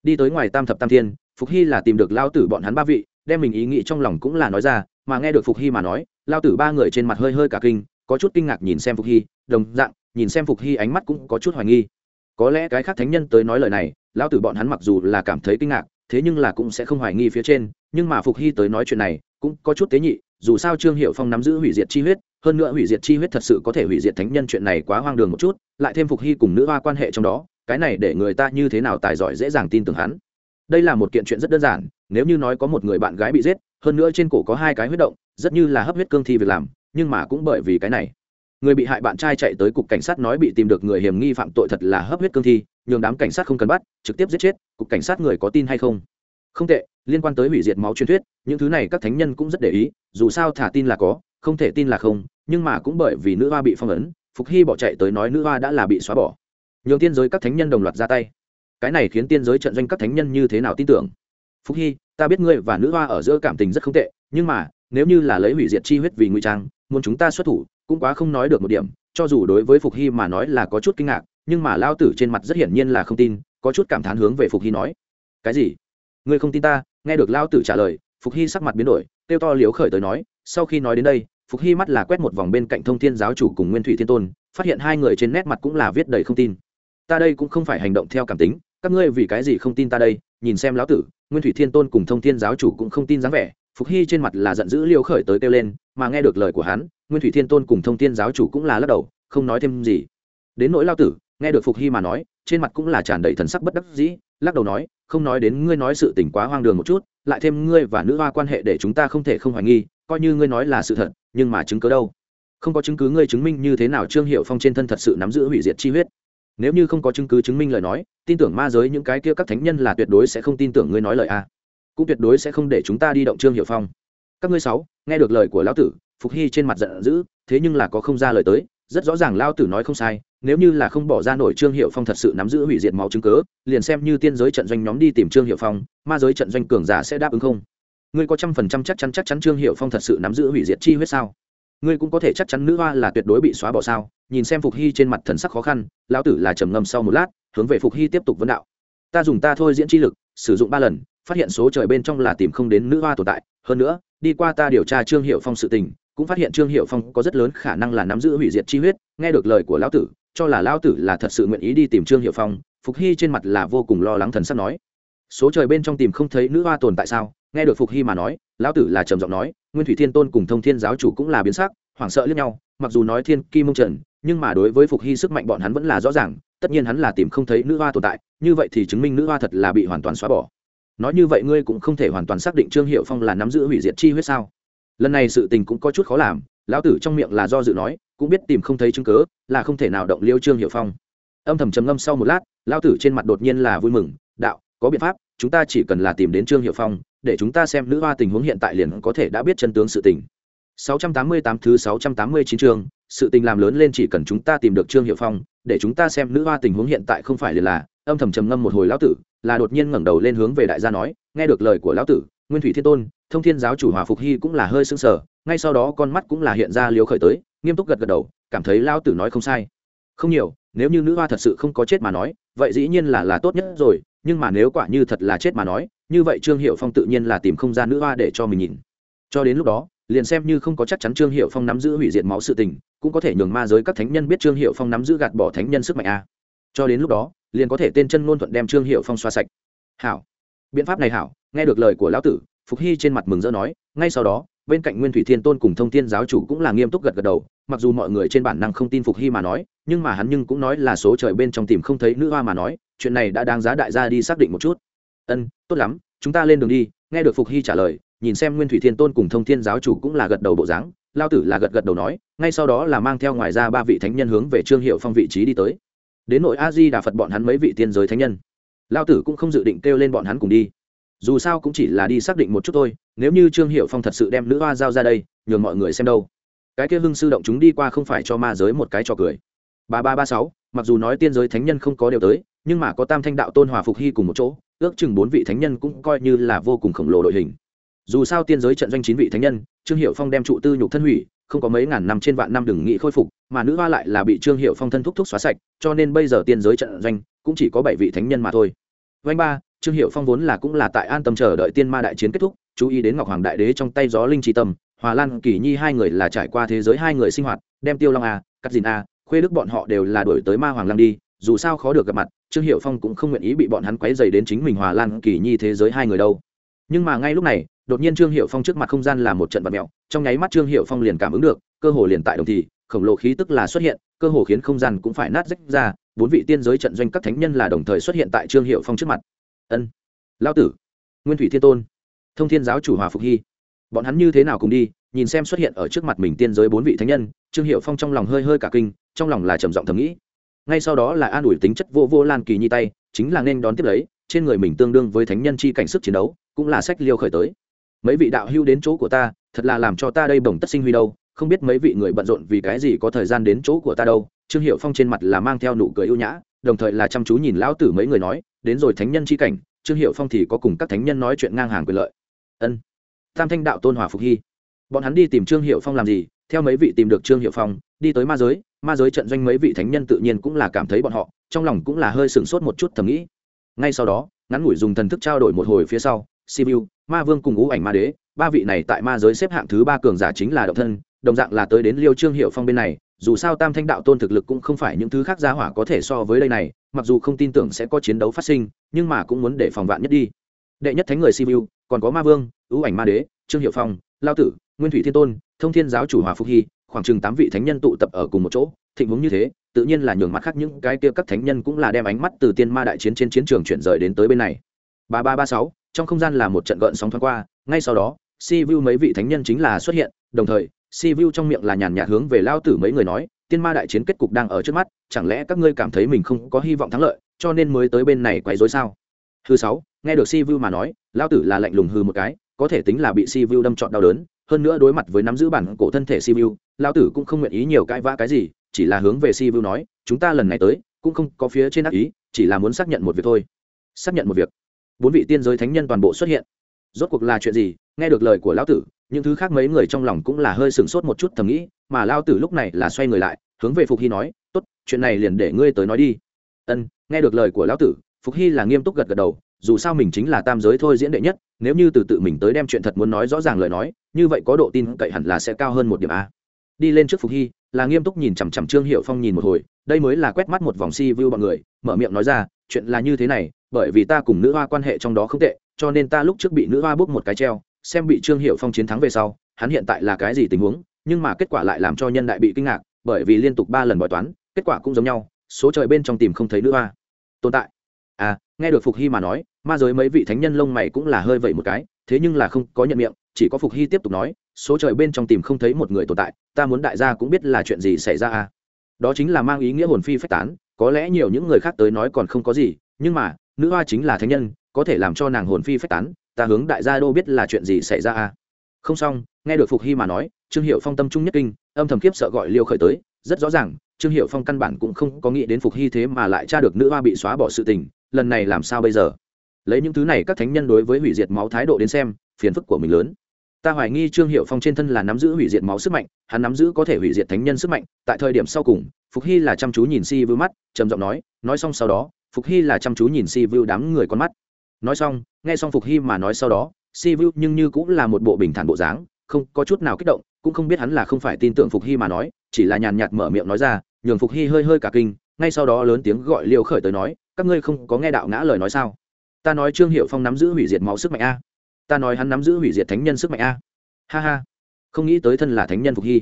Đi tới ngoài tam thập tam thiên, phục hy là tìm được lao tử bọn hắn ba vị, đem mình ý nghĩ trong lòng cũng là nói ra, mà nghe được phục hy mà nói, lao tử ba người trên mặt hơi hơi cả kinh, có chút kinh ngạc nhìn xem phục hy, đồng dạng, nhìn xem phục hy ánh mắt cũng có chút hoài nghi. Có lẽ cái khác thánh nhân tới nói lời này, lao tử bọn hắn mặc dù là cảm thấy kinh ngạc, thế nhưng là cũng sẽ không hoài nghi phía trên, nhưng mà phục hy tới nói chuyện này cũng có chút tế nhị, dù sao trương hiệu phong nắm giữ hủy diệt chi huyết, hơn nữa hủy diệt chi huyết thật sự có thể hủy diệt thánh nhân chuyện này quá hoang đường một chút, lại thêm phục hy cùng nữ hoa quan hệ trong đó, cái này để người ta như thế nào tài giỏi dễ dàng tin tưởng hắn. Đây là một kiện chuyện rất đơn giản, nếu như nói có một người bạn gái bị giết, hơn nữa trên cổ có hai cái huyết động, rất như là hấp huyết cương thi việc làm, nhưng mà cũng bởi vì cái này, người bị hại bạn trai chạy tới cục cảnh sát nói bị tìm được người hiểm nghi phạm tội thật là hấp huyết cương thi, nhường đám cảnh sát không cần bắt, trực tiếp giết chết, cục cảnh sát người có tin hay không? Không tệ liên quan tới hủy diệt máu truyền thuyết, những thứ này các thánh nhân cũng rất để ý, dù sao thả tin là có, không thể tin là không, nhưng mà cũng bởi vì nữ hoa bị phong ấn, phục hy bỏ chạy tới nói nữ hoa đã là bị xóa bỏ. Nhường tiên giới các thánh nhân đồng loạt ra tay. Cái này khiến tiên giới trận doanh các thánh nhân như thế nào tin tưởng? Phúc hy, ta biết ngươi và nữ hoa ở giữa cảm tình rất không tệ, nhưng mà, nếu như là lấy hủy diệt chi huyết vì ngụy trang, muốn chúng ta xuất thủ, cũng quá không nói được một điểm. Cho dù đối với phục hy mà nói là có chút kinh ngạc, nhưng mà lao tử trên mặt rất hiển nhiên là không tin, có chút cảm thán hướng về phục hy nói. Cái gì? Ngươi không tin ta nghe được lao tử trả lời, phục hy sắc mặt biến đổi, kêu to liếu khởi tới nói, sau khi nói đến đây, phục hy mắt là quét một vòng bên cạnh thông thiên giáo chủ cùng nguyên thủy thiên tôn, phát hiện hai người trên nét mặt cũng là viết đầy không tin. Ta đây cũng không phải hành động theo cảm tính, các ngươi vì cái gì không tin ta đây, nhìn xem lão tử, nguyên thủy thiên tôn cùng thông thiên giáo chủ cũng không tin dáng vẻ, phục hy trên mặt là giận dữ liêu khởi tới kêu lên, mà nghe được lời của hắn, nguyên thủy thiên tôn cùng thông thiên giáo chủ cũng là lắc đầu, không nói thêm gì. Đến nỗi lao tử, nghe được phục hy mà nói, trên mặt cũng là tràn đầy thần sắc bất đắc dĩ lắc đầu nói, không nói đến ngươi nói sự tình quá hoang đường một chút, lại thêm ngươi và nữ hoa quan hệ để chúng ta không thể không hoài nghi, coi như ngươi nói là sự thật, nhưng mà chứng cứ đâu? Không có chứng cứ ngươi chứng minh như thế nào trương hiệu phong trên thân thật sự nắm giữ hủy diệt chi huyết. Nếu như không có chứng cứ chứng minh lời nói, tin tưởng ma giới những cái kia các thánh nhân là tuyệt đối sẽ không tin tưởng ngươi nói lời a. Cũng tuyệt đối sẽ không để chúng ta đi động trương hiệu phong. Các ngươi sáu, nghe được lời của lão tử, phục hy trên mặt giận dữ, thế nhưng là có không ra lời tới rất rõ ràng lao tử nói không sai, nếu như là không bỏ ra nổi trương hiệu phong thật sự nắm giữ hủy diệt máu chứng cớ liền xem như tiên giới trận doanh nhóm đi tìm trương hiệu phong, ma giới trận doanh cường giả sẽ đáp ứng không? Ngươi có trăm phần trăm chắc chắn chắc chắn trương hiệu phong thật sự nắm giữ hủy diệt chi huyết sao? Ngươi cũng có thể chắc chắn nữ hoa là tuyệt đối bị xóa bỏ sao? Nhìn xem phục hy trên mặt thần sắc khó khăn, lão tử là trầm ngâm sau một lát, hướng về phục hy tiếp tục vấn đạo. Ta dùng ta thôi diễn chi lực, sử dụng ba lần, phát hiện số trời bên trong là tìm không đến nữ hoa tồn tại. Hơn nữa, đi qua ta điều tra trương hiệu phong sự tình cũng phát hiện trương hiệu phong có rất lớn khả năng là nắm giữ hủy diệt chi huyết, nghe được lời của lão tử, cho là lão tử là thật sự nguyện ý đi tìm trương hiệu phong, phục hy trên mặt là vô cùng lo lắng thần sắc nói. Số trời bên trong tìm không thấy nữ hoa tồn tại sao? Nghe được phục hy mà nói, lão tử là trầm giọng nói, nguyên thủy thiên tôn cùng thông thiên giáo chủ cũng là biến sắc, hoảng sợ lẫn nhau, mặc dù nói thiên kim mông trần, nhưng mà đối với phục hy sức mạnh bọn hắn vẫn là rõ ràng, tất nhiên hắn là tìm không thấy nữ hoa tồn tại, như vậy thì chứng minh nữ hoa thật là bị hoàn toàn xóa bỏ. Nói như vậy ngươi cũng không thể hoàn toàn xác định trương hiệu phong là nắm giữ hủy diệt chi huyết sao? Lần này sự tình cũng có chút khó làm lão tử trong miệng là do dự nói cũng biết tìm không thấy chứng cớ là không thể nào động liêu trương hiệu phong. Âm thầm trầm ngâm sau một lát lão tử trên mặt đột nhiên là vui mừng đạo có biện pháp chúng ta chỉ cần là tìm đến trương hiệu phong để chúng ta xem nữ hoa tình huống hiện tại liền có thể đã biết chân tướng sự tình. 688 thứ 689 chương, sự tình làm lớn lên chỉ cần chúng ta tìm được Trương Hiệu Phong, để chúng ta xem nữ hoa tình huống hiện tại không phải liền là, âm thầm trầm ngâm một hồi lão tử, là đột nhiên ngẩng đầu lên hướng về đại gia nói, nghe được lời của lão tử, Nguyên Thủy Thiên Tôn, Thông Thiên giáo chủ Hòa Phục Hy cũng là hơi sưng sờ, ngay sau đó con mắt cũng là hiện ra liếu khởi tới, nghiêm túc gật gật đầu, cảm thấy lão tử nói không sai. Không nhiều, nếu như nữ hoa thật sự không có chết mà nói, vậy dĩ nhiên là là tốt nhất rồi, nhưng mà nếu quả như thật là chết mà nói, như vậy Trương Hiệu Phong tự nhiên là tìm không ra nữ hoa để cho mình nhìn. Cho đến lúc đó, liền xem như không có chắc chắn trương hiệu phong nắm giữ hủy diệt máu sự tình cũng có thể nhường ma giới các thánh nhân biết trương hiệu phong nắm giữ gạt bỏ thánh nhân sức mạnh a cho đến lúc đó liền có thể tên chân ngôn thuận đem trương hiệu phong xoa sạch hảo biện pháp này hảo nghe được lời của lão tử phục hy trên mặt mừng rỡ nói, ngay sau đó, bên cạnh nguyên thủy thiên tôn cùng thông thiên giáo chủ cũng là nghiêm túc gật gật đầu, mặc dù mọi người trên bản năng không tin phục hy mà nói, nhưng mà hắn nhưng cũng nói là số trời bên trong tìm không thấy nữ hoa mà nói, chuyện này đã đáng giá đại gia đi xác định một chút. Ân, tốt lắm, chúng ta lên đường đi. Nghe được phục hy trả lời, nhìn xem nguyên thủy thiên tôn cùng thông thiên giáo chủ cũng là gật đầu bộ dáng, lao tử là gật gật đầu nói, ngay sau đó là mang theo ngoài ra ba vị thánh nhân hướng về trương hiệu phong vị trí đi tới. Đến nội a di đà phật bọn hắn mấy vị tiên giới thánh nhân. Lao tử cũng không dự định kêu lên bọn hắn cùng đi dù sao cũng chỉ là đi xác định một chút thôi, nếu như trương hiệu phong thật sự đem nữ hoa giao ra đây, nhường mọi người xem đâu. Cái kia hưng sư động chúng đi qua không phải cho ma giới một cái trò cười. Ba ba ba sáu, mặc dù nói tiên giới thánh nhân không có điều tới, nhưng mà có tam thanh đạo tôn hòa phục hy cùng một chỗ, ước chừng bốn vị thánh nhân cũng coi như là vô cùng khổng lồ đội hình. Dù sao tiên giới trận doanh chín vị thánh nhân, trương hiệu phong đem trụ tư nhục thân hủy, không có mấy ngàn năm trên vạn năm đừng nghĩ khôi phục, mà nữ hoa lại là bị trương hiệu phong thân thúc thúc xóa sạch, cho nên bây giờ tiên giới trận doanh cũng chỉ có bảy vị thánh nhân mà thôi. Vanh ba trương hiệu phong vốn là cũng là tại an tâm chờ đợi tiên ma đại chiến kết thúc, chú ý đến ngọc hoàng đại đế trong tay gió linh tri tâm, hòa lan, kỳ nhi hai người là trải qua thế giới hai người sinh hoạt, đem tiêu long a cắt dìn a, khuê đức bọn họ đều là đổi tới ma hoàng lăng đi, dù sao khó được gặp mặt, trương hiệu phong cũng không nguyện ý bị bọn hắn quấy dày đến chính mình hòa lan, kỳ nhi thế giới hai người đâu. Nhưng mà ngay lúc này, đột nhiên trương hiệu phong trước mặt không gian là một trận vật mẹo, trong nháy mắt trương hiệu phong liền cảm ứng được, cơ hồ liền tại đồng thì, khổng lồ khí tức là xuất hiện, cơ hồ khiến không gian cũng phải nát rách ra, bốn vị tiên giới trận doanh các thánh nhân là đồng thời xuất hiện tại trương hiệu phong trước mặt ân. Lao tử. Nguyên thủy thiên tôn. Thông thiên giáo chủ hòa phục hy. Bọn hắn như thế nào cùng đi, nhìn xem xuất hiện ở trước mặt mình tiên giới bốn vị thánh nhân, trương hiệu phong trong lòng hơi hơi cả kinh, trong lòng là trầm giọng thầm nghĩ. Ngay sau đó là an ủi tính chất vô vô lan kỳ nhi tay, chính là nên đón tiếp lấy, trên người mình tương đương với thánh nhân chi cảnh sức chiến đấu, cũng là sách liêu khởi tới. Mấy vị đạo hưu đến chỗ của ta, thật là làm cho ta đây bổng tất sinh huy đâu, không biết mấy vị người bận rộn vì cái gì có thời gian đến chỗ của ta đâu. Trương hiệu phong trên mặt là mang theo nụ cười ưu nhã đồng thời là chăm chú nhìn lão tử mấy người nói, đến rồi thánh nhân chi cảnh, trương hiệu phong thì có cùng các thánh nhân nói chuyện ngang hàng quyền lợi. Ân. Tam thanh đạo tôn hòa phục hy. Bọn hắn đi tìm trương hiệu phong làm gì? Theo mấy vị tìm được trương hiệu phong, đi tới ma giới ma giới trận doanh mấy vị thánh nhân tự nhiên cũng là cảm thấy bọn họ, trong lòng cũng là hơi sửng sốt một chút thầm nghĩ. Ngay sau đó, ngắn ngủi dùng thần thức trao đổi một hồi phía sau, sibiu, ma vương cùng ngũ ảnh ma đế, ba vị này tại ma giới xếp hạng thứ ba cường giả chính là động thân đồng dạng là tới đến liêu trương hiệu phong bên này, dù sao tam thanh đạo tôn thực lực cũng không phải những thứ khác gia hỏa có thể so với đây này, mặc dù không tin tưởng sẽ có chiến đấu phát sinh, nhưng mà cũng muốn để phòng vạn nhất đi. Đệ nhất thánh người sibiu còn có ma vương, ưu ảnh ma đế, trương hiệu phong, lao tử, nguyên thủy thiên tôn, thông thiên giáo chủ hòa phúc hy, khoảng chừng tám vị thánh nhân tụ tập ở cùng một chỗ, thịnh huống như thế, tự nhiên là nhường mặt khác những cái kia các thánh nhân cũng là đem ánh mắt từ tiên ma đại chiến trên chiến trường chuyển rời đến tới bên này. Ba ba ba sáu, trong không gian là một trận gợn sóng thoáng qua, ngay sau đó, si vu mấy vị thánh nhân chính là xuất hiện, đồng thời si vu trong miệng là nhàn nhạt hướng về lao tử mấy người nói, tiên ma đại chiến kết cục đang ở trước mắt, chẳng lẽ các ngươi cảm thấy mình không có hy vọng thắng lợi, cho nên mới tới bên này quấy rối sao? Thứ sáu, nghe được si vu mà nói, lao tử là lạnh lùng hư một cái, có thể tính là bị si vu đâm trọn đau đớn, hơn nữa đối mặt với nắm giữ bản cổ thân thể si vu, lao tử cũng không nguyện ý nhiều cãi vã cái gì, chỉ là hướng về si vu nói, chúng ta lần này tới, cũng không có phía trên ác ý, chỉ là muốn xác nhận một việc thôi. Xác nhận một việc. Bốn vị tiên giới thánh nhân toàn bộ xuất hiện. Rốt cuộc là chuyện gì? Nghe được lời của lão tử, những thứ khác mấy người trong lòng cũng là hơi sửng sốt một chút thầm nghĩ, mà lao tử lúc này là xoay người lại, hướng về phục hy nói, tốt, chuyện này liền để ngươi tới nói đi. Ân, nghe được lời của lão tử, phục hy là nghiêm túc gật gật đầu, dù sao mình chính là tam giới thôi diễn đệ nhất, nếu như từ tự mình tới đem chuyện thật muốn nói rõ ràng lời nói, như vậy có độ tin cậy hẳn là sẽ cao hơn một điểm a. Đi lên trước phục hy, là nghiêm túc nhìn chằm chằm trương hiệu phong nhìn một hồi, đây mới là quét mắt một vòng si vu bọn người, mở miệng nói ra, chuyện là như thế này, bởi vì ta cùng nữ hoa quan hệ trong đó không tệ, cho nên ta lúc trước bị nữ hoa bốc một cái treo xem bị trương hiệu phong chiến thắng về sau, hắn hiện tại là cái gì tình huống, nhưng mà kết quả lại làm cho nhân đại bị kinh ngạc, bởi vì liên tục ba lần bói toán, kết quả cũng giống nhau, số trời bên trong tìm không thấy nữ hoa. Tồn tại. À nghe được phục hy mà nói, ma giới mấy vị thánh nhân lông mày cũng là hơi vậy một cái, thế nhưng là không có nhận miệng, chỉ có phục hy tiếp tục nói, số trời bên trong tìm không thấy một người tồn tại, ta muốn đại gia cũng biết là chuyện gì xảy ra à. Đó chính là mang ý nghĩa hồn phi phách tán, có lẽ nhiều những người khác tới nói còn không có gì, nhưng mà, nữ hoa chính là thánh nhân, có thể làm cho nàng hồn phi phách tán ta hướng đại gia đô biết là chuyện gì xảy ra à? Không xong, nghe được phục hy mà nói, trương hiệu phong tâm trung nhất kinh, âm thầm kiếp sợ gọi liêu khởi tới. Rất rõ ràng, trương hiệu phong căn bản cũng không có nghĩ đến phục hy thế mà lại tra được nữ hoa bị xóa bỏ sự tình, lần này làm sao bây giờ? Lấy những thứ này các thánh nhân đối với hủy diệt máu thái độ đến xem, phiền phức của mình lớn. Ta hoài nghi trương hiệu phong trên thân là nắm giữ hủy diệt máu sức mạnh, hắn nắm giữ có thể hủy diệt thánh nhân sức mạnh. Tại thời điểm sau cùng, phục hy là chăm chú nhìn si vưu mắt, trầm giọng nói nói xong sau đó, phục hy là chăm chú nhìn si vưu đám người con mắt nói xong, nghe xong phục hy mà nói sau đó, si vu nhưng như cũng là một bộ bình thản bộ dáng, không có chút nào kích động, cũng không biết hắn là không phải tin tưởng phục hy mà nói, chỉ là nhàn nhạt mở miệng nói ra, nhường phục hy hơi hơi cả kinh, ngay sau đó lớn tiếng gọi liều khởi tới nói, các ngươi không có nghe đạo ngã lời nói sao? Ta nói trương hiệu phong nắm giữ hủy diệt máu sức mạnh a. Ta nói hắn nắm giữ hủy diệt thánh nhân sức mạnh a. Ha ha. Không nghĩ tới thân là thánh nhân phục hy.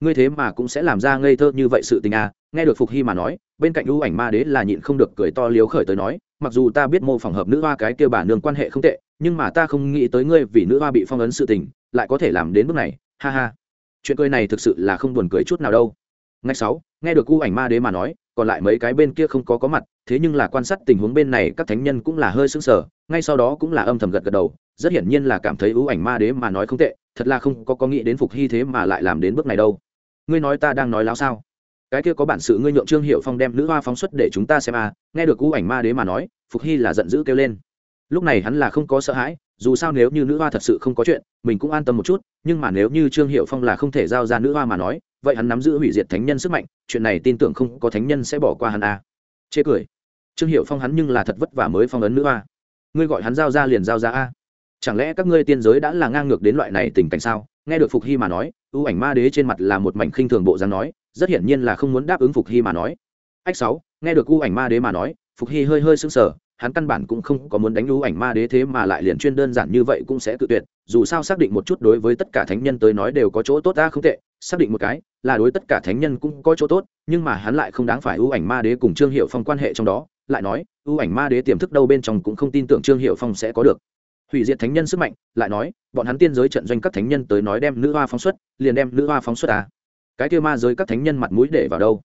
Ngươi thế mà cũng sẽ làm ra ngây thơ như vậy sự tình a. Nghe được phục hy mà nói, bên cạnh ưu ảnh ma đế là nhịn không được cười to liếu khởi tới nói mặc dù ta biết mô phỏng hợp nữ hoa cái kia bà nương quan hệ không tệ, nhưng mà ta không nghĩ tới ngươi vì nữ hoa bị phong ấn sự tình, lại có thể làm đến bước này, ha ha. Chuyện cười này thực sự là không buồn cười chút nào đâu. Ngay sáu, nghe được cu ảnh ma đế mà nói, còn lại mấy cái bên kia không có có mặt, thế nhưng là quan sát tình huống bên này các thánh nhân cũng là hơi sững sờ, ngay sau đó cũng là âm thầm gật gật đầu, rất hiển nhiên là cảm thấy ưu ảnh ma đế mà nói không tệ, thật là không có có nghĩ đến phục hy thế mà lại làm đến bước này đâu. Ngươi nói ta đang nói láo sao? Cái kia có bản sự ngươi nhượng trương hiệu phong đem nữ hoa phóng xuất để chúng ta xem à nghe được cú ảnh ma đế mà nói, phục hy là giận dữ kêu lên. Lúc này hắn là không có sợ hãi, dù sao nếu như nữ hoa thật sự không có chuyện, mình cũng an tâm một chút, nhưng mà nếu như trương hiệu phong là không thể giao ra nữ hoa mà nói, vậy hắn nắm giữ hủy diệt thánh nhân sức mạnh, chuyện này tin tưởng không có thánh nhân sẽ bỏ qua hắn à. chê cười. Trương hiệu phong hắn nhưng là thật vất vả mới phong ấn nữ hoa. Ngươi gọi hắn giao ra liền giao ra a. Chẳng lẽ các ngươi tiên giới đã là ngang ngược đến loại này tình cảnh sao? Nghe được phục hy mà nói ưu ảnh ma đế trên mặt là một mảnh khinh thường bộ dáng nói rất hiển nhiên là không muốn đáp ứng phục hy mà nói ách sáu, nghe được ưu ảnh ma đế mà nói, phục hy hơi hơi sững sờ, hắn căn bản cũng không có muốn đánh u ảnh ma đế thế mà lại liền chuyên đơn giản như vậy cũng sẽ tự tuyệt, dù sao xác định một chút đối với tất cả thánh nhân tới nói đều có chỗ tốt ta không tệ, xác định một cái, là đối tất cả thánh nhân cũng có chỗ tốt, nhưng mà hắn lại không đáng phải ưu ảnh ma đế cùng trương hiệu phong quan hệ trong đó, lại nói ưu ảnh ma đế tiềm thức đâu bên trong cũng không tin tưởng trương hiệu phong sẽ có được hủy diệt thánh nhân sức mạnh, lại nói, bọn hắn tiên giới trận doanh các thánh nhân tới nói đem nữ hoa phóng xuất, liền đem nữ hoa phóng xuất à cái kia ma giới các thánh nhân mặt mũi để vào đâu?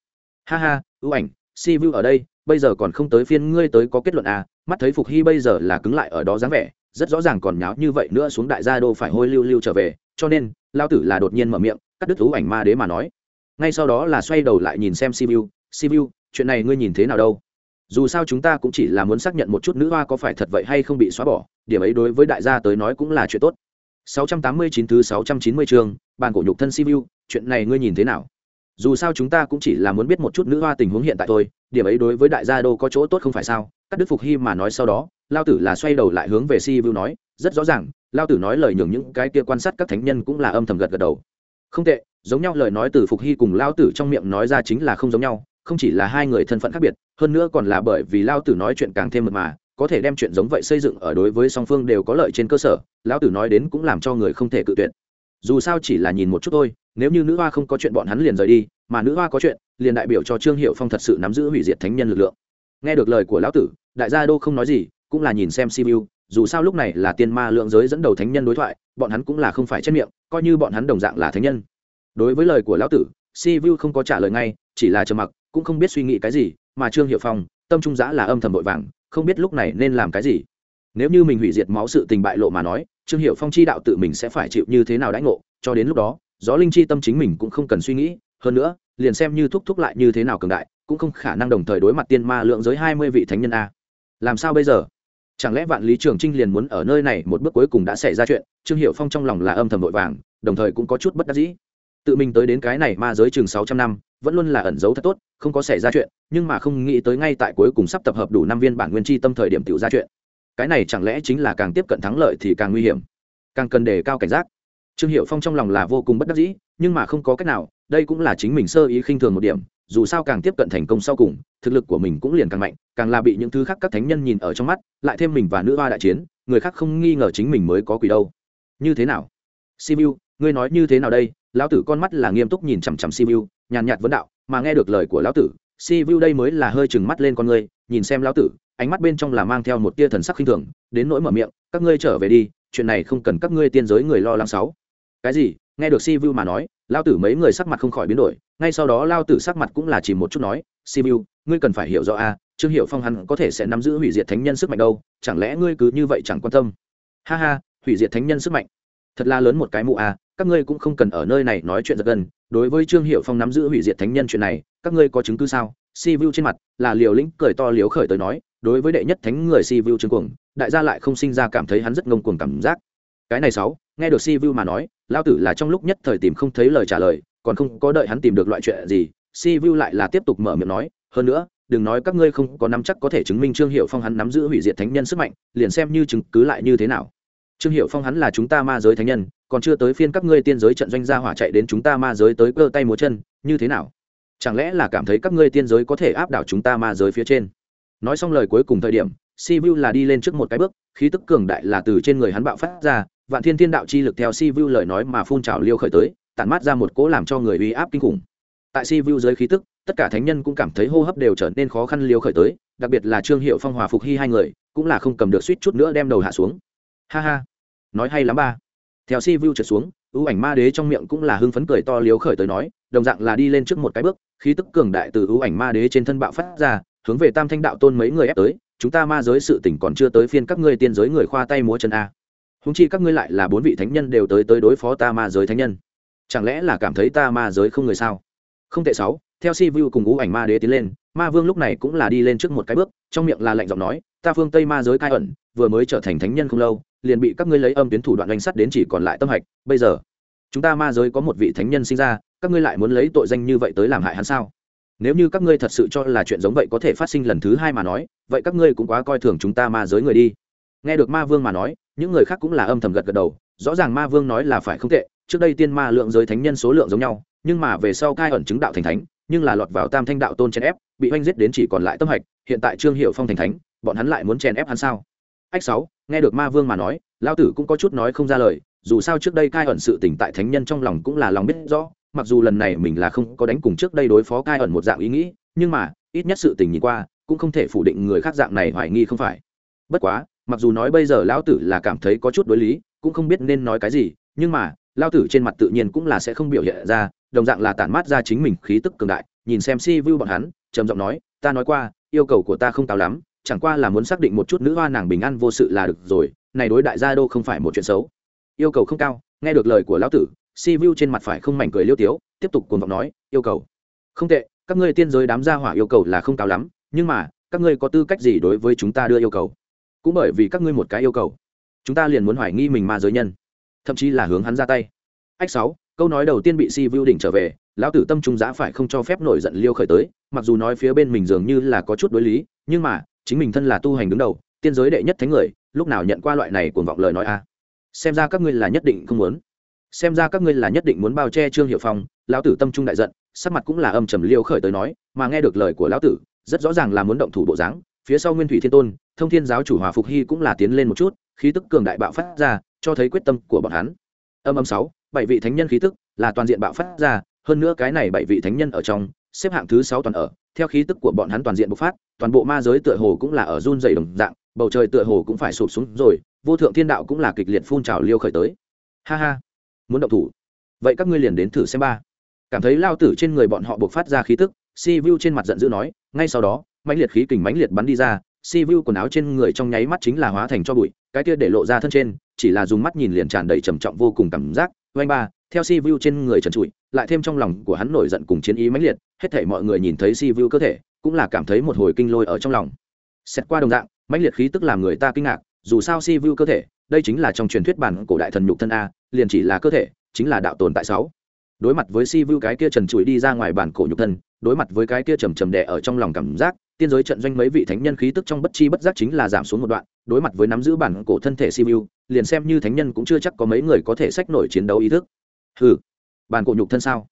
Ha ha, ưu ảnh, si vu ở đây, bây giờ còn không tới phiên ngươi tới có kết luận à mắt thấy phục hy bây giờ là cứng lại ở đó dáng vẻ, rất rõ ràng còn nháo như vậy nữa xuống đại gia đô phải hôi lưu lưu trở về, cho nên, lao tử là đột nhiên mở miệng, cắt đứt ưu ảnh ma đế mà nói. Ngay sau đó là xoay đầu lại nhìn xem si vu si vu, chuyện này ngươi nhìn thế nào đâu? Dù sao chúng ta cũng chỉ là muốn xác nhận một chút nữ hoa có phải thật vậy hay không bị xóa bỏ, điểm ấy đối với đại gia tới nói cũng là chuyện tốt. 689 thứ 690 chương, bàn cổ nhục thân Sibiu, chuyện này ngươi nhìn thế nào? Dù sao chúng ta cũng chỉ là muốn biết một chút nữ hoa tình huống hiện tại thôi, điểm ấy đối với đại gia đô có chỗ tốt không phải sao? Cắt Đức Phục Hy mà nói sau đó, Lao tử là xoay đầu lại hướng về Sibiu nói, rất rõ ràng, Lao tử nói lời nhường những cái kia quan sát các thánh nhân cũng là âm thầm gật gật đầu. Không tệ, giống nhau lời nói từ Phục Hy cùng Lao tử trong miệng nói ra chính là không giống nhau, không chỉ là hai người thân phận khác biệt, hơn nữa còn là bởi vì Lao tử nói chuyện càng thêm mật mà, có thể đem chuyện giống vậy xây dựng ở đối với song phương đều có lợi trên cơ sở, lão tử nói đến cũng làm cho người không thể cự tuyệt. Dù sao chỉ là nhìn một chút thôi, nếu như nữ hoa không có chuyện bọn hắn liền rời đi, mà nữ hoa có chuyện, liền đại biểu cho trương hiệu phong thật sự nắm giữ hủy diệt thánh nhân lực lượng. Nghe được lời của lão tử, đại gia đô không nói gì, cũng là nhìn xem simu dù sao lúc này là tiên ma lượng giới dẫn đầu thánh nhân đối thoại, bọn hắn cũng là không phải chết miệng, coi như bọn hắn đồng dạng là thánh nhân. Đối với lời của lão tử simu không có trả lời ngay, chỉ là trầm mặc, cũng không biết suy nghĩ cái gì, mà trương hiệu phong, tâm trung giã là âm thầm vội vàng không biết lúc này nên làm cái gì. Nếu như mình hủy diệt máu sự tình bại lộ mà nói, trương hiệu phong chi đạo tự mình sẽ phải chịu như thế nào đãi ngộ, cho đến lúc đó, gió linh chi tâm chính mình cũng không cần suy nghĩ, hơn nữa, liền xem như thúc thúc lại như thế nào cường đại, cũng không khả năng đồng thời đối mặt tiên ma lượng giới hai mươi vị thánh nhân a. Làm sao bây giờ? Chẳng lẽ vạn lý trường trinh liền muốn ở nơi này một bước cuối cùng đã xảy ra chuyện, trương hiệu phong trong lòng là âm thầm vội vàng, đồng thời cũng có chút bất đắc dĩ. Tự mình tới đến cái này ma giới chừng sáu trăm năm vẫn luôn là ẩn giấu thật tốt, không có xảy ra chuyện, nhưng mà không nghĩ tới ngay tại cuối cùng sắp tập hợp đủ năm viên bản nguyên chi tâm thời điểm tiểu ra chuyện. Cái này chẳng lẽ chính là càng tiếp cận thắng lợi thì càng nguy hiểm? Càng cần đề cao cảnh giác. Trương hiệu phong trong lòng là vô cùng bất đắc dĩ, nhưng mà không có cách nào, đây cũng là chính mình sơ ý khinh thường một điểm, dù sao càng tiếp cận thành công sau cùng, thực lực của mình cũng liền càng mạnh, càng là bị những thứ khác các thánh nhân nhìn ở trong mắt, lại thêm mình và nữ hoa đại chiến, người khác không nghi ngờ chính mình mới có quỷ đâu. Như thế nào? Simu ngươi nói như thế nào đây? Lão tử con mắt là nghiêm túc nhìn chằm chằm simu nhàn nhạt vấn đạo, mà nghe được lời của lão tử, si vu đây mới là hơi chừng mắt lên con ngươi, nhìn xem lão tử, ánh mắt bên trong là mang theo một tia thần sắc khinh thường, đến nỗi mở miệng, các ngươi trở về đi, chuyện này không cần các ngươi tiên giới người lo lắng sáu. Cái gì? Nghe được si vu mà nói, lão tử mấy người sắc mặt không khỏi biến đổi, ngay sau đó lão tử sắc mặt cũng là chỉ một chút nói, si vu ngươi cần phải hiểu rõ a, trương hiệu phong hắn có thể sẽ nắm giữ hủy diệt thánh nhân sức mạnh đâu, chẳng lẽ ngươi cứ như vậy chẳng quan tâm? Ha ha, hủy diệt thánh nhân sức mạnh, thật là lớn một cái mụ a, các ngươi cũng không cần ở nơi này nói chuyện giật gần đối với trương hiệu phong nắm giữ hủy diệt thánh nhân chuyện này, các ngươi có chứng cứ sao? Si vu trên mặt là liều lĩnh cười to liếu khởi tới nói, đối với đệ nhất thánh người si vu trương cuồng, đại gia lại không sinh ra cảm thấy hắn rất ngông cuồng cảm giác. Cái này sáu, nghe được si vu mà nói lao tử là trong lúc nhất thời tìm không thấy lời trả lời, còn không có đợi hắn tìm được loại chuyện gì, si vu lại là tiếp tục mở miệng nói, hơn nữa, đừng nói các ngươi không có nắm chắc có thể chứng minh trương hiệu phong hắn nắm giữ hủy diệt thánh nhân sức mạnh, liền xem như chứng cứ lại như thế nào trương hiệu phong hắn là chúng ta ma giới thánh nhân, còn chưa tới phiên các ngươi tiên giới trận doanh gia hỏa chạy đến chúng ta ma giới tới cơ tay múa chân, như thế nào? Chẳng lẽ là cảm thấy các ngươi tiên giới có thể áp đảo chúng ta ma giới phía trên? Nói xong lời cuối cùng thời điểm si vu là đi lên trước một cái bước, khí tức cường đại là từ trên người hắn bạo phát ra, vạn thiên thiên đạo chi lực theo si vu lời nói mà phun trào liêu khởi tới, tản mát ra một cỗ làm cho người uy áp kinh khủng. Tại si vu giới khí tức, tất cả thánh nhân cũng cảm thấy hô hấp đều trở nên khó khăn liêu khởi tới, đặc biệt là trương hiệu phong hòa phục hy hai người, cũng là không cầm được suýt chút nữa đem đầu hạ xuống ha ha. Nói hay lắm ba. Theo si vu trượt xuống, ưu ảnh ma đế trong miệng cũng là hưng phấn cười to liếu khởi tới nói, đồng dạng là đi lên trước một cái bước, khí tức cường đại từ ưu ảnh ma đế trên thân bạo phát ra, hướng về tam thanh đạo tôn mấy người ép tới, chúng ta ma giới sự tỉnh còn chưa tới phiên các ngươi tiên giới người khoa tay múa chân a. Húng chi các ngươi lại là bốn vị thánh nhân đều tới tới đối phó ta ma giới thánh nhân. Chẳng lẽ là cảm thấy ta ma giới không người sao? Không tệ sáu, theo si vu cùng ưu ảnh ma đế tiến lên, ma vương lúc này cũng là đi lên trước một cái bước, trong miệng là lạnh giọng nói, ta phương tây ma giới cai ẩn, vừa mới trở thành thánh nhân không lâu liền bị các ngươi lấy âm tuyến thủ đoạn đánh sắt đến chỉ còn lại tâm hạch, bây giờ, chúng ta ma giới có một vị thánh nhân sinh ra, các ngươi lại muốn lấy tội danh như vậy tới làm hại hắn sao? Nếu như các ngươi thật sự cho là chuyện giống vậy có thể phát sinh lần thứ hai mà nói, vậy các ngươi cũng quá coi thường chúng ta ma giới người đi. Nghe được ma vương mà nói, những người khác cũng là âm thầm gật gật đầu, rõ ràng ma vương nói là phải không tệ, trước đây tiên ma lượng giới thánh nhân số lượng giống nhau, nhưng mà về sau cai ẩn chứng đạo thành thánh, nhưng là lọt vào tam thanh đạo tôn chèn ép, bị oanh giết đến chỉ còn lại tâm hạch, hiện tại trương hiệu phong thành thánh, bọn hắn lại muốn chèn ép hắn sao? Ách sáu nghe được ma vương mà nói lao tử cũng có chút nói không ra lời, dù sao trước đây cai ẩn sự tỉnh tại thánh nhân trong lòng cũng là lòng biết rõ, mặc dù lần này mình là không có đánh cùng trước đây đối phó cai ẩn một dạng ý nghĩ, nhưng mà, ít nhất sự tình nhìn qua, cũng không thể phủ định người khác dạng này hoài nghi không phải. Bất quá, mặc dù nói bây giờ lão tử là cảm thấy có chút đối lý, cũng không biết nên nói cái gì, nhưng mà, lão tử trên mặt tự nhiên cũng là sẽ không biểu hiện ra, đồng dạng là tản mát ra chính mình khí tức cường đại, nhìn xem si vu bọn hắn, trầm giọng nói, ta nói qua, yêu cầu của ta không cao lắm chẳng qua là muốn xác định một chút nữ hoa nàng bình an vô sự là được rồi, này đối đại gia đô không phải một chuyện xấu. Yêu cầu không cao, nghe được lời của lão tử, si vu trên mặt phải không mảnh cười liêu tiếu, tiếp tục cuồng vọng nói, yêu cầu. Không tệ, các ngươi tiên giới đám gia hỏa yêu cầu là không cao lắm, nhưng mà, các ngươi có tư cách gì đối với chúng ta đưa yêu cầu? Cũng bởi vì các ngươi một cái yêu cầu, chúng ta liền muốn hoài nghi mình ma giới nhân, thậm chí là hướng hắn ra tay. Ách sáu, câu nói đầu tiên bị si vu đỉnh trở về, lão tử tâm trung giã phải không cho phép nổi giận liêu khởi tới, mặc dù nói phía bên mình dường như là có chút đối lý, nhưng mà chính mình thân là tu hành đứng đầu, tiên giới đệ nhất thánh người, lúc nào nhận qua loại này cuồng vọng lời nói a? Xem ra các ngươi là nhất định không muốn. Xem ra các ngươi là nhất định muốn bao che trương hiệu phong, lão tử tâm trung đại giận, sắc mặt cũng là âm trầm liêu khởi tới nói, mà nghe được lời của lão tử, rất rõ ràng là muốn động thủ bộ dáng, phía sau nguyên thủy thiên tôn, thông thiên giáo chủ hòa phục hy cũng là tiến lên một chút, khí tức cường đại bạo phát ra, cho thấy quyết tâm của bọn hắn. Âm âm sáu, bảy vị thánh nhân khí tức là toàn diện bạo phát ra, hơn nữa cái này bảy vị thánh nhân ở trong, xếp hạng thứ sáu toàn ở theo khí tức của bọn hắn toàn diện bộc phát, toàn bộ ma giới tựa hồ cũng là ở run dày đồng dạng, bầu trời tựa hồ cũng phải sụp xuống rồi, vô thượng thiên đạo cũng là kịch liệt phun trào liêu khởi tới. Ha ha, muốn động thủ. Vậy các ngươi liền đến thử xem ba. Cảm thấy lao tử trên người bọn họ bộc phát ra khí tức, si vu trên mặt giận dữ nói, ngay sau đó, mãnh liệt khí kình mãnh liệt bắn đi ra, si vu quần áo trên người trong nháy mắt chính là hóa thành cho bụi, cái kia để lộ ra thân trên, chỉ là dùng mắt nhìn liền tràn đầy trầm trọng vô cùng cảm giác. Oanh ba, theo si vu trên người trần trụi lại thêm trong lòng của hắn nổi giận cùng chiến ý mãnh liệt, hết thể mọi người nhìn thấy si vu cơ thể, cũng là cảm thấy một hồi kinh lôi ở trong lòng. Xét qua đồng dạng, mãnh liệt khí tức làm người ta kinh ngạc, dù sao si vu cơ thể, đây chính là trong truyền thuyết bản cổ đại thần nhục thân a, liền chỉ là cơ thể, chính là đạo tồn tại sáu. Đối mặt với si vu cái kia trần trụi đi ra ngoài bản cổ nhục thân, đối mặt với cái kia trầm trầm đè ở trong lòng cảm giác, tiên giới trận doanh mấy vị thánh nhân khí tức trong bất chi bất giác chính là giảm xuống một đoạn, đối mặt với nắm giữ bản cổ thân thể si vu liền xem như thánh nhân cũng chưa chắc có mấy người có thể sách nổi chiến đấu ý thức. Hừ bản cổ nhục thân sao?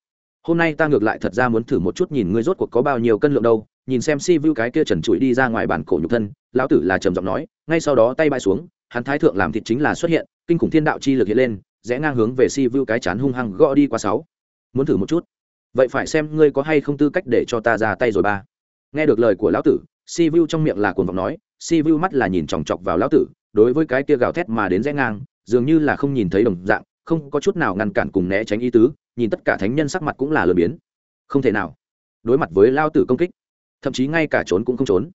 Hôm nay ta ngược lại thật ra muốn thử một chút nhìn ngươi rốt cuộc có bao nhiêu cân lượng đâu, nhìn xem si vu cái kia trần trụi đi ra ngoài bản cổ nhục thân, lão tử là trầm giọng nói, ngay sau đó tay bay xuống, hắn thái thượng làm thịt chính là xuất hiện, kinh khủng thiên đạo chi lực hiện lên, rẽ ngang hướng về si vu cái chán hung hăng gõ đi qua sáu. Muốn thử một chút? Vậy phải xem ngươi có hay không tư cách để cho ta ra tay rồi ba. Nghe được lời của lão tử, si vu trong miệng là cuồng vọng nói, si vu mắt là nhìn chòng chọc vào lão tử, đối với cái kia gào thét mà đến rẽ ngang, dường như là không nhìn thấy đồng dạng, không có chút nào ngăn cản cùng né tránh ý tứ nhìn tất cả thánh nhân sắc mặt cũng là lừa biến. Không thể nào. Đối mặt với lao tử công kích, thậm chí ngay cả trốn cũng không trốn.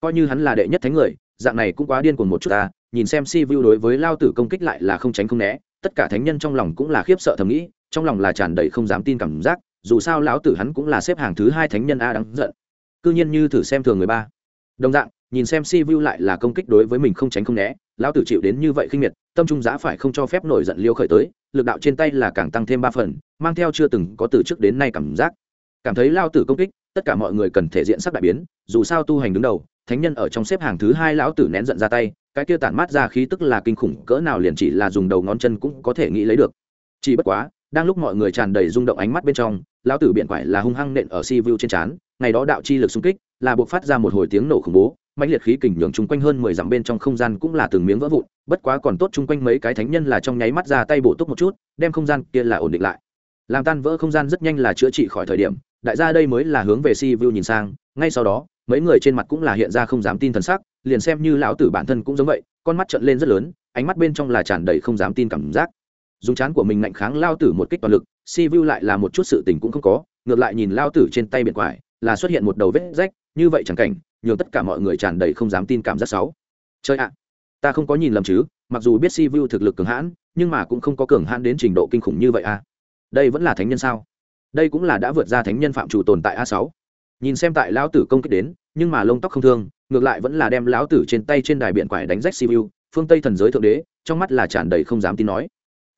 Coi như hắn là đệ nhất thánh người, dạng này cũng quá điên cuồng một chút ta, nhìn xem si vu đối với lao tử công kích lại là không tránh không né, tất cả thánh nhân trong lòng cũng là khiếp sợ thầm nghĩ, trong lòng là tràn đầy không dám tin cảm giác, dù sao lão tử hắn cũng là xếp hàng thứ hai thánh nhân a đáng giận. Cư nhiên như thử xem thường người ba. Đồng dạng nhìn xem si vu lại là công kích đối với mình không tránh không né, lão tử chịu đến như vậy khinh miệt, tâm trung giá phải không cho phép nổi giận liêu khởi tới, lực đạo trên tay là càng tăng thêm ba phần, mang theo chưa từng có từ trước đến nay cảm giác. Cảm thấy lao tử công kích, tất cả mọi người cần thể diện sắc đại biến, dù sao tu hành đứng đầu, thánh nhân ở trong xếp hàng thứ hai lão tử nén giận ra tay, cái kia tản mát ra khí tức là kinh khủng, cỡ nào liền chỉ là dùng đầu ngón chân cũng có thể nghĩ lấy được. Chỉ bất quá, đang lúc mọi người tràn đầy rung động ánh mắt bên trong, lão tử biện quải là hung hăng nện ở si vu trên trán, ngày đó đạo chi lực xung kích, là buộc phát ra một hồi tiếng nổ khủng bố mãnh liệt khí kình nhường chung quanh hơn mười dặm bên trong không gian cũng là từng miếng vỡ vụn, bất quá còn tốt chung quanh mấy cái thánh nhân là trong nháy mắt ra tay bổ túc một chút, đem không gian kia là ổn định lại. Làm tan vỡ không gian rất nhanh là chữa trị khỏi thời điểm, đại gia đây mới là hướng về si vu nhìn sang, ngay sau đó, mấy người trên mặt cũng là hiện ra không dám tin thần sắc, liền xem như lão tử bản thân cũng giống vậy, con mắt trợn lên rất lớn, ánh mắt bên trong là tràn đầy không dám tin cảm giác. Dùng chán của mình mạnh kháng lao tử một kích toàn lực si vu lại là một chút sự tình cũng không có, ngược lại nhìn lao tử trên tay biển quải, là xuất hiện một đầu vết rách, như vậy chẳng cảnh nhường tất cả mọi người tràn đầy không dám tin cảm giác xấu. chơi ạ ta không có nhìn lầm chứ mặc dù biết si vu thực lực cường hãn nhưng mà cũng không có cường hãn đến trình độ kinh khủng như vậy à. Đây vẫn là thánh nhân sao? Đây cũng là đã vượt ra thánh nhân phạm chủ tồn tại a sáu. Nhìn xem tại lão tử công kích đến nhưng mà lông tóc không thương ngược lại vẫn là đem lão tử trên tay trên đài biển quải đánh rách Vu, phương tây thần giới thượng đế trong mắt là tràn đầy không dám tin nói.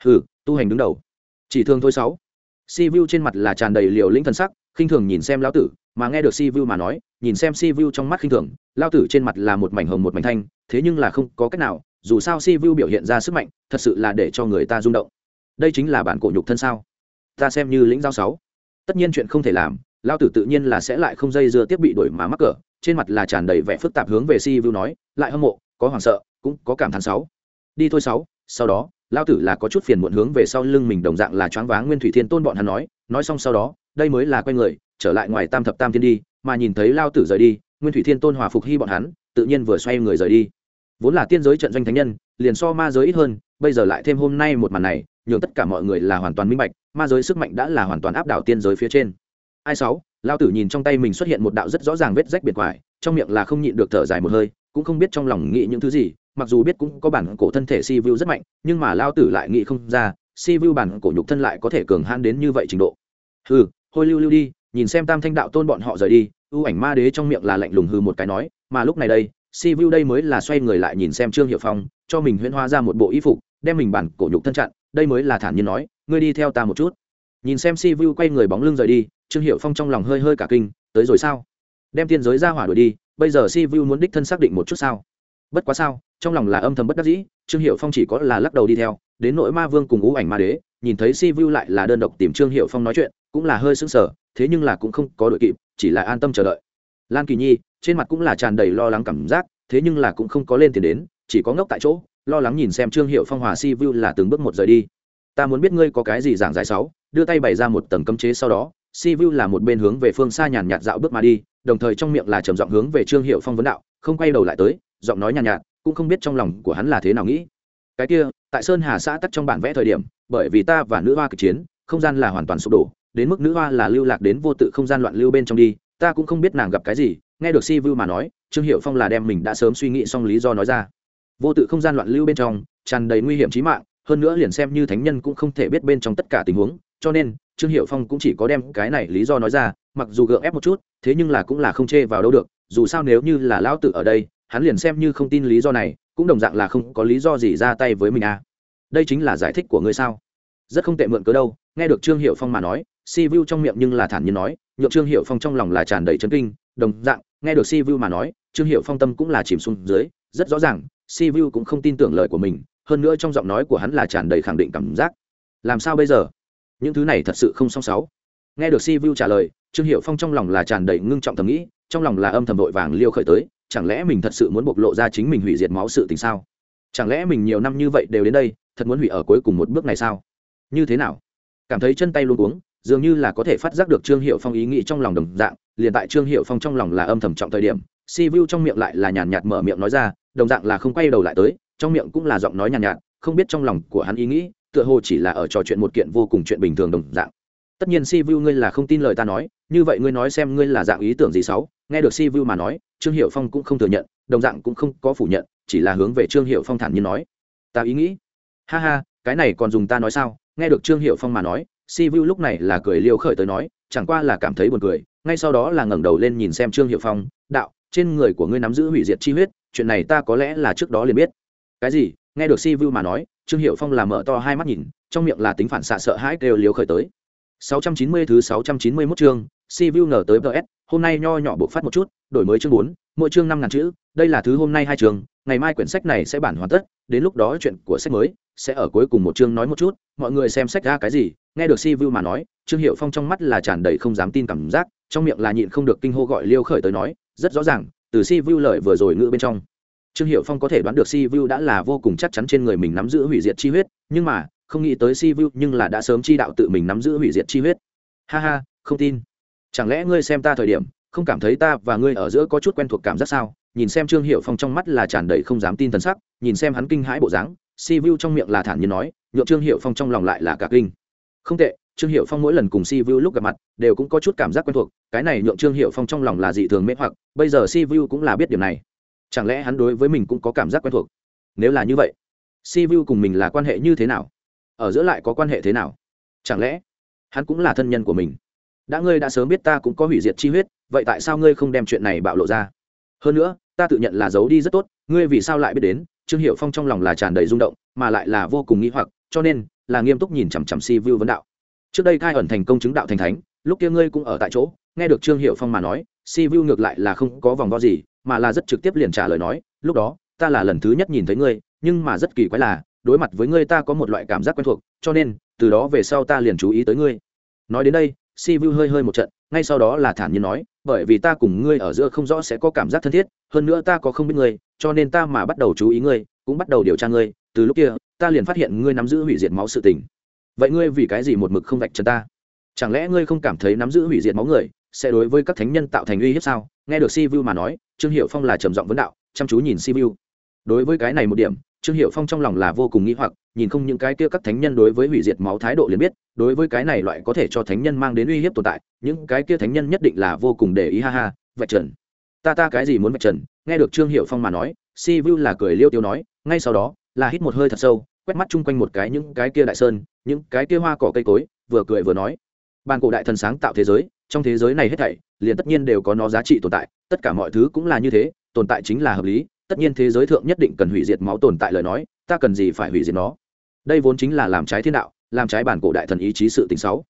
Hừ tu hành đứng đầu. Chỉ thương thôi sáu. Siêu trên mặt là tràn đầy liều lĩnh thần sắc khinh thường nhìn xem lão tử mà nghe được Si Vu mà nói, nhìn xem Si Vu trong mắt khinh thường lão tử trên mặt là một mảnh hồng một mảnh thanh, thế nhưng là không có cách nào, dù sao Si Vu biểu hiện ra sức mạnh, thật sự là để cho người ta rung động. Đây chính là bản cổ nhục thân sao? Ta xem như lĩnh giao sáu. Tất nhiên chuyện không thể làm, lao tử tự nhiên là sẽ lại không dây dưa tiếp bị đổi mà mắc cỡ, trên mặt là tràn đầy vẻ phức tạp hướng về si vu nói, lại hâm mộ, có hoảng sợ, cũng có cảm thán sáu. Đi thôi sáu, sau đó, lao tử là có chút phiền muộn hướng về sau lưng mình đồng dạng là choáng váng nguyên thủy thiên tôn bọn hắn nói nói xong sau đó đây mới là quay người, trở lại ngoài tam thập tam thiên đi, mà nhìn thấy lao tử rời đi, nguyên thủy thiên tôn hòa phục hy bọn hắn, tự nhiên vừa xoay người rời đi. Vốn là tiên giới trận doanh thánh nhân, liền so ma giới ít hơn, bây giờ lại thêm hôm nay một màn này, nhường tất cả mọi người là hoàn toàn minh bạch, ma giới sức mạnh đã là hoàn toàn áp đảo tiên giới phía trên. Ai sáu, lao tử nhìn trong tay mình xuất hiện một đạo rất rõ ràng vết rách biệt quải, trong miệng là không nhịn được thở dài một hơi, cũng không biết trong lòng nghĩ những thứ gì, mặc dù biết cũng có bản cổ thân thể si vu rất mạnh, nhưng mà lao tử lại nghĩ không ra, si vu bản cổ nhục thân lại có thể cường hãn đến như vậy trình độ. Ừ hôi lưu lưu đi, nhìn xem tam thanh đạo tôn bọn họ rời đi, ưu ảnh ma đế trong miệng là lạnh lùng hư một cái nói, mà lúc này đây, si vu đây mới là xoay người lại nhìn xem trương hiệu phong, cho mình huyễn hóa ra một bộ y phục, đem mình bản cổ nhục thân chặn, đây mới là thản nhiên nói, ngươi đi theo ta một chút. Nhìn xem si vu quay người bóng lưng rời đi, trương hiệu phong trong lòng hơi hơi cả kinh, tới rồi sao? Đem tiên giới ra hỏa đuổi đi, bây giờ si vu muốn đích thân xác định một chút sao? Bất quá sao? Trong lòng là âm thầm bất đắc dĩ, trương hiệu phong chỉ có là lắc đầu đi theo, đến nỗi ma vương cùng ú ảnh ma đế, nhìn thấy si vu lại là đơn độc tìm trương hiệu phong nói chuyện cũng là hơi sững sờ thế nhưng là cũng không có đội kịp chỉ là an tâm chờ đợi. Lan kỳ nhi trên mặt cũng là tràn đầy lo lắng cảm giác thế nhưng là cũng không có lên tiền đến chỉ có ngốc tại chỗ lo lắng nhìn xem trương hiệu phong hòa si vu là từng bước một rời đi. Ta muốn biết ngươi có cái gì giảng giải sáu đưa tay bày ra một tầng cấm chế sau đó. Si vu là một bên hướng về phương xa nhàn nhạt dạo bước mà đi đồng thời trong miệng là trầm giọng hướng về trương hiệu phong vấn đạo không quay đầu lại tới giọng nói nhàn nhạt, nhạt cũng không biết trong lòng của hắn là thế nào nghĩ. Cái kia tại sơn hà xã tắc trong bản vẽ thời điểm bởi vì ta và nữ hoa kịch chiến không gian là hoàn toàn sụp đổ đến mức nữ hoa là lưu lạc đến vô tự không gian loạn lưu bên trong đi, ta cũng không biết nàng gặp cái gì, nghe được si vu mà nói, trương hiệu phong là đem mình đã sớm suy nghĩ xong lý do nói ra. Vô tự không gian loạn lưu bên trong, tràn đầy nguy hiểm trí mạng, hơn nữa liền xem như thánh nhân cũng không thể biết bên trong tất cả tình huống, cho nên, trương hiệu phong cũng chỉ có đem cái này lý do nói ra, mặc dù gượng ép một chút, thế nhưng là cũng là không chê vào đâu được, dù sao nếu như là lão tử ở đây, hắn liền xem như không tin lý do này, cũng đồng dạng là không có lý do gì ra tay với mình à. Đây chính là giải thích của ngươi sao? Rất không tệ mượn cớ đâu, nghe được trương hiệu phong mà nói si vu trong miệng nhưng là thản nhiên nói, nhượng trương hiệu phong trong lòng là tràn đầy chấn kinh, đồng dạng, nghe được si vu mà nói, trương hiệu phong tâm cũng là chìm xuống dưới, rất rõ ràng, si vu cũng không tin tưởng lời của mình, hơn nữa trong giọng nói của hắn là tràn đầy khẳng định cảm giác. Làm sao bây giờ? Những thứ này thật sự không song sáu. Nghe được si vu trả lời, trương hiệu phong trong lòng là tràn đầy ngưng trọng thầm nghĩ, trong lòng là âm thầm vội vàng liêu khởi tới, chẳng lẽ mình thật sự muốn bộc lộ ra chính mình hủy diệt máu sự tình sao? Chẳng lẽ mình nhiều năm như vậy đều đến đây, thật muốn hủy ở cuối cùng một bước này sao? Như thế nào? Cảm thấy chân tay luôn uống dường như là có thể phát giác được trương hiệu phong ý nghĩ trong lòng đồng dạng liền tại trương hiệu phong trong lòng là âm thầm trọng thời điểm si vu trong miệng lại là nhàn nhạt mở miệng nói ra đồng dạng là không quay đầu lại tới trong miệng cũng là giọng nói nhàn nhạt, nhạt không biết trong lòng của hắn ý nghĩ tựa hồ chỉ là ở trò chuyện một kiện vô cùng chuyện bình thường đồng dạng. Tất nhiên si vu ngươi là không tin lời ta nói như vậy ngươi nói xem ngươi là dạng ý tưởng gì xấu nghe được si vu mà nói trương hiệu phong cũng không thừa nhận đồng dạng cũng không có phủ nhận chỉ là hướng về trương hiệu phong thản nhiên nói. Ta ý nghĩ. Ha ha cái này còn dùng ta nói sao? Nghe được trương hiệu phong mà nói si vu lúc này là cười liêu khởi tới nói chẳng qua là cảm thấy buồn cười ngay sau đó là ngẩng đầu lên nhìn xem trương hiệu phong đạo trên người của ngươi nắm giữ hủy diệt chi huyết chuyện này ta có lẽ là trước đó liền biết. Cái gì? Nghe được si vu mà nói trương hiệu phong là mở to hai mắt nhìn trong miệng là tính phản xạ sợ hãi kêu liều khởi tới. 690 thứ 691 chương si vu ngờ tới ps hôm nay nho nhỏ bộ phát một chút đổi mới chương 4, mỗi chương năm ngàn chữ đây là thứ hôm nay hai chương ngày mai quyển sách này sẽ bản hoàn tất đến lúc đó chuyện của sách mới sẽ ở cuối cùng một chương nói một chút, mọi người xem sách ra cái gì, nghe được si vu mà nói, trương hiệu phong trong mắt là tràn đầy không dám tin cảm giác, trong miệng là nhịn không được kinh hô gọi liêu khởi tới nói, rất rõ ràng, từ si vu lời vừa rồi ngữ bên trong, trương hiệu phong có thể đoán được si vu đã là vô cùng chắc chắn trên người mình nắm giữ hủy diệt chi huyết, nhưng mà, không nghĩ tới si vu nhưng là đã sớm chi đạo tự mình nắm giữ hủy diệt chi huyết. Ha ha, không tin. Chẳng lẽ ngươi xem ta thời điểm, không cảm thấy ta và ngươi ở giữa có chút quen thuộc cảm giác sao? Nhìn xem trương hiệu phong trong mắt là tràn đầy không dám tin thần sắc, nhìn xem hắn kinh hãi bộ dáng si vu trong miệng là thản nhiên nói, nhượng trương hiệu phong trong lòng lại là cả kinh. Không tệ, trương hiệu phong mỗi lần cùng si vu lúc gặp mặt, đều cũng có chút cảm giác quen thuộc, cái này nhượng trương hiệu phong trong lòng là dị thường mê hoặc, bây giờ si vu cũng là biết điều này. Chẳng lẽ hắn đối với mình cũng có cảm giác quen thuộc? Nếu là như vậy, si vu cùng mình là quan hệ như thế nào? Ở giữa lại có quan hệ thế nào? Chẳng lẽ hắn cũng là thân nhân của mình? Đã ngươi đã sớm biết ta cũng có hủy diệt chi huyết, vậy tại sao ngươi không đem chuyện này bạo lộ ra? Hơn nữa, ta tự nhận là giấu đi rất tốt, ngươi vì sao lại biết đến? Trương hiệu phong trong lòng là tràn đầy rung động, mà lại là vô cùng nghĩ hoặc, cho nên là nghiêm túc nhìn chằm chằm si vu vấn đạo. Trước đây khai ẩn thành công chứng đạo thành thánh, lúc kia ngươi cũng ở tại chỗ, nghe được trương hiệu phong mà nói, si vu ngược lại là không có vòng vo gì, mà là rất trực tiếp liền trả lời nói, lúc đó, ta là lần thứ nhất nhìn thấy ngươi, nhưng mà rất kỳ quái là, đối mặt với ngươi ta có một loại cảm giác quen thuộc, cho nên, từ đó về sau ta liền chú ý tới ngươi. Nói đến đây, si vu hơi hơi một trận, ngay sau đó là thản nhiên nói, bởi vì ta cùng ngươi ở giữa không rõ sẽ có cảm giác thân thiết, hơn nữa ta có không biết ngươi cho nên ta mà bắt đầu chú ý ngươi, cũng bắt đầu điều tra ngươi, từ lúc kia, ta liền phát hiện ngươi nắm giữ hủy diệt máu sự tình. Vậy ngươi vì cái gì một mực không vạch trần ta? Chẳng lẽ ngươi không cảm thấy nắm giữ hủy diệt máu người sẽ đối với các thánh nhân tạo thành uy hiếp sao? Nghe được si vu mà nói, trương hiệu phong là trầm giọng vấn đạo, chăm chú nhìn si vu đối với cái này một điểm, trương hiệu phong trong lòng là vô cùng nghĩ hoặc, nhìn không những cái kia các thánh nhân đối với hủy diệt máu thái độ liền biết, đối với cái này loại có thể cho thánh nhân mang đến uy hiếp tồn tại, những cái kia thánh nhân nhất định là vô cùng để ý, ha ha, vạch trần. Ta ta cái gì muốn vạch trần? Nghe được trương hiệu phong mà nói, si vu là cười liêu tiêu nói, ngay sau đó, là hít một hơi thật sâu, quét mắt chung quanh một cái những cái kia đại sơn, những cái kia hoa cỏ cây cối, vừa cười vừa nói. Bàn cổ đại thần sáng tạo thế giới, trong thế giới này hết thảy, liền tất nhiên đều có nó giá trị tồn tại, tất cả mọi thứ cũng là như thế, tồn tại chính là hợp lý, tất nhiên thế giới thượng nhất định cần hủy diệt máu tồn tại lời nói, ta cần gì phải hủy diệt nó? Đây vốn chính là làm trái thiên đạo, làm trái bản cổ đại thần ý chí sự tình xấu.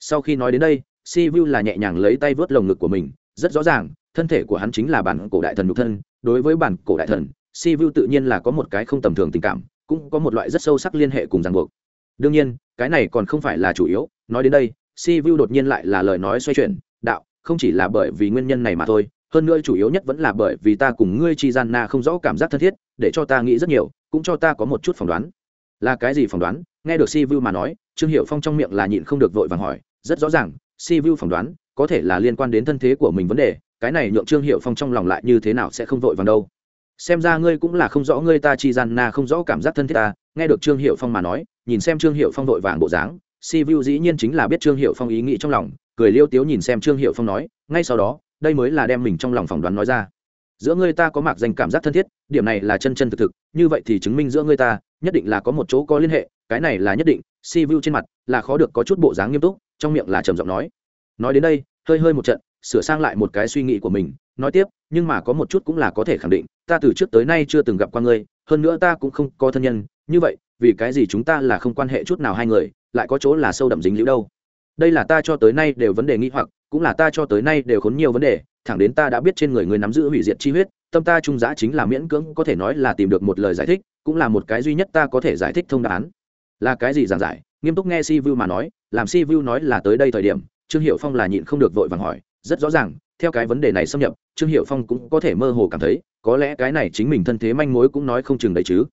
Sau khi nói đến đây, si vu là nhẹ nhàng lấy tay vớt lồng ngực của mình, rất rõ ràng thân thể của hắn chính là bản cổ đại thần nhục thân, đối với bản cổ đại thần, si vu tự nhiên là có một cái không tầm thường tình cảm, cũng có một loại rất sâu sắc liên hệ cùng ràng buộc. Đương nhiên, cái này còn không phải là chủ yếu, nói đến đây, si vu đột nhiên lại là lời nói xoay chuyển, đạo, không chỉ là bởi vì nguyên nhân này mà thôi, hơn nữa chủ yếu nhất vẫn là bởi vì ta cùng ngươi chi gian na không rõ cảm giác thân thiết, để cho ta nghĩ rất nhiều, cũng cho ta có một chút phỏng đoán. Là cái gì phỏng đoán? Nghe được si vu mà nói, trương hiệu phong trong miệng là nhịn không được vội vàng hỏi, rất rõ ràng, si vu phỏng đoán có thể là liên quan đến thân thế của mình vấn đề cái này nhượng trương hiệu phong trong lòng lại như thế nào sẽ không vội vàng đâu. Xem ra ngươi cũng là không rõ ngươi ta chi gian na không rõ cảm giác thân thiết ta, nghe được trương hiệu phong mà nói, nhìn xem trương hiệu phong vội vàng bộ dáng, si vu dĩ nhiên chính là biết trương hiệu phong ý nghĩ trong lòng, cười liêu tiếu nhìn xem trương hiệu phong nói, ngay sau đó, đây mới là đem mình trong lòng phỏng đoán nói ra. Giữa ngươi ta có mạc danh cảm giác thân thiết, điểm này là chân chân thực thực, như vậy thì chứng minh giữa ngươi ta, nhất định là có một chỗ có liên hệ, cái này là nhất định, si vu trên mặt là khó được có chút bộ dáng nghiêm túc, trong miệng là trầm giọng nói. Nói đến đây, hơi hơi một trận sửa sang lại một cái suy nghĩ của mình, nói tiếp, nhưng mà có một chút cũng là có thể khẳng định, ta từ trước tới nay chưa từng gặp qua ngươi, hơn nữa ta cũng không có thân nhân, như vậy, vì cái gì chúng ta là không quan hệ chút nào hai người, lại có chỗ là sâu đậm dính liễu đâu. Đây là ta cho tới nay đều vấn đề nghi hoặc, cũng là ta cho tới nay đều khốn nhiều vấn đề, thẳng đến ta đã biết trên người người nắm giữ hủy diệt chi huyết, tâm ta trung giá chính là miễn cưỡng có thể nói là tìm được một lời giải thích, cũng là một cái duy nhất ta có thể giải thích thông đáp án. Là cái gì giảng giải? Nghiêm túc nghe si vu mà nói, làm si vu nói là tới đây thời điểm, trương hiệu phong là nhịn không được vội vàng hỏi rất rõ ràng, theo cái vấn đề này xâm nhập, trương hiệu phong cũng có thể mơ hồ cảm thấy, có lẽ cái này chính mình thân thế manh mối cũng nói không chừng đấy chứ.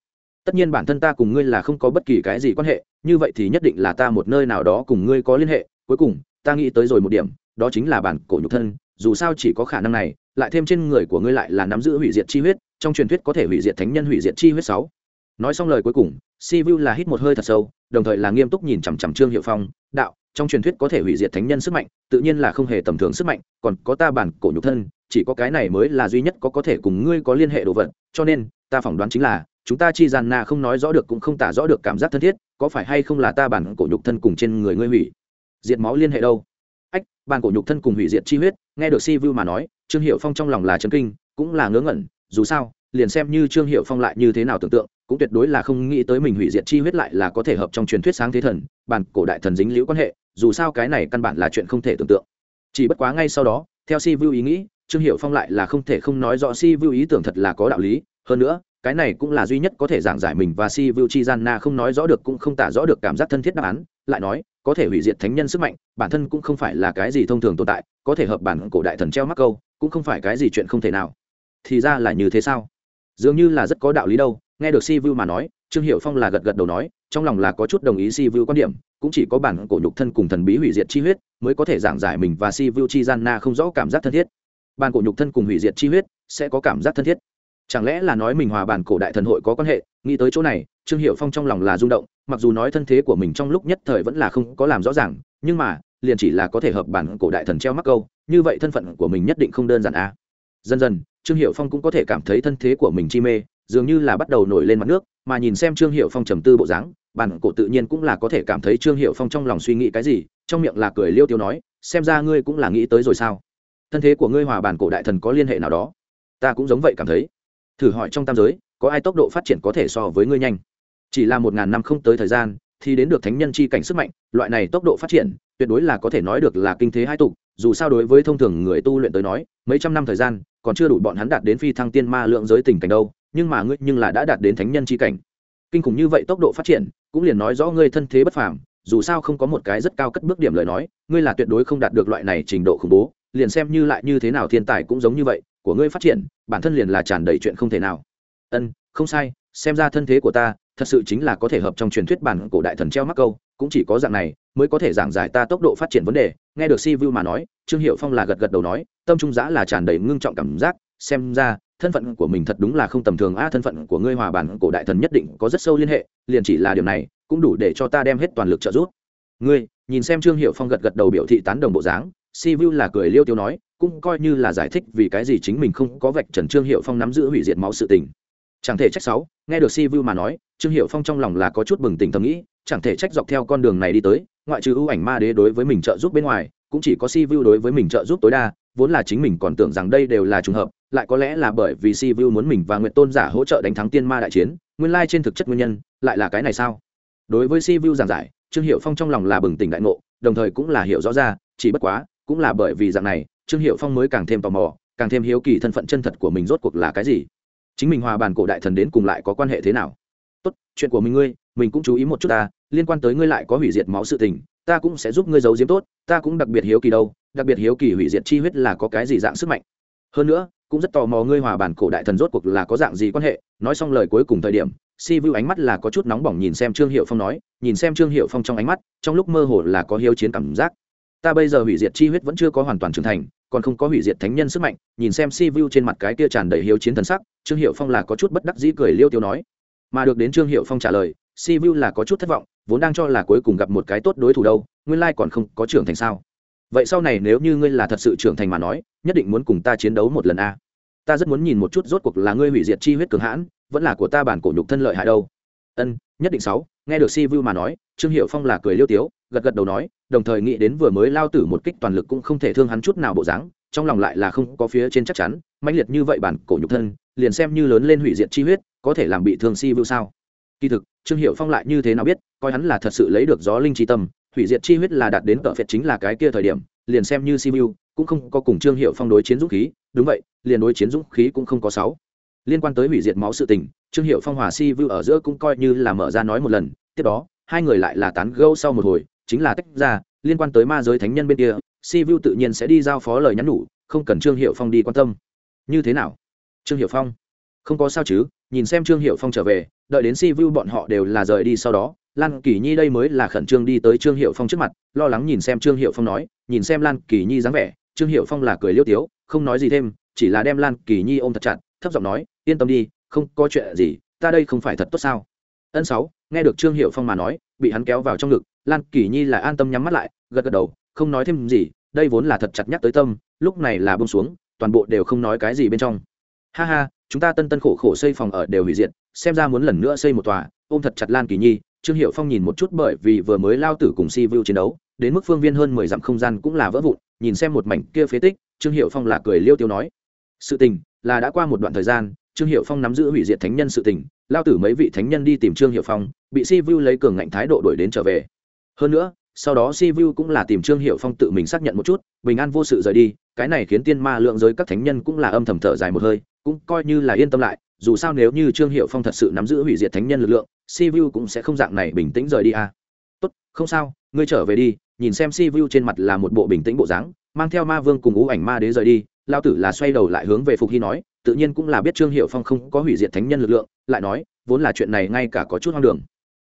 Tất nhiên bản thân ta cùng ngươi là không có bất kỳ cái gì quan hệ, như vậy thì nhất định là ta một nơi nào đó cùng ngươi có liên hệ. Cuối cùng, ta nghĩ tới rồi một điểm, đó chính là bản cổ nhục thân, dù sao chỉ có khả năng này, lại thêm trên người của ngươi lại là nắm giữ hủy diệt chi huyết, trong truyền thuyết có thể hủy diệt thánh nhân hủy diệt chi huyết sáu. Nói xong lời cuối cùng, si vu là hít một hơi thật sâu, đồng thời là nghiêm túc nhìn chằm chằm trương hiệu phong, đạo trong truyền thuyết có thể hủy diệt thánh nhân sức mạnh, tự nhiên là không hề tầm thường sức mạnh, còn có ta bản cổ nhục thân, chỉ có cái này mới là duy nhất có có thể cùng ngươi có liên hệ đồ vật, cho nên, ta phỏng đoán chính là, chúng ta chi gian na không nói rõ được cũng không tả rõ được cảm giác thân thiết, có phải hay không là ta bản cổ nhục thân cùng trên người ngươi hủy diệt máu liên hệ đâu? Ách, bản cổ nhục thân cùng hủy diệt chi huyết, nghe được si vu mà nói, trương hiệu phong trong lòng là chấn kinh, cũng là ngớ ngẩn, dù sao, liền xem như trương hiệu phong lại như thế nào tưởng tượng cũng tuyệt đối là không nghĩ tới mình hủy diệt chi huyết lại là có thể hợp trong truyền thuyết sáng thế thần, bản cổ đại thần dính liễu quan hệ, dù sao cái này căn bản là chuyện không thể tưởng tượng. Chỉ bất quá ngay sau đó, theo si vu ý nghĩ, trương hiệu phong lại là không thể không nói rõ si vu ý tưởng thật là có đạo lý, hơn nữa, cái này cũng là duy nhất có thể giảng giải mình và si vu chi gian na không nói rõ được cũng không tả rõ được cảm giác thân thiết đáp án, lại nói, có thể hủy diệt thánh nhân sức mạnh, bản thân cũng không phải là cái gì thông thường tồn tại, có thể hợp bản cổ đại thần treo mắc câu, cũng không phải cái gì chuyện không thể nào. Thì ra là như thế sao? Dường như là rất có đạo lý đâu nghe được si vu mà nói, trương hiệu phong là gật gật đầu nói, trong lòng là có chút đồng ý si vu quan điểm, cũng chỉ có bản cổ nhục thân cùng thần bí hủy diệt chi huyết mới có thể giảng giải mình và si vu chi gian na không rõ cảm giác thân thiết. Bản cổ nhục thân cùng hủy diệt chi huyết sẽ có cảm giác thân thiết. Chẳng lẽ là nói mình hòa bản cổ đại thần hội có quan hệ? Nghĩ tới chỗ này, trương hiệu phong trong lòng là rung động, mặc dù nói thân thế của mình trong lúc nhất thời vẫn là không có làm rõ ràng, nhưng mà, liền chỉ là có thể hợp bản cổ đại thần treo mắc câu, như vậy thân phận của mình nhất định không đơn giản a à. dần dần, trương hiệu phong cũng có thể cảm thấy thân thế của mình chi mê dường như là bắt đầu nổi lên mặt nước, mà nhìn xem trương hiệu phong trầm tư bộ dáng, bản cổ tự nhiên cũng là có thể cảm thấy trương hiệu phong trong lòng suy nghĩ cái gì, trong miệng là cười liêu tiêu nói, xem ra ngươi cũng là nghĩ tới rồi sao? Thân thế của ngươi hòa bản cổ đại thần có liên hệ nào đó? Ta cũng giống vậy cảm thấy. Thử hỏi trong tam giới, có ai tốc độ phát triển có thể so với ngươi nhanh? Chỉ là một ngàn năm không tới thời gian, thì đến được thánh nhân chi cảnh sức mạnh, loại này tốc độ phát triển, tuyệt đối là có thể nói được là kinh thế hai tục, dù sao đối với thông thường người tu luyện tới nói, mấy trăm năm thời gian, còn chưa đủ bọn hắn đạt đến phi thăng tiên ma lượng giới tình cảnh đâu nhưng mà ngươi nhưng là đã đạt đến thánh nhân chi cảnh. Kinh khủng như vậy tốc độ phát triển, cũng liền nói rõ ngươi thân thế bất phàm, dù sao không có một cái rất cao cất bước điểm lời nói, ngươi là tuyệt đối không đạt được loại này trình độ khủng bố, liền xem như lại như thế nào thiên tài cũng giống như vậy, của ngươi phát triển, bản thân liền là tràn đầy chuyện không thể nào. Ân, không sai, xem ra thân thế của ta, thật sự chính là có thể hợp trong truyền thuyết bản cổ đại thần treo mắc câu, cũng chỉ có dạng này, mới có thể giảng giải ta tốc độ phát triển vấn đề. Nghe được si vu mà nói, trương hiệu phong là gật gật đầu nói, tâm trung giã là tràn đầy ngưng trọng cảm giác, xem ra thân phận của mình thật đúng là không tầm thường. A, thân phận của ngươi hòa bản cổ đại thần nhất định có rất sâu liên hệ, liền chỉ là điều này, cũng đủ để cho ta đem hết toàn lực trợ giúp. Ngươi, nhìn xem trương hiệu phong gật gật đầu biểu thị tán đồng bộ dáng, si vu là cười liêu tiêu nói, cũng coi như là giải thích vì cái gì chính mình không có vạch trần trương hiệu phong nắm giữ hủy diệt máu sự tình. Chẳng thể trách sáu nghe được si vu mà nói, trương hiệu phong trong lòng là có chút bừng tỉnh thầm nghĩ, chẳng thể trách dọc theo con đường này đi tới, ngoại trừ ưu ảnh ma đế đối với mình trợ giúp bên ngoài, cũng chỉ có si vu đối với mình trợ giúp tối đa, vốn là chính mình còn tưởng rằng đây đều là trùng hợp lại có lẽ là bởi vì si vu muốn mình và nguyện tôn giả hỗ trợ đánh thắng tiên ma đại chiến, nguyên lai trên thực chất nguyên nhân lại là cái này sao? Đối với si vu giảng giải, trương hiệu phong trong lòng là bừng tỉnh đại ngộ, đồng thời cũng là hiểu rõ ra, chỉ bất quá, cũng là bởi vì dạng này, trương hiệu phong mới càng thêm tò mò, càng thêm hiếu kỳ thân phận chân thật của mình rốt cuộc là cái gì. Chính mình hòa bàn cổ đại thần đến cùng lại có quan hệ thế nào? Tốt, chuyện của mình ngươi, mình cũng chú ý một chút ta, liên quan tới ngươi lại có hủy diệt máu sự tình, ta cũng sẽ giúp ngươi giấu diếm tốt, ta cũng đặc biệt hiếu kỳ đâu, đặc biệt hiếu kỳ hủy diệt chi huyết là có cái gì dạng sức mạnh. Hơn nữa cũng rất tò mò ngươi hòa bản cổ đại thần rốt cuộc là có dạng gì quan hệ. Nói xong lời cuối cùng thời điểm, si vu ánh mắt là có chút nóng bỏng nhìn xem trương hiệu phong nói, nhìn xem trương hiệu phong trong ánh mắt, trong lúc mơ hồ là có hiếu chiến cảm giác. Ta bây giờ hủy diệt chi huyết vẫn chưa có hoàn toàn trưởng thành, còn không có hủy diệt thánh nhân sức mạnh, nhìn xem si vu trên mặt cái kia tràn đầy hiếu chiến thần sắc, trương hiệu phong là có chút bất đắc dĩ cười liêu tiêu nói. Mà được đến trương hiệu phong trả lời, si vu là có chút thất vọng, vốn đang cho là cuối cùng gặp một cái tốt đối thủ đâu, nguyên lai còn không có trưởng thành sao. Vậy sau này nếu như ngươi là thật sự trưởng thành mà nói nhất định muốn cùng ta chiến đấu một lần a. Ta rất muốn nhìn một chút rốt cuộc là ngươi hủy diệt chi huyết cường hãn, vẫn là của ta bản cổ nhục thân lợi hại đâu. Ân, nhất định sáu, nghe được si vu mà nói, trương hiệu phong là cười liêu tiếu, gật gật đầu nói, đồng thời nghĩ đến vừa mới lao tử một kích toàn lực cũng không thể thương hắn chút nào bộ dáng, trong lòng lại là không có phía trên chắc chắn, mãnh liệt như vậy bản cổ nhục thân, liền xem như lớn lên hủy diệt chi huyết, có thể làm bị thương si vu sao? Kỳ thực, trương hiệu phong lại như thế nào biết, coi hắn là thật sự lấy được gió linh chi tâm, hủy diệt chi huyết là đạt đến cỡ phệt chính là cái kia thời điểm, liền xem như si vu cũng không có cùng trương hiệu phong đối chiến dũng khí, đúng vậy, liền đối chiến dũng khí cũng không có sáu. Liên quan tới hủy diệt máu sự tình, trương hiệu phong hòa si vu ở giữa cũng coi như là mở ra nói một lần, tiếp đó, hai người lại là tán gâu sau một hồi, chính là tách ra, liên quan tới ma giới thánh nhân bên kia, si vu tự nhiên sẽ đi giao phó lời nhắn nhủ, không cần trương hiệu phong đi quan tâm. Như thế nào? Trương hiệu phong? Không có sao chứ, nhìn xem trương hiệu phong trở về, đợi đến si vu bọn họ đều là rời đi sau đó, lan kỳ nhi đây mới là khẩn trương đi tới trương hiệu phong trước mặt, lo lắng nhìn xem trương hiệu phong nói, nhìn xem lan kỳ nhi dáng vẻ trương hiệu phong là cười liêu tiếu, không nói gì thêm, chỉ là đem lan kỳ nhi ôm thật chặt, thấp giọng nói, yên tâm đi, không có chuyện gì, ta đây không phải thật tốt sao? Ân sáu, nghe được trương hiệu phong mà nói, bị hắn kéo vào trong ngực, lan kỳ nhi là an tâm nhắm mắt lại, gật gật đầu, không nói thêm gì, đây vốn là thật chặt nhắc tới tâm, lúc này là bông xuống, toàn bộ đều không nói cái gì bên trong. Ha ha, chúng ta tân tân khổ khổ xây phòng ở đều hủy diệt, xem ra muốn lần nữa xây một tòa, ôm thật chặt lan kỳ nhi. Trương hiệu phong nhìn một chút bởi vì vừa mới lao tử cùng si vu chiến đấu, đến mức phương viên hơn mười dặm không gian cũng là vỡ vụn nhìn xem một mảnh kia phế tích, trương hiệu phong là cười liêu tiêu nói, sự tình là đã qua một đoạn thời gian, trương hiệu phong nắm giữ hủy diệt thánh nhân sự tình, lao tử mấy vị thánh nhân đi tìm trương hiệu phong, bị si vu lấy cường ngạnh thái độ đổi đến trở về hơn nữa, sau đó si vu cũng là tìm trương hiệu phong tự mình xác nhận một chút, bình an vô sự rời đi, cái này khiến tiên ma lượng giới các thánh nhân cũng là âm thầm thở dài một hơi, cũng coi như là yên tâm lại, dù sao nếu như trương hiệu phong thật sự nắm giữ hủy diệt thánh nhân lực lượng, si vu cũng sẽ không dạng này bình tĩnh rời đi à. tốt, không sao ngươi trở về đi, nhìn xem si vu trên mặt là một bộ bình tĩnh bộ dáng, mang theo ma vương cùng ngũ ảnh ma đế rời đi lao tử là xoay đầu lại hướng về phục hy nói, tự nhiên cũng là biết trương hiệu phong không có hủy diệt thánh nhân lực lượng, lại nói, vốn là chuyện này ngay cả có chút hoang đường.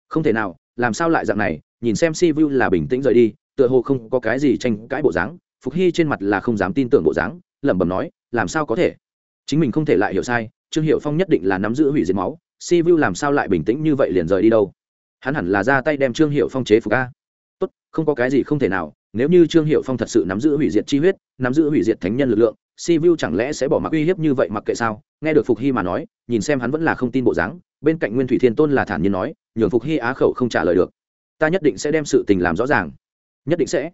Không thể nào, làm sao lại dạng này, nhìn xem si vu là bình tĩnh rời đi, tựa hồ không có cái gì tranh cãi bộ dáng, phục hy trên mặt là không dám tin tưởng bộ dáng, lẩm bẩm nói, làm sao có thể? Chính mình không thể lại hiểu sai, trương hiệu phong nhất định là nắm giữ hủy diệt máu si vu làm sao lại bình tĩnh như vậy liền rời đi đâu? Hắn hẳn là ra tay đem trương hiệu phong chế phục a tốt, không có cái gì không thể nào, nếu như trương hiệu phong thật sự nắm giữ hủy diệt chi huyết, nắm giữ hủy diệt thánh nhân lực lượng, si vu chẳng lẽ sẽ bỏ mặc uy hiếp như vậy mặc kệ sao? Nghe được phục hy mà nói, nhìn xem hắn vẫn là không tin bộ dáng, bên cạnh nguyên thủy thiên tôn là thản nhiên nói, nhường phục hy á khẩu không trả lời được. Ta nhất định sẽ đem sự tình làm rõ ràng. Nhất định sẽ.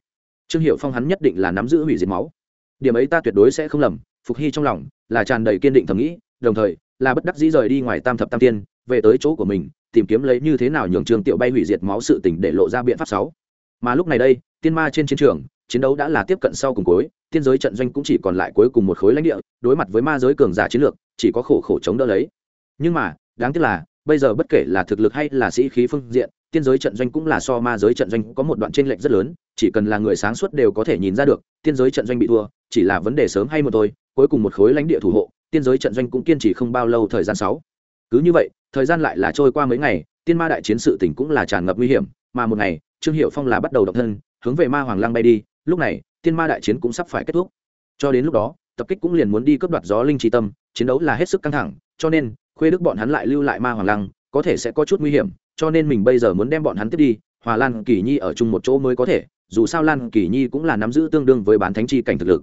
Trương hiệu phong hắn nhất định là nắm giữ hủy diệt máu. Điểm ấy ta tuyệt đối sẽ không lầm, phục hy trong lòng là tràn đầy kiên định thầm nghĩ, đồng thời là bất đắc dĩ rời đi ngoài tam thập tam tiên, về tới chỗ của mình, tìm kiếm lấy như thế nào nhường trương tiểu bay hủy diệt máu sự tình để lộ ra biện pháp sáu mà lúc này đây, tiên ma trên chiến trường, chiến đấu đã là tiếp cận sau cùng cuối, tiên giới trận doanh cũng chỉ còn lại cuối cùng một khối lãnh địa, đối mặt với ma giới cường giả chiến lược, chỉ có khổ khổ chống đỡ lấy. Nhưng mà, đáng tiếc là, bây giờ bất kể là thực lực hay là sĩ khí phương diện, tiên giới trận doanh cũng là so ma giới trận doanh có một đoạn tranh lệch rất lớn, chỉ cần là người sáng suốt đều có thể nhìn ra được, tiên giới trận doanh bị thua, chỉ là vấn đề sớm hay một thôi, cuối cùng một khối lãnh địa thủ hộ, tiên giới trận doanh cũng kiên trì không bao lâu thời gian sáu. Cứ như vậy, thời gian lại là trôi qua mấy ngày, tiên ma đại chiến sự tỉnh cũng là tràn ngập nguy hiểm, mà một ngày trương hiệu phong là bắt đầu động thân, hướng về ma hoàng Lang bay đi, lúc này tiên ma đại chiến cũng sắp phải kết thúc. Cho đến lúc đó, tập kích cũng liền muốn đi cướp đoạt gió linh trí tâm, chiến đấu là hết sức căng thẳng, cho nên, khuê đức bọn hắn lại lưu lại ma hoàng lăng, có thể sẽ có chút nguy hiểm, cho nên mình bây giờ muốn đem bọn hắn tiếp đi, hòa lan kỳ nhi ở chung một chỗ mới có thể, dù sao lan kỳ nhi cũng là nắm giữ tương đương với bán thánh chi cảnh thực lực.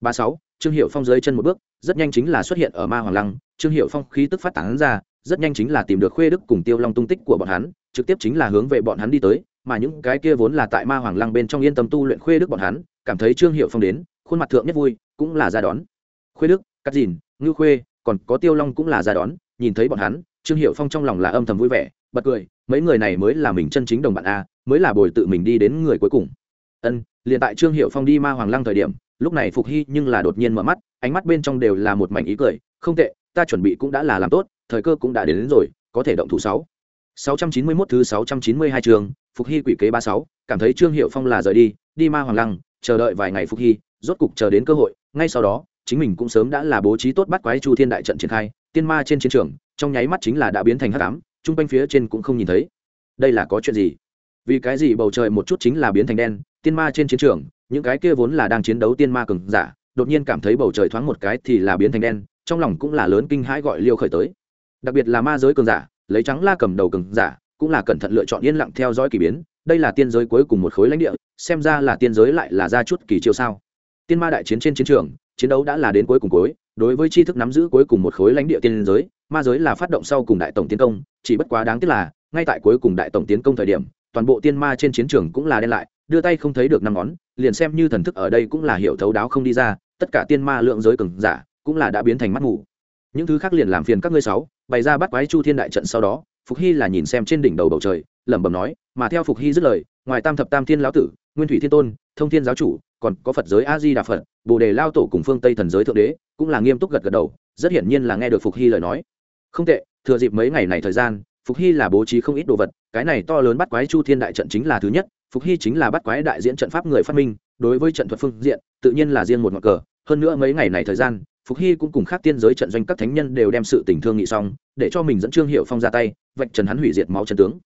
Ba sáu, trương hiệu phong dưới chân một bước, rất nhanh chính là xuất hiện ở ma hoàng lăng, trương hiệu phong khí tức phát tán ra, rất nhanh chính là tìm được khuê đức cùng tiêu long tung tích của bọn hắn, trực tiếp chính là hướng về bọn hắn đi tới mà những cái kia vốn là tại ma hoàng lăng bên trong yên tâm tu luyện khuê đức bọn hắn cảm thấy trương hiệu phong đến khuôn mặt thượng nhất vui cũng là ra đón. Khuê đức cắt dìn ngư khuê còn có tiêu long cũng là ra đón nhìn thấy bọn hắn trương hiệu phong trong lòng là âm thầm vui vẻ bật cười mấy người này mới là mình chân chính đồng bạn a mới là bồi tự mình đi đến người cuối cùng. Ân liền tại trương hiệu phong đi ma hoàng lăng thời điểm lúc này phục hy nhưng là đột nhiên mở mắt ánh mắt bên trong đều là một mảnh ý cười không tệ ta chuẩn bị cũng đã là làm tốt thời cơ cũng đã đến, đến rồi có thể động thủ sáu. 691 thứ 692 trường, Phục Hy quỷ kế 36, cảm thấy Trương Hiệu Phong là rời đi, đi Ma Hoàng Lăng, chờ đợi vài ngày Phục Hy, rốt cục chờ đến cơ hội, ngay sau đó, chính mình cũng sớm đã là bố trí tốt bắt quái Chu Thiên đại trận triển khai, tiên ma trên chiến trường, trong nháy mắt chính là đã biến thành hắc ám, chung quanh phía trên cũng không nhìn thấy. Đây là có chuyện gì? Vì cái gì bầu trời một chút chính là biến thành đen, tiên ma trên chiến trường, những cái kia vốn là đang chiến đấu tiên ma cường giả, đột nhiên cảm thấy bầu trời thoáng một cái thì là biến thành đen, trong lòng cũng là lớn kinh hãi gọi liêu khởi tới. Đặc biệt là ma giới cường giả, lấy trắng la cầm đầu cường giả cũng là cẩn thận lựa chọn yên lặng theo dõi kỳ biến, đây là tiên giới cuối cùng một khối lãnh địa, xem ra là tiên giới lại là ra chút kỳ chiêu sao tiên ma đại chiến trên chiến trường, chiến đấu đã là đến cuối cùng cuối, đối với tri thức nắm giữ cuối cùng một khối lãnh địa tiên giới, ma giới là phát động sau cùng đại tổng tiến công, chỉ bất quá đáng tiếc là, ngay tại cuối cùng đại tổng tiến công thời điểm, toàn bộ tiên ma trên chiến trường cũng là đen lại, đưa tay không thấy được năm ngón, liền xem như thần thức ở đây cũng là hiểu thấu đáo không đi ra, tất cả tiên ma lượng giới cường giả cũng là đã biến thành mắt mù. những thứ khác liền làm phiền các ngươi sáu, bày ra bắt quái chu thiên đại trận sau đó phục hy là nhìn xem trên đỉnh đầu bầu trời, lẩm bẩm nói, mà theo phục hy dứt lời, ngoài tam thập tam thiên lão tử, nguyên thủy thiên tôn, thông thiên giáo chủ, còn có phật giới a di đà phật, bồ đề lao tổ cùng phương tây thần giới thượng đế, cũng là nghiêm túc gật gật đầu, rất hiển nhiên là nghe được phục hy lời nói. Không tệ, thừa dịp mấy ngày này thời gian, phục hy là bố trí không ít đồ vật, cái này to lớn bắt quái chu thiên đại trận chính là thứ nhất, phục hy chính là bắt quái đại diễn trận pháp người phát minh, đối với trận thuật phương diện, tự nhiên là riêng một ngọn cờ, hơn nữa mấy ngày này thời gian phục hy cũng cùng khác tiên giới trận doanh các thánh nhân đều đem sự tình thương nghị xong, để cho mình dẫn trương hiệu phong ra tay, vạch trần hắn hủy diệt máu chân tướng.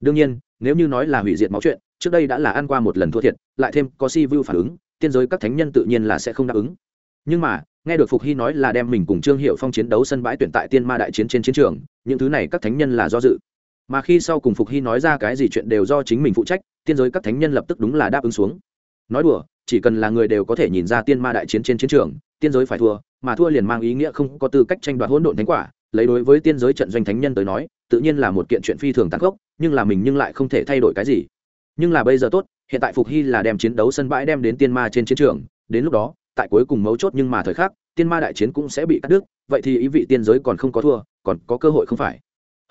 Đương nhiên, nếu như nói là hủy diệt máu chuyện, trước đây đã là ăn qua một lần thua thiệt, lại thêm có si vu phản ứng, tiên giới các thánh nhân tự nhiên là sẽ không đáp ứng. Nhưng mà, nghe được phục hy nói là đem mình cùng trương hiệu phong chiến đấu sân bãi tuyển tại tiên ma đại chiến trên chiến trường, những thứ này các thánh nhân là do dự. Mà khi sau cùng phục hy nói ra cái gì chuyện đều do chính mình phụ trách, tiên giới các thánh nhân lập tức đúng là đáp ứng xuống. Nói đùa, chỉ cần là người đều có thể nhìn ra tiên ma đại chiến trên chiến trường tiên giới phải thua, mà thua liền mang ý nghĩa không có tư cách tranh đoạt hỗn độn thánh quả. Lấy đối với tiên giới trận doanh thánh nhân tới nói, tự nhiên là một kiện chuyện phi thường tàn khốc, nhưng là mình nhưng lại không thể thay đổi cái gì. Nhưng là bây giờ tốt, hiện tại phục hy là đem chiến đấu sân bãi đem đến tiên ma trên chiến trường, đến lúc đó, tại cuối cùng mấu chốt nhưng mà thời khắc, tiên ma đại chiến cũng sẽ bị cắt đứt, vậy thì ý vị tiên giới còn không có thua, còn có cơ hội không phải.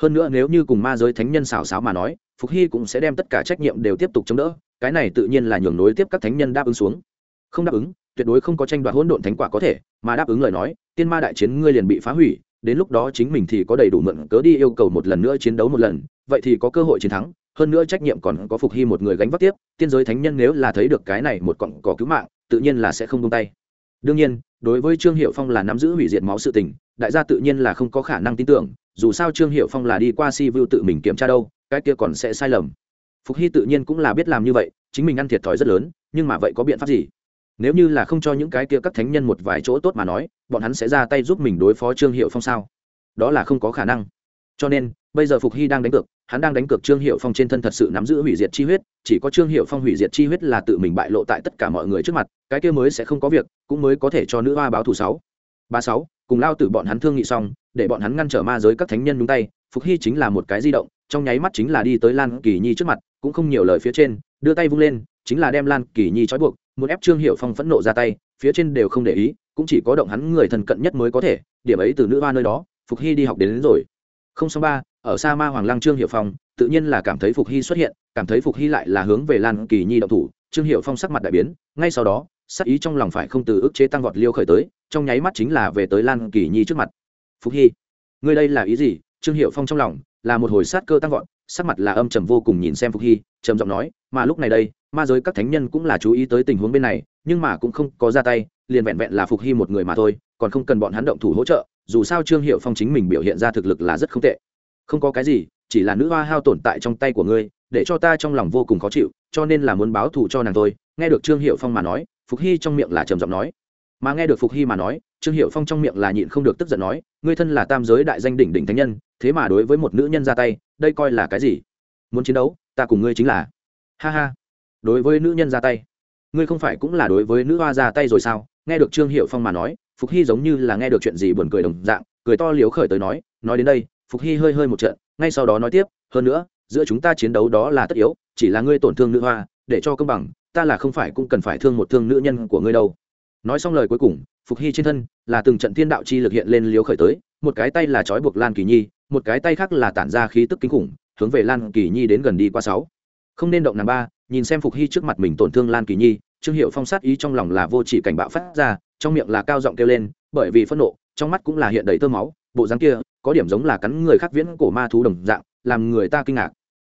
Hơn nữa nếu như cùng ma giới thánh nhân xào xáo mà nói, phục hy cũng sẽ đem tất cả trách nhiệm đều tiếp tục chống đỡ, cái này tự nhiên là nhường nối tiếp các thánh nhân đáp ứng xuống. Không đáp ứng tuyệt đối không có tranh đoạt hỗn độn thánh quả có thể, mà đáp ứng lời nói, tiên ma đại chiến ngươi liền bị phá hủy, đến lúc đó chính mình thì có đầy đủ mượn cớ đi yêu cầu một lần nữa chiến đấu một lần, vậy thì có cơ hội chiến thắng, hơn nữa trách nhiệm còn có phục hy một người gánh vác tiếp, tiên giới thánh nhân nếu là thấy được cái này một cọng cỏ cứu mạng, tự nhiên là sẽ không buông tay. Đương nhiên, đối với trương hiệu phong là nắm giữ hủy diệt máu sự tình, đại gia tự nhiên là không có khả năng tin tưởng, dù sao trương hiệu phong là đi qua si vu tự mình kiểm tra đâu, cái kia còn sẽ sai lầm. Phục hy tự nhiên cũng là biết làm như vậy, chính mình ăn thiệt thòi rất lớn, nhưng mà vậy có biện pháp gì? Nếu như là không cho những cái kia các thánh nhân một vài chỗ tốt mà nói, bọn hắn sẽ ra tay giúp mình đối phó trương hiệu phong sao? Đó là không có khả năng. Cho nên, bây giờ phục hy đang đánh cược, hắn đang đánh cược trương hiệu phong trên thân thật sự nắm giữ hủy diệt chi huyết, chỉ có trương hiệu phong hủy diệt chi huyết là tự mình bại lộ tại tất cả mọi người trước mặt, cái kia mới sẽ không có việc, cũng mới có thể cho nữ hoa báo thủ sáu. Ba sáu, cùng lao tử bọn hắn thương nghị xong, để bọn hắn ngăn trở ma giới các thánh nhân nhúng tay, phục hy chính là một cái di động, trong nháy mắt chính là đi tới lan kỳ nhi trước mặt, cũng không nhiều lời phía trên, đưa tay vung lên, chính là đem lan kỳ nhi trói buộc muốn ép trương hiệu phong phẫn nộ ra tay phía trên đều không để ý cũng chỉ có động hắn người thân cận nhất mới có thể điểm ấy từ nữ hoa nơi đó phục hy đi học đến, đến rồi. Không xong ba ở sa ma hoàng lăng trương hiệu phong tự nhiên là cảm thấy phục hy xuất hiện cảm thấy phục hy lại là hướng về lan kỳ nhi động thủ trương hiệu phong sắc mặt đại biến ngay sau đó sắc ý trong lòng phải không từ ức chế tăng vọt liêu khởi tới trong nháy mắt chính là về tới lan kỳ nhi trước mặt. Phục hy ngươi đây là ý gì? Trương hiệu phong trong lòng là một hồi sát cơ tăng vọt sắc mặt là âm trầm vô cùng nhìn xem phục hy trầm giọng nói mà lúc này đây ma giới các thánh nhân cũng là chú ý tới tình huống bên này, nhưng mà cũng không có ra tay, liền vẹn vẹn là phục hy một người mà thôi, còn không cần bọn hắn động thủ hỗ trợ, dù sao trương hiệu phong chính mình biểu hiện ra thực lực là rất không tệ. Không có cái gì, chỉ là nữ hoa hao tổn tại trong tay của ngươi, để cho ta trong lòng vô cùng khó chịu, cho nên là muốn báo thù cho nàng thôi. Nghe được trương hiệu phong mà nói, phục hy trong miệng là trầm giọng nói. Mà nghe được phục hy mà nói, trương hiệu phong trong miệng là nhịn không được tức giận nói, ngươi thân là tam giới đại danh đỉnh đỉnh thánh nhân, thế mà đối với một nữ nhân ra tay, đây coi là cái gì? Muốn chiến đấu, ta cùng ngươi chính là. Ha ha đối với nữ nhân ra tay. Ngươi không phải cũng là đối với nữ hoa ra tay rồi sao? Nghe được trương hiệu phong mà nói, phục hy giống như là nghe được chuyện gì buồn cười đồng dạng, cười to liếu khởi tới nói nói đến đây, phục hy hơi hơi một trận, ngay sau đó nói tiếp, hơn nữa, giữa chúng ta chiến đấu đó là tất yếu, chỉ là ngươi tổn thương nữ hoa, để cho công bằng, ta là không phải cũng cần phải thương một thương nữ nhân của ngươi đâu. Nói xong lời cuối cùng, phục hy trên thân là từng trận thiên đạo chi lực hiện lên liếu khởi tới, một cái tay là trói buộc lan kỳ nhi, một cái tay khác là tản ra khí tức kinh khủng, hướng về lan kỳ nhi đến gần đi qua sáu. Không nên động nàng ba nhìn xem phục hy trước mặt mình tổn thương lan kỳ nhi trương hiệu phong sát ý trong lòng là vô chỉ cảnh bạo phát ra trong miệng là cao giọng kêu lên bởi vì phẫn nộ trong mắt cũng là hiện đầy tơ máu bộ dáng kia có điểm giống là cắn người khác viễn cổ ma thú đồng dạng làm người ta kinh ngạc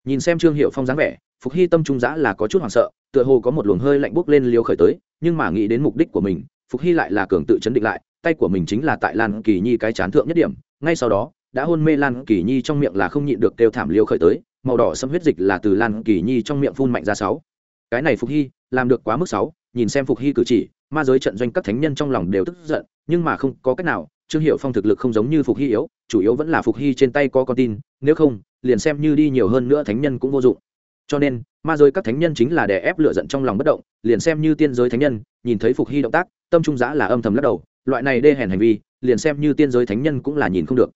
nhìn xem trương hiệu phong dáng vẻ phục hy tâm trung giã là có chút hoảng sợ tựa hồ có một luồng hơi lạnh bốc lên liều khởi tới nhưng mà nghĩ đến mục đích của mình phục hy lại là cường tự chấn định lại tay của mình chính là tại lan kỳ nhi cái chán thượng nhất điểm ngay sau đó đã hôn mê lan kỳ nhi trong miệng là không nhịn được kêu thảm liều khởi tới màu đỏ xâm huyết dịch là từ lan kỳ nhi trong miệng phun mạnh ra sáu. Cái này phục hy, làm được quá mức sáu, nhìn xem phục hy cử chỉ, ma giới trận doanh các thánh nhân trong lòng đều tức giận, nhưng mà không có cách nào, trương hiệu phong thực lực không giống như phục hy yếu, chủ yếu vẫn là phục hy trên tay có con tin, nếu không, liền xem như đi nhiều hơn nữa thánh nhân cũng vô dụng. Cho nên, ma giới các thánh nhân chính là đè ép lựa giận trong lòng bất động, liền xem như tiên giới thánh nhân, nhìn thấy phục hy động tác, tâm trung giã là âm thầm lắc đầu, loại này đê hèn hành vi, liền xem như tiên giới thánh nhân cũng là nhìn không được.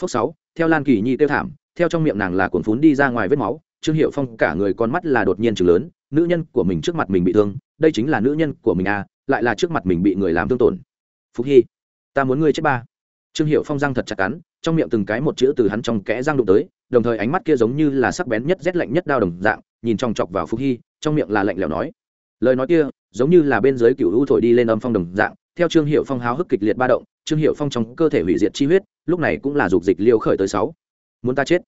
Phước sáu, theo lan kỳ nhi tiêu thảm theo trong miệng nàng là cuồn phún đi ra ngoài vết máu, trương hiệu phong cả người con mắt là đột nhiên chừng lớn, nữ nhân của mình trước mặt mình bị thương, đây chính là nữ nhân của mình à lại là trước mặt mình bị người làm thương tổn. Phúc hy, ta muốn ngươi chết ba. Trương hiệu phong răng thật chặt cắn, trong miệng từng cái một chữ từ hắn trong kẽ răng đụng tới, đồng thời ánh mắt kia giống như là sắc bén nhất rét lạnh nhất đao đồng dạng, nhìn trong chọc vào phúc hy, trong miệng là lạnh lẽo nói. Lời nói kia, giống như là bên dưới cựu u thổi đi lên âm phong đồng dạng, theo trương hiệu phong háo hức kịch liệt ba động, trương hiệu phong trong cơ thể hủy diệt chi huyết, lúc này cũng là dục dịch liêu khởi tới sáu muốn ta chết.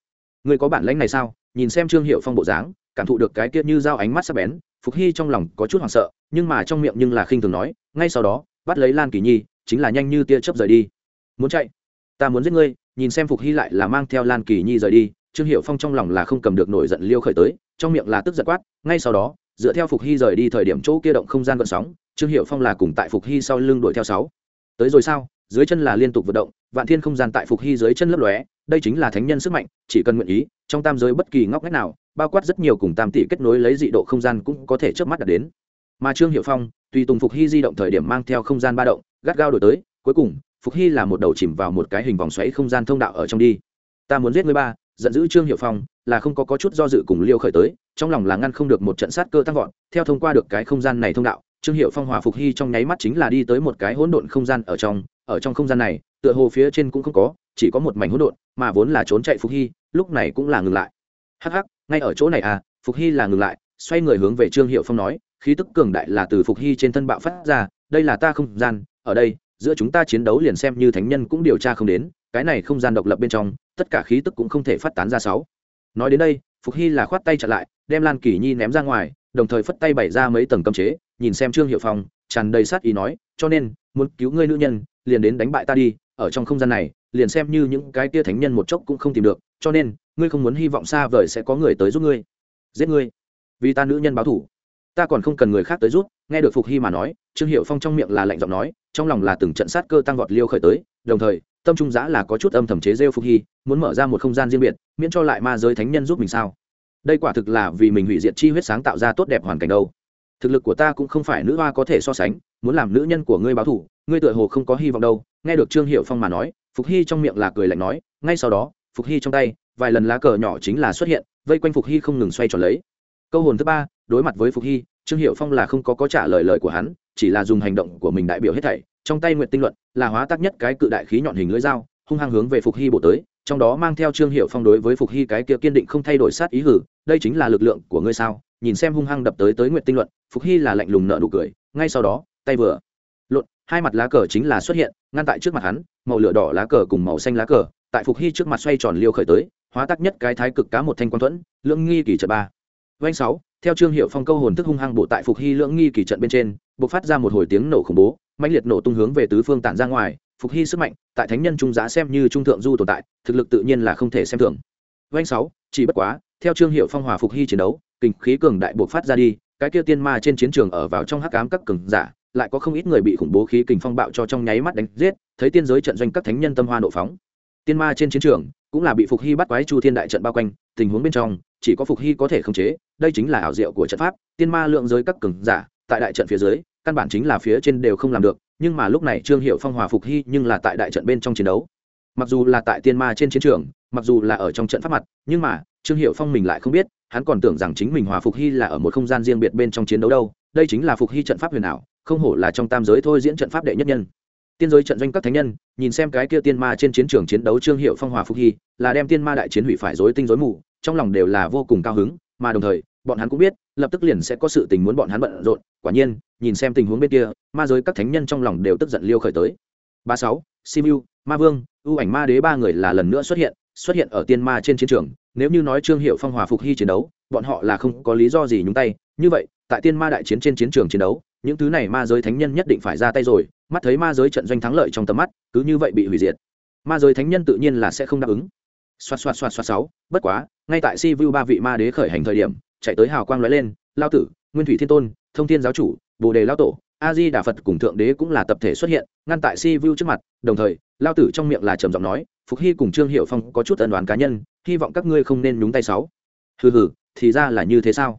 Người có bản lãnh này sao? Nhìn xem trương hiệu phong bộ dáng, cảm thụ được cái kia như dao ánh mắt sắc bén, phục hy trong lòng có chút hoảng sợ, nhưng mà trong miệng nhưng là khinh thường nói, ngay sau đó, bắt lấy lan kỳ nhi, chính là nhanh như tia chớp rời đi. Muốn chạy? Ta muốn giết ngươi, nhìn xem phục hy lại là mang theo lan kỳ nhi rời đi, trương hiệu phong trong lòng là không cầm được nổi giận liêu khởi tới, trong miệng là tức giận quát, ngay sau đó, dựa theo phục hy rời đi thời điểm chỗ kia động không gian gợn sóng, trương hiệu phong là cùng tại phục hy sau lưng đuổi theo sáu. Tới rồi sao? Dưới chân là liên tục vận động, vạn thiên không gian tại phục hy dưới chân lấp lóe đây chính là thánh nhân sức mạnh chỉ cần nguyện ý trong tam giới bất kỳ ngóc ngách nào bao quát rất nhiều cùng tam tỷ kết nối lấy dị độ không gian cũng có thể trước mắt đạt đến. Mà trương hiệu phong tùy tùng phục hy di động thời điểm mang theo không gian ba động gắt gao đổi tới cuối cùng phục hy là một đầu chìm vào một cái hình vòng xoáy không gian thông đạo ở trong đi. Ta muốn giết người ba giận dữ trương hiệu phong là không có, có chút do dự cùng liêu khởi tới trong lòng là ngăn không được một trận sát cơ tăng vọt theo thông qua được cái không gian này thông đạo trương hiệu phong hòa phục hy trong nháy mắt chính là đi tới một cái hỗn độn không gian ở trong ở trong không gian này tựa hồ phía trên cũng không có chỉ có một mảnh hỗn độn, mà vốn là trốn chạy phục hy, lúc này cũng là ngừng lại. Hắc hắc, ngay ở chỗ này à phục hy là ngừng lại, xoay người hướng về trương hiệu phong nói, khí tức cường đại là từ phục hy trên thân bạo phát ra, đây là ta không gian, ở đây, giữa chúng ta chiến đấu liền xem như thánh nhân cũng điều tra không đến, cái này không gian độc lập bên trong, tất cả khí tức cũng không thể phát tán ra sáu. Nói đến đây, phục hy là khoát tay chặn lại, đem lan kỳ nhi ném ra ngoài, đồng thời phất tay bày ra mấy tầng cấm chế, nhìn xem trương hiệu phong, tràn đầy sát ý nói, cho nên, muốn cứu ngươi nữ nhân, liền đến đánh bại ta đi, ở trong không gian này liền xem như những cái tia thánh nhân một chốc cũng không tìm được, cho nên, ngươi không muốn hy vọng xa vời sẽ có người tới giúp ngươi. Giết ngươi. Vì ta nữ nhân báo thủ. Ta còn không cần người khác tới giúp, nghe được phục hy mà nói, trương hiệu phong trong miệng là lạnh giọng nói, trong lòng là từng trận sát cơ tăng vọt liêu khởi tới, đồng thời, tâm trung giã là có chút âm thầm chế rêu phục hy, muốn mở ra một không gian riêng biệt, miễn cho lại ma giới thánh nhân giúp mình sao? Đây quả thực là vì mình hủy diệt chi huyết sáng tạo ra tốt đẹp hoàn cảnh đâu. Thực lực của ta cũng không phải nữ hoa có thể so sánh, muốn làm nữ nhân của ngươi báo thủ, ngươi tựa hồ không có hy vọng đâu. Nghe được trương hiệu phong mà nói phục hy trong miệng là cười lạnh nói, ngay sau đó, phục hy trong tay, vài lần lá cờ nhỏ chính là xuất hiện, vây quanh phục hy không ngừng xoay tròn lấy. Câu hồn thứ ba, đối mặt với phục hy, trương hiệu phong là không có có trả lời lời của hắn, chỉ là dùng hành động của mình đại biểu hết thảy, trong tay nguyện tinh luận, là hóa tác nhất cái cự đại khí nhọn hình lưỡi dao, hung hăng hướng về phục hy bộ tới, trong đó mang theo trương hiệu phong đối với phục hy cái kia kiên định không thay đổi sát ý hử, đây chính là lực lượng của ngươi sao? Nhìn xem hung hăng đập tới tới nguyện tinh luận, phục hy là lạnh lùng nợ nụ cười, ngay sau đó, tay vừa hai mặt lá cờ chính là xuất hiện, ngăn tại trước mặt hắn, màu lửa đỏ lá cờ cùng màu xanh lá cờ, tại phục hy trước mặt xoay tròn liêu khởi tới, hóa tác nhất cái thái cực cá một thanh quan thuẫn, lưỡng nghi kỳ trận ba. Vanh sáu, theo trương hiệu phong câu hồn thức hung hăng bộ tại phục hy lưỡng nghi kỳ trận bên trên b ộ c phát ra một hồi tiếng nổ khủng bố mạnh liệt nổ tung hướng về tứ phương tản ra ngoài, phục hy sức mạnh, tại thánh nhân trung giá xem như trung thượng du tồn tại, thực lực tự nhiên là không thể xem thường. Vanh sáu, chỉ bất quá, theo trương hiệu phong hòa phục hy chiến đấu kình khí cường đại buộc phát ra đi, cái kia tiên ma trên chiến trường ở vào trong hắc ám các cường giả lại có không ít người bị khủng bố khí kình phong bạo cho trong nháy mắt đánh giết, thấy tiên giới trận doanh các thánh nhân tâm hoa nộ phóng. Tiên ma trên chiến trường cũng là bị phục hy bắt quái chu thiên đại trận bao quanh, tình huống bên trong, chỉ có phục hy có thể khống chế, đây chính là ảo diệu của trận pháp, tiên ma lượng giới các cường giả, tại đại trận phía dưới, căn bản chính là phía trên đều không làm được, nhưng mà lúc này trương hiệu phong hòa phục hy nhưng là tại đại trận bên trong chiến đấu. Mặc dù là tại tiên ma trên chiến trường, mặc dù là ở trong trận pháp mặt, nhưng mà trương hiệu phong mình lại không biết, hắn còn tưởng rằng chính mình hòa phục hy là ở một không gian riêng biệt bên trong chiến đấu đâu đây chính là phục hy trận pháp huyền ảo, không hổ là trong tam giới thôi diễn trận pháp đệ nhất nhân. Tiên giới trận doanh các thánh nhân, nhìn xem cái kia tiên ma trên chiến trường chiến đấu trương hiệu phong hòa phục hy, là đem tiên ma đại chiến hủy phải dối tinh dối mù, trong lòng đều là vô cùng cao hứng, mà đồng thời, bọn hắn cũng biết, lập tức liền sẽ có sự tình muốn bọn hắn bận rộn, quả nhiên, nhìn xem tình huống bên kia, ma giới các thánh nhân trong lòng đều tức giận liêu khởi tới. Ba sáu simu ma vương, ưu ảnh ma đế ba người là lần nữa xuất hiện xuất hiện ở tiên ma trên chiến trường, nếu như nói trương hiệu phong hòa phục hy chiến đấu, bọn họ là không có lý do gì nhúng tay, như vậy tại tiên ma đại chiến trên chiến trường chiến đấu, những thứ này ma giới thánh nhân nhất định phải ra tay rồi, mắt thấy ma giới trận doanh thắng lợi trong tầm mắt, cứ như vậy bị hủy diệt. Ma giới thánh nhân tự nhiên là sẽ không đáp ứng. Xoạt xoạt xoạt xoạt sáu, bất quá, ngay tại si vu ba vị ma đế khởi hành thời điểm, chạy tới hào quang lóe lên, lao tử, nguyên thủy thiên tôn, thông thiên giáo chủ, bồ đề lao tổ, a di đà phật cùng thượng đế cũng là tập thể xuất hiện, ngăn tại si vu trước mặt, đồng thời, lao tử trong miệng là trầm giọng nói, phục hy cùng trương hiệu phong có chút ân đoán cá nhân, hy vọng các ngươi không nên nhúng tay sáu. Hừ hừ, thì ra là như thế sao?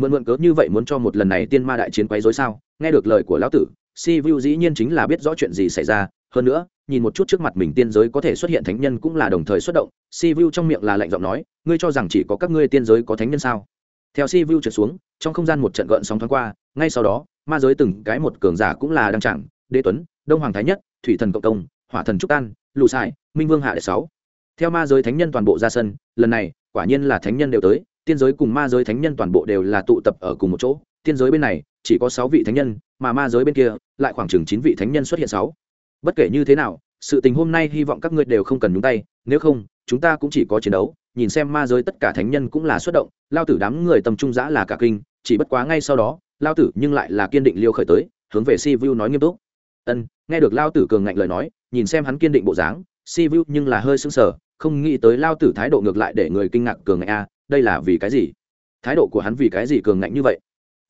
Mượn mượn cớ như vậy muốn cho một lần này tiên ma đại chiến quấy rối sao? Nghe được lời của lão tử, si vu dĩ nhiên chính là biết rõ chuyện gì xảy ra. Hơn nữa, nhìn một chút trước mặt mình tiên giới có thể xuất hiện thánh nhân cũng là đồng thời xuất động. Si vu trong miệng là lạnh giọng nói, ngươi cho rằng chỉ có các ngươi tiên giới có thánh nhân sao? Theo si vu trượt xuống, trong không gian một trận gợn sóng thoáng qua, ngay sau đó, ma giới từng cái một cường giả cũng là đăng trạng đế tuấn, đông hoàng thái nhất, thủy thần cộng công hỏa thần trúc tan lù sai, minh vương hạ đệ sáu. Theo ma giới thánh nhân toàn bộ ra sân, lần này, quả nhiên là thánh nhân đều tới tiên giới cùng ma giới thánh nhân toàn bộ đều là tụ tập ở cùng một chỗ. Tiên giới bên này, chỉ có sáu vị thánh nhân, mà ma giới bên kia, lại khoảng chừng chín vị thánh nhân xuất hiện sáu. Bất kể như thế nào, sự tình hôm nay hy vọng các ngươi đều không cần nhúng tay, nếu không, chúng ta cũng chỉ có chiến đấu, nhìn xem ma giới tất cả thánh nhân cũng là xuất động, lao tử đám người tầm trung giã là cả kinh, chỉ bất quá ngay sau đó, lao tử nhưng lại là kiên định liêu khởi tới, hướng về si vu nói nghiêm túc. Ân, nghe được lao tử cường ngạnh lời nói, nhìn xem hắn kiên định bộ dáng, si vu nhưng là hơi sưng sờ, không nghĩ tới lao tử thái độ ngược lại để người kinh ngạc cường ngạnh a đây là vì cái gì? Thái độ của hắn vì cái gì cường ngạnh như vậy?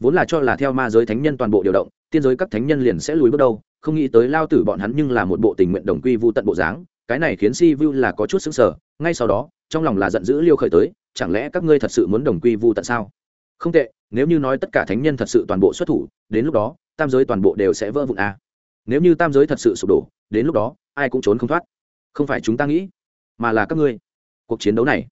Vốn là cho là theo ma giới thánh nhân toàn bộ điều động, tiên giới các thánh nhân liền sẽ lùi bước đâu, không nghĩ tới lao tử bọn hắn nhưng là một bộ tình nguyện đồng quy vô tận bộ dáng, cái này khiến si vu là có chút xứng sở ngay sau đó, trong lòng là giận dữ liêu khởi tới, chẳng lẽ các ngươi thật sự muốn đồng quy vô tận sao? Không tệ, nếu như nói tất cả thánh nhân thật sự toàn bộ xuất thủ, đến lúc đó, tam giới toàn bộ đều sẽ vỡ vụn a à. nếu như tam giới thật sự sụp đổ, đến lúc đó, ai cũng trốn không thoát. Không phải chúng ta nghĩ, mà là các ngươi. Cuộc chiến đấu này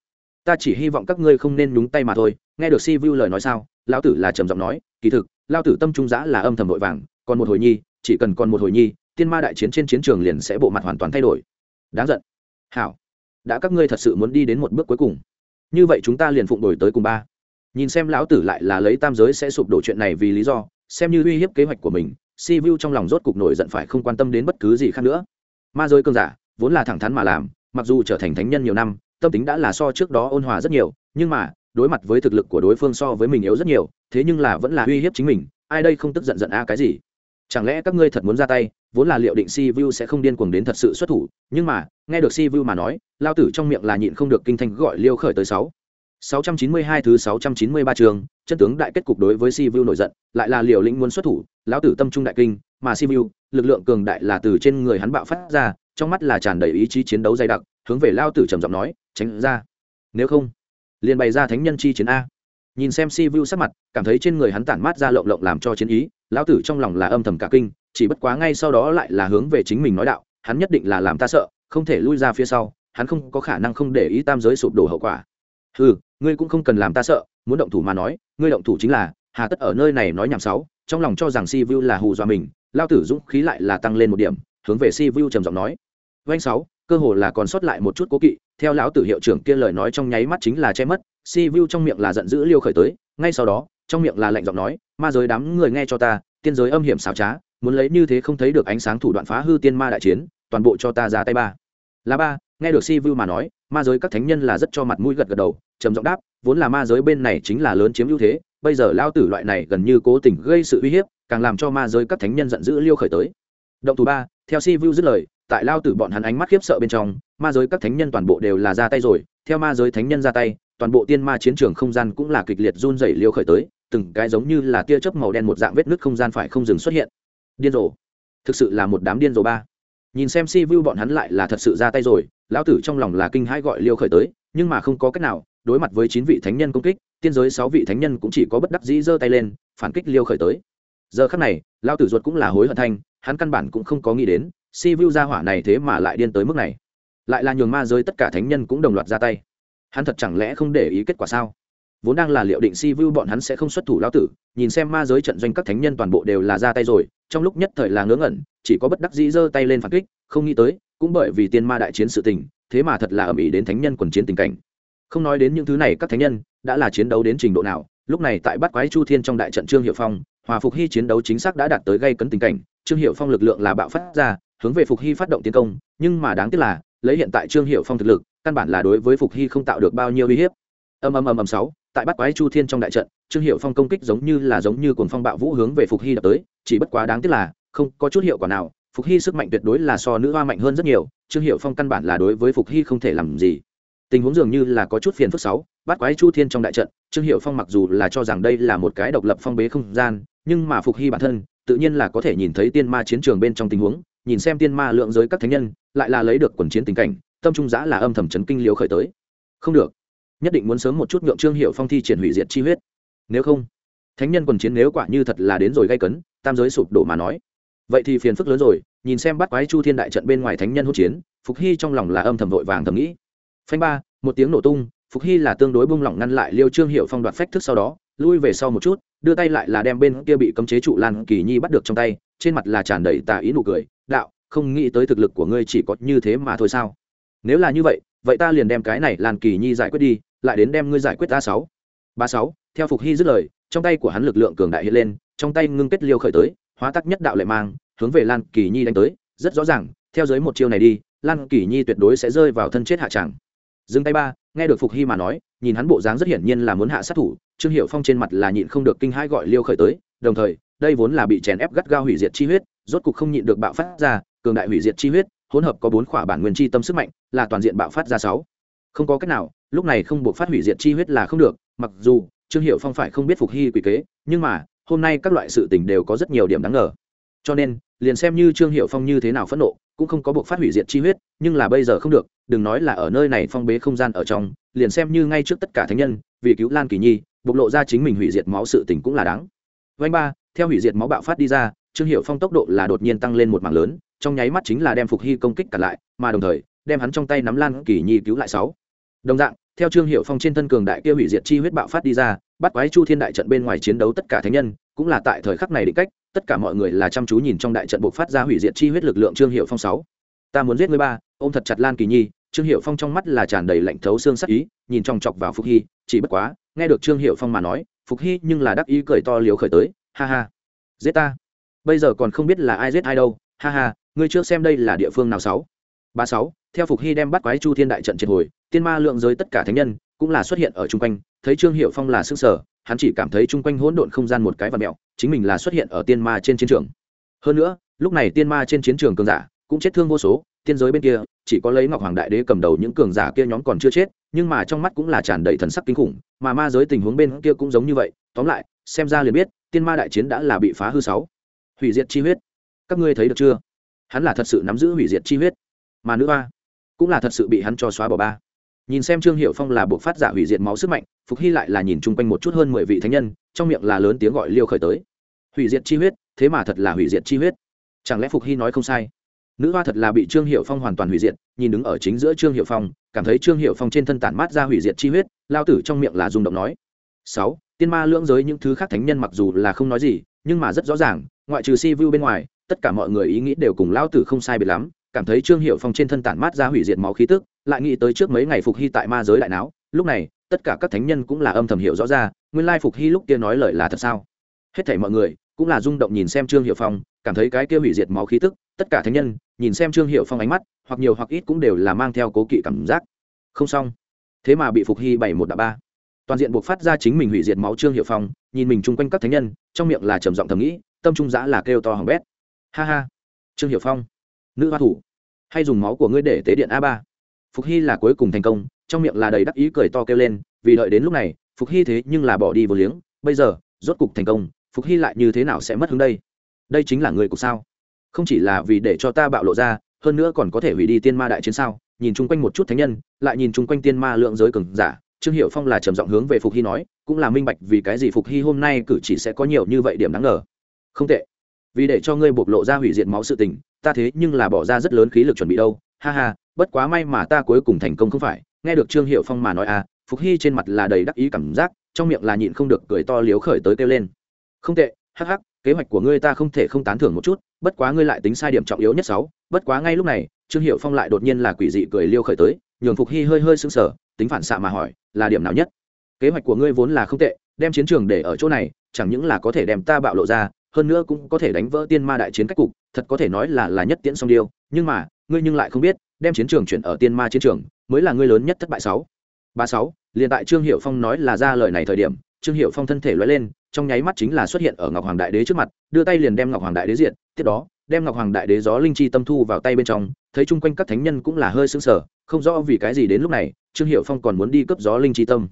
ta chỉ hy vọng các ngươi không nên nhúng tay mà thôi, nghe được si vu lời nói sao? Lão tử là trầm giọng nói, kỳ thực lao tử tâm trung giã là âm thầm vội vàng, còn một hồi nhi, chỉ cần còn một hồi nhi, tiên ma đại chiến trên chiến trường liền sẽ bộ mặt hoàn toàn thay đổi. Đáng giận. Hảo. Đã các ngươi thật sự muốn đi đến một bước cuối cùng. Như vậy chúng ta liền phụng đổi tới cùng ba. Nhìn xem lão tử lại là lấy tam giới sẽ sụp đổ chuyện này vì lý do, xem như uy hiếp kế hoạch của mình, si vu trong lòng rốt cục nổi giận phải không quan tâm đến bất cứ gì khác nữa. Ma giới cơn giả, vốn là thẳng thắn mà làm, mặc dù trở thành thánh nhân nhiều năm tâm tính đã là so trước đó ôn hòa rất nhiều nhưng mà đối mặt với thực lực của đối phương so với mình yếu rất nhiều thế nhưng là vẫn là uy hiếp chính mình ai đây không tức giận giận a cái gì? Chẳng lẽ các ngươi thật muốn ra tay vốn là liệu định si vu sẽ không điên cuồng đến thật sự xuất thủ nhưng mà nghe được si vu mà nói lao tử trong miệng là nhịn không được kinh thanh gọi liêu khởi tới sáu. 692 thứ 693 trường, chân tướng đại kết cục đối với Sivu nổi giận, lại là liều lĩnh muốn xuất thủ, lão tử tâm trung đại kinh, mà Sivu, lực lượng cường đại là từ trên người hắn bạo phát ra, trong mắt là tràn đầy ý chí chiến đấu dày đặc, hướng về lao tử trầm giọng nói, tránh ra. Nếu không, liền bày ra thánh nhân chi chiến a. Nhìn xem si vu sắc mặt, cảm thấy trên người hắn tản mát ra lộng lộng làm cho chiến ý, lão tử trong lòng là âm thầm cả kinh, chỉ bất quá ngay sau đó lại là hướng về chính mình nói đạo, hắn nhất định là làm ta sợ, không thể lui ra phía sau, hắn không có khả năng không để ý tam giới sụp đổ hậu quả ừ ngươi cũng không cần làm ta sợ muốn động thủ mà nói ngươi động thủ chính là hà tất ở nơi này nói nhảm sáu trong lòng cho rằng si vu là hù dọa mình lao tử dũng khí lại là tăng lên một điểm hướng về si vu trầm giọng nói doanh sáu cơ hồ là còn sót lại một chút cố kỵ, theo lão tử hiệu trưởng kia lời nói trong nháy mắt chính là che mất, si vu trong miệng là giận dữ liêu khởi tới, ngay sau đó, trong miệng là lạnh giọng nói, ma giới đám người nghe cho ta, tiên giới âm hiểm xảo trá, muốn lấy như thế không thấy được ánh sáng thủ đoạn phá hư tiên ma đại chiến, toàn bộ cho ta ra tay ba. Là ba, nghe được si vu mà nói, ma giới các thánh nhân là rất cho mặt mũi gật gật đầu, trầm giọng đáp, vốn là ma giới bên này chính là lớn chiếm ưu thế, bây giờ lao tử loại này gần như cố tình gây sự uy hiếp, càng làm cho ma giới các thánh nhân giận dữ liêu khởi tới. Động thủ ba, theo si vu dứt lời tại lao tử bọn hắn ánh mắt khiếp sợ bên trong, ma giới các thánh nhân toàn bộ đều là ra tay rồi, theo ma giới thánh nhân ra tay, toàn bộ tiên ma chiến trường không gian cũng là kịch liệt run rẩy liêu khởi tới, từng cái giống như là tia chớp màu đen một dạng vết nứt không gian phải không dừng xuất hiện. Điên rồ. Thực sự là một đám điên rồ ba. Nhìn xem si vu bọn hắn lại là thật sự ra tay rồi, lão tử trong lòng là kinh hãi gọi liêu khởi tới, nhưng mà không có cách nào, đối mặt với chín vị thánh nhân công kích, tiên giới sáu vị thánh nhân cũng chỉ có bất đắc dĩ giơ tay lên, phản kích liêu khởi tới. Giờ khắc này, lão tử ruột cũng là hối hận thanh, hắn căn bản cũng không có nghĩ đến si vu gia hỏa này thế mà lại điên tới mức này. Lại là nhường ma giới tất cả thánh nhân cũng đồng loạt ra tay. Hắn thật chẳng lẽ không để ý kết quả sao? Vốn đang là liệu định si vu bọn hắn sẽ không xuất thủ lão tử, nhìn xem ma giới trận doanh các thánh nhân toàn bộ đều là ra tay rồi, trong lúc nhất thời là ngớ ngẩn, chỉ có bất đắc dĩ giơ tay lên phản kích, không nghĩ tới, cũng bởi vì tiên ma đại chiến sự tình, thế mà thật là ầm ĩ đến thánh nhân quần chiến tình cảnh. Không nói đến những thứ này, các thánh nhân đã là chiến đấu đến trình độ nào, lúc này tại bắt quái chu thiên trong đại trận trương hiệu phong, hòa phục hy chiến đấu chính xác đã đạt tới gây cấn tình cảnh, trương hiệu phong lực lượng là bạo phát ra hướng về phục hy phát động tiến công, nhưng mà đáng tiếc là, lấy hiện tại trương hiệu phong thực lực, căn bản là đối với phục hy không tạo được bao nhiêu uy hiếp. Ầm ầm ầm ầm sáu, tại bắt quái chu thiên trong đại trận, trương hiệu phong công kích giống như là giống như cuồng phong bạo vũ hướng về phục hy đập tới, chỉ bất quá đáng tiếc là, không có chút hiệu quả nào, phục hy sức mạnh tuyệt đối là so nữ hoa mạnh hơn rất nhiều, trương hiệu phong căn bản là đối với phục hy không thể làm gì. Tình huống dường như là có chút phiền phức sáu, bắt quái chu thiên trong đại trận, trương hiệu phong mặc dù là cho rằng đây là một cái độc lập phong bế không gian, nhưng mà phục hy bản thân, tự nhiên là có thể nhìn thấy tiên ma chiến trường bên trong tình huống nhìn xem tiên ma lượng giới các thánh nhân, lại là lấy được quần chiến tình cảnh, tâm trung giã là âm thầm chấn kinh liếu khởi tới. Không được, nhất định muốn sớm một chút nhượng trương hiệu phong thi triển hủy diệt chi huyết. Nếu không, thánh nhân quần chiến nếu quả như thật là đến rồi gây cấn, tam giới sụp đổ mà nói. Vậy thì phiền phức lớn rồi, nhìn xem bắt quái chu thiên đại trận bên ngoài thánh nhân hỗn chiến, phục hy trong lòng là âm thầm vội vàng thầm nghĩ. Phanh ba, một tiếng nổ tung, phục hy là tương đối bung lỏng ngăn lại liêu trương hiệu phong đoạt phách thức sau đó, lui về sau một chút, đưa tay lại là đem bên kia bị cấm chế trụ lan kỳ nhi bắt được trong tay trên mặt là tràn đầy tà ý nụ cười, đạo, không nghĩ tới thực lực của ngươi chỉ có như thế mà thôi sao? Nếu là như vậy vậy ta liền đem cái này lan kỳ nhi giải quyết đi, lại đến đem ngươi giải quyết a sáu. Ba sáu, theo phục hy dứt lời, trong tay của hắn lực lượng cường đại hiện lên, trong tay ngưng kết liêu khởi tới, hóa tắc nhất đạo lệ mang, hướng về lan kỳ nhi đánh tới, rất rõ ràng, theo dưới một chiêu này đi, lan kỳ nhi tuyệt đối sẽ rơi vào thân chết hạ tràng. Dừng tay ba, nghe được phục hy mà nói, nhìn hắn bộ dáng rất hiển nhiên là muốn hạ sát thủ, trương hiệu phong trên mặt là nhịn không được kinh hãi gọi liêu khởi tới, đồng thời đây vốn là bị chèn ép gắt gao hủy diệt chi huyết, rốt cục không nhịn được bạo phát ra, cường đại hủy diệt chi huyết, hỗn hợp có bốn khỏa bản nguyên chi tâm sức mạnh, là toàn diện bạo phát ra sáu. Không có cách nào, lúc này không buộc phát hủy diệt chi huyết là không được, mặc dù, trương hiệu phong phải không biết phục hy quỷ kế, nhưng mà, hôm nay các loại sự tình đều có rất nhiều điểm đáng ngờ. Cho nên, liền xem như trương hiệu phong như thế nào phẫn nộ, cũng không có buộc phát hủy diệt chi huyết, nhưng là bây giờ không được, đừng nói là ở nơi này phong bế không gian ở trong, liền xem như ngay trước tất cả thánh nhân, vì cứu lan kỳ nhi, bộc lộ ra chính mình hủy diệt máu sự tình cũng là đáng. Vanh ba theo hủy diệt máu bạo phát đi ra, trương hiệu phong tốc độ là đột nhiên tăng lên một mảng lớn, trong nháy mắt chính là đem phục hy công kích cả lại, mà đồng thời, đem hắn trong tay nắm lan kỳ nhi cứu lại sáu. Đồng dạng, theo trương hiệu phong trên thân cường đại kia hủy diệt chi huyết bạo phát đi ra, bắt quái chu thiên đại trận bên ngoài chiến đấu tất cả thánh nhân, cũng là tại thời khắc này định cách, tất cả mọi người là chăm chú nhìn trong đại trận buộc phát ra hủy diệt chi huyết lực lượng trương hiệu phong sáu. Ta muốn giết người ba, ôm thật chặt lan kỳ nhi, trương hiệu phong trong mắt là tràn đầy lạnh thấu xương sắc ý, nhìn trong chọc vào phục hy, chỉ bất quá, nghe được trương hiệu phong mà nói, phục hy nhưng là đắc ý cười to liều khởi tới ha ha. Giết ta. Bây giờ còn không biết là ai giết ai đâu. Ha ha, ngươi trước xem đây là địa phương nào sáu. Ba sáu, theo phục hy đem bắt quái chu thiên đại trận triệt hồi, tiên ma lượng giới tất cả thánh nhân cũng là xuất hiện ở chung quanh. Thấy trương hiệu phong là s ư ơ n g sở hắn chỉ cảm thấy chung quanh hỗn độn không gian một cái và mẹo, chính mình là xuất hiện ở tiên ma trên chiến trường. Hơn nữa, lúc này tiên ma trên chiến trường cường giả cũng chết thương vô số, tiên giới bên kia chỉ có lấy ngọc hoàng đại đế cầm đầu những cường giả kia nhóm còn chưa chết, nhưng mà trong mắt cũng là tràn đầy thần sắc kinh khủng, mà ma giới tình huống bên kia cũng giống như vậy. Tóm lại, xem ra liền biết tiên ma đại chiến đã là bị phá hư sáu. Hủy diệt chi huyết. Các ngươi thấy được chưa? Hắn là thật sự nắm giữ hủy diệt chi huyết. Mà nữ hoa cũng là thật sự bị hắn cho xóa bỏ ba. Nhìn xem trương hiệu phong là buộc phát giả hủy diệt máu sức mạnh, phục hy lại là nhìn chung quanh một chút hơn mười vị thánh nhân, trong miệng là lớn tiếng gọi liêu khởi tới. Hủy diệt chi huyết, thế mà thật là hủy diệt chi huyết. Chẳng lẽ phục hy nói không sai? Nữ hoa thật là bị trương hiệu phong hoàn toàn hủy diệt, nhìn đứng ở chính giữa trương hiệu phong, cảm thấy trương hiệu phong trên thân tản mát ra hủy diệt chi huyết, lao tử trong miệng là rung động nói. Sáu tiên ma lưỡng giới những thứ khác thánh nhân mặc dù là không nói gì, nhưng mà rất rõ ràng, ngoại trừ si vu bên ngoài, tất cả mọi người ý nghĩ đều cùng lao tử không sai biệt lắm, cảm thấy trương hiệu phong trên thân tản mát ra hủy diệt máu khí tức, lại nghĩ tới trước mấy ngày phục hy tại ma giới đại não lúc này, tất cả các thánh nhân cũng là âm thầm hiểu rõ ra, nguyên lai phục hy lúc kia nói lời là thật sao. Hết thảy mọi người cũng là rung động nhìn xem trương hiệu phong, cảm thấy cái kia hủy diệt máu khí tức, tất cả thánh nhân, nhìn xem trương hiệu phong ánh mắt, hoặc nhiều hoặc ít cũng đều là mang theo cố kỵ cảm giác. Không xong. Thế mà bị phục hy bảy một đ ba toàn diện buộc phát ra chính mình hủy diệt máu trương hiệu phong, nhìn mình chung quanh các thánh nhân, trong miệng là trầm giọng thầm nghĩ, tâm trung giã là kêu to hỏng bét. Ha ha, trương hiệu phong, nữ hoa thủ, hay dùng máu của ngươi để tế điện a ba. Phục hy là cuối cùng thành công, trong miệng là đầy đắc ý cười to kêu lên, vì đợi đến lúc này, phục hy thế nhưng là bỏ đi vô liếng, bây giờ, rốt cục thành công, phục hy lại như thế nào sẽ mất hướng đây? Đây chính là người của sao? Không chỉ là vì để cho ta bạo lộ ra, hơn nữa còn có thể hủy đi tiên ma đại chiến sao? Nhìn chung quanh một chút thánh nhân, lại nhìn chung quanh tiên ma lượng giới cường giả trương hiệu phong là trầm giọng hướng về phục hy nói, cũng là minh bạch vì cái gì phục hy hôm nay cử chỉ sẽ có nhiều như vậy điểm đáng ngờ. Không tệ. Vì để cho ngươi bộc lộ ra hủy diệt máu sự tình, ta thế nhưng là bỏ ra rất lớn khí lực chuẩn bị đâu. Ha ha, bất quá may mà ta cuối cùng thành công không phải. Nghe được trương hiệu phong mà nói à phục hy trên mặt là đầy đắc ý cảm giác, trong miệng là nhịn không được cười to liếu khởi tới kêu lên. Không tệ, hắc hắc, kế hoạch của ngươi ta không thể không tán thưởng một chút, bất quá ngươi lại tính sai điểm trọng yếu nhất sáu. Bất quá ngay lúc này, trương hiệu phong lại đột nhiên là quỷ dị cười liêu khởi tới, nhường phục hy hơi hơi sững sờ tính phản xạ mà hỏi, là điểm nào nhất? Kế hoạch của ngươi vốn là không tệ, đem chiến trường để ở chỗ này, chẳng những là có thể đem ta bạo lộ ra, hơn nữa cũng có thể đánh vỡ tiên ma đại chiến cách cục, thật có thể nói là là nhất tiễn song điêu. Nhưng mà, ngươi nhưng lại không biết, đem chiến trường chuyển ở tiên ma chiến trường, mới là ngươi lớn nhất thất bại sáu. Ba sáu, liền tại trương hiệu phong nói là ra lời này thời điểm, trương hiệu phong thân thể loay lên, trong nháy mắt chính là xuất hiện ở ngọc hoàng đại đế trước mặt, đưa tay liền đem ngọc hoàng đại đế diện tiếp đó, đem ngọc hoàng đại đế gió linh chi tâm thu vào tay bên trong, thấy chung quanh các thánh nhân cũng là hơi sững sờ, không rõ vì cái gì đến lúc này trương hiệu phong còn muốn đi cấp gió linh chi tâm.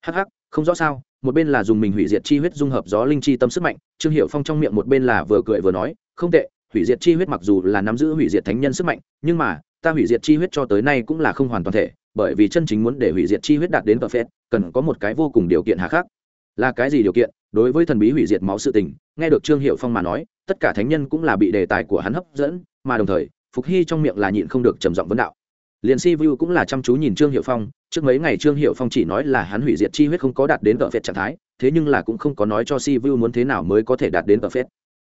Hắc hắc, không rõ sao, một bên là dùng mình hủy diệt chi huyết dung hợp gió linh chi tâm sức mạnh, trương hiệu phong trong miệng một bên là vừa cười vừa nói, không tệ, hủy diệt chi huyết mặc dù là nắm giữ hủy diệt thánh nhân sức mạnh, nhưng mà, ta hủy diệt chi huyết cho tới nay cũng là không hoàn toàn thể, bởi vì chân chính muốn để hủy diệt chi huyết đạt đến perfect cần có một cái vô cùng điều kiện hà khắc. Là cái gì điều kiện? Đối với thần bí hủy diệt máu sự tình, nghe được trương hiệu phong mà nói, tất cả thánh nhân cũng là bị đề tài của hắn hấp dẫn, mà đồng thời, phục hy trong miệng là nhịn không được trầm giọng vấn đạo liền si vu cũng là chăm chú nhìn trương hiệu phong, trước mấy ngày trương hiệu phong chỉ nói là hắn hủy diệt chi huyết không có đạt đến tờ phết trạng thái, thế nhưng là cũng không có nói cho si vu muốn thế nào mới có thể đạt đến tờ phết.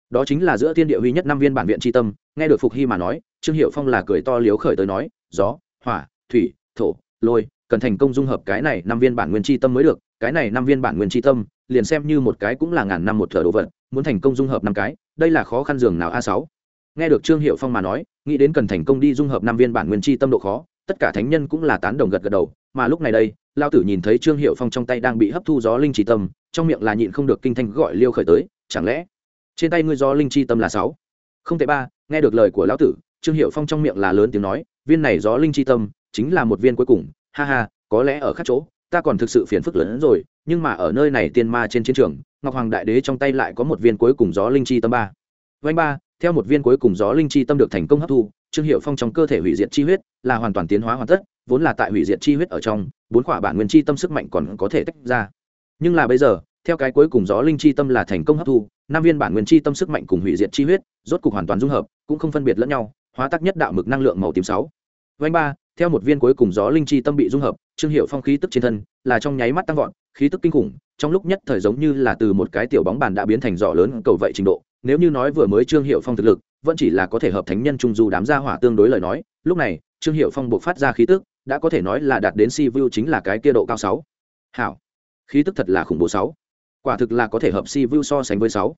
Đó chính là giữa thiên địa huy nhất năm viên bản viện tri tâm, nghe được phục hy mà nói, trương hiệu phong là cười to liếu khởi tới nói, gió, hỏa, thủy, thổ, lôi, cần thành công dung hợp cái này năm viên bản nguyên tri tâm mới được, cái này năm viên bản nguyên tri tâm, liền xem như một cái cũng là ngàn năm một thờ đồ vật, muốn thành công dung hợp năm cái, đây là khó khăn dường nào a sáu nghe được trương hiệu phong mà nói, nghĩ đến cần thành công đi dung hợp năm viên bản nguyên chi tâm độ khó, tất cả thánh nhân cũng là tán đồng gật gật đầu, mà lúc này đây lao tử nhìn thấy trương hiệu phong trong tay đang bị hấp thu gió linh chi tâm, trong miệng là nhịn không được kinh thanh gọi liêu khởi tới, chẳng lẽ trên tay ngươi gió linh chi tâm là sáu? Không thể ba, nghe được lời của lão tử, trương hiệu phong trong miệng là lớn tiếng nói, viên này gió linh chi tâm chính là một viên cuối cùng, ha ha, có lẽ ở khác chỗ, ta còn thực sự phiền phức lớn hơn rồi, nhưng mà ở nơi này tiên ma trên chiến trường, ngọc hoàng đại đế trong tay lại có một viên cuối cùng gió linh chi tâm ba. Vanh ba theo một viên cuối cùng gió linh chi tâm được thành công hấp thu, trương hiệu phong trong cơ thể hủy diệt chi huyết, là hoàn toàn tiến hóa hoàn tất, vốn là tại hủy diệt chi huyết ở trong, bốn khỏa bản nguyên chi tâm sức mạnh còn có thể tách ra. Nhưng là bây giờ, theo cái cuối cùng gió linh chi tâm là thành công hấp thu, năm viên bản nguyên chi tâm sức mạnh cùng hủy diệt chi huyết, rốt cục hoàn toàn dung hợp, cũng không phân biệt lẫn nhau, hóa tác nhất đạo mực năng lượng màu tím sáu. Vanh ba, theo một viên cuối cùng gió linh chi tâm bị dung hợp, trương hiệu phong khí tức trên thân, là trong nháy mắt tăng vọt, khí tức kinh khủng, trong lúc nhất thời giống như là từ một cái tiểu bóng bàn đã biến thành giỏ lớn, cầu vậy trình độ nếu như nói vừa mới trương hiệu phong thực lực, vẫn chỉ là có thể hợp thánh nhân trung du đám gia hỏa tương đối lời nói, lúc này, trương hiệu phong buộc phát ra khí tức, đã có thể nói là đạt đến si vu chính là cái kia độ cao sáu. Hảo. Khí tức thật là khủng bố sáu. Quả thực là có thể hợp si vu so sánh với sáu.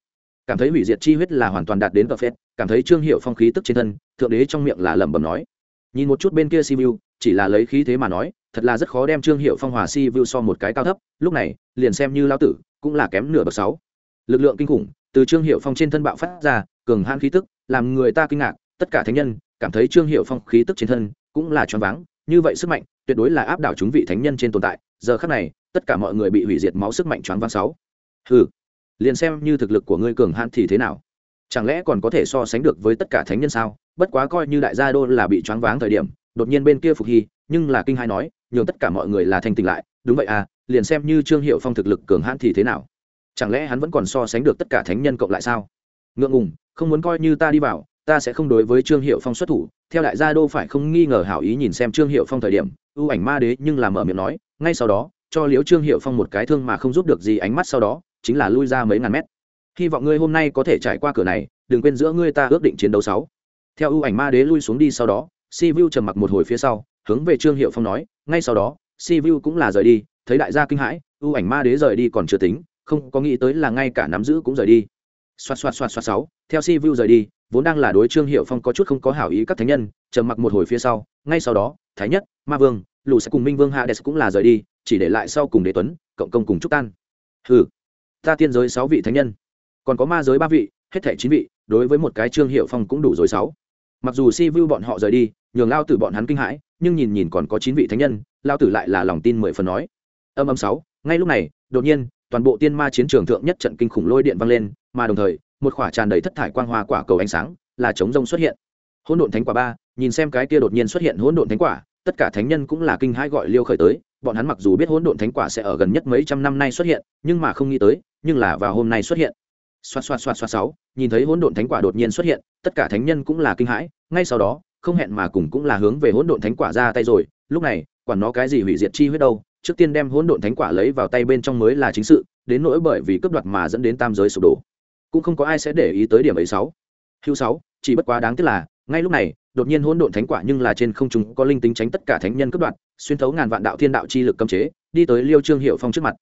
Cảm thấy hủy diệt chi huyết là hoàn toàn đạt đến perfect, cảm thấy trương hiệu phong khí tức trên thân, thượng đế trong miệng là lẩm bẩm nói. Nhìn một chút bên kia si vu, chỉ là lấy khí thế mà nói, thật là rất khó đem trương hiệu phong hòa si vu so một cái cao thấp, lúc này, liền xem như lao tử, cũng là kém nửa bậc sáu lực lượng kinh khủng, từ trương hiệu phong trên thân bạo phát ra, cường hãn khí tức, làm người ta kinh ngạc, tất cả thánh nhân cảm thấy trương hiệu phong khí tức trên thân cũng là choáng váng, như vậy sức mạnh tuyệt đối là áp đảo chúng vị thánh nhân trên tồn tại, giờ khắc này, tất cả mọi người bị hủy diệt máu sức mạnh choáng váng sáu. Hừ, liền xem như thực lực của ngươi cường hãn thì thế nào? Chẳng lẽ còn có thể so sánh được với tất cả thánh nhân sao? Bất quá coi như đại gia đô là bị choáng váng thời điểm, đột nhiên bên kia phục hy, nhưng là kinh hai nói, nhường tất cả mọi người là thanh tỉnh lại, đúng vậy à liền xem như trương hiệu phong thực lực cường hãn thì thế nào? Chẳng lẽ hắn vẫn còn so sánh được tất cả thánh nhân cộng lại sao? Ngượng ngùng, không muốn coi như ta đi vào, ta sẽ không đối với trương hiệu phong xuất thủ. Theo đại gia đô phải không nghi ngờ hảo ý nhìn xem trương hiệu phong thời điểm ưu ảnh ma đế nhưng là mở miệng nói, ngay sau đó, cho liễu trương hiệu phong một cái thương mà không giúp được gì ánh mắt sau đó, chính là lui ra mấy ngàn mét. Hy vọng ngươi hôm nay có thể trải qua cửa này, đừng quên giữa ngươi ta ước định chiến đấu sáu. Theo ưu ảnh ma đế lui xuống đi sau đó, si vu trầm mặc một hồi phía sau, hướng về trương hiệu phong nói, ngay sau đó, si vu cũng là rời đi, thấy đại gia kinh hãi ưu ảnh ma đế rời đi còn chưa tính không có nghĩ tới là ngay cả nắm giữ cũng rời đi. Xoạt xoạt xoạt xoạt sáu, theo si vu rời đi, vốn đang là đối trương hiệu phong có chút không có hảo ý các thánh nhân, trầm mặc một hồi phía sau, ngay sau đó, thái nhất, ma vương lù sẽ cùng minh vương hades cũng là rời đi, chỉ để lại sau cùng đế tuấn, cộng công cùng trúc tan. Hừ, ta tiên giới sáu vị thánh nhân, còn có ma giới ba vị, hết thảy chín vị, đối với một cái trương hiệu phong cũng đủ rồi sáu. Mặc dù si vu bọn họ rời đi, nhường lao tử bọn hắn kinh hãi, nhưng nhìn nhìn còn có chín vị thánh nhân, lao tử lại là lòng tin mười phần nói. Âm âm sáu, ngay lúc này, đột nhiên toàn bộ tiên ma chiến trường thượng nhất trận kinh khủng lôi điện vang lên, mà đồng thời, một khỏa tràn đầy thất thải quang hoa quả cầu ánh sáng là chống rông xuất hiện. Hỗn độn thánh quả ba, nhìn xem cái kia đột nhiên xuất hiện hỗn độn thánh quả, tất cả thánh nhân cũng là kinh hãi gọi liêu khởi tới, bọn hắn mặc dù biết hỗn độn thánh quả sẽ ở gần nhất mấy trăm năm nay xuất hiện, nhưng mà không nghĩ tới, nhưng là vào hôm nay xuất hiện. Xoạt xoạt xoạt xoạt sáu, nhìn thấy hỗn độn thánh quả đột nhiên xuất hiện, tất cả thánh nhân cũng là kinh hãi, ngay sau đó, không hẹn mà cùng cũng là hướng về hỗn độn thánh quả ra tay rồi, lúc này, quản nó cái gì hủy diệt chi huyết đâu trước tiên đem hỗn độn thánh quả lấy vào tay bên trong mới là chính sự, đến nỗi bởi vì cướp đoạt mà dẫn đến tam giới sụp đổ. Cũng không có ai sẽ để ý tới điểm ấy sáu. Hữu sáu, chỉ bất quá đáng tiếc là, ngay lúc này, đột nhiên hỗn độn thánh quả nhưng là trên không trung có linh tính tránh tất cả thánh nhân cướp đoạt, xuyên thấu ngàn vạn đạo thiên đạo chi lực cấm chế, đi tới liêu trương hiệu phong trước mặt.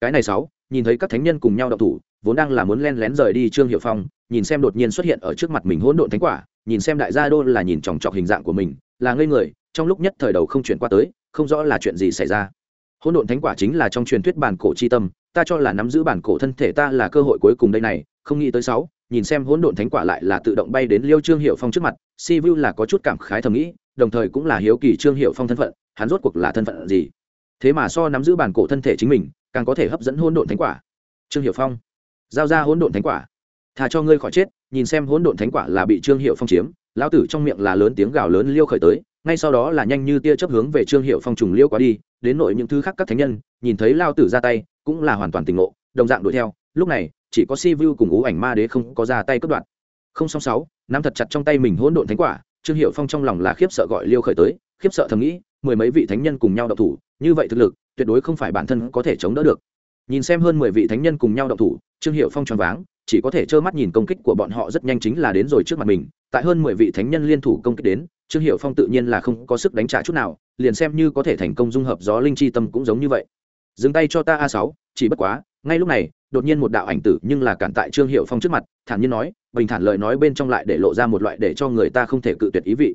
Cái này sáu, nhìn thấy các thánh nhân cùng nhau đậu thủ, vốn đang là muốn len lén rời đi trương hiệu phong, nhìn xem đột nhiên xuất hiện ở trước mặt mình hỗn độn thánh quả, nhìn xem đại gia đô là nhìn chòng chọc hình dạng của mình, là ngây người, trong lúc nhất thời đầu không chuyển qua tới, không rõ là chuyện gì xảy ra hỗn độn thánh quả chính là trong truyền thuyết bản cổ chi tâm, ta cho là nắm giữ bản cổ thân thể ta là cơ hội cuối cùng đây này, không nghĩ tới sáu, nhìn xem hỗn độn thánh quả lại là tự động bay đến liêu trương hiệu phong trước mặt, si vu là có chút cảm khái thầm nghĩ, đồng thời cũng là hiếu kỳ trương hiệu phong thân phận, hắn rốt cuộc là thân phận gì? Thế mà so nắm giữ bản cổ thân thể chính mình, càng có thể hấp dẫn hỗn độn thánh quả. Trương hiệu phong, giao ra hỗn độn thánh quả. Thà cho ngươi khỏi chết, nhìn xem hỗn độn thánh quả là bị trương hiệu phong chiếm, lão tử trong miệng là lớn tiếng gào lớn liêu khởi tới ngay sau đó là nhanh như tia chấp hướng về trương hiệu phong trùng liêu quá đi, đến nội những thứ khác các thánh nhân, nhìn thấy lao tử ra tay, cũng là hoàn toàn tình ngộ, đồng dạng đuổi theo. Lúc này, chỉ có si vu cùng ú ảnh ma đế không có ra tay cướp đoạt. Không song sáu, nắm thật chặt trong tay mình hỗn độn thánh quả, trương hiệu phong trong lòng là khiếp sợ gọi liêu khởi tới, khiếp sợ thầm nghĩ, mười mấy vị thánh nhân cùng nhau đậu thủ, như vậy thực lực, tuyệt đối không phải bản thân có thể chống đỡ được. Nhìn xem hơn mười vị thánh nhân cùng nhau đậu thủ, trương hiệu phong choáng váng, chỉ có thể trơ mắt nhìn công kích của bọn họ rất nhanh chính là đến rồi trước mặt mình. Tại hơn mười vị thánh nhân liên thủ công kích đến trương hiệu phong tự nhiên là không có sức đánh trả chút nào, liền xem như có thể thành công dung hợp gió linh chi tâm cũng giống như vậy. Dừng tay cho ta a sáu, chỉ bất quá, ngay lúc này, đột nhiên một đạo ảnh tử nhưng là cản tại trương hiệu phong trước mặt, thản nhiên nói, bình thản lời nói bên trong lại để lộ ra một loại để cho người ta không thể cự tuyệt ý vị.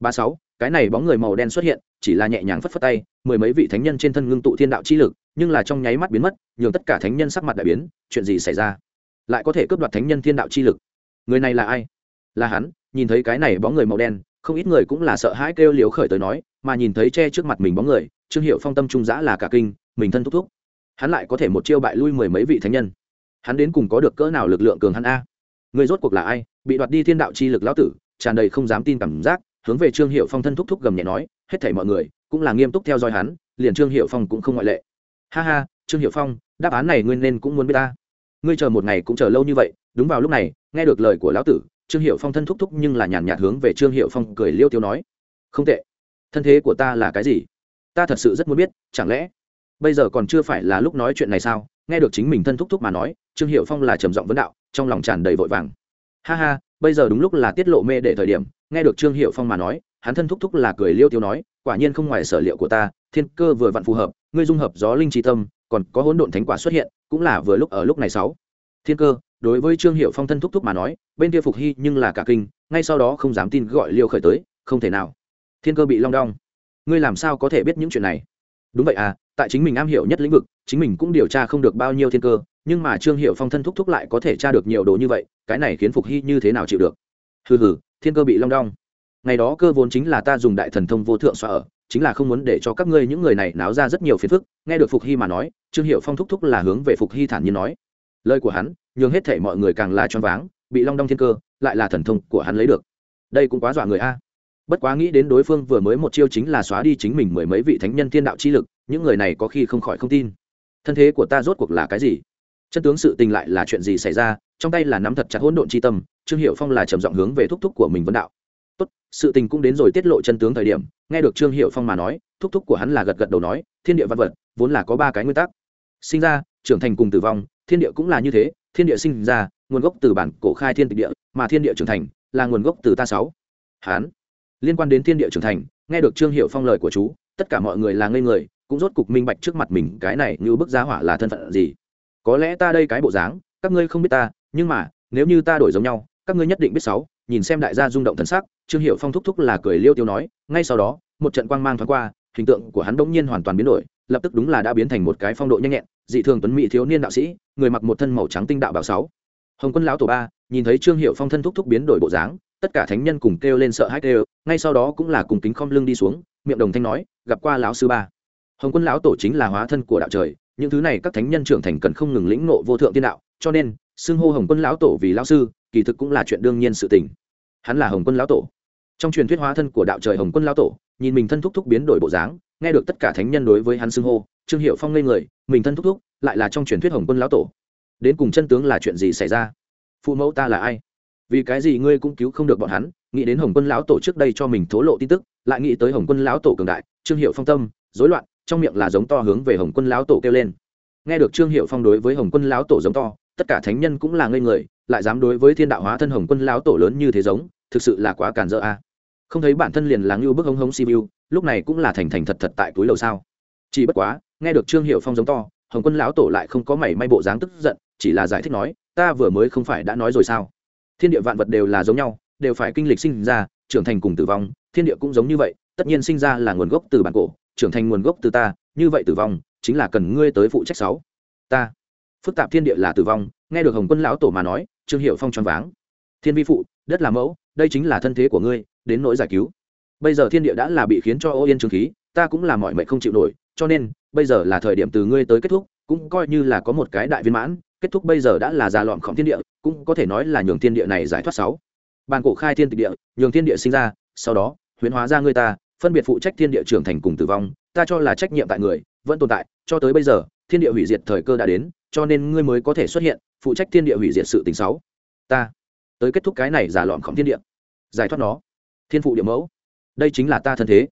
Ba sáu, cái này bóng người màu đen xuất hiện, chỉ là nhẹ nhàng phất phất tay, mười mấy vị thánh nhân trên thân ngưng tụ thiên đạo chi lực, nhưng là trong nháy mắt biến mất, nhường tất cả thánh nhân sắc mặt đại biến, chuyện gì xảy ra? Lại có thể cướp đoạt thánh nhân thiên đạo chi lực? Người này là ai? Là hắn, nhìn thấy cái này bóng người màu đen không ít người cũng là sợ hãi kêu liều khởi tới nói, mà nhìn thấy che trước mặt mình bóng người, trương hiệu phong tâm trung giã là cả kinh, mình thân thúc thúc. Hắn lại có thể một chiêu bại lui mười mấy vị thánh nhân. Hắn đến cùng có được cỡ nào lực lượng cường hắn a? Người rốt cuộc là ai? Bị đoạt đi thiên đạo chi lực lão tử, tràn đầy không dám tin cảm giác, hướng về trương hiệu phong thân thúc thúc gầm nhẹ nói, hết thảy mọi người, cũng là nghiêm túc theo dõi hắn, liền trương hiệu phong cũng không ngoại lệ. Ha ha, trương hiệu phong, đáp án này nguyên nên cũng muốn biết ta. Ngươi chờ một ngày cũng chờ lâu như vậy, đúng vào lúc này, nghe được lời của lão tử trương hiệu phong thân thúc thúc nhưng là nhàn nhạt hướng về trương hiệu phong cười liêu tiêu nói, không tệ. Thân thế của ta là cái gì? Ta thật sự rất muốn biết, chẳng lẽ bây giờ còn chưa phải là lúc nói chuyện này sao? Nghe được chính mình thân thúc thúc mà nói, trương hiệu phong là trầm giọng vấn đạo, trong lòng tràn đầy vội vàng. Ha ha, bây giờ đúng lúc là tiết lộ mê để thời điểm. Nghe được trương hiệu phong mà nói, hắn thân thúc thúc là cười liêu tiêu nói, quả nhiên không ngoài sở liệu của ta, thiên cơ vừa vặn phù hợp, ngươi dung hợp gió linh trí tâm, còn có hỗn độn thánh quả xuất hiện, cũng là vừa lúc ở lúc này sáu. Thiên cơ đối với trương hiệu phong thân thúc thúc mà nói, bên kia phục hy nhưng là cả kinh, ngay sau đó không dám tin gọi liêu khởi tới, không thể nào. Thiên cơ bị long đong. Ngươi làm sao có thể biết những chuyện này? Đúng vậy à tại chính mình am hiểu nhất lĩnh vực, chính mình cũng điều tra không được bao nhiêu thiên cơ, nhưng mà trương hiệu phong thân thúc thúc lại có thể tra được nhiều đồ như vậy, cái này khiến phục hy như thế nào chịu được? Hừ hừ, thiên cơ bị long đong. Ngày đó cơ vốn chính là ta dùng đại thần thông vô thượng xoa ở, chính là không muốn để cho các ngươi những người này náo ra rất nhiều phiền phức. Nghe được phục hy mà nói, trương hiệu phong thúc thúc là hướng về phục hy thản nhiên nói. Lời của hắn nhường hết thể mọi người càng là choáng váng, bị long đong thiên cơ, lại là thần thông của hắn lấy được. Đây cũng quá dọa người a. Bất quá nghĩ đến đối phương vừa mới một chiêu chính là xóa đi chính mình mười mấy vị thánh nhân thiên đạo chi lực, những người này có khi không khỏi không tin. Thân thế của ta rốt cuộc là cái gì? Chân tướng sự tình lại là chuyện gì xảy ra? Trong tay là nắm thật chặt hỗn độn chi tâm, trương hiệu phong là trầm giọng hướng về thúc thúc của mình vấn đạo. Tốt, sự tình cũng đến rồi tiết lộ chân tướng thời điểm, nghe được trương hiệu phong mà nói, thúc thúc của hắn là gật gật đầu nói, thiên địa văn vật, vốn là có ba cái nguyên tắc. Sinh ra, trưởng thành cùng tử vong, thiên địa cũng là như thế thiên địa sinh ra, nguồn gốc từ bản cổ khai thiên tịch địa, mà thiên địa trưởng thành là nguồn gốc từ ta sáu. Hán. Liên quan đến thiên địa trưởng thành, nghe được trương hiệu phong lời của chú, tất cả mọi người là ngây người, cũng rốt cục minh bạch trước mặt mình cái này như bức giá hỏa là thân phận gì. Có lẽ ta đây cái bộ dáng, các ngươi không biết ta, nhưng mà, nếu như ta đổi giống nhau, các ngươi nhất định biết sáu, nhìn xem đại gia rung động thần sắc, trương hiệu phong thúc thúc là cười liêu tiêu nói, ngay sau đó, một trận quang mang thoáng qua, hình tượng của hắn bỗng nhiên hoàn toàn biến đổi lập tức đúng là đã biến thành một cái phong độ nhanh nhẹn, dị thường tuấn mỹ thiếu niên đạo sĩ, người mặc một thân màu trắng tinh đạo bảo sáu. Hồng quân lão tổ ba, nhìn thấy trương hiệu phong thân thúc thúc biến đổi bộ dáng, tất cả thánh nhân cùng kêu lên sợ hãi kêu ngay sau đó cũng là cùng kính khom lưng đi xuống, miệng đồng thanh nói, gặp qua lão sư ba. Hồng quân lão tổ chính là hóa thân của đạo trời, những thứ này các thánh nhân trưởng thành cần không ngừng lĩnh nộ vô thượng tiên đạo, cho nên, xưng hô hồng quân lão tổ vì lão sư, kỳ thực cũng là chuyện đương nhiên sự tình. Hắn là hồng quân lão tổ. Trong truyền thuyết hóa thân của đạo trời hồng quân lão tổ, nhìn mình thân thúc thúc biến đổi bộ dáng nghe được tất cả thánh nhân đối với hắn xưng hô, trương hiệu phong ngây người, mình thân thúc thúc, lại là trong truyền thuyết hồng quân lão tổ. Đến cùng chân tướng là chuyện gì xảy ra? Phụ mẫu ta là ai? Vì cái gì ngươi cũng cứu không được bọn hắn? Nghĩ đến hồng quân lão tổ trước đây cho mình thố lộ tin tức, lại nghĩ tới hồng quân lão tổ cường đại, trương hiệu phong tâm, rối loạn, trong miệng là giống to hướng về hồng quân lão tổ kêu lên. Nghe được trương hiệu phong đối với hồng quân lão tổ giống to, tất cả thánh nhân cũng là ngây người, lại dám đối với thiên đạo hóa thân hồng quân lão tổ lớn như thế giống, thực sự là quá cản dỡ a. Không thấy bản thân liền là ngưu bức hống hống siêu lúc này cũng là thành thành thật thật tại túi lầu sao? Chỉ bất quá, nghe được trương hiệu phong giống to, hồng quân lão tổ lại không có mảy may bộ dáng tức giận, chỉ là giải thích nói, ta vừa mới không phải đã nói rồi sao? Thiên địa vạn vật đều là giống nhau, đều phải kinh lịch sinh ra, trưởng thành cùng tử vong, thiên địa cũng giống như vậy, tất nhiên sinh ra là nguồn gốc từ bản cổ, trưởng thành nguồn gốc từ ta, như vậy tử vong, chính là cần ngươi tới phụ trách sáu. Ta. Phức tạp thiên địa là tử vong, nghe được hồng quân lão tổ mà nói, trương hiệu phong choáng váng. Thiên vi phụ, đất là mẫu, đây chính là thân thế của ngươi, đến nỗi giải cứu bây giờ thiên địa đã là bị khiến cho ô yên trường khí, ta cũng là mọi mệnh không chịu nổi, cho nên, bây giờ là thời điểm từ ngươi tới kết thúc, cũng coi như là có một cái đại viên mãn, kết thúc bây giờ đã là già lọn khổng thiên địa, cũng có thể nói là nhường thiên địa này giải thoát sáu. Bàn cổ khai thiên tịch địa, nhường thiên địa sinh ra, sau đó, huyễn hóa ra ngươi ta, phân biệt phụ trách thiên địa trưởng thành cùng tử vong, ta cho là trách nhiệm tại người, vẫn tồn tại, cho tới bây giờ, thiên địa hủy diệt thời cơ đã đến, cho nên ngươi mới có thể xuất hiện, phụ trách thiên địa hủy diệt sự tình sáu. Ta, tới kết thúc cái này giả lọn khổng thiên địa, giải thoát nó. Thiên phụ địa mẫu đây chính là ta thân thế.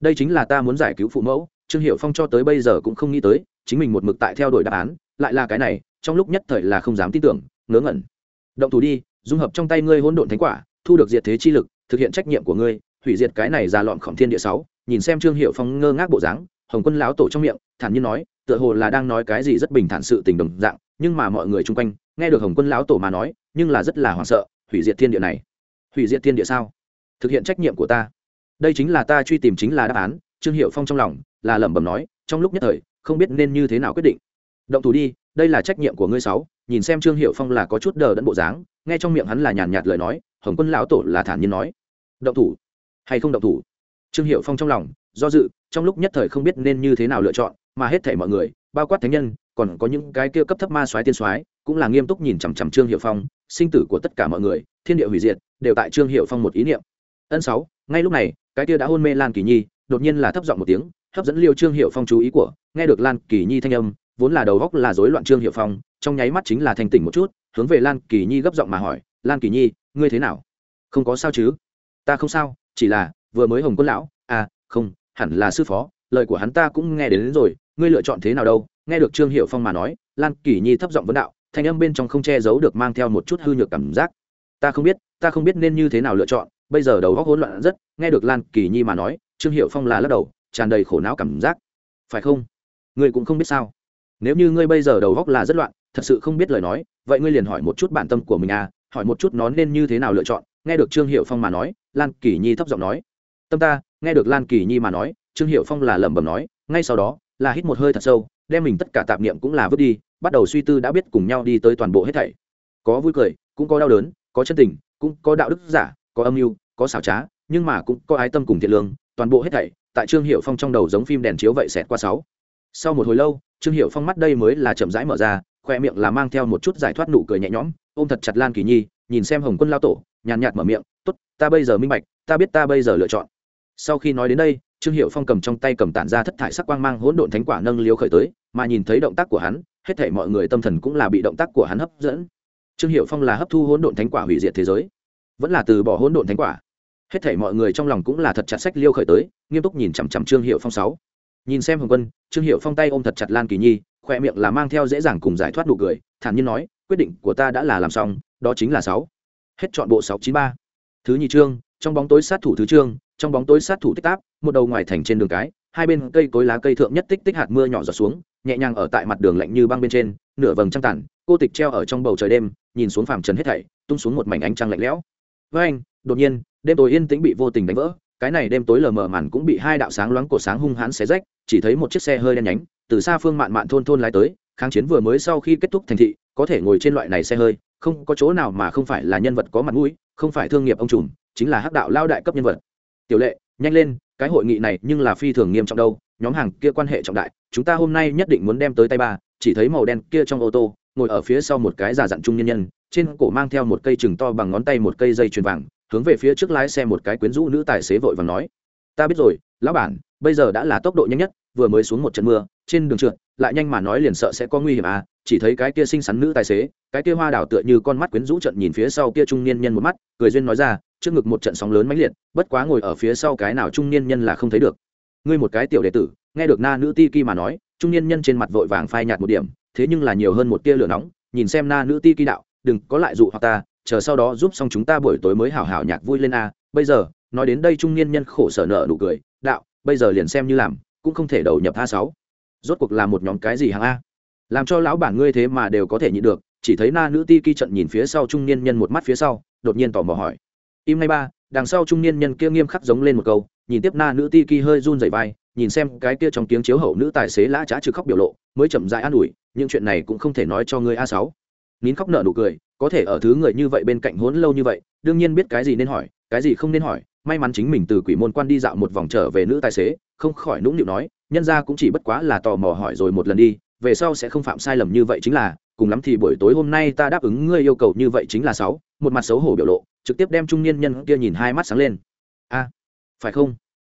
Đây chính là ta muốn giải cứu phụ mẫu. Trương hiệu phong cho tới bây giờ cũng không nghĩ tới, chính mình một mực tại theo đuổi đáp án, lại là cái này, trong lúc nhất thời là không dám tin tưởng, ngớ ngẩn. Động thủ đi, dung hợp trong tay ngươi hỗn độn thánh quả, thu được diệt thế chi lực, thực hiện trách nhiệm của ngươi, hủy diệt cái này ra lọn khổng thiên địa sáu. Nhìn xem trương hiệu phong ngơ ngác bộ dáng, hồng quân Láo tổ trong miệng, thản nhiên nói, tựa hồ là đang nói cái gì rất bình thản sự tình đồng dạng, nhưng mà mọi người chung quanh, nghe được hồng quân Láo tổ mà nói, nhưng là rất là hoảng sợ, hủy diệt thiên địa này. Hủy diệt thiên địa sao? Thực hiện trách nhiệm của ta đây chính là ta truy tìm chính là đáp án, trương hiệu phong trong lòng là lẩm bẩm nói, trong lúc nhất thời, không biết nên như thế nào quyết định. Động thủ đi, đây là trách nhiệm của ngươi sáu, nhìn xem trương hiệu phong là có chút đờ đẫn bộ dáng, nghe trong miệng hắn là nhàn nhạt lời nói, hồng quân lão tổ là thản nhiên nói. Động thủ hay không động thủ? Trương hiệu phong trong lòng do dự, trong lúc nhất thời không biết nên như thế nào lựa chọn, mà hết thể mọi người, bao quát thánh nhân, còn có những cái kia cấp thấp ma soái tiên soái, cũng là nghiêm túc nhìn chằm chằm trương hiệu phong, sinh tử của tất cả mọi người, thiên địa hủy diệt, đều tại trương hiệu phong một ý niệm. Ân sáu ngay lúc này cái kia đã hôn mê lan kỳ nhi đột nhiên là thấp giọng một tiếng hấp dẫn liêu trương hiệu phong chú ý của nghe được lan kỳ nhi thanh âm vốn là đầu góc là rối loạn trương hiệu phong trong nháy mắt chính là thanh tỉnh một chút hướng về lan kỳ nhi gấp giọng mà hỏi lan kỳ nhi ngươi thế nào? Không có sao chứ. Ta không sao chỉ là vừa mới hồng quân lão à không hẳn là sư phó lời của hắn ta cũng nghe đến, đến rồi ngươi lựa chọn thế nào đâu? Nghe được trương hiệu phong mà nói lan kỳ nhi thấp giọng vấn đạo thanh âm bên trong không che giấu được mang theo một chút hư nhược cảm giác. Ta không biết ta không biết nên như thế nào lựa chọn bây giờ đầu góc hỗn loạn rất, nghe được lan kỳ nhi mà nói, trương hiệu phong là lắc đầu, tràn đầy khổ não cảm giác. Phải không? Ngươi cũng không biết sao? Nếu như ngươi bây giờ đầu góc là rất loạn, thật sự không biết lời nói, vậy ngươi liền hỏi một chút bản tâm của mình à hỏi một chút nó nên như thế nào lựa chọn. Nghe được trương hiệu phong mà nói, lan kỳ nhi thấp giọng nói. Tâm ta, nghe được lan kỳ nhi mà nói, trương hiệu phong là lẩm bẩm nói, ngay sau đó, là hít một hơi thật sâu, đem mình tất cả tạp niệm cũng là vứt đi, bắt đầu suy tư đã biết cùng nhau đi tới toàn bộ hết thảy. Có vui cười, cũng có đau đớn, có chân tình, cũng có đạo đức giả có âm mưu, có xảo trá, nhưng mà cũng có ái tâm cùng thiện lương, toàn bộ hết thảy, tại trương hiệu phong trong đầu giống phim đèn chiếu vậy xẹt qua sáu. Sau một hồi lâu, trương hiệu phong mắt đây mới là chậm rãi mở ra, khoe miệng là mang theo một chút giải thoát nụ cười nhẹ nhõm, ôm thật chặt lan kỳ nhi, nhìn xem hồng quân lao tổ, nhàn nhạt mở miệng, tốt, ta bây giờ minh bạch, ta biết ta bây giờ lựa chọn. Sau khi nói đến đây, trương hiệu phong cầm trong tay cầm tản ra thất thải sắc quang mang hỗn độn thánh quả nâng liếu khởi tới, mà nhìn thấy động tác của hắn, hết thể mọi người tâm thần cũng là bị động tác của hắn hấp dẫn. Trương hiệu phong là hấp thu hỗn độn thánh quả hủy diệt thế giới vẫn là từ bỏ hỗn độn thánh quả. Hết thể mọi người trong lòng cũng là thật chặt sách liêu khởi tới, nghiêm túc nhìn chằm chằm trương hiệu phong sáu. Nhìn xem hồng quân, trương hiệu phong tay ôm thật chặt lan kỳ nhi khoe miệng là mang theo dễ dàng cùng giải thoát nụ cười, thản nhiên nói, quyết định của ta đã là làm xong, đó chính là sáu. Hết chọn bộ sáu chín ba. Thứ nhì trương trong bóng tối sát thủ thứ trương trong bóng tối sát thủ tích táp một đầu ngoài thành trên đường cái, hai bên cây cối lá cây thượng nhất tích tích hạt mưa nhỏ giọt xuống, nhẹ nhàng ở tại mặt đường lạnh như băng bên trên, nửa vầng trăng tàn, cô tịch treo ở trong bầu trời đêm, nhìn xuống phàm trần hết thảy, tung xuống một mảnh ánh trăng lạnh lẽo với anh, đột nhiên, đêm tối yên tĩnh bị vô tình đánh vỡ, cái này đêm tối lờ mờ màn cũng bị hai đạo sáng loáng cổ sáng hung hãn xé rách, chỉ thấy một chiếc xe hơi đen nhánh, từ xa phương mạn mạn thôn thôn lái tới, kháng chiến vừa mới sau khi kết thúc thành thị, có thể ngồi trên loại này xe hơi, không có chỗ nào mà không phải là nhân vật có mặt mũi, không phải thương nghiệp ông trùm, chính là hắc đạo lao đại cấp nhân vật. Tiểu lệ, nhanh lên, cái hội nghị này nhưng là phi thường nghiêm trọng đâu, nhóm hàng kia quan hệ trọng đại, chúng ta hôm nay nhất định muốn đem tới tay ba, chỉ thấy màu đen kia trong ô tô ngồi ở phía sau một cái già dặn trung nhân nhân, trên cổ mang theo một cây chừng to bằng ngón tay một cây dây chuyền vàng, hướng về phía trước lái xe một cái quyến rũ nữ tài xế vội và nói, ta biết rồi, lão bản, bây giờ đã là tốc độ nhanh nhất, vừa mới xuống một trận mưa, trên đường trượt, lại nhanh mà nói liền sợ sẽ có nguy hiểm à chỉ thấy cái kia xinh xắn nữ tài xế, cái kia hoa đào tựa như con mắt quyến rũ trận nhìn phía sau kia trung niên nhân một mắt, cười duyên nói ra, trước ngực một trận sóng lớn mãnh liệt, bất quá ngồi ở phía sau cái nào trung niên nhân là không thấy được. Ngươi một cái tiểu đệ tử, nghe được na nữ ti ki mà nói, trung niên nhân trên mặt vội vàng phai nhạt một điểm thế nhưng là nhiều hơn một tia lửa nóng, nhìn xem na nữ ti kỳ đạo, đừng có lại dụ hoặc ta, chờ sau đó giúp xong chúng ta buổi tối mới hảo hảo nhạc vui lên a. Bây giờ, nói đến đây trung niên nhân khổ sở nợ nụ cười, đạo, bây giờ liền xem như làm, cũng không thể đầu nhập a sáu. Rốt cuộc là một nhóm cái gì hàng a? Làm cho lão bản ngươi thế mà đều có thể nhịn được, chỉ thấy na nữ ti kỳ trận nhìn phía sau trung niên nhân một mắt phía sau, đột nhiên tò mò hỏi. Im ngay ba, đằng sau trung niên nhân kia nghiêm khắc giống lên một câu nhìn tiếp na nữ ti kỳ hơi run rẩy vai, nhìn xem cái kia trong tiếng chiếu hậu nữ tài xế lã trá trừ khóc biểu lộ, mới chậm rãi an ủi, những chuyện này cũng không thể nói cho người a sáu. Nín khóc nở nụ cười, có thể ở thứ người như vậy bên cạnh hốn lâu như vậy, đương nhiên biết cái gì nên hỏi, cái gì không nên hỏi, may mắn chính mình từ quỷ môn quan đi dạo một vòng trở về nữ tài xế, không khỏi nũng nịu nói, nhân ra cũng chỉ bất quá là tò mò hỏi rồi một lần đi, về sau sẽ không phạm sai lầm như vậy chính là, cùng lắm thì buổi tối hôm nay ta đáp ứng ngươi yêu cầu như vậy chính là sáu. Một mặt xấu hổ biểu lộ, trực tiếp đem trung niên nhân kia nhìn hai mắt sáng lên. A phải không?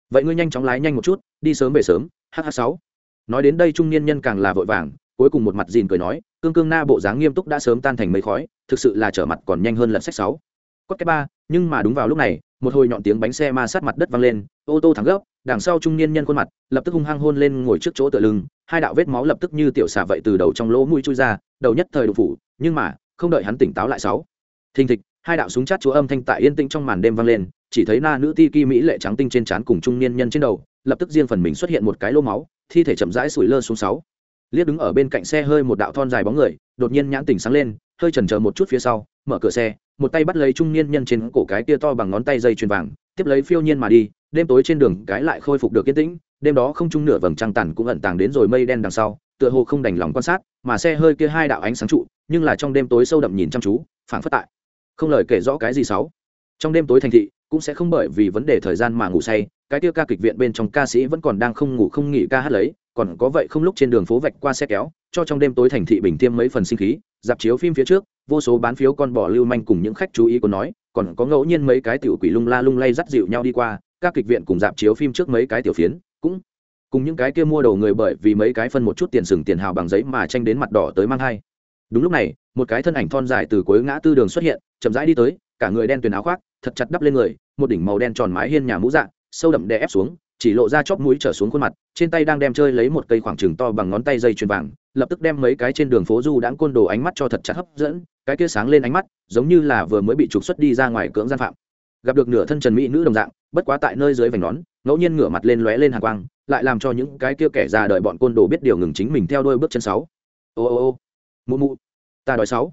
Vậy ngươi nhanh chóng lái nhanh một chút, đi sớm về sớm hh sáu. Nói đến đây trung niên nhân càng là vội vàng, cuối cùng một mặt dìn cười nói, cương cương na bộ dáng nghiêm túc đã sớm tan thành mấy khói, thực sự là trở mặt còn nhanh hơn lật sách sáu. Cốt cái ba, nhưng mà đúng vào lúc này, một hồi nhọn tiếng bánh xe ma sát mặt đất văng lên, ô tô thắng gấp, đằng sau trung niên nhân khuôn mặt, lập tức hung hăng hôn lên ngồi trước chỗ tựa lưng, hai đạo vết máu lập tức như tiểu xà vậy từ đầu trong lỗ mũi chui ra, đầu nhất thời đục phủ, nhưng mà, không đợi hắn tỉnh táo lại sáu. Thình thịch hai đạo súng chát chúa âm thanh tại yên tĩnh trong màn đêm vang lên, chỉ thấy na nữ ti ki mỹ lệ trắng tinh trên trán cùng trung niên nhân trên đầu, lập tức riêng phần mình xuất hiện một cái lô máu, thi thể chậm rãi sủi lơ xuống sáu. Liếc đứng ở bên cạnh xe hơi một đạo thon dài bóng người, đột nhiên nhãn tỉnh sáng lên, hơi chần chờ một chút phía sau, mở cửa xe, một tay bắt lấy trung niên nhân trên cổ cái kia to bằng ngón tay dây chuyền vàng, tiếp lấy phiêu nhiên mà đi, đêm tối trên đường cái lại khôi phục được yên tĩnh, đêm đó không trung nửa vầng trăng tàn cũng ẩn tàng đến rồi mây đen đằng sau, tựa hồ không đành lòng quan sát, mà xe hơi kia hai đạo ánh sáng trụ, nhưng là trong đêm tối sâu đậm nhìn chăm chú, phảng phất tại không lời kể rõ cái gì xấu trong đêm tối thành thị, cũng sẽ không bởi vì vấn đề thời gian mà ngủ say, cái tiêu ca kịch viện bên trong ca sĩ vẫn còn đang không ngủ không nghỉ ca hát lấy, còn có vậy không lúc trên đường phố vạch qua xe kéo, cho trong đêm tối thành thị bình tiêm mấy phần sinh khí, dạp chiếu phim phía trước, vô số bán phiếu con bỏ lưu manh cùng những khách chú ý của nói, còn có ngẫu nhiên mấy cái tiểu quỷ lung la lung lay dắt dịu nhau đi qua các kịch viện cùng dạp chiếu phim trước mấy cái tiểu phiến, cũng cùng những cái kia mua đầu người bởi vì mấy cái phân một chút tiền sừng tiền hào bằng giấy mà tranh đến mặt đỏ tới mang hai. Đúng lúc này, một cái thân ảnh thon dài từ cuối ngã tư đường xuất hiện chậm rãi đi tới, cả người đen tuyền áo khoác, thật chặt đắp lên người, một đỉnh màu đen tròn mái hiên nhà mũ dạng sâu đậm đè ép xuống, chỉ lộ ra chóp mũi trở xuống khuôn mặt, trên tay đang đem chơi lấy một cây khoảng trừng to bằng ngón tay dây chuyền vàng, lập tức đem mấy cái trên đường phố du đãng côn đồ ánh mắt cho thật chặt hấp dẫn, cái kia sáng lên ánh mắt, giống như là vừa mới bị trục xuất đi ra ngoài cưỡng gian phạm. Gặp được nửa thân trần mỹ nữ đồng dạng, bất quá tại nơi dưới vành nón, ngẫu nhiên ngửa mặt lên lóe lên hàng quang, lại làm cho những cái kia kẻ già đợi bọn côn đồ biết điều ngừng chính mình theo đôi bước chân sáu. Ô ô ô, mụ mụ, ta đói sáu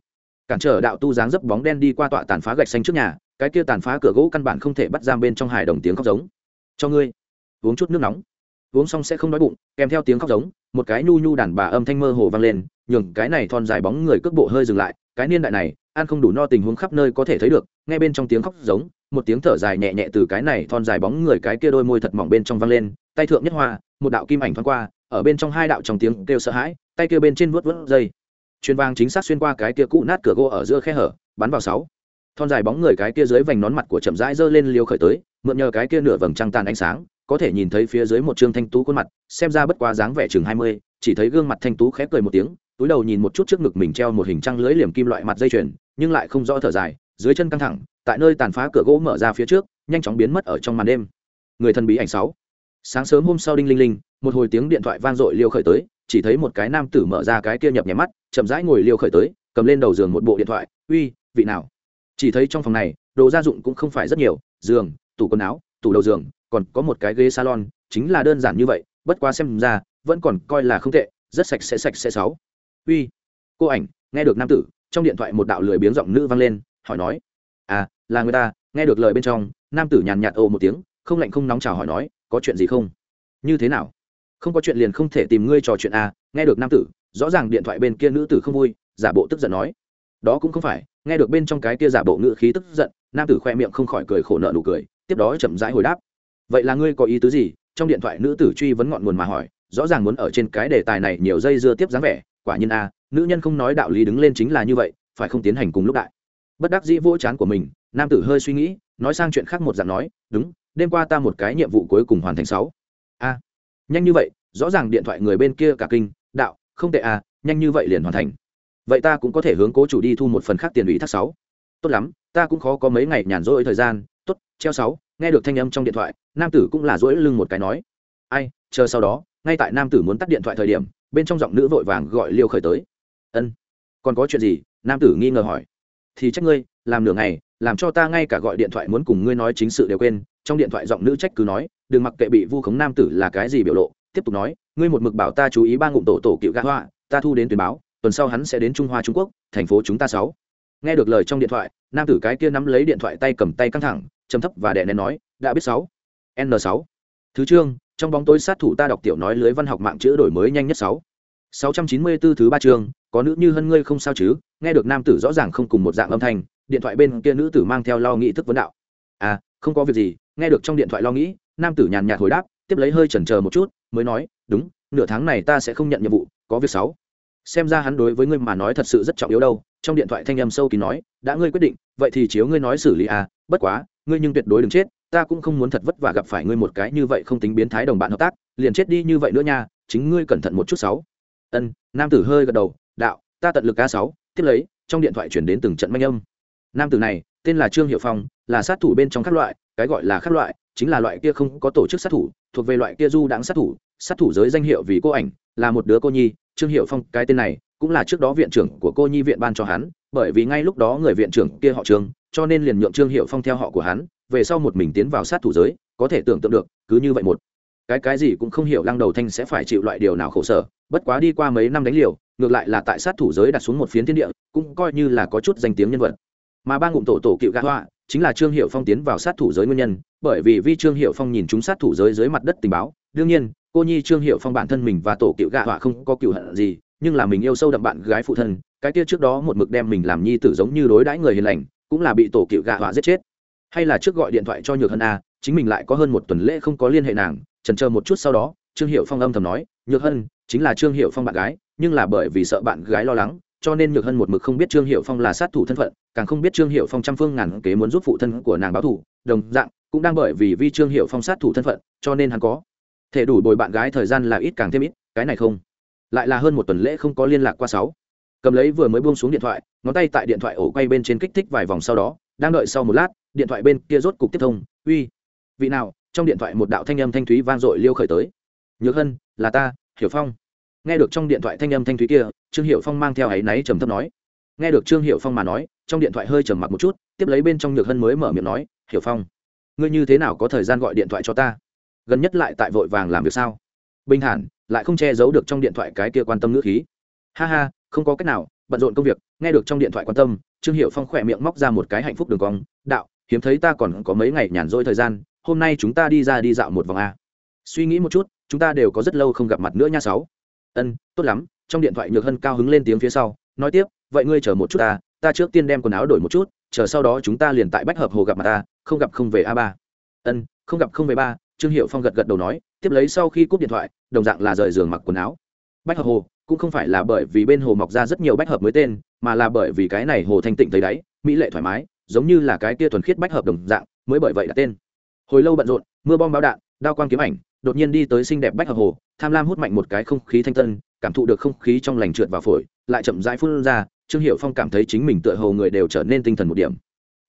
cản trở đạo tu dáng dấp bóng đen đi qua tọa tàn phá gạch xanh trước nhà, cái kia tàn phá cửa gỗ căn bản không thể bắt giam bên trong hải đồng tiếng khóc giống. Cho ngươi, uống chút nước nóng. Uống xong sẽ không đói bụng, kèm theo tiếng khóc giống, một cái nhu nhu đàn bà âm thanh mơ hồ vang lên, nhường cái này thon dài bóng người cước bộ hơi dừng lại, cái niên đại này, ăn không đủ no tình huống khắp nơi có thể thấy được. Nghe bên trong tiếng khóc giống, một tiếng thở dài nhẹ nhẹ từ cái này thon dài bóng người cái kia đôi môi thật mỏng bên trong vang lên, tay thượng nhất hoa, một đạo kim ảnh thoáng qua, ở bên trong hai đạo trong tiếng kêu sợ hãi, tay kia bên trên vuốt vuốt dây chuyên vang chính xác xuyên qua cái kia cũ nát cửa gỗ ở giữa khe hở, bắn vào sáu. Thon dài bóng người cái kia dưới vành nón mặt của chậm rãi giơ lên liều khởi tới, mượn nhờ cái kia nửa vầng trăng tàn ánh sáng, có thể nhìn thấy phía dưới một trương thanh tú khuôn mặt, xem ra bất quá dáng vẻ chừng hai mươi, chỉ thấy gương mặt thanh tú khép cười một tiếng, túi đầu nhìn một chút trước ngực mình treo một hình trăng lưới liềm kim loại mặt dây chuyền, nhưng lại không rõ thở dài, dưới chân căng thẳng, tại nơi tàn phá cửa gỗ mở ra phía trước, nhanh chóng biến mất ở trong màn đêm. Người thân bí ảnh sáu. Sáng sớm hôm sau đinh linh linh, một hồi tiếng điện thoại vang dội liêu khởi tới, chỉ thấy một cái nam tử mở ra cái kia nhập nhèm mắt chậm rãi ngồi liêu khởi tới, cầm lên đầu giường một bộ điện thoại, uy, vị nào? Chỉ thấy trong phòng này, đồ gia dụng cũng không phải rất nhiều, giường, tủ quần áo, tủ đầu giường, còn có một cái ghế salon, chính là đơn giản như vậy, bất quá xem ra, vẫn còn coi là không tệ, rất sạch sẽ sạch sẽ sáu. Uy, cô ảnh, nghe được nam tử. Trong điện thoại một đạo lười biếng giọng nữ vang lên, hỏi nói à là người ta. Nghe được lời bên trong, nam tử nhàn nhạt ồ một tiếng, không lạnh không nóng chào hỏi nói, có chuyện gì không? Như thế nào? Không có chuyện liền không thể tìm ngươi trò chuyện à nghe được nam tử rõ ràng điện thoại bên kia nữ tử không vui, giả bộ tức giận nói. Đó cũng không phải, nghe được bên trong cái kia giả bộ ngữ khí tức giận, nam tử khoe miệng không khỏi cười khổ nợ nụ cười, tiếp đó chậm rãi hồi đáp. Vậy là ngươi có ý tứ gì? Trong điện thoại nữ tử truy vấn ngọn nguồn mà hỏi, rõ ràng muốn ở trên cái đề tài này nhiều dây dưa tiếp dáng vẻ, quả nhiên a, nữ nhân không nói đạo lý đứng lên chính là như vậy, phải không tiến hành cùng lúc đại. Bất đắc dĩ vỗ chán của mình, nam tử hơi suy nghĩ, nói sang chuyện khác một dạng nói, đúng, đêm qua ta một cái nhiệm vụ cuối cùng hoàn thành sáu. A, nhanh như vậy, rõ ràng điện thoại người bên kia cả kinh, đạo không tệ à nhanh như vậy liền hoàn thành. Vậy ta cũng có thể hướng cố chủ đi thu một phần khác tiền ủy thác sáu. Tốt lắm, ta cũng khó có mấy ngày nhàn rỗi thời gian. Tốt, treo sáu, nghe được thanh âm trong điện thoại, nam tử cũng là rỗi lưng một cái nói. Ai, chờ sau đó, ngay tại nam tử muốn tắt điện thoại thời điểm, bên trong giọng nữ vội vàng gọi liêu khởi tới. Ân, còn có chuyện gì? Nam tử nghi ngờ hỏi. Thì trách ngươi, làm nửa ngày, làm cho ta ngay cả gọi điện thoại muốn cùng ngươi nói chính sự đều quên. Trong điện thoại giọng nữ trách cứ nói, đừng mặc kệ bị vu khống nam tử là cái gì biểu lộ, tiếp tục nói ngươi một mực bảo ta chú ý ba ngụm tổ tổ cựu gã hoa, ta thu đến tuyển báo, tuần sau hắn sẽ đến trung hoa trung quốc, thành phố chúng ta sáu. Nghe được lời trong điện thoại, nam tử cái kia nắm lấy điện thoại tay cầm tay căng thẳng chấm thấp và đè nén nói, đã biết sáu. N sáu. Thứ chương trong bóng tối sát thủ ta đọc tiểu nói lưới văn học mạng chữ đổi mới nhanh nhất sáu. sáu trăm chín mươi 694 thứ ba chương, có nữ như hân ngươi không sao chứ? Nghe được nam tử rõ ràng không cùng một dạng âm thanh, điện thoại bên kia nữ tử mang theo lo nghĩ thức vấn đạo. À không có việc gì. Nghe được trong điện thoại lo nghĩ, nam tử nhàn nhạt hồi đáp tiếp lấy hơi chần chờ một chút, mới nói, đúng, nửa tháng này ta sẽ không nhận nhiệm vụ, có việc sáu. Xem ra hắn đối với ngươi mà nói thật sự rất trọng yếu đâu, trong điện thoại thanh âm sâu kín nói, đã ngươi quyết định, vậy thì chiếu ngươi nói xử lý à bất quá, ngươi nhưng tuyệt đối đừng chết, ta cũng không muốn thật vất vả gặp phải ngươi một cái như vậy không tính biến thái đồng bạn hợp tác, liền chết đi như vậy nữa nha, chính ngươi cẩn thận một chút sáu. Ân, nam tử hơi gật đầu, đạo, ta tận lực a sáu. Tiếp lấy, trong điện thoại chuyển đến từng trận manh âm. Nam tử này, tên là trương hiệu phong, là sát thủ bên trong các loại, cái gọi là các loại chính là loại kia không có tổ chức sát thủ, thuộc về loại kia du đáng sát thủ sát thủ giới danh hiệu vì cô ảnh, là một đứa cô nhi, trương hiệu phong, cái tên này, cũng là trước đó viện trưởng của cô nhi viện ban cho hắn, bởi vì ngay lúc đó người viện trưởng kia họ trương, cho nên liền nhượng trương hiệu phong theo họ của hắn, về sau một mình tiến vào sát thủ giới, có thể tưởng tượng được, cứ như vậy một. Cái cái gì cũng không hiểu lăng đầu thanh sẽ phải chịu loại điều nào khổ sở, bất quá đi qua mấy năm đánh liều, ngược lại là tại sát thủ giới đặt xuống một phiến thiên địa, cũng coi như là có chút danh tiếng nhân vật. Mà ba ngụm tổ tổ cựu gã họa chính là trương hiệu phong tiến vào sát thủ giới nguyên nhân, bởi vì vi trương hiệu phong nhìn chúng sát thủ giới dưới mặt đất tình báo, đương nhiên, cô nhi trương hiệu phong bản thân mình và tổ cựu gạ họa không có cựu hận gì, nhưng là mình yêu sâu đậm bạn gái phụ thân, cái kia trước đó một mực đem mình làm nhi tử giống như đối đãi người hiền lành, cũng là bị tổ cựu gạ họa giết chết. Hay là trước gọi điện thoại cho nhược hân a, chính mình lại có hơn một tuần lễ không có liên hệ nàng trần chờ một chút sau đó, trương hiệu phong âm thầm nói, nhược hân, chính là trương hiệu phong bạn gái, nhưng là bởi vì sợ bạn gái lo lắng, cho nên nhược hân một mực không biết trương hiệu phong là sát thủ thân phận càng không biết trương hiệu phong trăm phương ngàn kế muốn giúp phụ thân của nàng báo thủ đồng dạng, cũng đang bởi vì vi trương hiệu phong sát thủ thân phận, cho nên hắn có thể đủ bồi bạn gái thời gian là ít càng thêm ít, cái này không. Lại là hơn một tuần lễ không có liên lạc qua sáu. Cầm lấy vừa mới buông xuống điện thoại, ngón tay tại điện thoại ổ quay bên trên kích thích vài vòng sau đó, đang đợi sau một lát, điện thoại bên kia rốt cục tiếp thông, uy, vị nào? Trong điện thoại một đạo thanh âm thanh thúy vang dội liêu khởi tới. Nhược hân, là ta, hiểu phong. Nghe được trong điện thoại thanh âm thanh thúy kia, trương hiệu phong mang theo áy náy trầm thấp nói. Nghe được trương hiệu phong mà nói trong điện thoại hơi trầm mặc một chút, tiếp lấy bên trong nhược hân mới mở miệng nói, hiểu phong, ngươi như thế nào có thời gian gọi điện thoại cho ta? Gần nhất lại tại vội vàng làm việc sao? Bình thản lại không che giấu được trong điện thoại cái kia quan tâm ngữ khí. Ha ha, không có cách nào, bận rộn công việc, nghe được trong điện thoại quan tâm, trương hiệu phong khỏe miệng móc ra một cái hạnh phúc đường cong, đạo, hiếm thấy ta còn có mấy ngày nhàn rỗi thời gian, hôm nay chúng ta đi ra đi dạo một vòng a. Suy nghĩ một chút, chúng ta đều có rất lâu không gặp mặt nữa nha sáu. Ân, tốt lắm. Trong điện thoại nhược hân cao hứng lên tiếng phía sau, nói tiếp, vậy ngươi chờ một chút ta ta trước tiên đem quần áo đổi một chút, chờ sau đó chúng ta liền tại bách hợp hồ gặp mặt ta, không gặp không về a ba. Ân, không gặp không về ba, trương hiệu phong gật gật đầu nói, tiếp lấy sau khi cúp điện thoại, đồng dạng là rời giường mặc quần áo. Bách hợp hồ cũng không phải là bởi vì bên hồ mọc ra rất nhiều bách hợp mới tên, mà là bởi vì cái này hồ thanh tịnh thấy đáy, mỹ lệ thoải mái, giống như là cái kia thuần khiết bách hợp đồng dạng, mới bởi vậy là tên. Hồi lâu bận rộn, mưa bom báo đạn, đao quang kiếm ảnh, đột nhiên đi tới xinh đẹp bách hợp hồ, tham lam hút mạnh một cái không khí thanh tân, cảm thụ được không khí trong lành trượt vào phổi, lại chậm rãi phun ra trương hiệu phong cảm thấy chính mình tựa hồ người đều trở nên tinh thần một điểm.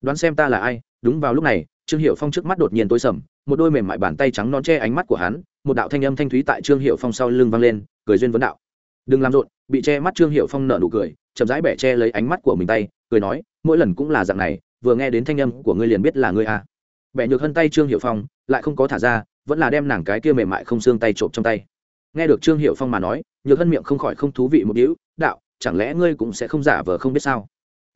Đoán xem ta là ai, đúng vào lúc này, trương hiệu phong trước mắt đột nhiên tối sầm, một đôi mềm mại bàn tay trắng non che ánh mắt của hắn, một đạo thanh âm thanh thúy tại trương hiệu phong sau lưng vang lên, cười duyên vấn đạo. Đừng làm rộn. Bị che mắt trương hiệu phong nở nụ cười, chậm rãi bẻ che lấy ánh mắt của mình tay, cười nói, mỗi lần cũng là dạng này, vừa nghe đến thanh âm của ngươi liền biết là ngươi à. bẻ nhược hơn tay trương hiệu phong, lại không có thả ra, vẫn là đem nàng cái kia mềm mại không xương tay trộm trong tay. Nghe được trương hiệu phong mà nói, nhược hân miệng không khỏi không thú vị một đĩu đạo chẳng lẽ ngươi cũng sẽ không giả vờ không biết sao?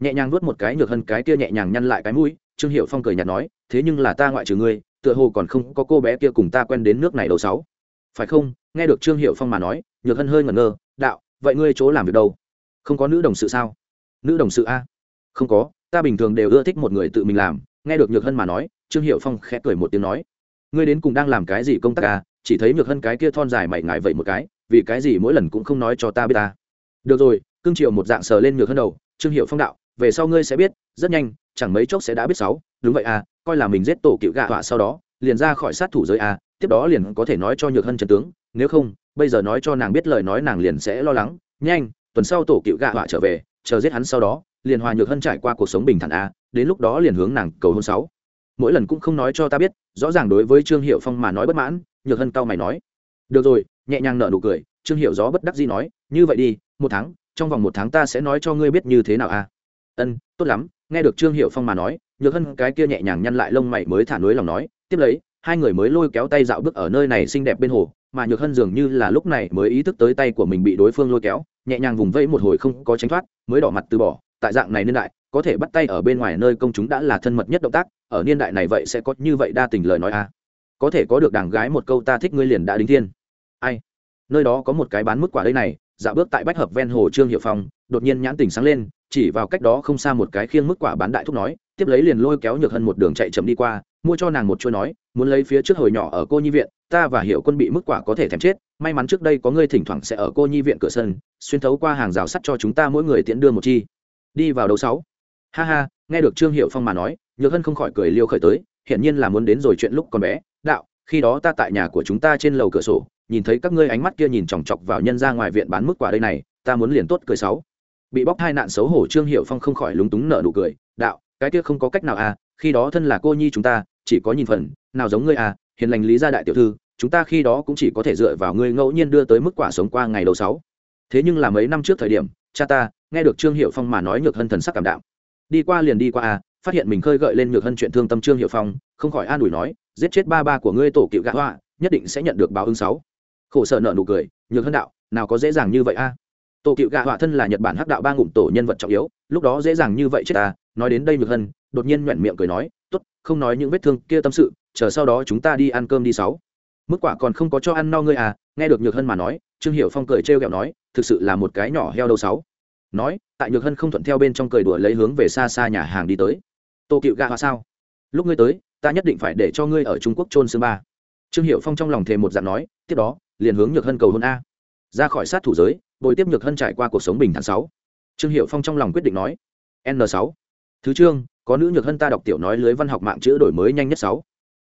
Nhẹ nhàng nuốt một cái nhược hân cái kia nhẹ nhàng nhăn lại cái mũi, trương hiệu phong cười nhạt nói, thế nhưng là ta ngoại trừ ngươi, tựa hồ còn không có cô bé kia cùng ta quen đến nước này đầu sáu. Phải không? Nghe được trương hiệu phong mà nói, nhược hân hơi ngẩn ngơ, đạo, vậy ngươi chỗ làm việc đâu? Không có nữ đồng sự sao? Nữ đồng sự a? Không có, ta bình thường đều ưa thích một người tự mình làm. Nghe được nhược hân mà nói, trương hiệu phong khẽ cười một tiếng nói, ngươi đến cùng đang làm cái gì công tác à chỉ thấy nhược hân cái kia thon dài mày ngại vậy một cái, vì cái gì mỗi lần cũng không nói cho ta biết ta? Được rồi cương triều một dạng sờ lên ngược hân đầu, trương hiệu phong đạo, về sau ngươi sẽ biết, rất nhanh, chẳng mấy chốc sẽ đã biết sáu, đúng vậy à coi là mình giết tổ cựu gạ họa sau đó, liền ra khỏi sát thủ giới à tiếp đó liền có thể nói cho nhược hân trần tướng, nếu không, bây giờ nói cho nàng biết lời nói nàng liền sẽ lo lắng, nhanh, tuần sau tổ cựu gạ họa trở về, chờ giết hắn sau đó, liền hòa nhược hân trải qua cuộc sống bình thản à đến lúc đó liền hướng nàng cầu hôn sáu. Mỗi lần cũng không nói cho ta biết, rõ ràng đối với trương hiệu phong mà nói bất mãn, nhược hân cao mày nói. Được rồi, nhẹ nhàng nở nụ cười, trương hiệu gió bất đắc dĩ nói, như vậy đi, một tháng trong vòng một tháng ta sẽ nói cho ngươi biết như thế nào à? Ân, tốt lắm, nghe được trương hiệu phong mà nói, nhược hân cái kia nhẹ nhàng nhăn lại lông mày mới thả núi lòng nói, tiếp lấy, hai người mới lôi kéo tay dạo bước ở nơi này xinh đẹp bên hồ, mà nhược hân dường như là lúc này mới ý thức tới tay của mình bị đối phương lôi kéo, nhẹ nhàng vùng vẫy một hồi không có tránh thoát, mới đỏ mặt từ bỏ, tại dạng này niên đại, có thể bắt tay ở bên ngoài nơi công chúng đã là thân mật nhất động tác, ở niên đại này vậy sẽ có như vậy đa tình lời nói à? Có thể có được đảng gái một câu ta thích ngươi liền đã đính thiên. Ai? Nơi đó có một cái bán mức quả đây này dạo bước tại bách hợp ven hồ trương hiệu phong, đột nhiên nhãn tình sáng lên, chỉ vào cách đó không xa một cái khiêng mức quả bán đại thúc nói, tiếp lấy liền lôi kéo nhược hân một đường chạy chậm đi qua, mua cho nàng một chuỗi nói, muốn lấy phía trước hồi nhỏ ở cô nhi viện, ta và hiệu quân bị mức quả có thể thèm chết, may mắn trước đây có ngươi thỉnh thoảng sẽ ở cô nhi viện cửa sân, xuyên thấu qua hàng rào sắt cho chúng ta mỗi người tiễn đưa một chi. Đi vào đầu sáu. Ha ha, nghe được trương hiệu phong mà nói, nhược hân không khỏi cười liêu khởi tới, hiển nhiên là muốn đến rồi chuyện lúc còn bé, đạo, khi đó ta tại nhà của chúng ta trên lầu cửa sổ nhìn thấy các ngươi ánh mắt kia nhìn chòng chọc vào nhân ra ngoài viện bán mức quả đây này, ta muốn liền tốt cười sáu bị bóc hai nạn xấu hổ trương hiệu phong không khỏi lúng túng nở nụ cười, đạo, cái kia không có cách nào à khi đó thân là cô nhi chúng ta, chỉ có nhìn phần, nào giống ngươi à hiền lành lý gia đại tiểu thư, chúng ta khi đó cũng chỉ có thể dựa vào ngươi ngẫu nhiên đưa tới mức quả sống qua ngày đầu sáu. Thế nhưng là mấy năm trước thời điểm, cha ta, nghe được trương hiệu phong mà nói nhược hân thần sắc cảm đạo đi qua liền đi qua à phát hiện mình khơi gợi lên nhược hân chuyện thương tâm trương hiệu phong, không khỏi an ủi nói, giết chết ba ba của ngươi tổ cựu gã họa, nhất định sẽ nhận được báo ứng sáu khổ sở nợ nụ cười, nhược hân đạo, nào có dễ dàng như vậy a? À? tổ cựu gạ họa thân là nhật bản hắc đạo ba ngụm tổ nhân vật trọng yếu, lúc đó dễ dàng như vậy chết ta, nói đến đây nhược hân, đột nhiên nhoẹn miệng cười nói, tốt, không nói những vết thương kia tâm sự, chờ sau đó chúng ta đi ăn cơm đi sáu. Mức quả còn không có cho ăn no ngươi à nghe được nhược hân mà nói, trương hiểu phong cười trêu ghẹo nói, thực sự là một cái nhỏ heo đầu sáu. Nói, tại nhược hân không thuận theo bên trong cười đùa lấy hướng về xa xa nhà hàng đi tới. Tô cựu gạ họa sao? Lúc ngươi tới, ta nhất định phải để cho ngươi ở trung quốc trôn xương ba. Trương hiệu phong trong lòng thề một dạng nói, tiếp đó liền hướng nhược hân cầu hôn a. Ra khỏi sát thủ giới, bồi tiếp nhược hân trải qua cuộc sống bình thản sáu. Trương hiệu phong trong lòng quyết định nói, n sáu. Thứ trương, có nữ nhược hân ta đọc tiểu nói lưới văn học mạng chữ đổi mới nhanh nhất sáu.